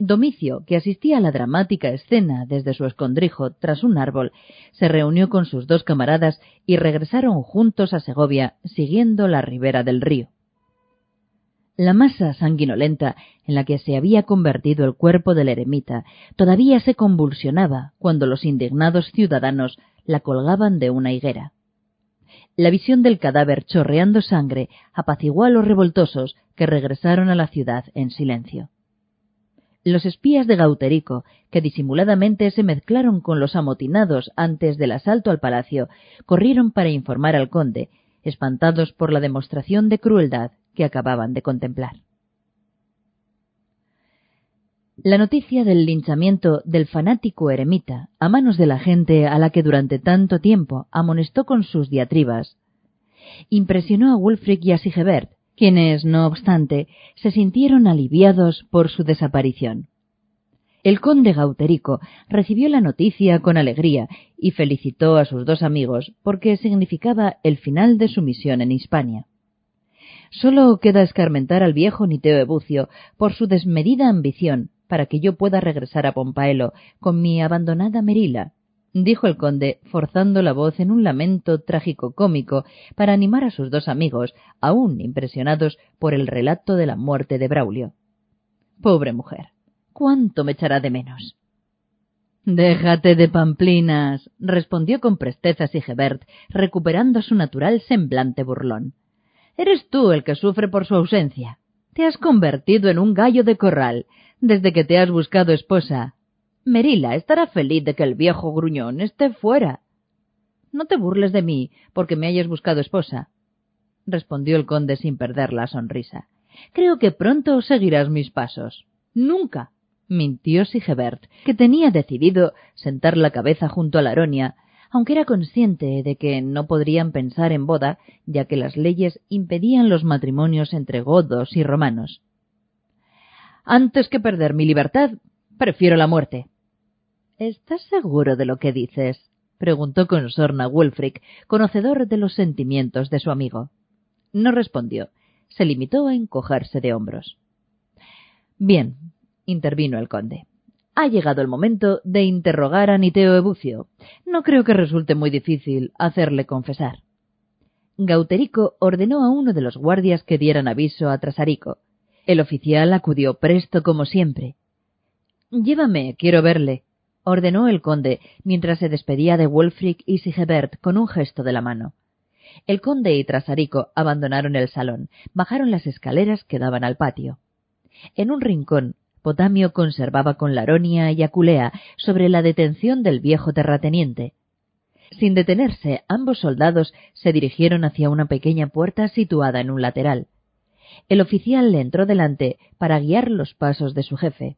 Domicio, que asistía a la dramática escena desde su escondrijo tras un árbol, se reunió con sus dos camaradas y regresaron juntos a Segovia siguiendo la ribera del río. La masa sanguinolenta en la que se había convertido el cuerpo del eremita todavía se convulsionaba cuando los indignados ciudadanos la colgaban de una higuera. La visión del cadáver chorreando sangre apaciguó a los revoltosos que regresaron a la ciudad en silencio. Los espías de Gauterico, que disimuladamente se mezclaron con los amotinados antes del asalto al palacio, corrieron para informar al conde, espantados por la demostración de crueldad que acababan de contemplar. La noticia del linchamiento del fanático eremita a manos de la gente a la que durante tanto tiempo amonestó con sus diatribas impresionó a Wulfric y a Sigebert, quienes, no obstante, se sintieron aliviados por su desaparición. El conde Gauterico recibió la noticia con alegría y felicitó a sus dos amigos porque significaba el final de su misión en Hispania. Solo queda escarmentar al viejo Niteo Ebucio por su desmedida ambición para que yo pueda regresar a Pompaelo con mi abandonada Merila, dijo el conde, forzando la voz en un lamento trágico cómico para animar a sus dos amigos, aún impresionados por el relato de la muerte de Braulio. Pobre mujer. ¿Cuánto me echará de menos? Déjate de pamplinas, respondió con presteza Sigebert, recuperando su natural semblante burlón. Eres tú el que sufre por su ausencia. Te has convertido en un gallo de corral desde que te has buscado esposa, Merila estará feliz de que el viejo gruñón esté fuera. No te burles de mí porque me hayas buscado esposa. respondió el conde sin perder la sonrisa. Creo que pronto seguirás mis pasos. Nunca. mintió Sigebert, que tenía decidido sentar la cabeza junto a la aronia, aunque era consciente de que no podrían pensar en boda, ya que las leyes impedían los matrimonios entre godos y romanos. Antes que perder mi libertad, prefiero la muerte. ¿Estás seguro de lo que dices? preguntó con sorna Wulfric, conocedor de los sentimientos de su amigo. No respondió. Se limitó a encogerse de hombros. Bien, intervino el conde. Ha llegado el momento de interrogar a Niteo Ebucio. No creo que resulte muy difícil hacerle confesar. Gauterico ordenó a uno de los guardias que dieran aviso a Trasarico. El oficial acudió presto como siempre. Llévame, quiero verle, ordenó el conde mientras se despedía de Wolfric y Sigebert con un gesto de la mano. El conde y Trasarico abandonaron el salón, bajaron las escaleras que daban al patio. En un rincón, Potamio conservaba con Laronia y Aculea sobre la detención del viejo terrateniente. Sin detenerse, ambos soldados se dirigieron hacia una pequeña puerta situada en un lateral. El oficial le entró delante para guiar los pasos de su jefe.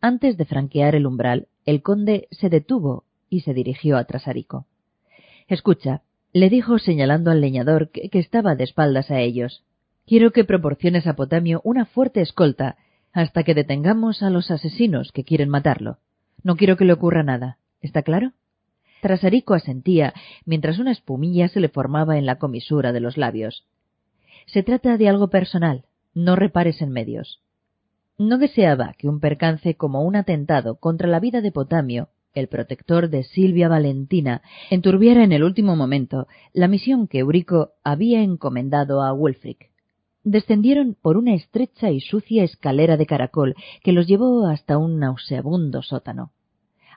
Antes de franquear el umbral, el conde se detuvo y se dirigió a Trasarico. Escucha, le dijo señalando al leñador que, estaba de espaldas a ellos. Quiero que proporciones a Potamio una fuerte escolta hasta que detengamos a los asesinos que quieren matarlo. No quiero que le ocurra nada. ¿Está claro? Trasarico asentía mientras una espumilla se le formaba en la comisura de los labios. Se trata de algo personal. No repares en medios. No deseaba que un percance como un atentado contra la vida de Potamio, el protector de Silvia Valentina, enturbiera en el último momento la misión que Eurico había encomendado a Wulfric. Descendieron por una estrecha y sucia escalera de caracol que los llevó hasta un nauseabundo sótano.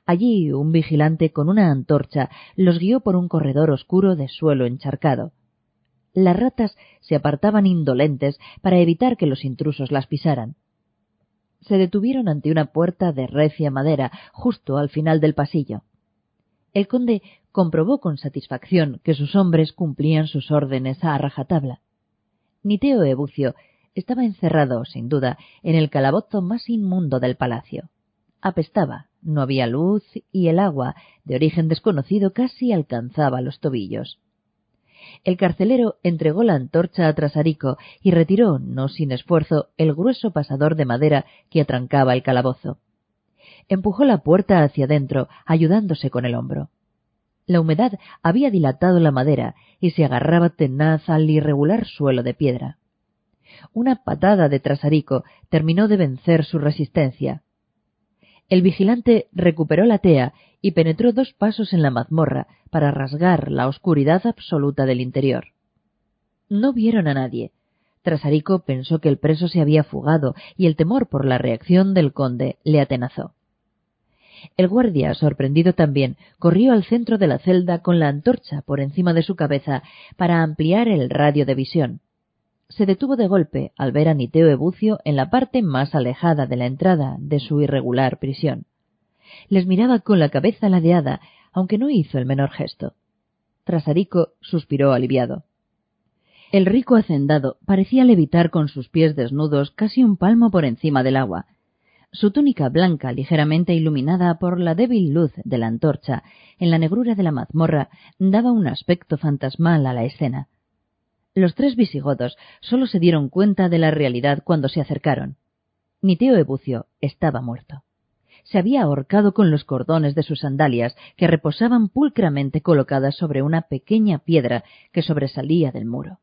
Allí un vigilante con una antorcha los guió por un corredor oscuro de suelo encharcado. Las ratas se apartaban indolentes para evitar que los intrusos las pisaran se detuvieron ante una puerta de recia madera justo al final del pasillo. El conde comprobó con satisfacción que sus hombres cumplían sus órdenes a rajatabla. Niteo Ebucio estaba encerrado, sin duda, en el calabozo más inmundo del palacio. Apestaba, no había luz y el agua, de origen desconocido, casi alcanzaba los tobillos. El carcelero entregó la antorcha a Trasarico y retiró, no sin esfuerzo, el grueso pasador de madera que atrancaba el calabozo. Empujó la puerta hacia adentro, ayudándose con el hombro. La humedad había dilatado la madera y se agarraba tenaz al irregular suelo de piedra. Una patada de Trasarico terminó de vencer su resistencia. El vigilante recuperó la tea y penetró dos pasos en la mazmorra para rasgar la oscuridad absoluta del interior. No vieron a nadie. Trasarico pensó que el preso se había fugado y el temor por la reacción del conde le atenazó. El guardia, sorprendido también, corrió al centro de la celda con la antorcha por encima de su cabeza para ampliar el radio de visión. Se detuvo de golpe al ver a Niteo Ebucio en la parte más alejada de la entrada de su irregular prisión les miraba con la cabeza ladeada, aunque no hizo el menor gesto. Trasarico suspiró aliviado. El rico hacendado parecía levitar con sus pies desnudos casi un palmo por encima del agua. Su túnica blanca, ligeramente iluminada por la débil luz de la antorcha, en la negrura de la mazmorra, daba un aspecto fantasmal a la escena. Los tres visigodos solo se dieron cuenta de la realidad cuando se acercaron. Niteo Ebucio estaba muerto se había ahorcado con los cordones de sus sandalias, que reposaban pulcramente colocadas sobre una pequeña piedra que sobresalía del muro.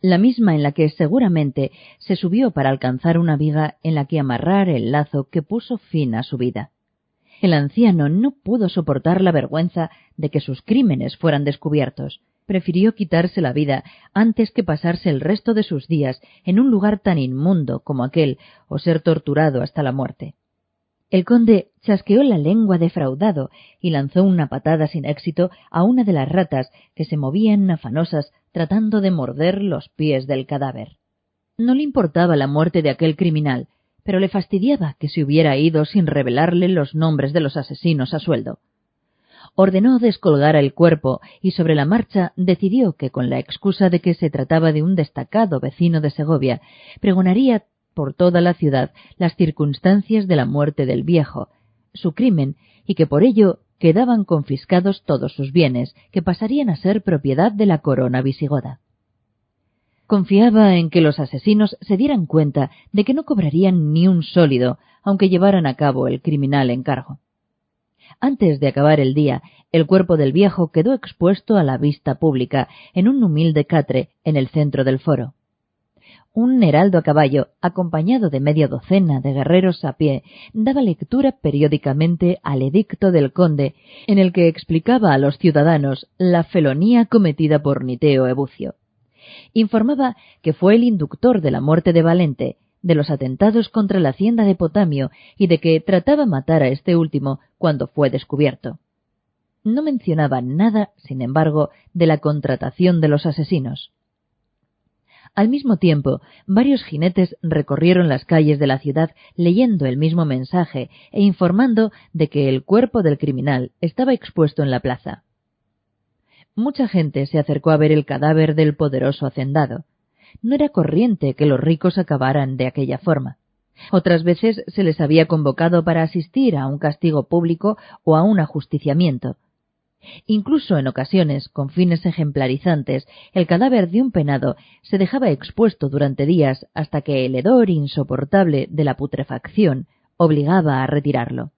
La misma en la que seguramente se subió para alcanzar una viga en la que amarrar el lazo que puso fin a su vida. El anciano no pudo soportar la vergüenza de que sus crímenes fueran descubiertos. Prefirió quitarse la vida antes que pasarse el resto de sus días en un lugar tan inmundo como aquel o ser torturado hasta la muerte. El conde chasqueó la lengua defraudado y lanzó una patada sin éxito a una de las ratas que se movían afanosas tratando de morder los pies del cadáver. No le importaba la muerte de aquel criminal, pero le fastidiaba que se hubiera ido sin revelarle los nombres de los asesinos a sueldo. Ordenó descolgar el cuerpo y sobre la marcha decidió que con la excusa de que se trataba de un destacado vecino de Segovia, pregonaría por toda la ciudad las circunstancias de la muerte del viejo, su crimen, y que por ello quedaban confiscados todos sus bienes, que pasarían a ser propiedad de la corona visigoda. Confiaba en que los asesinos se dieran cuenta de que no cobrarían ni un sólido, aunque llevaran a cabo el criminal encargo. Antes de acabar el día, el cuerpo del viejo quedó expuesto a la vista pública en un humilde catre en el centro del foro. Un heraldo a caballo, acompañado de media docena de guerreros a pie, daba lectura periódicamente al edicto del conde, en el que explicaba a los ciudadanos la felonía cometida por Niteo Ebucio. Informaba que fue el inductor de la muerte de Valente, de los atentados contra la hacienda de Potamio y de que trataba matar a este último cuando fue descubierto. No mencionaba nada, sin embargo, de la contratación de los asesinos. Al mismo tiempo, varios jinetes recorrieron las calles de la ciudad leyendo el mismo mensaje e informando de que el cuerpo del criminal estaba expuesto en la plaza. Mucha gente se acercó a ver el cadáver del poderoso hacendado. No era corriente que los ricos acabaran de aquella forma. Otras veces se les había convocado para asistir a un castigo público o a un ajusticiamiento. Incluso en ocasiones, con fines ejemplarizantes, el cadáver de un penado se dejaba expuesto durante días hasta que el hedor insoportable de la putrefacción obligaba a retirarlo.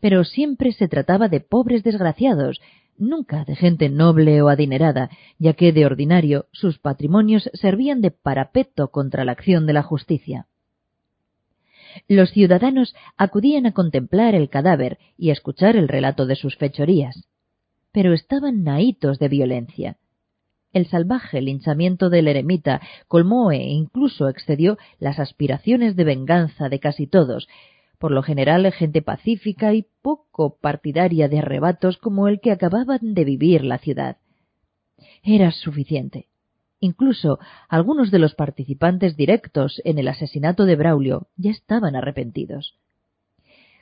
Pero siempre se trataba de pobres desgraciados, nunca de gente noble o adinerada, ya que de ordinario sus patrimonios servían de parapeto contra la acción de la justicia. Los ciudadanos acudían a contemplar el cadáver y a escuchar el relato de sus fechorías. Pero estaban nahitos de violencia. El salvaje linchamiento del eremita colmó e incluso excedió las aspiraciones de venganza de casi todos, por lo general gente pacífica y poco partidaria de arrebatos como el que acababan de vivir la ciudad. Era suficiente. Incluso algunos de los participantes directos en el asesinato de Braulio ya estaban arrepentidos.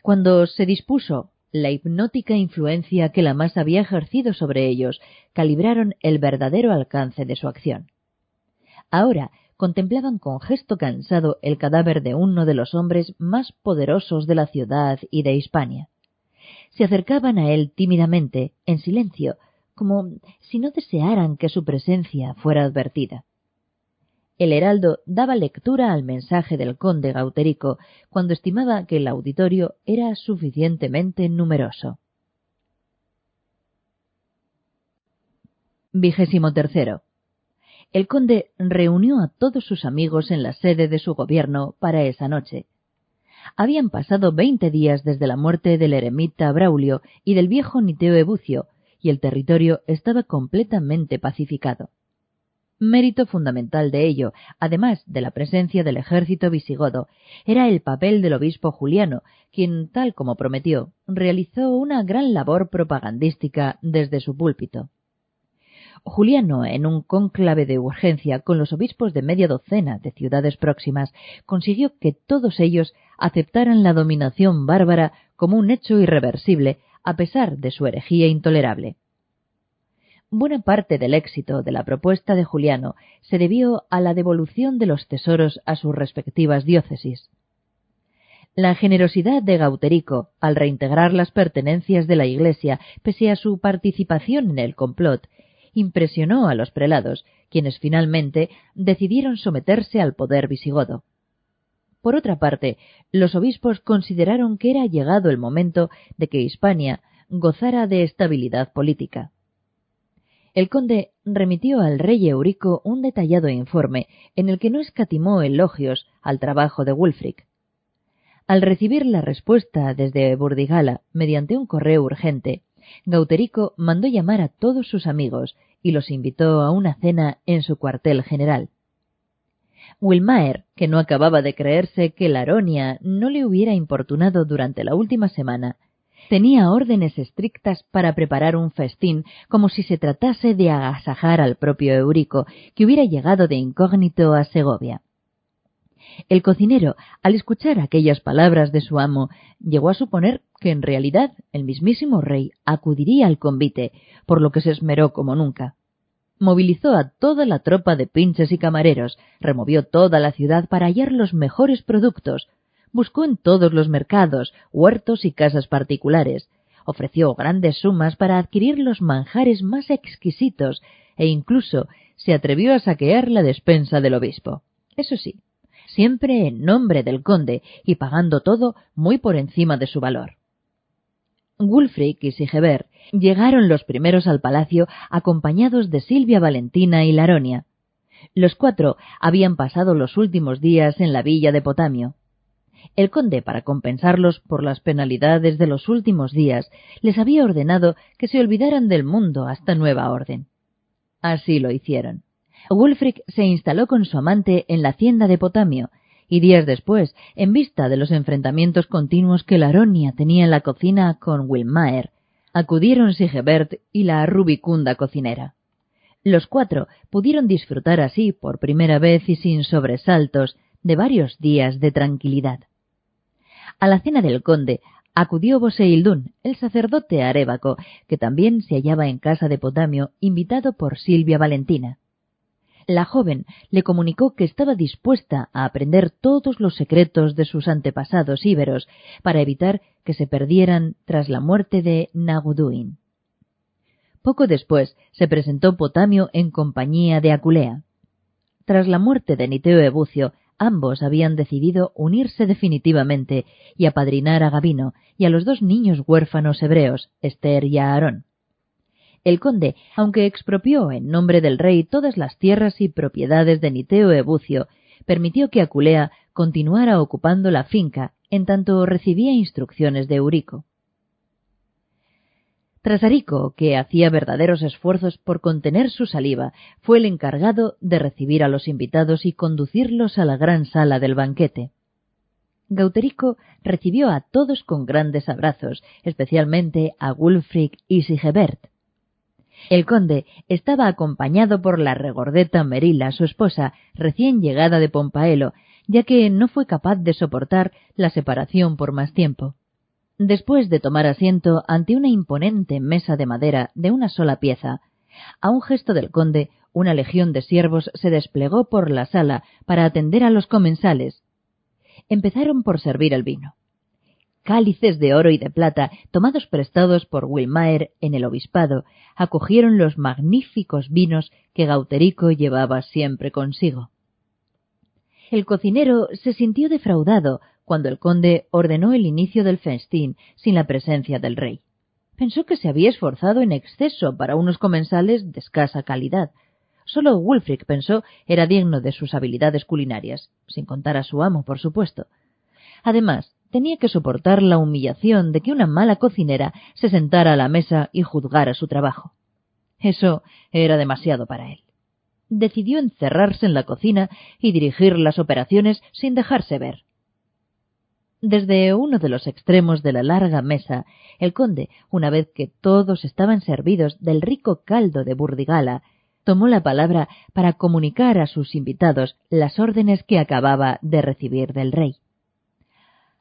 Cuando se dispuso la hipnótica influencia que la más había ejercido sobre ellos, calibraron el verdadero alcance de su acción. Ahora contemplaban con gesto cansado el cadáver de uno de los hombres más poderosos de la ciudad y de Hispania. Se acercaban a él tímidamente, en silencio, como si no desearan que su presencia fuera advertida. El heraldo daba lectura al mensaje del conde Gauterico cuando estimaba que el auditorio era suficientemente numeroso. Vigésimo el conde reunió a todos sus amigos en la sede de su gobierno para esa noche. Habían pasado veinte días desde la muerte del eremita Braulio y del viejo Niteo Ebucio, y el territorio estaba completamente pacificado. Mérito fundamental de ello, además de la presencia del ejército visigodo, era el papel del obispo Juliano, quien, tal como prometió, realizó una gran labor propagandística desde su púlpito. Juliano, en un cónclave de urgencia con los obispos de media docena de ciudades próximas, consiguió que todos ellos aceptaran la dominación bárbara como un hecho irreversible, a pesar de su herejía intolerable. Buena parte del éxito de la propuesta de Juliano se debió a la devolución de los tesoros a sus respectivas diócesis. La generosidad de Gauterico al reintegrar las pertenencias de la Iglesia, pese a su participación en el complot, impresionó a los prelados, quienes finalmente decidieron someterse al poder visigodo. Por otra parte, los obispos consideraron que era llegado el momento de que Hispania gozara de estabilidad política. El conde remitió al rey Eurico un detallado informe en el que no escatimó elogios al trabajo de Wulfric. Al recibir la respuesta desde Burdigala mediante un correo urgente, Gauterico mandó llamar a todos sus amigos y los invitó a una cena en su cuartel general. Wilmaer, que no acababa de creerse que la Aronia no le hubiera importunado durante la última semana, tenía órdenes estrictas para preparar un festín como si se tratase de agasajar al propio Eurico, que hubiera llegado de incógnito a Segovia. El cocinero, al escuchar aquellas palabras de su amo, llegó a suponer que en realidad el mismísimo rey acudiría al convite, por lo que se esmeró como nunca. Movilizó a toda la tropa de pinches y camareros, removió toda la ciudad para hallar los mejores productos, buscó en todos los mercados, huertos y casas particulares, ofreció grandes sumas para adquirir los manjares más exquisitos e incluso se atrevió a saquear la despensa del obispo. Eso sí, siempre en nombre del conde y pagando todo muy por encima de su valor. Wulfric y Sigebert llegaron los primeros al palacio acompañados de Silvia Valentina y Laronia. Los cuatro habían pasado los últimos días en la villa de Potamio. El conde, para compensarlos por las penalidades de los últimos días, les había ordenado que se olvidaran del mundo hasta nueva orden. Así lo hicieron. Wulfric se instaló con su amante en la hacienda de Potamio, y días después, en vista de los enfrentamientos continuos que Laronia tenía en la cocina con Wilmaer, acudieron Sigebert y la rubicunda cocinera. Los cuatro pudieron disfrutar así, por primera vez y sin sobresaltos, de varios días de tranquilidad. A la cena del conde acudió Boseildún, el sacerdote arébaco, que también se hallaba en casa de Potamio, invitado por Silvia Valentina la joven le comunicó que estaba dispuesta a aprender todos los secretos de sus antepasados íberos para evitar que se perdieran tras la muerte de Naguduin. Poco después se presentó Potamio en compañía de Aculea. Tras la muerte de Niteo Ebucio, ambos habían decidido unirse definitivamente y apadrinar a Gabino y a los dos niños huérfanos hebreos, Esther y Aarón. El conde, aunque expropió en nombre del rey todas las tierras y propiedades de Niteo Ebucio, permitió que Aculea continuara ocupando la finca en tanto recibía instrucciones de Eurico. Trasarico, que hacía verdaderos esfuerzos por contener su saliva, fue el encargado de recibir a los invitados y conducirlos a la gran sala del banquete. Gauterico recibió a todos con grandes abrazos, especialmente a Wulfric y Sigebert. El conde estaba acompañado por la regordeta Merila, su esposa, recién llegada de Pompaelo, ya que no fue capaz de soportar la separación por más tiempo. Después de tomar asiento ante una imponente mesa de madera de una sola pieza, a un gesto del conde, una legión de siervos se desplegó por la sala para atender a los comensales. Empezaron por servir el vino cálices de oro y de plata, tomados prestados por Wilmaer en el obispado, acogieron los magníficos vinos que Gauterico llevaba siempre consigo. El cocinero se sintió defraudado cuando el conde ordenó el inicio del festín sin la presencia del rey. Pensó que se había esforzado en exceso para unos comensales de escasa calidad. Solo Wulfric pensó era digno de sus habilidades culinarias, sin contar a su amo, por supuesto. Además, tenía que soportar la humillación de que una mala cocinera se sentara a la mesa y juzgara su trabajo. Eso era demasiado para él. Decidió encerrarse en la cocina y dirigir las operaciones sin dejarse ver. Desde uno de los extremos de la larga mesa, el conde, una vez que todos estaban servidos del rico caldo de burdigala, tomó la palabra para comunicar a sus invitados las órdenes que acababa de recibir del rey.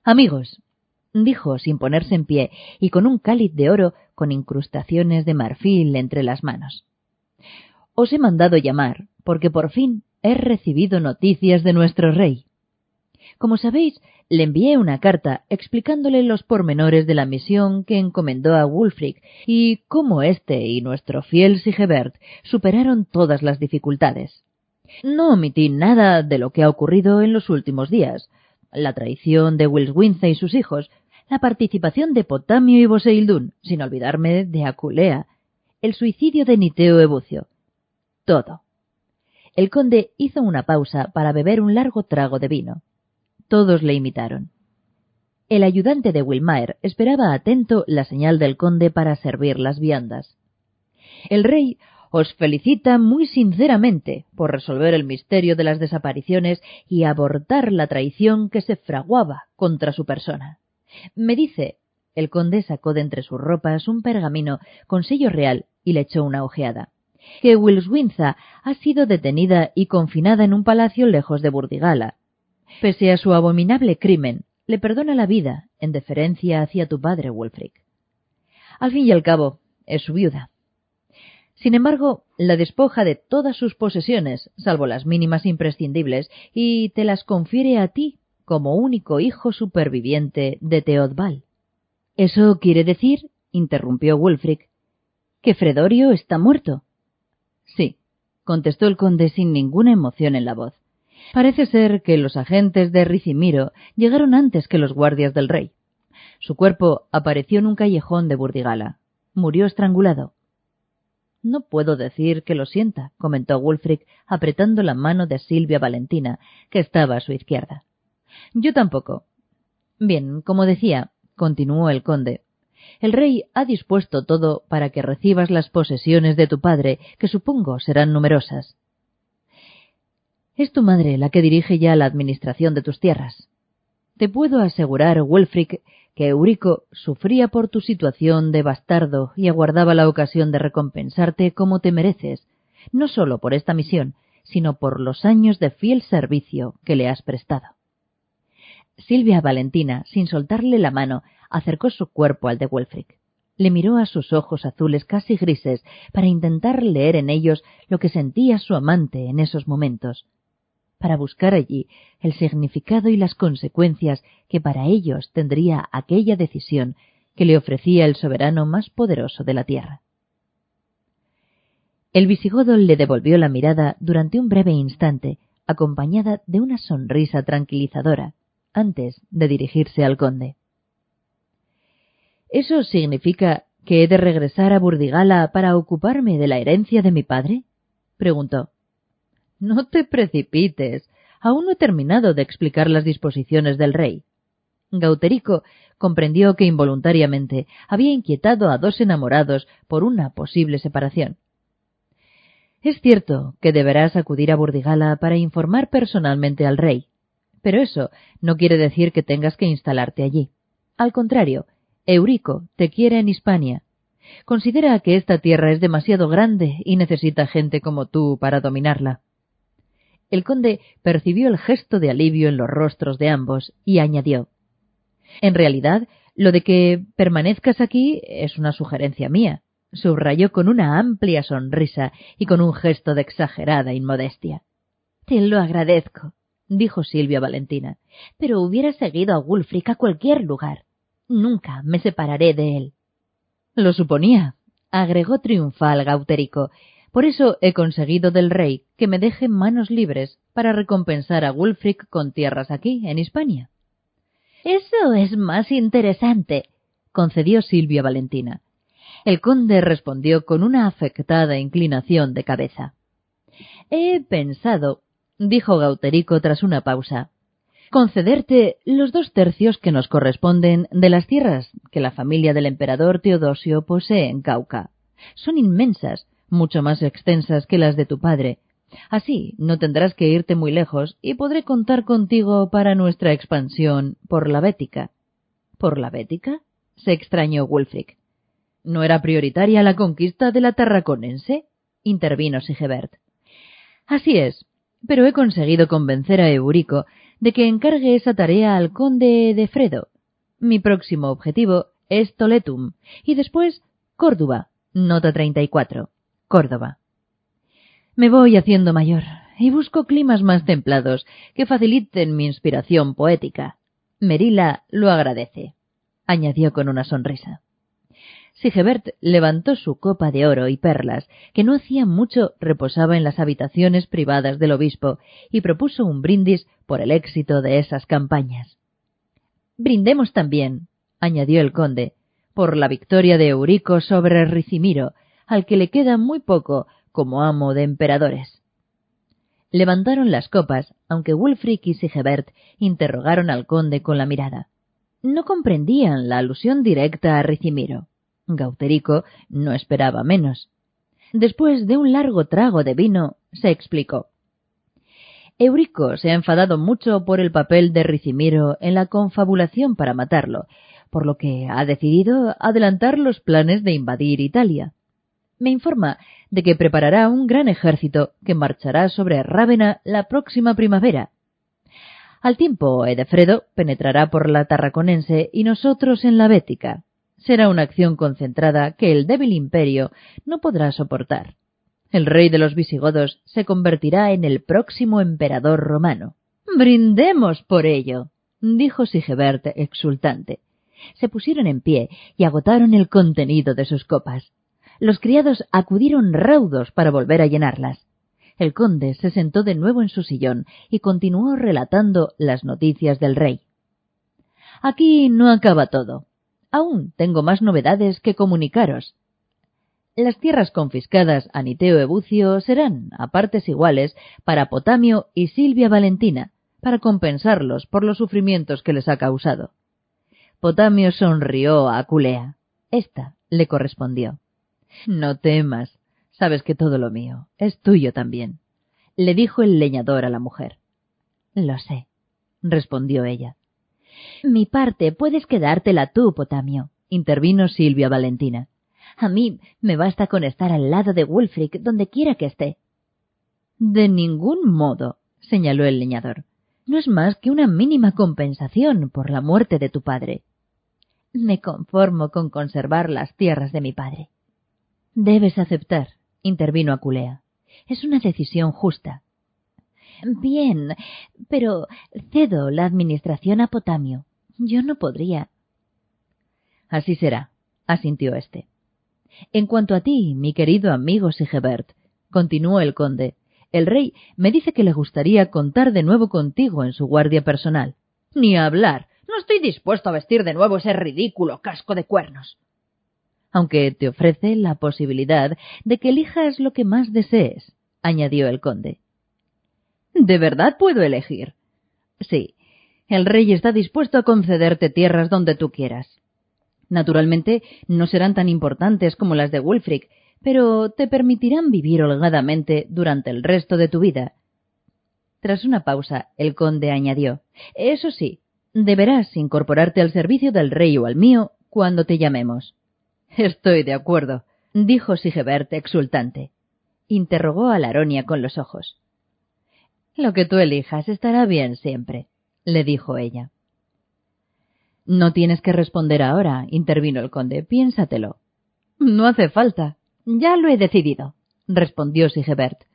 Amigos, dijo sin ponerse en pie y con un cáliz de oro con incrustaciones de marfil entre las manos. Os he mandado llamar porque por fin he recibido noticias de nuestro rey. Como sabéis, le envié una carta explicándole los pormenores de la misión que encomendó a Wulfric y cómo éste y nuestro fiel Sigebert superaron todas las dificultades. No omití nada de lo que ha ocurrido en los últimos días, la traición de Wilswinza y sus hijos, la participación de Potamio y Boseildún, sin olvidarme de Aculea, el suicidio de Niteo Ebucio. Todo. El conde hizo una pausa para beber un largo trago de vino. Todos le imitaron. El ayudante de Wilmaer esperaba atento la señal del conde para servir las viandas. El rey os felicita muy sinceramente por resolver el misterio de las desapariciones y abortar la traición que se fraguaba contra su persona. Me dice, el conde sacó de entre sus ropas un pergamino con sello real y le echó una ojeada, que Wilswinza ha sido detenida y confinada en un palacio lejos de Burdigala. Pese a su abominable crimen, le perdona la vida en deferencia hacia tu padre, Wulfric. Al fin y al cabo, es su viuda. Sin embargo, la despoja de todas sus posesiones, salvo las mínimas imprescindibles, y te las confiere a ti como único hijo superviviente de Teodval. ¿Eso quiere decir, interrumpió Wulfric, que Fredorio está muerto? Sí, contestó el conde sin ninguna emoción en la voz. Parece ser que los agentes de Ricimiro llegaron antes que los guardias del rey. Su cuerpo apareció en un callejón de Burdigala. Murió estrangulado. No puedo decir que lo sienta, comentó Wulfric, apretando la mano de Silvia Valentina, que estaba a su izquierda. Yo tampoco. Bien, como decía, continuó el conde, el rey ha dispuesto todo para que recibas las posesiones de tu padre, que supongo serán numerosas. Es tu madre la que dirige ya la administración de tus tierras. Te puedo asegurar, Wulfric, que Eurico sufría por tu situación de bastardo y aguardaba la ocasión de recompensarte como te mereces, no solo por esta misión, sino por los años de fiel servicio que le has prestado. Silvia Valentina, sin soltarle la mano, acercó su cuerpo al de Wulfric. Le miró a sus ojos azules casi grises para intentar leer en ellos lo que sentía su amante en esos momentos para buscar allí el significado y las consecuencias que para ellos tendría aquella decisión que le ofrecía el soberano más poderoso de la tierra. El visigodo le devolvió la mirada durante un breve instante, acompañada de una sonrisa tranquilizadora, antes de dirigirse al conde. ¿Eso significa que he de regresar a Burdigala para ocuparme de la herencia de mi padre? preguntó. No te precipites. Aún no he terminado de explicar las disposiciones del rey. Gauterico comprendió que involuntariamente había inquietado a dos enamorados por una posible separación. Es cierto que deberás acudir a Burdigala para informar personalmente al rey, pero eso no quiere decir que tengas que instalarte allí. Al contrario, Eurico te quiere en Hispania. Considera que esta tierra es demasiado grande y necesita gente como tú para dominarla. El conde percibió el gesto de alivio en los rostros de ambos y añadió En realidad, lo de que permanezcas aquí es una sugerencia mía, subrayó con una amplia sonrisa y con un gesto de exagerada inmodestia. Te lo agradezco, dijo Silvia Valentina, pero hubiera seguido a Wulfric a cualquier lugar. Nunca me separaré de él. Lo suponía, agregó triunfal Gauterico, por eso he conseguido del rey que me deje manos libres para recompensar a Wulfric con tierras aquí, en Hispania. Eso es más interesante, concedió Silvia Valentina. El conde respondió con una afectada inclinación de cabeza. He pensado, dijo Gauterico tras una pausa, concederte los dos tercios que nos corresponden de las tierras que la familia del emperador Teodosio posee en Cauca. Son inmensas, mucho más extensas que las de tu padre. Así no tendrás que irte muy lejos y podré contar contigo para nuestra expansión por la Bética. ¿Por la Bética? se extrañó Wulfric. ¿No era prioritaria la conquista de la Tarraconense? intervino Sigebert. Así es, pero he conseguido convencer a Eurico de que encargue esa tarea al conde de Fredo. Mi próximo objetivo es Toletum y después Córdoba, nota 34. Córdoba. Me voy haciendo mayor y busco climas más templados que faciliten mi inspiración poética. Merila lo agradece, añadió con una sonrisa. Sigebert levantó su copa de oro y perlas, que no hacía mucho reposaba en las habitaciones privadas del obispo, y propuso un brindis por el éxito de esas campañas. Brindemos también, añadió el conde, por la victoria de Eurico sobre Ricimiro, al que le queda muy poco como amo de emperadores. Levantaron las copas, aunque Wulfric y Sigebert interrogaron al conde con la mirada. No comprendían la alusión directa a Ricimiro. Gauterico no esperaba menos. Después de un largo trago de vino, se explicó. Eurico se ha enfadado mucho por el papel de Ricimiro en la confabulación para matarlo, por lo que ha decidido adelantar los planes de invadir Italia me informa de que preparará un gran ejército que marchará sobre Rávena la próxima primavera. Al tiempo, Edefredo penetrará por la tarraconense y nosotros en la bética. Será una acción concentrada que el débil imperio no podrá soportar. El rey de los visigodos se convertirá en el próximo emperador romano. Brindemos por ello, dijo Sigebert exultante. Se pusieron en pie y agotaron el contenido de sus copas. Los criados acudieron raudos para volver a llenarlas. El conde se sentó de nuevo en su sillón y continuó relatando las noticias del rey. Aquí no acaba todo. Aún tengo más novedades que comunicaros. Las tierras confiscadas a Niteo Ebucio serán, a partes iguales, para Potamio y Silvia Valentina, para compensarlos por los sufrimientos que les ha causado. Potamio sonrió a Aculea. Esta le correspondió. No temas, sabes que todo lo mío es tuyo también, le dijo el leñador a la mujer. Lo sé, respondió ella. Mi parte puedes quedártela tú, Potamio, intervino Silvia Valentina. A mí me basta con estar al lado de Wulfric donde quiera que esté. De ningún modo, señaló el leñador. No es más que una mínima compensación por la muerte de tu padre. Me conformo con conservar las tierras de mi padre. Debes aceptar, intervino Aculea. Es una decisión justa. Bien, pero cedo la administración a Potamio. Yo no podría. Así será, asintió éste. En cuanto a ti, mi querido amigo Sigebert, continuó el conde, el rey me dice que le gustaría contar de nuevo contigo en su guardia personal. Ni hablar. No estoy dispuesto a vestir de nuevo ese ridículo casco de cuernos aunque te ofrece la posibilidad de que elijas lo que más desees, añadió el conde. ¿De verdad puedo elegir? Sí, el rey está dispuesto a concederte tierras donde tú quieras. Naturalmente, no serán tan importantes como las de Wulfric, pero te permitirán vivir holgadamente durante el resto de tu vida. Tras una pausa, el conde añadió Eso sí, deberás incorporarte al servicio del rey o al mío cuando te llamemos. Estoy de acuerdo, dijo Sigebert exultante. Interrogó a Laronia con los ojos. Lo que tú elijas estará bien siempre, le dijo ella. No tienes que responder ahora, intervino el conde. Piénsatelo. No hace falta. Ya lo he decidido, respondió Sigebert.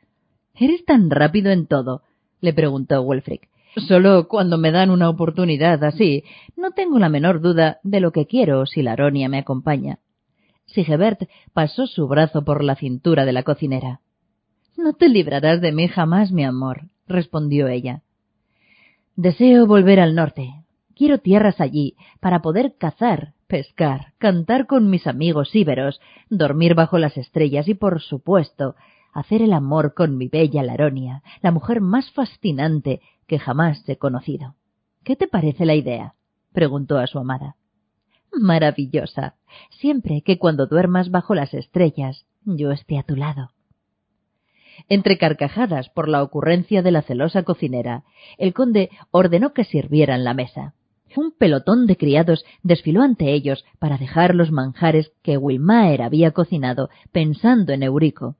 ¿Eres tan rápido en todo? le preguntó Wulfric. Solo cuando me dan una oportunidad así, no tengo la menor duda de lo que quiero si Laronia me acompaña. Sigebert pasó su brazo por la cintura de la cocinera. No te librarás de mí jamás, mi amor, respondió ella. Deseo volver al norte. Quiero tierras allí para poder cazar, pescar, cantar con mis amigos íberos, dormir bajo las estrellas y, por supuesto, hacer el amor con mi bella Laronia, la mujer más fascinante que jamás he conocido. ¿Qué te parece la idea? preguntó a su amada maravillosa, siempre que cuando duermas bajo las estrellas yo esté a tu lado. Entre carcajadas por la ocurrencia de la celosa cocinera, el conde ordenó que sirvieran la mesa. Un pelotón de criados desfiló ante ellos para dejar los manjares que Wilmaer había cocinado pensando en Eurico.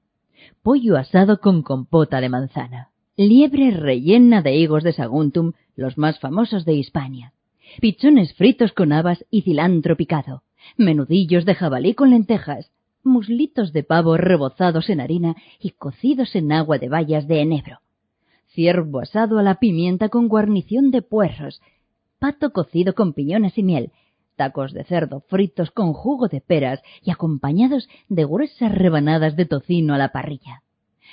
Pollo asado con compota de manzana, liebre rellena de higos de Saguntum, los más famosos de Hispania, pichones fritos con habas y cilantro picado, menudillos de jabalí con lentejas, muslitos de pavo rebozados en harina y cocidos en agua de bayas de enebro, ciervo asado a la pimienta con guarnición de puerros, pato cocido con piñones y miel, tacos de cerdo fritos con jugo de peras y acompañados de gruesas rebanadas de tocino a la parrilla.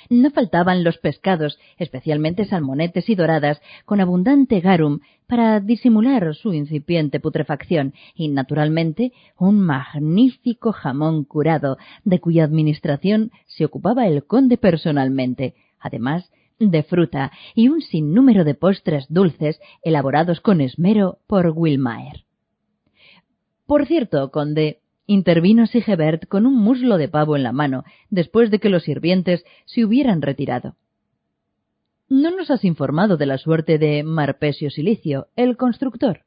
No faltaban los pescados, especialmente salmonetes y doradas, con abundante garum para disimular su incipiente putrefacción, y naturalmente un magnífico jamón curado, de cuya administración se ocupaba el conde personalmente, además de fruta y un sinnúmero de postres dulces elaborados con esmero por Wilmaer. Por cierto, conde, intervino Sigebert con un muslo de pavo en la mano, después de que los sirvientes se hubieran retirado. No nos has informado de la suerte de Marpesio Silicio, el constructor.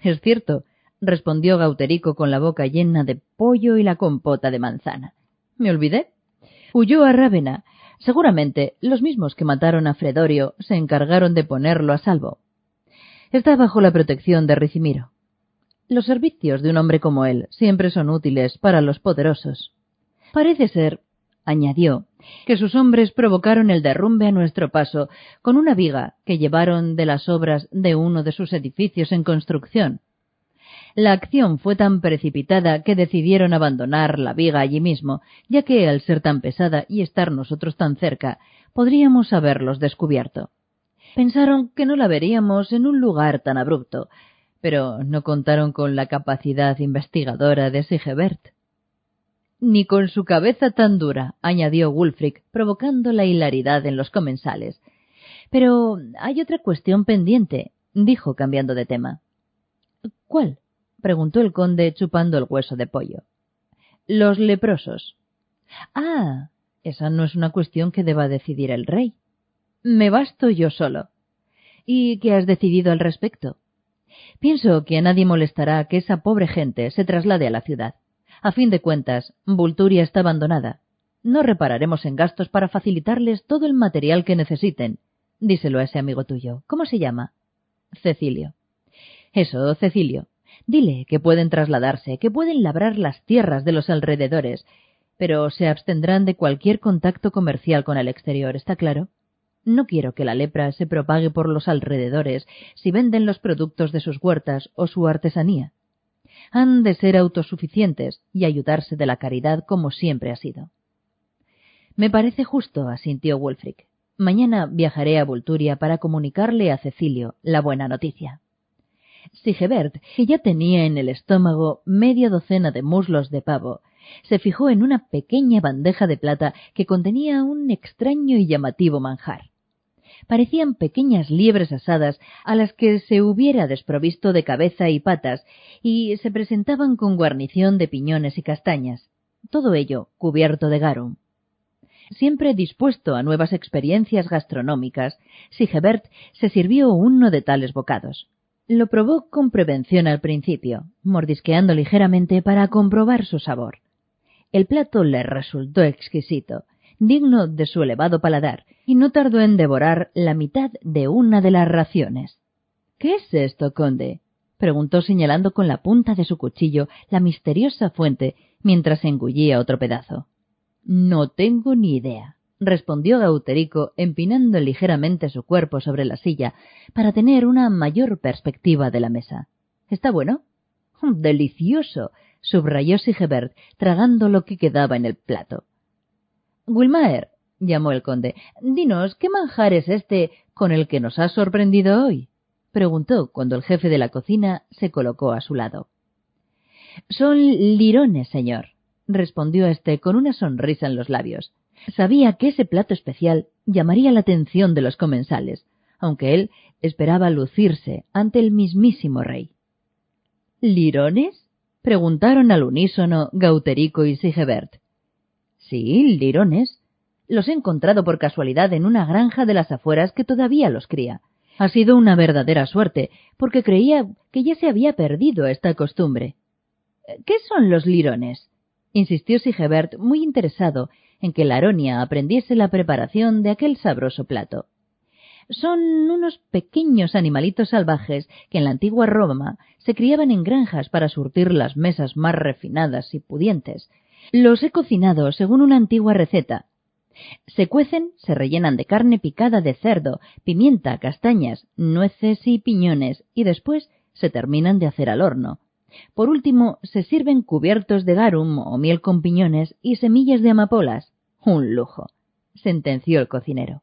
Es cierto, respondió Gauterico con la boca llena de pollo y la compota de manzana. Me olvidé. Huyó a Rávena. Seguramente los mismos que mataron a Fredorio se encargaron de ponerlo a salvo. está bajo la protección de Ricimiro. Los servicios de un hombre como él siempre son útiles para los poderosos. Parece ser, añadió, que sus hombres provocaron el derrumbe a nuestro paso con una viga que llevaron de las obras de uno de sus edificios en construcción. La acción fue tan precipitada que decidieron abandonar la viga allí mismo, ya que al ser tan pesada y estar nosotros tan cerca, podríamos haberlos descubierto. Pensaron que no la veríamos en un lugar tan abrupto, pero no contaron con la capacidad investigadora de Sigebert. Ni con su cabeza tan dura, añadió Wulfric, provocando la hilaridad en los comensales. Pero hay otra cuestión pendiente, dijo cambiando de tema. ¿Cuál? preguntó el conde chupando el hueso de pollo. Los leprosos. Ah, esa no es una cuestión que deba decidir el rey. Me basto yo solo. ¿Y qué has decidido al respecto? Pienso que a nadie molestará que esa pobre gente se traslade a la ciudad. A fin de cuentas, Vulturia está abandonada. No repararemos en gastos para facilitarles todo el material que necesiten. Díselo a ese amigo tuyo. ¿Cómo se llama? Cecilio. Eso, Cecilio. Dile que pueden trasladarse, que pueden labrar las tierras de los alrededores, pero se abstendrán de cualquier contacto comercial con el exterior, ¿está claro? No quiero que la lepra se propague por los alrededores si venden los productos de sus huertas o su artesanía. Han de ser autosuficientes y ayudarse de la caridad como siempre ha sido. Me parece justo, asintió Wulfric. Mañana viajaré a Vulturia para comunicarle a Cecilio la buena noticia. Sigebert, que ya tenía en el estómago media docena de muslos de pavo, se fijó en una pequeña bandeja de plata que contenía un extraño y llamativo manjar parecían pequeñas liebres asadas a las que se hubiera desprovisto de cabeza y patas, y se presentaban con guarnición de piñones y castañas, todo ello cubierto de garum. Siempre dispuesto a nuevas experiencias gastronómicas, Sigebert se sirvió uno de tales bocados. Lo probó con prevención al principio, mordisqueando ligeramente para comprobar su sabor. El plato le resultó exquisito, digno de su elevado paladar, y no tardó en devorar la mitad de una de las raciones. ¿Qué es esto, conde? preguntó señalando con la punta de su cuchillo la misteriosa fuente mientras engullía otro pedazo. No tengo ni idea, respondió Gauterico, empinando ligeramente su cuerpo sobre la silla para tener una mayor perspectiva de la mesa. ¿Está bueno? Delicioso, subrayó Sigebert, tragando lo que quedaba en el plato. Wilmaer, llamó el conde, dinos, ¿qué manjar es este con el que nos has sorprendido hoy? preguntó cuando el jefe de la cocina se colocó a su lado. Son lirones, señor, respondió éste con una sonrisa en los labios. Sabía que ese plato especial llamaría la atención de los comensales, aunque él esperaba lucirse ante el mismísimo rey. ¿Lirones? preguntaron al unísono Gauterico y Sigebert. Sí, lirones. Los he encontrado por casualidad en una granja de las afueras que todavía los cría. Ha sido una verdadera suerte, porque creía que ya se había perdido esta costumbre. ¿Qué son los lirones? insistió Sigebert, muy interesado en que Laronia aprendiese la preparación de aquel sabroso plato. Son unos pequeños animalitos salvajes que en la antigua Roma se criaban en granjas para surtir las mesas más refinadas y pudientes, los he cocinado según una antigua receta. Se cuecen, se rellenan de carne picada de cerdo, pimienta, castañas, nueces y piñones, y después se terminan de hacer al horno. Por último, se sirven cubiertos de garum o miel con piñones y semillas de amapolas. Un lujo, sentenció el cocinero.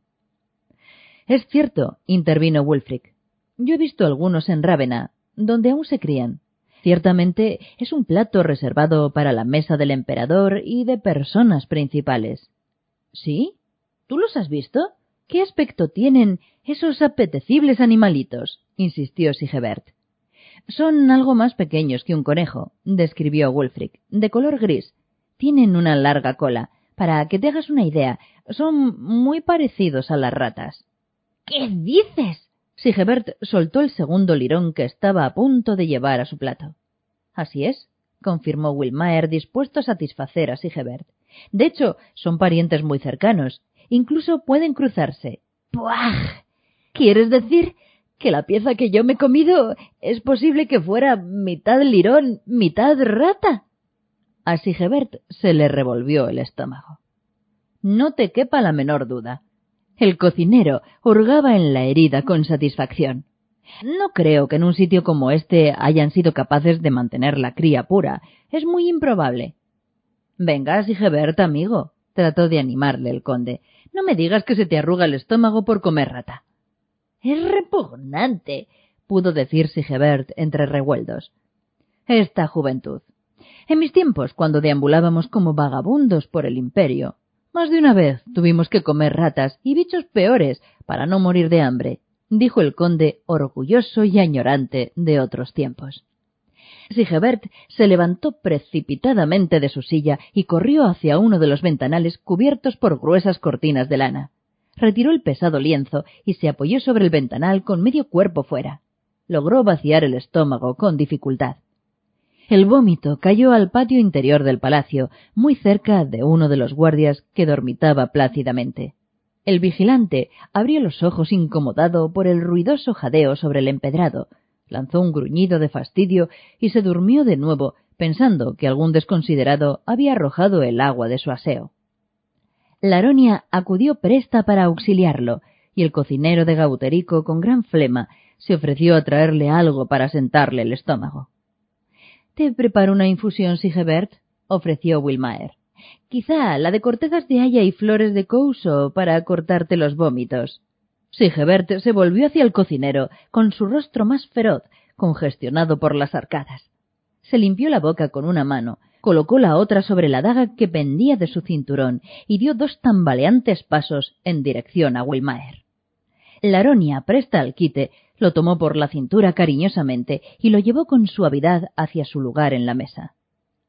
Es cierto, intervino Wulfric. Yo he visto algunos en Rávena, donde aún se crían. Ciertamente es un plato reservado para la mesa del emperador y de personas principales. ¿Sí? ¿Tú los has visto? ¿Qué aspecto tienen esos apetecibles animalitos? insistió Sigebert. Son algo más pequeños que un conejo, describió Wulfric, de color gris. Tienen una larga cola. Para que te hagas una idea, son muy parecidos a las ratas. ¿Qué dices? Sigebert soltó el segundo lirón que estaba a punto de llevar a su plato. Así es, confirmó Wilmaer, dispuesto a satisfacer a Sigebert. De hecho, son parientes muy cercanos. Incluso pueden cruzarse. ¡Puaj! ¿Quieres decir que la pieza que yo me he comido es posible que fuera mitad lirón, mitad rata. A Sigebert se le revolvió el estómago. No te quepa la menor duda. El cocinero hurgaba en la herida con satisfacción. No creo que en un sitio como este hayan sido capaces de mantener la cría pura. Es muy improbable. Venga, Sigebert, amigo, trató de animarle el conde. No me digas que se te arruga el estómago por comer rata. Es repugnante, pudo decir Sigebert entre revueldos. Esta juventud. En mis tiempos, cuando deambulábamos como vagabundos por el imperio, más de una vez tuvimos que comer ratas y bichos peores para no morir de hambre, dijo el conde orgulloso y añorante de otros tiempos. Sigebert se levantó precipitadamente de su silla y corrió hacia uno de los ventanales cubiertos por gruesas cortinas de lana retiró el pesado lienzo y se apoyó sobre el ventanal con medio cuerpo fuera. Logró vaciar el estómago con dificultad. El vómito cayó al patio interior del palacio, muy cerca de uno de los guardias que dormitaba plácidamente. El vigilante abrió los ojos incomodado por el ruidoso jadeo sobre el empedrado, lanzó un gruñido de fastidio y se durmió de nuevo, pensando que algún desconsiderado había arrojado el agua de su aseo. Laronia acudió presta para auxiliarlo, y el cocinero de Gauterico, con gran flema, se ofreció a traerle algo para sentarle el estómago. ¿Te preparo una infusión, Sigebert? ofreció Wilmaer. Quizá la de cortezas de haya y flores de couso para cortarte los vómitos. Sigebert se volvió hacia el cocinero, con su rostro más feroz, congestionado por las arcadas. Se limpió la boca con una mano colocó la otra sobre la daga que pendía de su cinturón y dio dos tambaleantes pasos en dirección a Wilmaer. Laronia, presta al quite, lo tomó por la cintura cariñosamente y lo llevó con suavidad hacia su lugar en la mesa.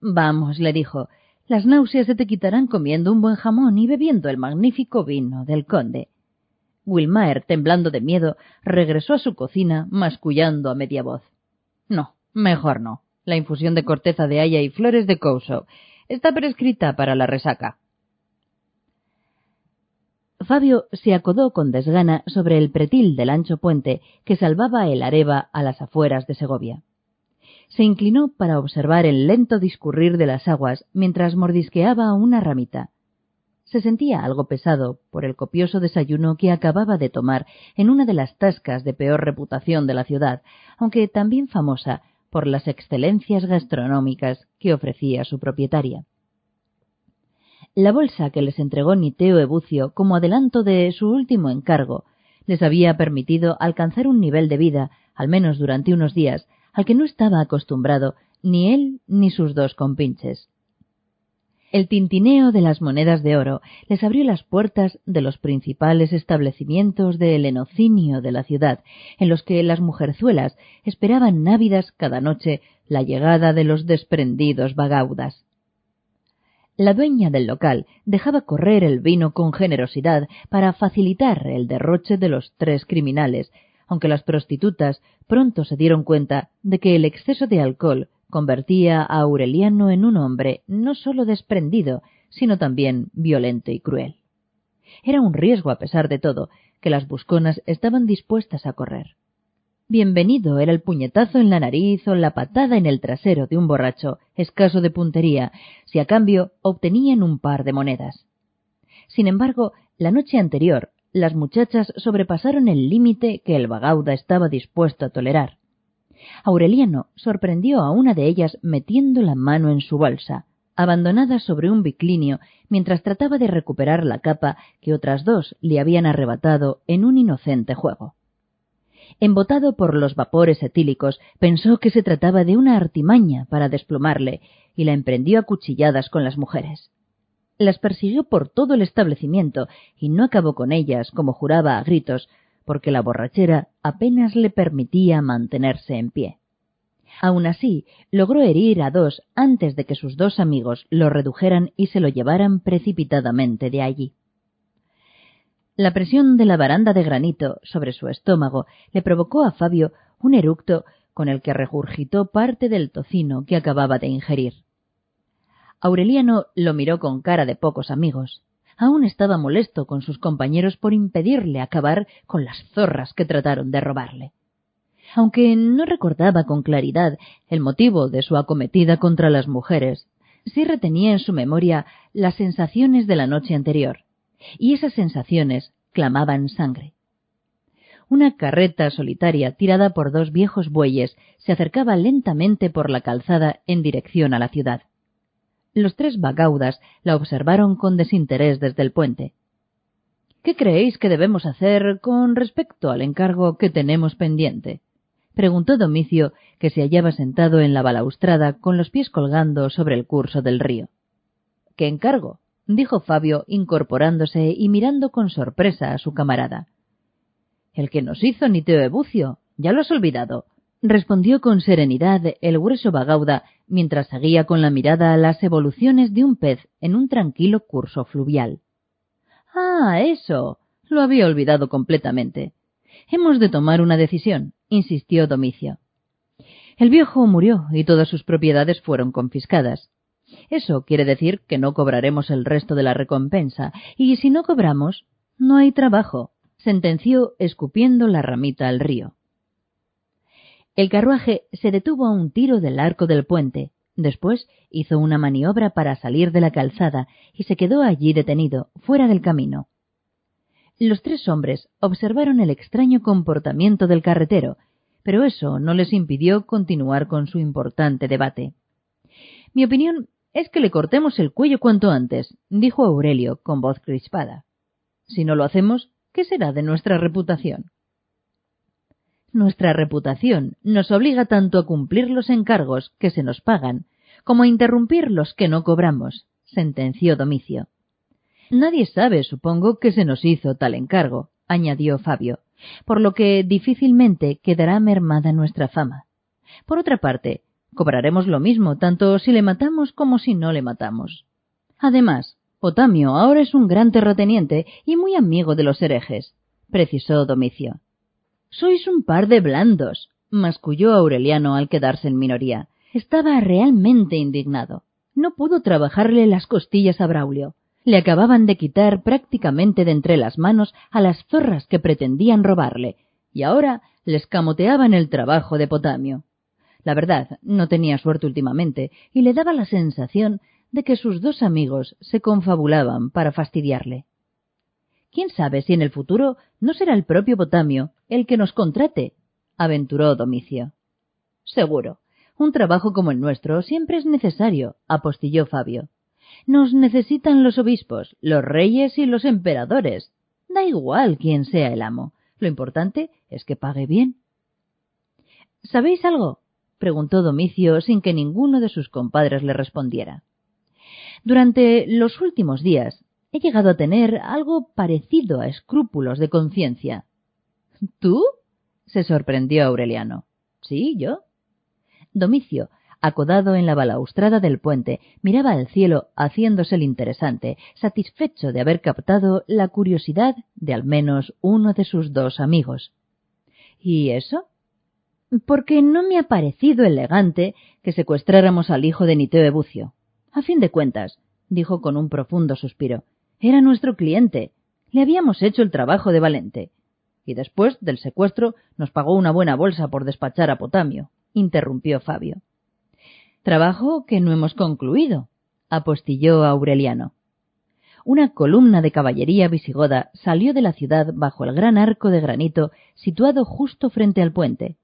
Vamos, le dijo, las náuseas se te quitarán comiendo un buen jamón y bebiendo el magnífico vino del conde. Wilmaer, temblando de miedo, regresó a su cocina, mascullando a media voz. No, mejor no. La infusión de corteza de haya y flores de couso está prescrita para la resaca. Fabio se acodó con desgana sobre el pretil del ancho puente que salvaba el Areva a las afueras de Segovia. Se inclinó para observar el lento discurrir de las aguas mientras mordisqueaba una ramita. Se sentía algo pesado por el copioso desayuno que acababa de tomar en una de las tascas de peor reputación de la ciudad, aunque también famosa por las excelencias gastronómicas que ofrecía su propietaria. La bolsa que les entregó Niteo Ebucio como adelanto de su último encargo les había permitido alcanzar un nivel de vida, al menos durante unos días, al que no estaba acostumbrado ni él ni sus dos compinches. El tintineo de las monedas de oro les abrió las puertas de los principales establecimientos de helenocinio de la ciudad, en los que las mujerzuelas esperaban návidas cada noche la llegada de los desprendidos vagaudas. La dueña del local dejaba correr el vino con generosidad para facilitar el derroche de los tres criminales, aunque las prostitutas pronto se dieron cuenta de que el exceso de alcohol convertía a Aureliano en un hombre no sólo desprendido, sino también violento y cruel. Era un riesgo, a pesar de todo, que las busconas estaban dispuestas a correr. Bienvenido era el puñetazo en la nariz o la patada en el trasero de un borracho, escaso de puntería, si a cambio obtenían un par de monedas. Sin embargo, la noche anterior, las muchachas sobrepasaron el límite que el vagauda estaba dispuesto a tolerar. Aureliano sorprendió a una de ellas metiendo la mano en su bolsa, abandonada sobre un biclinio mientras trataba de recuperar la capa que otras dos le habían arrebatado en un inocente juego. Embotado por los vapores etílicos, pensó que se trataba de una artimaña para desplomarle y la emprendió a cuchilladas con las mujeres. Las persiguió por todo el establecimiento y no acabó con ellas, como juraba a gritos, porque la borrachera apenas le permitía mantenerse en pie. Aun así, logró herir a dos antes de que sus dos amigos lo redujeran y se lo llevaran precipitadamente de allí. La presión de la baranda de granito sobre su estómago le provocó a Fabio un eructo con el que regurgitó parte del tocino que acababa de ingerir. Aureliano lo miró con cara de pocos amigos aún estaba molesto con sus compañeros por impedirle acabar con las zorras que trataron de robarle. Aunque no recordaba con claridad el motivo de su acometida contra las mujeres, sí retenía en su memoria las sensaciones de la noche anterior, y esas sensaciones clamaban sangre. Una carreta solitaria tirada por dos viejos bueyes se acercaba lentamente por la calzada en dirección a la ciudad. Los tres bagaudas la observaron con desinterés desde el puente. ¿Qué creéis que debemos hacer con respecto al encargo que tenemos pendiente? preguntó Domicio, que se hallaba sentado en la balaustrada con los pies colgando sobre el curso del río. ¿Qué encargo? dijo Fabio, incorporándose y mirando con sorpresa a su camarada. El que nos hizo Niteo Ebucio. Ya lo has olvidado. Respondió con serenidad el grueso Bagauda mientras seguía con la mirada las evoluciones de un pez en un tranquilo curso fluvial. Ah, eso. Lo había olvidado completamente. Hemos de tomar una decisión, insistió Domicio. El viejo murió y todas sus propiedades fueron confiscadas. Eso quiere decir que no cobraremos el resto de la recompensa, y si no cobramos, no hay trabajo sentenció escupiendo la ramita al río. El carruaje se detuvo a un tiro del arco del puente. Después hizo una maniobra para salir de la calzada y se quedó allí detenido, fuera del camino. Los tres hombres observaron el extraño comportamiento del carretero, pero eso no les impidió continuar con su importante debate. Mi opinión es que le cortemos el cuello cuanto antes, dijo Aurelio con voz crispada. Si no lo hacemos, ¿qué será de nuestra reputación? Nuestra reputación nos obliga tanto a cumplir los encargos que se nos pagan como a interrumpir los que no cobramos, sentenció Domicio. Nadie sabe, supongo, que se nos hizo tal encargo, añadió Fabio, por lo que difícilmente quedará mermada nuestra fama. Por otra parte, cobraremos lo mismo tanto si le matamos como si no le matamos. Además, Potamio ahora es un gran terrateniente y muy amigo de los herejes, precisó Domicio. Sois un par de blandos, masculló Aureliano al quedarse en minoría. Estaba realmente indignado. No pudo trabajarle las costillas a Braulio. Le acababan de quitar prácticamente de entre las manos a las zorras que pretendían robarle, y ahora les camoteaban el trabajo de Potamio. La verdad, no tenía suerte últimamente, y le daba la sensación de que sus dos amigos se confabulaban para fastidiarle. ¿Quién sabe si en el futuro no será el propio Potamio el que nos contrate? aventuró Domicio. Seguro. Un trabajo como el nuestro siempre es necesario, apostilló Fabio. Nos necesitan los obispos, los reyes y los emperadores. Da igual quién sea el amo. Lo importante es que pague bien. ¿Sabéis algo? preguntó Domicio sin que ninguno de sus compadres le respondiera. Durante los últimos días he llegado a tener algo parecido a escrúpulos de conciencia. ¿Tú? se sorprendió Aureliano. Sí, yo. Domicio, acodado en la balaustrada del puente, miraba al cielo haciéndose el interesante, satisfecho de haber captado la curiosidad de al menos uno de sus dos amigos. ¿Y eso? Porque no me ha parecido elegante que secuestráramos al hijo de Niteo Bucio. A fin de cuentas, dijo con un profundo suspiro, era nuestro cliente. Le habíamos hecho el trabajo de valente. Y después del secuestro nos pagó una buena bolsa por despachar a Potamio, interrumpió Fabio. Trabajo que no hemos concluido, apostilló Aureliano. Una columna de caballería visigoda salió de la ciudad bajo el gran arco de granito situado justo frente al puente.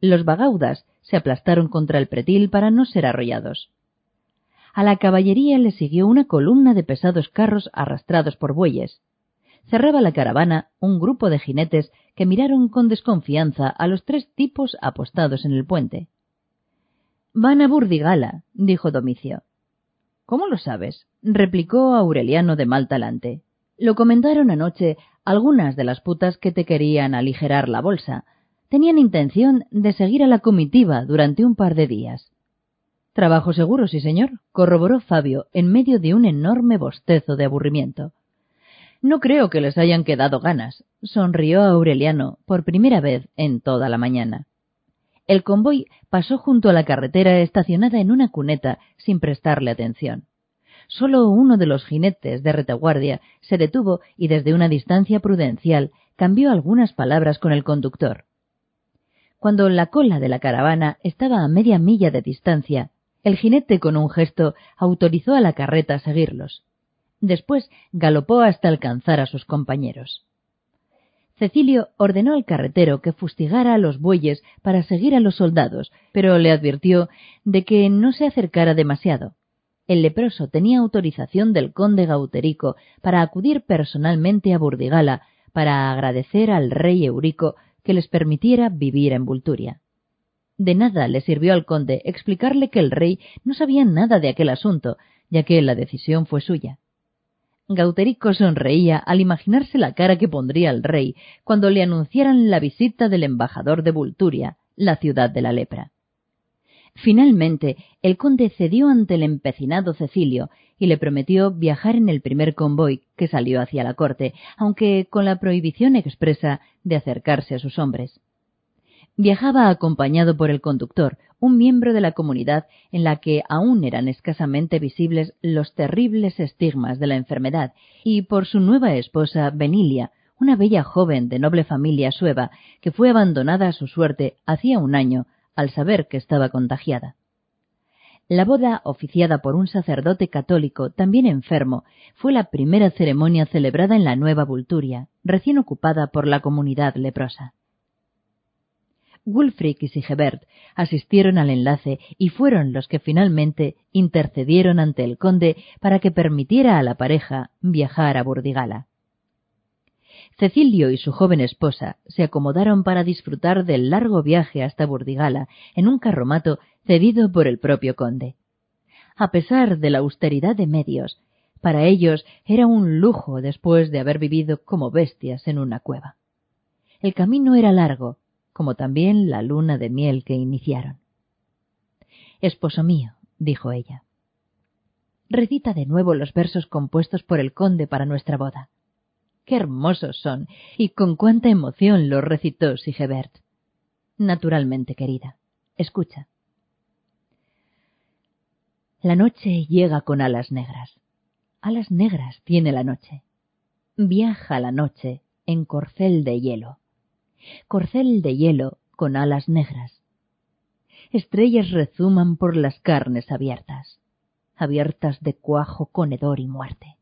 Los bagaudas se aplastaron contra el pretil para no ser arrollados. A la caballería le siguió una columna de pesados carros arrastrados por bueyes. Cerraba la caravana un grupo de jinetes que miraron con desconfianza a los tres tipos apostados en el puente. Van a Burdigala, dijo Domicio. ¿Cómo lo sabes? replicó Aureliano de mal talante. Lo comentaron anoche algunas de las putas que te querían aligerar la bolsa. Tenían intención de seguir a la comitiva durante un par de días. Trabajo seguro, sí, señor, corroboró Fabio en medio de un enorme bostezo de aburrimiento. No creo que les hayan quedado ganas, sonrió Aureliano por primera vez en toda la mañana. El convoy pasó junto a la carretera estacionada en una cuneta sin prestarle atención. Solo uno de los jinetes de retaguardia se detuvo y desde una distancia prudencial cambió algunas palabras con el conductor. Cuando la cola de la caravana estaba a media milla de distancia, el jinete con un gesto autorizó a la carreta a seguirlos. Después galopó hasta alcanzar a sus compañeros. Cecilio ordenó al carretero que fustigara a los bueyes para seguir a los soldados, pero le advirtió de que no se acercara demasiado. El leproso tenía autorización del conde Gauterico para acudir personalmente a Burdigala para agradecer al rey Eurico que les permitiera vivir en Vulturia. De nada le sirvió al conde explicarle que el rey no sabía nada de aquel asunto, ya que la decisión fue suya. Gauterico sonreía al imaginarse la cara que pondría el rey cuando le anunciaran la visita del embajador de Vulturia, la ciudad de la lepra. Finalmente, el conde cedió ante el empecinado Cecilio y le prometió viajar en el primer convoy que salió hacia la corte, aunque con la prohibición expresa de acercarse a sus hombres. Viajaba acompañado por el conductor, un miembro de la comunidad en la que aún eran escasamente visibles los terribles estigmas de la enfermedad, y por su nueva esposa Benilia, una bella joven de noble familia sueva, que fue abandonada a su suerte hacía un año al saber que estaba contagiada. La boda, oficiada por un sacerdote católico también enfermo, fue la primera ceremonia celebrada en la Nueva Vulturia, recién ocupada por la comunidad leprosa. Wulfric y Sigebert asistieron al enlace y fueron los que finalmente intercedieron ante el conde para que permitiera a la pareja viajar a Burdigala. Cecilio y su joven esposa se acomodaron para disfrutar del largo viaje hasta Burdigala en un carromato cedido por el propio conde. A pesar de la austeridad de medios, para ellos era un lujo después de haber vivido como bestias en una cueva. El camino era largo, como también la luna de miel que iniciaron. Esposo mío, dijo ella, recita de nuevo los versos compuestos por el conde para nuestra boda. Qué hermosos son, y con cuánta emoción los recitó Sigebert. Naturalmente, querida. Escucha. La noche llega con alas negras. Alas negras tiene la noche. Viaja la noche en corcel de hielo corcel de hielo con alas negras. Estrellas rezuman por las carnes abiertas, abiertas de cuajo con hedor y muerte.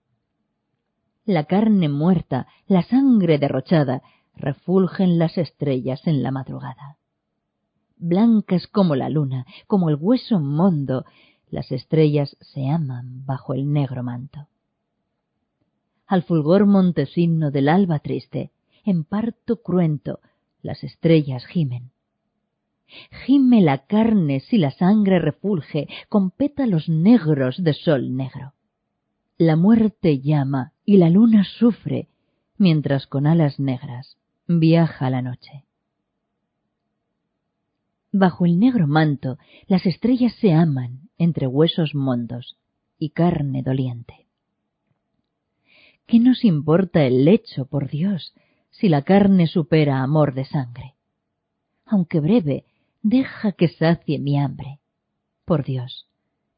La carne muerta, la sangre derrochada, refulgen las estrellas en la madrugada. Blancas como la luna, como el hueso mondo, las estrellas se aman bajo el negro manto. Al fulgor montesino del alba triste, en parto cruento, las estrellas gimen. Gime la carne si la sangre refulge con pétalos negros de sol negro. La muerte llama y la luna sufre, mientras con alas negras viaja la noche. Bajo el negro manto las estrellas se aman entre huesos mondos y carne doliente. ¿Qué nos importa el lecho, por Dios, si la carne supera amor de sangre. Aunque breve, deja que sacie mi hambre. Por Dios,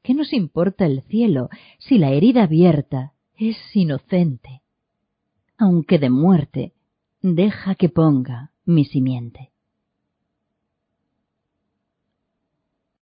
¿qué nos importa el cielo si la herida abierta es inocente? Aunque de muerte, deja que ponga mi simiente.